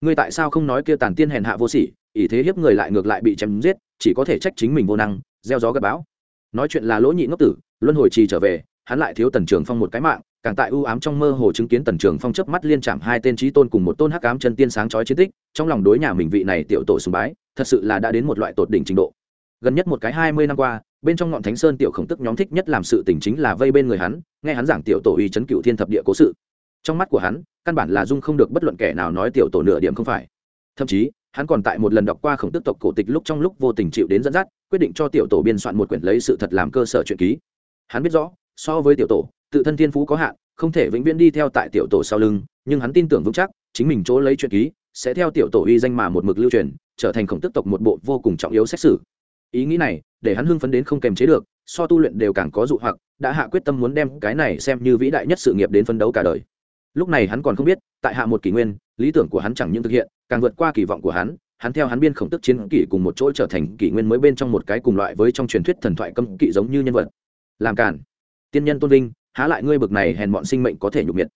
A: ngươi tại sao không nói kia tàn tiên hèn hạ vô sỉ, ỷ thế hiếp người lại ngược lại bị chém giết, chỉ có thể trách chính mình vô năng, gieo gió gặp bão. Nói chuyện là lỗ nhị ngốc tử, luân hồi trì trở về, hắn lại thiếu tần trường phong một cái mạng càng tại ưu ám trong mơ hồ chứng kiến tần trường phong chớp mắt liên chạm hai tên trí tôn cùng một tôn hắc ám chân tiên sáng chói chiến tích, trong lòng đối nhà mình vị này tiểu tổ sùng bái, thật sự là đã đến một loại tột đỉnh trình độ. Gần nhất một cái hai mươi năm qua, bên trong ngọn thánh sơn tiểu khổng tức nhóm thích nhất làm sự tình chính là vây bên người hắn, nghe hắn giảng tiểu tổ uy chấn cựu thiên thập địa cố sự. Trong mắt của hắn, căn bản là dung không được bất luận kẻ nào nói tiểu tổ nửa điểm không phải. Thậm chí, hắn còn tại một lần đọc qua khổng tức tộc cổ tịch lúc trong lúc vô tình chịu đến dẫn dắt, quyết định cho tiểu tổ biên soạn một quyển lấy sự thật làm cơ sở truyện ký. Hắn biết rõ, so với tiểu tổ tự thân thiên phú có hạn, không thể vĩnh viễn đi theo tại tiểu tổ sau lưng, nhưng hắn tin tưởng vững chắc, chính mình chỗ lấy chuyện ký, sẽ theo tiểu tổ uy danh mà một mực lưu truyền, trở thành khổng tức tộc một bộ vô cùng trọng yếu xét xử. Ý nghĩ này, để hắn hưng phấn đến không kềm chế được, so tu luyện đều càng có dụ hoặc, đã hạ quyết tâm muốn đem cái này xem như vĩ đại nhất sự nghiệp đến phấn đấu cả đời. Lúc này hắn còn không biết, tại hạ một kỷ nguyên, lý tưởng của hắn chẳng những thực hiện, càng vượt qua kỳ vọng của hắn hắn theo hắn biên khổng tức chiến kỷ cùng một chỗ trở thành kỷ nguyên mới bên trong một cái cùng loại với trong truyền thuyết thần thoại cấm kỵ giống như nhân vật. Làm cản tiên nhân tôn vinh há lại ngươi bực này hèn bọn sinh mệnh có thể nhục miệt.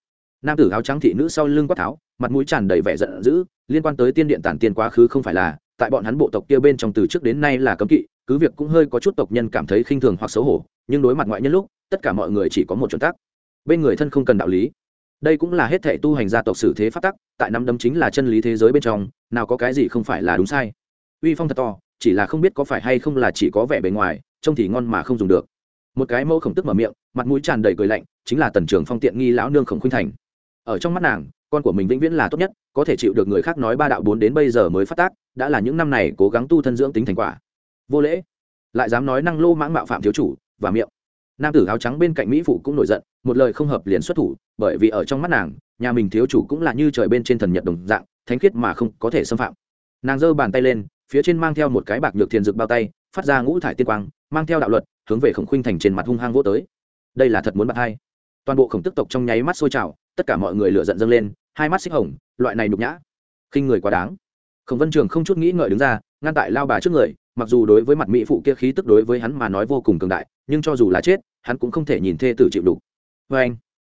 A: Nam tử áo trắng thị nữ sau lưng quát tháo, mặt mũi tràn đầy vẻ giận dữ, liên quan tới tiên điện tản tiên quá khứ không phải là, tại bọn hắn bộ tộc kia bên trong từ trước đến nay là cấm kỵ, cứ việc cũng hơi có chút tộc nhân cảm thấy khinh thường hoặc xấu hổ, nhưng đối mặt ngoại nhân lúc, tất cả mọi người chỉ có một chuẩn tắc. Bên người thân không cần đạo lý. Đây cũng là hết thể tu hành gia tộc sử thế phát tắc, tại năm đấm chính là chân lý thế giới bên trong, nào có cái gì không phải là đúng sai. Uy phong thật to, chỉ là không biết có phải hay không là chỉ có vẻ bề ngoài, trông thì ngon mà không dùng được một cái mẫu khổng tức mở miệng, mặt mũi tràn đầy cười lạnh, chính là tần trường phong tiện nghi lão nương khổng khuynh thành. Ở trong mắt nàng, con của mình vĩnh viễn là tốt nhất, có thể chịu được người khác nói ba đạo bốn đến bây giờ mới phát tác, đã là những năm này cố gắng tu thân dưỡng tính thành quả. Vô lễ. Lại dám nói năng lô mãng mạo phạm thiếu chủ, và miệng. Nam tử áo trắng bên cạnh mỹ phụ cũng nổi giận, một lời không hợp liền xuất thủ, bởi vì ở trong mắt nàng, nhà mình thiếu chủ cũng là như trời bên trên thần nhật đồng dạng, thánh khiết mà không có thể xâm phạm. Nàng giơ bàn tay lên, phía trên mang theo một cái bạc nhược thiền dược bao tay, phát ra ngũ thải tiên quang, mang theo đạo luật hướng về khổng khuynh thành trên mặt hung hăng vô tới. Đây là thật muốn bạc hai. Toàn bộ khổng tức tộc trong nháy mắt sôi trào, tất cả mọi người lựa giận dâng lên, hai mắt xích hồng, loại này nhục nhã, khinh người quá đáng. Khổng vân trường không chút nghĩ ngợi đứng ra, ngăn tại lao bà trước người, mặc dù đối với mặt mỹ phụ kia khí tức đối với hắn mà nói vô cùng cường đại, nhưng cho dù là chết, hắn cũng không thể nhìn thê tử chịu đủ. Vê anh,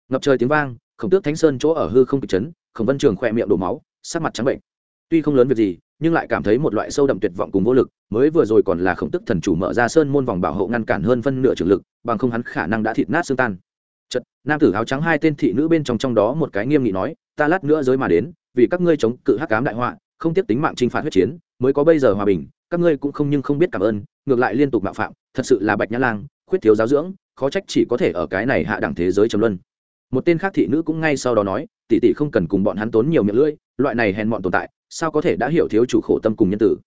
A: ngập trời tiếng vang, khổng tước thánh sơn chỗ ở hư không kịch chấn, khổng vân trường khỏe miệng đổ máu, sắc mặt trắng bệnh. Tuy không lớn việc gì nhưng lại cảm thấy một loại sâu đậm tuyệt vọng cùng vô lực, mới vừa rồi còn là khổng tức thần chủ mở ra sơn môn vòng bảo hộ ngăn cản hơn phân nửa trường lực, bằng không hắn khả năng đã thịt nát xương tan. Chật nam tử áo trắng hai tên thị nữ bên trong trong đó một cái nghiêm nghị nói, ta lát nữa giới mà đến, vì các ngươi chống cự hắc cám đại họa, không tiếp tính mạng t r i n h phạt huyết chiến, mới có bây giờ hòa bình, các ngươi cũng không nhưng không biết cảm ơn, ngược lại liên tục mạo phạm, thật sự là bạch nhã lang, khuyết thiếu giáo dưỡng, khó trách chỉ có thể ở cái này hạ đẳng thế giới trầm luân. Một tên khác thị nữ cũng ngay sau đó nói, tỷ tỷ không cần cùng bọn hắn tốn nhiều miệng lưỡi loại này hèn mọn tồn tại, sao có thể đã hiểu thiếu chủ khổ tâm cùng nhân tử?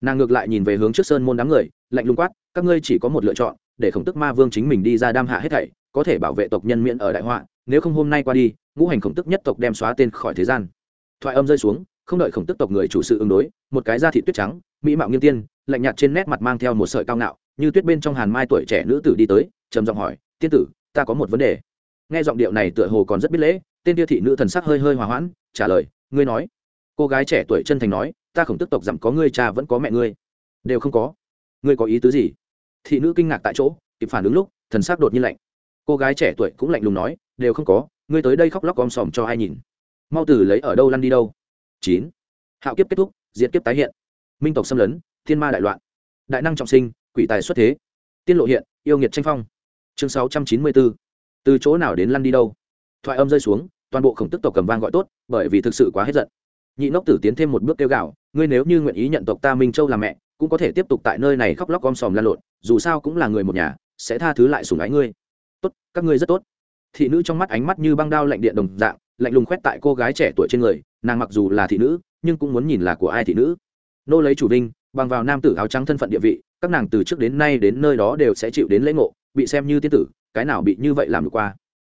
A: Nàng ngược lại nhìn về hướng trước sơn môn đám người, lạnh lùng quát, các ngươi chỉ có một lựa chọn, để khổng tức ma vương chính mình đi ra đam hạ hết thảy, có thể bảo vệ tộc nhân miễn ở đại họa, nếu không hôm nay qua đi, ngũ hành khổng tức nhất tộc đem xóa tên khỏi thế gian. Thoại âm rơi xuống, không đợi khổng tức tộc người chủ sự ứng đối, một cái da thị tuyết trắng, mỹ mạo nghiêm tiên, lạnh nhạt trên nét mặt mang theo một sợi cao ngạo, như tuyết bên trong hàn mai tuổi trẻ nữ tử đi tới, trầm giọng hỏi, tiên tử, ta có một vấn đề. Nghe giọng điệu này tựa hồ còn rất biết lễ, tên tiêu thị nữ thần sắc hơi hơi hòa hoãn, trả lời ngươi nói. Cô gái trẻ tuổi chân thành nói, ta khổng tức tộc dặm có ngươi, cha vẫn có mẹ ngươi. Đều không có. Ngươi có ý tứ gì? Thị nữ kinh ngạc tại chỗ, kịp phản ứng lúc, thần sắc đột nhiên lạnh. Cô gái trẻ tuổi cũng lạnh lùng nói, đều không có, ngươi tới đây khóc lóc om sòm cho ai nhìn? Mau từ lấy ở đâu lăn đi đâu? Chín. Hạo kiếp kết thúc, diệt kiếp tái hiện. Minh tộc xâm lấn, thiên ma đại loạn. Đại năng trọng sinh, quỷ tài xuất thế. Tiên lộ hiện, yêu nghiệt tranh phong. Chương sáu trăm chín mươi bốn. Từ chỗ nào đến lăn đi đâu? Thoại âm rơi xuống toàn bộ khổng tức tộc cầm vang gọi tốt, bởi vì thực sự quá hết giận. Nhị nốc tử tiến thêm một bước kêu gạo ngươi nếu như nguyện ý nhận tộc ta minh châu làm mẹ, cũng có thể tiếp tục tại nơi này khóc lóc gom sòm lan lộn, dù sao cũng là người một nhà, sẽ tha thứ lại sủng ái ngươi. Tốt, các ngươi rất tốt. Thị nữ trong mắt ánh mắt như băng đao lạnh điện đồng dạng, lạnh lùng khoét tại cô gái trẻ tuổi trên người, nàng mặc dù là thị nữ, nhưng cũng muốn nhìn là của ai thị nữ. Nô lấy chủ vinh, bằng vào nam tử áo trắng thân phận địa vị, các nàng từ trước đến nay đến nơi đó đều sẽ chịu đến lễ ngộ, bị xem như tiên tử, cái nào bị như vậy làm được qua?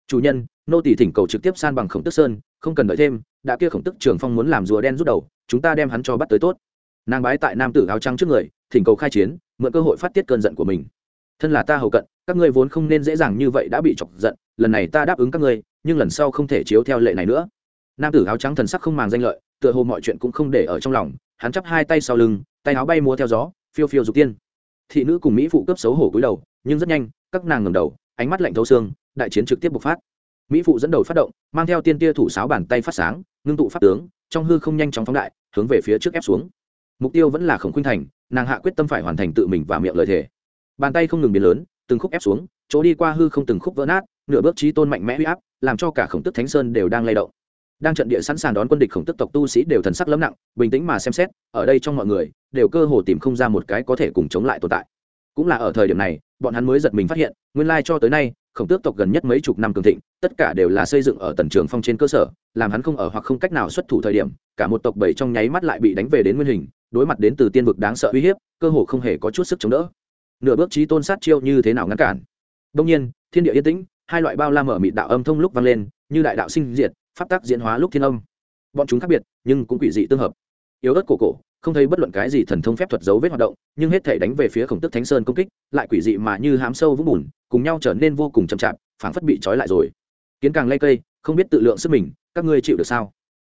A: Chủ nhân, nô tỷ thỉnh cầu trực tiếp san bằng khổng tức sơn, không cần đợi thêm, đã kia khổng tức trường phong muốn làm rùa đen rút đầu, chúng ta đem hắn cho bắt tới tốt. Nàng bái tại nam tử áo trắng trước người, thỉnh cầu khai chiến, mượn cơ hội phát tiết cơn giận của mình. Thân là ta hầu cận, các ngươi vốn không nên dễ dàng như vậy đã bị chọc giận, lần này ta đáp ứng các ngươi, nhưng lần sau không thể chiếu theo lệ này nữa. Nam tử áo trắng thần sắc không màng danh lợi, tựa hồ mọi chuyện cũng không để ở trong lòng, hắn chắp hai tay sau lưng, tay áo bay múa theo gió, phiêu phiêu dục tiên. Thị nữ cùng mỹ phụ cấp xấu hổ cúi đầu, nhưng rất nhanh, các nàng ngầm đầu ánh mắt lạnh thấu xương, đại chiến trực tiếp bộc phát. Mỹ phụ dẫn đầu phát động, mang theo tiên tia thủ sáo bàn tay phát sáng, ngưng tụ pháp tướng, trong hư không nhanh chóng phóng đại, hướng về phía trước ép xuống. Mục tiêu vẫn là khổng khuynh thành, nàng hạ quyết tâm phải hoàn thành tự mình và miệng lời thề. Bàn tay không ngừng biến lớn, từng khúc ép xuống, chỗ đi qua hư không từng khúc vỡ nát, nửa bước trí tôn mạnh mẽ huy áp, làm cho cả khổng tức thánh sơn đều đang lay động. Đang trận địa sẵn sàng đón quân địch khổng tức tộc tu sĩ đều thần sắc lấm nặng bình tĩnh mà xem xét, ở đây trong mọi người, đều cơ hồ tìm không ra một cái có thể cùng chống lại tồn tại. Cũng là ở thời điểm này bọn hắn mới giật mình phát hiện, nguyên lai cho tới nay, khổng tước tộc gần nhất mấy chục năm cường thịnh, tất cả đều là xây dựng ở tần trường phong trên cơ sở, làm hắn không ở hoặc không cách nào xuất thủ thời điểm, cả một tộc bảy trong nháy mắt lại bị đánh về đến nguyên hình, đối mặt đến từ tiên vực đáng sợ uy hiếp, cơ hồ không hề có chút sức chống đỡ. Nửa bước trí tôn sát chiêu như thế nào ngăn cản? Đông nhiên, thiên địa yên tĩnh, hai loại bao la mở mịt đạo âm thông lúc vang lên, như đại đạo sinh diệt, pháp tắc diễn hóa lúc thiên âm. Bọn chúng khác biệt, nhưng cũng quỷ dị tương hợp. Yếu ớt cổ cổ không thấy bất luận cái gì thần thông phép thuật dấu vết hoạt động, nhưng hết thể đánh về phía khổng tức thánh sơn công kích, lại quỷ dị mà như hám sâu vũng bùn, cùng nhau trở nên vô cùng chậm chạp, phảng phất bị trói lại rồi. Kiến càng lây cây, không biết tự lượng sức mình, các ngươi chịu được sao?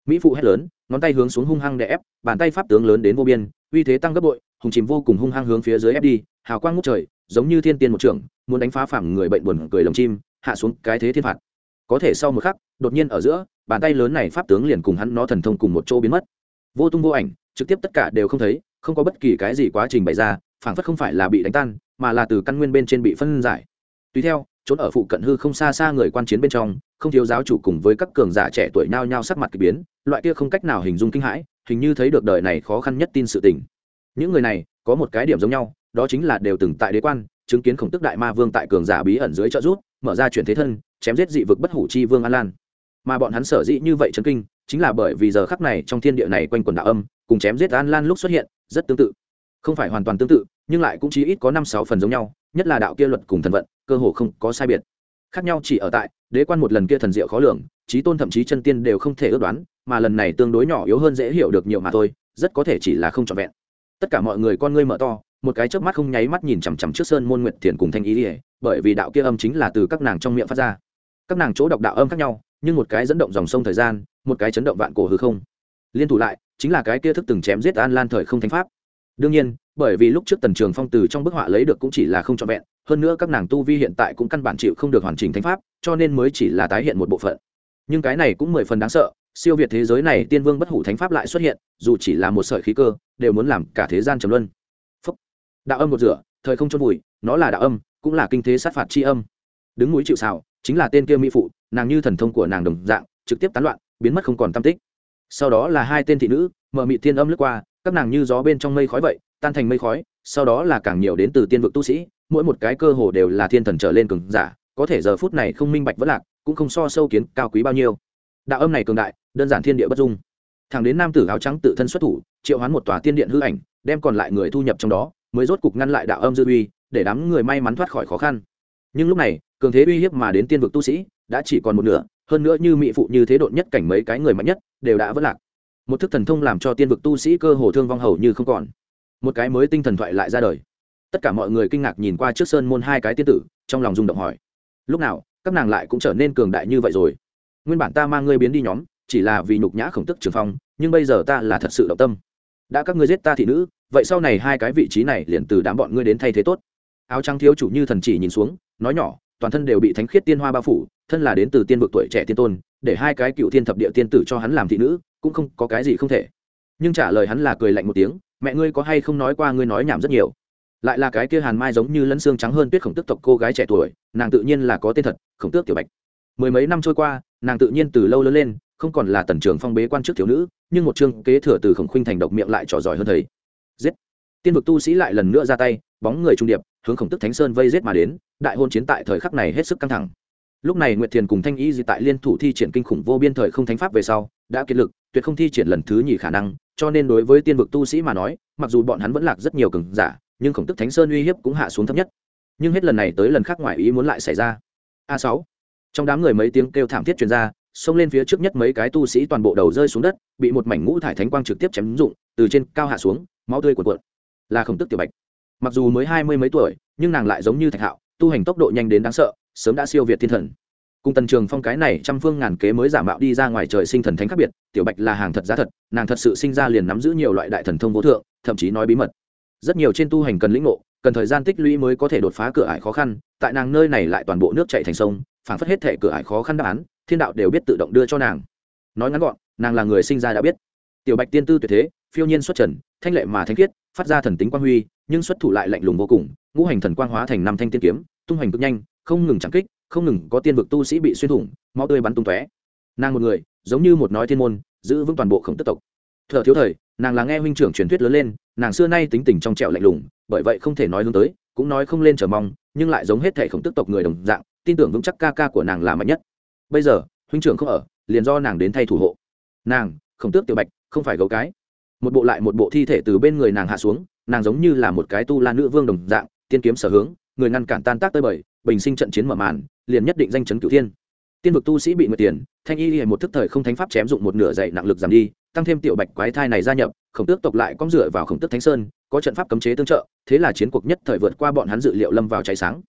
A: Mỹ phụ hét lớn, ngón tay hướng xuống hung hăng để ép, bàn tay pháp tướng lớn đến vô biên, uy thế tăng gấp bội, hùng chìm vô cùng hung hăng hướng phía dưới ép đi, hào quang ngút trời, giống như thiên tiên một trưởng, muốn đánh phá phẳng người bệnh buồn cười lồng chim, hạ xuống cái thế thiên phạt. Có thể sau một khắc, đột nhiên ở giữa, bàn tay lớn này pháp tướng liền cùng hắn nó thần thông cùng một chỗ biến mất. Vô tung vô ảnh trực tiếp tất cả đều không thấy, không có bất kỳ cái gì quá trình bày ra, phảng phất không phải là bị đánh tan, mà là từ căn nguyên bên trên bị phân giải. Tùy theo, trốn ở phụ cận hư không xa xa người quan chiến bên trong, không thiếu giáo chủ cùng với các cường giả trẻ tuổi nhao nhao sắc mặt kỳ biến, loại kia không cách nào hình dung kinh hãi, hình như thấy được đời này khó khăn nhất tin sự tình. Những người này, có một cái điểm giống nhau, đó chính là đều từng tại đế quan, chứng kiến khổng tức đại ma vương tại cường giả bí ẩn dưới trợ rút mở ra chuyển thế thân, chém giết dị vực bất hủ chi vương an lan. Mà bọn hắn sở dĩ như vậy chấn kinh, chính là bởi vì giờ khắc này trong thiên địa này quanh quần đạo âm cùng chém giết an lan lúc xuất hiện, rất tương tự. Không phải hoàn toàn tương tự, nhưng lại cũng chỉ ít có năm sáu phần giống nhau, nhất là đạo kia luật cùng thần vận, cơ hồ không có sai biệt. Khác nhau chỉ ở tại, đế quan một lần kia thần diệu khó lường trí tôn thậm chí chân tiên đều không thể ước đoán, mà lần này tương đối nhỏ yếu hơn dễ hiểu được nhiều mà thôi, rất có thể chỉ là không trọn vẹn. Tất cả mọi người con ngươi mở to, một cái chớp mắt không nháy mắt nhìn chằm chằm trước sơn môn nguyệt thiền cùng thanh ý ỉa bởi vì đạo kia âm chính là từ các nàng trong miệng phát ra. Các nàng chỗ đọc đạo âm khác nhau, nhưng một cái dẫn động dòng sông thời gian, một cái chấn động vạn cổ hư không. Liên thủ lại chính là cái kia thức từng chém giết an lan thời không thánh pháp. Đương nhiên, bởi vì lúc trước tần trường phong từ trong bức họa lấy được cũng chỉ là không trọn vẹn, hơn nữa các nàng tu vi hiện tại cũng căn bản chịu không được hoàn chỉnh thánh pháp, cho nên mới chỉ là tái hiện một bộ phận. Nhưng cái này cũng mười phần đáng sợ, siêu việt thế giới này tiên vương bất hủ thánh pháp lại xuất hiện, dù chỉ là một sợi khí cơ, đều muốn làm cả thế gian trầm luân. Phúc. đạo âm một rửa, thời không chôn vùi, nó là đạo âm, cũng là kinh thế sát phạt c âm. Đứng núi chịu xào chính là tên kia mỹ phụ, nàng như thần thông của nàng đồng dạng, trực tiếp tán loạn, biến mất không còn tam tích sau đó là hai tên thị nữ, mở mị thiên âm lướt qua, các nàng như gió bên trong mây khói vậy, tan thành mây khói, sau đó là càng nhiều đến từ tiên vực tu sĩ, mỗi một cái cơ hồ đều là thiên thần trở lên cường giả, có thể giờ phút này không minh bạch vẫn lạc, cũng không so sâu kiến cao quý bao nhiêu. Đạo âm này cường đại, đơn giản thiên địa bất dung. Thằng đến nam tử áo trắng tự thân xuất thủ, triệu hoán một tòa tiên điện hư ảnh, đem còn lại người thu nhập trong đó, mới rốt cục ngăn lại đạo âm dư uy, để đám người may mắn thoát khỏi khó khăn. Nhưng lúc này, cường thế uy hiếp mà đến tiên vực tu sĩ, đã chỉ còn một nửa hơn nữa như mỹ phụ như thế độn nhất cảnh mấy cái người mạnh nhất, đều đã vất lạc. Một thức thần thông làm cho tiên vực tu sĩ cơ hồ thương vong hầu như không còn. Một cái mới tinh thần thoại lại ra đời. Tất cả mọi người kinh ngạc nhìn qua trước sơn môn hai cái tiên tử, trong lòng rung động hỏi. Lúc nào, các nàng lại cũng trở nên cường đại như vậy rồi? Nguyên bản ta mang ngươi biến đi nhóm, chỉ là vì nhục nhã khổng tức trường phong, nhưng bây giờ ta là thật sự động tâm. Đã các ngươi giết ta thị nữ, vậy sau này hai cái vị trí này liền từ đám bọn ngươi đến thay thế tốt. Áo trắng thiếu chủ như thần chỉ nhìn xuống, nói nhỏ toàn thân đều bị thánh khiết tiên hoa bao phủ, thân là đến từ tiên vực tuổi trẻ tiên tôn, để hai cái cựu thiên thập địa tiên tử cho hắn làm thị nữ, cũng không có cái gì không thể. Nhưng trả lời hắn là cười lạnh một tiếng, mẹ ngươi có hay không nói qua ngươi nói nhảm rất nhiều? Lại là cái kia hàn mai giống như lẫn xương trắng hơn tuyết khổng tước tộc cô gái trẻ tuổi, nàng tự nhiên là có tên thật, khổng tước tiểu bạch. Mười mấy năm trôi qua, nàng tự nhiên từ lâu lớn lên, không còn là tần trường phong bế quan trước thiếu nữ, nhưng một chương kế thừa từ khổng khuynh thành độc miệng lại trò giỏi hơn thầy. Giết! Tiên vực tu sĩ lại lần nữa ra tay, bóng người trung điệp hướng khổng tức thánh sơn vây giết mà đến, đại hôn chiến tại thời khắc này hết sức căng thẳng. Lúc này nguyệt thiền cùng thanh y di tại liên thủ thi triển kinh khủng vô biên thời không thánh pháp về sau, đã kiệt lực, tuyệt không thi triển lần thứ nhì khả năng, cho nên đối với tiên vực tu sĩ mà nói, mặc dù bọn hắn vẫn lạc rất nhiều cường giả, nhưng khổng tức thánh sơn uy hiếp cũng hạ xuống thấp nhất. Nhưng hết lần này tới lần khác ngoài ý muốn lại xảy ra. A sáu. Trong đám người mấy tiếng kêu thảm thiết truyền ra, xông lên phía trước nhất mấy cái tu sĩ toàn bộ đầu rơi xuống đất, bị một mảnh ngũ thải thánh quang trực tiếp chém rụng, từ trên cao hạ xuống, máu tươi cuộn cuộn. Là khổng tức tiểu bạch mặc dù mới hai mươi mấy tuổi, nhưng nàng lại giống như thạch hạo, tu hành tốc độ nhanh đến đáng sợ, sớm đã siêu việt thiên thần. Cùng tần trường phong cái này trăm phương ngàn kế mới giả mạo đi ra ngoài trời sinh thần thánh khác biệt, tiểu bạch là hàng thật giá thật, nàng thật sự sinh ra liền nắm giữ nhiều loại đại thần thông vô thượng, thậm chí nói bí mật. Rất nhiều trên tu hành cần lĩnh ngộ, cần thời gian tích lũy mới có thể đột phá cửa ải khó khăn, tại nàng nơi này lại toàn bộ nước chạy thành sông, phản phất hết thể cửa ải khó khăn đáp án, thiên đạo đều biết tự động đưa cho nàng. Nói ngắn gọn, nàng là người sinh ra đã biết. Tiểu bạch tiên tư tuyệt thế, phiêu nhiên xuất trần, thanh lệ mà thanh khiết, phát ra thần tính quang huy nhưng xuất thủ lại lạnh lùng vô cùng, ngũ hành thần quang hóa thành năm thanh tiên kiếm, tung hoành cực nhanh, không ngừng chẳng kích, không ngừng có tiên vực tu sĩ bị xuyên thủng, máu tươi bắn tung tóe. Nàng một người, giống như một nói thiên môn, giữ vững toàn bộ khổng tức tộc. Thợ thiếu thời, nàng là nghe huynh trưởng truyền thuyết lớn lên, nàng xưa nay tính tình trong trẹo lạnh lùng, bởi vậy không thể nói hướng tới, cũng nói không lên trở mong, nhưng lại giống hết thể khổng tức tộc người đồng dạng, tin tưởng vững chắc ca ca của nàng là mạnh nhất. Bây giờ, huynh trưởng không ở, liền do nàng đến thay thủ hộ. Nàng, khổng tước tiểu bạch, không phải gấu cái. Một bộ lại một bộ thi thể từ bên người nàng hạ xuống nàng giống như là một cái tu la nữ vương đồng dạng, tiên kiếm sở hướng, người ngăn cản tan tác tới bời bình sinh trận chiến mở màn, liền nhất định danh chấn cửu thiên. Tiên vực tu sĩ bị nguyệt tiền, thanh y hay một thức thời không thánh pháp chém dụng một nửa dạy nặng lực giảm đi, tăng thêm tiểu bạch quái thai này gia nhập, khổng tước tộc lại cong dựa vào khổng tước thánh sơn, có trận pháp cấm chế tương trợ, thế là chiến cuộc nhất thời vượt qua bọn hắn dự liệu lâm vào cháy sáng.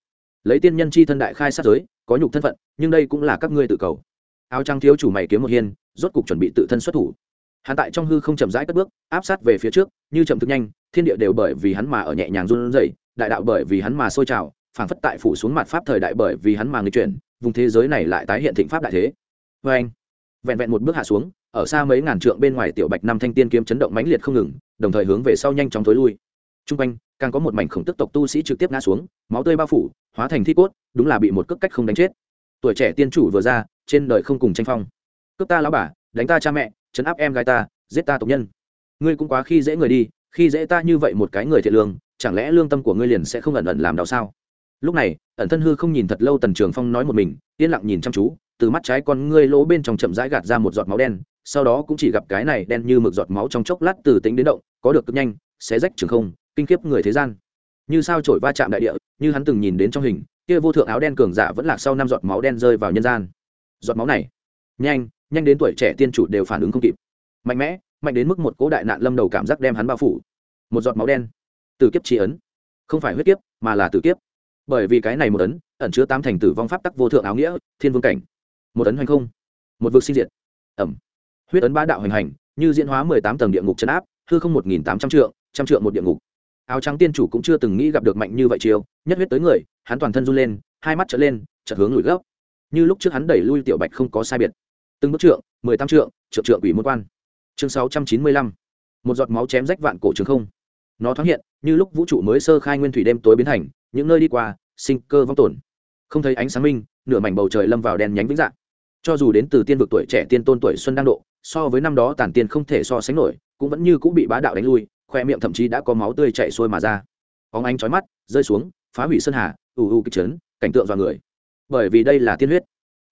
A: Lấy tiên nhân chi thân đại khai sát giới, có nhục thân phận, nhưng đây cũng là các ngươi tự cầu. Áo trắng thiếu chủ mày kiếm một hiên, rốt cục chuẩn bị tự thân xuất thủ hắn tại trong hư không chậm rãi cất bước, áp sát về phía trước, như chậm thực nhanh, thiên địa đều bởi vì hắn mà ở nhẹ nhàng run rẩy, đại đạo bởi vì hắn mà sôi trào, phảng phất tại phủ xuống mặt pháp thời đại bởi vì hắn mà người chuyển, vùng thế giới này lại tái hiện thịnh pháp đại thế. Vê anh, vẹn vẹn một bước hạ xuống, ở xa mấy ngàn trượng bên ngoài tiểu bạch năm thanh tiên kiếm chấn động mãnh liệt không ngừng, đồng thời hướng về sau nhanh chóng tối lui. T r u n g quanh, càng có một mảnh khổng tức tộc tu sĩ trực tiếp ngã xuống, máu tươi bao phủ, hóa thành thi cốt, đúng là bị một cước cách không đánh chết. Tuổi trẻ tiên chủ vừa ra, trên đời không cùng tranh phong. Cướp ta lão bà, đánh ta cha mẹ chấn áp em gái ta, giết ta tộc nhân. Ngươi cũng quá khi dễ người đi, khi dễ ta như vậy một cái người thiệt lương, chẳng lẽ lương tâm của ngươi liền sẽ không ẩn ẩn làm đau sao? Lúc này, ẩn thân hư không nhìn thật lâu tần trường phong nói một mình, yên lặng nhìn chăm chú, từ mắt trái con ngươi lỗ bên trong chậm rãi gạt ra một giọt máu đen, sau đó cũng chỉ gặp cái này đen như mực giọt máu trong chốc lát từ tính đến động, có được cực nhanh, xé rách trường không, kinh khiếp người thế gian. Như sao trổi va chạm đại địa, như hắn từng nhìn đến trong hình, kia vô thượng áo đen cường giả vẫn lạc sau năm giọt máu đen rơi vào nhân gian. Giọt máu này, nhanh nhanh đến tuổi trẻ tiên chủ đều phản ứng không kịp. Mạnh mẽ, mạnh đến mức một cố đại nạn lâm đầu cảm giác đem hắn bao phủ. Một giọt máu đen. Từ kiếp tri ấn. Không phải huyết kiếp, mà là tử kiếp. Bởi vì cái này một ấn, ẩn chứa tám thành tử vong pháp tắc vô thượng áo nghĩa, thiên vương cảnh. Một ấn hành không. Một vực sinh diệt. Ẩm. Huyết ấn ba đạo hành hành, như diễn hóa mười tám tầng địa ngục chấn áp, hư không một nghìn tám trăm trượng trăm trượng một địa ngục. Áo trắng tiên chủ cũng chưa từng nghĩ gặp được mạnh như vậy chiêu, nhất huyết tới người, hắn toàn thân run lên, hai mắt trở lên, chợt hướng lùi gốc như lúc trước hắn đẩy lui tiểu bạch không có sai biệt từng bước trượng, mười tám trượng trượng trượng ủy môn quan. Chương sáu trăm chín mươi lăm. Một giọt máu chém rách vạn cổ trường không. Nó thoáng hiện, như lúc vũ trụ mới sơ khai nguyên thủy đêm tối biến thành, những nơi đi qua, sinh cơ vong tổn không thấy ánh sáng minh, nửa mảnh bầu trời lâm vào đen nhánh vĩnh dạng. Cho dù đến từ tiên vực tuổi trẻ, tiên tôn tuổi xuân đang độ, so với năm đó tản tiên không thể so sánh nổi, cũng vẫn như cũng bị bá đạo đánh lui, khoe miệng thậm chí đã có máu tươi chảy xuôi mà ra. Óng ánh chói mắt, rơi xuống, phá hủy sơn hà, ù ù kịch trấn cảnh tượng dọa người. Bởi vì đây là tiên huyết.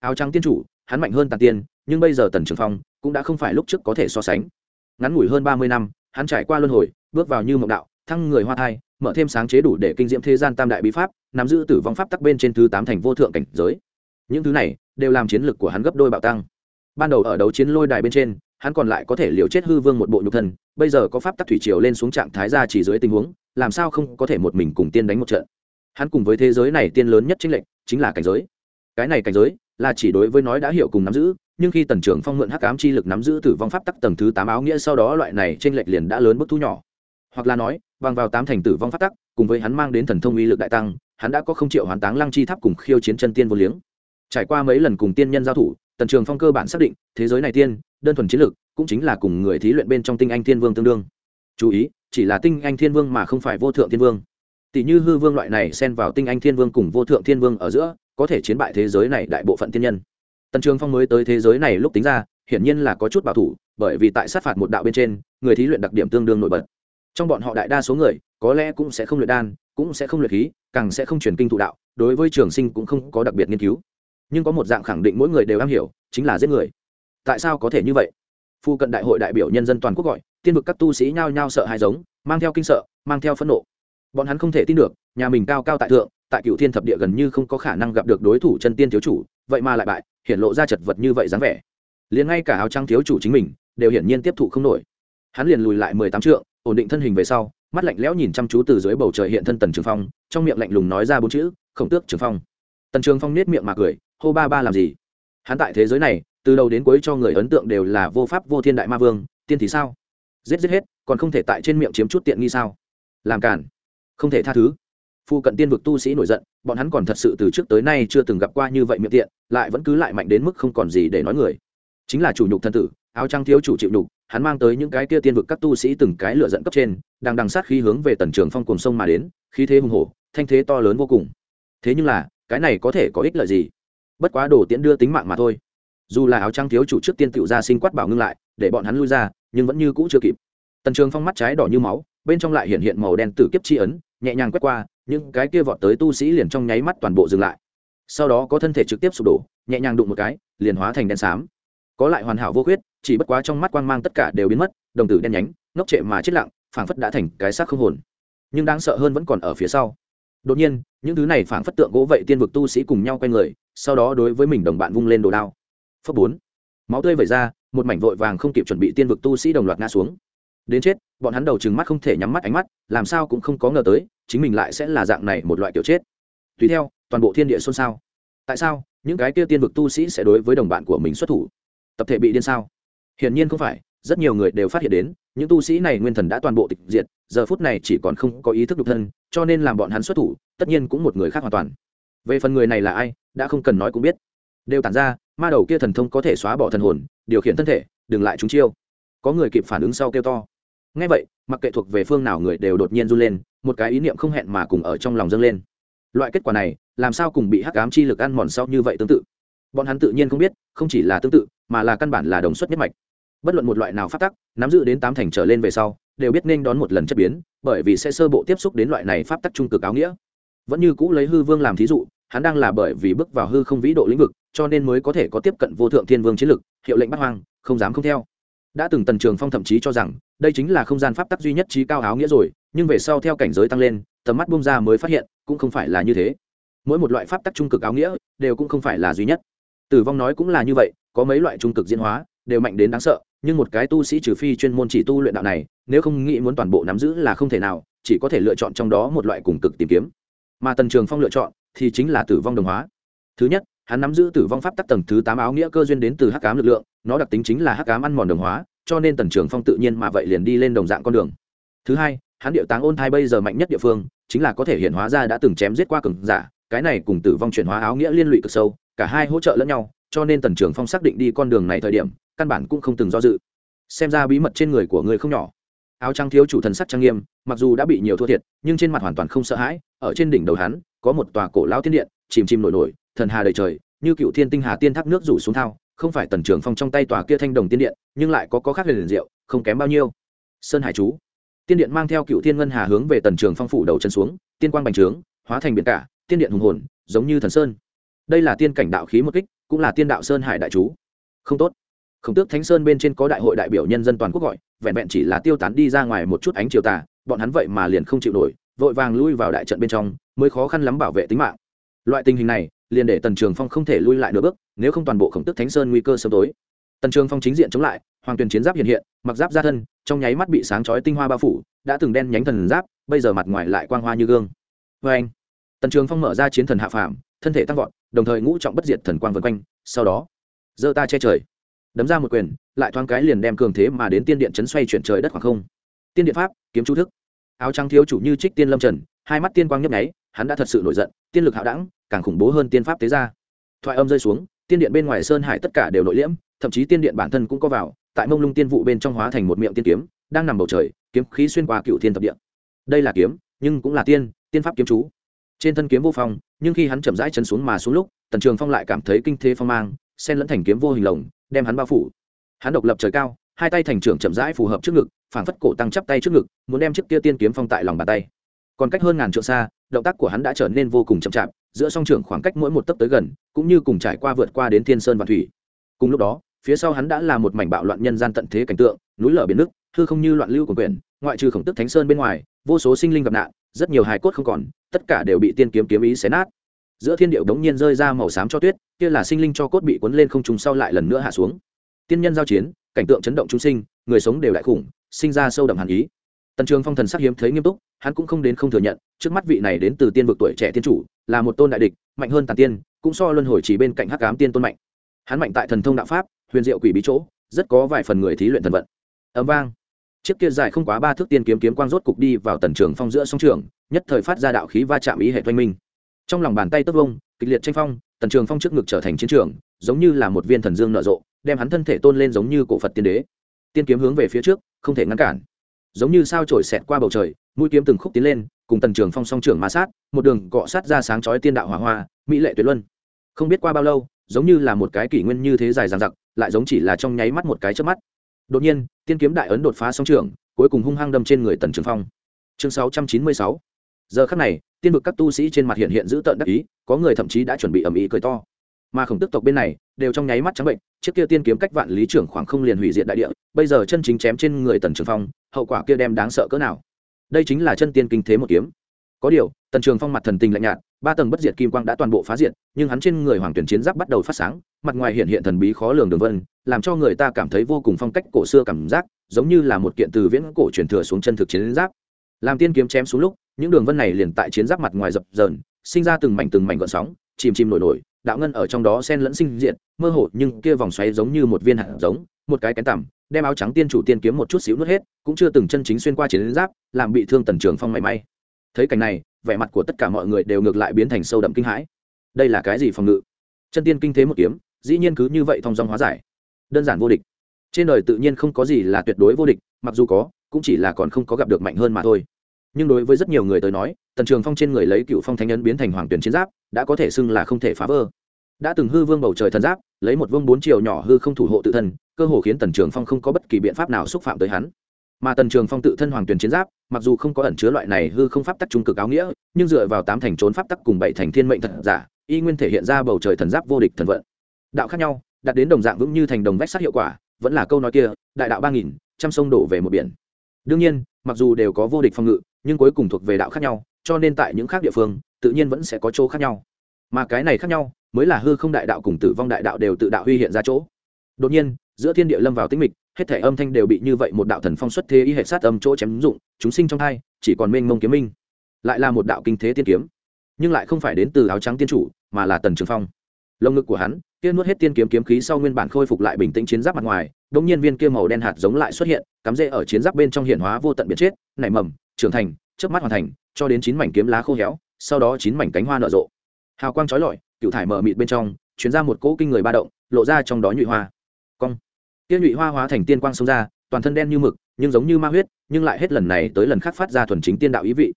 A: Áo trắng tiên chủ, hắn mạnh hơn tàn tiên nhưng bây giờ tần trường phong cũng đã không phải lúc trước có thể so sánh. Ngắn ngủi hơn ba mươi năm, hắn trải qua luân hồi, bước vào như mộng đạo, thăng người hoa thai, mở thêm sáng chế đủ để kinh diễm thế gian tam đại bí pháp, nắm giữ tử vong pháp tắc bên trên thứ tám thành vô thượng cảnh giới. Những thứ này đều làm chiến lược của hắn gấp đôi bạo tăng. Ban đầu ở đấu chiến lôi đài bên trên, hắn còn lại có thể liều chết hư vương một bộ nhục thân, bây giờ có pháp tắc thủy triều lên xuống trạng thái ra chỉ dưới tình huống, làm sao không có thể một mình cùng tiên đánh một trận. Hắn cùng với thế giới này tiên lớn nhất chính lệnh chính là cảnh giới. Cái này cảnh giới là chỉ đối với nói đã hiểu cùng nắm giữ, nhưng khi tần trưởng phong mượn hắc ám chi lực nắm giữ tử vong pháp tắc tầng thứ tám áo nghĩa sau đó loại này trên lệch liền đã lớn bức thu nhỏ. Hoặc là nói, bằng vào tám thành tử vong pháp tắc, cùng với hắn mang đến thần thông uy lực đại tăng, hắn đã có không triệu hoàn táng lăng chi tháp cùng khiêu chiến chân tiên vô liếng. Trải qua mấy lần cùng tiên nhân giao thủ, tần trường phong cơ bản xác định, thế giới này tiên, đơn thuần chiến lực, cũng chính là cùng người thí luyện bên trong tinh anh thiên vương tương đương. Chú ý, chỉ là tinh anh thiên vương mà không phải vô thượng thiên vương. Tỷ như hư vương loại này xen vào tinh anh thiên vương cùng vô thượng thiên vương ở giữa có thể chiến bại thế giới này đại bộ phận tiên nhân. Tần trường phong mới tới thế giới này lúc tính ra, hiển nhiên là có chút bảo thủ, bởi vì tại sát phạt một đạo bên trên, người thí luyện đặc điểm tương đương nổi bật. Trong bọn họ đại đa số người, có lẽ cũng sẽ không luyện đan, cũng sẽ không luyện khí, càng sẽ không truyền kinh thụ đạo, đối với trường sinh cũng không có đặc biệt nghiên cứu. Nhưng có một dạng khẳng định mỗi người đều am hiểu, chính là giết người. Tại sao có thể như vậy? Phu cận đại hội đại biểu nhân dân toàn quốc gọi, tiên vực các tu sĩ nhao nhao sợ hãi giống, mang theo kinh sợ, mang theo phẫn nộ. Bọn hắn không thể tin được, nhà mình cao cao tại thượng tại cựu thiên thập địa gần như không có khả năng gặp được đối thủ chân tiên thiếu chủ, vậy mà lại bại hiện lộ ra chật vật như vậy dáng vẻ. Liền ngay cả áo trăng thiếu chủ chính mình, đều hiển nhiên tiếp thụ không nổi. Hắn liền lùi lại mười tám trượng, ổn định thân hình về sau, mắt lạnh lẽo nhìn chăm chú từ dưới bầu trời hiện thân tần trường phong, trong miệng lạnh lùng nói ra bốn chữ, khổng tước trường phong. Tần trường phong nết miệng mà cười, hô ba ba làm gì? Hắn tại thế giới này, từ đầu đến cuối cho người ấn tượng đều là vô pháp vô thiên đại ma vương, tiên thì sao? Giết giết hết, còn không thể tại trên miệng chiếm chút tiện nghi sao? Làm cản không thể tha thứ phu cận tiên vực tu sĩ nổi giận, bọn hắn còn thật sự từ trước tới nay chưa từng gặp qua như vậy miệng tiện, lại vẫn cứ lại mạnh đến mức không còn gì để nói người. Chính là chủ nhục thân tử, áo trăng thiếu chủ chịu nhục, hắn mang tới những cái kia tiên vực các tu sĩ từng cái lựa dẫn cấp trên, đang đằng sát khí hướng về tần trường phong cùng sông mà đến, khí thế hùng hổ, thanh thế to lớn vô cùng. Thế nhưng là, cái này có thể có ích lợi gì? Bất quá đổ tiễn đưa tính mạng mà thôi. Dù là áo trăng thiếu chủ trước tiên tựu ra sinh quát bảo ngưng lại, để bọn hắn lui ra, nhưng vẫn như cũ chưa kịp. Tần trường phong mắt trái đỏ như máu, bên trong lại hiện hiện màu đen tử kiếp chi ấn, nhẹ nhàng quét qua những cái kia vọt tới tu sĩ liền trong nháy mắt toàn bộ dừng lại. Sau đó có thân thể trực tiếp sụp đổ, nhẹ nhàng đụng một cái, liền hóa thành đen xám. Có lại hoàn hảo vô khuyết, chỉ bất quá trong mắt quang mang tất cả đều biến mất, đồng tử đen nhánh, ngốc trệ mà chết lặng, phảng phất đã thành cái xác không hồn. Nhưng đáng sợ hơn vẫn còn ở phía sau. Đột nhiên, những thứ này phảng phất tượng gỗ vậy tiên vực tu sĩ cùng nhau quay người, sau đó đối với mình đồng bạn vung lên đồ đao. Phấp bốn. Máu tươi vẩy ra, một mảnh vội vàng không kịp chuẩn bị tiên vực tu sĩ đồng loạt ngã xuống. Đến chết, bọn hắn đầu trừng mắt không thể nhắm mắt ánh mắt, làm sao cũng không có ngờ tới chính mình lại sẽ là dạng này một loại kiểu chết. Tùy theo, toàn bộ thiên địa xôn xao. Tại sao, những cái kia tiên vực tu sĩ sẽ đối với đồng bạn của mình xuất thủ? Tập thể bị điên sao? Hiển nhiên không phải, rất nhiều người đều phát hiện đến, những tu sĩ này nguyên thần đã toàn bộ tịch diệt, giờ phút này chỉ còn không có ý thức độc thân, cho nên làm bọn hắn xuất thủ, tất nhiên cũng một người khác hoàn toàn. Về phần người này là ai, đã không cần nói cũng biết. Đều tản ra, ma đầu kia thần thông có thể xóa bỏ thần hồn, điều khiển thân thể, đừng lại chúng chiêu. Có người kịp phản ứng sau kêu to ngay vậy, mặc kệ thuộc về phương nào người đều đột nhiên run lên, một cái ý niệm không hẹn mà cùng ở trong lòng dâng lên. Loại kết quả này, làm sao cùng bị hắc ám chi lực ăn mòn sau như vậy tương tự? Bọn hắn tự nhiên không biết, không chỉ là tương tự, mà là căn bản là đồng xuất nhất mạch. Bất luận một loại nào phát tắc, nắm giữ đến tám thành trở lên về sau, đều biết nên đón một lần chất biến, bởi vì sẽ sơ bộ tiếp xúc đến loại này pháp tắc trung cực áo nghĩa. Vẫn như cũ lấy hư vương làm thí dụ, hắn đang là bởi vì bước vào hư không vĩ độ lĩnh vực, cho nên mới có thể có tiếp cận vô thượng thiên vương chiến lực, hiệu lệnh bắt hoang, không dám không theo đã từng tần trường phong thậm chí cho rằng, đây chính là không gian pháp tắc duy nhất trí cao áo nghĩa rồi, nhưng về sau theo cảnh giới tăng lên, tầm mắt bung ra mới phát hiện, cũng không phải là như thế. Mỗi một loại pháp tắc trung cực áo nghĩa, đều cũng không phải là duy nhất. Tử vong nói cũng là như vậy, có mấy loại trung cực diễn hóa, đều mạnh đến đáng sợ, nhưng một cái tu sĩ trừ phi chuyên môn chỉ tu luyện đạo này, nếu không nghĩ muốn toàn bộ nắm giữ là không thể nào, chỉ có thể lựa chọn trong đó một loại cùng cực tìm kiếm. Mà tần trường phong lựa chọn, thì chính là tử vong đồng hóa. Thứ nhất hắn nắm giữ tử vong pháp tắc tầng thứ tám áo nghĩa cơ duyên đến từ hắc ám lực lượng, nó đặc tính chính là hắc ám ăn mòn đồng hóa, cho nên tần trường phong tự nhiên mà vậy liền đi lên đồng dạng con đường. Thứ hai, hắn điệu táng ôn thai bây giờ mạnh nhất địa phương, chính là có thể hiện hóa ra đã từng chém giết qua cường giả, cái này cùng tử vong chuyển hóa áo nghĩa liên lụy cực sâu, cả hai hỗ trợ lẫn nhau, cho nên tần trường phong xác định đi con đường này thời điểm, căn bản cũng không từng do dự. Xem ra bí mật trên người của người không nhỏ. Áo trắng thiếu chủ thần sắc trang nghiêm, mặc dù đã bị nhiều thua thiệt, nhưng trên mặt hoàn toàn không sợ hãi, ở trên đỉnh đầu hắn, có một tòa cổ lao thiên điện, chìm chìm nổi nổi thần hà đầy trời, như cựu thiên tinh hà tiên thác nước rủ xuống thao, không phải tần trường phong trong tay tòa kia thanh đồng tiên điện, nhưng lại có có khác liền diệu, không kém bao nhiêu. Sơn hải chú. Tiên điện mang theo cựu thiên ngân hà hướng về tần trường phong phủ đầu chân xuống, tiên quang bành trướng, hóa thành biển cả, tiên điện hùng hồn, giống như thần sơn. Đây là tiên cảnh đạo khí một kích, cũng là tiên đạo sơn hải đại chú. Không tốt. Khổng tước thánh sơn bên trên có đại hội đại biểu nhân dân toàn quốc gọi, vẹn vẹn chỉ là tiêu tán đi ra ngoài một chút ánh chiều tà, bọn hắn vậy mà liền không chịu nổi, vội vàng lui vào đại trận bên trong, mới khó khăn lắm bảo vệ tính mạng. Loại tình hình này liền để tần trường phong không thể lui lại nửa bước, nếu không toàn bộ khổng tước thánh sơn nguy cơ sớm tối. Tần trường phong chính diện chống lại, hoàng tuyền chiến giáp hiện hiện, mặc giáp ra thân, trong nháy mắt bị sáng chói tinh hoa bao phủ, đã từng đen nhánh thần giáp, bây giờ mặt ngoài lại quang hoa như gương. Vê anh, tần trường phong mở ra chiến thần hạ phàm, thân thể tăng vọt, đồng thời ngũ trọng bất diệt thần quang vân quanh, sau đó, giơ ta che trời, đấm ra một quyền, lại thoáng cái liền đem cường thế mà đến tiên điện chấn xoay chuyển trời đất khoảng không. Tiên điện pháp, kiếm chú thức. Áo trắng thiếu chủ như trích tiên lâm trần, hai mắt tiên quang nhấp nháy, hắn đã thật sự nổi giận tiên lực hạo đẳng, càng khủng bố hơn tiên pháp tế ra thoại âm rơi xuống, tiên điện bên ngoài sơn hải tất cả đều nội liễm, thậm chí tiên điện bản thân cũng có vào, tại mông lung tiên vụ bên trong hóa thành một miệng tiên kiếm, đang nằm bầu trời, kiếm khí xuyên qua cựu thiên thập điện đây là kiếm, nhưng cũng là tiên tiên pháp kiếm chú. Trên thân kiếm vô phong, nhưng khi hắn chậm rãi chân xuống mà xuống lúc, tần trường phong lại cảm thấy kinh thế phong mang sen lẫn thành kiếm vô hình lồng, đem hắn bao phủ. Hắn độc lập trời cao, hai tay thành trưởng chậm rãi phù hợp trước ngực, phảng phất cổ tăng chắp tay trước ngực, muốn đem chiếc kia tiên kiếm phong tại lòng bàn tay còn cách hơn ngàn trượng xa, động tác của hắn đã trở nên vô cùng chậm chạp, giữa song trưởng khoảng cách mỗi một tấc tới gần, cũng như cùng trải qua vượt qua đến thiên sơn và thủy. Cùng lúc đó, phía sau hắn đã là một mảnh bạo loạn nhân gian tận thế cảnh tượng, núi lở biển nước, hư không như loạn lưu của quyển, ngoại trừ khổng tức thánh sơn bên ngoài, vô số sinh linh gặp nạn, rất nhiều hài cốt không còn, tất cả đều bị tiên kiếm kiếm ý xé nát. Giữa thiên điệu đống nhiên rơi ra màu xám cho tuyết, kia là sinh linh cho cốt bị cuốn lên không trùng sau lại lần nữa hạ xuống. Tiên nhân giao chiến, cảnh tượng chấn động chúng sinh, người sống đều đại khủng, sinh ra sâu đậm hàn ý tần trường phong thần sắc hiếm thấy nghiêm túc, hắn cũng không đến không thừa nhận, trước mắt vị này đến từ tiên vực tuổi trẻ tiên chủ, là một tôn đại địch, mạnh hơn tàn tiên, cũng so luân hồi chỉ bên cạnh hắc ám tiên tôn mạnh. Hắn mạnh tại thần thông đạo pháp, huyền diệu quỷ bí chỗ, rất có vài phần người thí luyện thần vận. Ấm vang. Chiếc kia dài không quá ba thước tiên kiếm kiếm quang rốt cục đi vào tần trường phong giữa sông trường, nhất thời phát ra đạo khí va chạm ý hệ thanh minh. Trong lòng bàn tay tấp vông, kịch liệt tranh phong, tần trường phong trước ngực trở thành chiến trường, giống như là một viên thần dương nở rộ, đem hắn thân thể tôn lên giống như cổ phật tiên đế. Tiên kiếm hướng về phía trước, không thể ngăn cản giống như sao trổi xẹt qua bầu trời mũi kiếm từng khúc tiến lên cùng tần trường phong song trưởng ma sát một đường cọ sát ra sáng chói tiên đạo hỏa hoa mỹ lệ tuyệt luân. Không biết qua bao lâu giống như là một cái kỷ nguyên như thế dài dằng dặc lại giống chỉ là trong nháy mắt một cái trước mắt. Đột nhiên tiên kiếm đại ấn đột phá song trưởng, cuối cùng hung hăng đâm trên người tần trường phong. Chương sáu trăm chín mươi sáu. Giờ khắc này tiên vực các tu sĩ trên mặt hiện hiện giữ tợn đắc ý có người thậm chí đã chuẩn bị ầm ĩ cười to. Mà khổng tức tộc bên này đều trong nháy mắt trắng bệnh chiếc kia tiên kiếm cách vạn lý trưởng khoảng không liền hủy diệt đại địa bây giờ chân chính chém trên người tần trường phong hậu quả kia đem đáng sợ cỡ nào? Đây chính là chân tiên kinh thế một kiếm. Có điều, tần trường phong mặt thần tình lạnh nhạt, ba tầng bất diệt kim quang đã toàn bộ phá diệt, nhưng hắn trên người hoàng tuyển chiến giáp bắt đầu phát sáng, mặt ngoài hiện hiện thần bí khó lường đường vân, làm cho người ta cảm thấy vô cùng phong cách cổ xưa cảm giác, giống như là một kiện từ viễn cổ truyền thừa xuống chân thực chiến giáp. Làm tiên kiếm chém xuống lúc, những đường vân này liền tại chiến giáp mặt ngoài dập dờn, sinh ra từng mảnh từng mảnh gợn sóng, chìm chìm nổi nổi, đạo ngân ở trong đó sen lẫn sinh diện mơ hồ, nhưng kia vòng xoáy giống như một viên hạt giống, một cái cánh tằm đem áo trắng tiên chủ tiên kiếm một chút xíu nuốt hết, cũng chưa từng chân chính xuyên qua chiến giáp, làm bị thương tần trường phong mảy may. Thấy cảnh này, vẻ mặt của tất cả mọi người đều ngược lại biến thành sâu đậm kinh hãi. Đây là cái gì phòng ngự? Chân tiên kinh thế một kiếm, dĩ nhiên cứ như vậy thong dong hóa giải. Đơn giản vô địch. Trên đời tự nhiên không có gì là tuyệt đối vô địch, mặc dù có, cũng chỉ là còn không có gặp được mạnh hơn mà thôi. Nhưng đối với rất nhiều người tới nói, tần trường phong trên người lấy cựu phong thánh nhân biến thành hoàng tuyển chiến giáp, đã có thể xưng là không thể phá vỡ đã từng hư vương bầu trời thần giáp, lấy một vương bốn chiều nhỏ hư không thủ hộ tự thân, cơ hồ khiến tần trường phong không có bất kỳ biện pháp nào xúc phạm tới hắn. Mà tần trường phong tự thân hoàng tuyển chiến giáp, mặc dù không có ẩn chứa loại này hư không pháp tắc trung cực áo nghĩa, nhưng dựa vào tám thành trốn pháp tắc cùng bảy thành thiên mệnh thật giả, y nguyên thể hiện ra bầu trời thần giáp vô địch thần vận. Đạo khác nhau, đặt đến đồng dạng vững như thành đồng vách sát hiệu quả, vẫn là câu nói kia, đại đạo ba nghìn, trăm sông đổ về một biển. Đương nhiên, mặc dù đều có vô địch phòng ngự, nhưng cuối cùng thuộc về đạo khác nhau, cho nên tại những khác địa phương, tự nhiên vẫn sẽ có chỗ khác nhau. Mà cái này khác nhau mới là hư không đại đạo cùng tử vong đại đạo đều tự đạo huy hiện ra chỗ. Đột nhiên, giữa thiên địa lâm vào tĩnh mịch, hết thể âm thanh đều bị như vậy một đạo thần phong xuất thế y hệ sát âm chỗ chém dụng, chúng sinh trong thai chỉ còn mênh mông kiếm minh. Lại là một đạo kinh thế tiên kiếm, nhưng lại không phải đến từ áo trắng tiên chủ, mà là tần trường phong. Lồng ngực của hắn, kia nuốt hết tiên kiếm kiếm khí sau nguyên bản khôi phục lại bình tĩnh chiến giáp mặt ngoài đ ỗ n g nhiên viên kia màu đen hạt giống lại xuất hiện, cắm rễ ở chiến giáp bên trong hiện hóa vô tận biệt chết, nảy mầm, trưởng thành trước mắt hoàn thành, cho đến chín mảnh kiếm lá khô héo, sau đó chín mảnh cánh hoa nở rộ. Hào quang trói lọi cựu thải mở mịt bên trong chuyến ra một cỗ kinh người ba động, lộ ra trong đó nhụy hoa. Cong. Tiên nhụy hoa hóa thành tiên quang xông ra, toàn thân đen như mực, nhưng giống như ma huyết, nhưng lại hết lần này tới lần khác phát ra thuần chính tiên đạo ý vị.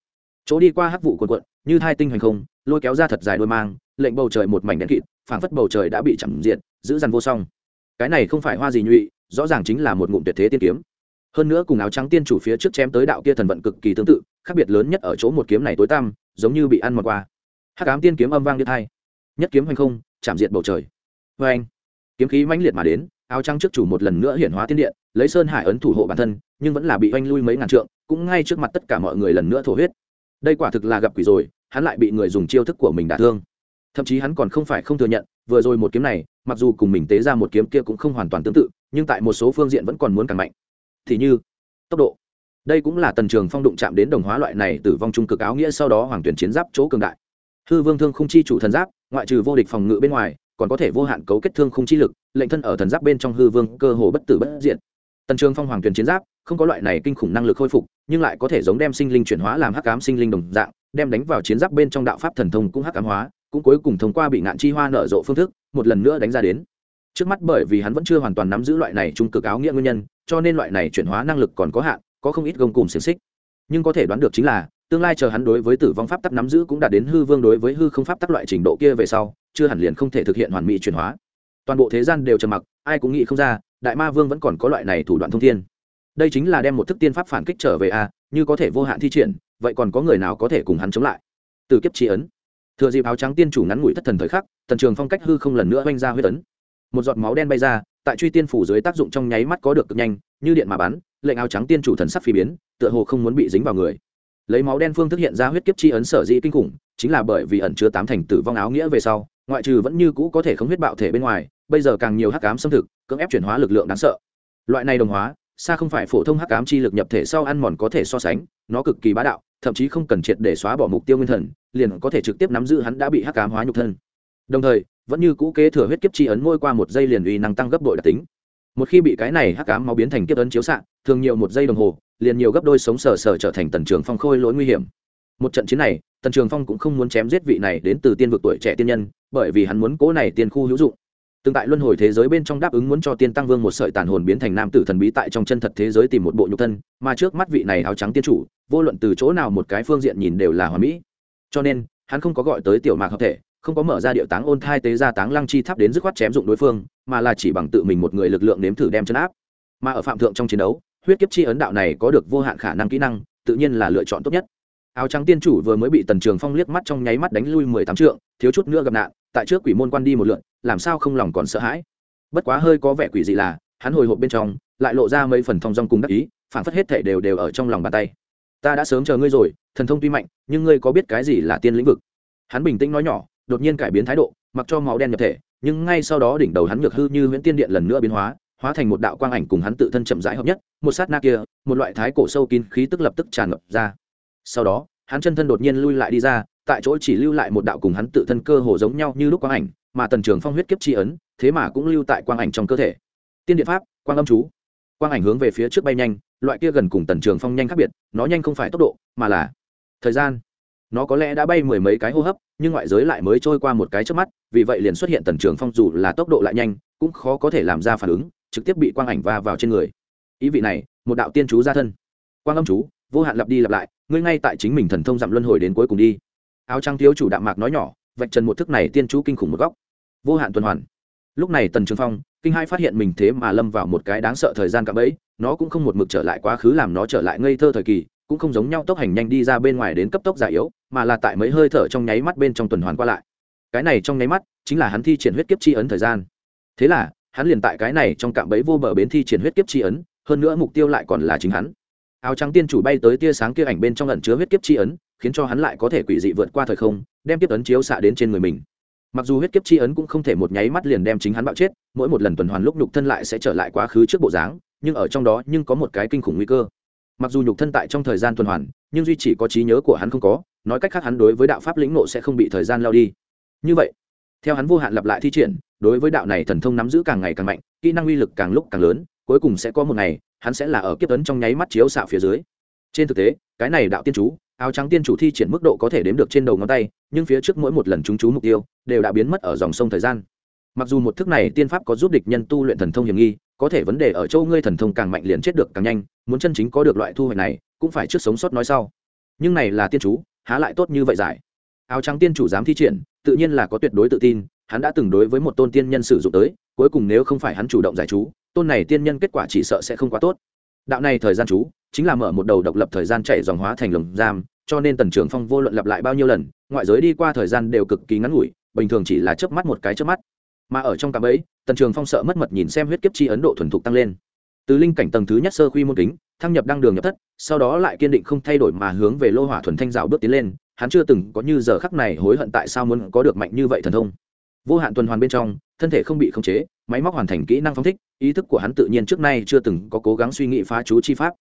A: Chỗ đi qua hắc vụ quần quận như hai tinh hành không, lôi kéo ra thật dài đôi mang, lệnh bầu trời một mảnh đen kịt, phảng phất bầu trời đã bị chậm diệt, giữ dằn vô song. Cái này không phải hoa gì nhụy, rõ ràng chính là một ngụm tuyệt thế tiên kiếm. Hơn nữa cùng áo trắng tiên chủ phía trước chém tới đạo kia thần vận cực kỳ tương tự, khác biệt lớn nhất ở chỗ một kiếm này tối tăm, giống như bị ăn mọt qua. Hắc ám tiên kiếm âm vang như thai nhất kiếm hoành không, chạm diệt bầu trời. Vê anh, kiếm khí mãnh liệt mà đến, áo trắng trước chủ một lần nữa hiển hóa tiên điện, lấy sơn hải ấn thủ hộ bản thân, nhưng vẫn là bị oanh lui mấy ngàn trượng, cũng ngay trước mặt tất cả mọi người lần nữa thổ huyết. Đây quả thực là gặp quỷ rồi, hắn lại bị người dùng chiêu thức của mình đả thương. Thậm chí hắn còn không phải không thừa nhận, vừa rồi một kiếm này, mặc dù cùng mình tế ra một kiếm kia cũng không hoàn toàn tương tự, nhưng tại một số phương diện vẫn còn muốn càng mạnh. Thì như, tốc độ. Đây cũng là tần trường phong đụng chạm đến đồng hóa loại này tử vong trung cực áo nghĩa sau đó hoàng tuyển chiến giáp chỗ cường đại hư vương thương không chi chủ thần giáp, ngoại trừ vô địch phòng ngự bên ngoài, còn có thể vô hạn cấu kết thương không chi lực, lệnh thân ở thần giáp bên trong hư vương cơ hồ bất tử bất diện tần trường phong hoàng tuyển chiến giáp, không có loại này kinh khủng năng lực khôi phục, nhưng lại có thể giống đem sinh linh chuyển hóa làm hắc ám sinh linh đồng dạng, đem đánh vào chiến giáp bên trong đạo pháp thần thông cũng hắc ám hóa, cũng cuối cùng thông qua bị ngạn chi hoa nở rộ phương thức, một lần nữa đánh ra đến. Trước mắt bởi vì hắn vẫn chưa hoàn toàn nắm giữ loại này trung cực áo nghĩa nguyên nhân, cho nên loại này chuyển hóa năng lực còn có hạn, có không ít gông cùng xiềng xích. Nhưng có thể đoán được chính là tương lai chờ hắn đối với tử vong pháp tắc nắm giữ cũng đạt đến hư vương đối với hư không pháp tắc loại trình độ kia về sau, chưa hẳn liền không thể thực hiện hoàn mỹ chuyển hóa. Toàn bộ thế gian đều trầm mặc, ai cũng nghĩ không ra, đại ma vương vẫn còn có loại này thủ đoạn thông thiên. Đây chính là đem một thức tiên pháp phản kích trở về a, như có thể vô hạn thi triển, vậy còn có người nào có thể cùng hắn chống lại? Từ kiếp tri ấn. Thừa dịp áo trắng tiên chủ ngắn ngủi thất thần thời khắc tần trường phong cách hư không lần nữa oanh ra huyết ấn. Một giọt máu đen bay ra, tại truy tiên phủ dưới tác dụng trong nháy mắt có được cực nhanh, như điện mà bắn, lệnh áo trắng tiên chủ thần sắc phi biến, tựa hồ không muốn bị dính vào người lấy máu đen phương thức hiện ra huyết kiếp chi ấn sở dĩ kinh khủng, chính là bởi vì ẩn chứa tám thành tử vong áo nghĩa về sau, ngoại trừ vẫn như cũ có thể không huyết bạo thể bên ngoài, bây giờ càng nhiều hắc ám xâm thực, cưỡng ép chuyển hóa lực lượng đáng sợ. Loại này đồng hóa, xa không phải phổ thông hắc ám chi lực nhập thể sau ăn mòn có thể so sánh, nó cực kỳ bá đạo, thậm chí không cần triệt để xóa bỏ mục tiêu nguyên thần, liền có thể trực tiếp nắm giữ hắn đã bị hắc ám hóa nhục thân. Đồng thời, vẫn như cũ kế thừa huyết kiếp chi ấn môi qua một giây liền uy năng tăng gấp bội đặc tính một khi bị cái này hắc ám máu biến thành kiếp ấn chiếu xạ, thường nhiều một giây đồng hồ, liền nhiều gấp đôi sống sờ sờ trở thành tần trường phong khôi lỗi nguy hiểm. Một trận chiến này, tần trường phong cũng không muốn chém giết vị này đến từ tiên vực tuổi trẻ tiên nhân, bởi vì hắn muốn cố này tiên khu hữu dụng. Từng tại luân hồi thế giới bên trong đáp ứng muốn cho tiên tăng vương một sợi tàn hồn biến thành nam tử thần bí tại trong chân thật thế giới tìm một bộ nhục thân, mà trước mắt vị này áo trắng tiên chủ, vô luận từ chỗ nào một cái phương diện nhìn đều là hoàn mỹ. Cho nên, hắn không có gọi tới tiểu mạc hợp thể, không có mở ra điệu táng ôn thai tế ra táng lăng chi tháp đến dứt khoát chém dụng đối phương mà là chỉ bằng tự mình một người lực lượng nếm thử đem chấn áp. Mà ở phạm thượng trong chiến đấu, huyết kiếp chi ấn đạo này có được vô hạn khả năng kỹ năng, tự nhiên là lựa chọn tốt nhất. Áo trắng tiên chủ vừa mới bị tần trường phong liếc mắt trong nháy mắt đánh lui mười tám trượng, thiếu chút nữa gặp nạn, tại trước quỷ môn quan đi một lượn, làm sao không lòng còn sợ hãi. Bất quá hơi có vẻ quỷ dị là, hắn hồi hộp bên trong, lại lộ ra mấy phần thong dong cùng đắc ý phản phất hết thể đều đều ở trong lòng bàn tay. Ta đã sớm chờ ngươi rồi, thần thông tuy mạnh, nhưng ngươi có biết cái gì là tiên lĩnh vực? Hắn bình tĩnh nói nhỏ, đột nhiên cải biến thái độ, mặc cho máu đen nhập thể nhưng ngay sau đó đỉnh đầu hắn ngược hư như huyễn tiên điện lần nữa biến hóa hóa thành một đạo quang ảnh cùng hắn tự thân chậm rãi hợp nhất, một sát na kia, một loại thái cổ sâu kín khí tức lập tức tràn ngập ra. Sau đó, hắn chân thân đột nhiên lui lại đi ra, tại chỗ chỉ lưu lại một đạo cùng hắn tự thân cơ hồ giống nhau như lúc quang ảnh, mà tần trường phong huyết kiếp tri ấn, thế mà cũng lưu tại quang ảnh trong cơ thể. Tiên điện pháp, quang âm chú. Quang ảnh hướng về phía trước bay nhanh, loại kia gần cùng tần trường phong nhanh khác biệt, nó nhanh không phải tốc độ, mà là thời gian nó có lẽ đã bay mười mấy cái hô hấp, nhưng ngoại giới lại mới trôi qua một cái trước mắt, vì vậy liền xuất hiện tần trường phong dù là tốc độ lại nhanh, cũng khó có thể làm ra phản ứng, trực tiếp bị quang ảnh va vào trên người. Ý vị này, một đạo tiên chú ra thân. Quang âm chú, vô hạn lặp đi lặp lại, ngươi ngay tại chính mình thần thông dặm luân hồi đến cuối cùng đi. Áo trăng thiếu chủ đạm mạc nói nhỏ, vạch trần một thức này tiên chú kinh khủng một góc. Vô hạn tuần hoàn. Lúc này tần trường phong, kinh hai phát hiện mình thế mà lâm vào một cái đáng sợ thời gian cạm ấy nó cũng không một mực trở lại quá khứ làm nó trở lại ngây thơ thời kỳ cũng không giống nhau tốc hành nhanh đi ra bên ngoài đến cấp tốc giả yếu, mà là tại mấy hơi thở trong nháy mắt bên trong tuần hoàn qua lại. Cái này trong nháy mắt chính là hắn thi triển huyết kiếp chi ấn thời gian. Thế là, hắn liền tại cái này trong cạm bẫy vô bờ bến thi triển huyết kiếp chi ấn, hơn nữa mục tiêu lại còn là chính hắn. Áo trắng tiên chủ bay tới tia sáng kia ảnh bên trong ẩn chứa huyết kiếp chi ấn, khiến cho hắn lại có thể quỷ dị vượt qua thời không, đem tiếp ấn chiếu xạ đến trên người mình. Mặc dù huyết kiếp chi ấn cũng không thể một nháy mắt liền đem chính hắn bạo chết, mỗi một lần tuần hoàn lúc nhục thân lại sẽ trở lại quá khứ trước bộ dáng, nhưng ở trong đó nhưng có một cái kinh khủng nguy cơ mặc dù nhục thân tại trong thời gian tuần hoàn, nhưng duy chỉ có trí nhớ của hắn không có, nói cách khác hắn đối với đạo pháp lĩnh nộ sẽ không bị thời gian lao đi. Như vậy, theo hắn vô hạn lặp lại thi triển, đối với đạo này thần thông nắm giữ càng ngày càng mạnh, kỹ năng uy lực càng lúc càng lớn, cuối cùng sẽ có một ngày, hắn sẽ là ở kiếp tấn trong nháy mắt chiếu xạ phía dưới. Trên thực tế, cái này đạo tiên chú, áo trắng tiên chủ thi triển mức độ có thể đếm được trên đầu ngón tay, nhưng phía trước mỗi một lần chúng chú mục tiêu, đều đã biến mất ở dòng sông thời gian. Mặc dù một thức này tiên pháp có giúp địch nhân tu luyện thần thông hiểm nghi có thể vấn đề ở châu ngươi thần thông càng mạnh liền chết được càng nhanh, muốn chân chính có được loại thu hoạch này, cũng phải trước sống sót nói sau. Nhưng này là tiên chú, há lại tốt như vậy giải. Áo trắng tiên chủ dám thi triển, tự nhiên là có tuyệt đối tự tin, hắn đã từng đối với một tôn tiên nhân sử dụng tới, cuối cùng nếu không phải hắn chủ động giải chú, tôn này tiên nhân kết quả chỉ sợ sẽ không quá tốt. Đạo này thời gian chú, chính là mở một đầu độc lập thời gian chạy dòng hóa thành lồng giam, cho nên tần trưởng phong vô luận lặp lại bao nhiêu lần, ngoại giới đi qua thời gian đều cực kỳ ngắn ngủi, bình thường chỉ là chớp mắt một cái chớp mắt mà ở trong cạm ấy tần trường phong sợ mất mật nhìn xem huyết kiếp chi ấn độ thuần thục tăng lên. Từ linh cảnh tầng thứ nhất sơ khuy môn kính, thăng nhập đăng đường nhập thất, sau đó lại kiên định không thay đổi mà hướng về lô hỏa thuần thanh rào bước tiến lên, hắn chưa từng có như giờ khắc này hối hận tại sao muốn có được mạnh như vậy thần thông. Vô hạn tuần hoàn bên trong, thân thể không bị khống chế, máy móc hoàn thành kỹ năng phóng thích, ý thức của hắn tự nhiên trước nay chưa từng có cố gắng suy nghĩ phá chú chi pháp.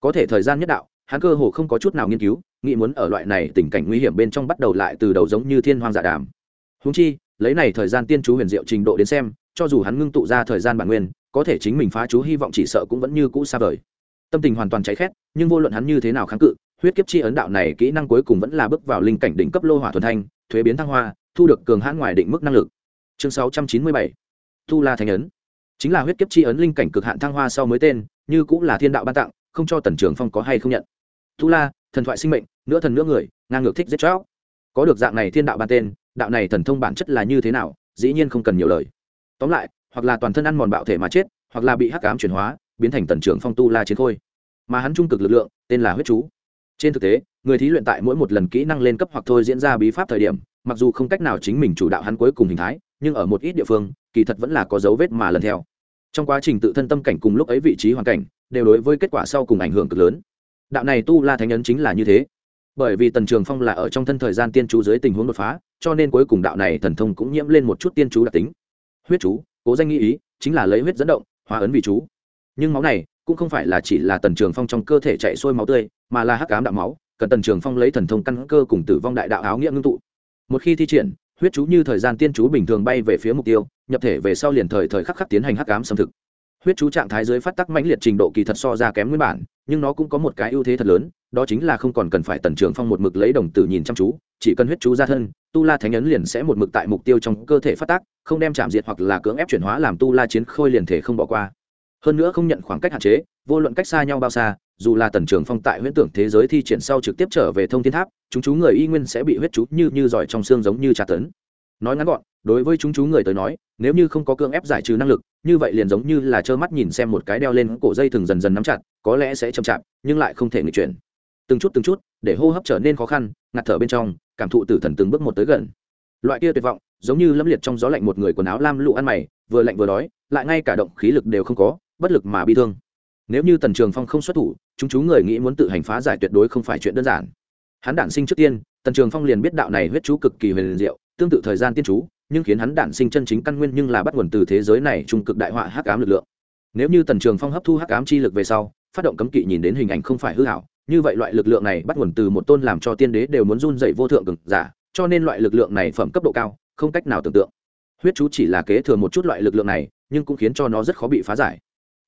A: Có thể thời gian nhất đạo, hắn cơ hồ không có chút nào nghiên cứu, nghĩ muốn ở loại này tình cảnh nguy hiểm bên trong bắt đầu lại từ đầu giống như thiên hoang dạ đàm. Húng chi lấy này thời gian tiên chú huyền diệu trình độ đến xem, cho dù hắn ngưng tụ ra thời gian bản nguyên, có thể chính mình phá chú hy vọng chỉ sợ cũng vẫn như cũ xa vời. Tâm tình hoàn toàn cháy khét, nhưng vô luận hắn như thế nào kháng cự, huyết kiếp chi ấn đạo này kỹ năng cuối cùng vẫn là bước vào linh cảnh đỉnh cấp lô hỏa thuần thanh, thuế biến thăng hoa, thu được cường hãn ngoài định mức năng lực. Chương sáu trăm chín mươi bảy. Thu la thành ấn. Chính là huyết kiếp chi ấn linh cảnh cực hạn thăng hoa sau mới tên, như cũng là thiên đạo ban tặng, không cho tần trường phong có hay không nhận. Thu la, thần thoại sinh mệnh, nửa thần nửa người, ngang ngược thích giết chóc. Có được dạng này thiên đạo ban tên đạo này thần thông bản chất là như thế nào, dĩ nhiên không cần nhiều lời. Tóm lại, hoặc là toàn thân ăn mòn bạo thể mà chết, hoặc là bị hắc ám chuyển hóa, biến thành tần trưởng phong tu la chiến khôi. Mà hắn trung cực lực lượng, tên là huyết chú. Trên thực tế, người thí luyện tại mỗi một lần kỹ năng lên cấp hoặc thôi diễn ra bí pháp thời điểm, mặc dù không cách nào chính mình chủ đạo hắn cuối cùng hình thái, nhưng ở một ít địa phương, kỳ thật vẫn là có dấu vết mà lần theo. Trong quá trình tự thân tâm cảnh cùng lúc ấy vị trí hoàn cảnh, đều đối với kết quả sau cùng ảnh hưởng cực lớn. Đạo này tu la thánh nhân chính là như thế bởi vì tần trường phong là ở trong thân thời gian tiên chú dưới tình huống đột phá, cho nên cuối cùng đạo này thần thông cũng nhiễm lên một chút tiên chú đặc tính. Huyết chú, cố danh nghĩ ý, chính là lấy huyết dẫn động, hóa ấn vị chú. Nhưng máu này cũng không phải là chỉ là tần trường phong trong cơ thể chạy sôi máu tươi, mà là hắc cám đạo máu, cần tần trường phong lấy thần thông căn cơ cùng tử vong đại đạo áo nghĩa ngưng tụ. Một khi thi triển, huyết chú như thời gian tiên chú bình thường bay về phía mục tiêu, nhập thể về sau liền thời thời khắc khắc tiến hành hắc cám xâm thực. Huyết chú trạng thái dưới phát tắc mãnh liệt trình độ kỳ thật so ra kém nguyên bản nhưng nó cũng có một cái ưu thế thật lớn, đó chính là không còn cần phải tần trường phong một mực lấy đồng tử nhìn chăm chú, chỉ cần huyết chú ra thân, tu la thánh ấn liền sẽ một mực tại mục tiêu trong cơ thể phát tác, không đem chạm diệt hoặc là cưỡng ép chuyển hóa làm tu la chiến khôi liền thể không bỏ qua. Hơn nữa không nhận khoảng cách hạn chế, vô luận cách xa nhau bao xa, dù là tần trường phong tại huyễn tưởng thế giới thi triển sau trực tiếp trở về thông thiên tháp, chúng chú người y nguyên sẽ bị huyết chú như như giỏi trong xương giống như trà tấn. Nói ngắn gọn, đối với chúng chú người tới nói, nếu như không có cưỡng ép giải trừ năng lực, như vậy liền giống như là trơ mắt nhìn xem một cái đeo lên cổ dây thừng dần dần nắm chặt có lẽ sẽ chậm chạp, nhưng lại không thể nghịch chuyển. Từng chút từng chút, để hô hấp trở nên khó khăn, ngạt thở bên trong, cảm thụ tử thần từng bước một tới gần. Loại kia tuyệt vọng, giống như lâm liệt trong gió lạnh một người quần áo lam lụ ăn mày, vừa lạnh vừa đói, lại ngay cả động khí lực đều không có, bất lực mà bị thương. Nếu như tần trường phong không xuất thủ, chúng chú người nghĩ muốn tự hành phá giải tuyệt đối không phải chuyện đơn giản. Hắn đản sinh trước tiên, tần trường phong liền biết đạo này huyết chú cực kỳ huyền diệu, tương tự thời gian tiên chú, nhưng khiến hắn đản sinh chân chính căn nguyên nhưng là bắt nguồn từ thế giới này trung cực đại họa hắc ám lực lượng. Nếu như tần trường phong hấp thu hắc ám chi lực về sau phát động cấm kỵ nhìn đến hình ảnh không phải hư hảo. Như vậy loại lực lượng này bắt nguồn từ một tôn làm cho tiên đế đều muốn run dậy vô thượng cực giả, cho nên loại lực lượng này phẩm cấp độ cao, không cách nào tưởng tượng. Huyết chú chỉ là kế thừa một chút loại lực lượng này, nhưng cũng khiến cho nó rất khó bị phá giải.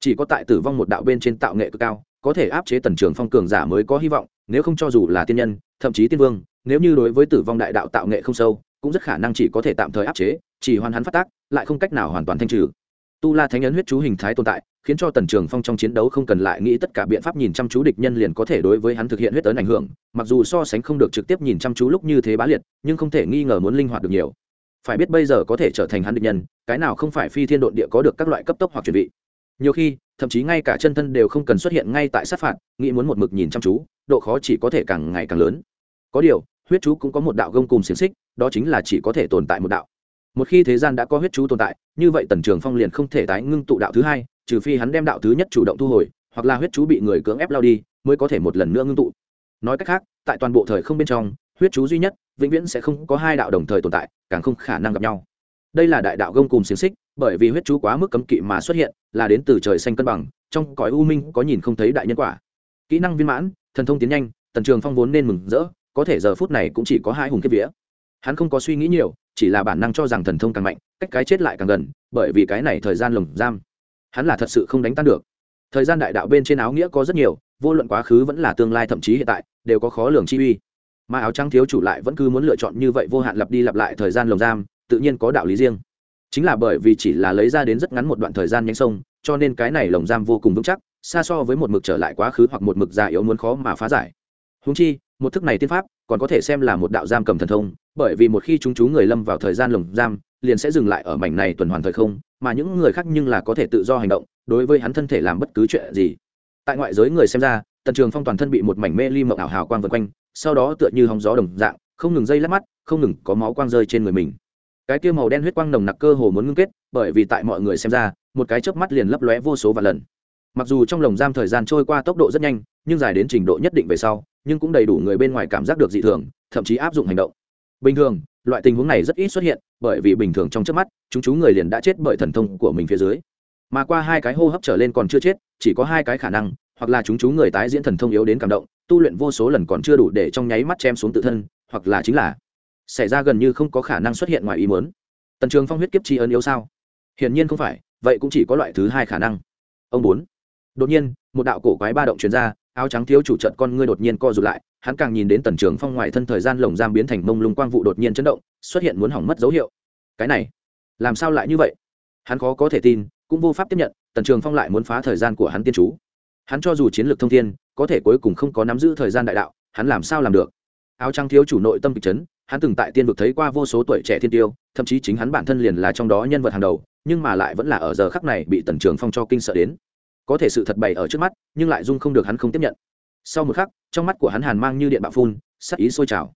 A: Chỉ có tại tử vong một đạo bên trên tạo nghệ cực cao, có thể áp chế tần trường phong cường giả mới có hy vọng, nếu không cho dù là tiên nhân, thậm chí tiên vương, nếu như đối với tử vong đại đạo tạo nghệ không sâu, cũng rất khả năng chỉ có thể tạm thời áp chế, chỉ hoàn hắn phát tác, lại không cách nào hoàn toàn thanh trừ tu la thánh ấn huyết chú hình thái tồn tại, khiến cho tần trường phong trong chiến đấu không cần lại nghĩ tất cả biện pháp nhìn chăm chú địch nhân liền có thể đối với hắn thực hiện huyết tấn ảnh hưởng, mặc dù so sánh không được trực tiếp nhìn chăm chú lúc như thế bá liệt, nhưng không thể nghi ngờ muốn linh hoạt được nhiều. Phải biết bây giờ có thể trở thành hắn địch nhân, cái nào không phải phi thiên độn địa có được các loại cấp tốc hoặc chuẩn bị. Nhiều khi, thậm chí ngay cả chân thân đều không cần xuất hiện ngay tại sát phạt, nghĩ muốn một mực nhìn chăm chú, độ khó chỉ có thể càng ngày càng lớn. Có điều, huyết chú cũng có một đạo gông cùng xiềng xích, đó chính là chỉ có thể tồn tại một đạo một khi thế gian đã có huyết chú tồn tại, như vậy tần trường phong liền không thể tái ngưng tụ đạo thứ hai, trừ phi hắn đem đạo thứ nhất chủ động thu hồi, hoặc là huyết chú bị người cưỡng ép lao đi, mới có thể một lần nữa ngưng tụ. Nói cách khác, tại toàn bộ thời không bên trong, huyết chú duy nhất, vĩnh viễn sẽ không có hai đạo đồng thời tồn tại, càng không khả năng gặp nhau. Đây là đại đạo gông cùng xiềng xích, bởi vì huyết chú quá mức cấm kỵ mà xuất hiện, là đến từ trời xanh cân bằng, trong cõi u minh có nhìn không thấy đại nhân quả. Kỹ năng viên mãn, thần thông tiến nhanh, tần trường phong vốn nên mừng rỡ, có thể giờ phút này cũng chỉ có hai hùng kiếp vía hắn không có suy nghĩ nhiều, chỉ là bản năng cho rằng thần thông càng mạnh, cách cái chết lại càng gần, bởi vì cái này thời gian lồng giam, hắn là thật sự không đánh tan được. Thời gian đại đạo bên trên áo nghĩa có rất nhiều, vô luận quá khứ vẫn là tương lai thậm chí hiện tại, đều có khó lường chi uy. Mà áo trắng thiếu chủ lại vẫn cứ muốn lựa chọn như vậy vô hạn lặp đi lặp lại thời gian lồng giam, tự nhiên có đạo lý riêng. Chính là bởi vì chỉ là lấy ra đến rất ngắn một đoạn thời gian nhanh sông, cho nên cái này lồng giam vô cùng vững chắc, xa so với một mực trở lại quá khứ hoặc một mực già yếu muốn khó mà phá giải. Húng chi, một thức này tiên pháp, còn có thể xem là một đạo giam cầm thần thông bởi vì một khi chúng chú người lâm vào thời gian lồng giam, liền sẽ dừng lại ở mảnh này tuần hoàn thời không, mà những người khác nhưng là có thể tự do hành động, đối với hắn thân thể làm bất cứ chuyện gì. Tại ngoại giới người xem ra, tần trường phong toàn thân bị một mảnh mê ly mộng ảo hào quang vân quanh, sau đó tựa như hóng gió đồng dạng, không ngừng dây lắc mắt, không ngừng có máu quang rơi trên người mình. Cái kia màu đen huyết quang nồng nặc cơ hồ muốn ngưng kết, bởi vì tại mọi người xem ra, một cái chớp mắt liền lấp lóe vô số và lần. Mặc dù trong lồng giam thời gian trôi qua tốc độ rất nhanh, nhưng dài đến trình độ nhất định về sau, nhưng cũng đầy đủ người bên ngoài cảm giác được dị thường, thậm chí áp dụng hành động bình thường, loại tình huống này rất ít xuất hiện, bởi vì bình thường trong trước mắt, chúng chú người liền đã chết bởi thần thông của mình phía dưới. Mà qua hai cái hô hấp trở lên còn chưa chết, chỉ có hai cái khả năng, hoặc là chúng chú người tái diễn thần thông yếu đến cảm động, tu luyện vô số lần còn chưa đủ để trong nháy mắt chém xuống tự thân, hoặc là chính là xảy ra gần như không có khả năng xuất hiện ngoài ý muốn. Tần trường phong huyết kiếp tri ân yếu sao? Hiển nhiên không phải, vậy cũng chỉ có loại thứ hai khả năng. Ông bốn. Đột nhiên, một đạo cổ quái ba động truyền ra áo trắng thiếu chủ trận con ngươi đột nhiên co rụt lại, hắn càng nhìn đến tần trường phong ngoài thân thời gian lồng giam biến thành mông lung quang vụ đột nhiên chấn động, xuất hiện muốn hỏng mất dấu hiệu. Cái này, làm sao lại như vậy? Hắn khó có thể tin, cũng vô pháp tiếp nhận, tần trường phong lại muốn phá thời gian của hắn tiên chú. Hắn cho dù chiến lược thông thiên, có thể cuối cùng không có nắm giữ thời gian đại đạo, hắn làm sao làm được? Áo trắng thiếu chủ nội tâm kịch chấn, hắn từng tại tiên vực thấy qua vô số tuổi trẻ thiên tiêu, thậm chí chính hắn bản thân liền là trong đó nhân vật hàng đầu, nhưng mà lại vẫn là ở giờ khắc này bị tần trường phong cho kinh sợ đến có thể sự thật bày ở trước mắt, nhưng lại dung không được hắn không tiếp nhận. Sau một khắc, trong mắt của hắn hàn mang như điện bạo phun sắc ý sôi trào.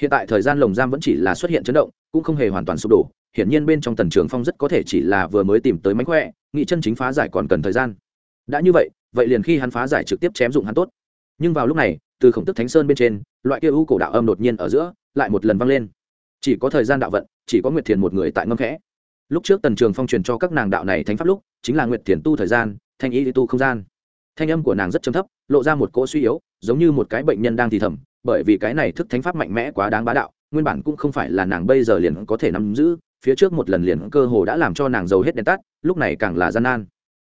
A: Hiện tại thời gian lồng giam vẫn chỉ là xuất hiện chấn động, cũng không hề hoàn toàn sụp đổ. Hiển nhiên bên trong tần trường phong rất có thể chỉ là vừa mới tìm tới mánh khỏe nghị chân chính phá giải còn cần thời gian. Đã như vậy vậy liền khi hắn phá giải trực tiếp chém dụng hắn tốt. Nhưng vào lúc này, từ khổng tức thánh sơn bên trên, loại kia u cổ đạo âm đột nhiên ở giữa, lại một lần vang lên. Chỉ có thời gian đạo vận, chỉ có nguyệt thiền một người tại ngâm khẽ. Lúc trước tần trường phong truyền cho các nàng đạo này thánh pháp lúc, chính là nguyệt thiền tu thời gian thanh ý tu không gian. Thanh âm của nàng rất trầm thấp, lộ ra một cỗ suy yếu, giống như một cái bệnh nhân đang thì thầm, bởi vì cái này thức thánh pháp mạnh mẽ quá đáng bá đạo, nguyên bản cũng không phải là nàng bây giờ liền có thể nắm giữ, phía trước một lần liền cơ hồ đã làm cho nàng giàu hết đèn tắt, lúc này càng là gian nan.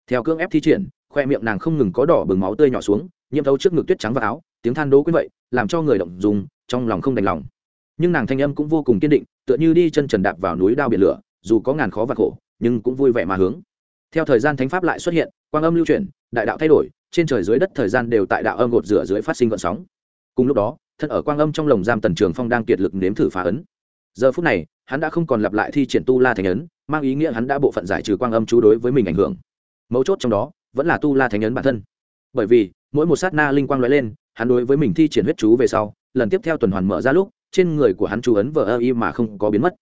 A: Theo cưỡng ép thi triển, khoe miệng nàng không ngừng có đỏ bừng máu tươi nhỏ xuống, nhiễm thấu trước ngực tuyết trắng và áo, tiếng than đố quyết vậy, làm cho người động dùng, trong lòng không đành lòng. Nhưng nàng thanh âm cũng vô cùng kiên định, tựa như đi chân trần đạp vào núi đao biển lửa, dù có ngàn khó và khổ, nhưng cũng vui vẻ mà hướng theo thời gian thánh pháp lại xuất hiện, quang âm lưu chuyển, đại đạo thay đổi, trên trời dưới đất thời gian đều tại đạo âm gột rửa dưới phát sinh gợn sóng. Cùng lúc đó, thân ở quang âm trong lồng giam tần trường phong đang kiệt lực nếm thử phá ấn. Giờ phút này, hắn đã không còn lặp lại thi triển tu la thành ấn, mang ý nghĩa hắn đã bộ phận giải trừ quang âm chú đối với mình ảnh hưởng. Mấu chốt trong đó, vẫn là tu la thành ấn bản thân. Bởi vì, mỗi một sát na linh quang lóe lên, hắn đối với mình thi triển huyết chú về sau, lần tiếp theo tuần hoàn mở ra lúc, trên người của hắn chú ấn vờ ơ y mà không có biến mất.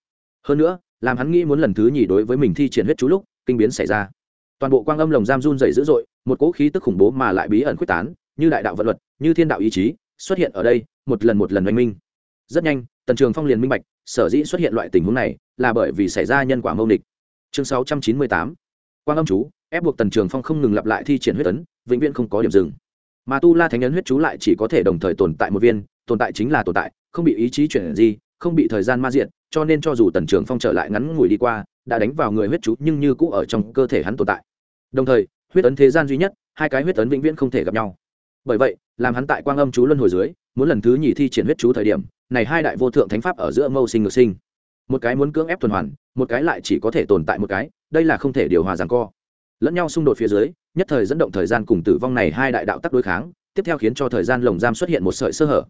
A: Hơn nữa, làm hắn nghĩ muốn lần thứ nhì đối với mình thi triển huyết chú lúc, kinh biến xảy ra toàn bộ quang âm lồng giam run dày dữ dội, một cỗ khí tức khủng bố mà lại bí ẩn quyết tán, như đại đạo vận luật, như thiên đạo ý chí, xuất hiện ở đây, một lần một lần oanh minh. Rất nhanh, tần trường phong liền minh bạch, sở dĩ xuất hiện loại tình huống này là bởi vì xảy ra nhân quả mâu địch chương sáu trăm chín mươi tám, quang âm chú, ép buộc tần trường phong không ngừng lặp lại thi triển huyết tấn vĩnh viễn không có điểm dừng. Mà tu la thánh nhân huyết chú lại chỉ có thể đồng thời tồn tại một viên, tồn tại chính là tồn tại, không bị ý chí chuyển gì không bị thời gian ma diện cho nên cho dù tần trường phong trở lại ngắn ngủi đi qua, đã đánh vào người huyết chú nhưng như cũ ở trong cơ thể hắn tồn tại. Đồng thời, huyết ấn thế gian duy nhất, hai cái huyết ấn vĩnh viễn không thể gặp nhau. Bởi vậy, làm hắn tại quang âm chú luân hồi dưới, muốn lần thứ nhì thi triển huyết chú thời điểm, này hai đại vô thượng thánh pháp ở giữa mâu sinh ngược sinh. Một cái muốn cưỡng ép tuần hoàn, một cái lại chỉ có thể tồn tại một cái, đây là không thể điều hòa rằng co. Lẫn nhau xung đột phía dưới, nhất thời dẫn động thời gian cùng tử vong này hai đại đạo tắc đối kháng, tiếp theo khiến cho thời gian lồng giam xuất hiện một sợi sơ hở.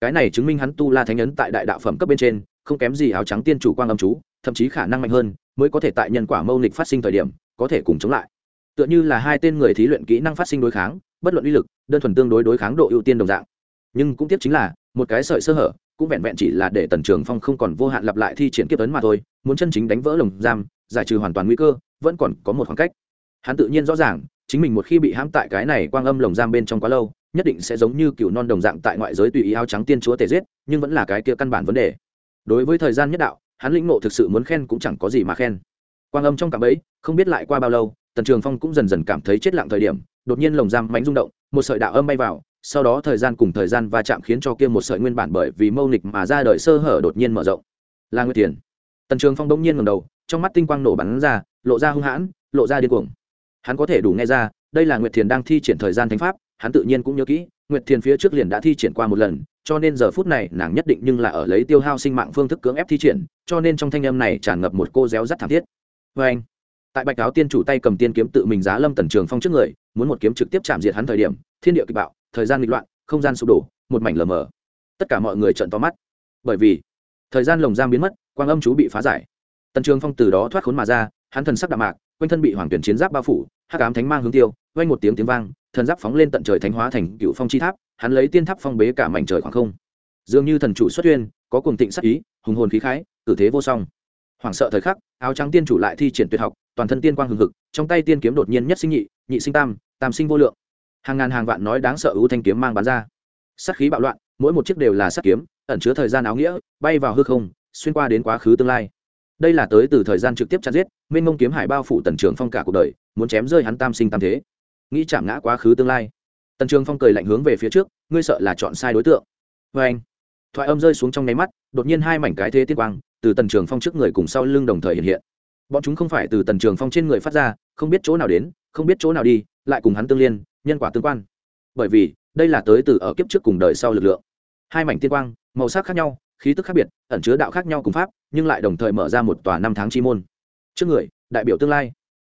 A: Cái này chứng minh hắn tu la thánh ấn tại đại đạo phẩm cấp bên trên không kém gì áo trắng tiên chủ quang âm chú, thậm chí khả năng mạnh hơn, mới có thể tại nhân quả mâu nịch phát sinh thời điểm, có thể cùng chống lại. Tựa như là hai tên người thí luyện kỹ năng phát sinh đối kháng, bất luận uy lực, đơn thuần tương đối đối kháng độ ưu tiên đồng dạng. Nhưng cũng tiếp chính là, một cái sợi sơ hở, cũng vẹn vẹn chỉ là để tần trường phong không còn vô hạn lặp lại thi triển kiếp ấn mà thôi, muốn chân chính đánh vỡ lồng giam, giải trừ hoàn toàn nguy cơ, vẫn còn có một khoảng cách. Hắn tự nhiên rõ ràng, chính mình một khi bị hãm tại cái này quang âm lồng giam bên trong quá lâu, nhất định sẽ giống như cựu non đồng dạng tại ngoại giới tùy ý áo trắng tiên chúa tể giết, nhưng vẫn là cái kia căn bản vấn đề đối với thời gian nhất đạo, hắn lĩnh ngộ thực sự muốn khen cũng chẳng có gì mà khen. Quang âm trong cạm ấy không biết lại qua bao lâu, tần trường phong cũng dần dần cảm thấy chết lặng thời điểm, đột nhiên lồng giam mánh rung động, một sợi đạo âm bay vào, sau đó thời gian cùng thời gian va chạm khiến cho kia một sợi nguyên bản bởi vì mâu nịch mà ra đời sơ hở đột nhiên mở rộng. Là nguyệt tiền. Tần trường phong đông nhiên ngầm đầu, trong mắt tinh quang nổ bắn ra, lộ ra hung hãn, lộ ra điên cuồng. Hắn có thể đủ nghe ra, đây là nguyệt thiền đang thi triển thời gian thánh pháp, hắn tự nhiên cũng nhớ kỹ nguyệt thiền phía trước liền đã thi triển qua một lần, cho nên giờ phút này nàng nhất định nhưng là ở lấy tiêu hao sinh mạng phương thức cưỡng ép thi triển, cho nên trong thanh âm này tràn ngập một cô réo rắt thảm thiết. Vê anh, tại bạch áo tiên chủ tay cầm tiên kiếm tự mình giá lâm tần trường phong trước người, muốn một kiếm trực tiếp chạm diệt hắn thời điểm, thiên địa kịch bạo, thời gian nghịch loạn, không gian sụp đổ, một mảnh lờ mờ. Tất cả mọi người trợn to mắt. Bởi vì, thời gian lồng giam biến mất, quang âm chú bị phá giải. Tần trường phong từ đó thoát khốn mà ra, hắn thần sắc đạm mạc quanh thân bị hoàng tuyển chiến giáp bao phủ, hắc ám thánh mang hướng tiêu, vang một tiếng tiếng vang, thần giáp phóng lên tận trời thánh hóa thành cựu phong chi tháp, hắn lấy tiên tháp phong bế cả mảnh trời khoảng không. Dường như thần chủ xuất tuyên có cùng tịnh sắc ý, hùng hồn khí khái, tử thế vô song. Hoảng sợ thời khắc, áo trắng tiên chủ lại thi triển tuyệt học, toàn thân tiên quang hừng hực, trong tay tiên kiếm đột nhiên nhất sinh nhị nhị sinh tam tam sinh vô lượng. Hàng ngàn hàng vạn nói đáng sợ ưu thanh kiếm mang bắn ra. Sát khí bạo loạn, mỗi một chiếc đều là sát kiếm, ẩn chứa thời gian áo nghĩa, bay vào hư không, xuyên qua đến quá khứ tương lai đây là tới từ thời gian trực tiếp chặt giết mênh mông kiếm hải bao phủ tần trường phong cả cuộc đời, muốn chém rơi hắn tam sinh tam thế. Nghĩ chạm ngã quá khứ tương lai. Tần trường phong cười lạnh hướng về phía trước, ngươi sợ là chọn sai đối tượng. Vê anh, thoại âm rơi xuống trong nháy mắt, đột nhiên hai mảnh cái thế tiên quang từ tần trường phong trước người cùng sau lưng đồng thời hiện hiện. Bọn chúng không phải từ tần trường phong trên người phát ra, không biết chỗ nào đến, không biết chỗ nào đi, lại cùng hắn tương liên, nhân quả tương quan. Bởi vì, đây là tới từ ở kiếp trước cùng đời sau lực lượng. Hai mảnh tiên quang, màu sắc khác nhau khí tức khác biệt, ẩn chứa đạo khác nhau cùng pháp, nhưng lại đồng thời mở ra một tòa năm tháng chi môn. Trước người, đại biểu tương lai.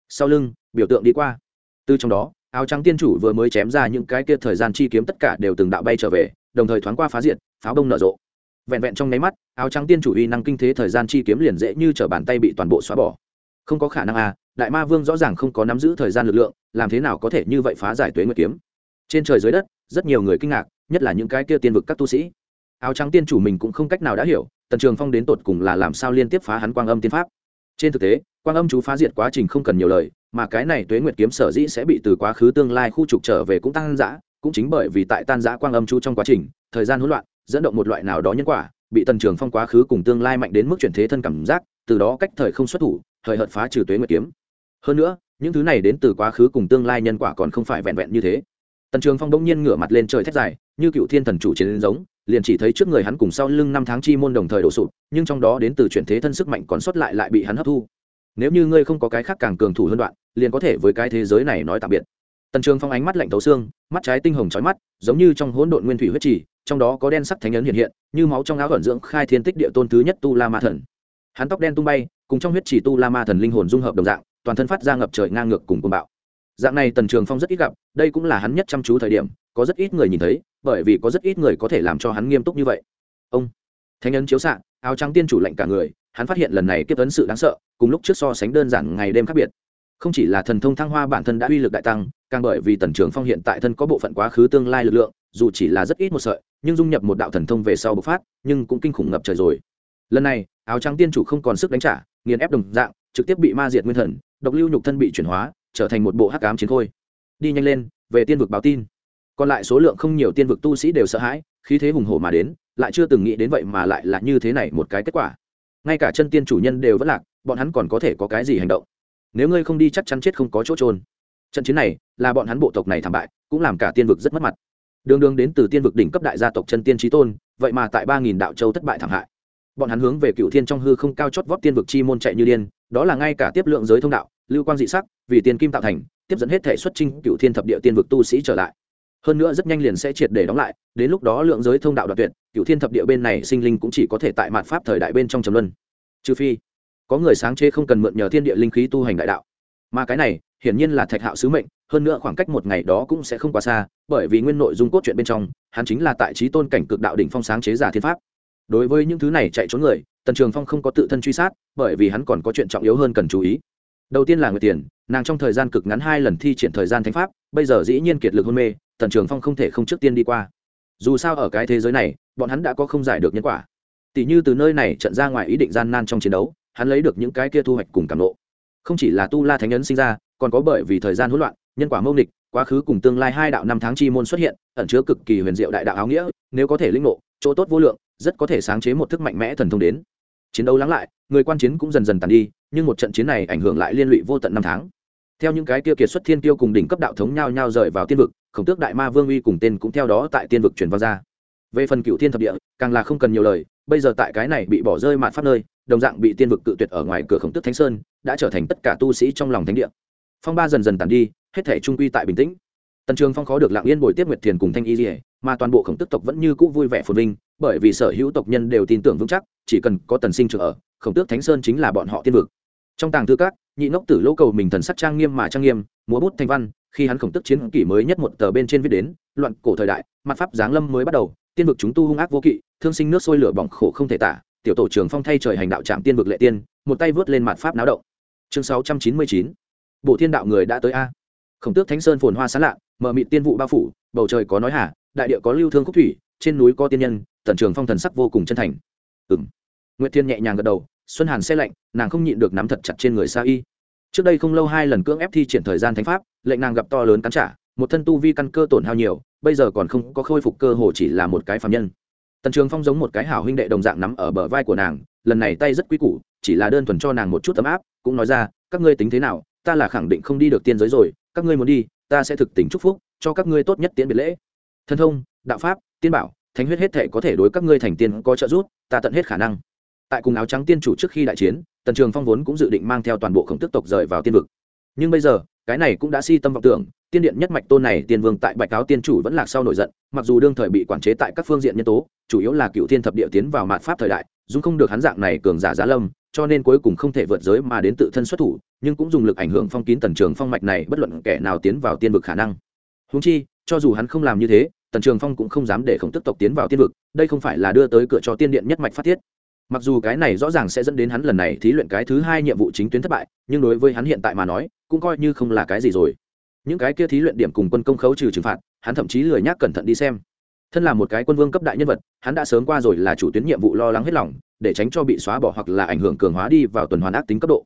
A: Sau lưng, biểu tượng đi qua. Từ trong đó, áo trắng tiên chủ vừa mới chém ra những cái kia thời gian chi kiếm tất cả đều từng đạo bay trở về, đồng thời thoáng qua phá diện pháo đông nở rộ. Vẹn vẹn trong nháy mắt, áo trắng tiên chủ uy năng kinh thế thời gian chi kiếm liền dễ như t bàn tay bị toàn bộ xóa bỏ. Không có khả năng à đại ma vương rõ ràng không có nắm giữ thời gian lực lượng, làm thế nào có thể như vậy phá giải tuế nguyệt kiếm? Trên trời dưới đất, rất nhiều người kinh ngạc, nhất là những cái kia tiên vực các tu sĩ áo trắng tiên chủ mình cũng không cách nào đã hiểu, tần trường phong đến tột cùng là làm sao liên tiếp phá hắn quang âm tiên pháp. Trên thực tế, quang âm chú phá diệt quá trình không cần nhiều lời, mà cái này tuế nguyệt kiếm sở dĩ sẽ bị từ quá khứ tương lai khu trục trở về cũng tăng giã cũng chính bởi vì tại tan giã quang âm chú trong quá trình, thời gian hỗn loạn, dẫn động một loại nào đó nhân quả, bị tần trường phong quá khứ cùng tương lai mạnh đến mức chuyển thế thân cảm giác, từ đó cách thời không xuất thủ, thời hợt phá trừ tuế nguyệt kiếm. Hơn nữa, những thứ này đến từ quá khứ cùng tương lai nhân quả còn không phải vẹn vẹn như thế. Tần trường phong đông nhiên ngửa mặt lên trời thét dài, như cựu thiên thần chủ chiến giống liền chỉ thấy trước người hắn cùng sau lưng năm tháng chi môn đồng thời đổ sụp, nhưng trong đó đến từ chuyển thế thân sức mạnh còn sót lại lại bị hắn hấp thu. Nếu như ngươi không có cái khác càng cường thủ hơn đoạn, liền có thể với cái thế giới này nói tạm biệt. Tần trường phong ánh mắt lạnh thấu xương, mắt trái tinh hồng trói mắt, giống như trong hỗn độn nguyên thủy huyết trì, trong đó có đen sắc thánh ấn hiện hiện, như máu trong áo vận dưỡng khai thiên tích địa tôn thứ nhất tu la ma thần. Hắn tóc đen tung bay, cùng trong huyết trì tu la ma thần linh hồn dung hợp đồng dạng, toàn thân phát ra ngập trời ngang ngược cùng côn bạo. Dạng này tần trường phong rất ít gặp, đây cũng là hắn nhất chăm chú thời điểm, có rất ít người nhìn thấy bởi vì có rất ít người có thể làm cho hắn nghiêm túc như vậy. Ông thánh ấn chiếu xạ, áo trắng tiên chủ lệnh cả người, hắn phát hiện lần này kiếp ấn sự đáng sợ, cùng lúc trước so sánh đơn giản ngày đêm khác biệt. Không chỉ là thần thông thăng hoa bản thân đã uy lực đại tăng, càng bởi vì tần trường phong hiện tại thân có bộ phận quá khứ tương lai lực lượng, dù chỉ là rất ít một sợi, nhưng dung nhập một đạo thần thông về sau bộc phát, nhưng cũng kinh khủng ngập trời rồi. Lần này, áo trắng tiên chủ không còn sức đánh trả, nghiền ép đồng dạng, trực tiếp bị ma diệt nguyên thần, độc lưu nhục thân bị chuyển hóa, trở thành một bộ hắc ám chiến khôi. Đi nhanh lên, về tiên vực báo tin còn lại số lượng không nhiều tiên vực tu sĩ đều sợ hãi, khí thế hùng hổ mà đến, lại chưa từng nghĩ đến vậy mà lại là như thế này một cái kết quả. Ngay cả chân tiên chủ nhân đều vẫn lạc, bọn hắn còn có thể có cái gì hành động? Nếu ngươi không đi chắc chắn chết không có chỗ trôn trận chiến này là bọn hắn bộ tộc này thảm bại, cũng làm cả tiên vực rất mất mặt. Đường đường đến từ tiên vực đỉnh cấp đại gia tộc chân tiên trí tôn, vậy mà tại ba nghìn đạo châu thất bại thảm hại. Bọn hắn hướng về cựu thiên trong hư không cao chót vót tiên vực chi môn chạy như điên, đó là ngay cả tiếp lượng giới thông đạo, lưu quang dị sắc, vì tiền kim tạo thành, tiếp dẫn hết thể xuất trinh cựu thiên thập địa tiên vực tu sĩ trở lại hơn nữa rất nhanh liền sẽ triệt để đóng lại, đến lúc đó lượng giới thông đạo đoạn tuyệt cựu thiên thập địa bên này sinh linh cũng chỉ có thể tại mạt pháp thời đại bên trong trầm luân. Trừ phi, có người sáng chế không cần mượn nhờ thiên địa linh khí tu hành đại đạo. Mà cái này, hiển nhiên là thạch hạo sứ mệnh, hơn nữa khoảng cách một ngày đó cũng sẽ không quá xa, bởi vì nguyên nội dung cốt truyện bên trong, hắn chính là tại trí tôn cảnh cực đạo đỉnh phong sáng chế giả thiên pháp. Đối với những thứ này chạy trốn người, tần trường phong không có tự thân truy sát, bởi vì hắn còn có chuyện trọng yếu hơn cần chú ý. Đầu tiên là người tiền, nàng trong thời gian cực ngắn hai lần thi triển thời gian thánh pháp, bây giờ dĩ nhiên kiệt lực hôn mê tần trường phong không thể không trước tiên đi qua. Dù sao ở cái thế giới này, bọn hắn đã có không giải được nhân quả. Tỷ như từ nơi này trận ra ngoài ý định gian nan trong chiến đấu, hắn lấy được những cái kia thu hoạch cùng cảm lộ không chỉ là tu la thánh Nhân sinh ra, còn có bởi vì thời gian hỗn loạn, nhân quả mâu nịch, quá khứ cùng tương lai hai đạo năm tháng chi môn xuất hiện, ẩn chứa cực kỳ huyền diệu đại đạo áo nghĩa, nếu có thể linh ngộ, chỗ tốt vô lượng, rất có thể sáng chế một thức mạnh mẽ thần thông đến. Chiến đấu lắng lại, người quan chiến cũng dần dần tàn đi, nhưng một trận chiến này ảnh hưởng lại liên lụy vô tận năm tháng. Theo những cái kia kiệt xuất thiên tiêu cùng đỉnh cấp đạo thống nhau nhau rời vào tiên vực khổng tước đại ma vương uy cùng tên cũng theo đó tại tiên vực truyền vào ra. Về phần cựu thiên thập địa, càng là không cần nhiều lời, bây giờ tại cái này bị bỏ rơi mạn pháp nơi, đồng dạng bị tiên vực cự tuyệt ở ngoài cửa khổng tước thánh sơn, đã trở thành tất cả tu sĩ trong lòng thánh địa. Phong ba dần dần tàn đi, hết thể trung quy tại bình tĩnh. Tần trường phong khó được lạng yên bồi tiếp nguyệt thiền cùng thanh y dỉa mà toàn bộ khổng tức tộc vẫn như cũ vui vẻ phồn vinh, bởi vì sở hữu tộc nhân đều tin tưởng vững chắc, chỉ cần có tần sinh trường ở, khổng tước thánh sơn chính là bọn họ tiên vực trong tàng thư các, nhị ngốc tử lỗ cầu mình thần sắc trang nghiêm mà trang nghiêm, múa bút thanh văn, khi hắn khổng tức chiến kỷ mới nhất một tờ bên trên viết đến, loạn cổ thời đại, mặt pháp giáng lâm mới bắt đầu, tiên vực chúng tu hung ác vô kỵ, thương sinh nước sôi lửa bỏng khổ không thể tả, tiểu tổ trưởng phong thay trời hành đạo trạm tiên vực lệ tiên, một tay vớt lên mặt pháp náo động. Chương sáu trăm chín mươi chín bộ thiên đạo người đã tới a. Khổng tước thánh sơn phồn hoa sán lạ, mở mịt tiên vụ bao phủ, bầu trời có nói hà, đại địa có lưu thương khúc thủy, trên núi có tiên nhân, tần trường phong thần sắc vô cùng chân thành. Ừng nguyễn thiên nhẹ nhàng gật đầu xuân hàn xe lạnh, nàng không nhịn được nắm thật chặt trên người sa y. Trước đây không lâu hai lần cưỡng ép thi triển thời gian thánh pháp, lệnh nàng gặp to lớn cắn trả, một thân tu vi căn cơ tổn hao nhiều, bây giờ còn không có khôi phục cơ hồ chỉ là một cái phạm nhân. Tần trường phong giống một cái hảo huynh đệ đồng dạng nắm ở bờ vai của nàng, lần này tay rất quý củ, chỉ là đơn thuần cho nàng một chút tấm áp, cũng nói ra, các ngươi tính thế nào, ta là khẳng định không đi được tiên giới rồi, các ngươi muốn đi, ta sẽ thực tình chúc phúc, cho các ngươi tốt nhất tiễn biệt lễ. Thân thông, đạo pháp, tiên bảo, thánh huyết hết thể có thể đối các ngươi thành tiên có trợ giúp, ta tận hết khả năng tại cùng áo trắng tiên chủ trước khi đại chiến, tần trường phong vốn cũng dự định mang theo toàn bộ khổng tức tộc rời vào tiên vực. Nhưng bây giờ, cái này cũng đã si tâm vọng tưởng, tiên điện nhất mạch tôn này tiên vương tại bạch cáo tiên chủ vẫn lạc sau nổi giận, mặc dù đương thời bị quản chế tại các phương diện nhân tố, chủ yếu là cựu thiên thập địa tiến vào mạn pháp thời đại dung không được hắn dạng này cường giả giá lâm, cho nên cuối cùng không thể vượt giới mà đến tự thân xuất thủ, nhưng cũng dùng lực ảnh hưởng phong kín tần trường phong mạch này bất luận kẻ nào tiến vào tiên vực khả năng. Húng chi, cho dù hắn không làm như thế, tần trường phong cũng không dám để khổng tức tộc tiến vào tiên vực, đây không phải là đưa tới cửa cho tiên điện nhất mạch phát thiết mặc dù cái này rõ ràng sẽ dẫn đến hắn lần này thí luyện cái thứ hai nhiệm vụ chính tuyến thất bại, nhưng đối với hắn hiện tại mà nói, cũng coi như không là cái gì rồi. Những cái kia thí luyện điểm cùng quân công khấu trừ trừng phạt, hắn thậm chí lười nhác cẩn thận đi xem. Thân là một cái quân vương cấp đại nhân vật, hắn đã sớm qua rồi là chủ tuyến nhiệm vụ lo lắng hết lòng, để tránh cho bị xóa bỏ hoặc là ảnh hưởng cường hóa đi vào tuần hoàn ác tính cấp độ.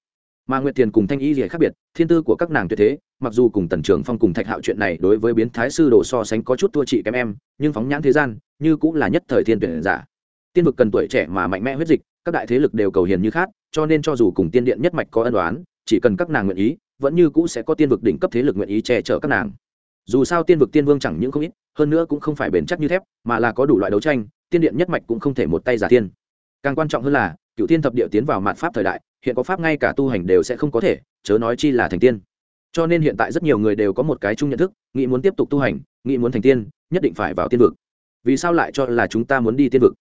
A: Mà nguyệt thiền cùng thanh y gì khác biệt, thiên tư của các nàng tuyệt thế, mặc dù cùng tần trường phong cùng thạch hạo chuyện này đối với biến thái sư đồ so sánh có chút thua trị kém em, nhưng phóng nhãn thế gian, như cũng là nhất thời thiên tuyển giả tiên vực cần tuổi trẻ mà mạnh mẽ huyết dịch, các đại thế lực đều cầu hiền như khác cho nên cho dù cùng tiên điện nhất mạch có ân đoán chỉ cần các nàng nguyện ý, vẫn như cũ sẽ có tiên vực đỉnh cấp thế lực nguyện ý che chở các nàng. Dù sao tiên vực tiên vương chẳng những không ít, hơn nữa cũng không phải bền chắc như thép, mà là có đủ loại đấu tranh, tiên điện nhất mạch cũng không thể một tay giả tiên. Càng quan trọng hơn là, cựu tiên thập địa tiến vào mạn pháp thời đại, hiện có pháp ngay cả tu hành đều sẽ không có thể, chớ nói chi là thành tiên. Cho nên hiện tại rất nhiều người đều có một cái chung nhận thức, nghĩ muốn tiếp tục tu hành, nghĩ muốn thành tiên, nhất định phải vào tiên vực. Vì sao lại cho là chúng ta muốn đi tiên vực?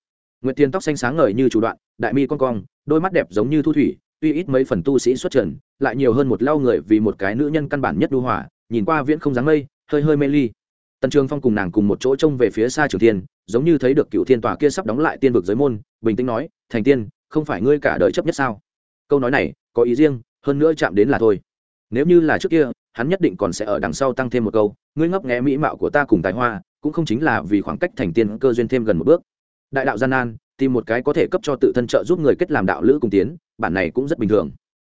A: Nguyệt tiên tóc xanh sáng ngời như chủ đoạn, đại mi con cong, đôi mắt đẹp giống như thu thủy, tuy ít mấy phần tu sĩ xuất trần, lại nhiều hơn một lau người vì một cái nữ nhân căn bản nhất đu hỏa, nhìn qua viễn không dáng mây, hơi hơi mê ly. Tần trường phong cùng nàng cùng một chỗ trông về phía xa trường tiên giống như thấy được cựu thiên tòa kia sắp đóng lại tiên vực giới môn, bình tĩnh nói, thành tiên, không phải ngươi cả đời chấp nhất sao? Câu nói này, có ý riêng, hơn nữa chạm đến là thôi. Nếu như là trước kia, hắn nhất định còn sẽ ở đằng sau tăng thêm một câu, ngươi ngấp nghé mỹ mạo của ta cùng tài hoa, cũng không chính là vì khoảng cách thành tiên cơ duyên thêm gần một bước đại đạo gian nan, tìm một cái có thể cấp cho tự thân trợ giúp người kết làm đạo lữ cùng tiến, bản này cũng rất bình thường.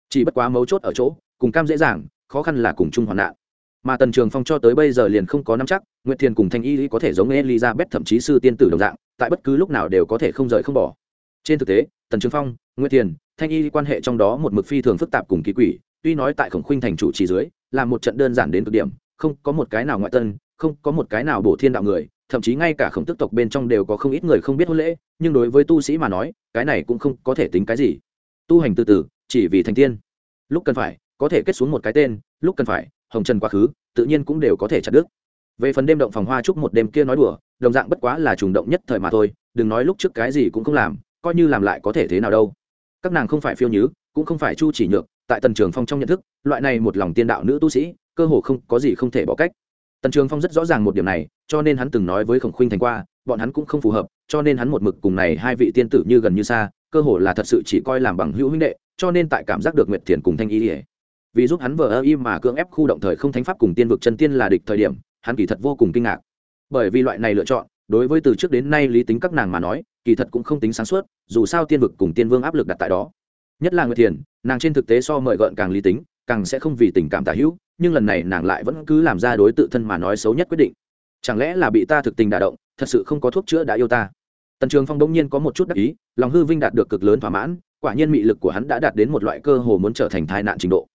A: Chỉ bất quá mấu chốt ở chỗ, cùng cam dễ dàng, khó khăn là cùng chung hoạn nạn. Mà tần trường phong cho tới bây giờ liền không có nắm chắc, nguyệt thiền cùng thanh y có thể giống elizabeth thậm chí sư tiên tử đồng dạng, tại bất cứ lúc nào đều có thể không rời không bỏ. Trên thực tế, tần trường phong, nguyệt thiền, thanh y quan hệ trong đó một mực phi thường phức tạp cùng kỳ quỷ, tuy nói tại khổng khuynh thành chủ trì dưới, là một trận đơn giản đến cực điểm, không có một cái nào ngoại tân, không có một cái nào bổ thiên đạo người thậm chí ngay cả khổng tức tộc bên trong đều có không ít người không biết hôn lễ, nhưng đối với tu sĩ mà nói, cái này cũng không có thể tính cái gì. Tu hành từ từ, chỉ vì thành tiên. Lúc cần phải, có thể kết xuống một cái tên, lúc cần phải, hồng trần quá khứ, tự nhiên cũng đều có thể chặt đứt. Về phần đêm động phòng hoa chúc một đêm kia nói đùa, đồng dạng bất quá là trùng động nhất thời mà thôi, đừng nói lúc trước cái gì cũng không làm, coi như làm lại có thể thế nào đâu. Các nàng không phải phiêu nhứ, cũng không phải chu chỉ nhược, tại tần trường phong trong nhận thức, loại này một lòng tiên đạo nữ tu sĩ, cơ hồ không có gì không thể bỏ cách. Tần trường phong rất rõ ràng một điểm này cho nên hắn từng nói với khổng khuynh thành qua, bọn hắn cũng không phù hợp, cho nên hắn một mực cùng này hai vị tiên tử như gần như xa, cơ hồ là thật sự chỉ coi làm bằng hữu huynh đệ, cho nên tại cảm giác được nguyệt thiền cùng thanh ý ỉa vì giúp hắn vờ ơ im mà cưỡng ép khu động thời không thánh pháp cùng tiên vực chân tiên là địch thời điểm, hắn kỳ thật vô cùng kinh ngạc. Bởi vì loại này lựa chọn, đối với từ trước đến nay lý tính các nàng mà nói, kỳ thật cũng không tính sáng suốt, dù sao tiên vực cùng tiên vương áp lực đặt tại đó. Nhất là nguyệt thiền, nàng trên thực tế so mời gợn càng lý tính, càng sẽ không vì tình cảm tả hữu, nhưng lần này nàng lại vẫn cứ làm ra đối tự thân mà nói xấu nhất quyết định chẳng lẽ là bị ta thực tình đả động, thật sự không có thuốc chữa đã yêu ta? Tần trường phong đông nhiên có một chút đắc ý, lòng hư vinh đạt được cực lớn thỏa mãn, quả nhiên mị lực của hắn đã đạt đến một loại cơ hồ muốn trở thành tai nạn trình độ.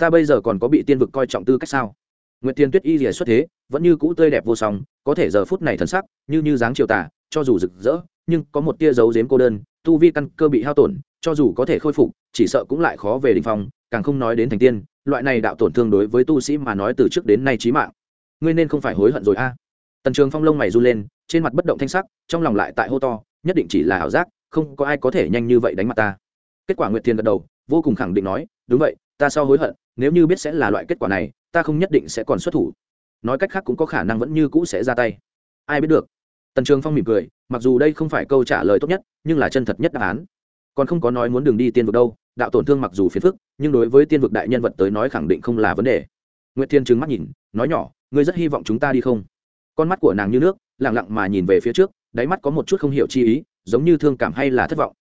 A: Ta bây giờ còn có bị tiên vực coi trọng tư cách sao? Nguyệt tiên tuyết y rìa xuất thế, vẫn như cũ tươi đẹp vô song, có thể giờ phút này thần sắc, như như dáng chiều tà, cho dù rực rỡ, nhưng có một tia dấu dếm cô đơn, tu vi căn cơ bị hao tổn, cho dù có thể khôi phục, chỉ sợ cũng lại khó về đình phong, càng không nói đến thành tiên, loại này đạo tổn thương đối với tu sĩ mà nói từ trước đến nay trí mạng. Ngươi nên không phải hối hận rồi a tần trường phong lông mày run lên, trên mặt bất động thanh sắc, trong lòng lại tại hô to, nhất định chỉ là ảo giác, không có ai có thể nhanh như vậy đánh mặt ta. Kết quả nguyệt thiên gật đầu, vô cùng khẳng định nói, đúng vậy, ta sau hối hận, nếu như biết sẽ là loại kết quả này, ta không nhất định sẽ còn xuất thủ. Nói cách khác cũng có khả năng vẫn như cũ sẽ ra tay. Ai biết được. Tần trường phong mỉm cười, mặc dù đây không phải câu trả lời tốt nhất, nhưng là chân thật nhất đáp án. Còn không có nói muốn đường đi tiên vực đâu, đạo tổn thương mặc dù phiền phức, nhưng đối với tiên vực đại nhân vật tới nói khẳng định không là vấn đề. Nguyệt thiên trừng mắt nhìn, nói nhỏ, ngươi rất hy vọng chúng ta đi không? Con mắt của nàng như nước lẳng lặng mà nhìn về phía trước, đáy mắt có một chút không hiểu chi ý, giống như thương cảm hay là thất vọng.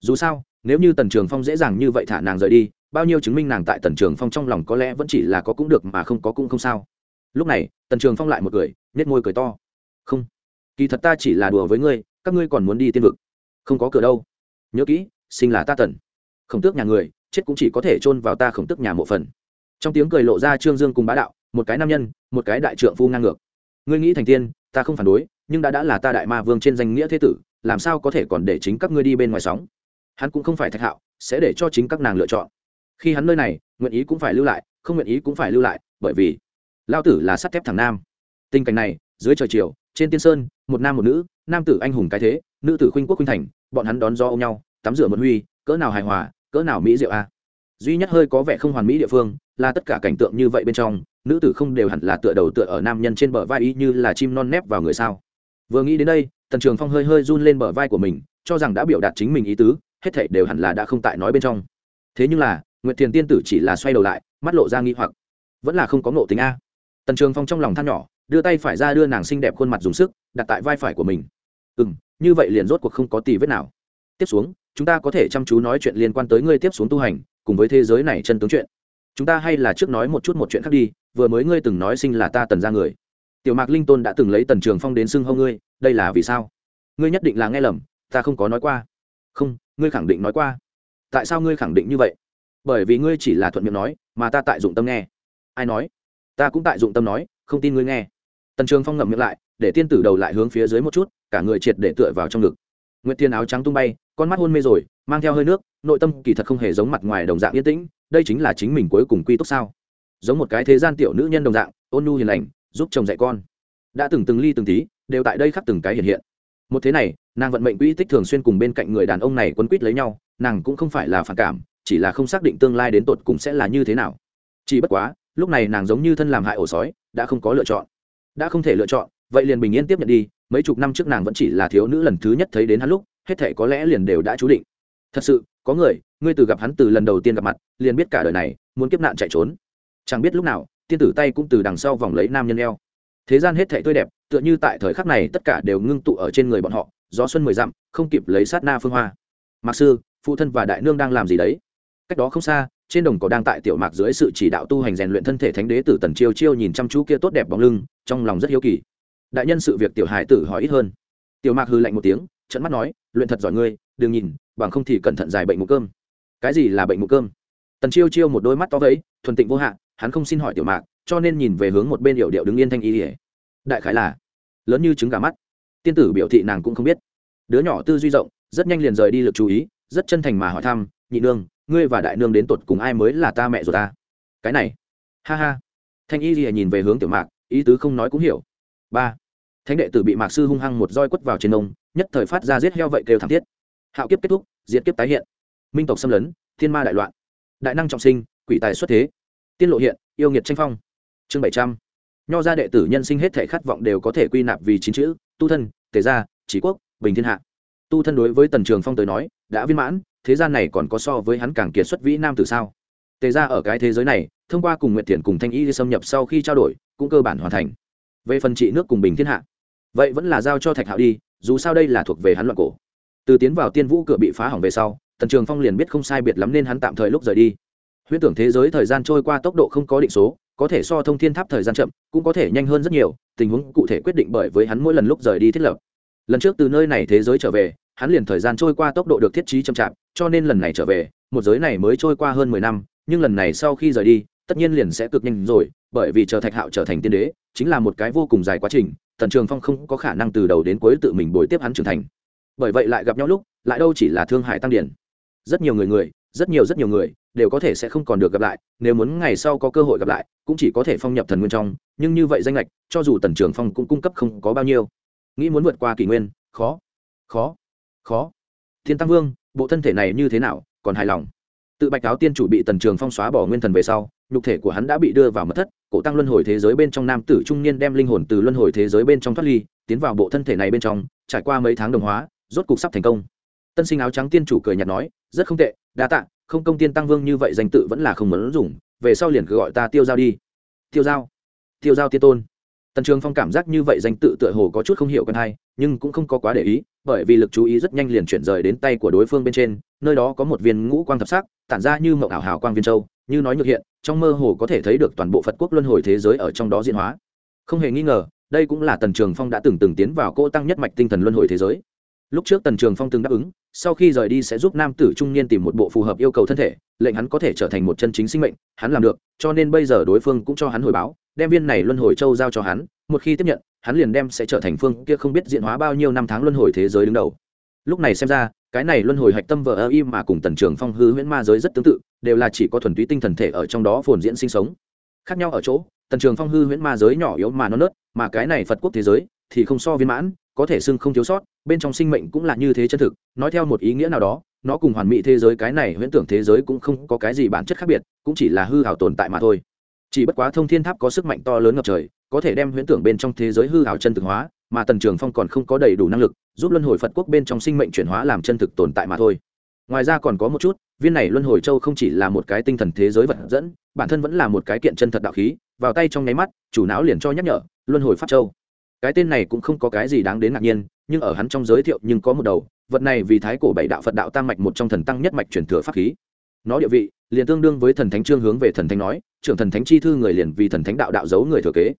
A: Dù sao, nếu như tần trường phong dễ dàng như vậy thả nàng rời đi, bao nhiêu chứng minh nàng tại tần trường phong trong lòng có lẽ vẫn chỉ là có cũng được mà không có cũng không sao. Lúc này, tần trường phong lại một cười nhét môi cười to. Không, kỳ thật ta chỉ là đùa với ngươi, các ngươi còn muốn đi tiên vực. Không có cửa đâu. Nhớ kỹ, sinh là ta tần. Khổng tước nhà người, chết cũng chỉ có thể chôn vào ta khổng tước nhà mộ phần. Trong tiếng cười lộ ra trương dương cùng bá đạo, một cái nam nhân, một cái đại trượng phu ngang ngược ngươi nghĩ thành tiên, ta không phản đối, nhưng đã đã là ta đại ma vương trên danh nghĩa thế tử, làm sao có thể còn để chính các ngươi đi bên ngoài sóng? Hắn cũng không phải thạch hạo, sẽ để cho chính các nàng lựa chọn. Khi hắn nơi này, nguyện ý cũng phải lưu lại, không nguyện ý cũng phải lưu lại, bởi vì lao tử là sắt thép thằng nam. Tình cảnh này, dưới trời chiều, trên tiên sơn, một nam một nữ, nam tử anh hùng cái thế, nữ tử khuynh quốc khuynh thành, bọn hắn đón do ôm nhau, tắm rửa một huy, cỡ nào hài hòa, cỡ nào mỹ diệu a duy nhất hơi có vẻ không hoàn mỹ địa phương là tất cả cảnh tượng như vậy bên trong, nữ tử không đều hẳn là tựa đầu tựa ở nam nhân trên bờ vai y như là chim non nép vào người sao. Vừa nghĩ đến đây, tần trường phong hơi hơi run lên bờ vai của mình, cho rằng đã biểu đạt chính mình ý tứ, hết thảy đều hẳn là đã không tại nói bên trong. Thế nhưng là, nguyệt thiền tiên tử chỉ là xoay đầu lại, mắt lộ ra nghi hoặc. Vẫn là không có ngộ tính a. Tần trường phong trong lòng than nhỏ, đưa tay phải ra đưa nàng xinh đẹp khuôn mặt dùng sức, đặt tại vai phải của mình. Ừ m như vậy liền rốt cuộc không có tì vết nào. Tiếp xuống, chúng ta có thể chăm chú nói chuyện liên quan tới ngươi tiếp xuống tu hành cùng với thế giới này chân tướng chuyện. Chúng ta hay là trước nói một chút một chuyện khác đi, vừa mới ngươi từng nói sinh là ta tần ra người. Tiểu mạc linh tôn đã từng lấy tần trường phong đến xưng hâu ngươi, đây là vì sao? Ngươi nhất định là nghe lầm, ta không có nói qua. Không, ngươi khẳng định nói qua. Tại sao ngươi khẳng định như vậy? Bởi vì ngươi chỉ là thuận miệng nói, mà ta tại dụng tâm nghe. Ai nói? Ta cũng tại dụng tâm nói, không tin ngươi nghe. Tần trường phong ngậm miệng lại, để tiên tử đầu lại hướng phía dưới một chút, cả người triệt để tựa vào trong ngực nguyệt thiên áo trắng tung bay, con mắt hôn mê rồi, mang theo hơi nước, nội tâm kỳ thật không hề giống mặt ngoài đồng dạng yên tĩnh, đây chính là chính mình cuối cùng quy túc sao. Giống một cái thế gian tiểu nữ nhân đồng dạng, ôn nhu hiền lành, giúp chồng dạy con. Đã từng từng ly từng tí, đều tại đây khắc từng cái hiện hiện. Một thế này, nàng vận mệnh quỹ tích thường xuyên cùng bên cạnh người đàn ông này quấn quýt lấy nhau, nàng cũng không phải là phản cảm, chỉ là không xác định tương lai đến tột cùng sẽ là như thế nào. Chỉ bất quá, lúc này nàng giống như thân làm hại ổ sói, đã không có lựa chọn. Đã không thể lựa chọn, vậy liền bình yên tiếp nhận đi mấy chục năm trước nàng vẫn chỉ là thiếu nữ lần thứ nhất thấy đến hắn lúc, hết thể có lẽ liền đều đã chú định. Thật sự, có người, ngươi từ gặp hắn từ lần đầu tiên gặp mặt, liền biết cả đời này, muốn kiếp nạn chạy trốn. Chẳng biết lúc nào, tiên tử tay cũng từ đằng sau vòng lấy nam nhân eo. Thế gian hết thể tươi đẹp, tựa như tại thời khắc này tất cả đều ngưng tụ ở trên người bọn họ, gió xuân mười dặm, không kịp lấy sát na phương hoa. Mạc sư, phụ thân và đại nương đang làm gì đấy? Cách đó không xa, trên đồng cỏ đang tại tiểu mạc dưới sự chỉ đạo tu hành rèn luyện thân thể thánh đế tử tần chiêu chiêu nhìn chăm chú kia tốt đẹp bóng lưng, trong lòng rất hiếu kỳ đại nhân sự việc tiểu hải tử hỏi ít hơn. Tiểu mạc hư lạnh một tiếng trận mắt nói, luyện thật giỏi ngươi, đừng nhìn, bằng không thì cẩn thận dài bệnh mụ cơm. Cái gì là bệnh mụ cơm? Tần chiêu chiêu một đôi mắt to vấy thuần tịnh vô hạn hắn không xin hỏi tiểu mạc, cho nên nhìn về hướng một bên hiệu điệu đứng yên thanh y ỉa đại khái là, lớn như trứng gà mắt. Tiên tử biểu thị nàng cũng không biết. Đứa nhỏ tư duy rộng, rất nhanh liền rời đi lực chú ý, rất chân thành mà hỏi thăm, nhị nương, ngươi và đại nương đến tột cùng ai mới là ta mẹ rồi ta? Cái này, ha ha. Thanh y ỉa nhìn về hướng tiểu mạc, ý tứ không nói cũng hiểu. Ba thánh đệ tử bị mạc sư hung hăng một roi quất vào trên nông nhất thời phát ra giết heo vậy kêu thảm thiết. Hạo kiếp kết thúc, diệt kiếp tái hiện. Minh tộc xâm lấn, thiên ma đại loạn. Đại năng trọng sinh, quỷ tài xuất thế. Tiên lộ hiện, yêu nghiệt tranh phong. Chương bảy trăm. Nho gia đệ tử nhân sinh hết thể khát vọng đều có thể quy nạp vì chín chữ, tu thân, tề gia trí quốc, bình thiên hạ. Tu thân đối với tần trường phong tới nói, đã viên mãn, thế gian này còn có so với hắn càng kiệt xuất vĩ nam từ sao? Tề gia ở cái thế giới này, thông qua cùng nguyện thiện cùng thanh y xâm nhập sau khi trao đổi, cũng cơ bản hoàn thành. Về phần trị nước cùng bình thiên hạ vậy vẫn là giao cho thạch hạo đi, dù sao đây là thuộc về hắn loạn cổ. Từ tiến vào tiên vũ cửa bị phá hỏng về sau, tần trường phong liền biết không sai biệt lắm nên hắn tạm thời lúc rời đi. Huyễn tưởng thế giới thời gian trôi qua tốc độ không có định số, có thể so thông thiên tháp thời gian chậm, cũng có thể nhanh hơn rất nhiều, tình huống cụ thể quyết định bởi với hắn mỗi lần lúc rời đi thiết lập. Lần trước từ nơi này thế giới trở về, hắn liền thời gian trôi qua tốc độ được thiết trí chậm chạp, cho nên lần này trở về, một giới này mới trôi qua hơn mười năm, nhưng lần này sau khi rời đi, tất nhiên liền sẽ cực nhanh rồi, bởi vì chờ thạch hạo trở thành tiên đế, chính là một cái vô cùng dài quá trình tần trường phong không có khả năng từ đầu đến cuối tự mình bồi tiếp hắn trưởng thành. Bởi vậy lại gặp nhau lúc, lại đâu chỉ là thương hại tăng điển. Rất nhiều người người, rất nhiều rất nhiều người, đều có thể sẽ không còn được gặp lại, nếu muốn ngày sau có cơ hội gặp lại, cũng chỉ có thể phong nhập thần nguyên trong, nhưng như vậy danh lệch, cho dù tần trường phong cũng cung cấp không có bao nhiêu. Nghĩ muốn vượt qua kỷ nguyên, khó khó khó. Thiên tăng vương, bộ thân thể này như thế nào, còn hài lòng? Tự bạch cáo tiên chủ bị tần trường phong xóa bỏ nguyên thần về sau, nhục thể của hắn đã bị đưa vào mất thất cổ tăng luân hồi thế giới bên trong nam tử trung niên đem linh hồn từ luân hồi thế giới bên trong thoát ly, tiến vào bộ thân thể này bên trong, trải qua mấy tháng đồng hóa, rốt cục sắp thành công. Tân sinh áo trắng tiên chủ cười nhạt nói, rất không tệ, đa tạ, không công tiên tăng vương như vậy danh tự vẫn là không muốn dùng, về sau liền cứ gọi ta tiêu giao đi. Tiêu giao? Tiêu giao tiên tôn? Tần trường phong cảm giác như vậy danh tự tựa hồ có chút không hiểu cần hay, nhưng cũng không có quá để ý, bởi vì lực chú ý rất nhanh liền chuyển rời đến tay của đối phương bên trên, nơi đó có một viên ngũ quang thập sắc, tản ra như mậu ảo hào quang viên châu, như nói nhược hiện trong mơ hồ có thể thấy được toàn bộ phật quốc luân hồi thế giới ở trong đó diễn hóa. Không hề nghi ngờ, đây cũng là tần trường phong đã từng từng tiến vào cô tăng nhất mạch tinh thần luân hồi thế giới. Lúc trước tần trường phong từng đáp ứng, sau khi rời đi sẽ giúp nam tử trung niên tìm một bộ phù hợp yêu cầu thân thể, lệnh hắn có thể trở thành một chân chính sinh mệnh, hắn làm được, cho nên bây giờ đối phương cũng cho hắn hồi báo, đem viên này luân hồi châu giao cho hắn, một khi tiếp nhận, hắn liền đem sẽ trở thành phương kia không biết diện hóa bao nhiêu năm tháng luân hồi thế giới đứng đầu. Lúc này xem ra, cái này luân hồi hạch tâm vợ ơ im mà cùng tần trường phong hư huyễn ma giới rất tương tự đều là chỉ có thuần túy tinh thần thể ở trong đó phồn diễn sinh sống. Khác nhau ở chỗ, tần trường phong hư huyễn ma giới nhỏ yếu mà nó nớt, mà cái này phật quốc thế giới thì không so viên mãn, có thể xưng không thiếu sót, bên trong sinh mệnh cũng là như thế chân thực, nói theo một ý nghĩa nào đó, nó cùng hoàn mỹ thế giới cái này huyễn tưởng thế giới cũng không có cái gì bản chất khác biệt, cũng chỉ là hư hào tồn tại mà thôi. Chỉ bất quá thông thiên tháp có sức mạnh to lớn ngập trời, có thể đem huyễn tưởng bên trong thế giới hư hào chân thực hóa, mà tần trường phong còn không có đầy đủ năng lực, giúp luân hồi phật quốc bên trong sinh mệnh chuyển hóa làm chân thực tồn tại mà thôi. Ngoài ra còn có một chút viên này luân hồi châu không chỉ là một cái tinh thần thế giới vật dẫn, bản thân vẫn là một cái kiện chân thật đạo khí, vào tay trong nháy mắt, chủ não liền cho nhắc nhở, luân hồi pháp châu. Cái tên này cũng không có cái gì đáng đến ngạc nhiên, nhưng ở hắn trong giới thiệu nhưng có một đầu, vật này vì thái cổ bảy đạo phật đạo tam mạch một trong thần tăng nhất mạch truyền thừa pháp khí. Nó địa vị, liền tương đương với thần thánh trương hướng về thần thánh nói, trưởng thần thánh chi thư người liền vì thần thánh đạo đạo giấu người thừa kế.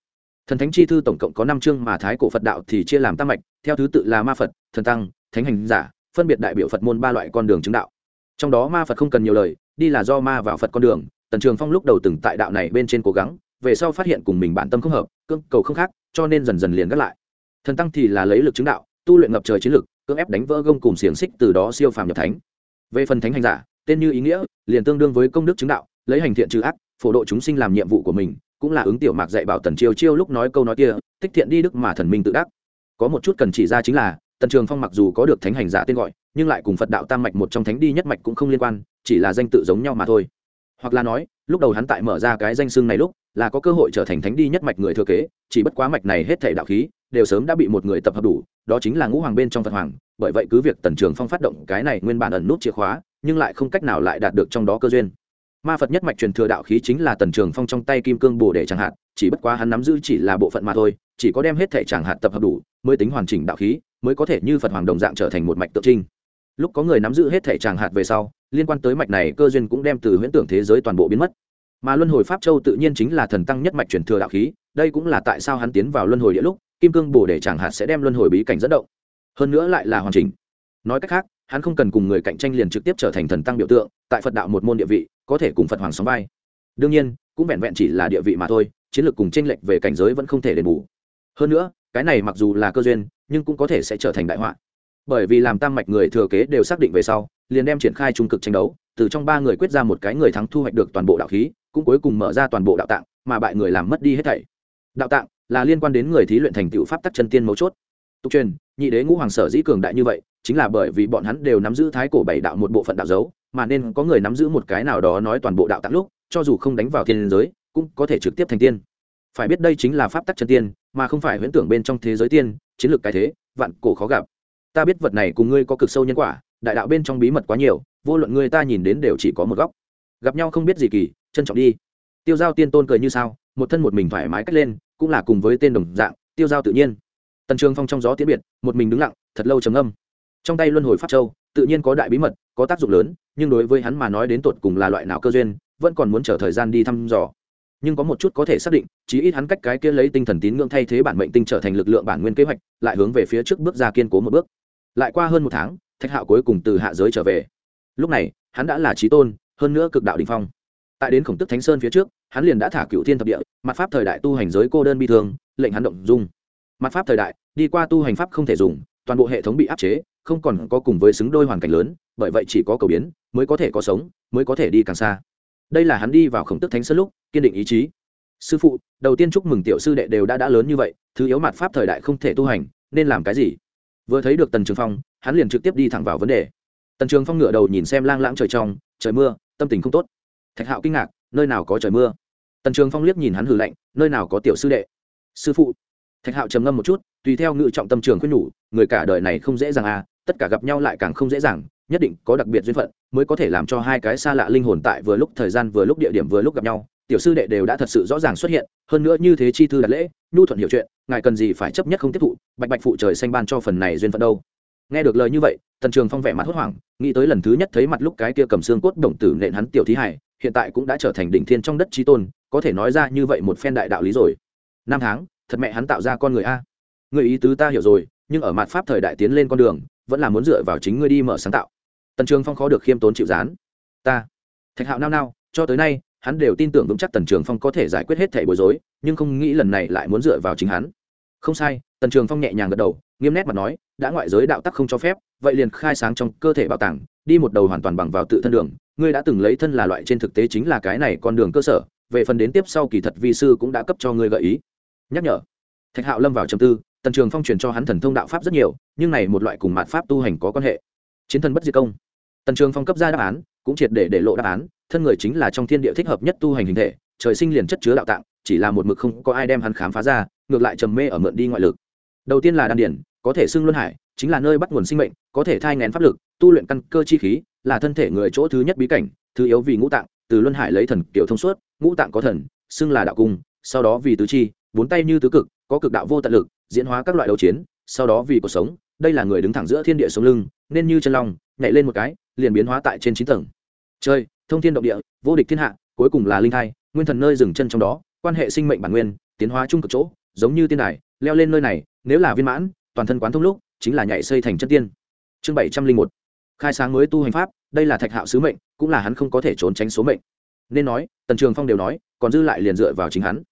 A: Thần thánh chi thư tổng cộng có năm chương mà thái cổ phật đạo thì chia làm tam mạch, theo thứ tự là ma phật, thần tăng, thánh hành giả, phân biệt đại biểu phật môn ba loại con đường chứng đạo trong đó ma phật không cần nhiều lời, đi là do ma vào phật con đường, tần trường phong lúc đầu từng tại đạo này bên trên cố gắng, về sau phát hiện cùng mình bản tâm không hợp, cưỡng cầu không khác, cho nên dần dần liền gác lại. Thần tăng thì là lấy lực chứng đạo, tu luyện ngập trời chiến lực, cưỡng ép đánh vỡ gông cùng xiềng xích từ đó siêu phàm nhập thánh. Về phần thánh hành giả, tên như ý nghĩa, liền tương đương với công đức chứng đạo, lấy hành thiện trừ ác, phổ độ chúng sinh làm nhiệm vụ của mình, cũng là ứng tiểu mạc dạy bảo tần chiêu chiêu lúc nói câu nói kia, tích thiện đi đức mà thần minh tự đắc. Có một chút cần chỉ ra chính là tần trường phong mặc dù có được thánh hành giả tên gọi, nhưng lại cùng phật đạo tam mạch một trong thánh đi nhất mạch cũng không liên quan, chỉ là danh tự giống nhau mà thôi. Hoặc là nói, lúc đầu hắn tại mở ra cái danh xưng này lúc, là có cơ hội trở thành thánh đi nhất mạch người thừa kế, chỉ bất quá mạch này hết thể đạo khí, đều sớm đã bị một người tập hợp đủ, đó chính là ngũ hoàng bên trong phật hoàng, bởi vậy cứ việc tần trường phong phát động cái này nguyên bản ẩn nút chìa khóa, nhưng lại không cách nào lại đạt được trong đó cơ duyên. Ma phật nhất mạch truyền thừa đạo khí chính là tần trường phong trong tay kim cương bồ để chẳng hạn, chỉ bất quá hắn nắm giữ chỉ là bộ phận mà thôi, chỉ có đem hết thể chẳng hạn tập hợp đủ, mới tính hoàn chỉnh đạo khí mới có thể như phật hoàng đồng dạng trở thành một mạch tượng trinh lúc có người nắm giữ hết thể tràng hạt về sau, liên quan tới mạch này cơ duyên cũng đem từ huyễn tưởng thế giới toàn bộ biến mất. Mà luân hồi pháp châu tự nhiên chính là thần tăng nhất mạch truyền thừa đạo khí, đây cũng là tại sao hắn tiến vào luân hồi địa lúc, kim cương bổ để Tràng hạt sẽ đem luân hồi bí cảnh dẫn động. Hơn nữa lại là hoàn chỉnh. Nói cách khác, hắn không cần cùng người cạnh tranh liền trực tiếp trở thành thần tăng biểu tượng, tại phật đạo một môn địa vị, có thể cùng phật hoàng sóng vai. Đương nhiên, cũng vẹn vẹn chỉ là địa vị mà thôi, chiến lược cùng tranh lệch về cảnh giới vẫn không thể đền bù. Hơn nữa, cái này mặc dù là cơ duyên nhưng cũng có thể sẽ trở thành đại họa. Bởi vì làm tam mạch người thừa kế đều xác định về sau, liền đem triển khai trung cực tranh đấu, từ trong ba người quyết ra một cái người thắng thu hoạch được toàn bộ đạo khí, cũng cuối cùng mở ra toàn bộ đạo tạng, mà bại người làm mất đi hết thảy. Đạo tạng là liên quan đến người thí luyện thành tựu pháp tắc chân tiên mấu chốt. Tục truyền, nhị đế ngũ hoàng sở dĩ cường đại như vậy, chính là bởi vì bọn hắn đều nắm giữ thái cổ bảy đạo một bộ phận đạo dấu, mà nên có người nắm giữ một cái nào đó nói toàn bộ đạo tạng lúc, cho dù không đánh vào thiên giới, cũng có thể trực tiếp thành tiên. Phải biết đây chính là pháp tắc chân tiên, mà không phải huyễn tưởng bên trong thế giới tiên chiến lược cái thế, vạn cổ khó gặp. Ta biết vật này cùng ngươi có cực sâu nhân quả, đại đạo bên trong bí mật quá nhiều, vô luận ngươi ta nhìn đến đều chỉ có một góc. Gặp nhau không biết gì kỳ, trân trọng đi. Tiêu giao tiên tôn cười như sao, một thân một mình thoải mái cách lên, cũng là cùng với tên đồng dạng, tiêu giao tự nhiên. Tần trường phong trong gió tiễn biệt, một mình đứng lặng, thật lâu trầm âm trong tay luân hồi pháp châu, tự nhiên có đại bí mật, có tác dụng lớn, nhưng đối với hắn mà nói đến tột cùng là loại nào cơ duyên, vẫn còn muốn chờ thời gian đi thăm dò nhưng có một chút có thể xác định, chí ít hắn cách cái kia lấy tinh thần tín ngưỡng thay thế bản mệnh tinh trở thành lực lượng bản nguyên kế hoạch, lại hướng về phía trước bước ra kiên cố một bước. Lại qua hơn một tháng, thạch hạo cuối cùng từ hạ giới trở về. Lúc này, hắn đã là trí tôn, hơn nữa cực đạo đình phong. Tại đến khổng tức thánh sơn phía trước, hắn liền đã thả cựu thiên thập địa, mặt pháp thời đại tu hành giới cô đơn bi thương, lệnh hắn động dung. Mặt pháp thời đại, đi qua tu hành pháp không thể dùng, toàn bộ hệ thống bị áp chế, không còn có cùng với xứng đôi hoàn cảnh lớn, bởi vậy chỉ có cầu biến, mới có thể có sống, mới có thể đi càng xa đây là hắn đi vào khổng tức thánh sơn lúc, kiên định ý chí. Sư phụ, đầu tiên chúc mừng tiểu sư đệ đều đã đã lớn như vậy, thứ yếu mặt pháp thời đại không thể tu hành, nên làm cái gì? Vừa thấy được tần trường phong, hắn liền trực tiếp đi thẳng vào vấn đề. Tần trường phong ngửa đầu nhìn xem lang lãng trời trong, trời mưa, tâm tình không tốt. Thạch hạo kinh ngạc, nơi nào có trời mưa? Tần trường phong liếc nhìn hắn hử lạnh, nơi nào có tiểu sư đệ? Sư phụ. Thạch hạo trầm ngâm một chút, tùy theo ngự trọng tâm trường khuyên nhủ, người cả đời này không dễ dàng à tất cả gặp nhau lại càng không dễ dàng nhất định có đặc biệt duyên phận, mới có thể làm cho hai cái xa lạ linh hồn tại vừa lúc thời gian vừa lúc địa điểm vừa lúc gặp nhau. Tiểu sư đệ đều đã thật sự rõ ràng xuất hiện, hơn nữa như thế chi thư đặt lễ, nhu thuận hiểu chuyện, ngài cần gì phải chấp nhất không tiếp thụ, bạch bạch phụ trời xanh ban cho phần này duyên phận đâu. Nghe được lời như vậy, tần trường phong vẻ mặt hốt hoảng, nghĩ tới lần thứ nhất thấy mặt lúc cái kia cầm xương cốt đồng tử nện hắn tiểu thí hải, hiện tại cũng đã trở thành đỉnh thiên trong đất trí tôn, có thể nói ra như vậy một phen đại đạo lý rồi. Năm tháng, thật mẹ hắn tạo ra con người a. Người ý tứ ta hiểu rồi, nhưng ở mặt pháp thời đại tiến lên con đường, vẫn là muốn dựa vào chính ngươi đi mở sáng tạo tần trường phong khó được khiêm tốn chịu dán. Ta, thạch hạo nao nao, cho tới nay, hắn đều tin tưởng vững chắc tần trường phong có thể giải quyết hết thẻ bối rối, nhưng không nghĩ lần này lại muốn dựa vào chính hắn. Không sai, tần trường phong nhẹ nhàng gật đầu, nghiêm nét mặt nói, đã ngoại giới đạo tắc không cho phép, vậy liền khai sáng trong cơ thể bảo tàng, đi một đầu hoàn toàn bằng vào tự thân đường. Ngươi đã từng lấy thân là loại trên thực tế chính là cái này con đường cơ sở, về phần đến tiếp sau kỳ thật vi sư cũng đã cấp cho ngươi gợi ý. Nhắc nhở. Thạch hạo lâm vào trầm tư, tần trường phong truyền cho hắn thần thông đạo pháp rất nhiều, nhưng này một loại cùng mạt pháp tu hành có quan hệ. Chiến thần bất diệt công tần trường phong cấp ra đáp án, cũng triệt để để lộ đáp án, thân người chính là trong thiên địa thích hợp nhất tu hành hình thể, trời sinh liền chất chứa đạo tạng, chỉ là một mực không có ai đem hắn khám phá ra, ngược lại trầm mê ở mượn đi ngoại lực. Đầu tiên là đan điển, có thể xưng luân hải, chính là nơi bắt nguồn sinh mệnh, có thể thai ngén pháp lực, tu luyện căn cơ chi khí, là thân thể người chỗ thứ nhất bí cảnh, thứ yếu vì ngũ tạng, từ luân hải lấy thần kiểu thông suốt, ngũ tạng có thần, xưng là đạo cung, sau đó vì tứ chi, bốn tay như tứ cực, có cực đạo vô tận lực, diễn hóa các loại đấu chiến, sau đó vì cuộc sống, đây là người đứng thẳng giữa thiên địa sống lưng, nên như chân long nhảy lên một cái, liền biến hóa tại trên chín tầng. Chơi thông thiên động địa, vô địch thiên hạ, cuối cùng là linh thai, nguyên thần nơi dừng chân trong đó, quan hệ sinh mệnh bản nguyên, tiến hóa chung cực chỗ, giống như tiên đài, leo lên nơi này, nếu là viên mãn, toàn thân quán thông lúc, chính là nhảy xây thành chân tiên. Chương bảy trăm linh một. Khai sáng mới tu hành pháp, đây là thạch hạo sứ mệnh, cũng là hắn không có thể trốn tránh số mệnh. Nên nói, tần trường phong đều nói, còn dư lại liền dựa vào chính hắn.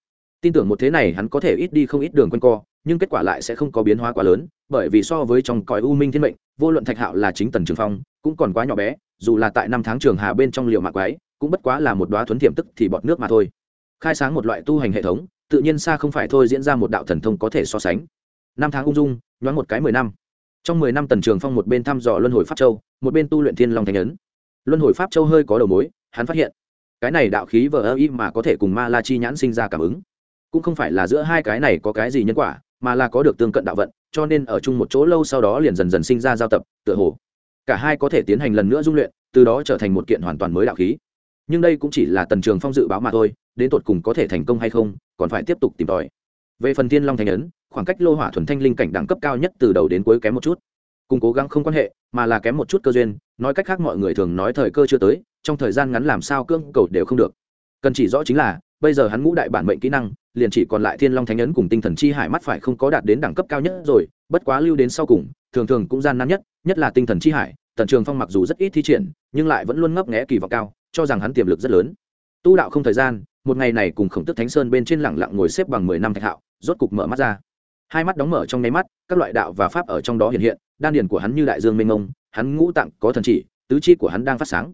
A: Tin tưởng một thế này hắn có thể ít đi không ít đường q u a n co nhưng kết quả lại sẽ không có biến hóa quá lớn, bởi vì so với trong cõi u minh thiên mệnh, vô luận thạch hạo là chính tần trường phong, cũng còn quá nhỏ bé, dù là tại năm tháng trường hà bên trong liệu mạc quái, cũng bất quá là một đoá thuấn thiệm tức thì bọt nước mà thôi. Khai sáng một loại tu hành hệ thống, tự nhiên xa không phải thôi diễn ra một đạo thần thông có thể so sánh. Năm tháng ung dung, nhoáng một cái mười năm. Trong mười năm tần trường phong một bên thăm dò luân hồi pháp châu, một bên tu luyện thiên long thành ấn. Luân hồi pháp châu hơi có đầu mối, hắn phát hiện, cái này đạo khí vờ ơ y mà có thể cùng ma la chi nhãn sinh ra cảm ứng. Cũng không phải là giữa hai cái này có cái gì nhân quả mà là có được tương cận đạo vận, cho nên ở chung một chỗ lâu sau đó liền dần dần sinh ra giao tập, tựa hồ. Cả hai có thể tiến hành lần nữa dung luyện, từ đó trở thành một kiện hoàn toàn mới đạo khí. Nhưng đây cũng chỉ là tần trường phong dự báo mà thôi, đến tột cùng có thể thành công hay không, còn phải tiếp tục tìm tòi. Về phần thiên long thành ấn, khoảng cách lô hỏa thuần thanh linh cảnh đẳng cấp cao nhất từ đầu đến cuối kém một chút. Cùng cố gắng không quan hệ, mà là kém một chút cơ duyên, nói cách khác mọi người thường nói thời cơ chưa tới, trong thời gian ngắn làm sao cưỡng cầu đều không được. Cần chỉ rõ chính là, bây giờ hắn ngũ đại bản mệnh kỹ năng liền chỉ còn lại thiên long thánh ấn cùng tinh thần chi hải mắt phải không có đạt đến đẳng cấp cao nhất rồi, bất quá lưu đến sau cùng, thường thường cũng gian nan nhất nhất là tinh thần chi hải tần trường phong mặc dù rất ít thi triển, nhưng lại vẫn luôn ngấp nghẽ kỳ vọng cao, cho rằng hắn tiềm lực rất lớn. Tu đạo không thời gian, một ngày này cùng khổng tức thánh sơn bên trên lẳng lặng ngồi xếp bằng mười năm thạch hạo, rốt cục mở mắt ra. Hai mắt đóng mở trong nháy mắt, các loại đạo và pháp ở trong đó hiện hiện, đan điền của hắn như đại dương mênh mông, hắn ngũ tạng có thần chỉ, tứ chi của hắn đang phát sáng.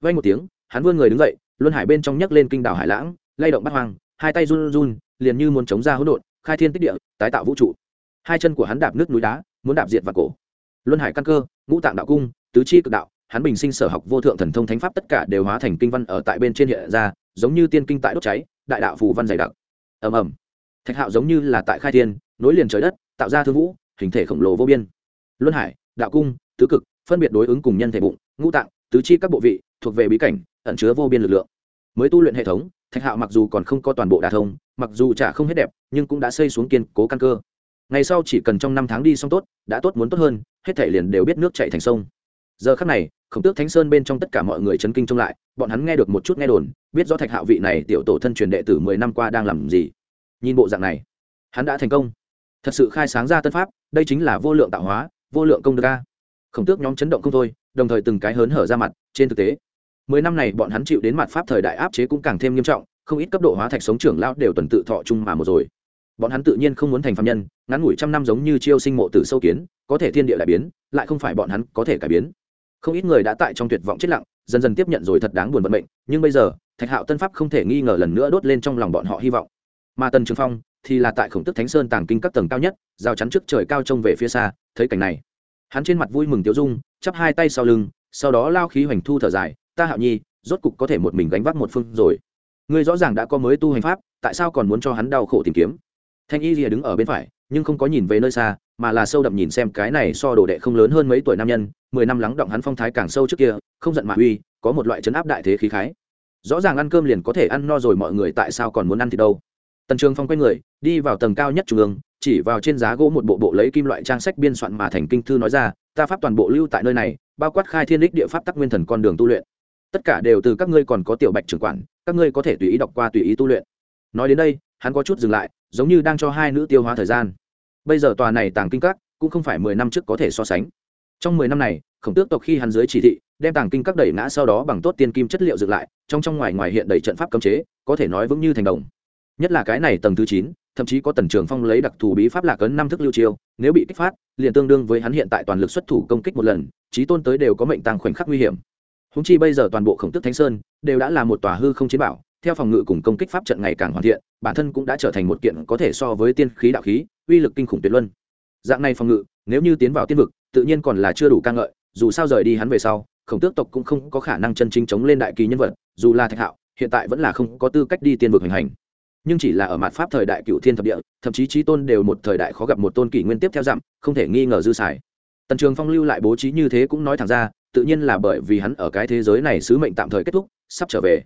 A: Vay một tiếng, hắn vươn người đứng dậy, luân hải bên trong nhấc lên kinh đảo hải lãng, lay động bắt hoang hai tay run run, liền như muốn chống ra hỗn độn, khai thiên tích địa, tái tạo vũ trụ. Hai chân của hắn đạp nước núi đá, muốn đạp diệt vào cổ. Luân hải căn cơ, ngũ tạng đạo cung, tứ chi cực đạo, hắn bình sinh sở học vô thượng thần thông thánh pháp tất cả đều hóa thành kinh văn ở tại bên trên hiện ra, giống như tiên kinh tại đốt cháy, đại đạo phù văn dày đặc. Ầm ầm. Thạch hạo giống như là tại khai thiên, nối liền trời đất, tạo ra thương vũ, hình thể khổng lồ vô biên. Luân hải, đạo cung, tứ cực, phân biệt đối ứng cùng nhân thể bụng, ngũ tạng, tứ chi các bộ vị, thuộc về bí cảnh, ẩn chứa vô biên lực lượng. Mới tu luyện hệ thống thạch hạo mặc dù còn không có toàn bộ đà thông, mặc dù chả không hết đẹp, nhưng cũng đã xây xuống kiên cố căn cơ. Ngày sau chỉ cần trong năm tháng đi xong tốt, đã tốt muốn tốt hơn, hết thể liền đều biết nước chạy thành sông. Giờ khắc này, khổng tước thánh sơn bên trong tất cả mọi người chấn kinh trông lại, bọn hắn nghe được một chút nghe đồn, biết rõ thạch hạo vị này tiểu tổ thân truyền đệ tử mười năm qua đang làm gì. Nhìn bộ dạng này, hắn đã thành công. Thật sự khai sáng ra tân pháp, đây chính là vô lượng tạo hóa, vô lượng công đức ca khổng tước nhóm chấn động không thôi, đồng thời từng cái hớn hở ra mặt, trên thực tế mười năm này bọn hắn chịu đến mặt pháp thời đại áp chế cũng càng thêm nghiêm trọng, không ít cấp độ hóa thạch sống trưởng lão đều tuần tự thọ chung mà một rồi. Bọn hắn tự nhiên không muốn thành phạm nhân, ngắn ngủi trăm năm giống như chiêu sinh mộ tử sâu kiến, có thể thiên địa đại biến, lại không phải bọn hắn có thể cải biến. Không ít người đã tại trong tuyệt vọng chết lặng, dần dần tiếp nhận rồi thật đáng buồn vận mệnh, nhưng bây giờ, thạch hạo tân pháp không thể nghi ngờ lần nữa đốt lên trong lòng bọn họ hy vọng. Mà tần trường phong thì là tại khổng tức thánh sơn tàng kinh các tầng cao nhất, rào chắn trước trời cao trông về phía xa, thấy cảnh này. Hắn trên mặt vui mừng tiêu dung, chắp hai tay sau lưng, sau đó lao khí hoành thu thở dài ta hạo nhi, rốt cục có thể một mình gánh vác một phương rồi. Ngươi rõ ràng đã có mới tu hành pháp, tại sao còn muốn cho hắn đau khổ tìm kiếm? Thanh y rìa đứng ở bên phải, nhưng không có nhìn về nơi xa, mà là sâu đậm nhìn xem cái này so đồ đệ không lớn hơn mấy tuổi nam nhân, mười năm lắng động hắn phong thái càng sâu trước kia, không giận mà uy, có một loại chấn áp đại thế khí khái. Rõ ràng ăn cơm liền có thể ăn no rồi mọi người tại sao còn muốn ăn thì đâu. Tần trường phong quay người, đi vào tầng cao nhất trung ương, chỉ vào trên giá gỗ một bộ bộ lấy kim loại trang sách biên soạn mà thành kinh thư nói ra, ta pháp toàn bộ lưu tại nơi này, bao quát khai thiên đích địa pháp tắc nguyên thần con đường tu luyện tất cả đều từ các ngươi còn có tiểu bạch trưởng quản, các ngươi có thể tùy ý đọc qua tùy ý tu luyện. Nói đến đây, hắn có chút dừng lại, giống như đang cho hai nữ tiêu hóa thời gian. Bây giờ tòa này tàng kinh các cũng không phải mười năm trước có thể so sánh. Trong mười năm này, khổng tước tộc khi hắn dưới chỉ thị, đem tàng kinh các đẩy ngã sau đó bằng tốt tiên kim chất liệu dựng lại, trong trong ngoài ngoài hiện đầy trận pháp cấm chế, có thể nói vững như thành đồng. Nhất là cái này tầng thứ chín, thậm chí có tần trường phong lấy đặc thù bí pháp lạc ấn năm thức lưu chiêu, nếu bị kích phát, liền tương đương với hắn hiện tại toàn lực xuất thủ công kích một lần trí tôn tới đều có mệnh tăng khoảnh khắc nguy hiểm húng chi bây giờ toàn bộ khổng tức thánh sơn đều đã là một tòa hư không chiến bảo, theo phòng ngự cùng công kích pháp trận ngày càng hoàn thiện, bản thân cũng đã trở thành một kiện có thể so với tiên khí đạo khí, uy lực kinh khủng tuyệt luân. Dạng này phòng ngự, nếu như tiến vào tiên vực, tự nhiên còn là chưa đủ ca ngợi, dù sao rời đi hắn về sau, khổng tước tộc cũng không có khả năng chân chính chống lên đại kỳ nhân vật, dù là thạch hạo, hiện tại vẫn là không có tư cách đi tiên vực hành hành. Nhưng chỉ là ở mặt pháp thời đại cựu thiên thập địa, thậm chí trí tôn đều một thời đại khó gặp một tôn kỷ nguyên tiếp theo dặm không thể nghi ngờ dư xài. Tần trường phong lưu lại bố trí như thế cũng nói thẳng ra tự nhiên là bởi vì hắn ở cái thế giới này sứ mệnh tạm thời kết thúc, sắp trở về.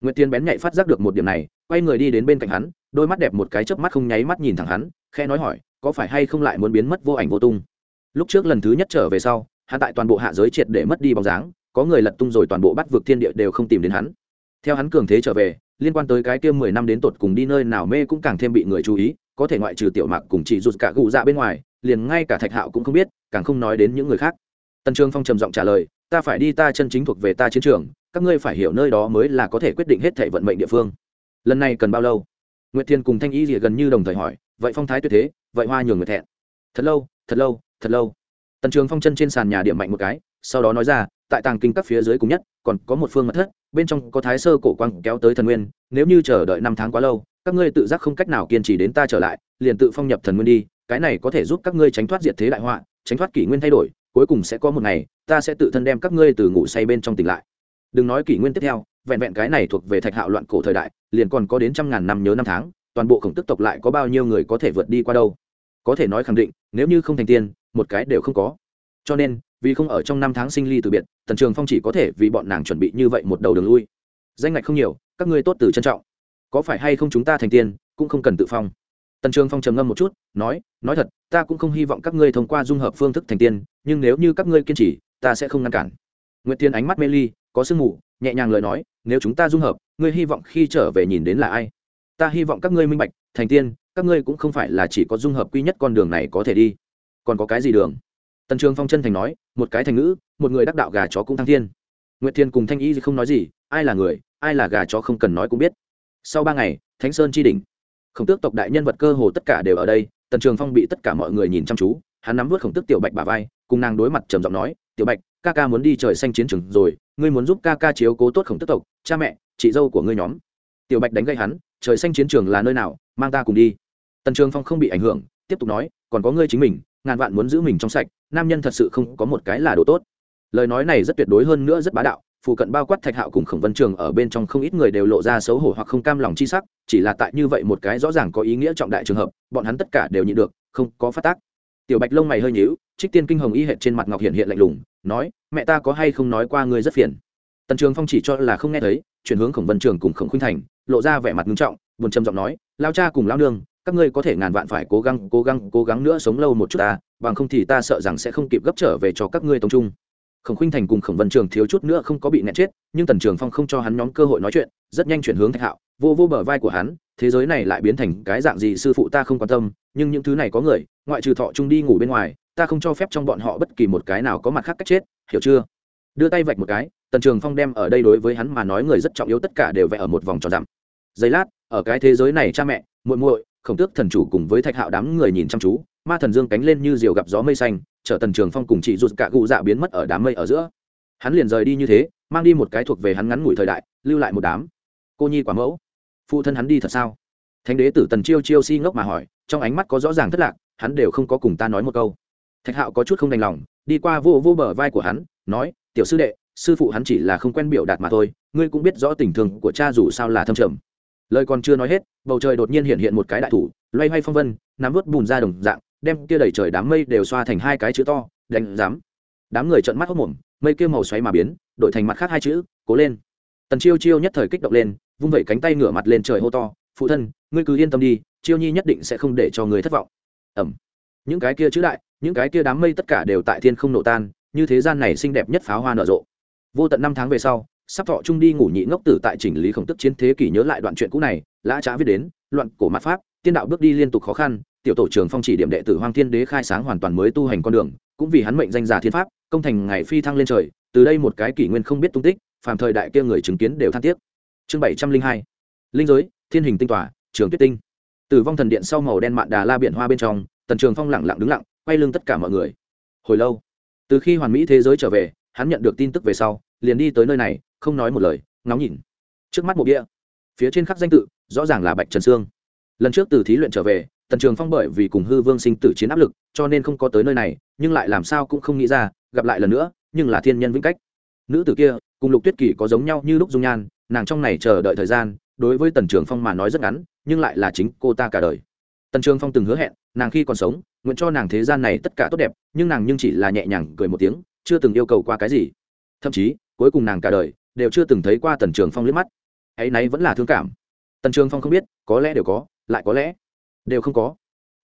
A: Nguyễn tiên bén nhạy phát giác được một điểm này, quay người đi đến bên cạnh hắn, đôi mắt đẹp một cái chớp mắt không nháy mắt nhìn thẳng hắn khe nói hỏi, có phải hay không lại muốn biến mất vô ảnh vô tung? Lúc trước lần thứ nhất trở về sau, hắn tại toàn bộ hạ giới triệt để mất đi bóng dáng, có người lật tung rồi toàn bộ bắt vực thiên địa đều không tìm đến hắn. Theo hắn cường thế trở về, liên quan tới cái kia mười năm đến tột cùng đi nơi nào mê cũng càng thêm bị người chú ý, có thể ngoại trừ tiểu mạc cùng chỉ rụt cả gù dạ bên ngoài, liền ngay cả thạch hạo cũng không biết, càng không nói đến những người khác tần Trường phong trầm giọng trả lời, ta phải đi, ta chân chính thuộc về ta chiến trường, các ngươi phải hiểu nơi đó mới là có thể quyết định hết thể vận mệnh địa phương. Lần này cần bao lâu? Nguyệt thiên cùng thanh y rìa gần như đồng thời hỏi, vậy phong thái tuyệt thế, vậy hoa nhường người thẹn. Thật lâu thật lâu thật lâu. Tần trường phong chân trên sàn nhà điểm mạnh một cái, sau đó nói ra, tại tàng kinh các phía dưới cùng nhất, còn có một phương mật thất, bên trong có thái sơ cổ quang kéo tới thần nguyên, nếu như chờ đợi năm tháng quá lâu, các ngươi tự giác không cách nào kiên trì đến ta trở lại, liền tự phong nhập thần nguyên đi, cái này có thể giúp các ngươi tránh thoát diệt thế đại họa, tránh thoát kỷ nguyên thay đổi cuối cùng sẽ có một ngày, ta sẽ tự thân đem các ngươi từ ngủ say bên trong tỉnh lại. Đừng nói kỷ nguyên tiếp theo, vẹn vẹn cái này thuộc về thạch hạo loạn cổ thời đại, liền còn có đến trăm ngàn năm nhớ năm tháng, toàn bộ khổng tức tộc lại có bao nhiêu người có thể vượt đi qua đâu? Có thể nói khẳng định, nếu như không thành tiên, một cái đều không có. Cho nên, vì không ở trong năm tháng sinh ly từ biệt, tần trường phong chỉ có thể vì bọn nàng chuẩn bị như vậy một đầu đường lui. Danh ngạch không nhiều, các ngươi tốt từ trân trọng. Có phải hay không chúng ta thành tiên, cũng không cần tự phong tần trường phong trầm ngâm một chút, nói nói thật, ta cũng không hy vọng các ngươi thông qua dung hợp phương thức thành tiên, nhưng nếu như các ngươi kiên trì, ta sẽ không ngăn cản. Nguyễn tiên ánh mắt mê ly, có sương mù, nhẹ nhàng lời nói, nếu chúng ta dung hợp, ngươi hy vọng khi trở về nhìn đến là ai? Ta hy vọng các ngươi minh bạch, thành tiên, các ngươi cũng không phải là chỉ có dung hợp quy nhất con đường này có thể đi. Còn có cái gì đường? Tần trường phong chân thành nói, một cái thành ngữ, một người đắc đạo gà chó cũng thăng thiên. Nguyệt thiên cùng thanh y không nói gì, ai là người, ai là gà chó không cần nói cũng biết. Sau ba ngày, thánh sơn chi đỉnh khổng tước tộc đại nhân vật cơ hồ tất cả đều ở đây, tần trường phong bị tất cả mọi người nhìn chăm chú, hắn nắm vớt khổng tước tiểu bạch bà vai, cùng nàng đối mặt trầm giọng nói, tiểu bạch, ca ca muốn đi trời xanh chiến trường rồi, ngươi muốn giúp ca ca chiếu cố tốt khổng tước tộc, cha mẹ, chị dâu của ngươi nhóm. Tiểu bạch đánh gây hắn, trời xanh chiến trường là nơi nào, mang ta cùng đi. Tần trường phong không bị ảnh hưởng, tiếp tục nói, còn có ngươi chính mình, ngàn vạn muốn giữ mình trong sạch, nam nhân thật sự không có một cái là đồ tốt. Lời nói này rất tuyệt đối hơn nữa rất bá đạo phụ cận bao quát thạch hạo cùng khổng vân trường ở bên trong không ít người đều lộ ra xấu hổ hoặc không cam lòng chi sắc, chỉ là tại như vậy một cái rõ ràng có ý nghĩa trọng đại trường hợp, bọn hắn tất cả đều nhịn được, không có phát tác. Tiểu bạch lông mày hơi nhíu, trích tiên kinh hồng y hệt trên mặt ngọc hiện hiện lạnh lùng, nói, mẹ ta có hay không nói qua ngươi rất phiền? Tần trường phong chỉ cho là không nghe thấy, chuyển hướng khổng vân trường cùng khổng khuynh thành, lộ ra vẻ mặt nghiêm trọng, buồn trầm giọng nói, lao cha cùng lao nương, các ngươi có thể ngàn vạn phải cố gắng cố gắng cố gắng nữa sống lâu một chút ta, bằng không thì ta sợ rằng sẽ không kịp gấp trở về cho các ngươi tông trung khổng khuynh thành cùng khổng vân trường thiếu chút nữa không có bị nẹt chết, nhưng tần trường phong không cho hắn nhóm cơ hội nói chuyện, rất nhanh chuyển hướng thạch hạo, vô vô bờ vai của hắn, thế giới này lại biến thành cái dạng gì sư phụ ta không quan tâm, nhưng những thứ này có người, ngoại trừ thọ trung đi ngủ bên ngoài, ta không cho phép trong bọn họ bất kỳ một cái nào có mặt khác cách chết, hiểu chưa? Đưa tay vạch một cái, tần trường phong đem ở đây đối với hắn mà nói người rất trọng yếu tất cả đều vẽ ở một vòng tròn dặm giây lát, ở cái thế giới này cha mẹ, muội muội, khổng tước thần chủ cùng với thạch hạo đám người nhìn chăm chú, ma thần dương cánh lên như diều gặp gió mây xanh chở tần trường phong cùng chị rụt cả cụ dạ biến mất ở đám mây ở giữa. Hắn liền rời đi như thế, mang đi một cái thuộc về hắn ngắn ngủi thời đại, lưu lại một đám. Cô nhi quả mẫu. Phụ thân hắn đi thật sao? Thánh đế tử tần chiêu chiêu si ngốc mà hỏi, trong ánh mắt có rõ ràng thất lạc, hắn đều không có cùng ta nói một câu. Thạch hạo có chút không đành lòng, đi qua vô vô bờ vai của hắn, nói, tiểu sư đệ, sư phụ hắn chỉ là không quen biểu đạt mà thôi, ngươi cũng biết rõ tình thương của cha dù sao là thâm trầm. Lời còn chưa nói hết, bầu trời đột nhiên hiện hiện một cái đại thủ, loay hoay phong vân, nắm vớt bùn ra đồng dạng đem kia đầy trời đám mây đều xoa thành hai cái chữ to, đánh dám đám người trợn mắt hốc mồm, mây kia màu xoáy mà biến, đổi thành mặt khác hai chữ, cố lên. Tần chiêu chiêu nhất thời kích động lên, vung vẩy cánh tay ngửa mặt lên trời hô to, phụ thân, ngươi cứ yên tâm đi, chiêu nhi nhất định sẽ không để cho người thất vọng. Ẩm những cái kia chữ đại, những cái kia đám mây tất cả đều tại thiên không nổ tan, như thế gian này xinh đẹp nhất pháo hoa nở rộ. Vô tận năm tháng về sau, sắp thọ trung đi ngủ nhị ngốc tử tại chỉnh lý khổng tức chiến thế kỷ nhớ lại đoạn chuyện cũ này, lã trá viết đến, loạn cổ mặt pháp, tiên đạo bước đi liên tục khó khăn tiểu tổ trưởng phong chỉ điểm đệ tử hoang thiên đế khai sáng hoàn toàn mới tu hành con đường, cũng vì hắn mệnh danh giả thiên pháp, công thành ngày phi thăng lên trời, từ đây một cái kỷ nguyên không biết tung tích, phàm thời đại kia người chứng kiến đều than tiếc. Chương bảy trăm linh hai. Linh giới, thiên hình tinh tỏa trường tuyết tinh. Tử vong thần điện sau màu đen mạn đà la biển hoa bên trong, tần trường phong lẳng lặng đứng lặng, quay lưng tất cả mọi người. Hồi lâu, từ khi hoàn mỹ thế giới trở về, hắn nhận được tin tức về sau, liền đi tới nơi này, không nói một lời, ngóng nhìn. Trước mắt một bia phía trên khắc danh tự, rõ ràng là bạch trần sương. Lần trước từ thí luyện trở về tần trường phong bởi vì cùng hư vương sinh tử chiến áp lực, cho nên không có tới nơi này, nhưng lại làm sao cũng không nghĩ ra, gặp lại lần nữa, nhưng là thiên nhân vĩnh cách. Nữ tử kia, cùng lục tuyết kỳ có giống nhau như lúc dung nhan, nàng trong này chờ đợi thời gian, đối với tần trường phong mà nói rất ngắn, nhưng lại là chính cô ta cả đời. Tần trường phong từng hứa hẹn, nàng khi còn sống, nguyện cho nàng thế gian này tất cả tốt đẹp, nhưng nàng nhưng chỉ là nhẹ nhàng cười một tiếng, chưa từng yêu cầu qua cái gì. Thậm chí, cuối cùng nàng cả đời, đều chưa từng thấy qua tần trường phong liếc mắt. Ấy nấy vẫn là thương cảm. Tần trường phong không biết, có lẽ đều có, lại có lẽ đều không có.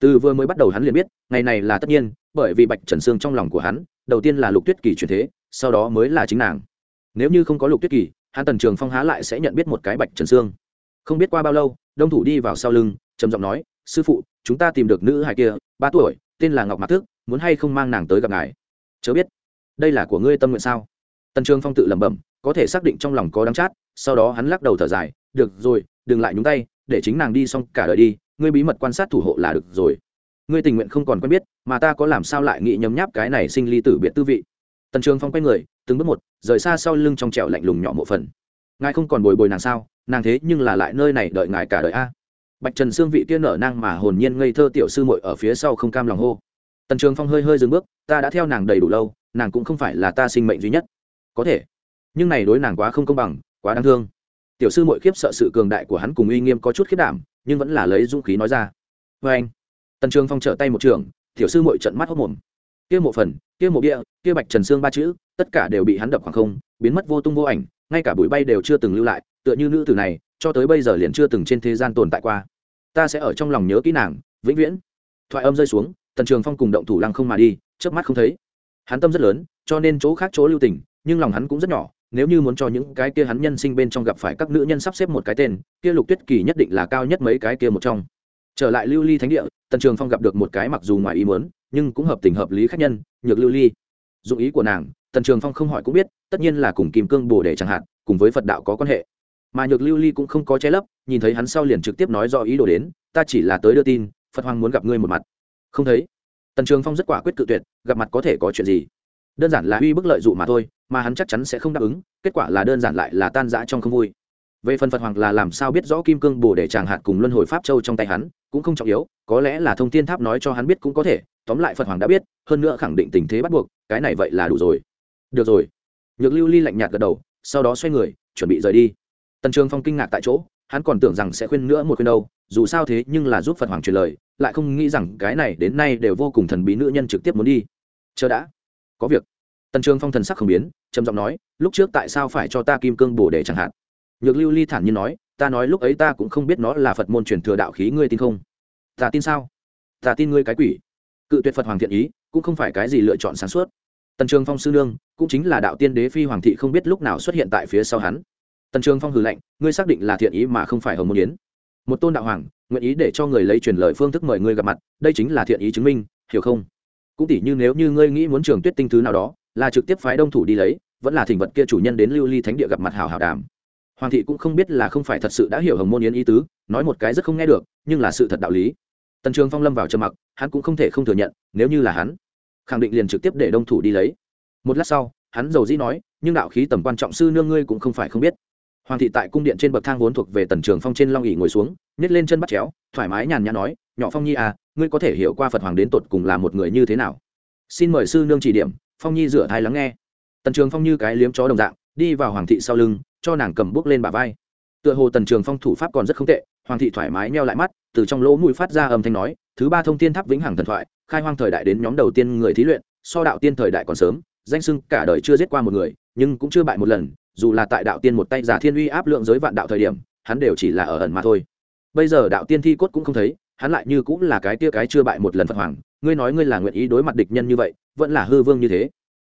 A: Từ vừa mới bắt đầu hắn liền biết, ngày này là tất nhiên, bởi vì bạch trần sương trong lòng của hắn, đầu tiên là lục tuyết kỳ truyền thế, sau đó mới là chính nàng. Nếu như không có lục tuyết kỳ, hắn tần trường phong há lại sẽ nhận biết một cái bạch trần sương. Không biết qua bao lâu, đông thủ đi vào sau lưng, trầm giọng nói, sư phụ, chúng ta tìm được nữ hài kia, ba tuổi, tên là ngọc mạc thức, muốn hay không mang nàng tới gặp ngài? Chớ biết, đây là của ngươi tâm nguyện sao? Tần trường phong tự lẩm bẩm, có thể xác định trong lòng có đắng chát, sau đó hắn lắc đầu thở dài, được rồi, đừng lại nhúng tay, để chính nàng đi xong cả đời đi ngươi bí mật quan sát thủ hộ là được rồi. Ngươi tình nguyện không còn quen biết, mà ta có làm sao lại nghĩ nhấm nháp cái này sinh ly tử biệt tư vị? Tần trường phong quay người, từng bước một, rời xa sau lưng trong trẹo lạnh lùng nhỏ một phần. Ngài không còn bồi bồi nàng sao? Nàng thế nhưng là lại nơi này đợi ngài cả đời a. Bạch trần xương vị tiên nở nang mà hồn nhiên ngây thơ tiểu sư muội ở phía sau không cam lòng hô. Tần trường phong hơi hơi dừng bước, ta đã theo nàng đầy đủ lâu, nàng cũng không phải là ta sinh mệnh duy nhất. Có thể. Nhưng này đối nàng quá không công bằng, quá đáng thương. Tiểu sư muội khiếp sợ sự cường đại của hắn cùng uy nghiêm có chút khiết đảm nhưng vẫn là lấy dũng khí nói ra. Vê anh, tần trường phong trở tay một trường, tiểu sư muội trận mắt hốc mồm. Kia mộ phần, kia mộ địa, kia bạch trần xương ba chữ, tất cả đều bị hắn đập khoảng không, biến mất vô tung vô ảnh, ngay cả bụi bay đều chưa từng lưu lại, tựa như nữ tử này, cho tới bây giờ liền chưa từng trên thế gian tồn tại qua. Ta sẽ ở trong lòng nhớ kỹ nàng, vĩnh viễn. Thoại âm rơi xuống, tần trường phong cùng động thủ lăng không mà đi trước mắt không thấy. Hắn tâm rất lớn, cho nên chỗ khác chỗ lưu tình, nhưng lòng hắn cũng rất nhỏ nếu như muốn cho những cái kia hắn nhân sinh bên trong gặp phải các nữ nhân sắp xếp một cái tên, kia lục tuyết kỳ nhất định là cao nhất mấy cái kia một trong. Trở lại lưu ly thánh địa, tần trường phong gặp được một cái mặc dù ngoài ý muốn, nhưng cũng hợp tình hợp lý khác nhân, nhược lưu ly. Dụng ý của nàng, tần trường phong không hỏi cũng biết, tất nhiên là cùng kim cương bồ để chẳng hạn, cùng với phật đạo có quan hệ. Mà nhược lưu ly cũng không có che lấp, nhìn thấy hắn sau liền trực tiếp nói do ý đồ đến, ta chỉ là tới đưa tin, phật hoàng muốn gặp ngươi một mặt. Không thấy. Tần trường phong rất quả quyết cự tuyệt, gặp mặt có thể có chuyện gì? Đơn giản là uy bức lợi dụ mà thôi mà hắn chắc chắn sẽ không đáp ứng, kết quả là đơn giản lại là tan rã trong không vui. Về phần phật hoàng là làm sao biết rõ kim cương bồ để chàng hạt cùng luân hồi pháp châu trong tay hắn, cũng không trọng yếu, có lẽ là thông tin tháp nói cho hắn biết cũng có thể, tóm lại phật hoàng đã biết, hơn nữa khẳng định tình thế bắt buộc, cái này vậy là đủ rồi. Được rồi. Nhược lưu ly lạnh nhạt gật đầu, sau đó xoay người, chuẩn bị rời đi. Tần trường phong kinh ngạc tại chỗ, hắn còn tưởng rằng sẽ khuyên nữa một khuyên đâu, dù sao thế nhưng là giúp phật hoàng truyền lời, lại không nghĩ rằng cái này đến nay đều vô cùng thần bí nữ nhân trực tiếp muốn đi. Chờ đã. Có việc tần trường phong thần sắc không biến, trầm giọng nói, lúc trước tại sao phải cho ta kim cương bổ để chẳng hạn? Nhược lưu ly thản nhiên nói, ta nói lúc ấy ta cũng không biết nó là phật môn truyền thừa đạo khí ngươi tin không? Ta tin sao? Ta tin ngươi cái quỷ. Cự tuyệt phật hoàng thiện ý, cũng không phải cái gì lựa chọn sáng suốt. Tần trường phong sư nương, cũng chính là đạo tiên đế phi hoàng thị không biết lúc nào xuất hiện tại phía sau hắn. Tần trường phong hừ lạnh, ngươi xác định là thiện ý mà không phải hồng môn yến. Một tôn đạo hoàng, nguyện ý để cho người lấy truyền lời phương thức mời ngươi gặp mặt, đây chính là thiện ý chứng minh, hiểu không? Cũng tỉ như nếu như ngươi nghĩ muốn trường tuyết tinh thứ nào đó là trực tiếp phái đông thủ đi lấy, vẫn là thỉnh vật kia chủ nhân đến lưu ly thánh địa gặp mặt hào hào đàm. Hoàng thị cũng không biết là không phải thật sự đã hiểu hồng môn yến ý tứ, nói một cái rất không nghe được, nhưng là sự thật đạo lý. Tần trường phong lâm vào trầm mặc, hắn cũng không thể không thừa nhận, nếu như là hắn, khẳng định liền trực tiếp để đông thủ đi lấy. Một lát sau, hắn dầu dĩ nói, nhưng đạo khí tầm quan trọng sư nương ngươi cũng không phải không biết. Hoàng thị tại cung điện trên bậc thang vốn thuộc về tần trường phong trên long ỉ ngồi xuống nhét lên chân bắt chéo, thoải mái nhàn nhã nói, nhỏ phong nhi à ngươi có thể hiểu qua phật hoàng đến tột cùng là một người như thế nào? Xin mời sư nương chỉ điểm phong nhi rửa thai lắng nghe tần trường phong như cái liếm chó đồng dạng đi vào hoàng thị sau lưng cho nàng cầm bước lên bả vai tựa hồ tần trường phong thủ pháp còn rất không tệ hoàng thị thoải mái meo lại mắt từ trong lỗ mũi phát ra âm thanh nói thứ ba thông tiên tháp vĩnh hằng thần thoại khai hoang thời đại đến nhóm đầu tiên người thí luyện so đạo tiên thời đại còn sớm danh sưng cả đời chưa giết qua một người nhưng cũng chưa bại một lần dù là tại đạo tiên một tay giả thiên uy áp lượng giới vạn đạo thời điểm hắn đều chỉ là ở ẩn mà thôi bây giờ đạo tiên thi cốt cũng không thấy hắn lại như cũng là cái tia cái chưa bại một lần phật hoàng, ngươi nói ngươi là nguyện ý đối mặt địch nhân như vậy, vẫn là hư vương như thế.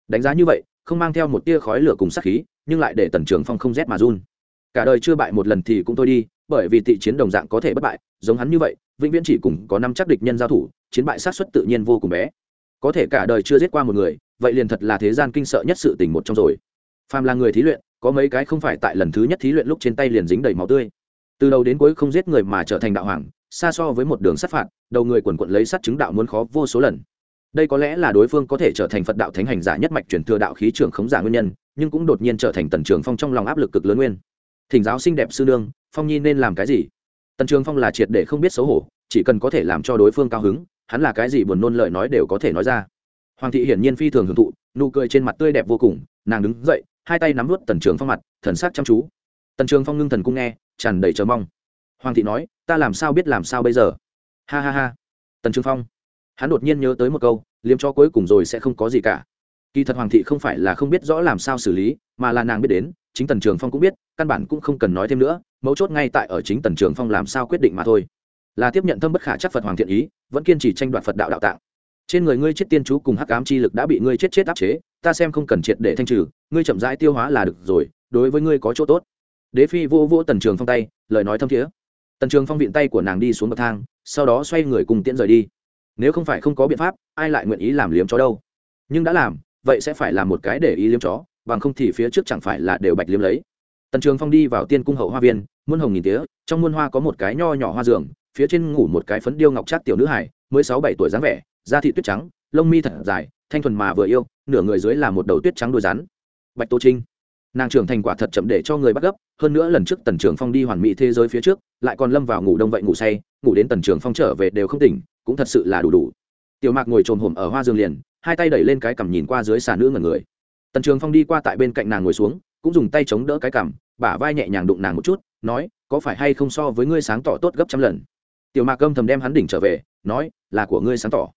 A: Đánh giá như vậy, không mang theo một tia khói lửa cùng sát khí, nhưng lại để tần trường phong không rét mà run. Cả đời chưa bại một lần thì cũng thôi đi, bởi vì thị chiến đồng dạng có thể bất bại, giống hắn như vậy, vĩnh viễn chỉ cùng có năm chắc địch nhân giao thủ, chiến bại sát xuất tự nhiên vô cùng bé. Có thể cả đời chưa giết qua một người, vậy liền thật là thế gian kinh sợ nhất sự tình một trong rồi. Phàm là người thí luyện, có mấy cái không phải tại lần thứ nhất thí luyện lúc trên tay liền dính đầy máu tươi từ đầu đến cuối không giết người mà trở thành đạo hoàng, xa so với một đường sát phạt, đầu người quần quận lấy sát chứng đạo muốn khó vô số lần. Đây có lẽ là đối phương có thể trở thành phật đạo thánh hành giả nhất mạch truyền thừa đạo khí trưởng khống giả nguyên nhân, nhưng cũng đột nhiên trở thành tần trường phong trong lòng áp lực cực lớn nguyên. Thỉnh giáo xinh đẹp sư nương, phong nhi nên làm cái gì? Tần trường phong là triệt để không biết xấu hổ, chỉ cần có thể làm cho đối phương cao hứng, hắn là cái gì buồn nôn lời nói đều có thể nói ra. Hoàng thị hiển nhiên phi thường hưởng thụ, nụ cười trên mặt tươi đẹp vô cùng, nàng đứng dậy, hai tay nắm vút tần trường phong mặt, thần sắc chăm chú tần trường phong ngưng thần cung nghe, tràn đầy chờ mong. Hoàng thị nói, ta làm sao biết làm sao bây giờ? Ha ha ha. Tần trường phong, hắn đột nhiên nhớ tới một câu, liếm cho cuối cùng rồi sẽ không có gì cả. Kỳ thật hoàng thị không phải là không biết rõ làm sao xử lý, mà là nàng biết đến, chính tần trường phong cũng biết, căn bản cũng không cần nói thêm nữa, mấu chốt ngay tại ở chính tần trường phong làm sao quyết định mà thôi. Là tiếp nhận thâm bất khả chắc phật hoàng thiện ý, vẫn kiên trì tranh đoạt phật đạo đạo tạng. Trên người ngươi chết tiên chú cùng hắc ám chi lực đã bị ngươi chết chết áp chế, ta xem không cần triệt để thanh trừ, ngươi chậm rãi tiêu hóa là được rồi, đối với ngươi có chỗ tốt đế phi vô vô tần trường phong tay, lời nói thâm thiế. Tần trường phong viện tay của nàng đi xuống bậc thang, sau đó xoay người cùng tiễn rời đi. Nếu không phải không có biện pháp, ai lại nguyện ý làm liếm chó đâu? Nhưng đã làm, vậy sẽ phải làm một cái để ý liếm chó, bằng không thì phía trước chẳng phải là đều bạch liếm lấy. Tần trường phong đi vào tiên cung hậu hoa viên, muôn hồng nghìn tía, trong muôn hoa có một cái nho nhỏ hoa giường, phía trên ngủ một cái phấn điêu ngọc trát tiểu nữ hải mới sáu bảy tuổi dáng vẻ, da thị tuyết trắng, lông mi thật dài, thanh thuần mà vừa yêu, nửa người dưới là một đầu tuyết trắng đuôi rắn. Bạch tô trinh nàng trưởng thành quả thật chậm để cho người bắt gấp, hơn nữa lần trước tần trường phong đi hoàn mỹ thế giới phía trước, lại còn lâm vào ngủ đông vậy ngủ say, ngủ đến tần trường phong trở về đều không tỉnh, cũng thật sự là đủ đủ. Tiểu mạc ngồi trồm hổm ở hoa dương liền, hai tay đẩy lên cái cằm nhìn qua dưới xà nữ ngần người. Tần trường phong đi qua tại bên cạnh nàng ngồi xuống, cũng dùng tay chống đỡ cái cằm, bả vai nhẹ nhàng đụng nàng một chút, nói, có phải hay không so với ngươi sáng tỏ tốt gấp trăm lần? Tiểu mạc âm thầm đem hắn đỉnh trở về, nói, là của ngươi sáng tỏ.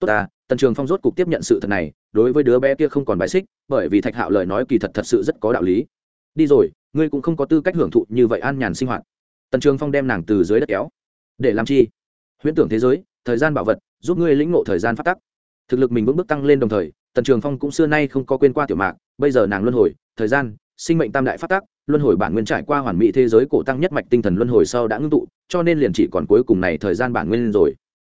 A: Tốt ta, tần trường phong rốt cục tiếp nhận sự thật này đối với đứa bé kia không còn bài xích, bởi vì thạch hạo lời nói kỳ thật thật sự rất có đạo lý. Đi rồi, ngươi cũng không có tư cách hưởng thụ như vậy an nhàn sinh hoạt. Tần trường phong đem nàng từ dưới đất kéo. Để làm chi? Huyễn tưởng thế giới, thời gian bảo vật, giúp ngươi lĩnh ngộ thời gian phát tắc. Thực lực mình vững bước tăng lên đồng thời, tần trường phong cũng xưa nay không có quên qua tiểu mạc, bây giờ nàng luân hồi, thời gian, sinh mệnh tam đại phát tác luân hồi bản nguyên trải qua hoàn mỹ thế giới cổ tăng nhất mạch tinh thần luân hồi sau đã ngưng tụ, cho nên liền chỉ còn cuối cùng này thời gian bản nguyên rồi.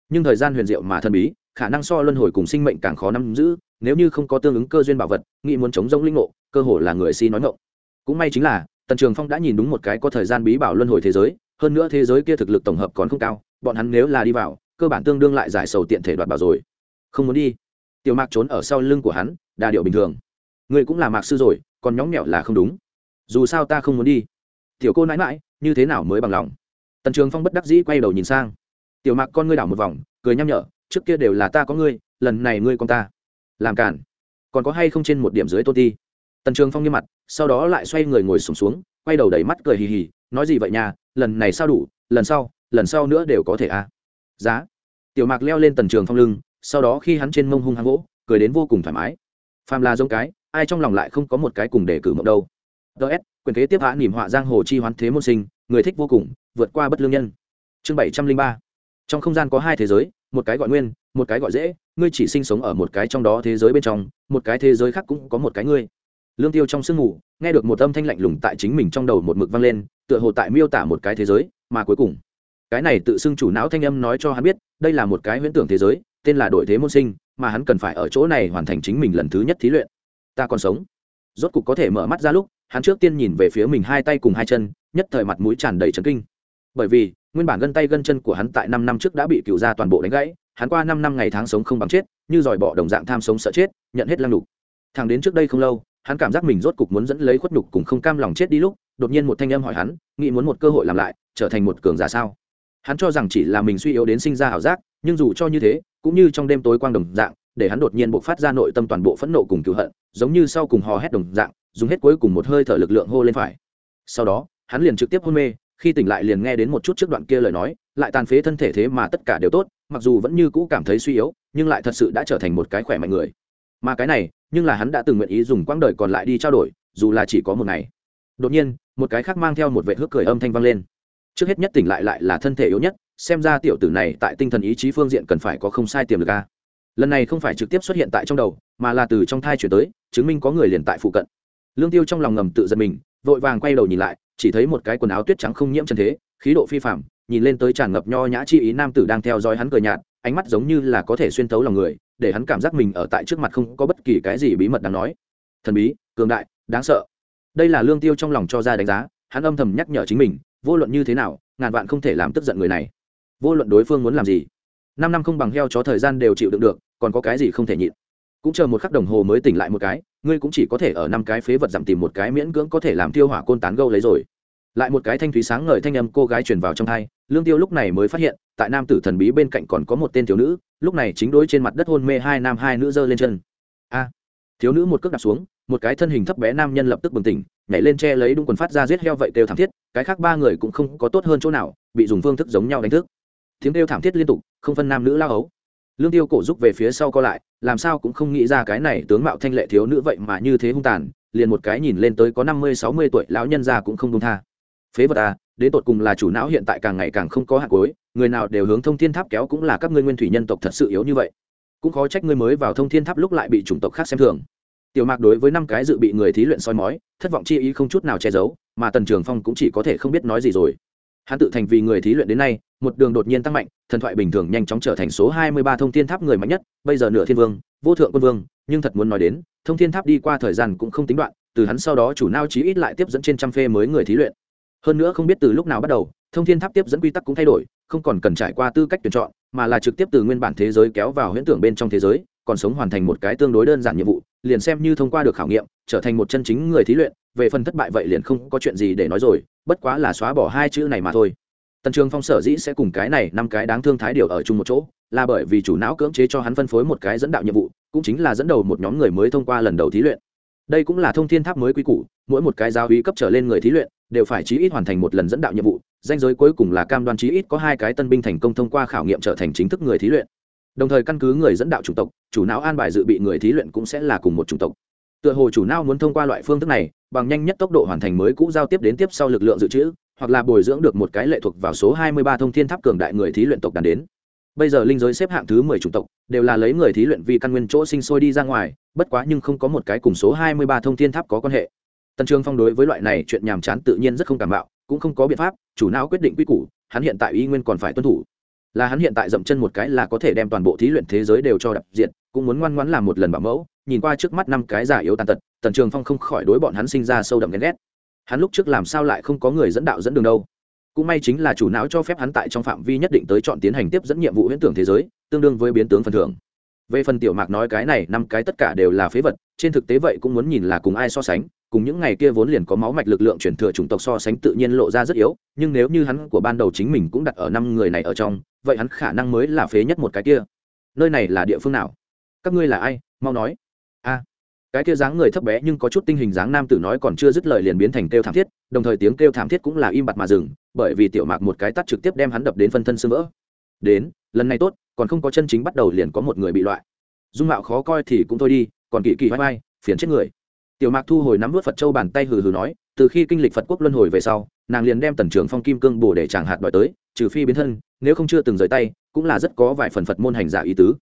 A: Nhưng thời gian huyền diệu mà thần bí, khả năng so luân hồi cùng sinh mệnh càng khó nắm giữ nếu như không có tương ứng cơ duyên bảo vật, nghĩ muốn chống rông linh ngộ, cơ hồ là người si nói ngộ. Cũng may chính là, tần trường phong đã nhìn đúng một cái có thời gian bí bảo luân hồi thế giới, hơn nữa thế giới kia thực lực tổng hợp còn không cao, bọn hắn nếu là đi vào, cơ bản tương đương lại giải sầu tiện thể đoạt bảo rồi. Không muốn đi. Tiểu mạc trốn ở sau lưng của hắn đà điệu bình thường. Người cũng là mạc sư rồi, còn nhóng nhẹo là không đúng. Dù sao ta không muốn đi. Tiểu cô nãi mãi như thế nào mới bằng lòng? Tần trường phong bất đắc dĩ quay đầu nhìn sang. Tiểu mạc con ngươi đảo một vòng, cười nhăm nhở, trước kia đều là ta có ngươi, lần này ngươi con ta làm cản còn có hay không trên một điểm dưới tôn ti? Tần trường phong nghiêm mặt sau đó lại xoay người ngồi sùng xuống, xuống quay đầu đẩy mắt cười hì hì nói gì vậy nhà lần này sao đủ lần sau lần sau nữa đều có thể à? Giá. Tiểu mạc leo lên tần trường phong lưng sau đó khi hắn trên mông hung hăng gỗ cười đến vô cùng thoải mái. Phàm là giống cái ai trong lòng lại không có một cái cùng để cử mộng đâu. Ts quyền kế tiếp hạ nỉm họa giang hồ chi hoán thế môn sinh người thích vô cùng vượt qua bất lương nhân. Chương bảy trăm linh ba. Trong không gian có hai thế giới một cái gọi nguyên một cái gọi dễ ngươi chỉ sinh sống ở một cái trong đó thế giới bên trong, một cái thế giới khác cũng có một cái ngươi. Lương tiêu trong sương mù, nghe được một âm thanh lạnh lùng tại chính mình trong đầu một mực vang lên, tựa hồ tại miêu tả một cái thế giới, mà cuối cùng, cái này tự xưng chủ não thanh âm nói cho hắn biết, đây là một cái huyễn tưởng thế giới, tên là đội thế môn sinh, mà hắn cần phải ở chỗ này hoàn thành chính mình lần thứ nhất thí luyện. Ta còn sống. Rốt cục có thể mở mắt ra lúc, hắn trước tiên nhìn về phía mình hai tay cùng hai chân, nhất thời mặt mũi tràn đầy trấn kinh. Bởi vì, nguyên bản gân tay gân chân của hắn tại năm năm trước đã bị cựu gia toàn bộ đánh gãy hắn qua năm năm ngày tháng sống không bằng chết, như dòi bỏ đồng dạng tham sống sợ chết, nhận hết lăng đục thằng đến trước đây không lâu, hắn cảm giác mình rốt cục muốn dẫn lấy khuất nhục cùng không cam lòng chết đi lúc, đột nhiên một thanh âm hỏi hắn, nghĩ muốn một cơ hội làm lại, trở thành một cường giả sao? Hắn cho rằng chỉ là mình suy yếu đến sinh ra ảo giác, nhưng dù cho như thế, cũng như trong đêm tối quang đồng dạng, để hắn đột nhiên bộc phát ra nội tâm toàn bộ phẫn nộ cùng cựu hận, giống như sau cùng hò hét đồng dạng, dùng hết cuối cùng một hơi thở lực lượng hô lên phải. Sau đó, hắn liền trực tiếp hôn mê, khi tỉnh lại liền nghe đến một chút trước đoạn kia lời nói, lại tàn phế thân thể thế mà tất cả đều tốt mặc dù vẫn như cũ cảm thấy suy yếu, nhưng lại thật sự đã trở thành một cái khỏe mạnh người. Mà cái này, nhưng là hắn đã từng nguyện ý dùng quãng đời còn lại đi trao đổi, dù là chỉ có một ngày. Đột nhiên, một cái khác mang theo một vệ hước cười âm thanh vang lên. Trước hết nhất tỉnh lại lại là thân thể yếu nhất, xem ra tiểu tử này tại tinh thần ý chí phương diện cần phải có không sai tiềm lực a. Lần này không phải trực tiếp xuất hiện tại trong đầu, mà là từ trong thai chuyển tới, chứng minh có người liền tại phụ cận. Lương tiêu trong lòng ngầm tự giật mình, vội vàng quay đầu nhìn lại, chỉ thấy một cái quần áo tuyết trắng không nhiễm chân thế, khí độ phi phạm nhìn lên tới tràn ngập nho nhã chi ý nam tử đang theo dõi hắn cười nhạt, ánh mắt giống như là có thể xuyên thấu lòng người, để hắn cảm giác mình ở tại trước mặt không có bất kỳ cái gì bí mật đáng nói. Thần bí, cường đại, đáng sợ. Đây là lương tiêu trong lòng cho ra đánh giá, hắn âm thầm nhắc nhở chính mình, vô luận như thế nào, ngàn vạn không thể làm tức giận người này. Vô luận đối phương muốn làm gì, năm năm không bằng heo chó thời gian đều chịu đựng được, còn có cái gì không thể nhịn. Cũng chờ một khắc đồng hồ mới tỉnh lại một cái, ngươi cũng chỉ có thể ở năm cái phế vật giảm tìm một cái miễn cưỡng có thể làm tiêu hỏa côn tán gâu lấy rồi lại một cái thanh thúy sáng ngời thanh âm cô gái truyền vào trong thai, lương tiêu lúc này mới phát hiện, tại nam tử thần bí bên cạnh còn có một tên thiếu nữ, lúc này chính đối trên mặt đất hôn mê hai nam hai nữ giơ lên chân. A! Thiếu nữ một cước đạp xuống, một cái thân hình thấp bé nam nhân lập tức bừng tỉnh, nhảy lên che lấy đúng quần phát ra giết heo vậy kêu thảm thiết, cái khác ba người cũng không có tốt hơn chỗ nào, bị dùng phương thức giống nhau đánh thức. Tiếng kêu thảm thiết liên tục, không phân nam nữ lao ấu lương tiêu cổ rúc về phía sau co lại, làm sao cũng không nghĩ ra cái này tướng mạo thanh lệ thiếu nữ vậy mà như thế hung tàn, liền một cái nhìn lên tới có năm mươi, sáu mươi tuổi lão nhân già cũng không đông tha phế vật à đến tột cùng là chủ não hiện tại càng ngày càng không có hạt cối người nào đều hướng thông thiên tháp kéo cũng là các ngươi nguyên thủy nhân tộc thật sự yếu như vậy. Cũng khó trách ngươi mới vào thông thiên tháp lúc lại bị chủng tộc khác xem thường. Tiểu mạc đối với năm cái dự bị người thí luyện soi mói, thất vọng chi ý không chút nào che giấu, mà tần trường phong cũng chỉ có thể không biết nói gì rồi. Hắn tự thành vì người thí luyện đến nay, một đường đột nhiên tăng mạnh, thần thoại bình thường nhanh chóng trở thành số hai mươi ba thông thiên tháp người mạnh nhất, bây giờ nửa thiên vương, vô thượng quân vương, nhưng thật muốn nói đến, thông thiên tháp đi qua thời gian cũng không tính đoạn, từ hắn sau đó chủ nao chí ít lại tiếp dẫn trên trăm phê mới người thí luyện hơn nữa không biết từ lúc nào bắt đầu, thông thiên tháp tiếp dẫn quy tắc cũng thay đổi, không còn cần trải qua tư cách tuyển chọn, mà là trực tiếp từ nguyên bản thế giới kéo vào huyễn tưởng bên trong thế giới, còn sống hoàn thành một cái tương đối đơn giản nhiệm vụ, liền xem như thông qua được khảo nghiệm, trở thành một chân chính người thí luyện, về phần thất bại vậy liền không có chuyện gì để nói rồi, bất quá là xóa bỏ hai chữ này mà thôi. Tần trường phong sở dĩ sẽ cùng cái này năm cái đáng thương thái điều ở chung một chỗ, là bởi vì chủ não cưỡng chế cho hắn phân phối một cái dẫn đạo nhiệm vụ, cũng chính là dẫn đầu một nhóm người mới thông qua lần đầu thí luyện đây cũng là thông thiên tháp mới quy củ, mỗi một cái giáo hí cấp trở lên người thí luyện, đều phải chí ít hoàn thành một lần dẫn đạo nhiệm vụ, danh giới cuối cùng là cam đoan chí ít có hai cái tân binh thành công thông qua khảo nghiệm trở thành chính thức người thí luyện. Đồng thời căn cứ người dẫn đạo chủng tộc, chủ não an bài dự bị người thí luyện cũng sẽ là cùng một chủng tộc. Tựa hồ chủ não muốn thông qua loại phương thức này, bằng nhanh nhất tốc độ hoàn thành mới cũ giao tiếp đến tiếp sau lực lượng dự trữ, hoặc là bồi dưỡng được một cái lệ thuộc vào số 23 thông thiên tháp cường đại người thí luyện tộc đàn đến bây giờ linh giới xếp hạng thứ 10 chủng tộc, đều là lấy người thí luyện vì căn nguyên chỗ sinh sôi đi ra ngoài, bất quá nhưng không có một cái cùng số 23 thông thiên tháp có quan hệ. Tần trường phong đối với loại này chuyện nhàm chán tự nhiên rất không cảm bạo cũng không có biện pháp, chủ não quyết định quy củ, hắn hiện tại y nguyên còn phải tuân thủ. Là hắn hiện tại dậm chân một cái là có thể đem toàn bộ thí luyện thế giới đều cho đập diện cũng muốn ngoan ngoãn làm một lần bảo mẫu, nhìn qua trước mắt năm cái giả yếu tàn tật, tần trường phong không khỏi đối bọn hắn sinh ra sâu đậm ghen ghét. Hắn lúc trước làm sao lại không có người dẫn đạo dẫn đường đâu? Cũng may chính là chủ não cho phép hắn tại trong phạm vi nhất định tới chọn tiến hành tiếp dẫn nhiệm vụ huyễn tưởng thế giới, tương đương với biến tướng phần thưởng. Về phần tiểu mạc nói cái này, năm cái tất cả đều là phế vật, trên thực tế vậy cũng muốn nhìn là cùng ai so sánh, cùng những ngày kia vốn liền có máu mạch lực lượng chuyển thừa chủng tộc so sánh tự nhiên lộ ra rất yếu, nhưng nếu như hắn của ban đầu chính mình cũng đặt ở năm người này ở trong, vậy hắn khả năng mới là phế nhất một cái kia. Nơi này là địa phương nào? Các ngươi là ai? Mau nói. A. Cái kia dáng người thấp bé nhưng có chút tinh hình dáng nam tử nói còn chưa dứt lời liền biến thành kêu thảm thiết, đồng thời tiếng kêu thảm thiết cũng là im bặt mà dừng bởi vì tiểu mạc một cái tắt trực tiếp đem hắn đập đến phân thân sưng vỡ. Đến, lần này tốt, còn không có chân chính bắt đầu liền có một người bị loại. Dung mạo khó coi thì cũng thôi đi, còn kỳ kỳ vai vai, phiền chết người. Tiểu mạc thu hồi nắm vớt phật châu bàn tay hừ hừ nói, từ khi kinh lịch phật quốc luân hồi về sau, nàng liền đem tần trường phong kim cương bổ để chẳng hạt đòi tới, trừ phi biến thân, nếu không chưa từng rời tay, cũng là rất có vài phần phật môn hành giả ý tứ.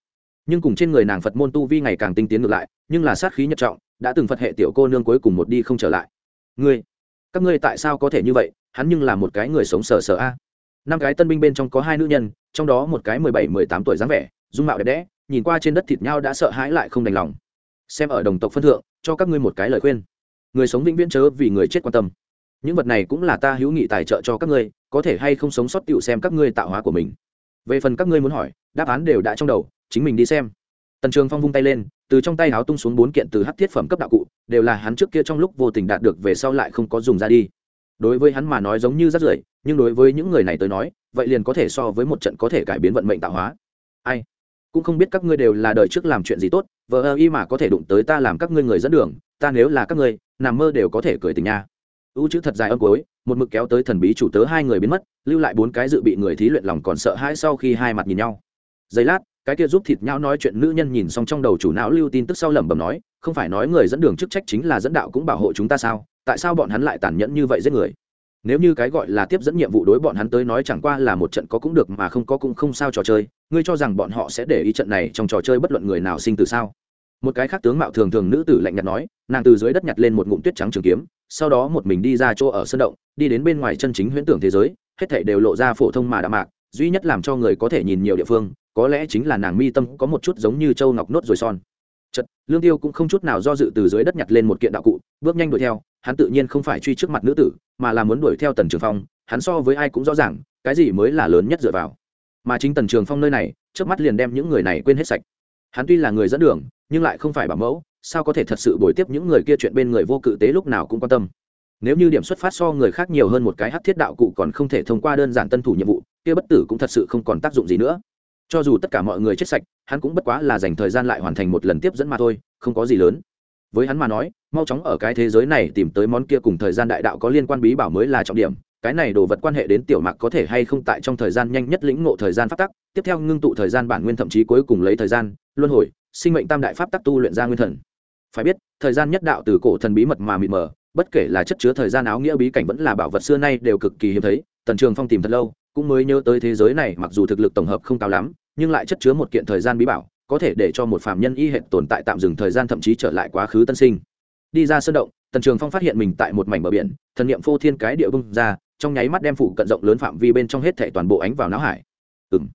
A: Nhưng cùng trên người nàng phật môn tu vi ngày càng tinh tiến ngược lại, nhưng là sát khí nhật trọng, đã từng phật hệ tiểu cô nương cuối cùng một đi không trở lại. Ngươi, các ngươi tại sao có thể như vậy? Hắn nhưng là một cái người sống sờ sờ a. Năm cái tân binh bên trong có hai nữ nhân, trong đó một cái mười bảy, mười tám tuổi dáng vẻ, dung mạo đẹp đẽ, nhìn qua trên đất thịt nhau đã sợ hãi lại không đành lòng. Xem ở đồng tộc phân thượng, cho các ngươi một cái lời khuyên. Người sống vĩnh viễn chớ vì người chết quan tâm. Những vật này cũng là ta hữu nghị tài trợ cho các ngươi, có thể hay không sống sót tựu xem các ngươi tạo hóa của mình. Về phần các ngươi muốn hỏi, đáp án đều đã trong đầu, chính mình đi xem. Tần trường phong vung tay lên, từ trong tay háo tung xuống bốn kiện từ hát thiết phẩm cấp đạo cụ, đều là hắn trước kia trong lúc vô tình đạt được về sau lại không có dùng ra đi đối với hắn mà nói giống như rắt rưởi, nhưng đối với những người này tới nói, vậy liền có thể so với một trận có thể cải biến vận mệnh tạo hóa. Ai? Cũng không biết các ngươi đều là đời trước làm chuyện gì tốt, vờ ơ y mà có thể đụng tới ta làm các ngươi người dẫn đường, ta nếu là các ngươi, nằm mơ đều có thể cười tình nha. U chữ thật dài âm cuối, một mực kéo tới thần bí chủ tớ hai người biến mất, lưu lại bốn cái dự bị người thí luyện lòng còn sợ hãi sau khi hai mặt nhìn nhau. Giây lát, cái kia giúp thịt nhau nói chuyện nữ nhân nhìn xong trong đầu chủ não lưu tin tức sau lẩm bẩm nói không phải nói người dẫn đường chức trách chính là dẫn đạo cũng bảo hộ chúng ta sao? Tại sao bọn hắn lại tàn nhẫn như vậy giết người? Nếu như cái gọi là tiếp dẫn nhiệm vụ đối bọn hắn tới nói chẳng qua là một trận có cũng được mà không có cũng không sao trò chơi, ngươi cho rằng bọn họ sẽ để ý trận này trong trò chơi bất luận người nào sinh từ sao? Một cái khác tướng mạo thường thường nữ tử lạnh nhạt nói, nàng từ dưới đất nhặt lên một ngụm tuyết trắng trường kiếm, sau đó một mình đi ra chỗ ở sân động, đi đến bên ngoài chân chính huyễn tưởng thế giới, hết thảy đều lộ ra phổ thông mà đạm mạc, duy nhất làm cho người có thể nhìn nhiều địa phương, có lẽ chính là nàng mi tâm có một chút giống như châu ngọc nốt rồi son chật, lương tiêu cũng không chút nào do dự từ dưới đất nhặt lên một kiện đạo cụ, bước nhanh đuổi theo, hắn tự nhiên không phải truy trước mặt nữ tử, mà là muốn đuổi theo tần trường phong, hắn so với ai cũng rõ ràng, cái gì mới là lớn nhất dựa vào. Mà chính tần trường phong nơi này trước mắt liền đem những người này quên hết sạch. Hắn tuy là người dẫn đường, nhưng lại không phải bảo mẫu, sao có thể thật sự bồi tiếp những người kia chuyện bên người vô cự tế lúc nào cũng quan tâm. Nếu như điểm xuất phát so người khác nhiều hơn một cái hát thiết đạo cụ còn không thể thông qua đơn giản tân thủ nhiệm vụ, kia bất tử cũng thật sự không còn tác dụng gì nữa cho dù tất cả mọi người chết sạch, hắn cũng bất quá là dành thời gian lại hoàn thành một lần tiếp dẫn mà thôi, không có gì lớn. Với hắn mà nói, mau chóng ở cái thế giới này tìm tới món kia cùng thời gian đại đạo có liên quan bí bảo mới là trọng điểm. Cái này đồ vật quan hệ đến tiểu mạc có thể hay không tại trong thời gian nhanh nhất lĩnh ngộ thời gian pháp tắc, tiếp theo ngưng tụ thời gian bản nguyên thậm chí cuối cùng lấy thời gian, luân hồi, sinh mệnh tam đại pháp tắc tu luyện ra nguyên thần. Phải biết, thời gian nhất đạo từ cổ thần bí mật mà mịt mờ, bất kể là chất chứa thời gian áo nghĩa bí cảnh vẫn là bảo vật xưa nay đều cực kỳ hiếm thấy, tần trường phong tìm thật lâu cũng mới nhớ tới thế giới này mặc dù thực lực tổng hợp không cao lắm, nhưng lại chất chứa một kiện thời gian bí bảo, có thể để cho một phạm nhân y hệ tồn tại tạm dừng thời gian thậm chí trở lại quá khứ tân sinh. Đi ra sơn động, tần trường phong phát hiện mình tại một mảnh bờ biển, thần niệm phô thiên cái địa bung ra, trong nháy mắt đem phủ cận rộng lớn phạm vi bên trong hết thể toàn bộ ánh vào não hải. Ừ m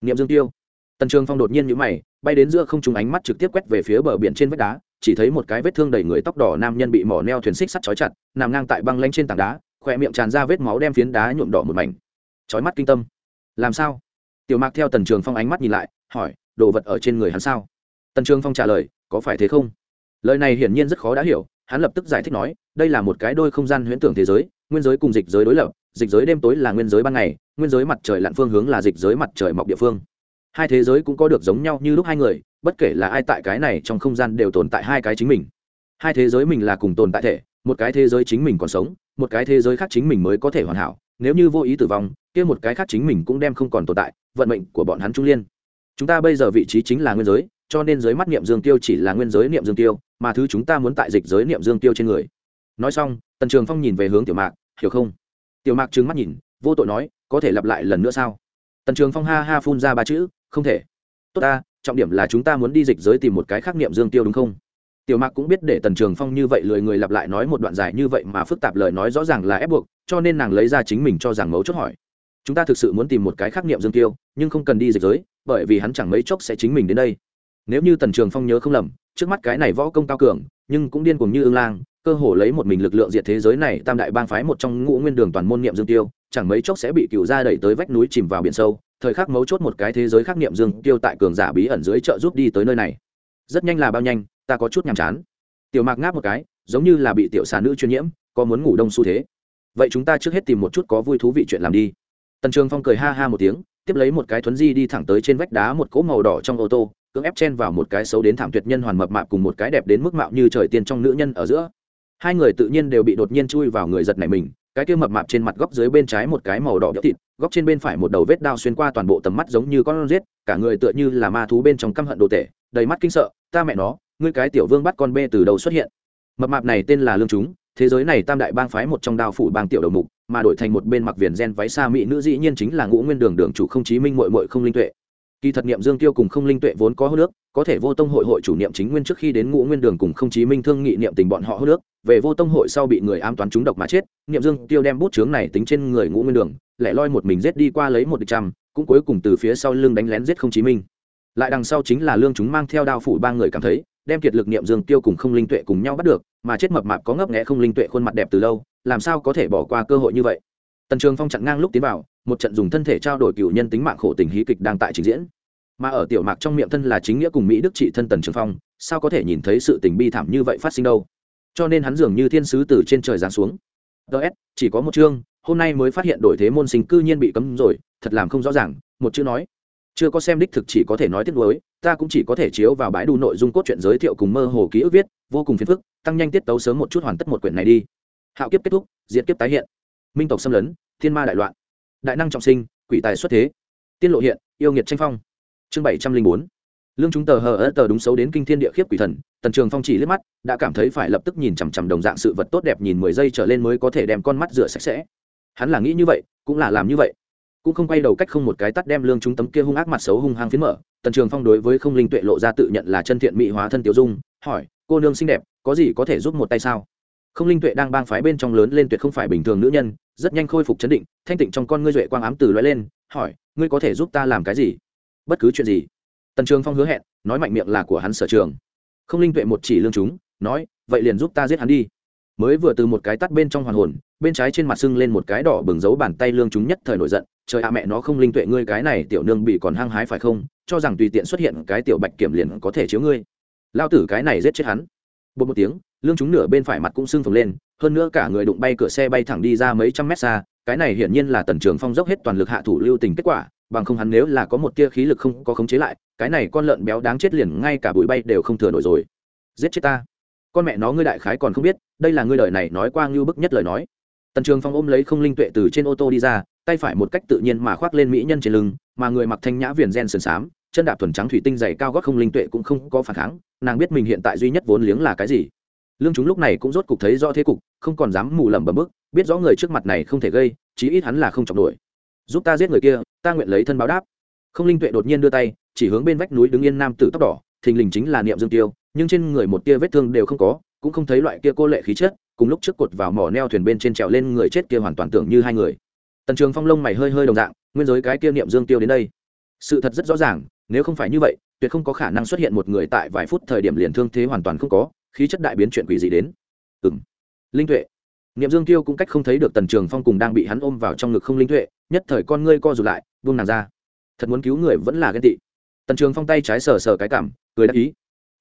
A: niệm dương tiêu. Tần trường phong đột nhiên nhũ mày, bay đến giữa không trùng ánh mắt trực tiếp quét về phía bờ biển trên vách đá, chỉ thấy một cái vết thương đầy người tóc đỏ nam nhân bị mỏ neo thuyền xích sắt chói chặt, nằm ngang tại băng lanh trên tảng đá khỏe miệng tràn ra vết máu đem phiến đá nhuộm đỏ một mảnh chói mắt kinh tâm. Làm sao? Tiểu mạc theo tần trường phong ánh mắt nhìn lại, hỏi, đồ vật ở trên người hắn sao? Tần trường phong trả lời, có phải thế không? Lời này hiển nhiên rất khó đã hiểu, hắn lập tức giải thích nói, đây là một cái đôi không gian huyễn tưởng thế giới, nguyên giới cùng dịch giới đối lập, dịch giới đêm tối là nguyên giới ban ngày, nguyên giới mặt trời lặn phương hướng là dịch giới mặt trời mọc địa phương. Hai thế giới cũng có được giống nhau như lúc hai người, bất kể là ai tại cái này trong không gian đều tồn tại hai cái chính mình. Hai thế giới mình là cùng tồn tại thể một cái thế giới chính mình còn sống, một cái thế giới khác chính mình mới có thể hoàn hảo, nếu như vô ý tử vong, kia một cái khác chính mình cũng đem không còn tồn tại, vận mệnh của bọn hắn trung liên. Chúng ta bây giờ vị trí chính là nguyên giới, cho nên giới mắt niệm dương tiêu chỉ là nguyên giới niệm dương tiêu, mà thứ chúng ta muốn tại dịch giới niệm dương tiêu trên người. Nói xong, tần trường phong nhìn về hướng tiểu mạc, hiểu không? Tiểu mạc trừng mắt nhìn, vô tội nói, có thể lặp lại lần nữa sao? Tần trường phong ha ha phun ra ba chữ, không thể. Tốt ta, trọng điểm là chúng ta muốn đi dịch giới tìm một cái khác niệm dương tiêu đúng không? Tiểu mạc cũng biết để tần trường phong như vậy lười người lặp lại nói một đoạn dài như vậy mà phức tạp lời nói rõ ràng là ép buộc, cho nên nàng lấy ra chính mình cho rằng mấu chốt hỏi. Chúng ta thực sự muốn tìm một cái khắc niệm dương tiêu, nhưng không cần đi dịch giới, bởi vì hắn chẳng mấy chốc sẽ chính mình đến đây. Nếu như tần trường phong nhớ không lầm, trước mắt cái này võ công cao cường, nhưng cũng điên cuồng như ương lang, cơ hồ lấy một mình lực lượng diệt thế giới này, tam đại bang phái một trong ngũ nguyên đường toàn môn niệm dương tiêu, chẳng mấy chốc sẽ bị cựu gia đẩy tới vách núi chìm vào biển sâu. Thời khắc mấu chốt một cái thế giới khắc niệm dương tiêu tại cường giả bí ẩn dưới trợ giúp đi tới nơi này. Rất nhanh là bao nhanh ta có chút nhàm chán. Tiểu mạc ngáp một cái, giống như là bị tiểu xà nữ truyền nhiễm, có muốn ngủ đông xu thế. Vậy chúng ta trước hết tìm một chút có vui thú vị chuyện làm đi. Tần trường phong cười ha ha một tiếng, tiếp lấy một cái thuấn di đi thẳng tới trên vách đá một cỗ màu đỏ trong ô tô, cưỡng ép chen vào một cái xấu đến thảm tuyệt nhân hoàn mập mạp cùng một cái đẹp đến mức mạo như trời tiên trong nữ nhân ở giữa. Hai người tự nhiên đều bị đột nhiên chui vào người giật này mình, cái kia mập mạp trên mặt góc dưới bên trái một cái màu đỏ đĩa thịt, góc trên bên phải một đầu vết đao xuyên qua toàn bộ tầm mắt giống như con rết cả người tựa như là ma thú bên trong căm hận đồ tể, đầy mắt kinh sợ, ta mẹ nó ngươi cái tiểu vương bắt con bê từ đầu xuất hiện. Mập mạp này tên là lương chúng, thế giới này tam đại bang phái một trong đao phủ bang tiểu đầu mục, mà đổi thành một bên mặc viền gen váy xa mỹ nữ dĩ nhiên chính là ngũ nguyên đường đường chủ không chí minh mội mội không linh tuệ. Kỳ thật niệm dương tiêu cùng không linh tuệ vốn có hô nước có thể vô tông hội hội chủ niệm chính nguyên trước khi đến ngũ nguyên đường cùng không chí minh thương nghị niệm tình bọn họ hô nước về vô tông hội sau bị người ám toán trúng độc mà chết, niệm dương tiêu đem bút chướng này tính trên người ngũ nguyên đường lại loi một mình giết đi qua lấy một địch trăm, cũng cuối cùng từ phía sau lưng đánh lén giết không chí minh. Lại đằng sau chính là lương chúng mang theo đao phủ ba người cảm thấy đem kiệt lực niệm dương tiêu cùng không linh tuệ cùng nhau bắt được, mà chết mập mạp có ngấp nghẽ không linh tuệ khuôn mặt đẹp từ lâu, làm sao có thể bỏ qua cơ hội như vậy? Tần trường phong chặn ngang lúc tiến vào, một trận dùng thân thể trao đổi cựu nhân tính mạng khổ tình hí kịch đang tại trình diễn. Mà ở tiểu mạc trong miệng thân là chính nghĩa cùng mỹ đức trị thân tần trường phong, sao có thể nhìn thấy sự tình bi thảm như vậy phát sinh đâu? Cho nên hắn dường như thiên sứ từ trên trời giáng xuống. Ts chỉ có một chương, hôm nay mới phát hiện đổi thế môn sinh cư nhiên bị cấm rồi, thật làm không rõ ràng, một chữ nói. Chưa có xem đích thực chỉ có thể nói tiếc nuối ta cũng chỉ có thể chiếu vào bãi đủ nội dung cốt truyện giới thiệu cùng mơ hồ ký ức viết, vô cùng phiền phức, tăng nhanh tiết tấu sớm một chút hoàn tất một quyển này đi. Hạo kiếp kết thúc diễn kiếp tái hiện. Minh tộc xâm lấn, thiên ma đại loạn. Đại năng trọng sinh, quỷ tài xuất thế. Tiên lộ hiện, yêu nghiệt tranh phong. Chương bảy trăm linh bốn. Lương chúng tờ hờ ớt tờ đúng xấu đến kinh thiên địa khiếp quỷ thần, tần trường phong chỉ liếc mắt, đã cảm thấy phải lập tức nhìn chằm chằm đồng dạng sự vật tốt đẹp nhìn mười giây trở lên mới có thể đem con mắt rửa sạch sẽ. Hắn là nghĩ như vậy, cũng là làm như vậy cũng không quay đầu cách không một cái tắt đem lương chúng tấm kia hung ác mặt xấu hung hăng phiến mở. Tần trường phong đối với không linh tuệ lộ ra tự nhận là chân thiện mỹ hóa thân tiểu dung, hỏi, cô nương xinh đẹp, có gì có thể giúp một tay sao? Không linh tuệ đang bang phái bên trong lớn lên tuyệt không phải bình thường nữ nhân, rất nhanh khôi phục chấn định, thanh tịnh trong con ngươi duệ quang ám từ loại lên, hỏi, ngươi có thể giúp ta làm cái gì? Bất cứ chuyện gì. Tần trường phong hứa hẹn, nói mạnh miệng là của hắn sở trường. Không linh tuệ một chỉ lương chúng, nói, vậy liền giúp ta giết hắn đi mới vừa từ một cái tắt bên trong hoàn hồn, bên trái trên mặt sưng lên một cái đỏ bừng dấu bàn tay lương chúng nhất thời nổi giận, trời ạ, mẹ nó không linh tuệ ngươi cái này tiểu nương bị còn hăng hái phải không? Cho rằng tùy tiện xuất hiện cái tiểu bạch kiểm liền có thể chiếu ngươi. Lao tử cái này giết chết hắn. Bột một tiếng, lương chúng nửa bên phải mặt cũng sưng phồng lên, hơn nữa cả người đụng bay cửa xe bay thẳng đi ra mấy trăm mét xa, cái này hiển nhiên là tần trường phong dốc hết toàn lực hạ thủ lưu tình kết quả, bằng không hắn nếu là có một tia khí lực không có khống chế lại, cái này con lợn béo đáng chết liền ngay cả bụi bay đều không thừa nổi rồi. Giết chết ta con mẹ nó ngươi đại khái còn không biết, đây là ngươi đời này nói qua ngưu bức nhất lời nói. Tần trường phong ôm lấy không linh tuệ từ trên ô tô đi ra, tay phải một cách tự nhiên mà khoác lên mỹ nhân trên lưng, mà người mặc thanh nhã viền gen sườn xám, chân đạp thuần trắng thủy tinh dày cao gót không linh tuệ cũng không có phản kháng, nàng biết mình hiện tại duy nhất vốn liếng là cái gì. Lương chúng lúc này cũng rốt cục thấy rõ thế cục, không còn dám mù lầm bầm bức biết rõ người trước mặt này không thể gây, chí ít hắn là không chọc nổi. Giúp ta giết người kia, ta nguyện lấy thân báo đáp. Không linh tuệ đột nhiên đưa tay, chỉ hướng bên vách núi đứng yên nam tử tóc đỏ, thình lình chính là niệm dương tiêu nhưng trên người một tia vết thương đều không có, cũng không thấy loại kia cô lệ khí chất, cùng lúc trước cột vào mỏ neo thuyền bên trên trèo lên người chết kia hoàn toàn tưởng như hai người. Tần trường phong lông mày hơi hơi đồng dạng, nguyên giới cái kia niệm dương tiêu đến đây. Sự thật rất rõ ràng, nếu không phải như vậy, tuyệt không có khả năng xuất hiện một người tại vài phút thời điểm liền thương thế hoàn toàn không có, khí chất đại biến chuyện quỷ gì đến. Ừ m linh tuệ. Niệm dương tiêu cũng cách không thấy được tần trường phong cùng đang bị hắn ôm vào trong ngực không linh tuệ, nhất thời con ngươi co rụt lại, buông nàng ra. Thật muốn cứu người vẫn là ghen tị. Tần trường phong tay trái sờ sờ cái cảm, cười đáp ý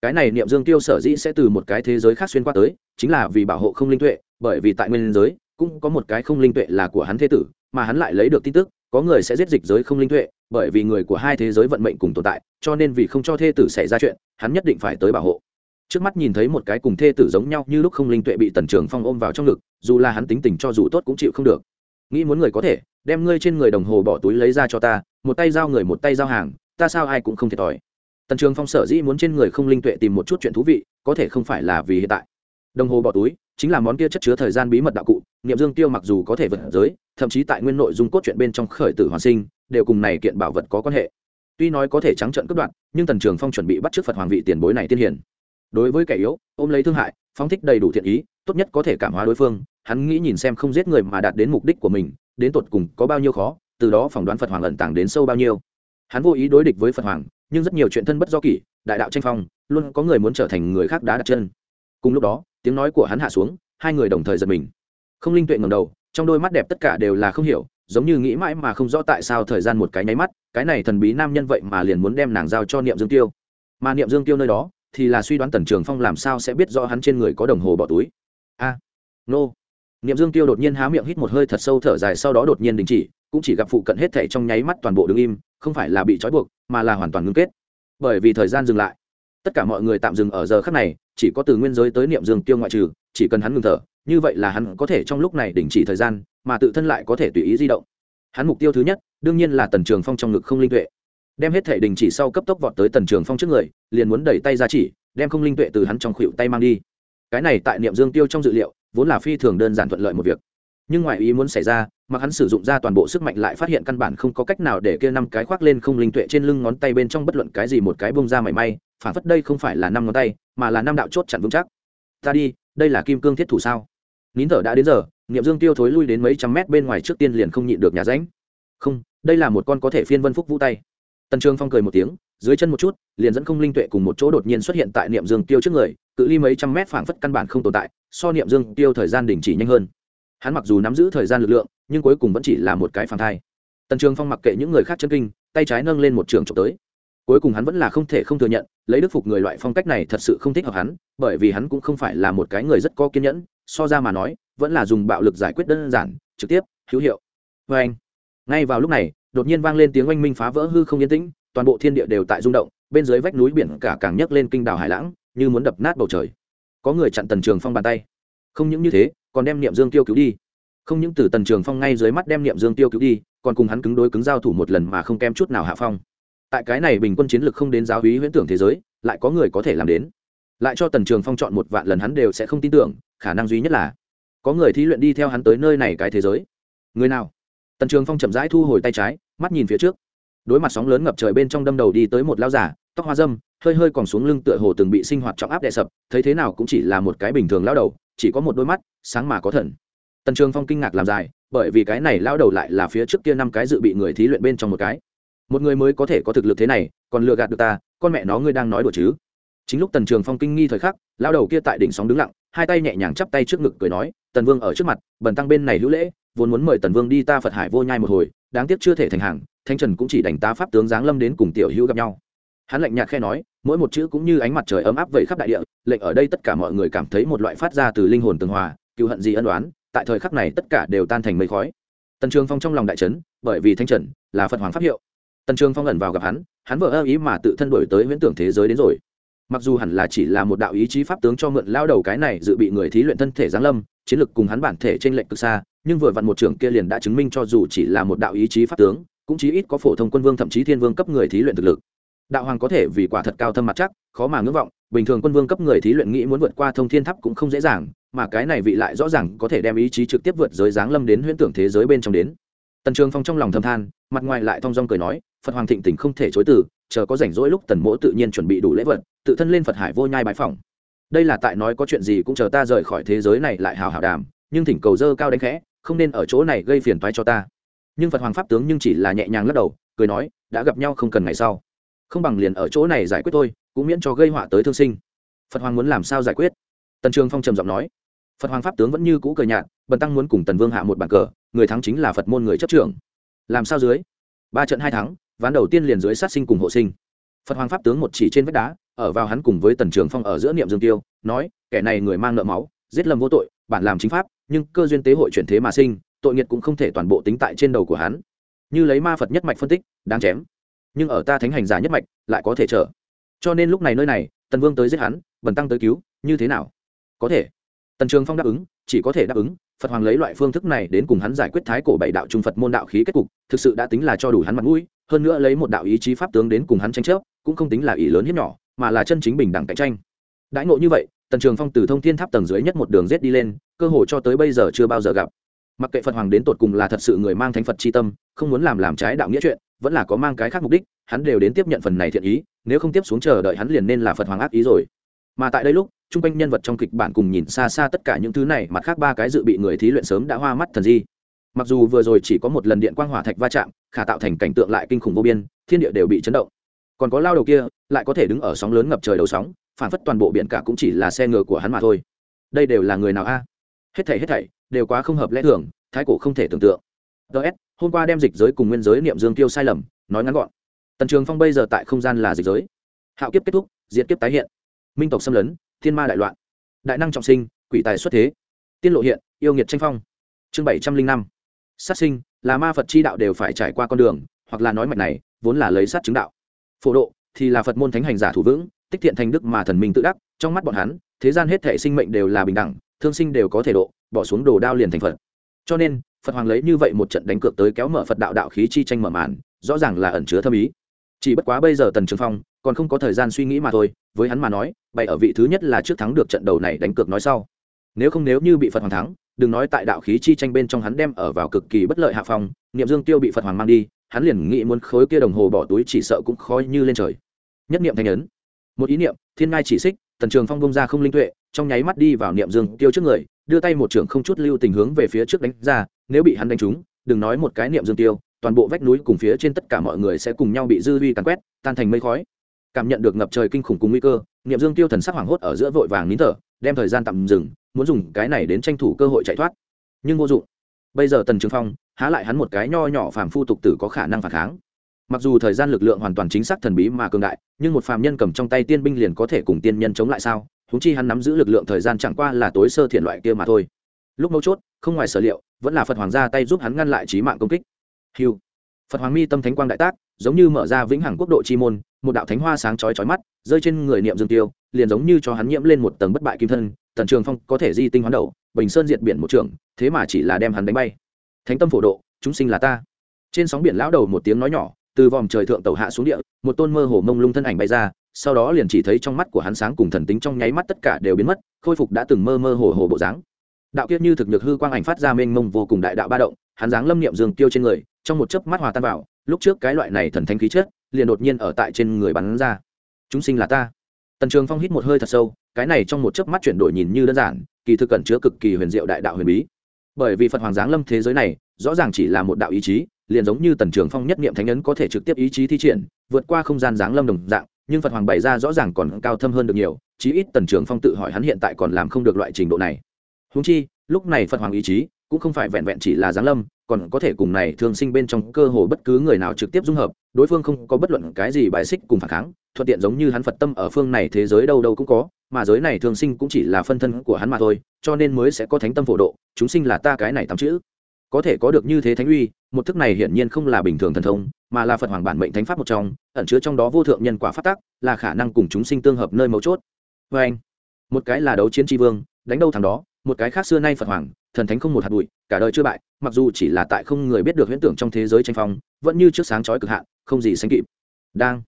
A: cái này niệm dương tiêu sở dĩ sẽ từ một cái thế giới khác xuyên qua tới, chính là vì bảo hộ không linh tuệ, bởi vì tại nguyên giới, cũng có một cái không linh tuệ là của hắn thế tử, mà hắn lại lấy được tin tức, có người sẽ giết dịch giới không linh tuệ, bởi vì người của hai thế giới vận mệnh cùng tồn tại, cho nên vì không cho thê tử xảy ra chuyện, hắn nhất định phải tới bảo hộ. Trước mắt nhìn thấy một cái cùng thê tử giống nhau như lúc không linh tuệ bị tần trường phong ôm vào trong ngực, dù là hắn tính tình cho dù tốt cũng chịu không được. Nghĩ muốn người có thể, đem ngươi trên người đồng hồ bỏ túi lấy ra cho ta, một tay giao người một tay giao hàng, ta sao ai cũng không thiệt thòi tần trường phong sở dĩ muốn trên người không linh tuệ tìm một chút chuyện thú vị, có thể không phải là vì hiện tại. Đồng hồ bỏ túi, chính là món kia chất chứa thời gian bí mật đạo cụ, niệm dương tiêu mặc dù có thể vượt giới, thậm chí tại nguyên nội dung cốt truyện bên trong khởi tử hoàn sinh, đều cùng này kiện bảo vật có quan hệ. Tuy nói có thể trắng trợn cướp đoạn nhưng tần trường phong chuẩn bị bắt t phật hoàng vị tiền bối này tiên hiển đối với kẻ yếu, ôm lấy thương hại phong thích đầy đủ thiện ý, tốt nhất có thể cảm hóa đối phương, hắn nghĩ nhìn xem không giết người mà đạt đến mục đích của mình, đến tột cùng có bao nhiêu khó, từ đó phỏng đoán phật hoàng ẩn tàng đến sâu bao nhiêu. Hắn vô ý đối địch với phật hoàng nhưng rất nhiều chuyện thân bất do kỷ đại đạo tranh phong luôn có người muốn trở thành người khác đá đặt chân. Cùng lúc đó tiếng nói của hắn hạ xuống hai người đồng thời giật mình. Không linh tuệ ngầm đầu trong đôi mắt đẹp tất cả đều là không hiểu giống như nghĩ mãi mà không rõ tại sao thời gian một cái nháy mắt cái này thần bí nam nhân vậy mà liền muốn đem nàng giao cho niệm dương tiêu. Mà niệm dương tiêu nơi đó thì là suy đoán tần trường phong làm sao sẽ biết rõ hắn trên người có đồng hồ bỏ túi. A à, nô. Niệm dương tiêu đột nhiên há miệng hít một hơi thật sâu thở dài sau đó đột nhiên đình chỉ cũng chỉ gặp phụ cận hết thảy trong nháy mắt toàn bộ đứng im không phải là bị trói buộc, mà là hoàn toàn ngưng kết. Bởi vì thời gian dừng lại. Tất cả mọi người tạm dừng ở giờ khắc này, chỉ có từ nguyên giới tới niệm dương tiêu ngoại trừ, chỉ cần hắn ngừng thở, như vậy là hắn có thể trong lúc này đình chỉ thời gian, mà tự thân lại có thể tùy ý di động. Hắn mục tiêu thứ nhất, đương nhiên là tần trường phong trong ngực không linh tuệ. Đem hết thể đình chỉ sau cấp tốc vọt tới tần trường phong trước người, liền muốn đẩy tay ra chỉ, đem không linh tuệ từ hắn trong khuỵu tay mang đi. Cái này tại niệm dương tiêu trong dự liệu, vốn là phi thường đơn giản thuận lợi một việc nhưng ngoài ý muốn xảy ra, mặc hắn sử dụng ra toàn bộ sức mạnh lại phát hiện căn bản không có cách nào để kia năm cái khoác lên không linh tuệ trên lưng ngón tay bên trong bất luận cái gì một cái bông ra mảy may, phản phất đây không phải là năm ngón tay, mà là năm đạo chốt chặn vững chắc. Ta đi, đây là kim cương thiết thủ sao? Nín thở đã đến giờ, niệm dương tiêu thối lui đến mấy trăm mét bên ngoài trước tiên liền không nhịn được nhà ránh. Không, đây là một con có thể phiên vân phúc vũ tay. Tần trường phong cười một tiếng, dưới chân một chút, liền dẫn không linh tuệ cùng một chỗ đột nhiên xuất hiện tại niệm dương tiêu trước người, cự ly mấy trăm mét phảng phất căn bản không tồn tại, so niệm dương tiêu thời gian đình chỉ nhanh hơn hắn mặc dù nắm giữ thời gian lực lượng, nhưng cuối cùng vẫn chỉ là một cái phản thai. Tần trường phong mặc kệ những người khác chân kinh, tay trái nâng lên một trường trộm tới. Cuối cùng hắn vẫn là không thể không thừa nhận, lấy đức phục người loại phong cách này thật sự không thích hợp hắn, bởi vì hắn cũng không phải là một cái người rất có kiên nhẫn, so ra mà nói, vẫn là dùng bạo lực giải quyết đơn giản, trực tiếp, hữu hiệu. Vê anh, ngay vào lúc này, đột nhiên vang lên tiếng oanh minh phá vỡ hư không yên tĩnh, toàn bộ thiên địa đều tại rung động, bên dưới vách núi biển cả càng nhấc lên kinh đảo hải lãng, như muốn đập nát bầu trời. Có người chặn tần trường phong bàn tay. Không những như thế còn đem niệm dương tiêu cứu đi. Không những từ tần trường phong ngay dưới mắt đem niệm dương tiêu cứu đi, còn cùng hắn cứng đối cứng giao thủ một lần mà không kém chút nào hạ phong. Tại cái này bình quân chiến lực không đến giáo hí huyễn tưởng thế giới, lại có người có thể làm đến. Lại cho tần trường phong chọn một vạn lần hắn đều sẽ không tin tưởng, khả năng duy nhất là có người thí luyện đi theo hắn tới nơi này cái thế giới. Người nào? Tần trường phong chậm rãi thu hồi tay trái, mắt nhìn phía trước. Đối mặt sóng lớn ngập trời bên trong đâm đầu đi tới một lao giả tóc hoa dâm, hơi hơi còn xuống lưng tựa hồ từng bị sinh hoạt trọng áp đè sập, thấy thế nào cũng chỉ là một cái bình thường lao đầu, chỉ có một đôi mắt sáng mà có thần. Tần trường phong kinh ngạc làm dài, bởi vì cái này lao đầu lại là phía trước kia năm cái dự bị người thí luyện bên trong một cái. Một người mới có thể có thực lực thế này, còn lừa gạt được ta, con mẹ nó ngươi đang nói đùa chứ. Chính lúc tần trường phong kinh nghi thời khắc lao đầu kia tại đỉnh sóng đứng lặng, hai tay nhẹ nhàng chắp tay trước ngực cười nói, tần vương ở trước mặt, bần tăng bên này hữu lễ, vốn muốn mời tần vương đi ta phật hải vô nhai một hồi, đáng tiếc chưa thể thành hàng thanh trần cũng chỉ đánh tá pháp tướng giáng lâm đến cùng tiểu hữu gặp nhau. Hắn lạnh nhạt khe nói, mỗi một chữ cũng như ánh mặt trời ấm áp vẩy khắp đại địa, lệnh ở đây tất cả mọi người cảm thấy một loại phát ra từ linh hồn tường hòa cựu hận gì ân đoán tại thời khắc này tất cả đều tan thành mây khói. Tần trường phong trong lòng đại trấn bởi vì thanh trần, là phật hoàng pháp hiệu. Tần trường phong ẩn vào gặp hắn hắn vợ ơ ý mà tự thân đổi tới huyễn tưởng thế giới đến rồi. Mặc dù hẳn là chỉ là một đạo ý chí pháp tướng cho mượn lao đầu cái này dự bị người thí luyện thân thể giáng lâm, chiến lực cùng hắn bản thể trên lệnh cực xa, nhưng vừa vặn một trưởng kia liền đã chứng minh cho dù chỉ là một đạo ý chí pháp tướng, cũng chí ít có phổ thông quân vương thậm chí thiên vương cấp người thí luyện thực lực. Đạo hoàng có thể vì quả thật cao thâm mặt chắc, khó mà ngưỡng vọng, bình thường quân vương cấp người thí luyện nghĩ muốn vượt qua thông thiên tháp cũng không dễ dàng mà cái này vị lại rõ ràng có thể đem ý chí trực tiếp vượt giới giáng lâm đến huyễn tưởng thế giới bên trong đến. Tần trường phong trong lòng thầm than, mặt ngoài lại thong dong cười nói, phật hoàng thịnh tình không thể chối từ, chờ có rảnh rỗi lúc tần mỗ tự nhiên chuẩn bị đủ lễ vật, tự thân lên phật hải vô nhai bái phỏng. Đây là tại nói có chuyện gì cũng chờ ta rời khỏi thế giới này lại hào hào đàm, nhưng thỉnh cầu dơ cao đánh khẽ, không nên ở chỗ này gây phiền toái cho ta. Nhưng phật hoàng pháp tướng nhưng chỉ là nhẹ nhàng lắc đầu, cười nói, đã gặp nhau không cần ngày sau. Không bằng liền ở chỗ này giải quyết tôi cũng miễn cho gây họa tới thương sinh. Phật hoàng muốn làm sao giải quyết? Tần trường phong trầm giọng nói phật hoàng pháp tướng vẫn như cũ cờ nhạt, bần tăng muốn cùng tần vương hạ một bàn cờ, người thắng chính là phật môn người chấp trưởng. Làm sao dưới? Ba trận hai thắng, ván đầu tiên liền dưới sát sinh cùng hộ sinh. Phật hoàng pháp tướng một chỉ trên vách đá, ở vào hắn cùng với tần trường phong ở giữa niệm dương tiêu, nói, kẻ này người mang nợ máu, giết lầm vô tội, bản làm chính pháp, nhưng cơ duyên tế hội chuyển thế mà sinh, tội nghiệt cũng không thể toàn bộ tính tại trên đầu của hắn. Như lấy ma phật nhất mạch phân tích, đáng chém. Nhưng ở ta thánh hành giả nhất mạch, lại có thể trở. Cho nên lúc này nơi này, tần vương tới giết hắn, bần tăng tới cứu, như thế nào? Có thể tần trường phong đáp ứng, chỉ có thể đáp ứng, phật hoàng lấy loại phương thức này đến cùng hắn giải quyết thái cổ bảy đạo trung phật môn đạo khí kết cục, thực sự đã tính là cho đủ hắn mặt mũi, hơn nữa lấy một đạo ý chí pháp tướng đến cùng hắn tranh chấp, cũng không tính là ý lớn hiếp nhỏ, mà là chân chính bình đẳng cạnh tranh. Đãi ngộ như vậy, tần trường phong từ thông thiên tháp tầng dưới nhất một đường rết đi lên, cơ hội cho tới bây giờ chưa bao giờ gặp. Mặc kệ phật hoàng đến tột cùng là thật sự người mang thánh phật c h i tâm, không muốn làm làm trái đạo nghĩa chuyện, vẫn là có mang cái khác mục đích, hắn đều đến tiếp nhận phần này thiện ý, nếu không tiếp xuống chờ đợi hắn liền nên là phật hoàng ác ý rồi. Mà tại đây lúc chung quanh nhân vật trong kịch bản cùng nhìn xa xa tất cả những thứ này, mặt khác ba cái dự bị người thí luyện sớm đã hoa mắt thần di. Mặc dù vừa rồi chỉ có một lần điện quang hỏa thạch va chạm, khả tạo thành cảnh tượng lại kinh khủng vô biên, thiên địa đều bị chấn động. Còn có lao đầu kia, lại có thể đứng ở sóng lớn ngập trời đầu sóng, phản phất toàn bộ biển cả cũng chỉ là xe ngựa của hắn mà thôi. Đây đều là người nào a? Hết thảy hết thảy, đều quá không hợp lẽ thường, thái cổ không thể tưởng tượng. Ts hôm qua đem dịch giới cùng nguyên giới niệm dương tiêu sai lầm, nói ngắn gọn. Tần trường phong bây giờ tại không gian là dịch giới. Hạo kiếp kết thúc diễn kiếp tái hiện. Minh tộc xâm lấn thiên ma đại loạn. Đại năng trọng sinh, quỷ tài xuất thế. Tiên lộ hiện, yêu nghiệt tranh phong. Chương bảy trăm linh năm. Sát sinh, là ma phật chi đạo đều phải trải qua con đường, hoặc là nói mạch này, vốn là lấy sát chứng đạo. Phổ độ, thì là phật môn thánh hành giả thủ vững, tích thiện thành đức mà thần minh tự đắc, trong mắt bọn hắn, thế gian hết thể sinh mệnh đều là bình đẳng, thương sinh đều có thể độ, bỏ xuống đồ đao liền thành phật. Cho nên, phật hoàng lấy như vậy một trận đánh cược tới kéo mở phật đạo đạo khí chi tranh mở màn, rõ ràng là ẩn chứa thâm ý. Chỉ bất quá bây giờ tần trường phong còn không có thời gian suy nghĩ mà thôi, với hắn mà nói, bày ở vị thứ nhất là trước thắng được trận đầu này đánh cược nói sau. Nếu không nếu như bị phật hoàng thắng, đừng nói tại đạo khí chi tranh bên trong hắn đem ở vào cực kỳ bất lợi hạ phong, niệm dương tiêu bị phật hoàng mang đi, hắn liền nghĩ muốn khối kia đồng hồ bỏ túi chỉ sợ cũng khó như lên trời. Nhất niệm thanh ấn. Một ý niệm, thiên ngai chỉ xích, tần trường phong bông ra không linh tuệ, trong nháy mắt đi vào niệm dương tiêu trước người, đưa tay một trưởng không chút lưu tình hướng về phía trước đánh ra, nếu bị hắn đánh trúng, đừng nói một cái niệm dương tiêu, toàn bộ vách núi cùng phía trên tất cả mọi người sẽ cùng nhau bị dư vi càn quét, tan thành mây khói cảm nhận được ngập trời kinh khủng cùng nguy cơ, niệm dương tiêu thần sắc hoảng hốt ở giữa vội vàng nín thở, đem thời gian tạm dừng, muốn dùng cái này đến tranh thủ cơ hội chạy thoát. Nhưng vô dụng. Bây giờ tần trường phong, há lại hắn một cái nho nhỏ phàm phu tục tử có khả năng phản kháng. Mặc dù thời gian lực lượng hoàn toàn chính xác thần bí mà cường đại, nhưng một phàm nhân cầm trong tay tiên binh liền có thể cùng tiên nhân chống lại sao? Húng chi hắn nắm giữ lực lượng thời gian chẳng qua là tối sơ thiện loại kia mà thôi. Lúc mấu chốt, không ngoài sở liệu, vẫn là phật hoàng ra tay giúp hắn ngăn lại trí mạng công kích. Hiu phật hoàng mi tâm thánh quang đại tác, giống như mở ra vĩnh hằng quốc độ chi môn một đạo thánh hoa sáng chói chói mắt, rơi trên người niệm dương tiêu, liền giống như cho hắn nhiễm lên một tầng bất bại kim thân, tần trường phong có thể di tinh hoán đầu, bình sơn diệt biển một trường, thế mà chỉ là đem hắn đánh bay. Thánh tâm phổ độ, chúng sinh là ta. Trên sóng biển lão đầu một tiếng nói nhỏ, từ vòm trời thượng tàu hạ xuống địa, một tôn mơ hồ mông lung thân ảnh bay ra, sau đó liền chỉ thấy trong mắt của hắn sáng cùng thần tính trong nháy mắt tất cả đều biến mất, khôi phục đã từng mơ mơ hồ hồ bộ dáng. Đạo kiếp như thực nhược hư quang ảnh phát ra mênh mông vô cùng đại đạo ba động, hắn dáng lâm niệm dương tiêu trên người, trong một chớp mắt hòa tan vào, lúc trước cái loại này thần thánh khí chất liền đột nhiên ở tại trên người bắn ra. Chúng sinh là ta. Tần trường phong hít một hơi thật sâu, cái này trong một chớp mắt chuyển đổi nhìn như đơn giản, kỳ thực cẩn chứa cực kỳ huyền diệu đại đạo huyền bí. Bởi vì phật hoàng giáng lâm thế giới này, rõ ràng chỉ là một đạo ý chí, liền giống như tần trường phong nhất niệm thánh ấn có thể trực tiếp ý chí thi triển, vượt qua không gian giáng lâm đồng dạng, nhưng phật hoàng bày ra rõ ràng còn cao thâm hơn được nhiều, chí ít tần trường phong tự hỏi hắn hiện tại còn làm không được loại trình độ này. Húng chi, lúc này phật hoàng ý chí cũng không phải vẹn vẹn chỉ là giáng lâm còn có thể cùng này thương sinh bên trong cơ hồ bất cứ người nào trực tiếp dung hợp, đối phương không có bất luận cái gì bài xích cùng phản kháng, thuận tiện giống như hắn phật tâm ở phương này thế giới đâu đâu cũng có, mà giới này thương sinh cũng chỉ là phân thân của hắn mà thôi, cho nên mới sẽ có thánh tâm phổ độ, chúng sinh là ta cái này tám chữ. Có thể có được như thế thánh uy, một thức này hiển nhiên không là bình thường thần thông, mà là phật hoàng bản mệnh thánh pháp một trong, ẩn chứa trong đó vô thượng nhân quả phát tác là khả năng cùng chúng sinh tương hợp nơi mấu chốt. Vê anh một cái là đấu chiến tri vương, đánh đâu thằng đó, một cái khác xưa nay phật hoàng thần thánh không một hạt bụi, cả đời chưa bại, mặc dù chỉ là tại không người biết được huyễn tưởng trong thế giới tranh phong, vẫn như trước sáng chói cực hạn, không gì sánh kịp. Đang.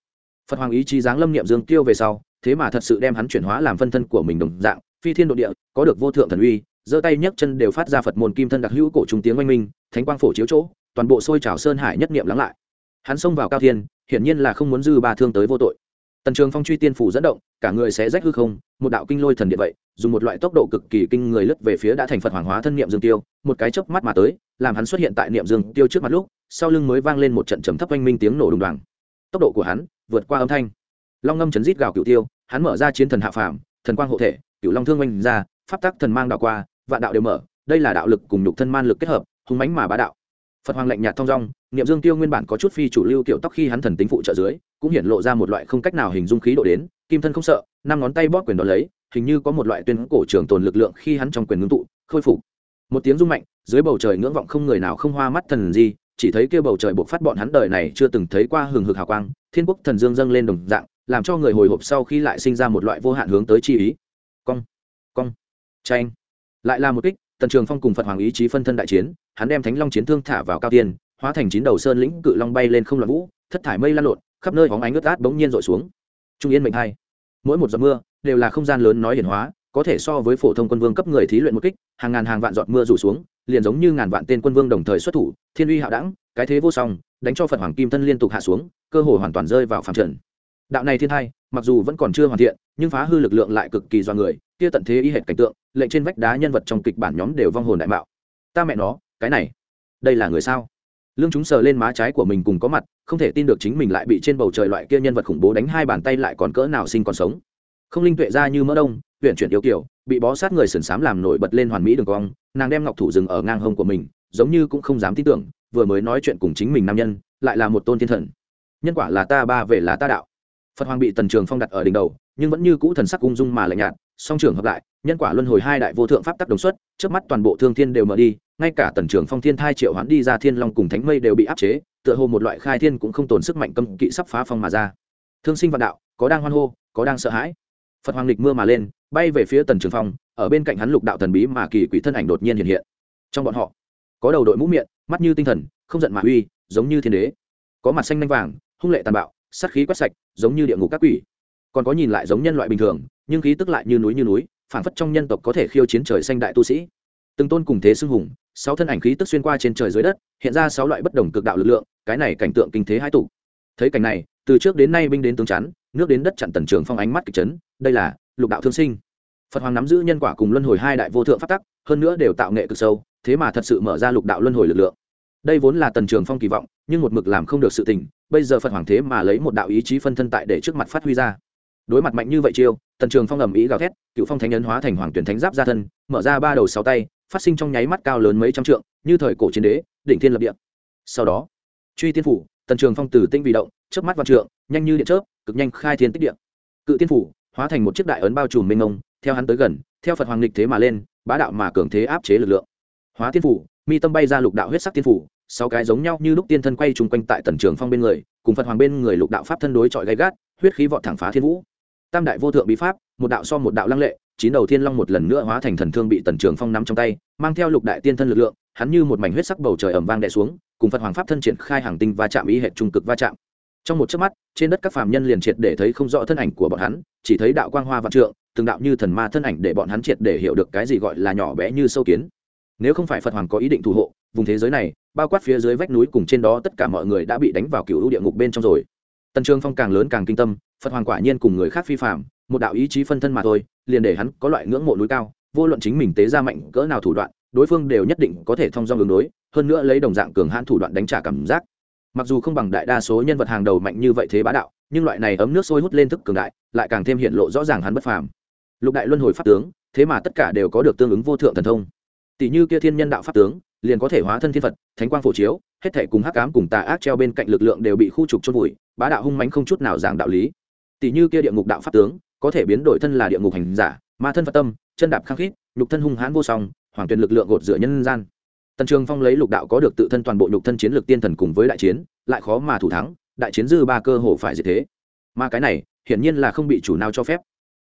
A: Phật hoàng ý chí giáng lâm niệm dương tiêu về sau, thế mà thật sự đem hắn chuyển hóa làm phân thân của mình đồng dạng, phi thiên độ địa, có được vô thượng thần uy, giơ tay nhấc chân đều phát ra phật môn kim thân đặc hữu cổ trung tiếng oanh minh, thánh quang phổ chiếu chỗ, toàn bộ sôi trào sơn hải nhất niệm lắng lại. Hắn xông vào cao thiên, hiển nhiên là không muốn dư ba thương tới vô tội tần trường phong truy tiên phủ dẫn động, cả người sẽ rách hư không, một đạo kinh lôi thần điện vậy, dùng một loại tốc độ cực kỳ kinh người lướt về phía đã thành phật hoàng hóa thân niệm dương tiêu, một cái chớp mắt mà tới, làm hắn xuất hiện tại niệm dương tiêu trước mặt lúc, sau lưng mới vang lên một trận trầm thấp oanh minh tiếng nổ đùng đoàng. Tốc độ của hắn vượt qua âm thanh. Long ngâm chấn rít gào cựu tiêu, hắn mở ra chiến thần hạ phàm, thần quang hộ thể cựu long thương oanh ra, pháp tắc thần mang đạo qua, vạn đạo đều mở, đây là đạo lực cùng nhục thân man lực kết hợp hùng mánh mà bá đạo phật hoàng lạnh nhạt thong dong, niệm dương tiêu nguyên bản có chút phi chủ lưu kiểu tóc khi hắn thần tính phụ trợ dưới, cũng hiện lộ ra một loại không cách nào hình dung khí độ đến, kim thân không sợ, năm ngón tay bóp quyền đó lấy, hình như có một loại tuyên cổ trường tồn lực lượng khi hắn trong quyền ngưng tụ, khôi phục. Một tiếng rung mạnh, dưới bầu trời ngưỡng vọng không người nào không hoa mắt thần gì chỉ thấy kêu bầu trời buộc phát bọn hắn đời này chưa từng thấy qua hừng hực hào quang, thiên quốc thần dương dâng lên đồng dạng, làm cho người hồi hộp sau khi lại sinh ra một loại vô hạn hướng tới chi ý. Cong cong tranh lại là một kích tần trường phong cùng phật hoàng ý chí phân thân đại chiến, hắn đem thánh long chiến thương thả vào cao tiên, hóa thành chín đầu sơn lĩnh cự long bay lên không loạn vũ, thất thải mây lan lộn, khắp nơi hóng ánh ướt át bỗng nhiên rội xuống. Trung yên mệnh hai. Mỗi một giọt mưa đều là không gian lớn nói hiển hóa, có thể so với phổ thông quân vương cấp người thí luyện một kích, hàng ngàn hàng vạn giọt mưa rủ xuống, liền giống như ngàn vạn tên quân vương đồng thời xuất thủ, thiên uy hạo đẳng, cái thế vô song, đánh cho phật hoàng kim thân liên tục hạ xuống, cơ hội hoàn toàn rơi vào phạm trần đạo này thiên hai mặc dù vẫn còn chưa hoàn thiện, nhưng phá hư lực lượng lại cực kỳ do người, kia tận thế y hệt cảnh tượng, lệnh trên vách đá nhân vật trong kịch bản nhóm đều vong hồn đại mạo. Ta mẹ nó, cái này, đây là người sao? Lương chúng sờ lên má trái của mình cùng có mặt, không thể tin được chính mình lại bị trên bầu trời loại kia nhân vật khủng bố đánh hai bàn tay lại còn cỡ nào sinh còn sống. Không linh tuệ ra như mỡ đông huyện chuyển yêu kiểu, bị bó sát người sườn xám làm nổi bật lên hoàn mỹ đường cong, nàng đem ngọc thủ dừng ở ngang hông của mình, giống như cũng không dám tin tưởng, vừa mới nói chuyện cùng chính mình nam nhân, lại là một tôn thiên thần. Nhân quả là ta, ba về là ta đạo phật hoàng bị tần trường phong đặt ở đỉnh đầu, nhưng vẫn như cũ thần sắc ung dung mà lạnh nhạt, song trường hợp lại, nhân quả luân hồi hai đại vô thượng pháp tắc đồng xuất trước mắt toàn bộ thương thiên đều mở đi, ngay cả tần trường phong thiên thai triệu hoán đi ra thiên long cùng thánh mây đều bị áp chế, tựa hồ một loại khai thiên cũng không tồn sức mạnh cấm kỵ sắp phá phong mà ra. Thương sinh vạn đạo, có đang hoan hô, có đang sợ hãi. Phật hoàng lịch mưa mà lên, bay về phía tần trường phong, ở bên cạnh hắn lục đạo thần bí mà kỳ quỷ thân ảnh đột nhiên hiện hiện. Trong bọn họ, có đầu đội mũ miệng, mắt như tinh thần, không giận mà uy, giống như thiên đế. Có mặt xanh nanh vàng, hung lệ tàn bạo sát khí quét sạch, giống như địa ngục các quỷ. Còn có nhìn lại giống nhân loại bình thường, nhưng khí tức lại như núi như núi phản phất trong nhân tộc có thể khiêu chiến trời xanh đại tu sĩ. Từng tôn cùng thế xưng hùng, sáu thân ảnh khí tức xuyên qua trên trời dưới đất, hiện ra sáu loại bất đồng cực đạo lực lượng, cái này cảnh tượng kinh thế hai tụ. Thấy cảnh này, từ trước đến nay binh đến tướng chắn, nước đến đất chặn tần trường phong ánh mắt kịch chấn, đây là lục đạo thương sinh. Phật hoàng nắm giữ nhân quả cùng luân hồi hai đại vô thượng phát tắc, hơn nữa đều tạo nghệ cực sâu, thế mà thật sự mở ra lục đạo luân hồi lực lượng. Đây vốn là tần trường phong kỳ vọng nhưng một mực làm không được sự tình, bây giờ phật hoàng thế mà lấy một đạo ý chí phân thân tại để trước mặt phát huy ra. Đối mặt mạnh như vậy chiêu, tần trường phong ầm ý gào thét, cựu phong thánh nhân hóa thành hoàng tuyển thánh giáp ra thân, mở ra ba đầu sáu tay, phát sinh trong nháy mắt cao lớn mấy trăm trượng, như thời cổ chiến đế, đỉnh thiên lập địa. Sau đó, truy tiên phủ, tần trường phong từ tinh vị động, chớp mắt vào trượng, nhanh như điện chớp, cực nhanh khai thiên tích địa. Cự tiên phủ, hóa thành một chiếc đại ấn bao trùm mênh mông, theo hắn tới gần, theo phật hoàng lịch thế mà lên, bá đạo mà cường thế áp chế lực lượng. Hóa tiên phủ, mi tâm bay ra lục đạo huyết sắc tiên phủ sáu cái giống nhau như lúc tiên thân quay chung quanh tại tần trường phong bên người, cùng phật hoàng bên người lục đạo pháp thân đối chọi gay gắt, huyết khí vọt thẳng phá thiên vũ. Tam đại vô thượng bí pháp, một đạo so một đạo lăng lệ, chín đầu thiên long một lần nữa hóa thành thần thương bị tần trường phong nắm trong tay, mang theo lục đại tiên thân lực lượng, hắn như một mảnh huyết sắc bầu trời ẩm vang đè xuống, cùng phật hoàng pháp thân triển khai hàng tinh va chạm ý hệ trung cực va chạm. Trong một chớp mắt, trên đất các phàm nhân liền triệt để thấy không rõ thân ảnh của bọn hắn, chỉ thấy đạo quang hoa vạn trượng, từng đạo như thần ma thân ảnh để bọn hắn triệt để hiểu được cái gì gọi là nhỏ bé như sâu kiến. Nếu không phải phật hoàng có ý định thủ hộ vùng thế giới này, bao quát phía dưới vách núi cùng trên đó tất cả mọi người đã bị đánh vào cựu địa ngục bên trong rồi. Tần trường phong càng lớn càng kinh tâm, phật hoàng quả nhiên cùng người khác phi phạm một đạo ý chí phân thân mà thôi, liền để hắn có loại ngưỡng mộ núi cao, vô luận chính mình tế ra mạnh cỡ nào thủ đoạn, đối phương đều nhất định có thể thông dong đường đối, hơn nữa lấy đồng dạng cường hãn thủ đoạn đánh trả cảm giác. Mặc dù không bằng đại đa số nhân vật hàng đầu mạnh như vậy thế bá đạo, nhưng loại này ấm nước sôi hút lên thức cường đại, lại càng thêm hiện lộ rõ ràng hắn bất phàm. Lục đại luân hồi pháp tướng, thế mà tất cả đều có được tương ứng vô thượng thần thông. Tỷ như kia thiên nhân đạo pháp tướng liền có thể hóa thân thiên phật, thánh quang phổ chiếu, hết thể cùng hắc ám cùng tà ác treo bên cạnh lực lượng đều bị khu trục chôn vùi, bá đạo hung mãnh không chút nào giảng đạo lý. Tỷ như kia địa ngục đạo pháp tướng, có thể biến đổi thân là địa ngục hành giả, ma thân phật tâm, chân đạp khăng khít, nhục thân hung hãn vô song hoàng tuyền lực lượng gột rửa nhân gian. Tần trường phong lấy lục đạo có được tự thân toàn bộ nhục thân chiến lược tiên thần cùng với đại chiến, lại khó mà thủ thắng, đại chiến dư ba cơ hồ phải gì thế. Mà cái này, hiển nhiên là không bị chủ nào cho phép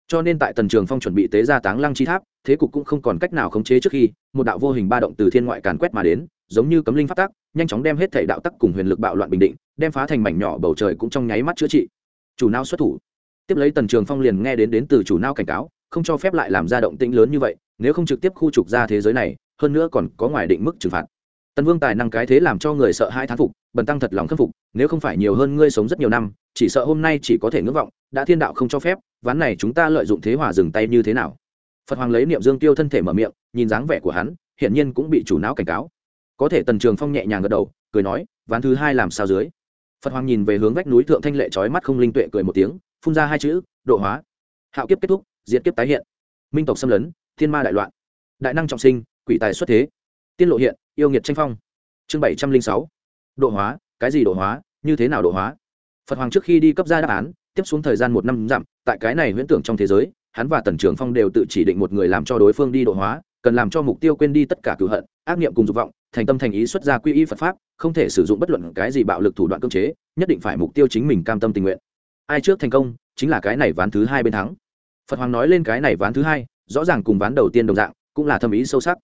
A: cho nên tại tần trường phong chuẩn bị tế ra táng lăng chi tháp, thế cục cũng không còn cách nào khống chế trước khi, một đạo vô hình ba động từ thiên ngoại càn quét mà đến, giống như cấm linh phát tắc, nhanh chóng đem hết thể đạo tắc cùng huyền lực bạo loạn bình định, đem phá thành mảnh nhỏ bầu trời cũng trong nháy mắt chữa trị. Chủ nao xuất thủ. Tiếp lấy tần trường phong liền nghe đến đến từ chủ nao cảnh cáo, không cho phép lại làm ra động tĩnh lớn như vậy, nếu không trực tiếp khu trục ra thế giới này, hơn nữa còn có ngoài định mức trừng phạt. Tần vương tài năng cái thế làm cho người sợ hai thán phục, bần tăng thật lòng khâm phục, nếu không phải nhiều hơn ngươi sống rất nhiều năm, chỉ sợ hôm nay chỉ có thể ngưỡng vọng, đã thiên đạo không cho phép ván này chúng ta lợi dụng thế hòa dừng tay như thế nào? Phật hoàng lấy niệm dương tiêu thân thể mở miệng, nhìn dáng vẻ của hắn, hiển nhiên cũng bị chủ não cảnh cáo. Có thể tần trường phong nhẹ nhàng gật đầu, cười nói, ván thứ hai làm sao dưới? Phật hoàng nhìn về hướng vách núi thượng thanh lệ trói mắt không linh tuệ cười một tiếng, phun ra hai chữ, độ hóa. Hạo kiếp kết thúc diễn kiếp tái hiện. Minh tộc xâm lấn, thiên ma đại loạn. Đại năng trọng sinh, quỷ tài xuất thế. Tiên lộ hiện, yêu nghiệt tranh phong. Chương bảy trăm linh sáu. Độ hóa, cái gì độ hóa, như thế nào độ hóa? Phật hoàng trước khi đi cấp ra đáp án tiếp xuống thời gian một năm dặm, tại cái này huyễn tưởng trong thế giới, hắn và tần trường phong đều tự chỉ định một người làm cho đối phương đi độ hóa, cần làm cho mục tiêu quên đi tất cả cửu hận, ác niệm cùng dục vọng, thành tâm thành ý xuất ra quy y phật pháp, không thể sử dụng bất luận cái gì bạo lực thủ đoạn cưỡng chế, nhất định phải mục tiêu chính mình cam tâm tình nguyện. Ai trước thành công, chính là cái này ván thứ hai bên thắng. Phật hoàng nói lên cái này ván thứ hai, rõ ràng cùng ván đầu tiên đồng dạng, cũng là thâm ý sâu sắc.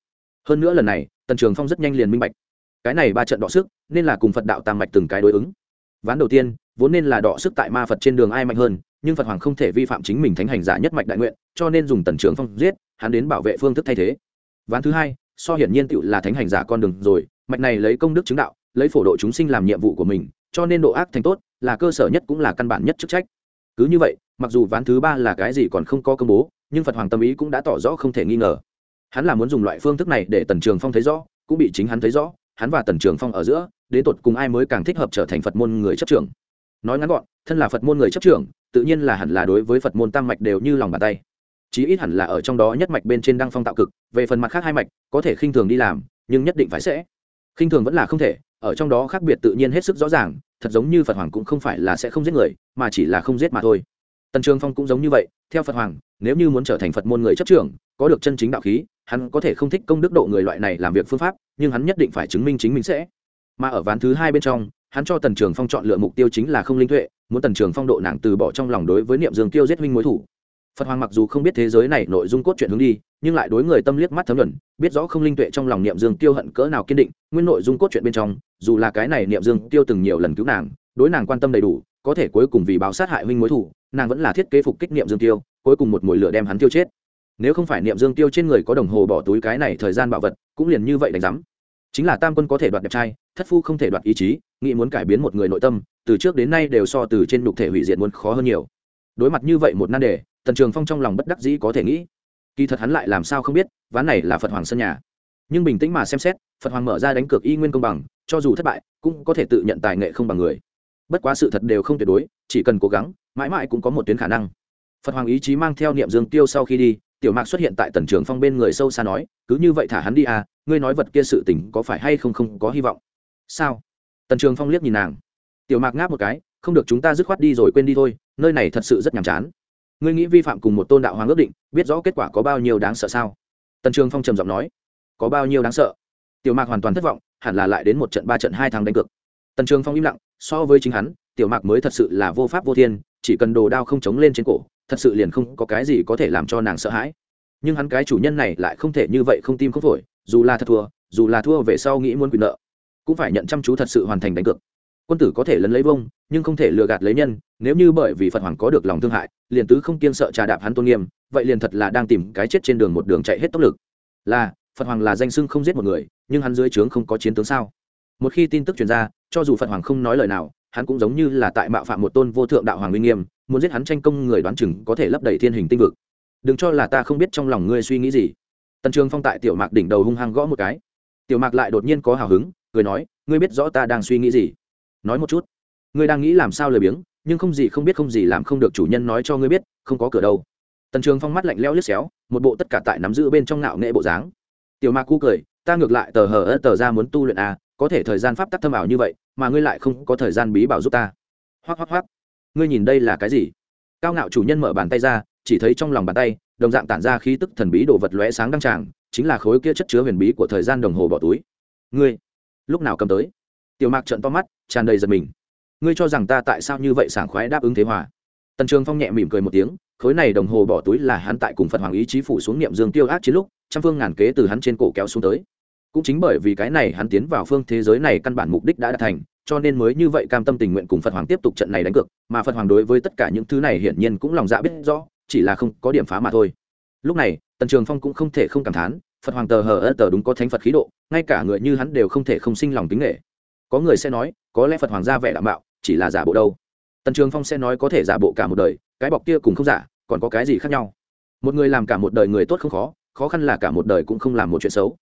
A: Hơn nữa lần này, tần trường phong rất nhanh liền minh bạch. Cái này ba trận đọ sức, nên là cùng phật đạo tam mạch từng cái đối ứng. Ván đầu tiên vốn nên là đọ sức tại ma phật trên đường ai mạnh hơn, nhưng phật hoàng không thể vi phạm chính mình thánh hành giả nhất mạch đại nguyện, cho nên dùng tần trường phong giết, hắn đến bảo vệ phương thức thay thế. Ván thứ hai, so hiển nhiên tựu là thánh hành giả con đường rồi, mạch này lấy công đức chứng đạo, lấy phổ độ chúng sinh làm nhiệm vụ của mình, cho nên độ ác thành tốt, là cơ sở nhất cũng là căn bản nhất chức trách. Cứ như vậy, mặc dù ván thứ ba là cái gì còn không có công bố, nhưng phật hoàng tâm ý cũng đã tỏ rõ không thể nghi ngờ. Hắn là muốn dùng loại phương thức này để tần trường phong thấy rõ, cũng bị chính hắn thấy rõ, hắn và tần trường phong ở giữa, đến tột cùng ai mới càng thích hợp trở thành phật môn người chấp trưởng nói ngắn gọn, thân là phật môn người chấp trưởng, tự nhiên là hẳn là đối với phật môn tam mạch đều như lòng bàn tay. Chí ít hẳn là ở trong đó nhất mạch bên trên đăng phong tạo cực, về phần mặt khác hai mạch, có thể khinh thường đi làm, nhưng nhất định phải sẽ. Khinh thường vẫn là không thể, ở trong đó khác biệt tự nhiên hết sức rõ ràng, thật giống như phật hoàng cũng không phải là sẽ không giết người, mà chỉ là không giết mà thôi. Tần trường phong cũng giống như vậy, theo phật hoàng, nếu như muốn trở thành phật môn người chấp trưởng, có được chân chính đạo khí, hắn có thể không thích công đức độ người loại này làm việc phương pháp, nhưng hắn nhất định phải chứng minh chính mình sẽ. Mà ở ván thứ hai bên trong hắn cho tần trường phong chọn lựa mục tiêu chính là không linh tuệ, muốn tần trường phong độ nàng từ bỏ trong lòng đối với niệm dương tiêu giết huynh mối thủ. Phật hoàng mặc dù không biết thế giới này nội dung cốt truyện hướng đi, nhưng lại đối người tâm liếc mắt thấm luận biết rõ không linh tuệ trong lòng niệm dương tiêu hận cỡ nào kiên định, nguyên nội dung cốt truyện bên trong, dù là cái này niệm dương tiêu từng nhiều lần cứu nàng, đối nàng quan tâm đầy đủ, có thể cuối cùng vì báo sát hại huynh mối thủ, nàng vẫn là thiết kế phục kích niệm dương tiêu cuối cùng một mồi lửa đem hắn tiêu chết. Nếu không phải niệm dương tiêu trên người có đồng hồ bỏ túi cái này thời gian bảo vật, cũng liền như vậy đánh giám chính là tam quân có thể đoạt đẹp trai, thất phu không thể đoạt ý chí, nghĩ muốn cải biến một người nội tâm, từ trước đến nay đều so từ trên đục thể hủy diệt muốn khó hơn nhiều. Đối mặt như vậy một nan đề, tần trường phong trong lòng bất đắc dĩ có thể nghĩ. Kỳ thật hắn lại làm sao không biết, ván này là phật hoàng sân nhà. Nhưng bình tĩnh mà xem xét, phật hoàng mở ra đánh cược y nguyên công bằng, cho dù thất bại, cũng có thể tự nhận tài nghệ không bằng người. Bất quá sự thật đều không tuyệt đối, chỉ cần cố gắng, mãi mãi cũng có một tuyến khả năng. Phật hoàng ý chí mang theo niệm dương tiêu sau khi đi, tiểu mạc xuất hiện tại tần trường phong bên người sâu xa nói, cứ như vậy thả hắn đi à ngươi nói vật kia sự tình có phải hay không không có hy vọng? Sao? Tần trường phong liếc nhìn nàng. Tiểu mạc ngáp một cái, không được chúng ta dứt khoát đi rồi quên đi thôi, nơi này thật sự rất nhàm chán. Ngươi nghĩ vi phạm cùng một tôn đạo hoàng ước định, biết rõ kết quả có bao nhiêu đáng sợ sao? Tần trường phong trầm giọng nói. Có bao nhiêu đáng sợ? Tiểu mạc hoàn toàn thất vọng, hẳn là lại đến một trận ba trận hai tháng đánh cược. Tần trường phong im lặng, so với chính hắn, tiểu mạc mới thật sự là vô pháp vô thiên, chỉ cần đồ đao không chống lên trên cổ, thật sự liền không có cái gì có thể làm cho nàng sợ hãi. Nhưng hắn cái chủ nhân này lại không thể như vậy không tim không phổi dù là thật thua, dù là thua về sau nghĩ muốn quyền nợ, cũng phải nhận chăm chú thật sự hoàn thành đánh cược. Quân tử có thể lấn lấy vông, nhưng không thể lừa gạt lấy nhân, nếu như bởi vì phật hoàng có được lòng thương hại, liền tứ không kiên sợ trà đạp hắn tôn nghiêm, vậy liền thật là đang tìm cái chết trên đường một đường chạy hết tốc lực. Là, phật hoàng là danh sưng không giết một người, nhưng hắn dưới trướng không có chiến tướng sao? Một khi tin tức truyền ra, cho dù phật hoàng không nói lời nào, hắn cũng giống như là tại mạo phạm một tôn vô thượng đạo hoàng uy nghiêm, muốn giết hắn tranh công người đoán chừng có thể lấp đầy thiên hình tinh vực. Đừng cho là ta không biết trong lòng ngươi suy nghĩ gì tần trường phong tại tiểu mạc đỉnh đầu hung hăng gõ một cái tiểu mạc lại đột nhiên có hào hứng cười nói ngươi biết rõ ta đang suy nghĩ gì nói một chút ngươi đang nghĩ làm sao lười biếng nhưng không gì không biết không gì làm không được chủ nhân nói cho ngươi biết không có cửa đâu tần trường phong mắt lạnh leo liếc xéo một bộ tất cả tại nắm giữ bên trong ngạo nghệ bộ dáng tiểu mạc cu cười ta ngược lại tờ hờ ớt tờ ra muốn tu luyện à có thể thời gian pháp tắc thâm ảo như vậy mà ngươi lại không có thời gian bí bảo giúp ta hoắc hoắc hoắc ngươi nhìn đây là cái gì cao ngạo chủ nhân mở bàn tay ra chỉ thấy trong lòng bàn tay đồng dạng tản ra khí tức thần bí đồ vật lóe sáng đăng tràng, chính là khối kia chất chứa huyền bí của thời gian đồng hồ bỏ túi. Ngươi, lúc nào cầm tới? Tiểu mạc trợn to mắt, tràn đầy giật mình. Ngươi cho rằng ta tại sao như vậy sảng khoái đáp ứng thế hòa? Tần trường phong nhẹ mỉm cười một tiếng, khối này đồng hồ bỏ túi là hắn tại cùng phật hoàng ý chí phủ xuống niệm dương tiêu ác chiến lúc, trăm phương ngàn kế từ hắn trên cổ kéo xuống tới. Cũng chính bởi vì cái này hắn tiến vào phương thế giới này căn bản mục đích đã đạt thành, cho nên mới như vậy cam tâm tình nguyện cùng phật hoàng tiếp tục trận này đánh cược, mà phật hoàng đối với tất cả những thứ này hiển nhiên cũng lòng dạ biết rõ chỉ là không có điểm phá mà thôi. Lúc này, tần trường phong cũng không thể không cảm thán, phật hoàng tờ hờ ơ tờ đúng có thánh phật khí độ, ngay cả người như hắn đều không thể không sinh lòng tính nghệ có người sẽ nói, có lẽ phật hoàng ra vẻ đạo mạo, chỉ là giả bộ đâu. Tần trường phong sẽ nói có thể giả bộ cả một đời, cái bọc kia cùng không giả, còn có cái gì khác nhau? Một người làm cả một đời người tốt không khó khó khăn là cả một đời cũng không làm một chuyện xấu.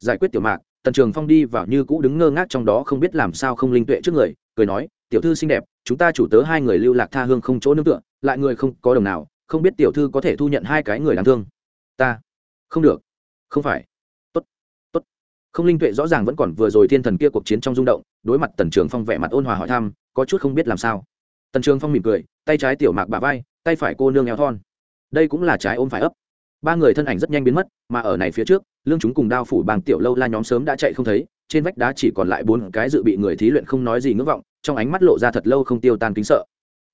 A: Giải quyết tiểu mạc, tần trường phong đi vào như cũ đứng ngơ ngác trong đó không biết làm sao không linh tuệ trước người, cười nói, tiểu thư xinh đẹp, chúng ta chủ tớ hai người lưu lạc tha hương không chỗ nương tựa, lại người không có đồng nào không biết tiểu thư có thể thu nhận hai cái người đáng thương. Ta. Không được. Không phải. Tốt. Tốt. Không linh tuệ rõ ràng vẫn còn vừa rồi thiên thần kia cuộc chiến trong rung động, đối mặt tần trường phong vẻ mặt ôn hòa hỏi thăm, có chút không biết làm sao. Tần trường phong mỉm cười, tay trái tiểu mạc bà vai, tay phải cô nương eo thon. Đây cũng là trái ôm phải ấp. Ba người thân ảnh rất nhanh biến mất, mà ở này phía trước, lương chúng cùng đao phủ bàng tiểu lâu la nhóm sớm đã chạy không thấy, trên vách đá chỉ còn lại bốn cái dự bị người thí luyện không nói gì ngưỡng vọng, trong ánh mắt lộ ra thật lâu không tiêu tan kính sợ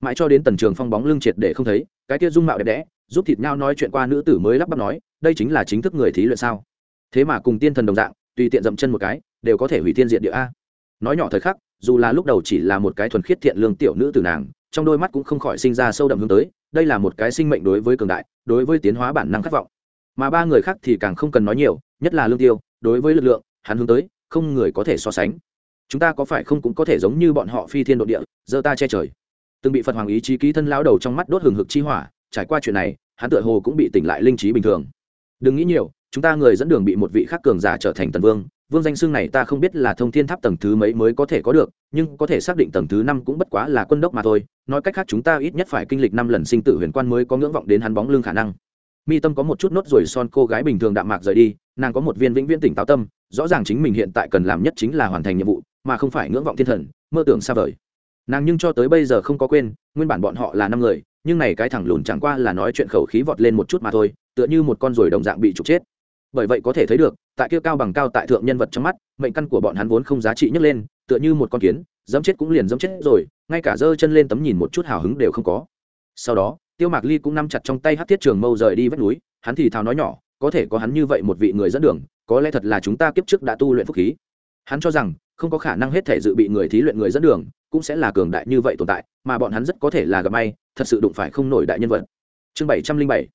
A: mãi cho đến tần trường phong bóng lưng triệt để không thấy, cái kia dung mạo đẹp đẽ, giúp thịt nhau nói chuyện qua nữ tử mới lắp bắp nói, đây chính là chính thức người thí luyện sao? Thế mà cùng tiên thần đồng dạng, tùy tiện dậm chân một cái, đều có thể hủy thiên diện địa a. Nói nhỏ thời khắc, dù là lúc đầu chỉ là một cái thuần khiết thiện lương tiểu nữ tử nàng, trong đôi mắt cũng không khỏi sinh ra sâu đậm hướng tới, đây là một cái sinh mệnh đối với cường đại, đối với tiến hóa bản năng khát vọng. Mà ba người khác thì càng không cần nói nhiều, nhất là lương tiêu, đối với lực lượng, hắn hướng tới, không người có thể so sánh. Chúng ta có phải không cũng có thể giống như bọn họ phi thiên độ địa, giơ ta che trời từng bị phật hoàng ý chí ký thân lao đầu trong mắt đốt hừng hực chi hỏa, trải qua chuyện này, hắn tựa hồ cũng bị tỉnh lại linh trí bình thường. Đừng nghĩ nhiều, chúng ta người dẫn đường bị một vị khác cường giả trở thành tần vương vương danh xưng này ta không biết là thông thiên tháp tầng thứ mấy mới có thể có được, nhưng có thể xác định tầng thứ năm cũng bất quá là quân đốc mà thôi, nói cách khác chúng ta ít nhất phải kinh lịch năm lần sinh tử huyền quan mới có ngưỡng vọng đến hắn bóng lưng khả năng. Mi tâm có một chút nốt ruồi son cô gái bình thường đạm mạc rời đi, nàng có một viên vĩnh viễn tỉnh táo tâm, rõ ràng chính mình hiện tại cần làm nhất chính là hoàn thành nhiệm vụ, mà không phải ngưỡng vọng thiên thần, mơ tưởng xa vời nàng nhưng cho tới bây giờ không có quên, nguyên bản bọn họ là năm người, nhưng này cái thẳng lùn chẳng qua là nói chuyện khẩu khí vọt lên một chút mà thôi, tựa như một con ruồi đồng dạng bị trục chết. Bởi vậy có thể thấy được, tại kia cao bằng cao tại thượng nhân vật trong mắt, mệnh căn của bọn hắn vốn không giá trị nhấc lên, tựa như một con kiến, dẫm chết cũng liền dẫm chết rồi, ngay cả giơ chân lên tấm nhìn một chút hào hứng đều không có. Sau đó, tiêu mạc ly cũng nắm chặt trong tay hát thiết trường mâu rời đi vách núi, hắn thì thào nói nhỏ, có thể có hắn như vậy một vị người dẫn đường, có lẽ thật là chúng ta kiếp trước đã tu luyện phúc khí hắn cho rằng, không có khả năng hết thể dự bị người thí luyện người dẫn đường, cũng sẽ là cường đại như vậy tồn tại, mà bọn hắn rất có thể là gặp may, thật sự đụng phải không nổi đại nhân vật. Chương bảy trăm linh bảy.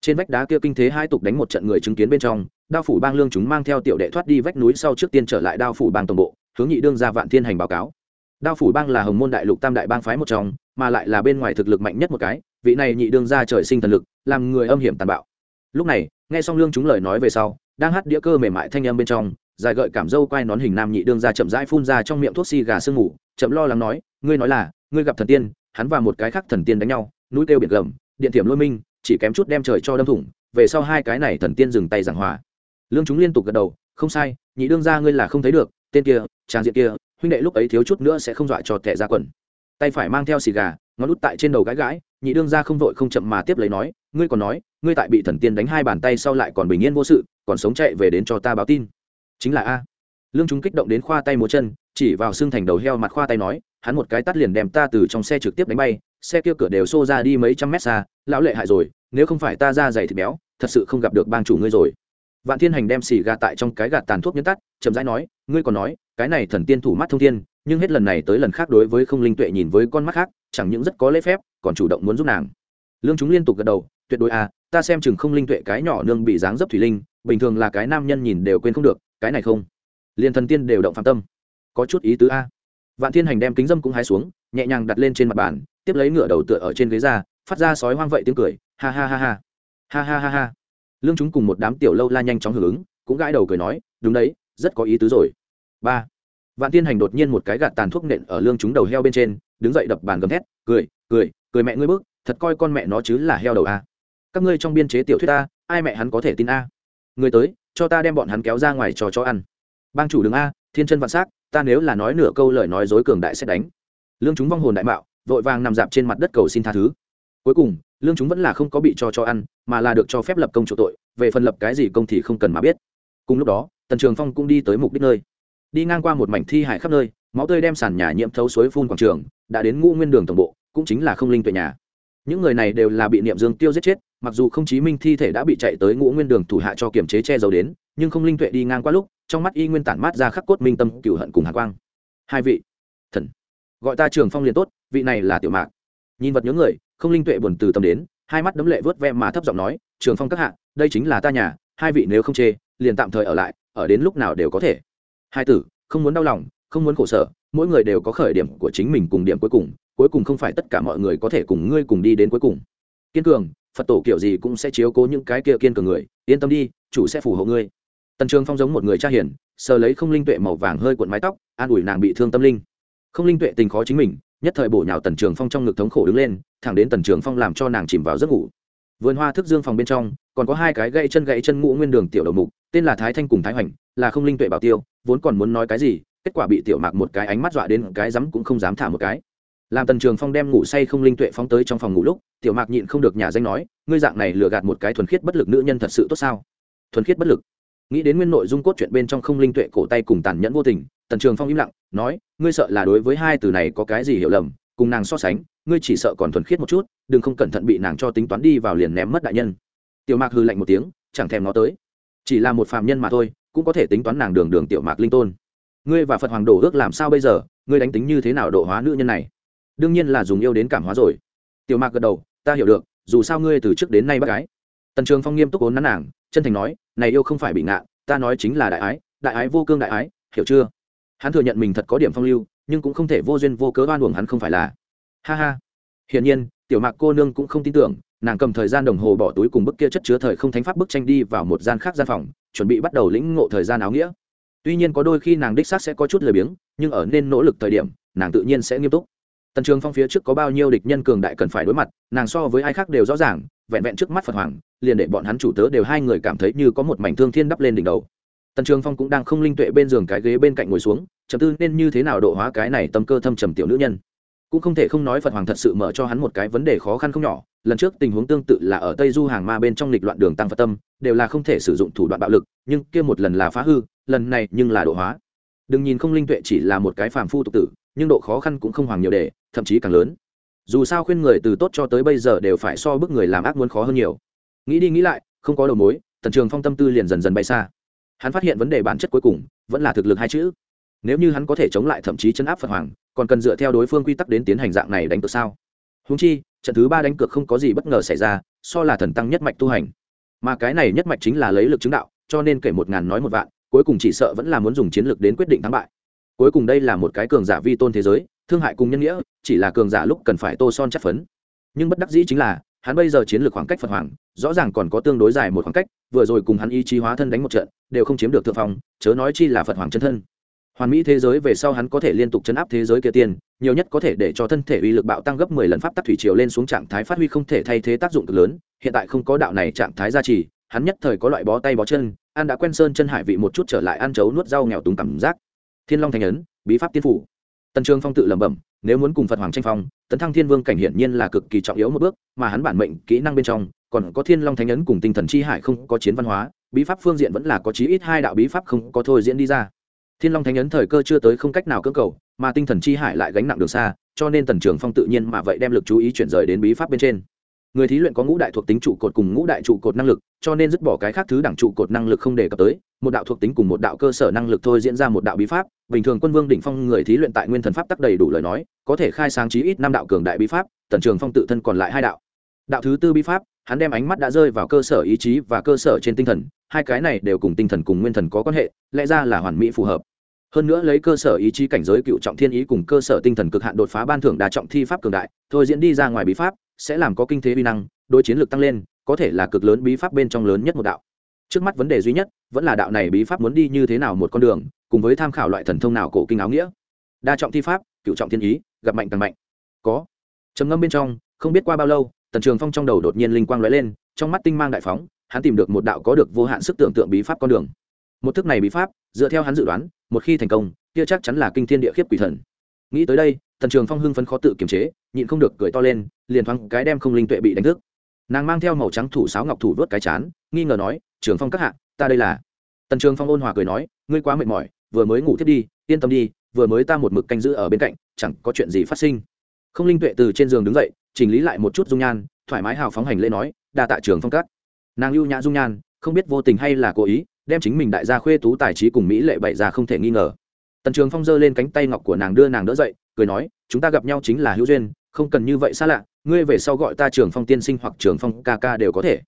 A: Trên vách đá kia kinh thế hai tục đánh một trận người chứng kiến bên trong, đao phủ bang lương chúng mang theo tiểu đệ thoát đi vách núi sau trước tiên trở lại đao phủ bang tổng bộ, hướng nhị đương ra vạn thiên hành báo cáo. Đao phủ bang là hồng môn đại lục tam đại bang phái một trong, mà lại là bên ngoài thực lực mạnh nhất một cái, vị này nhị đương ra trời sinh thần lực, làm người âm hiểm tàn bạo. Lúc này, nghe xong lương chúng lời nói về sau, đang hát đĩa cơ mềm mại thanh âm bên trong dài gợi cảm dâu quai nón hình nam nhị đương ra chậm rãi phun ra trong miệng thuốc xi gà sương ngủ chậm lo lắng nói, ngươi nói là, ngươi gặp thần tiên, hắn và một cái khác thần tiên đánh nhau, núi kêu biển gầm, điện thiểm lôi minh, chỉ kém chút đem trời cho đâm thủng, về sau hai cái này thần tiên dừng tay giảng hòa. Lương chúng liên tục gật đầu, không sai, nhị đương ra ngươi là không thấy được, tên kia trang diện kia, huynh đệ lúc ấy thiếu chút nữa sẽ không dọa cho tệ ra quần. Tay phải mang theo xì gà, ngón út tại trên đầu gãi gãi, nhị đương ra không vội không chậm mà tiếp lấy nói, ngươi còn nói, ngươi tại bị thần tiên đánh hai bàn tay sau lại còn bình yên vô sự, còn sống chạy về đến cho ta báo tin chính là a. Lương chúng kích động đến khoa tay múa chân, chỉ vào xương thành đầu heo mặt khoa tay nói, hắn một cái tắt liền đem ta từ trong xe trực tiếp đánh bay, xe kia cửa đều xô ra đi mấy trăm mét xa, lão lệ hại rồi, nếu không phải ta ra dày thịt béo, thật sự không gặp được bang chủ ngươi rồi. Vạn thiên hành đem xì gà tại trong cái gạt tàn thuốc nhấn tắt, chậm rãi nói, ngươi còn nói, cái này thần tiên thủ mắt thông thiên, nhưng hết lần này tới lần khác đối với không linh tuệ nhìn với con mắt khác, chẳng những rất có lễ phép, còn chủ động muốn giúp nàng. Lương chúng liên tục gật đầu, tuyệt đối à ta xem chừng không linh tuệ cái nhỏ nương bị dáng dấp thủy linh, bình thường là cái nam nhân nhìn đều quên không được cái này không? Liền thần tiên đều động phạm tâm. Có chút ý tứ a. Vạn thiên hành đem kính dâm cũng hái xuống, nhẹ nhàng đặt lên trên mặt bàn, tiếp lấy ngựa đầu tựa ở trên ghế ra, phát ra sói hoang vậy tiếng cười, ha ha ha ha. Ha ha ha ha. Lương chúng cùng một đám tiểu lâu la nhanh chóng hưởng ứng, cũng gãi đầu cười nói, đúng đấy, rất có ý tứ rồi. Ba. Vạn thiên hành đột nhiên một cái gạt tàn thuốc nện ở lương chúng đầu heo bên trên, đứng dậy đập bàn gầm thét, cười cười cười mẹ ngươi bước, thật coi con mẹ nó chứ là heo đầu a. Các ngươi trong biên chế tiểu thuyết a ai mẹ hắn có thể tin a? Người tới cho ta đem bọn hắn kéo ra ngoài cho cho ăn. Bang chủ đứng a, thiên chân vạn s á c ta nếu là nói nửa câu lời nói dối cường đại sẽ đánh. Lương chúng vong hồn đại mạo, vội vàng nằm dạp trên mặt đất cầu xin tha thứ. Cuối cùng, lương chúng vẫn là không có bị cho cho ăn, mà là được cho phép lập công chỗ tội, về phần lập cái gì công thì không cần mà biết. Cùng lúc đó, tần trường phong cũng đi tới mục đích nơi. Đi ngang qua một mảnh thi hải khắp nơi, máu tươi đem sàn nhà nhiễm thấu suối phun quảng trường, đã đến ngũ nguyên đường tổng bộ, cũng chính là không linh tuệ nhà. Những người này đều là bị niệm dương tiêu giết chết mặc dù không chí minh thi thể đã bị chạy tới ngũ nguyên đường thủ hạ cho kiểm chế che giấu đến, nhưng không linh tuệ đi ngang qua lúc, trong mắt y nguyên tản mát ra khắc cốt minh tâm cựu hận cùng hạ quang. Hai vị, thần, gọi ta trường phong liền tốt, vị này là tiểu mạc. Nhìn vật nhớ người, không linh tuệ buồn từ tâm đến, hai mắt đấm lệ vớt ve mà thấp giọng nói, trường phong các hạ, đây chính là ta nhà, hai vị nếu không chê, liền tạm thời ở lại, ở đến lúc nào đều có thể. Hai tử, không muốn đau lòng, không muốn khổ sở, mỗi người đều có khởi điểm của chính mình cùng điểm cuối cùng cuối cùng không phải tất cả mọi người có thể cùng ngươi cùng đi đến cuối cùng. Kiên cường phật tổ kiểu gì cũng sẽ chiếu cố những cái kia kiên cường người. Yên tâm đi, chủ sẽ phù hộ ngươi. Tần trường phong giống một người cha hiền, sờ lấy không linh tuệ màu vàng hơi cuộn mái tóc, an ủi nàng bị thương tâm linh. Không linh tuệ tình khó chính mình, nhất thời bổ nhào tần trường phong trong ngực thống khổ đứng lên, thẳng đến tần trường phong làm cho nàng chìm vào giấc ngủ. Vườn hoa thức dương phòng bên trong, còn có hai cái gãy chân gãy chân ngũ nguyên đường tiểu đầu mục, tên là thái thanh cùng thái hoành, là không linh tuệ bảo tiêu, vốn còn muốn nói cái gì, kết quả bị tiểu mạc một cái ánh mắt dọa đến cái rắm cũng không dám thả một cái làm tần trường phong đem ngủ say không linh tuệ phóng tới trong phòng ngủ lúc, tiểu mạc nhịn không được nhà danh nói, ngươi dạng này lừa gạt một cái thuần khiết bất lực nữ nhân thật sự tốt sao? Thuần khiết bất lực. Nghĩ đến nguyên nội dung cốt chuyện bên trong không linh tuệ cổ tay cùng tàn nhẫn vô tình, tần trường phong im lặng, nói, ngươi sợ là đối với hai từ này có cái gì hiểu lầm, cùng nàng so sánh, ngươi chỉ sợ còn thuần khiết một chút, đừng không cẩn thận bị nàng cho tính toán đi vào liền ném mất đại nhân. Tiểu mạc hư lạnh một tiếng, chẳng thèm nó tới. Chỉ là một phàm nhân mà thôi, cũng có thể tính toán nàng đường đường tiểu mạc linh tôn. Ngươi và phật hoàng đổ ước làm sao bây giờ? Ngươi đánh tính như thế nào độ hóa nữ nhân này? Đương nhiên là dùng yêu đến cảm hóa rồi. Tiểu mạc gật đầu, ta hiểu được, dù sao ngươi từ trước đến nay bác gái tần trường phong nghiêm túc ốn nắn nàng, chân thành nói, này yêu không phải bị ngạ, ta nói chính là đại ái đại ái vô cương đại ái, hiểu chưa? Hắn thừa nhận mình thật có điểm phong lưu, nhưng cũng không thể vô duyên vô cớ oan uổng hắn không phải là. Ha ha. Hiển nhiên, tiểu mạc cô nương cũng không tin tưởng, nàng cầm thời gian đồng hồ bỏ túi cùng bức kia chất chứa thời không thánh pháp bức tranh đi vào một gian khác gian phòng, chuẩn bị bắt đầu lĩnh ngộ thời gian áo nghĩa. Tuy nhiên có đôi khi nàng đích xác sẽ có chút lười biếng, nhưng ở nên nỗ lực thời điểm, nàng tự nhiên sẽ nghiêm túc tần trường phong phía trước có bao nhiêu địch nhân cường đại cần phải đối mặt, nàng so với ai khác đều rõ ràng, vẹn vẹn trước mắt phật hoàng, liền để bọn hắn chủ tớ đều hai người cảm thấy như có một mảnh thương thiên đắp lên đỉnh đầu. Tần trường phong cũng đang không linh tuệ bên giường cái ghế bên cạnh ngồi xuống chầm tư nên như thế nào độ hóa cái này tâm cơ thâm trầm tiểu nữ nhân. Cũng không thể không nói phật hoàng thật sự mở cho hắn một cái vấn đề khó khăn không nhỏ, lần trước tình huống tương tự là ở tây du hàng ma bên trong lịch loạn đường tăng phật tâm, đều là không thể sử dụng thủ đoạn bạo lực, nhưng kia một lần là phá hư, lần này nhưng là độ hóa. Đừng nhìn không linh tuệ chỉ là một cái phàm phu tục tử, nhưng độ khó khăn cũng không hoàng nhiều đề thậm chí càng lớn. Dù sao khuyên người từ tốt cho tới bây giờ đều phải so bức người làm ác muốn khó hơn nhiều. Nghĩ đi nghĩ lại, không có đầu mối, tần trường phong tâm tư liền dần dần bay xa. Hắn phát hiện vấn đề bản chất cuối cùng vẫn là thực lực hai chữ. Nếu như hắn có thể chống lại thậm chí chấn áp phật hoàng, còn cần dựa theo đối phương quy tắc đến tiến hành dạng này đánh cược sao? Húng chi, trận thứ ba đánh cược không có gì bất ngờ xảy ra, so là thần tăng nhất mạch tu hành. Mà cái này nhất mạch chính là lấy lực chứng đạo, cho nên kể một ngàn nói một vạn, cuối cùng chỉ sợ vẫn là muốn dùng chiến lược đến quyết định thắng bại cuối cùng đây là một cái cường giả vi tôn thế giới, thương hại cùng nhân nghĩa, chỉ là cường giả lúc cần phải tô son chất phấn. Nhưng bất đắc dĩ chính là, hắn bây giờ chiến lược khoảng cách phật hoàng, rõ ràng còn có tương đối dài một khoảng cách, vừa rồi cùng hắn ý chí hóa thân đánh một trận, đều không chiếm được thượng phong, chớ nói chi là phật hoàng chân thân. Hoàn mỹ thế giới về sau hắn có thể liên tục chấn áp thế giới kia tiên nhiều nhất có thể để cho thân thể uy lực bạo tăng gấp mười lần pháp tắc thủy triều lên xuống trạng thái phát huy không thể thay thế tác dụng cực lớn, hiện tại không có đạo này trạng thái gia trì, hắn nhất thời có loại bó tay bó chân, ăn đã quen sơn chân hải vị một chút trở lại ăn chấu nuốt rau nghèo túng cảm giác thiên long thành ấn, bí pháp tiên phủ. Tần trường phong tự lẩm bẩm, nếu muốn cùng phật hoàng tranh phong, tấn thăng thiên vương cảnh hiển nhiên là cực kỳ trọng yếu một bước, mà hắn bản mệnh, kỹ năng bên trong, còn có thiên long thánh ấn cùng tinh thần chi hải không có chiến văn hóa, bí pháp phương diện vẫn là có chí ít hai đạo bí pháp không có thôi diễn đi ra. Thiên long thánh ấn thời cơ chưa tới không cách nào cưỡng cầu, mà tinh thần chi hải lại gánh nặng đường xa, cho nên tần trường phong tự nhiên mà vậy đem lực chú ý chuyển rời đến bí pháp bên trên người thí luyện có ngũ đại thuộc tính trụ cột cùng ngũ đại trụ cột năng lực, cho nên dứt bỏ cái khác thứ đẳng trụ cột năng lực không đề cập tới, một đạo thuộc tính cùng một đạo cơ sở năng lực thôi diễn ra một đạo bí pháp. Bình thường quân vương đỉnh phong người thí luyện tại nguyên thần pháp tắc đầy đủ lời nói, có thể khai sáng chí ít năm đạo cường đại bí pháp, tần trường phong tự thân còn lại hai đạo. Đạo thứ tư bí pháp, hắn đem ánh mắt đã rơi vào cơ sở ý chí và cơ sở trên tinh thần, hai cái này đều cùng tinh thần cùng nguyên thần có quan hệ, lẽ ra là hoàn mỹ phù hợp. Hơn nữa lấy cơ sở ý chí cảnh giới cựu trọng thiên ý cùng cơ sở tinh thần cực hạn đột phá ban thưởng đa trọng thi pháp cường đại, thôi diễn đi ra ngoài bí pháp sẽ làm có kinh thế vi năng đôi chiến lược tăng lên, có thể là cực lớn bí pháp bên trong lớn nhất một đạo. Trước mắt vấn đề duy nhất, vẫn là đạo này bí pháp muốn đi như thế nào một con đường, cùng với tham khảo loại thần thông nào cổ kinh áo nghĩa. Đa trọng thi pháp, cựu trọng thiên ý, gặp mạnh càng mạnh. Có. Trầm ngâm bên trong, không biết qua bao lâu, tần trường phong trong đầu đột nhiên linh quang lóe lên, trong mắt tinh mang đại phóng, hắn tìm được một đạo có được vô hạn sức tưởng tượng bí pháp con đường. Một thức này bí pháp, dựa theo hắn dự đoán, một khi thành công, kia chắc chắn là kinh thiên địa khiếp quỷ thần. Nghĩ tới đây tần trường phong hưng phấn khó tự kiềm chế, nhịn không được cười to lên, liền thoáng cái đem không linh tuệ bị đánh thức. Nàng mang theo màu trắng thủ sáo ngọc thủ vớt cái chán, nghi ngờ nói, trường phong các hạ, ta đây là tần trường phong ôn hòa cười nói, ngươi quá mệt mỏi, vừa mới ngủ thiết đi, yên tâm đi, vừa mới ta một mực canh giữ ở bên cạnh, chẳng có chuyện gì phát sinh. Không linh tuệ từ trên giường đứng dậy, chỉnh lý lại một chút dung nhan, thoải mái hào phóng hành lễ nói, đa tạ trường phong các. Nàng lưu nhã dung nhan, không biết vô tình hay là cố ý, đem chính mình đại gia khuê tú tài trí cùng mỹ lệ bày ra không thể nghi ngờ tần trường phong giơ lên cánh tay ngọc của nàng đưa nàng đỡ dậy, cười nói, chúng ta gặp nhau chính là hữu duyên, không cần như vậy xa lạ, ngươi về sau gọi ta trường phong tiên sinh hoặc trường phong ca ca đều có thể.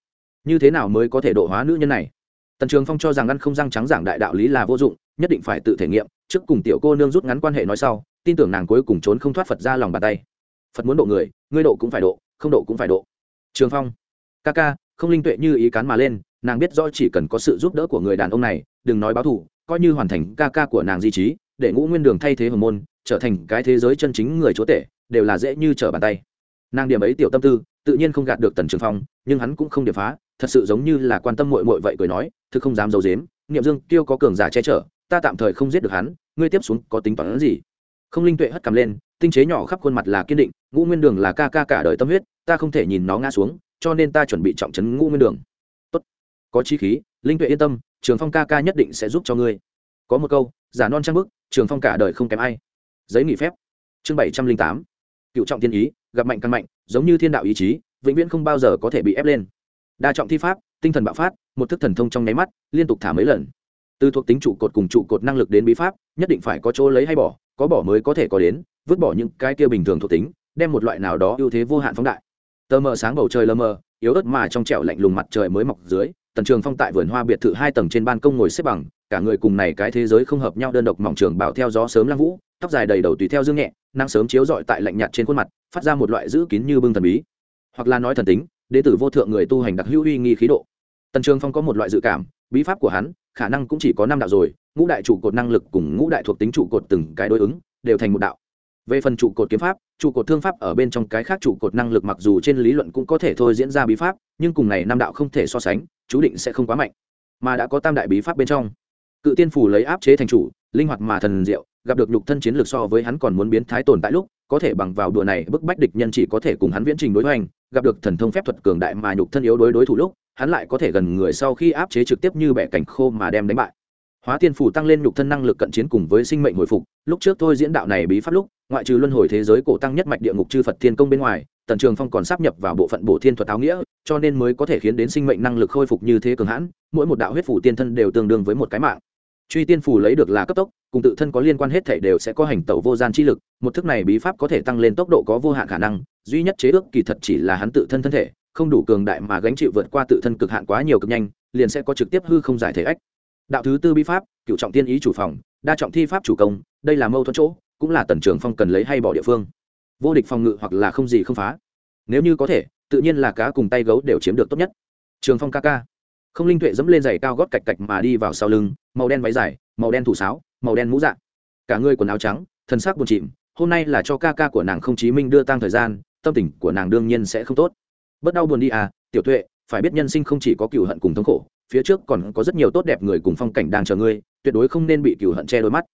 A: Như thế nào mới có thể độ hóa nữ nhân này? Tần trường phong cho rằng ăn không răng trắng giảng đại đạo lý là vô dụng, nhất định phải tự thể nghiệm, trước cùng tiểu cô nương rút ngắn quan hệ nói sau, tin tưởng nàng cuối cùng trốn không thoát phật ra lòng bàn tay. Phật muốn độ người, ngươi độ cũng phải độ, không độ cũng phải độ. Trường phong, ca ca, không linh tuệ như ý cán mà lên, nàng biết rõ chỉ cần có sự giúp đỡ của người đàn ông này, đừng nói báo thù, coi như hoàn thành ca ca của nàng di trí để ngũ nguyên đường thay thế hồng môn, trở thành cái thế giới chân chính người chúa tể, đều là dễ như trở bàn tay. Nàng điểm ấy tiểu tâm tư, tự nhiên không gạt được tần trường phong, nhưng hắn cũng không điệp phá, thật sự giống như là quan tâm mội mội vậy cười nói, thực không dám giấu dếm niệm dương tiêu có cường giả che chở, ta tạm thời không giết được hắn, ngươi tiếp xuống có tính toán gì? Không linh tuệ hất cầm lên, tinh chế nhỏ khắp khuôn mặt là kiên định, ngũ nguyên đường là ca ca cả đời tâm huyết, ta không thể nhìn nó ngã xuống, cho nên ta chuẩn bị trọng trấn ngũ nguyên đường. Tốt, có chi khí, linh tuệ yên tâm, trường phong ca ca nhất định sẽ giúp cho ngươi. Có một câu, giả non trang bức trường phong cả đời không kém ai. Giấy nghỉ phép. Chương bảy trăm linh tám. Cựu trọng thiên ý, gặp mạnh căn mạnh, giống như thiên đạo ý chí, vĩnh viễn không bao giờ có thể bị ép lên. Đa trọng thi pháp, tinh thần bạo phát, một thức thần thông trong nháy mắt, liên tục thả mấy lần. Từ thuộc tính trụ cột cùng trụ cột năng lực đến bí pháp, nhất định phải có chỗ lấy hay bỏ, có bỏ mới có thể có đến, vứt bỏ những cái kia bình thường thuộc tính, đem một loại nào đó ưu thế vô hạn phóng đại. Tờ mờ sáng bầu trời lờ mờ, yếu ớt mà trong trẻo lạnh lùng mặt trời mới mọc dưới tần trường phong tại vườn hoa biệt thự hai tầng trên ban công ngồi xếp bằng, cả người cùng này cái thế giới không hợp nhau, đơn độc mỏng trường bảo theo gió sớm lăng vũ, tóc dài đầy đầu tùy theo dương nhẹ, nắng sớm chiếu rọi tại lạnh nhạt trên khuôn mặt, phát ra một loại giữ kín như bưng thần bí. Hoặc là nói thần tính, đế tử vô thượng người tu hành đặc hữu uy nghi khí độ. Tần trường phong có một loại dự cảm, bí pháp của hắn, khả năng cũng chỉ có năm đạo rồi, ngũ đại trụ cột năng lực cùng ngũ đại thuộc tính trụ cột từng cái đối ứng, đều thành một đạo về phần trụ cột kiếm pháp, trụ cột thương pháp ở bên trong cái khác trụ cột năng lực mặc dù trên lý luận cũng có thể thôi diễn ra bí pháp, nhưng cùng này năm đạo không thể so sánh, chú định sẽ không quá mạnh, mà đã có tam đại bí pháp bên trong. Cự tiên phủ lấy áp chế thành chủ, linh hoạt mà thần diệu, gặp được nhục thân chiến lược so với hắn còn muốn biến thái tồn tại lúc, có thể bằng vào đùa này bức bách địch nhân chỉ có thể cùng hắn viễn trình đối hoành, gặp được thần thông phép thuật cường đại mà nhục thân yếu đối đối thủ lúc, hắn lại có thể gần người sau khi áp chế trực tiếp như bẻ cảnh khô mà đem đánh bại hóa tiên phủ tăng lên nhục thân năng lực cận chiến cùng với sinh mệnh hồi phục. Lúc trước thôi diễn đạo này bí pháp lúc, ngoại trừ luân hồi thế giới cổ tăng nhất mạch địa ngục chư phật thiên công bên ngoài, tần trường phong còn sắp nhập vào bộ phận bổ thiên thuật áo nghĩa, cho nên mới có thể khiến đến sinh mệnh năng lực khôi phục như thế cường hãn, mỗi một đạo huyết phủ tiên thân đều tương đương với một cái mạng. Truy tiên phủ lấy được là cấp tốc, cùng tự thân có liên quan hết thể đều sẽ có hành tẩu vô gian chi lực, một thức này bí pháp có thể tăng lên tốc độ có vô hạn khả năng, duy nhất chế ước kỳ thật chỉ là hắn tự thân thân thể, không đủ cường đại mà gánh chịu vượt qua tự thân cực hạn quá nhiều cực nhanh, liền sẽ có trực tiếp hư không giải thể ách đạo thứ tư bi pháp cựu trọng tiên ý chủ phòng, đa trọng thi pháp chủ công, đây là mâu thuẫn chỗ, cũng là tần trường phong cần lấy hay bỏ địa phương. Vô địch phòng ngự hoặc là không gì không phá. Nếu như có thể, tự nhiên là cá cùng tay gấu đều chiếm được tốt nhất. Trường phong ca ca. Không linh tuệ dẫm lên giày cao gót cạch cạch mà đi vào sau lưng, màu đen váy dài, màu đen thủ sáo, màu đen mũ dạng cả người quần áo trắng, thân xác buồn chìm, hôm nay là cho ca ca của nàng không chí minh đưa tăng thời gian, tâm tình của nàng đương nhiên sẽ không tốt. Bất đau buồn đi à tiểu tuệ, phải biết nhân sinh không chỉ có cựu hận cùng thống khổ phía trước còn có rất nhiều tốt đẹp người cùng phong cảnh đang chờ ngươi, tuyệt đối không nên bị cựu hận che đôi mắt.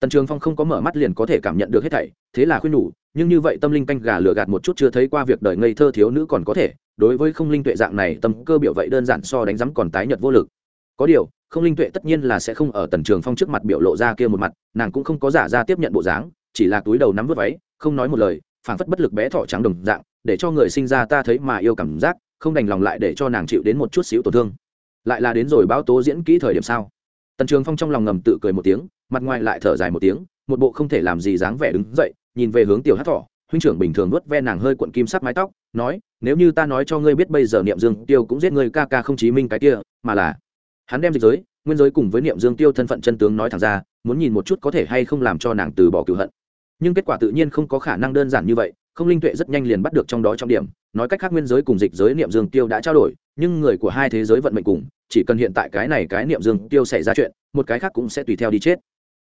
A: Tần trường phong không có mở mắt liền có thể cảm nhận được hết thảy, thế là khuyên nhủ, nhưng như vậy tâm linh canh gà lừa gạt một chút chưa thấy qua việc đời ngây thơ thiếu nữ còn có thể, đối với không linh tuệ dạng này tâm cơ biểu vậy đơn giản so đánh rắm còn tái nhật vô lực. Có điều, không linh tuệ tất nhiên là sẽ không ở tần trường phong trước mặt biểu lộ ra kia một mặt, nàng cũng không có giả ra tiếp nhận bộ dáng, chỉ là túi đầu nắm vớt váy, không nói một lời, phảng phất bất lực bé thỏ trắng đồng dạng, để cho người sinh ra ta thấy mà yêu cảm giác, không đành lòng lại để cho nàng chịu đến một chút xíu tổn thương lại là đến rồi báo tố diễn kỹ thời điểm sao? Tần trường phong trong lòng ngầm tự cười một tiếng, mặt ngoài lại thở dài một tiếng, một bộ không thể làm gì dáng vẻ đứng dậy, nhìn về hướng tiểu hát thỏ, huynh trưởng bình thường nuốt ve nàng hơi cuộn kim sắc mái tóc, nói, nếu như ta nói cho ngươi biết bây giờ niệm dương tiêu cũng giết ngươi ca ca không chí minh cái kia, mà là hắn đem dịch giới, nguyên giới cùng với niệm dương tiêu thân phận chân tướng nói thẳng ra, muốn nhìn một chút có thể hay không làm cho nàng từ bỏ cựu hận. Nhưng kết quả tự nhiên không có khả năng đơn giản như vậy không linh tuệ rất nhanh liền bắt được trong đó trong điểm, nói cách khác nguyên giới cùng dịch giới niệm dương tiêu đã trao đổi, nhưng người của hai thế giới vận mệnh cùng, chỉ cần hiện tại cái này cái niệm dương tiêu xảy ra chuyện, một cái khác cũng sẽ tùy theo đi chết.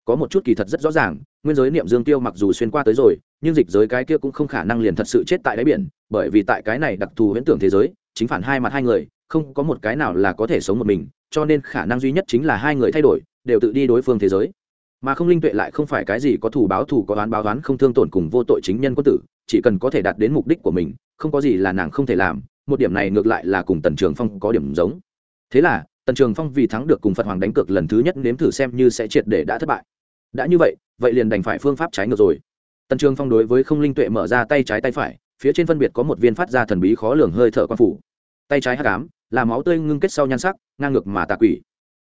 A: Có một chút kỳ thật rất rõ ràng, nguyên giới niệm dương tiêu mặc dù xuyên qua tới rồi, nhưng dịch giới cái kia cũng không khả năng liền thật sự chết tại đáy biển, bởi vì tại cái này đặc thù huyễn tưởng thế giới, chính phản hai mặt hai người, không có một cái nào là có thể sống một mình, cho nên khả năng duy nhất chính là hai người thay đổi, đều tự đi đối phương thế giới mà không linh tuệ lại không phải cái gì có thủ báo thủ có đoán báo đoán không thương tổn cùng vô tội chính nhân quân tử, chỉ cần có thể đạt đến mục đích của mình, không có gì là nàng không thể làm, một điểm này ngược lại là cùng tần trường phong có điểm giống. Thế là, tần trường phong vì thắng được cùng phật hoàng đánh cược lần thứ nhất nếm thử xem như sẽ triệt để đã thất bại. Đã như vậy vậy liền đành phải phương pháp trái ngược rồi. Tần trường phong đối với không linh tuệ mở ra tay trái tay phải, phía trên phân biệt có một viên phát ra thần bí khó lường hơi thở quan phủ. Tay trái hắc ám, là máu tươi ngưng kết sau nhan sắc, ngang ngược mà tà quỷ.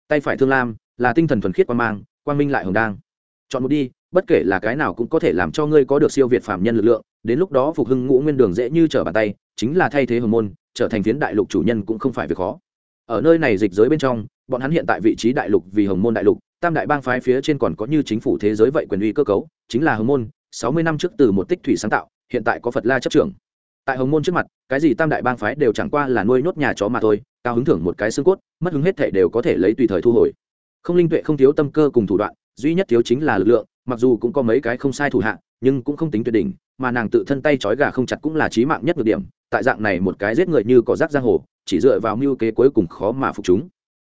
A: Tay phải thương lam là tinh thần thuần khiết quan mang, quang minh lại hồng đang. Chọn một đi, bất kể là cái nào cũng có thể làm cho ngươi có được siêu việt phạm nhân lực lượng, đến lúc đó phục hưng ngũ nguyên đường dễ như trở bàn tay, chính là thay thế hồng môn trở thành phiến đại lục chủ nhân cũng không phải việc khó. Ở nơi này dịch giới bên trong, bọn hắn hiện tại vị trí đại lục vì hồng môn đại lục, tam đại bang phái phía trên còn có như chính phủ thế giới vậy quyền uy cơ cấu, chính là hồng môn sáu mươi năm trước từ một tích thủy sáng tạo, hiện tại có phật la chấp trưởng. Tại hồng môn trước mặt, cái gì tam đại bang phái đều chẳng qua là nuôi nhốt nhà chó mà thôi, cao hứng thưởng một cái xương cốt, mất hứng hết thể đều có thể lấy tùy thời thu hồi không linh tuệ không thiếu tâm cơ cùng thủ đoạn, duy nhất thiếu chính là lực lượng, mặc dù cũng có mấy cái không sai thủ hạ, nhưng cũng không tính tuyệt đỉnh, mà nàng tự thân tay trói gà không chặt cũng là trí mạng nhất được điểm, tại dạng này một cái giết người như có rác giang hồ, chỉ dựa vào mưu kế cuối cùng khó mà phục chúng.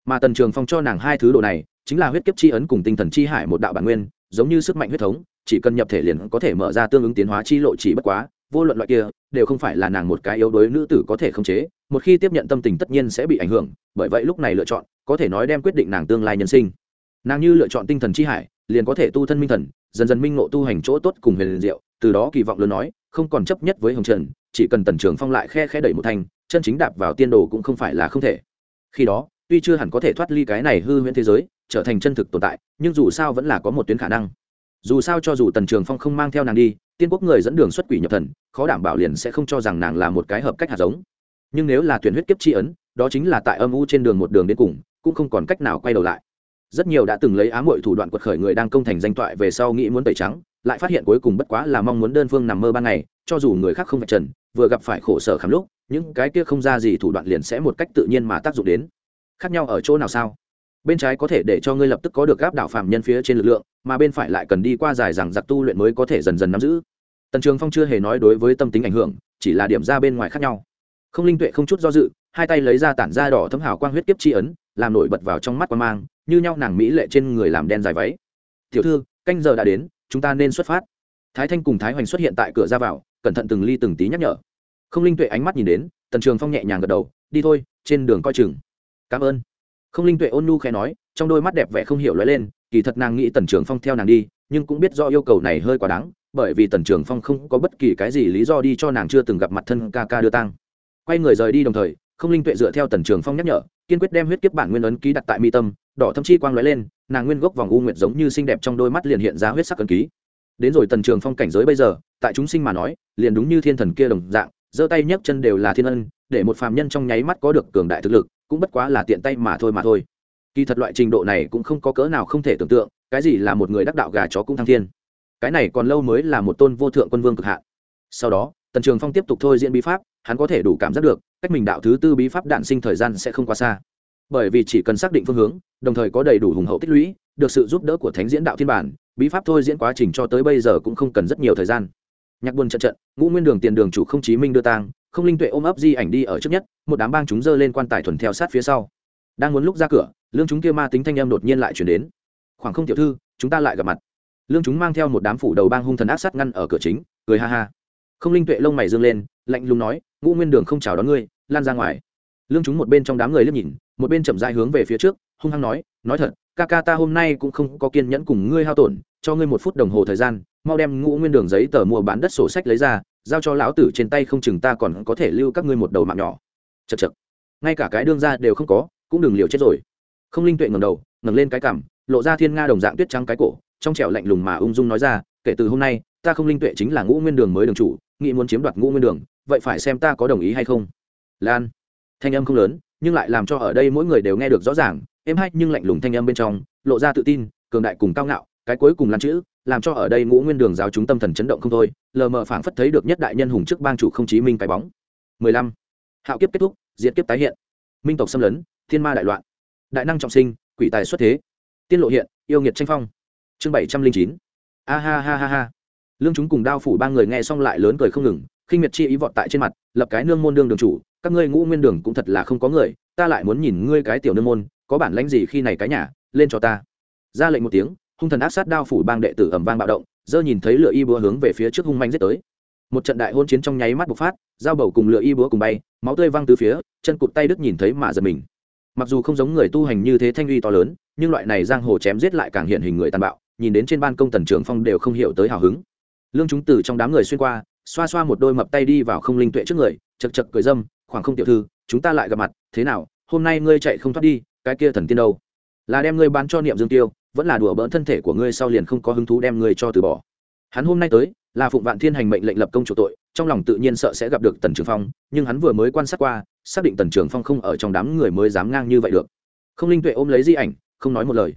A: Mà tần trường phong cho nàng hai thứ đồ này, chính là huyết kiếp chi ấn cùng tinh thần chi hải một đạo bản nguyên, giống như sức mạnh huyết thống, chỉ cần nhập thể liền có thể mở ra tương ứng tiến hóa chi lộ chỉ bất quá, vô luận loại kia, đều không phải là nàng một cái yếu đuối nữ tử có thể khống chế, một khi tiếp nhận tâm tình tất nhiên sẽ bị ảnh hưởng, bởi vậy lúc này lựa chọn có thể nói đem quyết định nàng tương lai nhân sinh. Nàng như lựa chọn tinh thần chi hải, liền có thể tu thân minh thần, dần dần minh ngộ tu hành chỗ tốt cùng huyền diệu, từ đó kỳ vọng lớn nói, không còn chấp nhất với hồng trần, chỉ cần tần trường phong lại khe khe đẩy một thành chân chính đạp vào tiên đồ cũng không phải là không thể. Khi đó, tuy chưa hẳn có thể thoát ly cái này hư huyễn thế giới, trở thành chân thực tồn tại, nhưng dù sao vẫn là có một tuyến khả năng. Dù sao cho dù tần trường phong không mang theo nàng đi, tiên quốc người dẫn đường xuất quỷ nhập thần, khó đảm bảo liền sẽ không cho rằng nàng là một cái hợp cách hạt giống. Nhưng nếu là tuyển huyết kiếp tri ấn, đó chính là tại âm u trên đường một đường đến cùng cũng không còn cách nào quay đầu lại. Rất nhiều đã từng lấy ám muội thủ đoạn quật khởi người đang công thành danh toại về sau nghĩ muốn tẩy trắng, lại phát hiện cuối cùng bất quá là mong muốn đơn phương nằm mơ ban ngày, cho dù người khác không phải trần, vừa gặp phải khổ sở khám lúc, những cái kia không ra gì thủ đoạn liền sẽ một cách tự nhiên mà tác dụng đến. Khác nhau ở chỗ nào sao? Bên trái có thể để cho ngươi lập tức có được gáp đạo phạm nhân phía trên lực lượng, mà bên phải lại cần đi qua dài rằng giặc tu luyện mới có thể dần dần nắm giữ. Tần trường phong chưa hề nói đối với tâm tính ảnh hưởng, chỉ là điểm ra bên ngoài khác nhau. Không linh tuệ không chút do dự hai tay lấy ra tản ra đỏ thấm hào quang huyết kiếp chi ấn, làm nổi bật vào trong mắt quan mang, như nhau nàng mỹ lệ trên người làm đen dài váy. Tiểu thư, canh giờ đã đến, chúng ta nên xuất phát. Thái thanh cùng thái hoành xuất hiện tại cửa ra vào, cẩn thận từng ly từng tí nhắc nhở. Không linh tuệ ánh mắt nhìn đến, tần trường phong nhẹ nhàng gật đầu, đi thôi, trên đường coi chừng. Cảm ơn. Không linh tuệ ôn nu khẽ nói, trong đôi mắt đẹp vẻ không hiểu lóe lên, kỳ thật nàng nghĩ tần trường phong theo nàng đi, nhưng cũng biết do yêu cầu này hơi quá đáng, bởi vì tần trường phong không có bất kỳ cái gì lý do đi cho nàng chưa từng gặp mặt thân ca ca đưa tang. Quay người rời đi đồng thời không linh tuệ dựa theo tần trường phong nhắc nhở, kiên quyết đem huyết kiếp bản nguyên ấn ký đặt tại mi tâm, đỏ thâm chi quang lóe lên, nàng nguyên gốc vòng u nguyệt giống như xinh đẹp trong đôi mắt liền hiện ra huyết sắc ấn ký. Đến rồi tần trường phong cảnh giới bây giờ, tại chúng sinh mà nói, liền đúng như thiên thần kia đồng dạng, giơ tay nhấc chân đều là thiên ân, để một phàm nhân trong nháy mắt có được cường đại thực lực, cũng bất quá là tiện tay mà thôi mà thôi. Kỳ thật loại trình độ này cũng không có cỡ nào không thể tưởng tượng, cái gì là một người đắc đạo gà chó cũng thăng thiên. Cái này còn lâu mới là một tôn vô thượng quân vương cực hạn. Sau đó, tần trường phong tiếp tục thôi diễn bí pháp, hắn có thể đủ cảm giác được cách mình đạo thứ tư bí pháp đạn sinh thời gian sẽ không quá xa. Bởi vì chỉ cần xác định phương hướng, đồng thời có đầy đủ hùng hậu tích lũy, được sự giúp đỡ của thánh diễn đạo thiên bản, bí pháp thôi diễn quá trình cho tới bây giờ cũng không cần rất nhiều thời gian. Nhạc buồn trận trận, ngũ nguyên đường tiền đường chủ không chí minh đưa tang, không linh tuệ ôm ấp di ảnh đi ở trước nhất, một đám bang chúng dơ lên quan tài thuần theo sát phía sau. Đang muốn lúc ra cửa, lương chúng kia ma tính thanh âm đột nhiên lại chuyển đến. Khoảng không tiểu thư, chúng ta lại gặp mặt. Lương chúng mang theo một đám phủ đầu bang hung thần ác sát ngăn ở cửa chính, cười ha ha. Không linh tuệ lông mày dương lên, lạnh lùng nói ngũ nguyên đường không chào đón ngươi, lan ra ngoài. Lương chúng một bên trong đám người liếc nhìn, một bên chậm dại hướng về phía trước, hung hăng nói nói thật, ca ca ta hôm nay cũng không có kiên nhẫn cùng ngươi hao tổn, cho ngươi một phút đồng hồ thời gian, mau đem ngũ nguyên đường giấy tờ mua bán đất sổ sách lấy ra, giao cho lão tử trên tay không chừng ta còn có thể lưu các ngươi một đầu mạng nhỏ. Chật chật ngay cả cái đương ra đều không có, cũng đừng liều chết rồi. Không linh tuệ ngầm đầu, ngẩng lên cái cằm, lộ ra thiên nga đồng dạng tuyết trắng cái cổ, trong trẻo lạnh lùng mà ung dung nói ra, kể từ hôm nay, ta không linh tuệ chính là ngũ nguyên đường mới đường chủ, nghĩ muốn chiếm đoạt ngũ nguyên đường vậy phải xem ta có đồng ý hay không. Lan, thanh âm không lớn, nhưng lại làm cho ở đây mỗi người đều nghe được rõ ràng, êm hay nhưng lạnh lùng thanh âm bên trong, lộ ra tự tin, cường đại cùng cao ngạo, cái cuối cùng lan chữ, làm cho ở đây ngũ nguyên đường giáo chúng tâm thần chấn động không thôi, lờ mờ phảng phất thấy được nhất đại nhân hùng trước bang chủ không chí minh cái bóng. 15. hạo kiếp kết thúc, diệt kiếp tái hiện. Minh tộc xâm lấn, thiên ma đại loạn. Đại năng trọng sinh, quỷ tài xuất thế. Tiên lộ hiện, yêu nghiệt tranh phong. Chương bảy trăm linh chín. A ha ha ha ha. Lương chúng cùng đao phủ ba người nghe xong lại lớn cười không ngừng khinh miệt chi ý vọt tại trên mặt, lập cái nương môn đương đường chủ, các ngươi ngũ nguyên đường cũng thật là không có người, ta lại muốn nhìn ngươi cái tiểu nương môn, có bản lãnh gì khi này cái nhà, lên cho ta. Ra lệnh một tiếng, hung thần áp sát đao phủ bang đệ tử ầm vang bạo động, dơ nhìn thấy lửa y búa hướng về phía trước hung manh giết tới. Một trận đại hôn chiến trong nháy mắt bộc phát dao bầu cùng lửa y búa cùng bay, máu tươi văng từ phía, chân cụt tay đứt nhìn thấy mà giật mình. Mặc dù không giống người tu hành như thế thanh uy to lớn, nhưng loại này giang hồ chém giết lại càng hiện hình người tàn bạo, nhìn đến trên ban công tần trường phong đều không hiểu tới hào hứng. Lương chúng từ trong đám người xuyên qua xoa xoa một đôi mập tay đi vào không linh tuệ trước người, chật chật cười dâm, khoảng không tiểu thư, chúng ta lại gặp mặt, thế nào? Hôm nay ngươi chạy không thoát đi, cái kia thần tiên đâu? Là đem ngươi bán cho niệm dương tiêu, vẫn là đùa bỡn thân thể của ngươi sau liền không có hứng thú đem ngươi cho từ bỏ. Hắn hôm nay tới, là phụng vạn thiên hành mệnh lệnh lập công chủ tội, trong lòng tự nhiên sợ sẽ gặp được tần trường phong, nhưng hắn vừa mới quan sát qua, xác định tần trường phong không ở trong đám người mới dám ngang như vậy được. Không linh tuệ ôm lấy di ảnh, không nói một lời.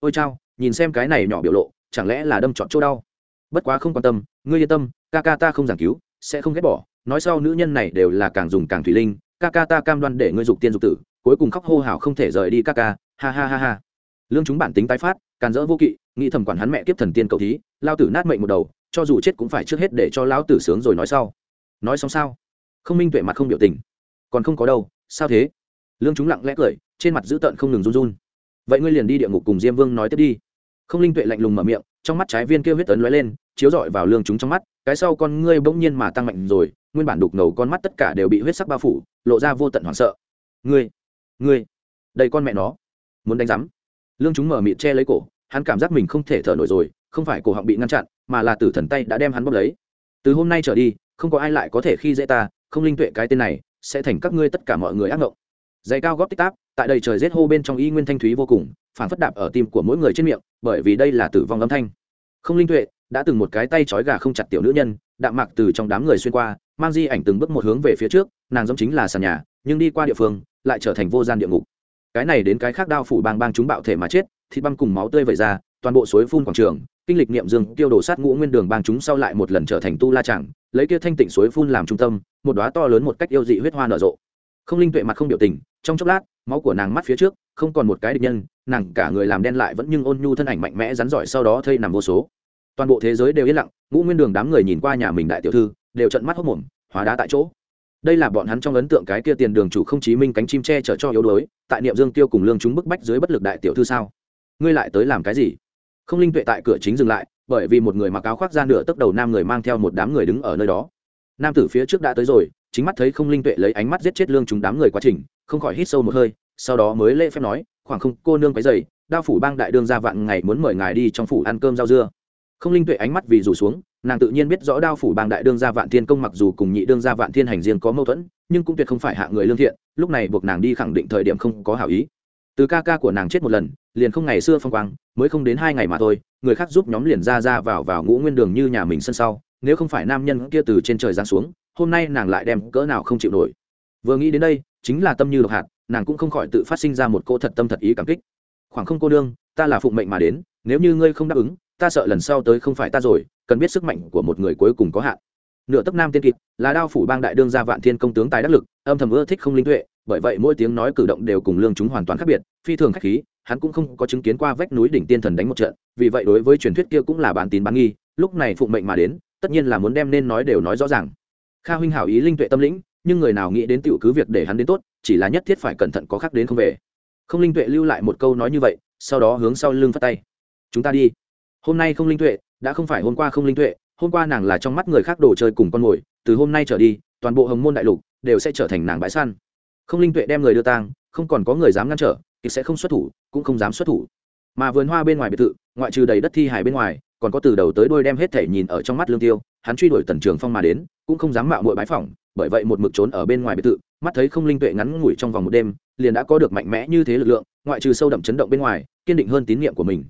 A: Ôi chao, nhìn xem cái này nhỏ biểu lộ, chẳng lẽ là đâm trọn chỗ đau? Bất quá không quan tâm, ngươi yên tâm ca ca ta không giảng cứu, sẽ không ghét bỏ, nói sau nữ nhân này đều là càng dùng càng thủy linh, ca ca ta cam đoan để ngươi dục tiên dục tử, cuối cùng khóc hô hào không thể rời đi ca ca, ha ha ha ha. Lương chúng bản tính tái phát, càn dỡ vô kỵ, nghĩ thầm quản hắn mẹ kiếp thần tiên cầu thí, lao tử nát mệnh một đầu, cho dù chết cũng phải trước hết để cho lão tử sướng rồi nói sau. Nói xong sao? Không minh tuệ mặt không biểu tình. Còn không có đâu, sao thế? Lương chúng lặng lẽ cười, trên mặt dữ tợn không ngừng run run. Vậy ngươi liền đi địa ngục cùng diêm vương nói tiếp đi. Không linh tuệ lạnh lùng mở miệng, trong mắt trái viên kêu huyết tấn lóe lên, chiếu rọi vào lương chúng trong mắt cái sau con ngươi bỗng nhiên mà tăng mạnh rồi, nguyên bản đục ngầu con mắt tất cả đều bị huyết sắc bao phủ, lộ ra vô tận hoảng sợ. Ngươi ngươi, đây con mẹ nó, muốn đánh rắm lương chúng mở miệng che lấy cổ, hắn cảm giác mình không thể thở nổi rồi, không phải cổ họng bị ngăn chặn, mà là tử thần tay đã đem hắn bóp lấy. Từ hôm nay trở đi, không có ai lại có thể khi dễ ta, không linh tuệ cái tên này, sẽ thành các ngươi tất cả mọi người ác mộng giày cao góp tích táp, tại đây trời rét hô bên trong y nguyên thanh thúy vô cùng phản phất đạp ở tim của mỗi người trên miệng, bởi vì đây là tử vong âm thanh. Không linh tuệ đã từng một cái tay trói gà không chặt tiểu nữ nhân, đạm mạc từ trong đám người xuyên qua, mang di ảnh từng bước một hướng về phía trước, nàng giống chính là sàn nhà, nhưng đi qua địa phương, lại trở thành vô gian địa ngục. Cái này đến cái khác đao phủ bang bang chúng bạo thể mà chết, thịt băng cùng máu tươi vẩy ra, toàn bộ suối phun quảng trường, kinh lịch niệm dương, tiêu đổ sát ngũ nguyên đường bang chúng sau lại một lần trở thành tu la chẳng lấy kia thanh tịnh suối phun làm trung tâm, một đóa to lớn một cách yêu dị huyết hoa nở rộ. Không linh tuệ mặt không biểu tình, trong chốc lát, máu của nàng mắt phía trước, không còn một cái địch nhân, nàng cả người làm đen lại vẫn nhưng ôn nhu thân ảnh mạnh mẽ rắn giỏi sau đó thây nằm vô số toàn bộ thế giới đều yên lặng, ngũ nguyên đường đám người nhìn qua nhà mình đại tiểu thư, đều trận mắt hốc mồm, hóa đá tại chỗ. Đây là bọn hắn trong ấn tượng cái kia tiền đường chủ không chí minh cánh chim tre chở cho yếu đuối, tại niệm dương tiêu cùng lương chúng bức bách dưới bất lực đại tiểu thư sao? Ngươi lại tới làm cái gì? Không linh tuệ tại cửa chính dừng lại, bởi vì một người mặc áo khoác ra nửa tấc đầu nam người mang theo một đám người đứng ở nơi đó. Nam tử phía trước đã tới rồi, chính mắt thấy không linh tuệ lấy ánh mắt giết chết lương chúng đám người quá trình, không khỏi hít sâu một hơi, sau đó mới lễ phép nói, khoảng không, cô nương cái dày đao phủ bang đại đương ra vạn ngày muốn mời ngài đi trong phủ ăn cơm rau dưa không linh tuệ ánh mắt vì rủ xuống, nàng tự nhiên biết rõ đao phủ bang đại đương gia vạn thiên công mặc dù cùng nhị đương gia vạn thiên hành riêng có mâu thuẫn, nhưng cũng tuyệt không phải hạ người lương thiện, lúc này buộc nàng đi khẳng định thời điểm không có hảo ý. Từ ca ca của nàng chết một lần, liền không ngày xưa phong quang, mới không đến hai ngày mà thôi, người khác giúp nhóm liền ra ra vào vào ngũ nguyên đường như nhà mình sân sau, nếu không phải nam nhân kia từ trên trời giáng xuống, hôm nay nàng lại đem cỡ nào không chịu nổi. Vừa nghĩ đến đây, chính là tâm như độc hạt, nàng cũng không khỏi tự phát sinh ra một cô thật tâm thật ý cảm kích. Khoảng không cô đương ta là phụng mệnh mà đến, nếu như ngươi không đáp ứng ta sợ lần sau tới không phải ta rồi, cần biết sức mạnh của một người cuối cùng có hạn. Nửa tấc nam tiên kịp, là đao phủ bang đại đương gia vạn thiên công tướng tài đắc lực, âm thầm ưa thích không linh tuệ, bởi vậy mỗi tiếng nói cử động đều cùng lương chúng hoàn toàn khác biệt, phi thường khách khí, hắn cũng không có chứng kiến qua vách núi đỉnh tiên thần đánh một trận, vì vậy đối với truyền thuyết kia cũng là bán tín bán nghi, lúc này phụng mệnh mà đến, tất nhiên là muốn đem nên nói đều nói rõ ràng. Kha huynh hảo ý linh tuệ tâm lĩnh, nhưng người nào nghĩ đến tiểu cứ việc để hắn đến tốt, chỉ là nhất thiết phải cẩn thận có khác đến không về. Không linh tuệ lưu lại một câu nói như vậy, sau đó hướng sau lưng phát tay. Chúng ta đi hôm nay không linh tuệ, đã không phải hôm qua không linh tuệ, hôm qua nàng là trong mắt người khác đồ chơi cùng con mồi, từ hôm nay trở đi, toàn bộ hồng môn đại lục đều sẽ trở thành nàng bãi săn. Không linh tuệ đem người đưa tang, không còn có người dám ngăn trở, thì sẽ không xuất thủ, cũng không dám xuất thủ. Mà vườn hoa bên ngoài biệt thự, ngoại trừ đầy đất thi hải bên ngoài, còn có từ đầu tới đôi đem hết thể nhìn ở trong mắt lương tiêu, hắn truy đuổi tần trường phong mà đến, cũng không dám mạo muội bãi phỏng, bởi vậy một mực trốn ở bên ngoài biệt thự, mắt thấy không linh tuệ ngắn ngủi trong vòng một đêm, liền đã có được mạnh mẽ như thế lực lượng, ngoại trừ sâu đậm chấn động bên ngoài, kiên định hơn tín nhiệm của mình.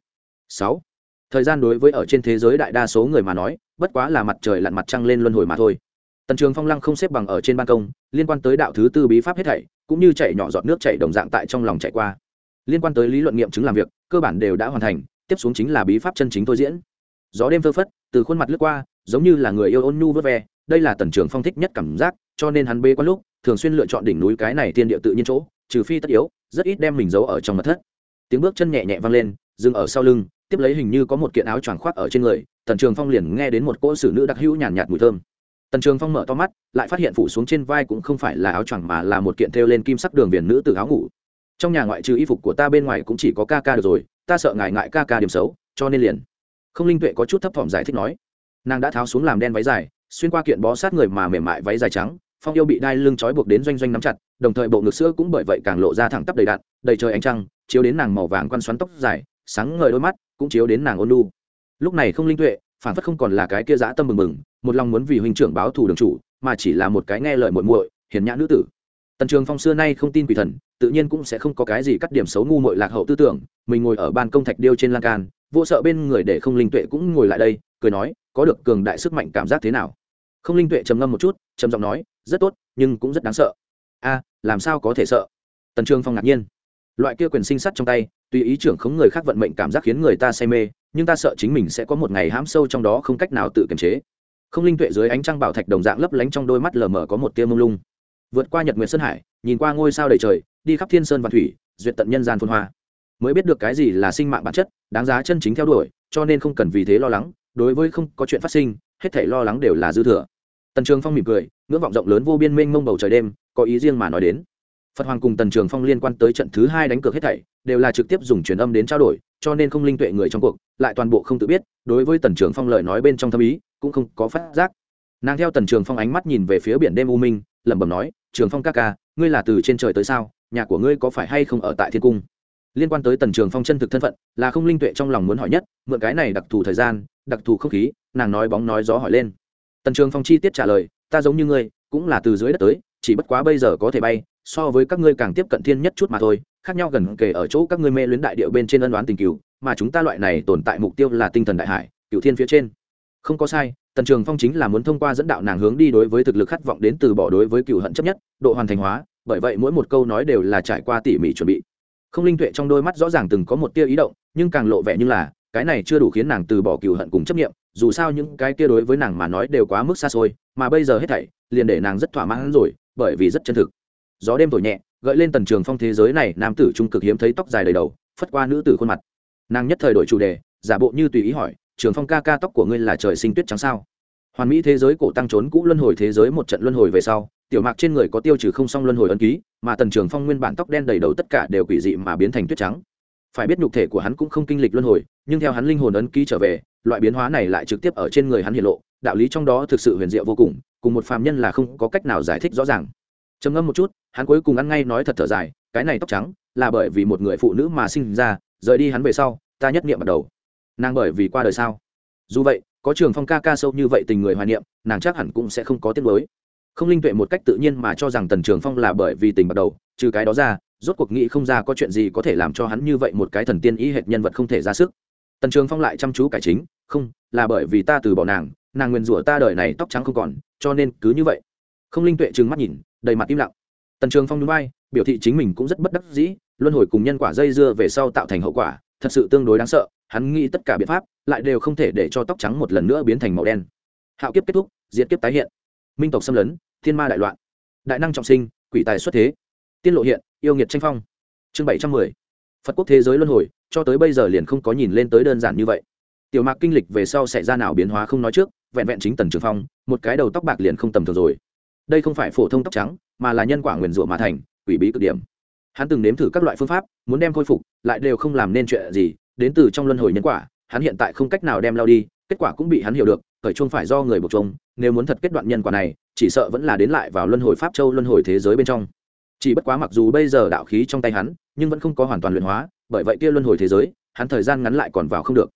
A: Sáu thời gian đối với ở trên thế giới đại đa số người mà nói, bất quá là mặt trời lặn mặt trăng lên luân hồi mà thôi. Tần trường phong lăng không xếp bằng ở trên ban công, liên quan tới đạo thứ tư bí pháp hết thảy, cũng như chảy nhỏ giọt nước chảy đồng dạng tại trong lòng chạy qua. Liên quan tới lý luận nghiệm chứng làm việc, cơ bản đều đã hoàn thành, tiếp xuống chính là bí pháp chân chính thôi diễn. Gió đêm phơ phất, từ khuôn mặt lướt qua, giống như là người yêu ôn nhu vớt ve, đây là tần trường phong thích nhất cảm giác, cho nên hắn bê quan lúc, thường xuyên lựa chọn đỉnh núi cái này tiên địa tự nhiên chỗ, trừ phi tất yếu, rất ít đem mình giấu ở trong mật thất. Tiếng bước chân nhẹ nhẹ vang lên, dừng ở sau lưng tiếp lấy hình như có một kiện áo choàng khoác ở trên người tần trường phong liền nghe đến một cỗ xử nữ đặc hữu nhàn nhạt, nhạt mùi thơm. Tần trường phong mở to mắt lại phát hiện phủ xuống trên vai cũng không phải là áo choàng mà là một kiện thêu lên kim sắc đường viền nữ từ áo ngủ. Trong nhà ngoại trừ y phục của ta bên ngoài cũng chỉ có ca ca được rồi ta sợ ngài ngại ca ca điểm xấu cho nên liền. Không linh tuệ có chút thấp thỏm giải thích nói. Nàng đã tháo xuống làm đen váy dài xuyên qua kiện bó sát người mà mềm mại váy dài trắng phong yêu bị đai lưng trói buộc đến doanh doanh nắm chặt đồng thời bộ ngực sữa cũng bởi vậy càng lộ ra thẳng tắp đầy đạn đầy trời ánh trăng chiếu đến nàng màu vàng quăn xoắn tóc dài sáng ngời đôi mắt, cũng chiếu đến nàng ôn lu lúc này không linh tuệ, phản phất không còn là cái kia dã tâm mừng mừng, một lòng muốn vì huynh trưởng báo thù đường chủ, mà chỉ là một cái nghe lời muội muội, hiền nhã nữ tử. Tần trường phong xưa nay không tin quỷ thần, tự nhiên cũng sẽ không có cái gì cắt điểm xấu ngu muội lạc hậu tư tưởng, mình ngồi ở ban công thạch điêu trên lan can, vô sợ bên người để không linh tuệ cũng ngồi lại đây, cười nói, có được cường đại sức mạnh cảm giác thế nào? Không linh tuệ trầm ngâm một chút, trầm giọng nói, rất tốt, nhưng cũng rất đáng sợ. A, làm sao có thể sợ? Tần trường phong ngạc nhiên loại kia quyền sinh sắt trong tay, tùy ý trưởng khống người khác vận mệnh cảm giác khiến người ta say mê, nhưng ta sợ chính mình sẽ có một ngày hãm sâu trong đó không cách nào tự kiềm chế. Không linh tuệ dưới ánh trăng bảo thạch đồng dạng lấp lánh trong đôi mắt lờ mờ có một tia mông lung. Vượt qua nhật nguyệt sơn hải, nhìn qua ngôi sao đầy trời, đi khắp thiên sơn và thủy, duyệt tận nhân gian phôn hoa. Mới biết được cái gì là sinh mạng bản chất, đáng giá chân chính theo đuổi, cho nên không cần vì thế lo lắng, đối với không có chuyện phát sinh, hết thảy lo lắng đều là dư thừa. Tần trường phong mỉm cười, ngưỡng vọng rộng lớn vô biên mênh mông bầu trời đêm, có ý riêng mà nói đến phật hoàng cùng tần trường phong liên quan tới trận thứ hai đánh cược hết thảy, đều là trực tiếp dùng truyền âm đến trao đổi, cho nên không linh tuệ người trong cuộc, lại toàn bộ không tự biết, đối với tần trường phong lời nói bên trong thâm ý, cũng không có phát giác. Nàng theo tần trường phong ánh mắt nhìn về phía biển đêm u minh, lẩm bẩm nói, trường phong ca ca, ngươi là từ trên trời tới sao? Nhà của ngươi có phải hay không ở tại thiên cung? Liên quan tới tần trường phong chân thực thân phận, là không linh tuệ trong lòng muốn hỏi nhất, mượn cái này đặc thù thời gian, đặc thù không khí, nàng nói bóng nói gió hỏi lên. Tần trường phong chi tiết trả lời, ta giống như ngươi, cũng là từ dưới đất tới, chỉ bất quá bây giờ có thể bay so với các ngươi càng tiếp cận thiên nhất chút mà thôi, khác nhau gần kể ở chỗ các ngươi mê luyến đại điệu bên trên ân đoán tình cựu mà chúng ta loại này tồn tại mục tiêu là tinh thần đại hải cựu thiên phía trên. Không có sai, tần trường phong chính là muốn thông qua dẫn đạo nàng hướng đi đối với thực lực khát vọng đến từ bỏ đối với cựu hận chấp nhất, độ hoàn thành hóa, bởi vậy mỗi một câu nói đều là trải qua tỉ mỉ chuẩn bị. Không linh tuệ trong đôi mắt rõ ràng từng có một tia ý động, nhưng càng lộ vẻ như là, cái này chưa đủ khiến nàng từ bỏ cựu hận cùng chấp nghiệm dù sao những cái kia đối với nàng mà nói đều quá mức xa xôi, mà bây giờ hết thảy, liền để nàng rất thỏa mãn rồi, bởi vì rất chân thực gió đêm thổi nhẹ, gợi lên tần trường phong thế giới này, nam tử trung cực hiếm thấy tóc dài đầy đầu, phất qua nữ tử khuôn mặt. Nàng nhất thời đổi chủ đề, giả bộ như tùy ý hỏi, trường phong ca ca tóc của ngươi là trời sinh tuyết trắng sao? Hoàn mỹ thế giới cổ tăng trốn cũ luân hồi thế giới một trận luân hồi về sau, tiểu mạc trên người có tiêu trừ không xong luân hồi ấn ký, mà tần trường phong nguyên bản tóc đen đầy đầu tất cả đều quỷ dị mà biến thành tuyết trắng. Phải biết nhục thể của hắn cũng không kinh lịch luân hồi, nhưng theo hắn linh hồn ấn ký trở về, loại biến hóa này lại trực tiếp ở trên người hắn hiện lộ, đạo lý trong đó thực sự huyền diệu vô cùng cùng một phàm nhân là không có cách nào giải thích rõ ràng trầm ngâm một chút, hắn cuối cùng ăn ngay nói thật thở dài, cái này tóc trắng là bởi vì một người phụ nữ mà sinh ra, rời đi hắn về sau, ta nhất niệm bắt đầu. Nàng bởi vì qua đời sao? Dù vậy, có trường phong ca ca sâu như vậy tình người hoài niệm, nàng chắc hẳn cũng sẽ không có tiết mới không linh tuệ một cách tự nhiên mà cho rằng tần trường phong là bởi vì tình bắt đầu, trừ cái đó ra, rốt cuộc nghĩ không ra có chuyện gì có thể làm cho hắn như vậy một cái thần tiên ý hệt nhân vật không thể ra sức. Tần trường phong lại chăm chú cải chính, không, là bởi vì ta từ bỏ nàng nàng nguyền rủa ta đời này tóc trắng không còn, cho nên cứ như vậy không linh tuệ trừng mắt nhìn, đầy mặt im lặng. Tần trường phong núi bay biểu thị chính mình cũng rất bất đắc dĩ, luân hồi cùng nhân quả dây dưa về sau tạo thành hậu quả, thật sự tương đối đáng sợ, hắn nghĩ tất cả biện pháp, lại đều không thể để cho tóc trắng một lần nữa biến thành màu đen. Hạo kiếp kết thúc diễn kiếp tái hiện. Minh tộc xâm lấn, thiên ma đại loạn. Đại năng trọng sinh, quỷ tài xuất thế. Tiên lộ hiện, yêu nghiệt tranh phong. Chương bảy trăm mười. Phật quốc thế giới luân hồi, cho tới bây giờ liền không có nhìn lên tới đơn giản như vậy. Tiểu mạc kinh lịch về sau xảy ra nào biến hóa không nói trước, vẹn vẹn chính tần trường phong, một cái đầu tóc bạc liền không tầm thường rồi đây không phải phổ thông tóc trắng, mà là nhân quả nguyền rủa mà thành, quỷ bí cực điểm. Hắn từng nếm thử các loại phương pháp, muốn đem khôi phục, lại đều không làm nên chuyện gì, đến từ trong luân hồi nhân quả, hắn hiện tại không cách nào đem lao đi, kết quả cũng bị hắn hiểu được, khởi chung phải do người buộc chung nếu muốn thật kết đoạn nhân quả này, chỉ sợ vẫn là đến lại vào luân hồi pháp châu, luân hồi thế giới bên trong. Chỉ bất quá mặc dù bây giờ đạo khí trong tay hắn, nhưng vẫn không có hoàn toàn luyện hóa, bởi vậy kia luân hồi thế giới, hắn thời gian ngắn lại còn vào không được.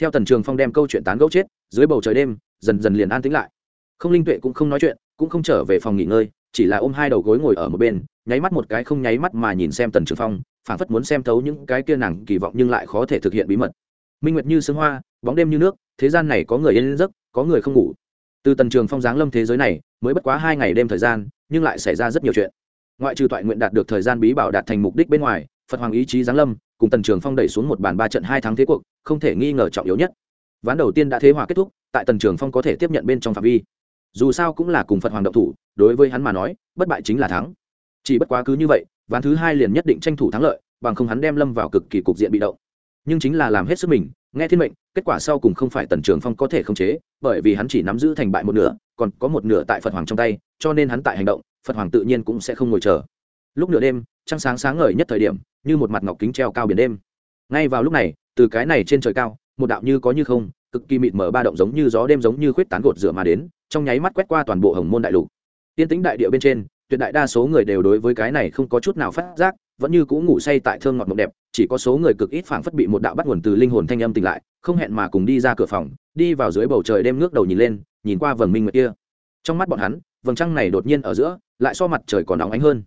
A: Theo tần trường phong đem câu chuyện tán gẫu chết, dưới bầu trời đêm, dần dần liền an tĩnh lại. Không linh tuệ cũng không nói chuyện cũng không trở về phòng nghỉ ngơi, chỉ là ôm hai đầu gối ngồi ở một bên, nháy mắt một cái không nháy mắt mà nhìn xem tần trường phong, phảng phất muốn xem thấu những cái kia nàng kỳ vọng nhưng lại khó thể thực hiện bí mật. Minh nguyệt như sương hoa, bóng đêm như nước, thế gian này có người yên giấc, có người không ngủ. Từ tần trường phong giáng lâm thế giới này, mới bất quá hai ngày đêm thời gian, nhưng lại xảy ra rất nhiều chuyện. Ngoại trừ toại nguyện đạt được thời gian bí bảo đạt thành mục đích bên ngoài, phật hoàng ý chí giáng lâm, cùng tần trường phong đẩy xuống một bàn ba trận hai tháng thế cuộc, không thể nghi ngờ trọng yếu nhất. Ván đầu tiên đã thế hòa kết thúc, tại tần trường phong có thể tiếp nhận bên trong phạm vi dù sao cũng là cùng phật hoàng động thủ, đối với hắn mà nói, bất bại chính là thắng. Chỉ bất quá cứ như vậy, ván thứ hai liền nhất định tranh thủ thắng lợi, bằng không hắn đem lâm vào cực kỳ cục diện bị động. Nhưng chính là làm hết sức mình, nghe thiên mệnh, kết quả sau cùng không phải tần trường phong có thể khống chế, bởi vì hắn chỉ nắm giữ thành bại một nửa, còn có một nửa tại phật hoàng trong tay, cho nên hắn tại hành động, phật hoàng tự nhiên cũng sẽ không ngồi chờ. Lúc nửa đêm, trăng sáng sáng ngời nhất thời điểm, như một mặt ngọc kính treo cao biển đêm. Ngay vào lúc này, từ cái này trên trời cao, một đạo như có như không, cực kỳ mịt mở ba động giống như gió đêm giống như khuyết tán gột rửa mà đến trong nháy mắt quét qua toàn bộ hồng môn đại lục. Tiên tĩnh đại địa bên trên, tuyệt đại đa số người đều đối với cái này không có chút nào phát giác, vẫn như cũ ngủ say tại thương ngọt mộng đẹp, chỉ có số người cực ít phảng phất bị một đạo bắt nguồn từ linh hồn thanh âm tỉnh lại, không hẹn mà cùng đi ra cửa phòng, đi vào dưới bầu trời đêm ngước đầu nhìn lên, nhìn qua vầng minh nguyệt kia. Trong mắt bọn hắn, vầng trăng này đột nhiên ở giữa, lại so mặt trời còn nóng ánh hơn.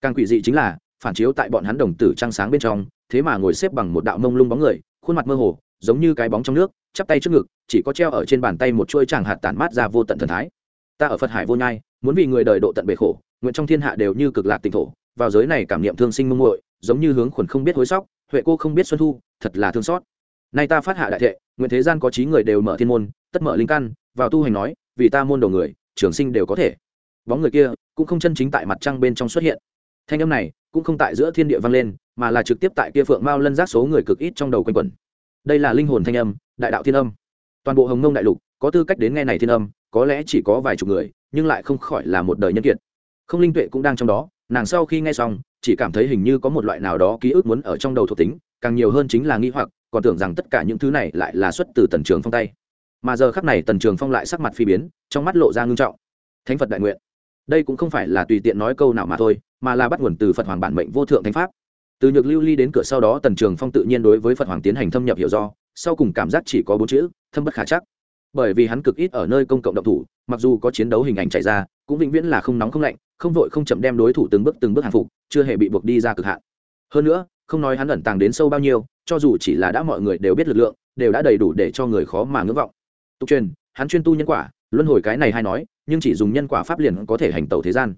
A: Càng quỷ dị chính là, phản chiếu tại bọn hắn đồng tử trăng sáng bên trong, thế mà ngồi xếp bằng một đạo mông lung bóng người, khuôn mặt mơ hồ, giống như cái bóng trong nước chắp tay trước ngực, chỉ có treo ở trên bàn tay một chuôi chàng hạt tản mát ra vô tận thần thái. Ta ở phật hải vô nhai, muốn vì người đời độ tận bể khổ, nguyện trong thiên hạ đều như cực lạc tỉnh thổ, vào giới này cảm niệm thương sinh mông muội, giống như hướng khuẩn không biết hối sóc, huệ cô không biết xuân thu, thật là thương xót. Nay ta phát hạ đại thệ, nguyện thế gian có trí người đều mở thiên môn, tất mở linh căn, vào tu hành nói, vì ta môn đầu người, trường sinh đều có thể. Bóng người kia cũng không chân chính tại mặt trăng bên trong xuất hiện. Thanh âm này cũng không tại giữa thiên địa vang lên, mà là trực tiếp tại kia phượng mao lân giác số người cực ít trong đầu quanh quẩn. Đây là linh hồn thanh âm đại đạo thiên âm. Toàn bộ hồng ngông đại lục, có tư cách đến nghe này thiên âm, có lẽ chỉ có vài chục người, nhưng lại không khỏi là một đời nhân kiệt. Không linh tuệ cũng đang trong đó, nàng sau khi nghe xong, chỉ cảm thấy hình như có một loại nào đó ký ức muốn ở trong đầu thuộc tính, càng nhiều hơn chính là nghi hoặc, còn tưởng rằng tất cả những thứ này lại là xuất từ tần trường phong tay. Mà giờ khắc này tần trường phong lại sắc mặt phi biến, trong mắt lộ ra ngưng trọng. Thánh phật đại nguyện. Đây cũng không phải là tùy tiện nói câu nào mà thôi, mà là bắt nguồn từ phật hoàng bản mệnh vô thượng thánh pháp. Từ nhược lưu ly đến cửa sau đó, tần trường phong tự nhiên đối với phật hoàng tiến hành thâm nhập hiểu do sau cùng cảm giác chỉ có bốn chữ, thâm bất khả chắc. Bởi vì hắn cực ít ở nơi công cộng động thủ, mặc dù có chiến đấu hình ảnh chạy ra, cũng vĩnh viễn là không nóng không lạnh, không vội không chậm đem đối thủ từng bước từng bước hàng phục, chưa hề bị buộc đi ra cực hạn. Hơn nữa, không nói hắn ẩn tàng đến sâu bao nhiêu, cho dù chỉ là đã mọi người đều biết lực lượng, đều đã đầy đủ để cho người khó mà ngưỡng vọng. Tục truyền, hắn chuyên tu nhân quả, luân hồi cái này hay nói, nhưng chỉ dùng nhân quả pháp liền có thể hành tẩu thế gian.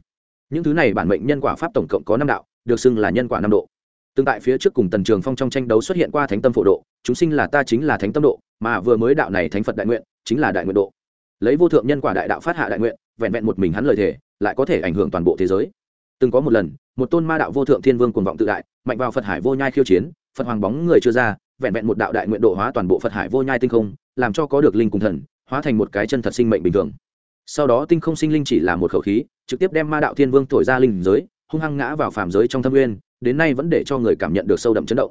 A: Những thứ này bản mệnh nhân quả pháp tổng cộng có năm đạo, được xưng là nhân quả năm độ tương tại phía trước cùng tần trường phong trong tranh đấu xuất hiện qua thánh tâm phổ độ, chúng sinh là ta chính là thánh tâm độ, mà vừa mới đạo này thánh phật đại nguyện, chính là đại nguyện độ. Lấy vô thượng nhân quả đại đạo phát hạ đại nguyện, vẹn vẹn một mình hắn lời thể lại có thể ảnh hưởng toàn bộ thế giới. Từng có một lần, một tôn ma đạo vô thượng thiên vương cuồng vọng tự đại, mạnh vào phật hải vô nhai khiêu chiến, phật hoàng bóng người chưa ra, vẹn vẹn một đạo đại nguyện độ hóa toàn bộ phật hải vô nhai tinh không, làm cho có được linh cùng thần, hóa thành một cái chân thật sinh mệnh bình thường. Sau đó tinh không sinh linh chỉ là một khẩu khí, trực tiếp đem ma đạo thiên vương thổi ra linh giới, hung hăng ngã vào phàm giới trong thâm nguyên đến nay vẫn để cho người cảm nhận được sâu đậm chấn động.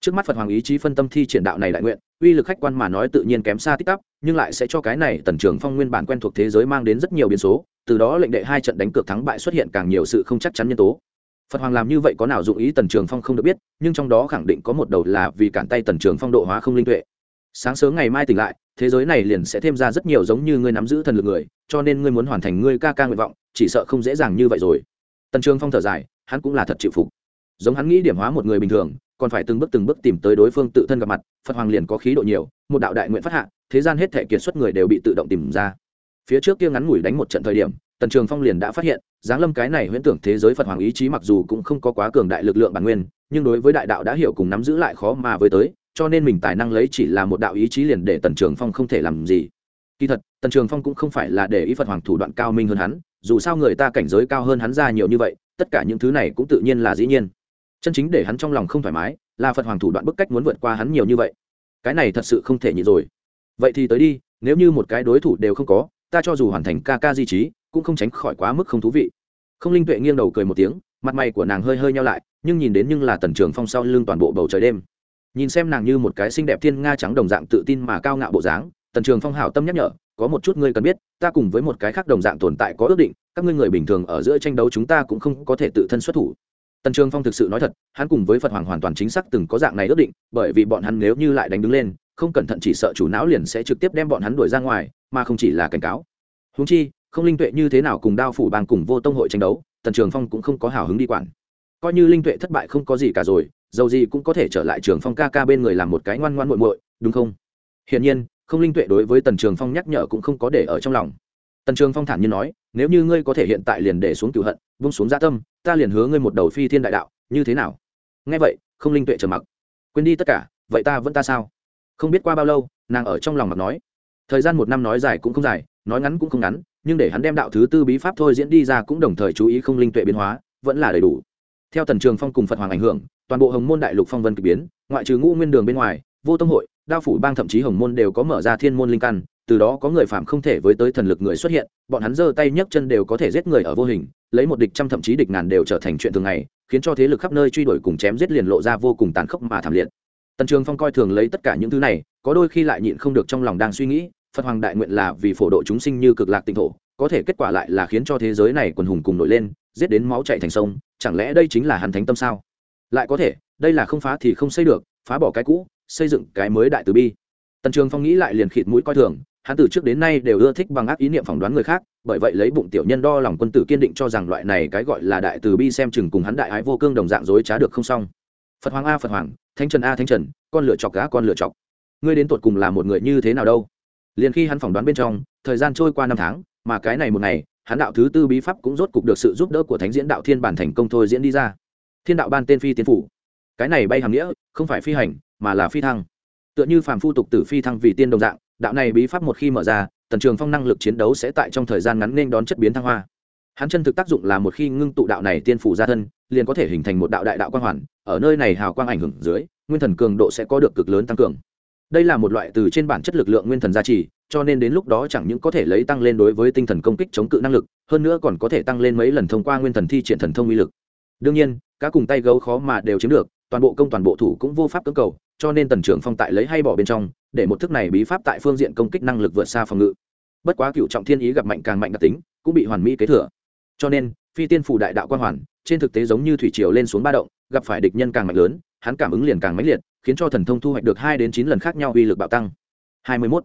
A: Trước mắt phật hoàng ý chí phân tâm thi triển đạo này đại nguyện, uy lực khách quan mà nói tự nhiên kém xa tích tắp nhưng lại sẽ cho cái này tần trường phong nguyên bản quen thuộc thế giới mang đến rất nhiều biến số, từ đó lệnh đệ hai trận đánh cược thắng bại xuất hiện càng nhiều sự không chắc chắn nhân tố. Phật hoàng làm như vậy có nào dụng ý tần trường phong không được biết, nhưng trong đó khẳng định có một đầu là vì cản tay tần trường phong độ hóa không linh tuệ. Sáng sớm ngày mai tỉnh lại, thế giới này liền sẽ thêm ra rất nhiều giống như ngươi nắm giữ thần lực người, cho nên ngươi muốn hoàn thành ngươi ca ca nguyện vọng, chỉ sợ không dễ dàng như vậy rồi. Tần trường phong thở dài, hắn cũng là thật chịu phục giống hắn nghĩ điểm hóa một người bình thường, còn phải từng bước từng bước tìm tới đối phương tự thân gặp mặt, phật hoàng liền có khí độ nhiều, một đạo đại nguyện phát hạ, thế gian hết thể kiệt xuất người đều bị tự động tìm ra. Phía trước kia ngắn ngủi đánh một trận thời điểm, tần trường phong liền đã phát hiện giáng lâm cái này huyễn tưởng thế giới phật hoàng ý chí mặc dù cũng không có quá cường đại lực lượng bản nguyên, nhưng đối với đại đạo đã hiểu cùng nắm giữ lại khó mà với tới, cho nên mình tài năng lấy chỉ là một đạo ý chí liền để tần trường phong không thể làm gì. Kỳ thật, tần trường phong cũng không phải là để ý phật hoàng thủ đoạn cao minh hơn hắn, dù sao người ta cảnh giới cao hơn hắn ra nhiều như vậy, tất cả những thứ này cũng tự nhiên là dĩ nhiên chân chính để hắn trong lòng không thoải mái, là phật hoàng thủ đoạn bức cách muốn vượt qua hắn nhiều như vậy. Cái này thật sự không thể nhịn rồi. Vậy thì tới đi, nếu như một cái đối thủ đều không có, ta cho dù hoàn thành ca ca di trí, cũng không tránh khỏi quá mức không thú vị. Không linh tuệ nghiêng đầu cười một tiếng, mặt mày của nàng hơi hơi nhau lại, nhưng nhìn đến nhưng là tần trường phong sau lưng toàn bộ bầu trời đêm. Nhìn xem nàng như một cái xinh đẹp thiên nga trắng đồng dạng tự tin mà cao ngạo bộ dáng, tần trường phong hảo tâm nhắc nhở, có một chút ngươi cần biết, ta cùng với một cái khác đồng dạng tồn tại có ước định, các ngươi người bình thường ở giữa tranh đấu chúng ta cũng không có thể tự thân xuất thủ tần trường phong thực sự nói thật, hắn cùng với phật hoàng hoàn toàn chính xác từng có dạng này ước định, bởi vì bọn hắn nếu như lại đánh đứng lên, không cẩn thận chỉ sợ chủ não liền sẽ trực tiếp đem bọn hắn đuổi ra ngoài, mà không chỉ là cảnh cáo. Húng chi, không linh tuệ như thế nào cùng đao phủ bang cùng vô tông hội tranh đấu, tần trường phong cũng không có hào hứng đi quản. Coi như linh tuệ thất bại không có gì cả rồi, dầu gì cũng có thể trở lại trường phong ca ca bên người làm một cái ngoan ngoan muội muội, đúng không? Hiển nhiên, không linh tuệ đối với tần trường phong nhắc nhở cũng không có để ở trong lòng. Tần trường phong thản nhiên nói nếu như ngươi có thể hiện tại liền để xuống cửu hận, vung xuống gia tâm, ta liền hứa ngươi một đầu phi thiên đại đạo, như thế nào? Nghe vậy, không linh tuệ trầm mặc. Quên đi tất cả, vậy ta vẫn ta sao? Không biết qua bao lâu, nàng ở trong lòng mặc nói. Thời gian một năm nói dài cũng không dài, nói ngắn cũng không ngắn, nhưng để hắn đem đạo thứ tư bí pháp thôi diễn đi ra cũng đồng thời chú ý không linh tuệ biến hóa, vẫn là đầy đủ. Theo tần trường phong cùng phật hoàng ảnh hưởng, toàn bộ hồng môn đại lục phong vân k ỳ biến, ngoại trừ ngũ nguyên đường bên ngoài, vô tông hội, đao phủ bang thậm chí hồng môn đều có mở ra thiên môn linh căn từ đó có người phạm không thể với tới thần lực người xuất hiện, bọn hắn giơ tay nhấc chân đều có thể giết người ở vô hình, lấy một địch trăm thậm chí địch ngàn đều trở thành chuyện thường ngày, khiến cho thế lực khắp nơi truy đuổi cùng chém giết liền lộ ra vô cùng tàn khốc mà thảm liệt. Tần trường phong coi thường lấy tất cả những thứ này, có đôi khi lại nhịn không được trong lòng đang suy nghĩ, phật hoàng đại nguyện là vì phổ độ chúng sinh như cực lạc tinh thổ, có thể kết quả lại là khiến cho thế giới này quần hùng cùng nổi lên, giết đến máu chạy thành sông, chẳng lẽ đây chính là hàn thánh tâm sao? Lại có thể, đây là không phá thì không xây được, phá bỏ cái cũ, xây dựng cái mới đại từ bi. Tần trường phong nghĩ lại liền khịt mũi coi thường hắn từ trước đến nay đều ưa thích bằng ác ý niệm phỏng đoán người khác, bởi vậy lấy bụng tiểu nhân đo lòng quân tử kiên định cho rằng loại này cái gọi là đại từ bi xem chừng cùng hắn đại ái vô cương đồng dạng dối trá được không xong. Phật hoàng a phật hoàng, thánh trần a thánh trần, con lựa chọc gã con lựa chọc. Ngươi đến tột cùng là một người như thế nào đâu? Liền khi hắn phỏng đoán bên trong, thời gian trôi qua năm tháng, mà cái này một ngày, hắn đạo thứ tư bí pháp cũng rốt cục được sự giúp đỡ của thánh diễn đạo thiên bản thành công thôi diễn đi ra. Thiên đạo ban tên phi tiến phủ. Cái này bay hàm nghĩa, không phải phi hành, mà là phi thăng. Tựa như phàm phu tục tử phi thăng vì tiên đồng dạng đạo này bí pháp một khi mở ra, tần trường phong năng lực chiến đấu sẽ tại trong thời gian ngắn nên đón chất biến thăng hoa. Hắn chân thực tác dụng là một khi ngưng tụ đạo này tiên phủ ra thân, liền có thể hình thành một đạo đại đạo quang hoàn, ở nơi này hào quang ảnh hưởng dưới, nguyên thần cường độ sẽ có được cực lớn tăng cường. Đây là một loại từ trên bản chất lực lượng nguyên thần gia trì, cho nên đến lúc đó chẳng những có thể lấy tăng lên đối với tinh thần công kích chống cự năng lực, hơn nữa còn có thể tăng lên mấy lần thông qua nguyên thần thi triển thần thông uy lực. Đương nhiên, các cùng tay gấu khó mà đều chiếm được, toàn bộ công toàn bộ thủ cũng vô pháp cưỡng cầu, cho nên tần trưởng phong tại lấy hay bỏ bên trong để một thức này bí pháp tại phương diện công kích năng lực vượt xa phòng ngự. Bất quá cựu trọng thiên ý gặp mạnh càng mạnh đặc tính, cũng bị hoàn mỹ kế thừa. Cho nên, phi tiên phủ đại đạo quan hoàn, trên thực tế giống như thủy triều lên xuống ba động, gặp phải địch nhân càng mạnh lớn, hắn cảm ứng liền càng mãnh liệt, khiến cho thần thông thu hoạch được hai đến chín lần khác nhau uy lực bạo tăng. Hai mươi mốt.